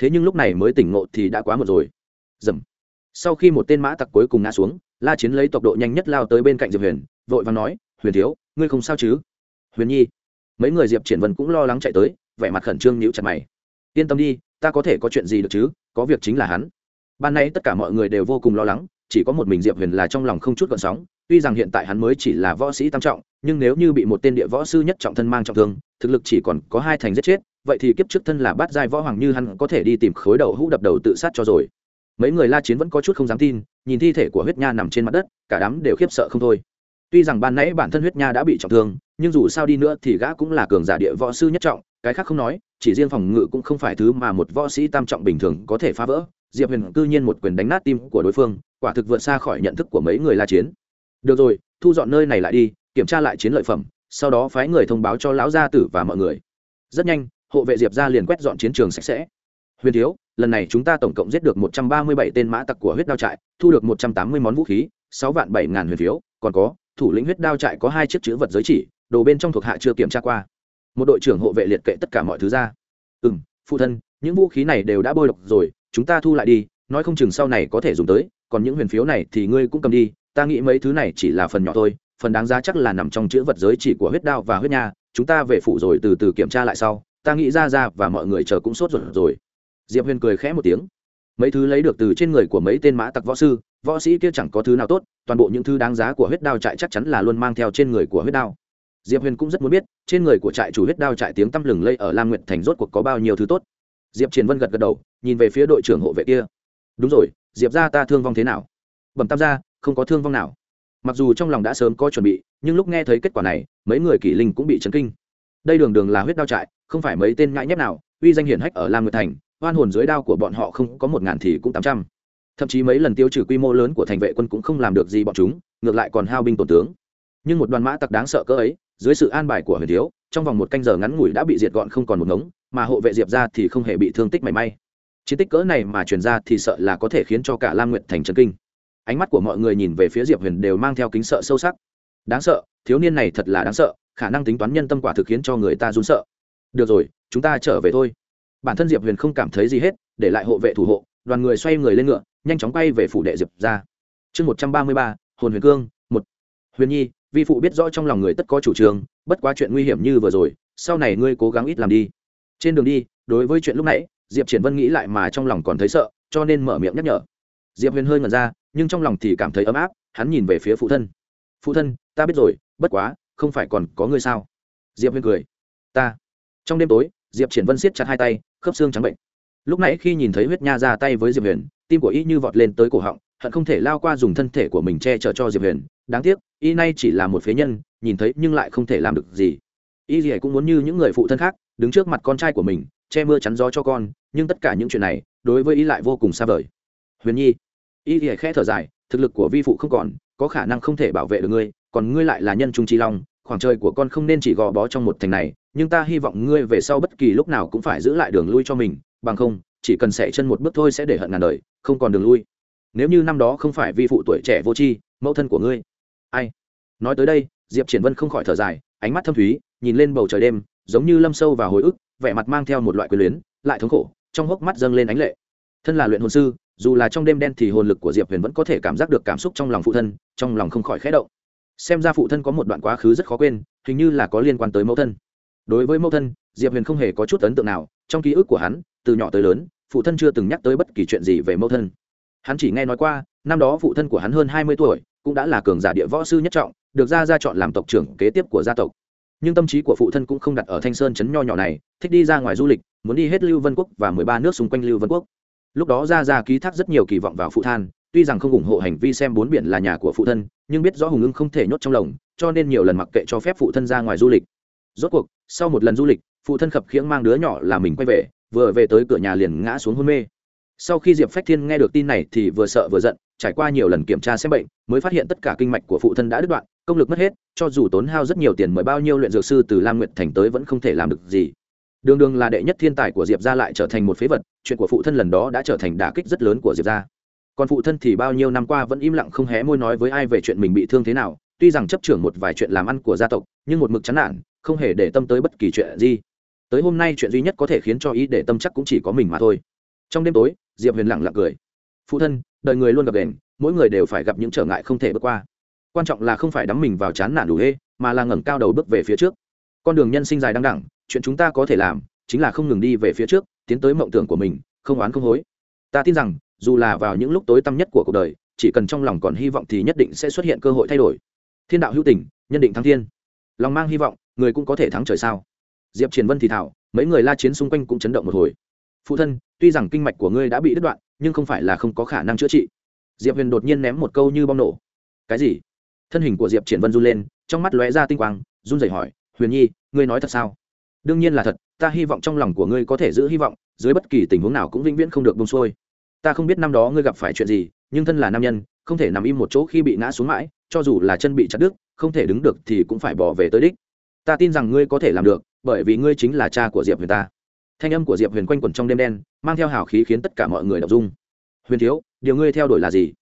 thế nhưng lúc này mới tỉnh ngộ thì đã quá một rồi. Dầm. Sau khi một tên mã tặc cuối cùng ngã xuống, la chiến lấy tốc độ nhanh nhất lao tới bên cạnh diệp huyền, vội và nói, huyền thiếu, ngươi không sao chứ? Huyền nhi, mấy người diệp triển vân cũng lo lắng chạy tới, vẻ mặt khẩn trương nhíu chặt mày. Yên tâm đi, ta có thể có chuyện gì được chứ, có việc chính là hắn. Ban nay tất cả mọi người đều vô cùng lo lắng, chỉ có một mình diệp huyền là trong lòng không chút gợn sóng, tuy rằng hiện tại hắn mới chỉ là võ sĩ tam trọng, nhưng nếu như bị một tên địa võ sư nhất trọng thân mang trọng thương, thực lực chỉ còn có hai thành giết chết, vậy thì kiếp trước thân là bát giai võ hoàng như hắn có thể đi tìm khối đầu hũ đập đầu tự sát cho rồi. Mấy người la chiến vẫn có chút không dám tin, nhìn thi thể của huyết nha nằm trên mặt đất, cả đám đều khiếp sợ không thôi. Tuy rằng ban nãy bản thân huyết nha đã bị trọng thương nhưng dù sao đi nữa thì gã cũng là cường giả địa võ sư nhất trọng, cái khác không nói, chỉ riêng phòng ngự cũng không phải thứ mà một võ sĩ tam trọng bình thường có thể phá vỡ. Diệp huyền cư nhiên một quyền đánh nát tim của đối phương, quả thực vượt xa khỏi nhận thức của mấy người la chiến. Được rồi, thu dọn nơi này lại đi, kiểm tra lại chiến lợi phẩm, sau đó phái người thông báo cho lão gia tử và mọi người. Rất nhanh, hộ vệ diệp ra liền quét dọn chiến trường sạch sẽ. Huyền thiếu, lần này chúng ta tổng cộng giết được một trăm ba mươi bảy tên mã tặc của huyết đao trại, thu được một trăm tám mươi món vũ khí, sáu vạn bảy ngàn huyền phiếu, còn có, thủ lĩnh huyết đao trại có hai chiếc chữ vật giới chỉ đồ bên trong thuộc hạ chưa kiểm tra qua. Một đội trưởng hộ vệ liệt kệ tất cả mọi thứ ra. Ừ m phụ thân, những vũ khí này đều đã bôi độc rồi, chúng ta thu lại đi, nói không chừng sau này có thể dùng tới, còn những huyền phiếu này thì ngươi cũng cầm đi, ta nghĩ mấy thứ này chỉ là phần nhỏ thôi, phần đáng giá chắc là nằm trong chữ vật giới chỉ của huyết đao và huyết nha, chúng ta về phụ rồi từ từ kiểm tra lại sau, ta nghĩ ra ra và mọi người chờ cũng sốt ruột rồi. Diệp huyền cười khẽ một tiếng. Mấy thứ lấy được từ trên người của mấy tên mã tặc võ sư, võ sĩ kia chẳng có thứ nào tốt, toàn bộ những thứ đáng giá của huyết đao trại chắc chắn là luôn mang theo trên người của huyết đao diệp huyền cũng rất muốn biết, trên người của trại chủ huyết đao trại tiếng tăm lừng lây ở lam nguyện thành rốt cuộc có bao nhiêu thứ tốt. Diệp triển vân gật gật đầu, nhìn về phía đội trưởng hộ vệ kia. Đúng rồi, diệp ra ta thương vong thế nào? Bẩm tam gia, không có thương vong nào. Mặc dù trong lòng đã sớm có chuẩn bị, nhưng lúc nghe thấy kết quả này, mấy người kỷ linh cũng bị chấn kinh. Đây đường đường là huyết đao trại, không phải mấy tên ngại nhép nào, uy danh hiển hách ở lam nguyệt thành, oan hồn dưới đao của bọn họ không có một ngàn thì cũng tám trăm. Thậm chí mấy lần tiêu trừ quy mô lớn của thành vệ quân cũng không làm được gì bọn chúng, ngược lại còn hao binh tổn tướng. Nhưng một đoàn mã tặc đáng sợ cỡ ấy dưới sự an bài của huyền thiếu, trong vòng một canh giờ ngắn ngủi đã bị diệt gọn không còn một ngống, mà hộ vệ diệp ra thì không hề bị thương tích mảy may. Chiến tích cỡ này mà truyền ra thì sợ là có thể khiến cho cả lam nguyệt thành trấn kinh. Ánh mắt của mọi người nhìn về phía diệp huyền đều mang theo kính sợ sâu sắc. Đáng sợ, thiếu niên này thật là đáng sợ, khả năng tính toán nhân tâm quả thực khiến cho người ta run sợ. Được rồi, chúng ta trở về thôi. Bản thân diệp huyền không cảm thấy gì hết, để lại hộ vệ thủ hộ, đoàn người xoay người lên ngựa, nhanh chóng quay về phủ đệ diệp ra. Chương một trăm ba mươi ba, hồn huyền cương, một. Huyền nhi vi phụ biết rõ trong lòng người tất có chủ trương, bất quá chuyện nguy hiểm như vừa rồi, sau này ngươi cố gắng ít làm đi. Trên đường đi, đối với chuyện lúc nãy, diệp triển vân nghĩ lại mà trong lòng còn thấy sợ, cho nên mở miệng nhắc nhở. Diệp huyền hơi ngẩn ra, nhưng trong lòng thì cảm thấy ấm áp, hắn nhìn về phía phụ thân. Phụ thân, ta biết rồi, bất quá, không phải còn có ngươi sao? Diệp huyền cười. Ta. Trong đêm tối, diệp triển vân siết chặt hai tay, khớp xương trắng bệnh lúc nãy khi nhìn thấy huyết nha ra tay với diệp huyền, tim của y như vọt lên tới cổ họng, hận không thể lao qua dùng thân thể của mình che chở cho diệp huyền. Đáng tiếc, y nay chỉ là một phế nhân, nhìn thấy nhưng lại không thể làm được gì. Y gì cũng muốn như những người phụ thân khác, đứng trước mặt con trai của mình, che mưa chắn gió cho con, nhưng tất cả những chuyện này, đối với y lại vô cùng xa vời. Huyền nhi, y gì khẽ thở dài, thực lực của vi phụ không còn, có khả năng không thể bảo vệ được ngươi, còn ngươi lại là nhân trung trí long, khoảng trời của con không nên chỉ gò bó trong một thành này, nhưng ta hy vọng ngươi về sau bất kỳ lúc nào cũng phải giữ lại đường lui cho mình bằng không, chỉ cần sẻ chân một bước thôi sẽ để hận ngàn đời, không còn đường lui. Nếu như năm đó không phải vi phụ tuổi trẻ vô tri, mẫu thân của ngươi. Ai? Nói tới đây, diệp triển vân không khỏi thở dài, ánh mắt thâm thúy, nhìn lên bầu trời đêm, giống như lâm sâu vào hồi ức, vẻ mặt mang theo một loại quyền luyến, lại thống khổ, trong hốc mắt dâng lên ánh lệ. Thân là luyện hồn sư, dù là trong đêm đen thì hồn lực của diệp huyền vẫn có thể cảm giác được cảm xúc trong lòng phụ thân, trong lòng không khỏi khẽ động. Xem ra phụ thân có một đoạn quá khứ rất khó quên, hình như là có liên quan tới mẫu thân đối với mẫu thân, diệp huyền không hề có chút ấn tượng nào, trong ký ức của hắn, từ nhỏ tới lớn, phụ thân chưa từng nhắc tới bất kỳ chuyện gì về mẫu thân. Hắn chỉ nghe nói qua, năm đó phụ thân của hắn hơn hai mươi tuổi, cũng đã là cường giả địa võ sư nhất trọng, được ra ra chọn làm tộc trưởng kế tiếp của gia tộc. Nhưng tâm trí của phụ thân cũng không đặt ở thanh sơn chấn nho nhỏ này, thích đi ra ngoài du lịch, muốn đi hết lưu vân quốc và mười ba nước xung quanh lưu vân quốc. Lúc đó ra ra ký thác rất nhiều kỳ vọng vào phụ than, tuy rằng không ủng hộ hành vi xem bốn biển là nhà của phụ thân, nhưng biết rõ hùng ưng không thể nhốt trong lồng cho nên nhiều lần mặc kệ cho phép phụ thân ra ngoài du lịch. Rốt cuộc sau một lần du lịch, phụ thân khập khiễng mang đứa nhỏ là mình quay về, vừa về tới cửa nhà liền ngã xuống hôn mê. Sau khi diệp phách thiên nghe được tin này thì vừa sợ vừa giận, trải qua nhiều lần kiểm tra xem bệnh, mới phát hiện tất cả kinh mạch của phụ thân đã đứt đoạn, công lực mất hết, cho dù tốn hao rất nhiều tiền mời bao nhiêu luyện dược sư từ lam nguyện thành tới vẫn không thể làm được gì. Đường đường là đệ nhất thiên tài của diệp gia lại trở thành một phế vật, chuyện của phụ thân lần đó đã trở thành đả kích rất lớn của diệp gia. Còn phụ thân thì bao nhiêu năm qua vẫn im lặng không hé môi nói với ai về chuyện mình bị thương thế nào, tuy rằng chấp trưởng một vài chuyện làm ăn của gia tộc, nhưng một mực chán nản không hề để tâm tới bất kỳ chuyện gì. Tới hôm nay chuyện duy nhất có thể khiến cho ý để tâm chắc cũng chỉ có mình mà thôi. Trong đêm tối, diệp huyền lặng lặng cười. Phụ thân, đời người luôn gặp đèn mỗi người đều phải gặp những trở ngại không thể bước qua. Quan trọng là không phải đắm mình vào chán nản đủ hê, mà là ngẩng cao đầu bước về phía trước. Con đường nhân sinh dài đăng đẳng chuyện chúng ta có thể làm chính là không ngừng đi về phía trước, tiến tới mộng tưởng của mình, không oán không hối. Ta tin rằng, dù là vào những lúc tối tăm nhất của cuộc đời, chỉ cần trong lòng còn hy vọng thì nhất định sẽ xuất hiện cơ hội thay đổi. Thiên đạo hữu tình, nhân định thắng thiên. Lòng mang hy vọng người cũng có thể thắng trời sao? Diệp triển vân thì thảo, mấy người la chiến xung quanh cũng chấn động một hồi. Phụ thân, tuy rằng kinh mạch của ngươi đã bị đứt đoạn, nhưng không phải là không có khả năng chữa trị. Diệp huyền đột nhiên ném một câu như bom nổ. Cái gì? Thân hình của diệp triển vân run lên, trong mắt lóe ra tinh quang, run rẩy hỏi, huyền nhi, ngươi nói thật sao? Đương nhiên là thật, ta hy vọng trong lòng của ngươi có thể giữ hy vọng, dưới bất kỳ tình huống nào cũng vĩnh viễn không được bông xuôi. Ta không biết năm đó ngươi gặp phải chuyện gì, nhưng thân là nam nhân, không thể nằm im một chỗ khi bị ngã xuống mãi, cho dù là chân bị chặt đứt, không thể đứng được thì cũng phải bỏ về tới đích ta tin rằng ngươi có thể làm được, bởi vì ngươi chính là cha của diệp huyền ta. Thanh âm của diệp huyền quanh quẩn trong đêm đen, mang theo hào khí khiến tất cả mọi người đọc dung huyền thiếu, điều ngươi theo đuổi là gì?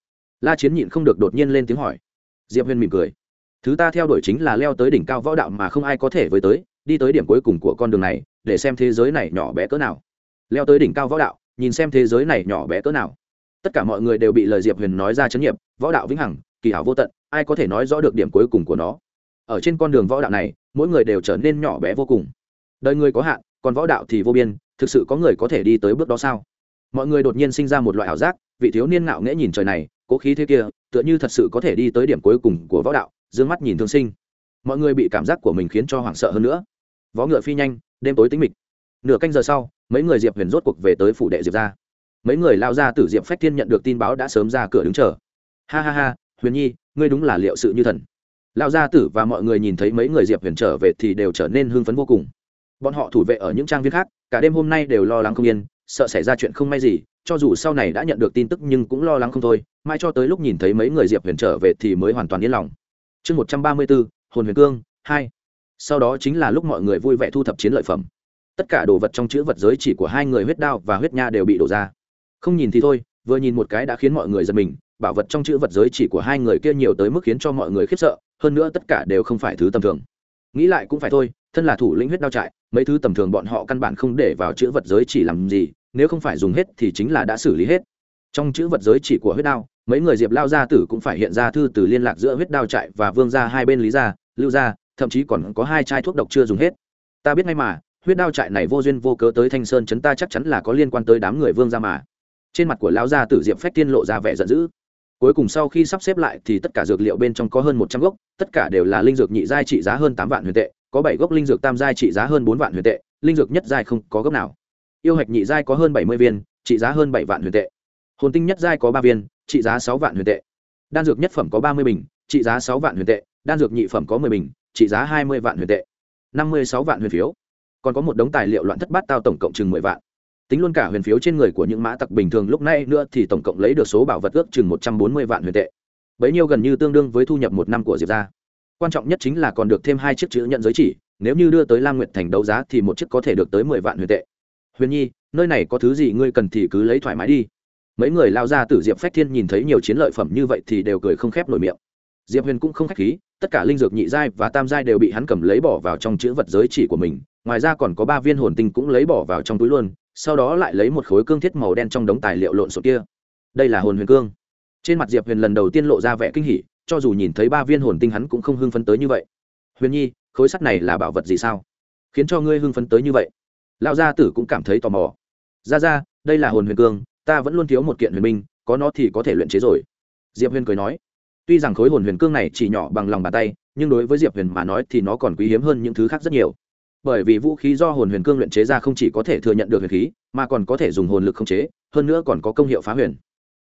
La chiến nhịn không được đột nhiên lên tiếng hỏi. Diệp huyền mỉm cười. Thứ ta theo đuổi chính là leo tới đỉnh cao võ đạo mà không ai có thể với tới, đi tới điểm cuối cùng của con đường này, để xem thế giới này nhỏ bé cỡ nào. Leo tới đỉnh cao võ đạo, nhìn xem thế giới này nhỏ bé cỡ nào. Tất cả mọi người đều bị lời diệp huyền nói ra chấn nghiệp võ đạo vĩnh hằng, kỳ hảo vô tận, ai có thể nói rõ được điểm cuối cùng của nó? Ở trên con đường võ đạo này mỗi người đều trở nên nhỏ bé vô cùng. Đời người có hạn, còn võ đạo thì vô biên, thực sự có người có thể đi tới bước đó sao? Mọi người đột nhiên sinh ra một loại ảo giác, vị thiếu niên ngạo nghễ nhìn trời này, cố khí thế kia, tựa như thật sự có thể đi tới điểm cuối cùng của võ đạo d ư ơ n g mắt nhìn thương sinh. Mọi người bị cảm giác của mình khiến cho hoảng sợ hơn nữa. Võ ngựa phi nhanh, đêm tối tính mịch. Nửa canh giờ sau, mấy người diệp huyền rốt cuộc về tới phủ đệ diệp ra mấy người lao ra từ diệp phách thiên nhận được tin báo đã sớm ra cửa đứng chờ. Ha ha ha, huyền nhi, ngươi đúng là liệu sự như thần. Lão gia tử và mọi người nhìn thấy mấy người diệp huyền trở về thì đều trở nên hưng phấn vô cùng. Bọn họ thủ vệ ở những trang viên khác, cả đêm hôm nay đều lo lắng không yên, sợ xảy ra chuyện không may gì, cho dù sau này đã nhận được tin tức nhưng cũng lo lắng không thôi mai cho tới lúc nhìn thấy mấy người diệp huyền trở về thì mới hoàn toàn yên lòng. Chương một trăm ba mươi bốn, hồn huyền cương, hai. Sau đó chính là lúc mọi người vui vẻ thu thập chiến lợi phẩm. Tất cả đồ vật trong chữ vật giới chỉ của hai người huyết đao và huyết nha đều bị đổ ra. Không nhìn thì thôi, vừa nhìn một cái đã khiến mọi người giật mình, bảo vật trong chữ vật giới chỉ của hai người kia nhiều tới mức khiến cho mọi người khiếp sợ hơn nữa tất cả đều không phải thứ tầm thường. Nghĩ lại cũng phải thôi, thân là thủ lĩnh huyết đao trại, mấy thứ tầm thường bọn họ căn bản không để vào chữ vật giới chỉ làm gì, nếu không phải dùng hết thì chính là đã xử lý hết. Trong chữ vật giới chỉ của huyết đao, mấy người diệp lao gia tử cũng phải hiện ra thư từ liên lạc giữa huyết đao trại và vương gia hai bên lý gia, lưu gia, thậm chí còn có hai chai thuốc độc chưa dùng hết. Ta biết ngay mà, huyết đao trại này vô duyên vô cớ tới thanh sơn chấn ta chắc chắn là có liên quan tới đám người vương gia mà. Trên mặt của lao gia tử diệp phách tiên lộ ra vẻ giận dữ cuối cùng sau khi sắp xếp lại thì tất cả dược liệu bên trong có hơn một trăm gốc, tất cả đều là linh dược nhị giai trị giá hơn tám vạn huyền tệ, có bảy gốc linh dược tam giai trị giá hơn bốn vạn huyền tệ, linh dược nhất giai không có gốc nào. Yêu hạch nhị giai có hơn bảy mươi viên, trị giá hơn bảy vạn huyền tệ. Hồn tinh nhất giai có ba viên, trị giá sáu vạn huyền tệ. Đan dược nhất phẩm có ba mươi bình, trị giá sáu vạn huyền tệ. Đan dược nhị phẩm có mười bình, trị giá hai mươi vạn huyền tệ. năm mươi sáu vạn huyền phiếu. Còn có một đống tài liệu loạn thất bát tao tổng cộng chừng mười vạn tính luôn cả huyền phiếu trên người của những mã tặc bình thường lúc này nữa thì tổng cộng lấy được số bảo vật ước chừng một trăm bốn mươi vạn huyền tệ. Bấy nhiêu gần như tương đương với thu nhập một năm của diệp gia. Quan trọng nhất chính là còn được thêm hai chiếc chữ nhận giới chỉ, nếu như đưa tới lam nguyệt thành đấu giá thì một chiếc có thể được tới mười vạn huyền tệ. Huyền nhi, nơi này có thứ gì ngươi cần thì cứ lấy thoải mái đi. Mấy người lao ra từ diệp phách thiên nhìn thấy nhiều chiến lợi phẩm như vậy thì đều cười không khép nổi miệng. Diệp huyền cũng không k h á c h khí, tất cả linh dược nhị giai và tam giai đều bị hắn cầm lấy bỏ vào trong chữ vật giới chỉ của mình, ngoài ra còn có ba viên hồn tinh cũng lấy bỏ vào trong túi luôn sau đó lại lấy một khối cương thiết màu đen trong đống tài liệu lộn xộn kia. Đây là hồn huyền cương. Trên mặt diệp huyền lần đầu tiên lộ ra vẻ kinh hỉ, cho dù nhìn thấy ba viên hồn tinh hắn cũng không hưng phấn tới như vậy. Huyền nhi, khối sắt này là bảo vật gì sao? Khiến cho ngươi hưng phấn tới như vậy. Lão gia tử cũng cảm thấy tò mò. Ra ra, đây là hồn huyền cương, ta vẫn luôn thiếu một kiện huyền minh có nó thì có thể luyện chế rồi. Diệp huyền cười nói. Tuy rằng khối hồn huyền cương này chỉ nhỏ bằng lòng bàn tay, nhưng đối với diệp huyền mà nói thì nó còn quý hiếm hơn những thứ khác rất nhiều bởi vì vũ khí do hồn huyền cương luyện chế ra không chỉ có thể thừa nhận được huyền khí, mà còn có thể dùng hồn lực khống chế, hơn nữa còn có công hiệu phá huyền.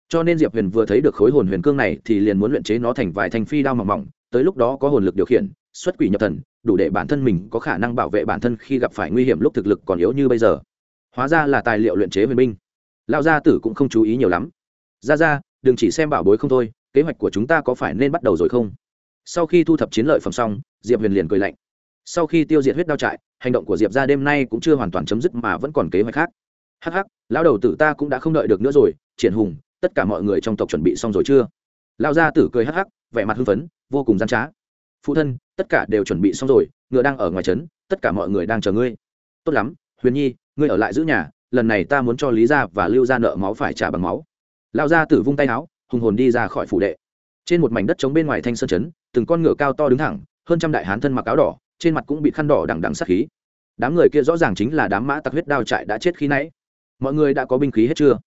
Cho nên diệp huyền vừa thấy được khối hồn huyền cương này thì liền muốn luyện chế nó thành vài thanh phi đao mỏng mỏng, tới lúc đó có hồn lực điều khiển, xuất quỷ nhập thần, đủ để bản thân mình có khả năng bảo vệ bản thân khi gặp phải nguy hiểm lúc thực lực còn yếu như bây giờ. Hóa ra là tài liệu luyện chế huyền binh. Lão gia tử cũng không chú ý nhiều lắm. Ra ra đừng chỉ xem bảo bối không thôi, kế hoạch của chúng ta có phải nên bắt đầu rồi không? Sau khi thu thập chiến lợi phẩm xong, diệp huyền liền cười lạnh sau khi tiêu diệt huyết đao trại, hành động của diệp ra đêm nay cũng chưa hoàn toàn chấm dứt mà vẫn còn kế hoạch khác. Hắc hắc, lão đầu tử ta cũng đã không đợi được nữa rồi, triển hùng, tất cả mọi người trong tộc chuẩn bị xong rồi chưa? Lão gia tử cười hắc hắc, vẻ mặt hưng phấn, vô cùng gian trá. Phụ thân, tất cả đều chuẩn bị xong rồi, ngựa đang ở ngoài trấn, tất cả mọi người đang chờ ngươi. Tốt lắm, huyền nhi, ngươi ở lại giữ nhà, lần này ta muốn cho lý gia và lưu gia nợ máu phải trả bằng máu. Lão gia tử vung tay áo, hùng hồn đi ra khỏi phủ đệ. Trên một mảnh đất trống bên ngoài thanh sơn trấn, từng con ngựa cao to đứng thẳng, hơn trăm đại hán thân mặc áo đỏ trên mặt cũng bị khăn đỏ đằng đằng sát khí. Đám người kia rõ ràng chính là đám mã tặc huyết đao trại đã chết khi nãy. Mọi người đã có binh khí hết chưa?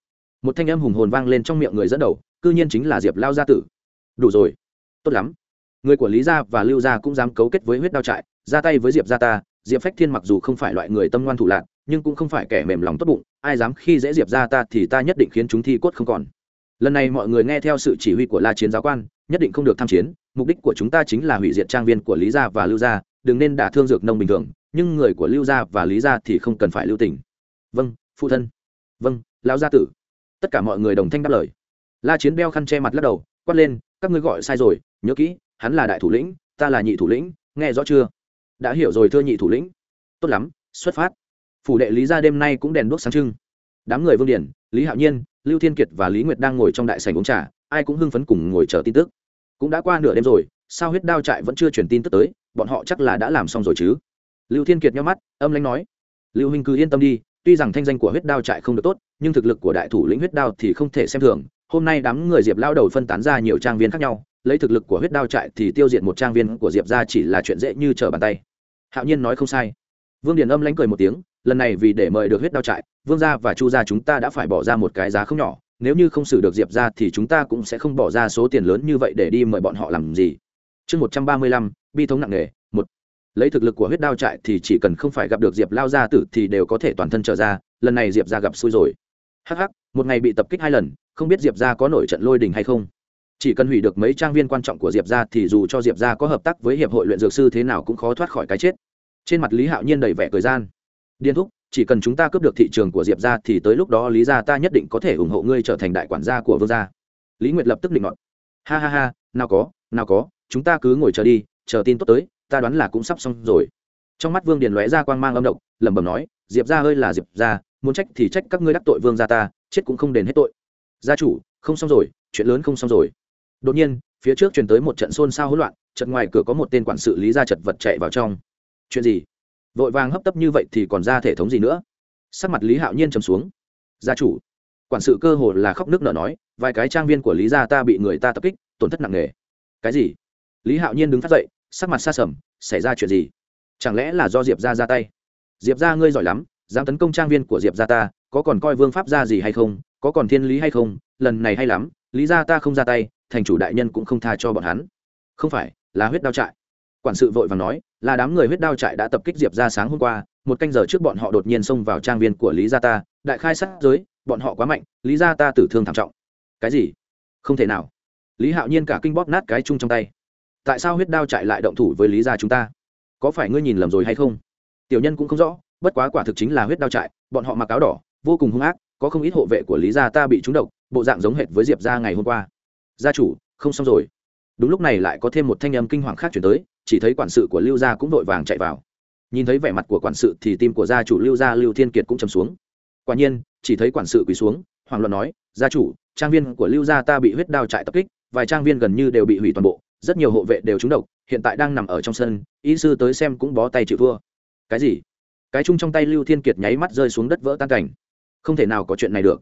Một thanh âm hùng hồn vang lên trong miệng người dẫn đầu, cư nhiên chính là diệp lao gia tử. Đủ rồi. Tốt lắm. Người của lý gia và lưu gia cũng dám cấu kết với huyết đao trại, ra tay với diệp gia ta, diệp phách thiên mặc dù không phải loại người tâm ngoan thủ lạc nhưng cũng không phải kẻ mềm lòng tốt bụng, ai dám khi dễ diệp gia ta thì ta nhất định khiến chúng thi cốt không còn. Lần này mọi người nghe theo sự chỉ huy của la chiến giáo quan, nhất định không được tham chiến, mục đích của chúng ta chính là hủy diệt trang viên của lý gia và lưu gia đừng nên đả thương dược nông bình thường, nhưng người của lưu gia và lý gia thì không cần phải lưu tình. Vâng phụ thân. Vâng lão gia tử. Tất cả mọi người đồng thanh đáp lời. La chiến đeo khăn che mặt lắc đầu, quát lên, các ngươi gọi sai rồi, nhớ kỹ, hắn là đại thủ lĩnh, ta là nhị thủ lĩnh, nghe rõ chưa? Đã hiểu rồi thưa nhị thủ lĩnh. Tốt lắm, xuất phát. Phủ đệ lý gia đêm nay cũng đèn đuốc sáng trưng. Đám người vương điển, lý hạo nhiên, lưu thiên kiệt và lý nguyệt đang ngồi trong đại sảnh uống trà, ai cũng hưng phấn cùng ngồi chờ tin tức. Cũng đã qua nửa đêm rồi, sao huyết đao trại vẫn chưa truyền tin tức tới? Bọn họ chắc là đã làm xong rồi chứ? Lưu thiên kiệt nhau mắt, âm lãnh nói. Lưu huynh cứ yên tâm đi, tuy rằng thanh danh của huyết đao trại không được tốt, nhưng thực lực của đại thủ lĩnh huyết đao thì không thể xem thường. Hôm nay đám người diệp lao đầu phân tán ra nhiều trang viên khác nhau, lấy thực lực của huyết đao trại thì tiêu diệt một trang viên của diệp ra chỉ là chuyện dễ như trở bàn tay. Hạo nhiên nói không sai. Vương điền âm lãnh cười một tiếng, lần này vì để mời được huyết đao trại, vương gia và chu gia chúng ta đã phải bỏ ra một cái giá không nhỏ, nếu như không xử được diệp ra thì chúng ta cũng sẽ không bỏ ra số tiền lớn như vậy để đi mời bọn họ làm gì chương một trăm ba mươi lăm, bi thống nặng nề, một. Lấy thực lực của huyết đao trại thì chỉ cần không phải gặp được diệp lao gia tử thì đều có thể toàn thân trở ra, lần này diệp ra gặp xui rồi. Hh một ngày bị tập kích hai lần, không biết diệp ra có nổi trận lôi đình hay không? Chỉ cần hủy được mấy trang viên quan trọng của diệp ra thì dù cho diệp ra có hợp tác với hiệp hội luyện dược sư thế nào cũng khó thoát khỏi cái chết. Trên mặt lý hạo nhiên đầy vẻ cười gian. Điên thúc, chỉ cần chúng ta cướp được thị trường của diệp ra thì tới lúc đó lý gia ta nhất định có thể ủng hộ ngươi trở thành đại quản gia của vương gia. Lý nguyệt lập tức định ngọn ha ha ha, nào có nào có chúng ta cứ ngồi chờ đi, chờ tin tốt tới, ta đoán là cũng sắp xong rồi. Trong mắt vương điền lóe ra quang mang âm độc, lẩm bẩm nói, diệp ra hơi là diệp ra muốn trách thì trách các ngươi đắc tội vương gia ta, chết cũng không đền hết tội. Gia chủ, không xong rồi, chuyện lớn không xong rồi. Đột nhiên, phía trước truyền tới một trận xôn xao hỗn loạn trận ngoài cửa có một tên quản sự lý gia chật vật chạy vào trong. Chuyện gì? Vội vàng hấp tấp như vậy thì còn ra thể thống gì nữa? Sắc mặt lý hạo nhiên trầm xuống. Gia chủ, quản sự cơ hồ là khóc nước nở nói, vài cái trang viên của lý gia ta bị người ta tập kích, tổn thất nặng nề. Cái gì? Lý hạo nhiên đứng phát dậy, sắc mặt xa sầm, xảy ra chuyện gì? Chẳng lẽ là do diệp ra ra tay? Diệp ra ngươi giỏi lắm, dám tấn công trang viên của diệp ra ta, có còn coi vương pháp ra gì hay không? Có còn thiên lý hay không? Lần này hay lắm, lý ra ta không ra tay, thành chủ đại nhân cũng không tha cho bọn hắn. Không phải, là huyết đao trại. Quản sự vội vàng nói, là đám người huyết đao trại đã tập kích diệp ra sáng hôm qua, một canh giờ trước bọn họ đột nhiên xông vào trang viên của lý gia ta, đại khai sát giới, bọn họ quá mạnh, lý gia ta tử thương thảm trọng. Cái gì? Không thể nào. Lý hạo nhiên cả kinh bóp nát cái chung trong tay tại sao huyết đao chạy lại động thủ với lý gia chúng ta? Có phải ngươi nhìn lầm rồi hay không? Tiểu nhân cũng không rõ, bất quá quả thực chính là huyết đao trại, bọn họ mặc áo đỏ, vô cùng hung ác, có không ít hộ vệ của lý gia ta bị trúng độc, bộ dạng giống hệt với diệp gia ngày hôm qua. Gia chủ, không xong rồi. Đúng lúc này lại có thêm một thanh âm kinh hoàng khác chuyển tới, chỉ thấy quản sự của lưu gia cũng vội vàng chạy vào. Nhìn thấy vẻ mặt của quản sự thì tim của gia chủ lưu gia lưu thiên kiệt cũng chầm xuống. Quả nhiên, chỉ thấy quản sự quỳ xuống hoàng luận nói, gia chủ, trang viên của lưu gia ta bị huyết đao trại tập kích, vài trang viên gần như đều bị hủy toàn bộ rất nhiều hộ vệ đều trúng độc, hiện tại đang nằm ở trong sân, y sư tới xem cũng bó tay chịu thua. Cái gì? Cái chung trong tay lưu thiên kiệt nháy mắt rơi xuống đất vỡ tan cảnh. Không thể nào có chuyện này được.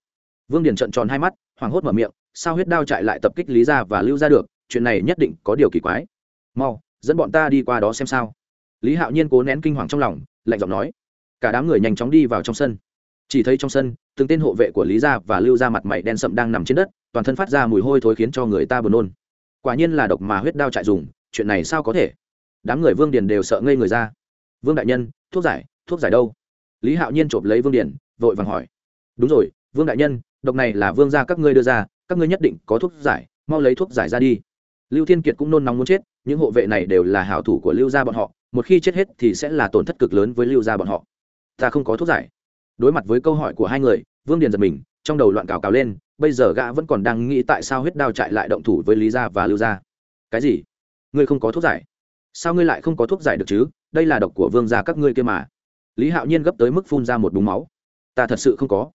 Vương Điền trận tròn hai mắt, hoảng hốt mở miệng, sao huyết đao chạy lại tập kích lý ra và lưu ra được, chuyện này nhất định có điều kỳ quái. Mau, dẫn bọn ta đi qua đó xem sao. Lý hạo nhiên cố nén kinh hoàng trong lòng, lạnh giọng nói. Cả đám người nhanh chóng đi vào trong sân. Chỉ thấy trong sân, từng tên hộ vệ của lý gia và lưu gia mặt mày đen sậm đang nằm trên đất, toàn thân phát ra mùi hôi thối khiến cho người ta buồn nôn quả nhiên là độc mà huyết đao chạy dùng, chuyện này sao có thể? Đám người vương điền đều sợ ngây người ra. Vương đại nhân, thuốc giải thuốc giải đâu? Lý hạo nhiên chộp lấy vương điền, vội vàng hỏi. Đúng rồi, vương đại nhân, độc này là vương gia các ngươi đưa ra, các ngươi nhất định có thuốc giải, mau lấy thuốc giải ra đi. Lưu thiên kiệt cũng nôn nóng muốn chết, những hộ vệ này đều là hảo thủ của lưu gia bọn họ, một khi chết hết thì sẽ là tổn thất cực lớn với lưu gia bọn họ. Ta không có thuốc giải. Đối mặt với câu hỏi của hai người, vương điền giật mình trong đầu loạn cào cào lên, bây giờ gã vẫn còn đang nghĩ tại sao huyết đao trại lại động thủ với lý gia và lưu gia. Cái gì? Ngươi không có thuốc giải? Sao ngươi lại không có thuốc giải được chứ? Đây là độc của vương gia các ngươi kia mà. Lý hạo nhiên gấp tới mức phun ra một búng máu. Ta thật sự không có.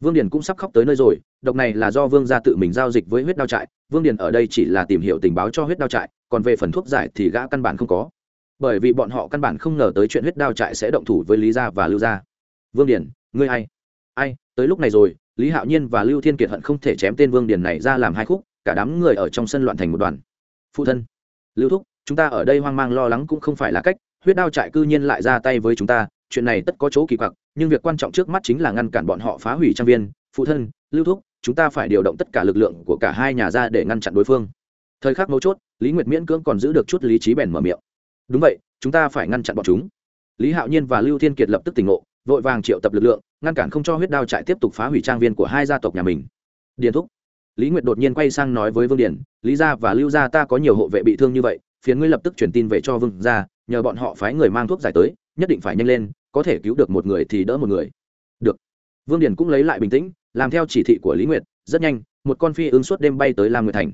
Vương điền cũng sắp khóc tới nơi rồi, độc này là do vương gia tự mình giao dịch với huyết đao trại. Vương điền ở đây chỉ là tìm hiểu tình báo cho huyết đao trại, còn về phần thuốc giải thì gã căn bản không có. Bởi vì bọn họ căn bản không ngờ tới chuyện huyết đao trại sẽ động thủ với lý gia và lưu gia. Vương điền, ngươi ai? Ai? Tới lúc này rồi lý hạo nhiên và lưu thiên kiệt hận không thể chém tên vương điền này ra làm hai khúc, cả đám người ở trong sân loạn thành một đoàn. Phụ thân, lưu thúc, chúng ta ở đây hoang mang lo lắng cũng không phải là cách, huyết đao trại cư nhiên lại ra tay với chúng ta, chuyện này tất có chỗ kỳ quặc, nhưng việc quan trọng trước mắt chính là ngăn cản bọn họ phá hủy trang viên. Phụ thân, lưu thúc, chúng ta phải điều động tất cả lực lượng của cả hai nhà ra để ngăn chặn đối phương. Thời khắc mấu chốt, lý nguyệt miễn cưỡng còn giữ được chút lý trí bèn mở miệng. Đúng vậy, chúng ta phải ngăn chặn bọn chúng. Lý hạo nhiên và lưu thiên kiệt lập tức tỉnh ngộ, vội vàng triệu tập lực lượng ngăn cản không cho huyết đao trại tiếp tục phá hủy trang viên của hai gia tộc nhà mình. Điền thúc. Lý nguyệt đột nhiên quay sang nói với vương điền, lý gia và lưu gia ta có nhiều hộ vệ bị thương như vậy, phiền ngươi lập tức truyền tin về cho vương gia, nhờ bọn họ phái người mang thuốc giải tới, nhất định phải nhanh lên, có thể cứu được một người thì đỡ một người. Được. Vương điền cũng lấy lại bình tĩnh, làm theo chỉ thị của lý nguyệt, rất nhanh, một con phi ứng suốt đêm bay tới lam nguyệt thành.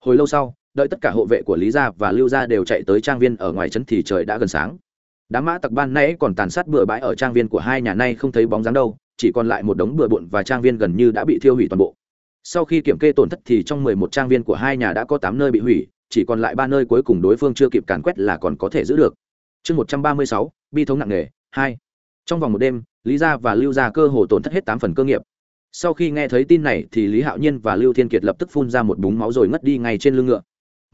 Hồi lâu sau, đợi tất cả hộ vệ của lý gia và lưu gia đều chạy tới trang viên ở ngoài trấn thì trời đã gần sáng đám mã tặc ban nay còn tàn sát bừa bãi ở trang viên của hai nhà nay không thấy bóng dáng đâu, chỉ còn lại một đống bừa bộn và trang viên gần như đã bị thiêu hủy toàn bộ. Sau khi kiểm kê tổn thất thì trong mười một trang viên của hai nhà đã có tám nơi bị hủy, chỉ còn lại ba nơi cuối cùng đối phương chưa kịp càn quét là còn có thể giữ được. Chương một trăm ba mươi sáu, bi thống nặng nề, hai. Trong vòng một đêm, lý gia và lưu gia cơ hồ tổn thất hết tám phần cơ nghiệp. Sau khi nghe thấy tin này thì lý hạo nhiên và lưu thiên kiệt lập tức phun ra một búng máu rồi ngất đi ngay trên lưng ngựa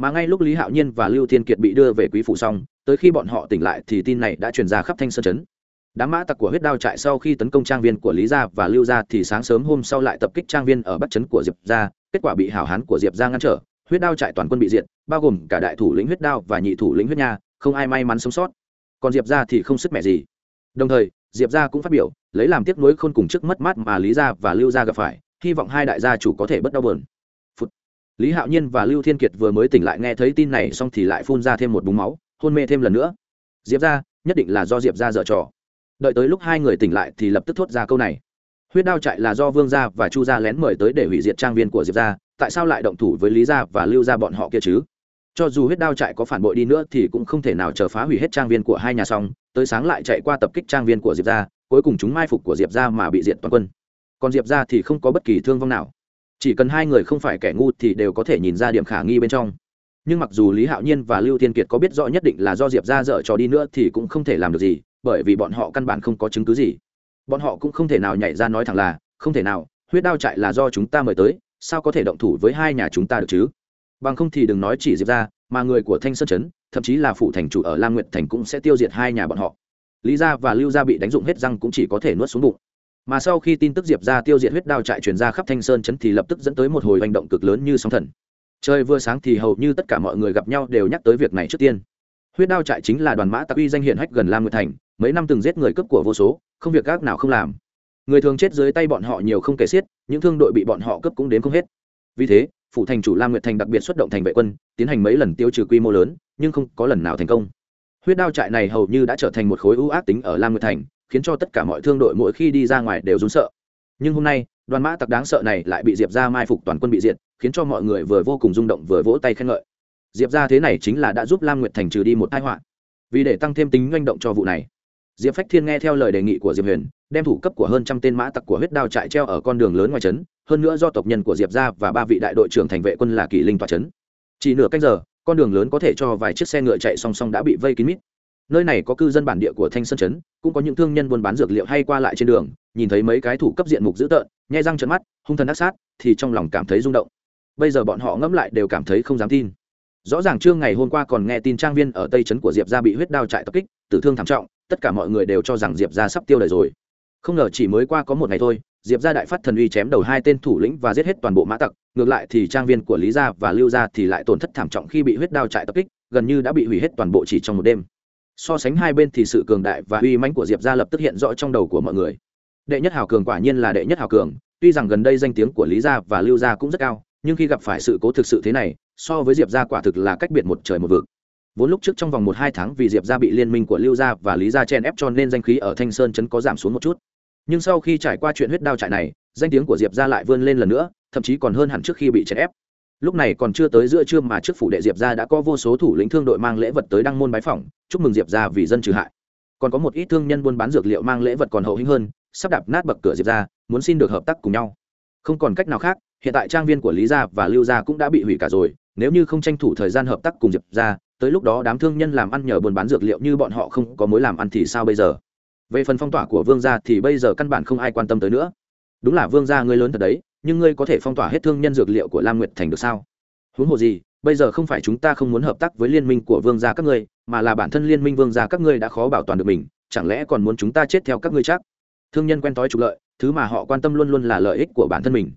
mà ngay lúc lý hạo nhiên và lưu thiên kiệt bị đưa về quý phủ xong, tới khi bọn họ tỉnh lại thì tin này đã truyền ra khắp thanh sơn chấn. Đám mã tặc của huyết đao trại sau khi tấn công trang viên của lý gia và lưu gia thì sáng sớm hôm sau lại tập kích trang viên ở bắc trấn của diệp gia, kết quả bị hảo hán của diệp gia ngăn trở. Huyết đao trại toàn quân bị diệt, bao gồm cả đại thủ lĩnh huyết đao và nhị thủ lĩnh huyết nha, không ai may mắn sống sót. Còn diệp gia thì không sức mẹ gì. Đồng thời, diệp gia cũng phát biểu, lấy làm tiếc nuối khôn cùng trước mất mát mà lý gia và lưu gia gặp phải, hy vọng hai đại gia chủ có thể bất đau bờn lý hạo nhiên và lưu thiên kiệt vừa mới tỉnh lại nghe thấy tin này xong thì lại phun ra thêm một búng máu, hôn mê thêm lần nữa. Diệp ra nhất định là do diệp ra dở trò. Đợi tới lúc hai người tỉnh lại thì lập tức thốt ra câu này. Huyết đao trại là do vương gia và chu gia lén mời tới để hủy diệt trang viên của diệp gia, tại sao lại động thủ với lý gia và lưu gia bọn họ kia chứ? Cho dù huyết đao trại có phản bội đi nữa thì cũng không thể nào chờ phá hủy hết trang viên của hai nhà xong, tới sáng lại chạy qua tập kích trang viên của diệp gia, cuối cùng chúng mai phục của diệp gia mà bị diệt toàn quân. Còn diệp gia thì không có bất kỳ thương vong nào chỉ cần hai người không phải kẻ ngu thì đều có thể nhìn ra điểm khả nghi bên trong. Nhưng mặc dù lý hạo nhiên và lưu thiên kiệt có biết rõ nhất định là do diệp ra dở trò đi nữa thì cũng không thể làm được gì, bởi vì bọn họ căn bản không có chứng cứ gì. Bọn họ cũng không thể nào nhảy ra nói thẳng là, không thể nào, huyết đao trại là do chúng ta mời tới, sao có thể động thủ với hai nhà chúng ta được chứ? Bằng không thì đừng nói chỉ diệp ra mà người của thanh sơn chấn thậm chí là phụ thành chủ ở lam nguyệt thành cũng sẽ tiêu diệt hai nhà bọn họ. Lý gia và lưu gia bị đánh dụng hết răng cũng chỉ có thể nuốt xuống bụng mà sau khi tin tức diệp ra tiêu diệt huyết đao trại truyền ra khắp thanh sơn chấn thì lập tức dẫn tới một hồi hành động cực lớn như sóng thần. Trời vừa sáng thì hầu như tất cả mọi người gặp nhau đều nhắc tới việc này trước tiên. Huyết đao trại chính là đoàn mã tặc uy danh hiển hách gần lam nguyệt thành, mấy năm từng giết người cướp của vô số, không việc gác nào không làm. Người thường chết dưới tay bọn họ nhiều không kể xiết, những thương đội bị bọn họ cướp cũng đến không hết. Vì thế, phủ thành chủ lam nguyệt thành đặc biệt xuất động thành vệ quân, tiến hành mấy lần tiêu trừ quy mô lớn, nhưng không có lần nào thành công. Huyết đao trại này hầu như đã trở thành một khối ưu ác tính ở lam nguyệt thành khiến cho tất cả mọi thương đội mỗi khi đi ra ngoài đều run sợ. Nhưng hôm nay, đoàn mã tặc đáng sợ này lại bị diệp ra mai phục toàn quân bị diệt, khiến cho mọi người vừa vô cùng rung động vừa vỗ tay khen ngợi. Diệp ra thế này chính là đã giúp lam nguyệt thành trừ đi một tai họa. Vì để tăng thêm tính manh động cho vụ này, diệp phách thiên nghe theo lời đề nghị của diệp huyền, đem thủ cấp của hơn trăm tên mã tặc của huyết đao trại treo ở con đường lớn ngoài trấn, hơn nữa do tộc nhân của diệp ra và ba vị đại đội trưởng thành vệ quân là kỷ linh tòa trấn. Chỉ nửa canh giờ, con đường lớn có thể cho vài chiếc xe ngựa chạy song song đã bị vây kín mít nơi này có cư dân bản địa của thanh sơn trấn, cũng có những thương nhân buôn bán dược liệu hay qua lại trên đường, nhìn thấy mấy cái thủ cấp diện mục dữ tợn, nhai răng trận mắt, hung thần ác sát, thì trong lòng cảm thấy rung động. Bây giờ bọn họ ngẫm lại đều cảm thấy không dám tin. Rõ ràng trương ngày hôm qua còn nghe tin trang viên ở tây trấn của diệp gia bị huyết đao trại tập kích, tử thương thảm trọng, tất cả mọi người đều cho rằng diệp gia sắp tiêu đời rồi. Không ngờ chỉ mới qua có một ngày thôi, diệp gia đại phát thần uy chém đầu hai tên thủ lĩnh và giết hết toàn bộ mã tặc, ngược lại thì trang viên của lý gia và lưu gia thì lại tổn thất thảm trọng khi bị huyết đao trại tập kích, gần như đã bị hủy hết toàn bộ chỉ trong một đêm so sánh hai bên thì sự cường đại và uy mãnh của diệp ra lập tức hiện rõ trong đầu của mọi người. Đệ nhất hào cường quả nhiên là đệ nhất hào cường, tuy rằng gần đây danh tiếng của lý gia và lưu gia cũng rất cao, nhưng khi gặp phải sự cố thực sự thế này, so với diệp gia quả thực là cách biệt một trời một vực. Vốn lúc trước trong vòng một hai tháng vì diệp gia bị liên minh của lưu gia và lý gia chen ép cho nên danh khí ở thanh sơn chấn có giảm xuống một chút. Nhưng sau khi trải qua chuyện huyết đao trại này, danh tiếng của diệp gia lại vươn lên lần nữa, thậm chí còn hơn hẳn trước khi bị chèn ép lúc này còn chưa tới giữa trưa mà trước phủ đệ diệp gia đã có vô số thủ lĩnh thương đội mang lễ vật tới đăng môn bái phỏng, chúc mừng diệp gia vì dân trừ hại. Còn có một ít thương nhân buôn bán dược liệu mang lễ vật còn hậu hĩnh hơn, sắp đạp nát bậc cửa diệp gia, muốn xin được hợp tác cùng nhau. Không còn cách nào khác, hiện tại trang viên của lý gia và lưu gia cũng đã bị hủy cả rồi, nếu như không tranh thủ thời gian hợp tác cùng diệp gia, tới lúc đó đám thương nhân làm ăn nhờ buôn bán dược liệu như bọn họ không có mối làm ăn thì sao bây giờ? Về phần phong tỏa của vương gia thì bây giờ căn bản không ai quan tâm tới nữa. Đúng là vương gia ngươi lớn thật đấy nhưng ngươi có thể phong tỏa hết thương nhân dược liệu của lam nguyệt thành được sao? Huống hồ gì, bây giờ không phải chúng ta không muốn hợp tác với liên minh của vương gia các ngươi, mà là bản thân liên minh vương gia các ngươi đã khó bảo toàn được mình, chẳng lẽ còn muốn chúng ta chết theo các ngươi chắc? Thương nhân quen tối trục lợi, thứ mà họ quan tâm luôn luôn là lợi ích của bản thân mình.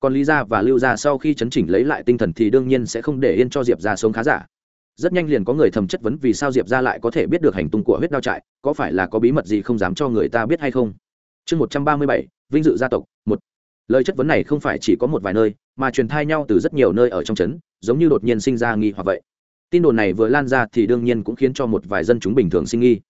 Còn lý gia và lưu gia sau khi chấn chỉnh lấy lại tinh thần thì đương nhiên sẽ không để yên cho diệp gia sống khá giả. Rất nhanh liền có người thầm chất vấn vì sao diệp gia lại có thể biết được hành tung của huyết đao trại, có phải là có bí mật gì không dám cho người ta biết hay không? Chương một trăm ba mươi bảy, vinh dự gia tộc, một lời chất vấn này không phải chỉ có một vài nơi, mà truyền thai nhau từ rất nhiều nơi ở trong trấn, giống như đột nhiên sinh ra nghi hoặc vậy. Tin đồn này vừa lan ra thì đương nhiên cũng khiến cho một vài dân chúng bình thường sinh nghi.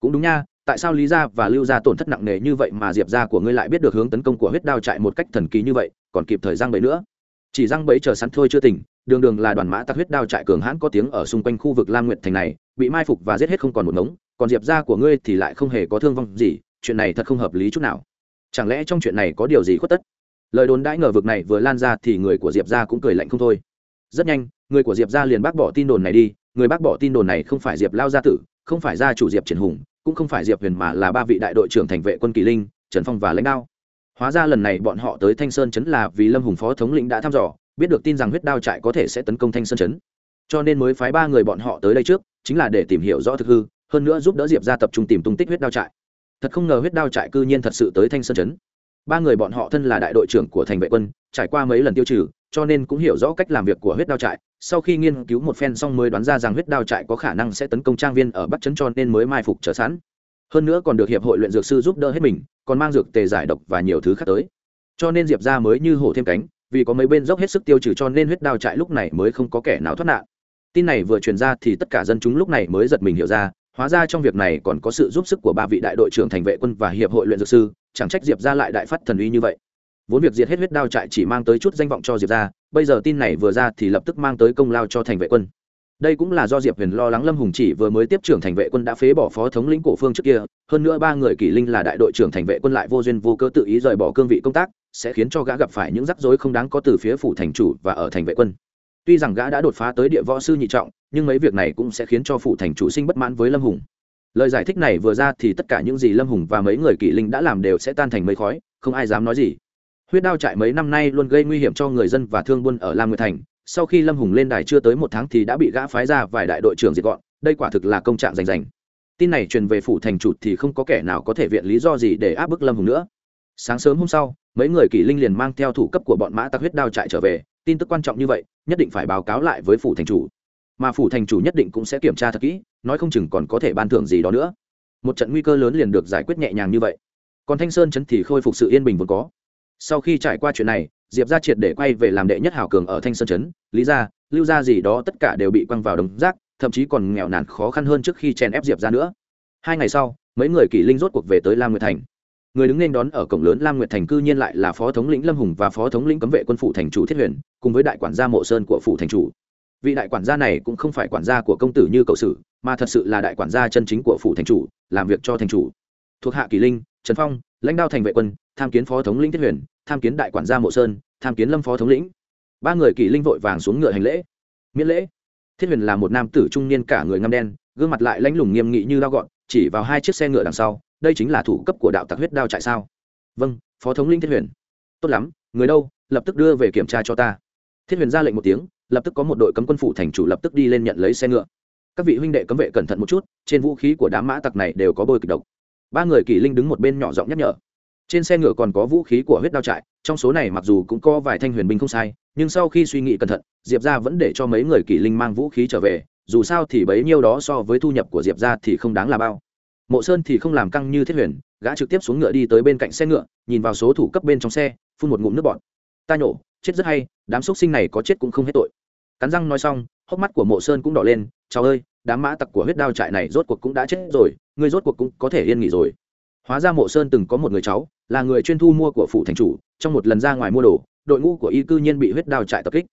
Cũng đúng nha, tại sao lý gia và lưu gia tổn thất nặng nề như vậy mà diệp gia của ngươi lại biết được hướng tấn công của huyết đao trại một cách thần kỳ như vậy, còn kịp thời giang bẫy nữa? Chỉ răng bẫy chờ sẵn thôi chưa tỉnh, đường đường là đoàn mã tặc huyết đao trại cường hãn có tiếng ở xung quanh khu vực lam nguyệt thành này, bị mai phục và giết hết không còn một ngống, còn diệp gia của ngươi thì lại không hề có thương vong gì, chuyện này thật không hợp lý chút nào. Chẳng lẽ trong chuyện này có điều gì khuất tất? Lời đồn đãi ngờ vực này vừa lan ra thì người của diệp gia cũng cười lạnh không thôi. Rất nhanh, người của diệp gia liền bác bỏ tin đồn này đi, người bác bỏ tin đồn này không phải diệp lao gia tử, không phải gia chủ diệp triển hùng, cũng không phải diệp huyền mà là ba vị đại đội trưởng thành vệ quân kỳ linh, trần phong và lãnh đạo. Hóa ra lần này bọn họ tới thanh sơn chấn là vì lâm hùng phó thống lĩnh đã thăm dò, biết được tin rằng huyết đao trại có thể sẽ tấn công thanh sơn chấn cho nên mới phái ba người bọn họ tới đây trước, chính là để tìm hiểu rõ thực hư, hơn nữa giúp đỡ diệp ra tập trung tìm tung tích huyết đao trại. Thật không ngờ huyết đao trại cư nhiên thật sự tới thanh sơn chấn ba người bọn họ thân là đại đội trưởng của thành vệ quân, trải qua mấy lần tiêu trừ, cho nên cũng hiểu rõ cách làm việc của huyết đao trại. Sau khi nghiên cứu một phen xong mới đoán ra rằng huyết đao trại có khả năng sẽ tấn công trang viên ở bắc trấn cho nên mới mai phục trở sẵn. Hơn nữa còn được hiệp hội luyện dược sư giúp đỡ hết mình, còn mang dược tề giải độc và nhiều thứ khác tới. Cho nên diệp ra mới như hổ thêm cánh, vì có mấy bên dốc hết sức tiêu trừ cho nên huyết đao trại lúc này mới không có kẻ nào thoát nạn. Tin này vừa truyền ra thì tất cả dân chúng lúc này mới giật mình hiểu ra hóa ra trong việc này còn có sự giúp sức của ba vị đại đội trưởng thành vệ quân và hiệp hội luyện dược sư, chẳng trách diệp ra lại đại phát thần uy như vậy. Vốn việc diệt hết huyết đao trại chỉ mang tới chút danh vọng cho diệp ra, bây giờ tin này vừa ra thì lập tức mang tới công lao cho thành vệ quân. Đây cũng là do diệp huyền lo lắng lâm hùng chỉ vừa mới tiếp trưởng thành vệ quân đã phế bỏ phó thống lĩnh cổ phương trước kia, hơn nữa ba người kỷ linh là đại đội trưởng thành vệ quân lại vô duyên vô cơ tự ý rời bỏ cương vị công tác, sẽ khiến cho gã gặp phải những rắc rối không đáng có từ phía phủ thành chủ và ở thành vệ quân tuy rằng gã đã đột phá tới địa võ sư nhị trọng, nhưng mấy việc này cũng sẽ khiến cho phủ thành chủ sinh bất mãn với lâm hùng. Lời giải thích này vừa ra thì tất cả những gì lâm hùng và mấy người kỵ linh đã làm đều sẽ tan thành mây khói, không ai dám nói gì. Huyết đao trại mấy năm nay luôn gây nguy hiểm cho người dân và thương buôn ở lam nguyệt thành. Sau khi lâm hùng lên đài chưa tới một tháng thì đã bị gã phái ra vài đại đội trưởng diệt gọn, đây quả thực là công trạng rành rành. Tin này truyền về phủ thành chủ thì không có kẻ nào có thể viện lý do gì để áp bức lâm hùng nữa. Sáng sớm hôm sau, mấy người kỷ linh liền mang theo thủ cấp của bọn mã tặc huyết đao trại trở về. Tin tức quan trọng như vậy nhất định phải báo cáo lại với phủ thành chủ. Mà phủ thành chủ nhất định cũng sẽ kiểm tra thật kỹ, nói không chừng còn có thể ban thưởng gì đó nữa. Một trận nguy cơ lớn liền được giải quyết nhẹ nhàng như vậy. Còn thanh sơn chấn thì khôi phục sự yên bình vốn có. Sau khi trải qua chuyện này, diệp ra triệt để quay về làm đệ nhất hảo cường ở thanh sơn chấn. Lý ra lưu ra gì đó tất cả đều bị quăng vào đống rác, thậm chí còn nghèo nàn khó khăn hơn trước khi chèn ép diệp ra nữa. Hai ngày sau, mấy người kỷ linh rốt cuộc về tới lam nguyệt thành người đứng nên đón ở cổng lớn lam nguyệt thành cư nhiên lại là phó thống lĩnh lâm hùng và phó thống lĩnh cấm vệ quân phủ thành chủ thiết huyền, cùng với đại quản gia mộ sơn của phủ thành chủ. Vị đại quản gia này cũng không phải quản gia của công tử như cậu sử mà thật sự là đại quản gia chân chính của phủ thành chủ, làm việc cho thành chủ. Thuộc hạ kỳ linh, trần phong, lãnh đạo thành vệ quân, tham kiến phó thống lĩnh thiết huyền, tham kiến đại quản gia mộ sơn, tham kiến lâm phó thống lĩnh. Ba người kỳ linh vội vàng xuống ngựa hành lễ. Miễn lễ. Thiết huyền là một nam tử trung niên cả người ngâm đen, gương mặt lại lãnh lùng nghiêm nghị như lao gọn chỉ vào hai chiếc xe ngựa đằng sau, đây chính là thủ cấp của đạo tặc huyết đao trại sao? Vâng phó thống linh thiết huyền. Tốt lắm, người đâu, lập tức đưa về kiểm tra cho ta. Thiết huyền ra lệnh một tiếng, lập tức có một đội cấm quân phủ thành chủ lập tức đi lên nhận lấy xe ngựa. Các vị huynh đệ cấm vệ cẩn thận một chút, trên vũ khí của đám mã tặc này đều có bôi kịch độc. Ba người kỷ linh đứng một bên nhỏ giọng nhắc nhở. Trên xe ngựa còn có vũ khí của huyết đao trại, trong số này mặc dù cũng có vài thanh huyền binh không sai, nhưng sau khi suy nghĩ cẩn thận, diệp ra vẫn để cho mấy người kỷ linh mang vũ khí trở về dù sao thì bấy nhiêu đó so với thu nhập của diệp ra thì không đáng là bao. Mộ sơn thì không làm căng như thiết huyền, gã trực tiếp xuống ngựa đi tới bên cạnh xe ngựa, nhìn vào số thủ cấp bên trong xe, phun một ngụm nước bọt. Ta nhổ, chết rất hay, đám xúc sinh này có chết cũng không hết tội. Cắn răng nói xong, hốc mắt của mộ sơn cũng đỏ lên cháu ơi, đám mã tặc của huyết đao trại này rốt cuộc cũng đã chết rồi, ngươi rốt cuộc cũng có thể yên nghỉ rồi. Hóa ra mộ sơn từng có một người cháu, là người chuyên thu mua của phủ thành chủ, trong một lần ra ngoài mua đồ, đội ngũ của y cư nhiên bị huyết đao trại tập kích.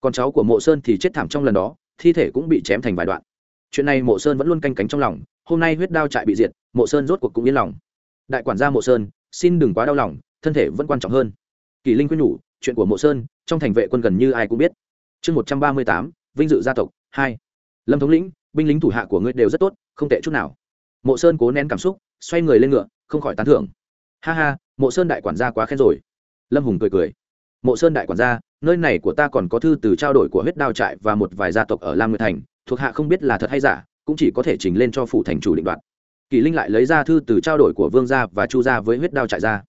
Còn cháu của mộ sơn thì chết thảm trong lần đó thi thể cũng bị chém thành vài đoạn. Chuyện này mộ sơn vẫn luôn canh cánh trong lòng, hôm nay huyết đao trại bị diệt, mộ sơn rốt cuộc cũng yên lòng. Đại quản gia mộ sơn, xin đừng quá đau lòng, thân thể vẫn quan trọng hơn. Kỳ linh quyết nhủ, chuyện của mộ sơn, trong thành vệ quân gần như ai cũng biết. Chương một trăm ba mươi tám, vinh dự gia tộc, hai. Lâm thống lĩnh, binh lính thủ hạ của ngươi đều rất tốt, không tệ chút nào. Mộ sơn cố nén cảm xúc, xoay người lên ngựa, không khỏi tán thưởng. Ha ha, mộ sơn đại quản gia quá khen rồi. Lâm hùng cười cười mộ sơn đại quản gia, nơi này của ta còn có thư từ trao đổi của huyết đao trại và một vài gia tộc ở lam nguyệt thành, thuộc hạ không biết là thật hay giả, cũng chỉ có thể trình lên cho phủ thành chủ định đoạt. Kỳ linh lại lấy ra thư từ trao đổi của vương gia và chu gia với huyết đao trại gia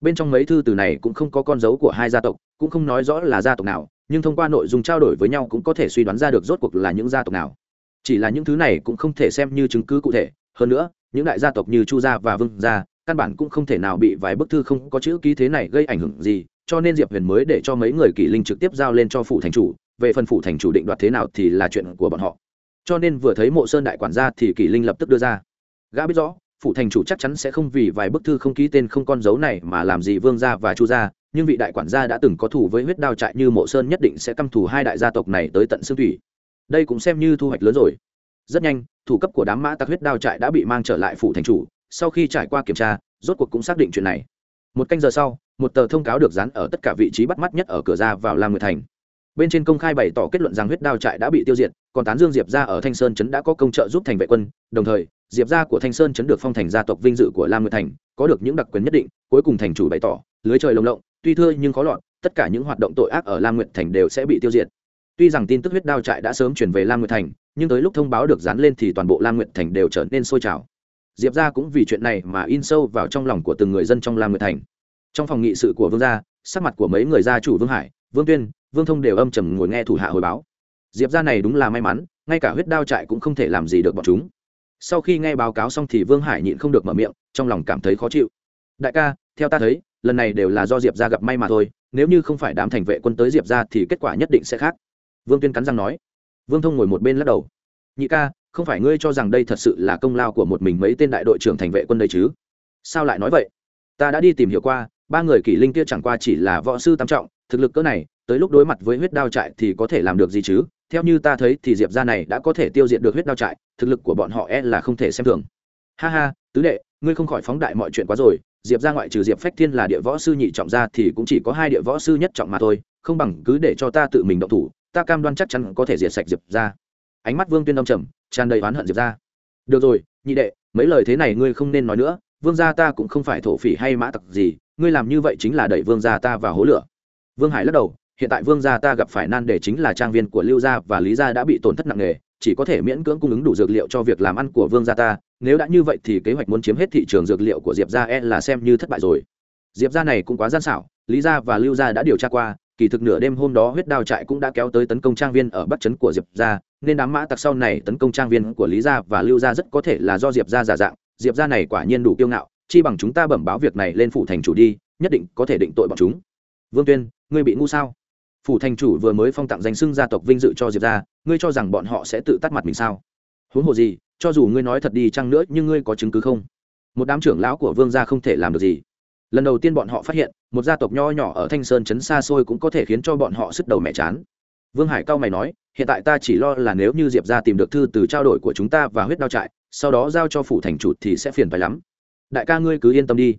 bên trong mấy thư từ này cũng không có con dấu của hai gia tộc, cũng không nói rõ là gia tộc nào, nhưng thông qua nội dung trao đổi với nhau cũng có thể suy đoán ra được rốt cuộc là những gia tộc nào. Chỉ là những thứ này cũng không thể xem như chứng cứ cụ thể, hơn nữa, những đại gia tộc như chu gia và vương gia, căn bản cũng không thể nào bị vài bức thư không có chữ ký thế này gây ảnh hưởng gì cho nên diệp huyền mới để cho mấy người kỷ linh trực tiếp giao lên cho phủ thành chủ, về phần phủ thành chủ định đoạt thế nào thì là chuyện của bọn họ. Cho nên vừa thấy mộ sơn đại quản gia thì kỷ linh lập tức đưa ra. Gã biết rõ, phủ thành chủ chắc chắn sẽ không vì vài bức thư không ký tên không con dấu này mà làm gì vương gia và chu gia, nhưng vị đại quản gia đã từng có thủ với huyết đao trại như mộ sơn nhất định sẽ căm thù hai đại gia tộc này tới tận xương thủy. Đây cũng xem như thu hoạch lớn rồi. Rất nhanh, thủ cấp của đám mã tặc huyết đao trại đã bị mang trở lại phủ thành chủ, sau khi trải qua kiểm tra, rốt cuộc cũng xác định chuyện này một canh giờ sau, một tờ thông cáo được dán ở tất cả vị trí bắt mắt nhất ở cửa ra vào lam nguyệt thành. Bên trên công khai bày tỏ kết luận rằng huyết đao trại đã bị tiêu diệt, còn tán dương diệp ra ở thanh sơn trấn đã có công trợ giúp thành vệ quân. Đồng thời, diệp ra của thanh sơn trấn được phong thành gia tộc vinh dự của lam nguyệt thành, có được những đặc quyền nhất định, cuối cùng thành chủ bày tỏ, lưới trời lồng lộng, tuy thưa nhưng khó lọt, tất cả những hoạt động tội ác ở lam nguyệt thành đều sẽ bị tiêu diệt. Tuy rằng tin tức huyết đao trại đã sớm chuyển về lam nguyệt thành, nhưng tới lúc thông báo được dán lên thì toàn bộ lam nguyệt thành đều trở nên sôi trào diệp ra cũng vì chuyện này mà in sâu vào trong lòng của từng người dân trong lam nguyệt thành. Trong phòng nghị sự của vương gia, sắc mặt của mấy người gia chủ vương hải, vương tuyên, vương thông đều âm trầm ngồi nghe thủ hạ hồi báo. Diệp ra này đúng là may mắn, ngay cả huyết đao trại cũng không thể làm gì được bọn chúng. Sau khi nghe báo cáo xong thì vương hải nhịn không được mở miệng, trong lòng cảm thấy khó chịu. Đại ca, theo ta thấy, lần này đều là do diệp ra gặp may mà thôi, nếu như không phải đám thành vệ quân tới diệp ra thì kết quả nhất định sẽ khác. Vương tuyên cắn răng nói. Vương thông ngồi một bên lắc đầu. Nhị ca không phải ngươi cho rằng đây thật sự là công lao của một mình mấy tên đại đội trưởng thành vệ quân đây chứ? Sao lại nói vậy? Ta đã đi tìm hiểu qua, ba người kỷ linh kia chẳng qua chỉ là võ sư tam trọng, thực lực cỡ này, tới lúc đối mặt với huyết đao trại thì có thể làm được gì chứ? Theo như ta thấy thì diệp ra này đã có thể tiêu diệt được huyết đao trại, thực lực của bọn họ e là không thể xem thường. Ha ha, tứ đệ, ngươi không khỏi phóng đại mọi chuyện quá rồi. Diệp ra ngoại trừ diệp phách thiên là địa võ sư nhị trọng ra thì cũng chỉ có hai địa võ sư nhất trọng mà thôi, không bằng cứ để cho ta tự mình động thủ, ta cam đoan chắc chắn có thể diệt sạch diệp ra ánh mắt vương tuyên đông trầm tràn đầy oán hận diệp ra. Được rồi, nhị đệ, mấy lời thế này ngươi không nên nói nữa, vương gia ta cũng không phải thổ phỉ hay mã tặc gì, ngươi làm như vậy chính là đẩy vương gia ta vào hố lửa. Vương hải lắc đầu, hiện tại vương gia ta gặp phải nan đề chính là trang viên của lưu gia và lý gia đã bị tổn thất nặng nề, chỉ có thể miễn cưỡng cung ứng đủ dược liệu cho việc làm ăn của vương gia ta, nếu đã như vậy thì kế hoạch muốn chiếm hết thị trường dược liệu của diệp gia e là xem như thất bại rồi. Diệp gia này cũng quá gian xảo, lý gia và lưu gia đã điều tra qua, kỳ thực nửa đêm hôm đó huyết đao trại cũng đã kéo tới tấn công trang viên ở bắc trấn của diệp gia nên đám mã tặc sau này tấn công trang viên của lý gia và lưu gia rất có thể là do diệp gia giả dạng. Diệp gia này quả nhiên đủ kiêu ngạo chi bằng chúng ta bẩm báo việc này lên phủ thành chủ đi nhất định có thể định tội bọn chúng. Vương tuyên ngươi bị ngu sao? Phủ thành chủ vừa mới phong tặng danh xưng gia tộc vinh dự cho diệp gia, ngươi cho rằng bọn họ sẽ tự tắt mặt mình sao? Huống hồ gì cho dù ngươi nói thật đi chăng nữa nhưng ngươi có chứng cứ không? Một đám trưởng lão của vương gia không thể làm được gì. Lần đầu tiên bọn họ phát hiện một gia tộc nho nhỏ ở thanh sơn chấn xa xôi cũng có thể khiến cho bọn họ sức đầu mẹ chán vương hải cao mày nói, hiện tại ta chỉ lo là nếu như diệp ra tìm được thư từ trao đổi của chúng ta và huyết đao trại, sau đó giao cho phủ thành chủ thì sẽ phiền phải lắm. Đại ca ngươi cứ yên tâm đi.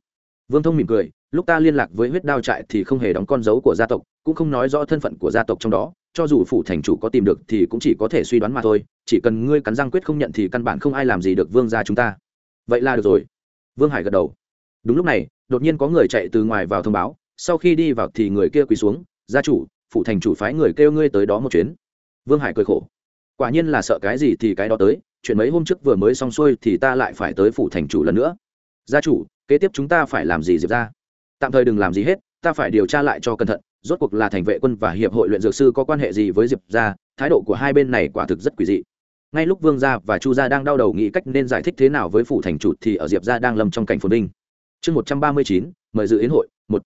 Vương thông mỉm cười, lúc ta liên lạc với huyết đao trại thì không hề đóng con dấu của gia tộc, cũng không nói rõ thân phận của gia tộc trong đó, cho dù phủ thành chủ có tìm được thì cũng chỉ có thể suy đoán mà thôi, chỉ cần ngươi cắn răng quyết không nhận thì căn bản không ai làm gì được vương gia chúng ta. Vậy là được rồi. Vương hải gật đầu. Đúng lúc này, đột nhiên có người chạy từ ngoài vào thông báo, sau khi đi vào thì người kia quỳ xuống, gia chủ phủ thành chủ phái người kêu ngươi tới đó một chuyến. Vương hải cười khổ. Quả nhiên là sợ cái gì thì cái đó tới, chuyện mấy hôm trước vừa mới xong xuôi thì ta lại phải tới phủ thành chủ lần nữa. Gia chủ, kế tiếp chúng ta phải làm gì diệp ra tạm thời đừng làm gì hết, ta phải điều tra lại cho cẩn thận, rốt cuộc là thành vệ quân và hiệp hội luyện dược sư có quan hệ gì với diệp ra thái độ của hai bên này quả thực rất quỷ dị. Ngay lúc vương gia và chu gia đang đau đầu nghĩ cách nên giải thích thế nào với phủ thành chủ thì ở diệp gia đang lâm trong cảnh phồn vinh. Chương một trăm ba mươi chín, mời dự yến hội, một.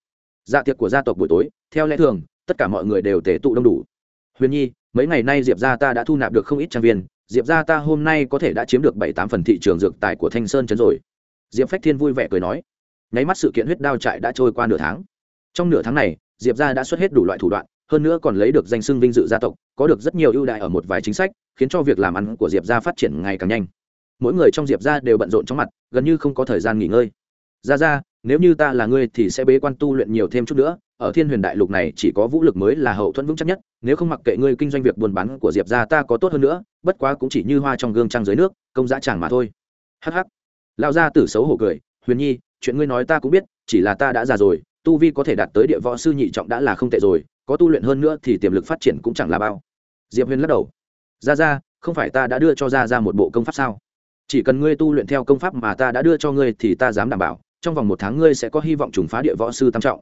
Dạ tiệc của gia tộc buổi tối, theo lẽ thường tất cả mọi người đều tề tụ đông đủ. Huyền nhi, mấy ngày nay diệp gia ta đã thu nạp được không ít trang viên, diệp gia ta hôm nay có thể đã chiếm được bảy tám phần thị trường dược tài của thanh sơn trấn rồi. Diệp phách thiên vui vẻ cười nói, nháy mắt sự kiện huyết đao trại đã trôi qua nửa tháng. Trong nửa tháng này, diệp gia đã xuất hết đủ loại thủ đoạn, hơn nữa còn lấy được danh xưng vinh dự gia tộc, có được rất nhiều ưu đại ở một vài chính sách, khiến cho việc làm ăn của diệp gia phát triển ngày càng nhanh. Mỗi người trong diệp gia đều bận rộn trong mặt, gần như không có thời gian nghỉ ngơi ra ra, nếu như ta là ngươi thì sẽ bế quan tu luyện nhiều thêm chút nữa. Ở thiên huyền đại lục này, chỉ có vũ lực mới là hậu thuẫn vững chắc nhất. Nếu không mặc kệ ngươi kinh doanh việc buôn bán của diệp gia ta có tốt hơn nữa, bất quá cũng chỉ như hoa trong gương trăng dưới nước, công giá chẳng mà thôi. Hh lao ra tử xấu hổ cười. Huyền nhi, chuyện ngươi nói ta cũng biết, chỉ là ta đã già rồi, tu vi có thể đạt tới địa võ sư nhị trọng đã là không tệ rồi, có tu luyện hơn nữa thì tiềm lực phát triển cũng chẳng là bao. Diệp huyền lắc đầu. Ra ra, không phải ta đã đưa cho ra ra một bộ công pháp sao? Chỉ cần ngươi tu luyện theo công pháp mà ta đã đưa cho ngươi thì ta dám đảm bảo trong vòng một tháng ngươi sẽ có hy vọng trùng phá địa võ sư tam trọng.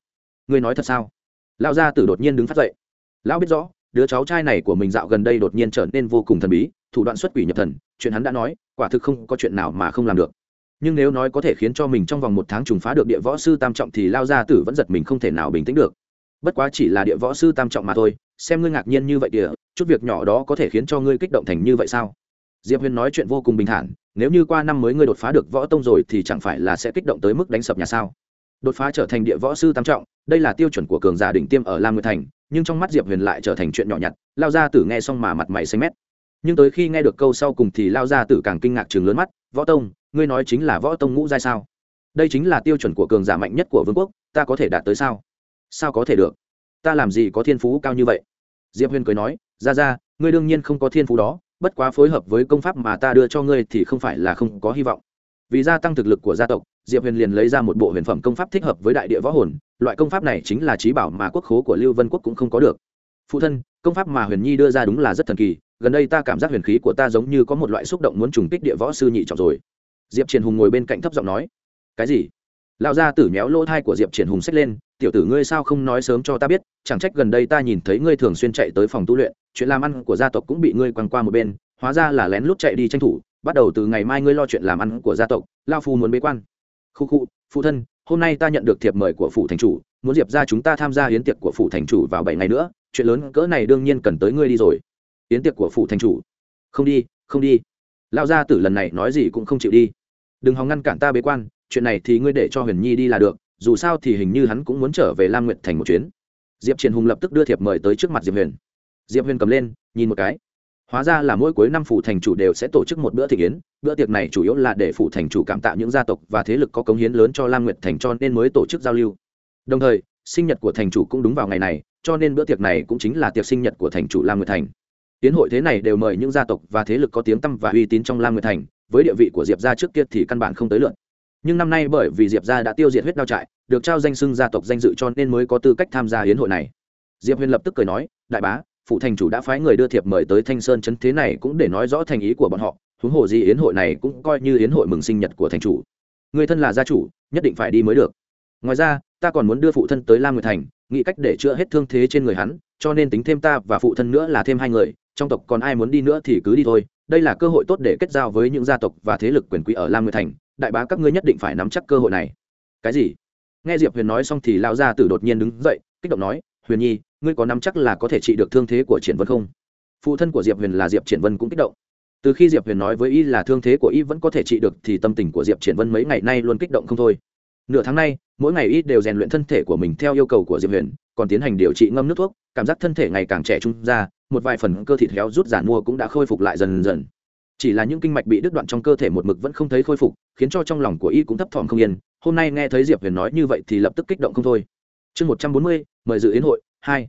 Ngươi nói thật sao? Lão gia tử đột nhiên đứng phát dậy. Lão biết rõ, đứa cháu trai này của mình dạo gần đây đột nhiên trở nên vô cùng thần bí, thủ đoạn xuất quỷ nhập thần, chuyện hắn đã nói, quả thực không có chuyện nào mà không làm được. Nhưng nếu nói có thể khiến cho mình trong vòng một tháng trùng phá được địa võ sư tam trọng thì lao gia tử vẫn giật mình không thể nào bình tĩnh được. Bất quá chỉ là địa võ sư tam trọng mà thôi, xem ngươi ngạc nhiên như vậy kìa, chút việc nhỏ đó có thể khiến cho ngươi kích động thành như vậy sao? Diệp huyền nói chuyện vô cùng bình thản, nếu như qua năm mới ngươi đột phá được võ tông rồi thì chẳng phải là sẽ kích động tới mức đánh sập nhà sao? Đột phá trở thành địa võ sư tam trọng, đây là tiêu chuẩn của cường giả đỉnh tiêm ở lam nguyệt thành, nhưng trong mắt diệp huyền lại trở thành chuyện nhỏ nhặt, lao gia tử nghe xong mà mặt mày xanh mét. Nhưng tới khi nghe được câu sau cùng thì lao gia tử càng kinh ngạc chừng lớn mắt, võ tông, ngươi nói chính là võ tông ngũ giai sao? Đây chính là tiêu chuẩn của cường giả mạnh nhất của vương quốc, ta có thể đạt tới sao? Sao có thể được? Ta làm gì có thiên phú cao như vậy? Diệp huyền cười nói ra ra ngươi đương nhiên không có thiên phú đó bất quá phối hợp với công pháp mà ta đưa cho ngươi thì không phải là không có hy vọng. Vì gia tăng thực lực của gia tộc, diệp huyền liền lấy ra một bộ huyền phẩm công pháp thích hợp với đại địa võ hồn, loại công pháp này chính là trí bảo mà quốc khố của lưu vân quốc cũng không có được. Phụ thân, công pháp mà huyền nhi đưa ra đúng là rất thần kỳ, gần đây ta cảm giác huyền khí của ta giống như có một loại xúc động muốn trùng kích địa võ sư nhị trọng rồi. Diệp triển hùng ngồi bên cạnh thấp giọng nói, cái gì? Lão gia tử méo lỗ thai của diệp triển hùng xách lên, tiểu tử ngươi sao không nói sớm cho ta biết, chẳng trách gần đây ta nhìn thấy ngươi thường xuyên chạy tới phòng tu luyện, chuyện làm ăn của gia tộc cũng bị ngươi quăng qua một bên, hóa ra là lén lút chạy đi tranh thủ, bắt đầu từ ngày mai ngươi lo chuyện làm ăn của gia tộc lao phu muốn bế quan. Khu khu, phụ thân, hôm nay ta nhận được thiệp mời của phủ thành chủ, muốn diệp ra chúng ta tham gia hiến tiệc của phủ thành chủ vào bảy ngày nữa, chuyện lớn cỡ này đương nhiên cần tới ngươi đi rồi. Hiến tiệc của phủ thành chủ? Không đi không đi. Lao gia tử lần này nói gì cũng không chịu đi. Đừng hòng ngăn cản ta bế quan chuyện này thì ngươi để cho huyền nhi đi là được, dù sao thì hình như hắn cũng muốn trở về lam nguyệt thành một chuyến diệp triền hùng lập tức đưa thiệp mời tới trước mặt diệp huyền diệp huyền cầm lên, nhìn một cái hóa ra là mỗi cuối năm phủ thành chủ đều sẽ tổ chức một bữa thị yến. bữa tiệc này chủ yếu là để phủ thành chủ cảm tạ những gia tộc và thế lực có cống hiến lớn cho lam nguyệt thành cho nên mới tổ chức giao lưu đồng thời, sinh nhật của thành chủ cũng đúng vào ngày này, cho nên bữa tiệc này cũng chính là tiệc sinh nhật của thành chủ lam nguyệt thành tiến hội thế này đều mời những gia tộc và thế lực có tiếng tăm và uy tín trong lam nguyệt thành, với địa vị của diệp gia trước kia thì căn bản không tới lượt nhưng năm nay bởi vì diệp gia đã tiêu diệt huyết đao trại, được trao danh xưng gia tộc danh dự cho nên mới có tư cách tham gia hiến hội này. Diệp huyền lập tức cười nói, đại bá, phụ thành chủ đã phái người đưa thiệp mời tới thanh sơn chấn, thế này cũng để nói rõ thành ý của bọn họ, huống hồ gì yến hội này cũng coi như yến hội mừng sinh nhật của thành chủ. Người thân là gia chủ, nhất định phải đi mới được. Ngoài ra, ta còn muốn đưa phụ thân tới lam nguyệt thành, nghĩ cách để chữa hết thương thế trên người hắn, cho nên tính thêm ta và phụ thân nữa là thêm hai người, trong tộc còn ai muốn đi nữa thì cứ đi thôi, đây là cơ hội tốt để kết giao với những gia tộc và thế lực quyền quý ở lam nguyệt thành đại bá các ngươi nhất định phải nắm chắc cơ hội này. Cái gì? Nghe diệp huyền nói xong thì lao ra Tử đột nhiên đứng dậy, kích động nói, huyền nhi, ngươi có nắm chắc là có thể trị được thương thế của triển vân không? Phụ thân của diệp huyền là diệp triển vân cũng kích động. Từ khi diệp huyền nói với y là thương thế của y vẫn có thể trị được thì tâm tình của diệp triển vân mấy ngày nay luôn kích động không thôi. Nửa tháng nay, mỗi ngày y đều rèn luyện thân thể của mình theo yêu cầu của diệp huyền, còn tiến hành điều trị ngâm nước thuốc, cảm giác thân thể ngày càng trẻ trung ra, một vài phần cơ thịt héo rút giản mua cũng đã khôi phục lại dần dần chỉ là những kinh mạch bị đứt đoạn trong cơ thể một mực vẫn không thấy khôi phục, khiến cho trong lòng của y cũng thấp thỏm không yên. Hôm nay nghe thấy diệp huyền nói như vậy thì lập tức kích động không thôi. Chương một trăm bốn mươi, mời dự yến hội, hai.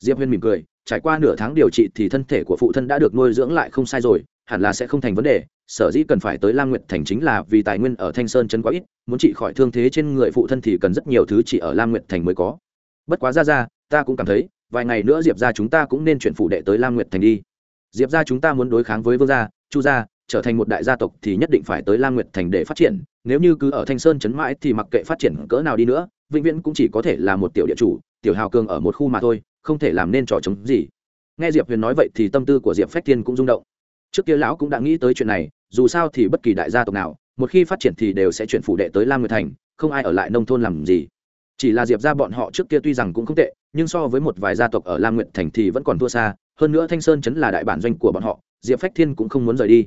Diệp huyền mỉm cười, trải qua nửa tháng điều trị thì thân thể của phụ thân đã được nuôi dưỡng lại không sai rồi, hẳn là sẽ không thành vấn đề. Sở dĩ cần phải tới lam nguyệt thành chính là vì tài nguyên ở thanh sơn chân quá ít, muốn trị khỏi thương thế trên người phụ thân thì cần rất nhiều thứ chỉ ở lam nguyệt thành mới có. Bất quá ra ra, ta cũng cảm thấy, vài ngày nữa diệp ra chúng ta cũng nên chuyển phụ đệ tới lam nguyệt thành đi. Diệp ra chúng ta muốn đối kháng với vương gia chu gia, trở thành một đại gia tộc thì nhất định phải tới la nguyệt thành để phát triển, nếu như cứ ở thanh sơn chấn mãi thì mặc kệ phát triển cỡ nào đi nữa, vĩnh viễn cũng chỉ có thể là một tiểu địa chủ, tiểu hào cường ở một khu mà thôi, không thể làm nên trò chống gì. Nghe diệp huyền nói vậy thì tâm tư của diệp phách thiên cũng rung động. Trước kia lão cũng đã nghĩ tới chuyện này, dù sao thì bất kỳ đại gia tộc nào, một khi phát triển thì đều sẽ chuyển phủ đệ tới lam nguyệt thành, không ai ở lại nông thôn làm gì. Chỉ là diệp ra bọn họ trước kia tuy rằng cũng không tệ, nhưng so với một vài gia tộc ở lam nguyệt thành thì vẫn còn thua xa, hơn nữa thanh sơn chấn là đại bản doanh của bọn họ diệp phách thiên cũng không muốn rời đi.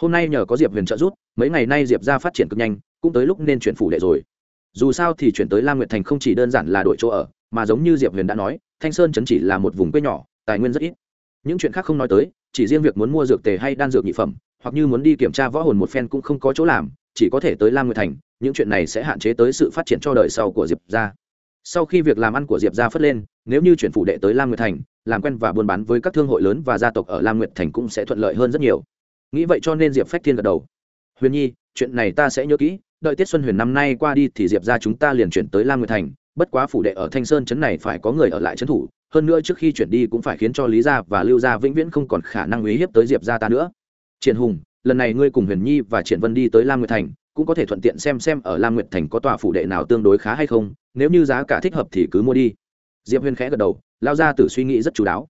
Hôm nay nhờ có diệp huyền trợ giúp, mấy ngày nay diệp ra phát triển cực nhanh, cũng tới lúc nên chuyển phủ đệ rồi. Dù sao thì chuyển tới lam nguyệt thành không chỉ đơn giản là đổi chỗ ở, mà giống như diệp huyền đã nói, thanh sơn chấn chỉ là một vùng quê nhỏ, tài nguyên rất ít. Những chuyện khác không nói tới, chỉ riêng việc muốn mua dược tề hay đan dược nhị phẩm, hoặc như muốn đi kiểm tra võ hồn một phen cũng không có chỗ làm, chỉ có thể tới lam nguyệt thành, những chuyện này sẽ hạn chế tới sự phát triển cho đời sau của diệp gia. Sau khi việc làm ăn của diệp gia phất lên nếu như chuyển phủ đệ tới lam nguyệt thành, làm quen và buôn bán với các thương hội lớn và gia tộc ở lam nguyệt thành cũng sẽ thuận lợi hơn rất nhiều. Nghĩ vậy cho nên diệp phách thiên gật đầu. Huyền nhi, chuyện này ta sẽ nhớ kỹ, đợi tiết xuân huyền năm nay qua đi thì diệp ra chúng ta liền chuyển tới lam nguyệt thành, bất quá phủ đệ ở thanh sơn trấn này phải có người ở lại trấn thủ, hơn nữa trước khi chuyển đi cũng phải khiến cho lý gia và lưu gia vĩnh viễn không còn khả năng uy hiếp tới diệp gia ta nữa. Triển hùng, lần này ngươi cùng huyền nhi và triển vân đi tới lam nguyệt thành, cũng có thể thuận tiện xem xem ở lam nguyệt thành có tòa phủ đệ nào tương đối khá hay không, nếu như giá cả thích hợp thì cứ mua đi diệp huyền khẽ gật đầu, lao ra từ suy nghĩ rất chú đáo.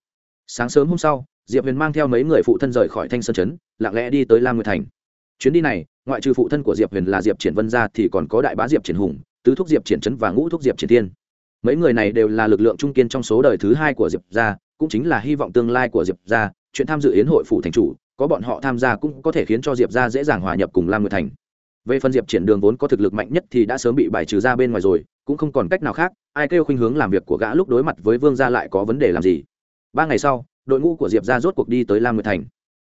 Sáng sớm hôm sau, diệp huyền mang theo mấy người phụ thân rời khỏi thanh sơn trấn, lặng lẽ đi tới lam nguyệt thành. Chuyến đi này, ngoại trừ phụ thân của diệp huyền là diệp triển vân ra thì còn có đại bá diệp triển hùng, tứ thúc diệp triển trấn và ngũ thúc diệp triển thiên. Mấy người này đều là lực lượng trung kiên trong số đời thứ hai của diệp gia, cũng chính là hy vọng tương lai của diệp gia, chuyện tham dự yến hội phủ thành chủ, có bọn họ tham gia cũng có thể khiến cho diệp gia dễ dàng hòa nhập cùng lam nguyệt thành. Về phần diệp triển đường vốn có thực lực mạnh nhất thì đã sớm bị bài trừ ra bên ngoài rồi, cũng không còn cách nào khác ai kêu khuynh hướng làm việc của gã lúc đối mặt với vương gia lại có vấn đề làm gì? Ba ngày sau, đội ngũ của diệp gia rốt cuộc đi tới lam nguyệt thành.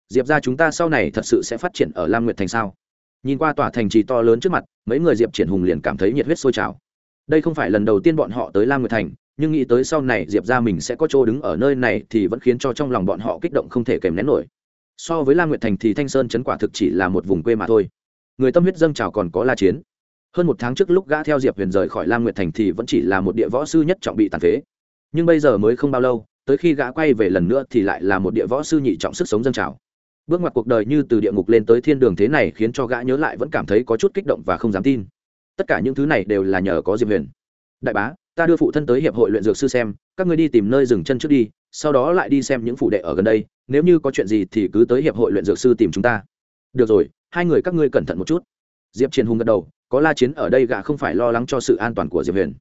Diệp gia chúng ta sau này thật sự sẽ phát triển ở lam nguyệt thành sao? Nhìn qua tòa thành trì to lớn trước mặt, mấy người diệp triển hùng liền cảm thấy nhiệt huyết sôi trào. Đây không phải lần đầu tiên bọn họ tới lam nguyệt thành, nhưng nghĩ tới sau này diệp ra mình sẽ có chỗ đứng ở nơi này thì vẫn khiến cho trong lòng bọn họ kích động không thể kèm nén nổi. So với lam nguyệt thành thì thanh sơn chấn quả thực chỉ là một vùng quê mà thôi. Người tâm huyết dâng trào còn có la chiến hơn một tháng trước lúc gã theo diệp huyền rời khỏi lam nguyệt thành thì vẫn chỉ là một địa võ sư nhất trọng bị tàn phế. Nhưng bây giờ mới không bao lâu, tới khi gã quay về lần nữa thì lại là một địa võ sư nhị trọng sức sống dâng trào. Bước ngoặt cuộc đời như từ địa ngục lên tới thiên đường thế này khiến cho gã nhớ lại vẫn cảm thấy có chút kích động và không dám tin. Tất cả những thứ này đều là nhờ có diệp huyền. Đại bá, ta đưa phụ thân tới hiệp hội luyện dược sư xem, các ngươi đi tìm nơi dừng chân trước đi, sau đó lại đi xem những phụ đệ ở gần đây, nếu như có chuyện gì thì cứ tới hiệp hội luyện dược sư tìm chúng ta. Được rồi, hai người các ngươi cẩn thận một chút diệp triền hùng gật đầu, có la chiến ở đây gã không phải lo lắng cho sự an toàn của diệp huyền.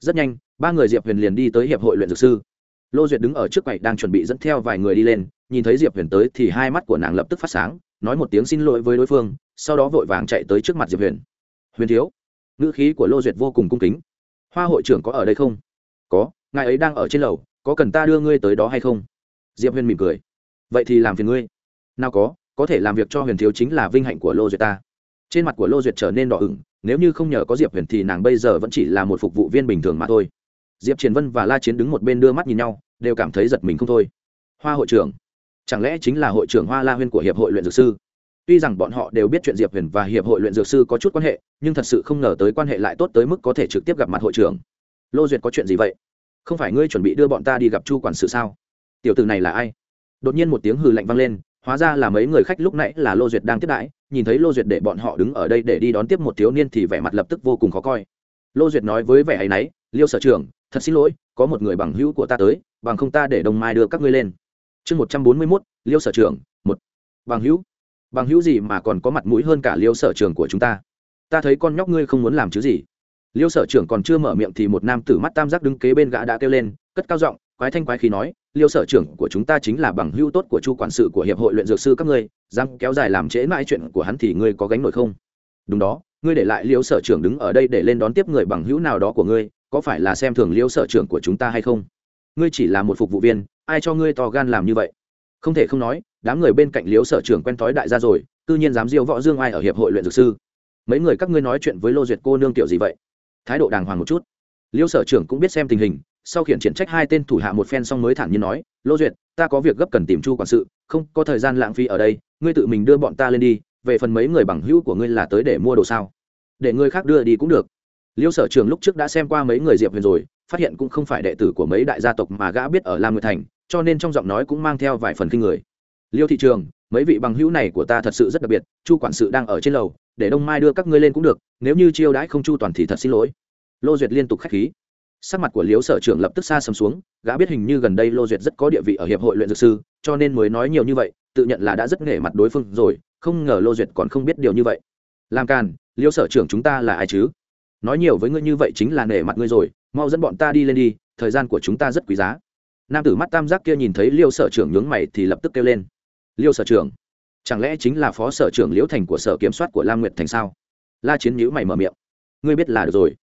Rất nhanh, ba người diệp huyền liền đi tới hiệp hội luyện dược sư. Lô duyệt đứng ở trước quầy đang chuẩn bị dẫn theo vài người đi lên, nhìn thấy diệp huyền tới thì hai mắt của nàng lập tức phát sáng, nói một tiếng xin lỗi với đối phương, sau đó vội vàng chạy tới trước mặt diệp huyền. Huyền thiếu, ngữ khí của lô duyệt vô cùng cung kính. Hoa hội trưởng có ở đây không? Có, ngài ấy đang ở trên lầu, có cần ta đưa ngươi tới đó hay không? Diệp huyền mỉm cười. Vậy thì làm phiền ngươi. Nào có có thể làm việc cho huyền thiếu chính là vinh hạnh của lô duyệt ta trên mặt của lô duyệt trở nên đỏ ửng, nếu như không nhờ có diệp huyền thì nàng bây giờ vẫn chỉ là một phục vụ viên bình thường mà thôi. Diệp triển vân và la chiến đứng một bên đưa mắt nhìn nhau, đều cảm thấy giật mình không thôi. Hoa hội trưởng, chẳng lẽ chính là hội trưởng hoa la huyên của hiệp hội luyện dược sư? Tuy rằng bọn họ đều biết chuyện diệp huyền và hiệp hội luyện dược sư có chút quan hệ, nhưng thật sự không ngờ tới quan hệ lại tốt tới mức có thể trực tiếp gặp mặt hội trưởng. Lô duyệt có chuyện gì vậy? Không phải ngươi chuẩn bị đưa bọn ta đi gặp chu quản sự sao? Tiểu từ này là ai? Đột nhiên một tiếng hừ lạnh vang lên hóa ra là mấy người khách lúc nãy là lô duyệt đang tiếp đãi, nhìn thấy lô duyệt để bọn họ đứng ở đây để đi đón tiếp một thiếu niên thì vẻ mặt lập tức vô cùng khó coi. Lô duyệt nói với vẻ hay náy, liêu sở trưởng, thật xin lỗi, có một người bằng hữu của ta tới, bằng không ta để đồng mai đưa các ngươi lên. Chương một trăm bốn mươi mốt, liêu sở trưởng, một. Bằng hữu? Bằng hữu gì mà còn có mặt mũi hơn cả liêu sở trường của chúng ta? Ta thấy con nhóc ngươi không muốn làm chứ gì. Liêu sở trưởng còn chưa mở miệng thì một nam tử mắt tam giác đứng kế bên gã đã kêu lên, cất cao giọng quái thanh quái khí nói, liêu sở trưởng của chúng ta chính là bằng hữu tốt của chu quản sự của hiệp hội luyện dược sư các ngươi, dám kéo dài làm trễ mãi chuyện của hắn thì ngươi có gánh nổi không? Đúng đó, ngươi để lại liêu sở trưởng đứng ở đây để lên đón tiếp người bằng hữu nào đó của ngươi, có phải là xem thường liêu sở trưởng của chúng ta hay không? Ngươi chỉ là một phục vụ viên, ai cho ngươi to gan làm như vậy? Không thể không nói, đám người bên cạnh liêu sở trưởng quen thói đại gia rồi tự nhiên dám diêu võ dương ai ở hiệp hội luyện dược sư? Mấy người các ngươi nói chuyện với lô duyệt cô nương tiểu gì vậy? Thái độ đàng hoàng một chút. Liêu sở trưởng cũng biết xem tình hình sau khiển triển trách hai tên thủ hạ một phen xong mới thản nhiên nói, lô duyệt, ta có việc gấp cần tìm chu quản sự, không có thời gian lãng phí ở đây, ngươi tự mình đưa bọn ta lên đi, về phần mấy người bằng hữu của ngươi là tới để mua đồ sao? Để người khác đưa đi cũng được. Liêu sở trường lúc trước đã xem qua mấy người diệp huyền rồi, phát hiện cũng không phải đệ tử của mấy đại gia tộc mà gã biết ở lam nguyệt thành, cho nên trong giọng nói cũng mang theo vài phần kinh người. Liêu thị trường, mấy vị bằng hữu này của ta thật sự rất đặc biệt, chu quản sự đang ở trên lầu, để đông mai đưa các ngươi lên cũng được, nếu như chiêu đãi không chu toàn thì thật xin lỗi. Lô duyệt liên tục k h á c h khí sắc mặt của liếu sở trưởng lập tức xa sầm xuống, gã biết hình như gần đây lô duyệt rất có địa vị ở hiệp hội luyện dược sư, cho nên mới nói nhiều như vậy, tự nhận là đã rất nghề mặt đối phương rồi, không ngờ lô duyệt còn không biết điều như vậy. Làm càn liêu sở trưởng chúng ta là ai chứ? Nói nhiều với ngươi như vậy chính là nể mặt ngươi rồi, mau dẫn bọn ta đi lên đi, thời gian của chúng ta rất quý giá. Nam tử mắt tam giác kia nhìn thấy liêu sở trưởng nhướng mày thì lập tức kêu lên. Liêu sở trưởng, chẳng lẽ chính là phó sở trưởng liễu thành của sở kiểm soát của lam nguyệt thành sao? La chiến nhữ mày mở miệng. Ngươi biết là được rồi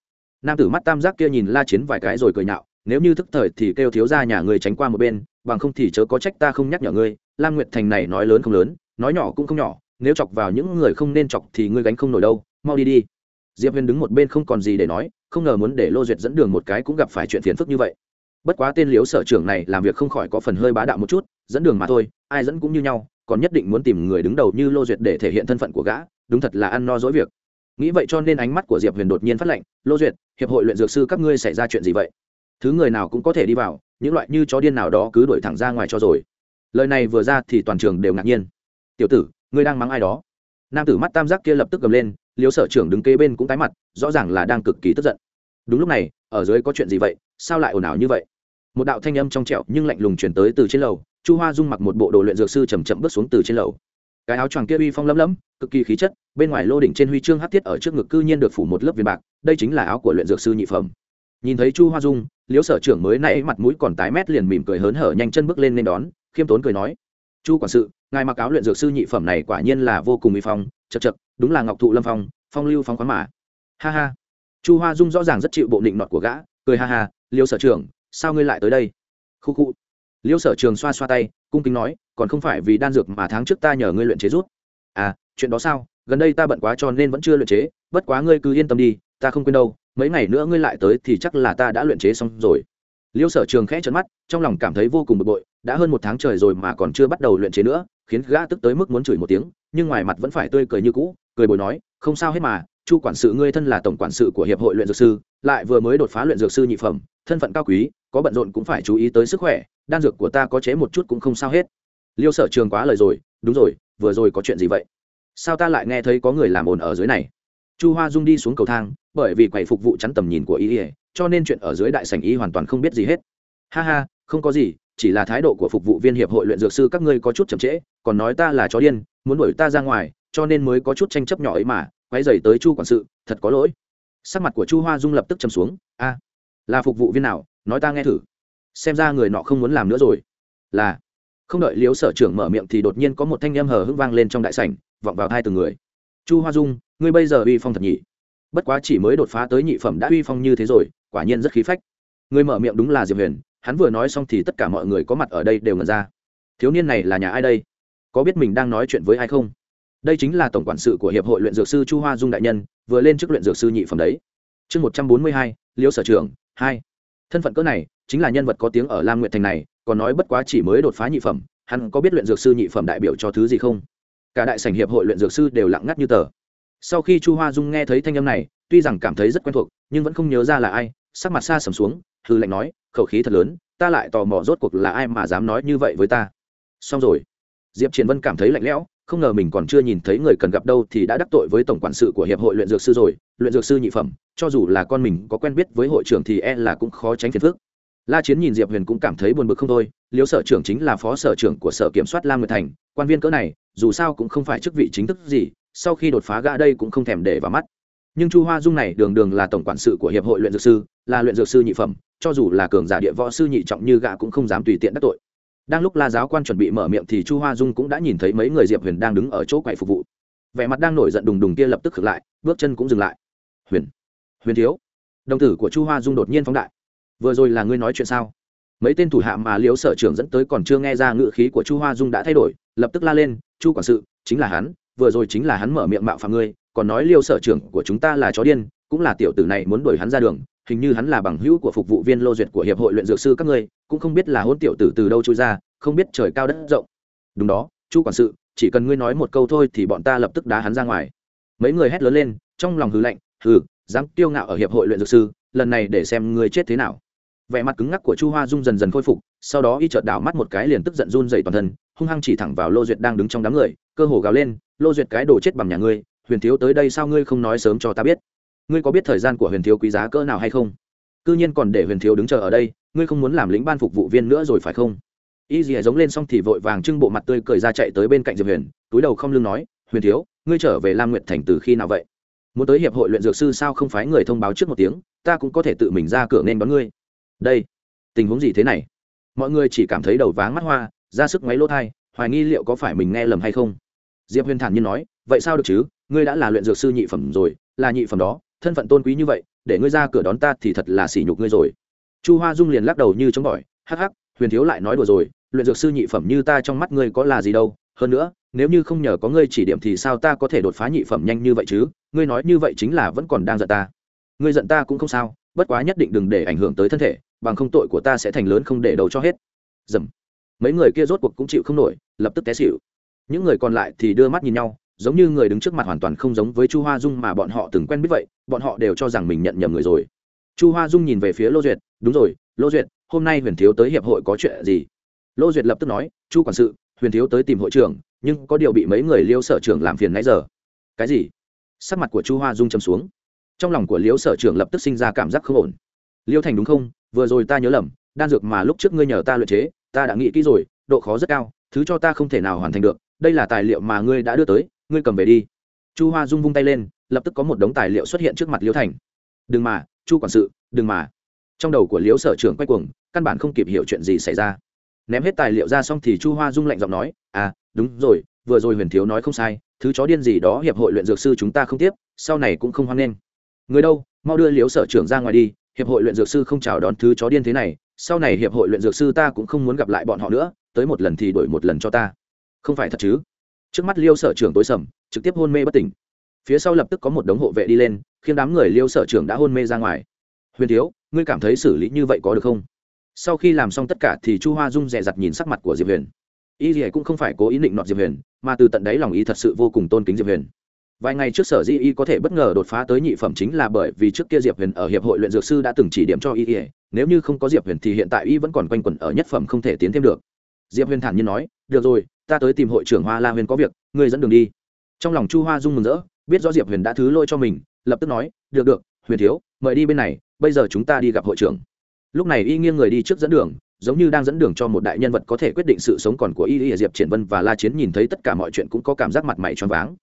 nam tử mắt tam giác kia nhìn la chiến vài cái rồi cười nhạo, nếu như thức thời thì kêu thiếu ra nhà ngươi tránh qua một bên, bằng không thì chớ có trách ta không nhắc nhở ngươi, lam nguyệt thành này nói lớn không lớn, nói nhỏ cũng không nhỏ, nếu chọc vào những người không nên chọc thì ngươi gánh không nổi đâu, mau đi đi. Diệp huyền đứng một bên không còn gì để nói, không ngờ muốn để lô duyệt dẫn đường một cái cũng gặp phải chuyện phiền phức như vậy. Bất quá tên liếu sở trưởng này làm việc không khỏi có phần hơi bá đạo một chút, dẫn đường mà thôi, ai dẫn cũng như nhau, còn nhất định muốn tìm người đứng đầu như lô duyệt để thể hiện thân phận của gã, đúng thật là ăn no dỗi việc nghĩ vậy cho nên ánh mắt của diệp huyền đột nhiên phát lệnh lô duyệt, hiệp hội luyện dược sư các ngươi xảy ra chuyện gì vậy? Thứ người nào cũng có thể đi vào, những loại như chó điên nào đó cứ đuổi thẳng ra ngoài cho rồi. Lời này vừa ra thì toàn trường đều ngạc nhiên. Tiểu tử, ngươi đang mắng ai đó? Nam tử mắt tam giác kia lập tức gầm lên liếu sở trưởng đứng kế bên cũng tái mặt, rõ ràng là đang cực kỳ tức giận. Đúng lúc này, ở dưới có chuyện gì vậy? Sao lại ồn ào như vậy? Một đạo thanh âm trong trẹo nhưng lạnh lùng chuyển tới từ trên lầu, chu hoa dung mặc một bộ đồ luyện dược sư chầm chậm bước xuống từ trên lầu cái áo choàng kia uy phong lấm lấm cực kỳ khí chất, bên ngoài lô đỉnh trên huy chương hát tiết ở trước ngực cư nhiên được phủ một lớp viền bạc, đây chính là áo của luyện dược sư nhị phẩm. Nhìn thấy chu hoa dung liếu sở trưởng mới nãy mặt mũi còn tái mét liền mỉm cười hớn hở nhanh chân bước lên nên đón, khiêm tốn cười nói, chu quản sự, ngài mặc áo luyện dược sư nhị phẩm này quả nhiên là vô cùng uy phong, chật chật, đúng là ngọc thụ lâm phong phong lưu phong khoáng mà. Ha ha. Chu hoa dung rõ ràng rất chịu bộ định nọt của gã, cười ha ha liêu sở trưởng, sao ngươi lại tới đây? Khu khu. Liêu sở trường xoa xoa tay cung kính nói, còn không phải vì đan dược mà tháng trước ta nhờ ngươi luyện chế rút. À chuyện đó sao? Gần đây ta bận quá cho nên vẫn chưa luyện chế, bất quá ngươi cứ yên tâm đi, ta không quên đâu, mấy ngày nữa ngươi lại tới thì chắc là ta đã luyện chế xong rồi. Liêu sở trường khẽ trấn mắt, trong lòng cảm thấy vô cùng bực bội, đã hơn một tháng trời rồi mà còn chưa bắt đầu luyện chế nữa, khiến gã tức tới mức muốn chửi một tiếng, nhưng ngoài mặt vẫn phải tươi cười như cũ, cười bồi nói, không sao hết mà, chu quản sự ngươi thân là tổng quản sự của hiệp hội luyện dược sư, lại vừa mới đột phá luyện dược sư nhị phẩm, thân phận cao quý có bận rộn cũng phải chú ý tới sức khỏe, đan dược của ta có chế một chút cũng không sao hết. Liêu sở trường quá lời rồi, đúng rồi, vừa rồi có chuyện gì vậy? Sao ta lại nghe thấy có người làm ồn ở dưới này? Chu hoa dung đi xuống cầu thang, bởi vì quầy phục vụ chắn tầm nhìn của y ỉa cho nên chuyện ở dưới đại sảnh y hoàn toàn không biết gì hết. Ha ha, không có gì, chỉ là thái độ của phục vụ viên hiệp hội luyện dược sư các ngươi có chút chậm trễ, còn nói ta là chó điên, muốn đuổi ta ra ngoài, cho nên mới có chút tranh chấp nhỏ ấy mà quay dày tới chu quản sự, thật có lỗi. Sắc mặt của chu hoa dung lập tức chầm xuống, a, là phục vụ viên nào? Nói ta nghe thử. Xem ra người nọ không muốn làm nữa rồi. Là, không đợi liếu sở trưởng mở miệng thì đột nhiên có một thanh em hờ hưng vang lên trong đại sảnh, vọng vào hai từng người. Chu hoa dung, ngươi bây giờ uy phong thật nhỉ? Bất quá chỉ mới đột phá tới nhị phẩm đã uy phong như thế rồi, quả nhiên rất khí phách. Người mở miệng đúng là diệp huyền, hắn vừa nói xong thì tất cả mọi người có mặt ở đây đều ngẩn ra. Thiếu niên này là nhà ai đây? Có biết mình đang nói chuyện với ai không? Đây chính là tổng quản sự của hiệp hội luyện dược sư chu hoa dung đại nhân, vừa lên chức luyện dược sư nhị phẩm đấy. Chương một trăm bốn mươi hai liêu sở trưởng, hai thân phận cỡ này chính là nhân vật có tiếng ở lam nguyện thành này, còn nói bất quá chỉ mới đột phá nhị phẩm, hắn có biết luyện dược sư nhị phẩm đại biểu cho thứ gì không? Cả đại sảnh hiệp hội luyện dược sư đều lặng ngắt như tờ. Sau khi chu hoa dung nghe thấy thanh âm này, tuy rằng cảm thấy rất quen thuộc, nhưng vẫn không nhớ ra là ai, sắc mặt xa sầm xuống hư lạnh nói, khẩu khí thật lớn, ta lại tò mò rốt cuộc là ai mà dám nói như vậy với ta. Xong rồi, diệp triển vân cảm thấy lạnh lẽo, không ngờ mình còn chưa nhìn thấy người cần gặp đâu thì đã đắc tội với tổng quản sự của hiệp hội luyện dược sư rồi luyện dược sư nhị phẩm, cho dù là con mình có quen biết với hội trưởng thì e là cũng khó tránh phiền phức. La chiến nhìn diệp huyền cũng cảm thấy buồn bực không thôi liếu sở trưởng chính là phó sở trưởng của sở kiểm soát lam nguyệt thành, quan viên cỡ này, dù sao cũng không phải chức vị chính thức gì, sau khi đột phá gã đây cũng không thèm để vào mắt. Nhưng chu hoa dung này đường đường là tổng quản sự của hiệp hội luyện dược sư, là luyện dược sư nhị phẩm, cho dù là cường giả địa võ sư nhị trọng như gã cũng không dám tùy tiện đắc tội. Đang lúc la giáo quan chuẩn bị mở miệng thì chu hoa dung cũng đã nhìn thấy mấy người diệp huyền đang đứng ở chỗ quầy phục vụ. Vẻ mặt đang nổi giận đùng đùng kia lập tức khựng lại, bước chân cũng dừng lại huyền. Huyền thiếu. Đồng tử của chu hoa dung đột nhiên phóng đại. Vừa rồi là ngươi nói chuyện sao? Mấy tên thủ hạ mà liễu sở trưởng dẫn tới còn chưa nghe ra ngự khí của chu hoa dung đã thay đổi, lập tức la lên, chu quản sự, chính là hắn, vừa rồi chính là hắn mở miệng mạo phạm ngươi, còn nói liêu sở trưởng của chúng ta là chó điên, cũng là tiểu tử này muốn đuổi hắn ra đường, hình như hắn là bằng hữu của phục vụ viên lô duyệt của hiệp hội luyện dược sư các ngươi, cũng không biết là hôn tiểu tử từ đâu trôi ra, không biết trời cao đất rộng. Đúng đó, chu quản sự, chỉ cần ngươi nói một câu thôi thì bọn ta lập tức đá hắn ra ngoài. Mấy người hét lớn lên, trong lòng hư lạnh hừ, dám tiêu ngạo ở hiệp hội luyện dược sư, lần này để xem ngươi chết thế nào. Vẻ mặt cứng ngắc của chu hoa dung dần dần khôi phục, sau đó y chợt đảo mắt một cái liền tức giận run dậy toàn thân, hung hăng chỉ thẳng vào lô duyệt đang đứng trong đám người, cơ hồ gào lên, lô duyệt, cái đồ chết bằng nhà ngươi, huyền thiếu tới đây sao ngươi không nói sớm cho ta biết? Ngươi có biết thời gian của huyền thiếu quý giá cỡ nào hay không? C ư nhiên còn để huyền thiếu đứng chờ ở đây, ngươi không muốn làm lính ban phục vụ viên nữa rồi phải không? Y dì giống lên xong thì vội vàng trưng bộ mặt tươi cười ra chạy tới bên cạnh diệp huyền, túi đầu không lưng nói, huyền thiếu, ngươi trở về lam nguyện thành từ khi nào vậy? Muốn tới hiệp hội luyện dược sư sao không phái người thông báo trước một tiếng, ta cũng có thể tự mình ra cửa nên đón ngươi. Đây, tình huống gì thế này? Mọi người chỉ cảm thấy đầu váng mắt hoa, ra sức máy lỗ thai, hoài nghi liệu có phải mình nghe lầm hay không. Diệp huyền thản nhiên nói, vậy sao được chứ, ngươi đã là luyện dược sư nhị phẩm rồi, là nhị phẩm đó, thân phận tôn quý như vậy, để ngươi ra cửa đón ta thì thật là sỉ nhục ngươi rồi. Chu hoa dung liền lắc đầu như chống bỏi, hắc hắc, huyền thiếu lại nói đùa rồi, luyện dược sư nhị phẩm như ta trong mắt ngươi có là gì đâu hơn nữa, nếu như không nhờ có ngươi chỉ điểm thì sao ta có thể đột phá nhị phẩm nhanh như vậy chứ? Ngươi nói như vậy chính là vẫn còn đang giận ta. Ngươi giận ta cũng không sao, bất quá nhất định đừng để ảnh hưởng tới thân thể, bằng không tội của ta sẽ thành lớn không để đầu cho hết. Dầm. Mấy người kia rốt cuộc cũng chịu không nổi, lập tức té xịu những người còn lại thì đưa mắt nhìn nhau, giống như người đứng trước mặt hoàn toàn không giống với chu hoa dung mà bọn họ từng quen biết vậy, bọn họ đều cho rằng mình nhận nhầm người rồi. Chu hoa dung nhìn về phía lô duyệt, đúng rồi, lô duyệt, hôm nay huyền thiếu tới hiệp hội có chuyện gì? Lô duyệt lập tức nói, chu quản sự huyền thiếu tới tìm hội trưởng, nhưng có điều bị mấy người liêu sở trưởng làm phiền nãy giờ. Cái gì? Sắc mặt của chu hoa dung chấm xuống. Trong lòng của liêu sở trưởng lập tức sinh ra cảm giác không ổn. Liêu thành đúng không? Vừa rồi ta nhớ lầm, đan dược mà lúc trước ngươi nhờ ta luyện chế, ta đã nghĩ kỹ rồi, độ khó rất cao, thứ cho ta không thể nào hoàn thành được, đây là tài liệu mà ngươi đã đưa tới, ngươi cầm về đi. Chu hoa dung vung tay lên, lập tức có một đống tài liệu xuất hiện trước mặt Liêu thành. Đừng mà, chu quản sự, đừng mà. Trong đầu của liêu sở trưởng quay cuồng, căn bản không kịp hiểu chuyện gì xảy ra ném hết tài liệu ra xong thì chu hoa dung lạnh giọng nói à đúng rồi, vừa rồi huyền thiếu nói không sai, thứ chó điên gì đó hiệp hội luyện dược sư chúng ta không tiếp, sau này cũng không hoan nghênh. Người đâu, mau đưa liếu sở trưởng ra ngoài đi, hiệp hội luyện dược sư không chào đón thứ chó điên thế này, sau này hiệp hội luyện dược sư ta cũng không muốn gặp lại bọn họ nữa, tới một lần thì đổi một lần cho ta. Không phải thật chứ? Trước mắt liêu sở trưởng tối sầm, trực tiếp hôn mê bất tỉnh. Phía sau lập tức có một đống hộ vệ đi lên, khiến đám người liêu sở trưởng đã hôn mê ra ngoài. Huyền thiếu, ngươi cảm thấy xử lý như vậy có được không? Sau khi làm xong tất cả thì chu hoa dung dè dặt nhìn sắc mặt của diệp huyền. Y gì cũng không phải cố ý định nọt diệp huyền, mà từ tận đáy lòng Y thật sự vô cùng tôn kính diệp huyền. Vài ngày trước sở di y có thể bất ngờ đột phá tới nhị phẩm chính là bởi vì trước kia diệp huyền ở hiệp hội luyện dược sư đã từng chỉ điểm cho y nếu như không có diệp huyền thì hiện tại y vẫn còn quanh quẩn ở nhất phẩm không thể tiến thêm được. Diệp huyền thản nhiên nói, được rồi, ta tới tìm hội trưởng hoa la huyền có việc, ngươi dẫn đường đi. Trong lòng chu hoa dung mừng rỡ, biết rõ diệp huyền đã thứ lôi cho mình, lập tức nói, được được, huyền thiếu, mời đi bên này, bây giờ chúng ta đi gặp hội trưởng lúc này y nghiêng người đi trước dẫn đường, giống như đang dẫn đường cho một đại nhân vật có thể quyết định sự sống còn của y y diệp triển vân và la chiến nhìn thấy tất cả mọi chuyện cũng có cảm giác mặt mày choáng váng.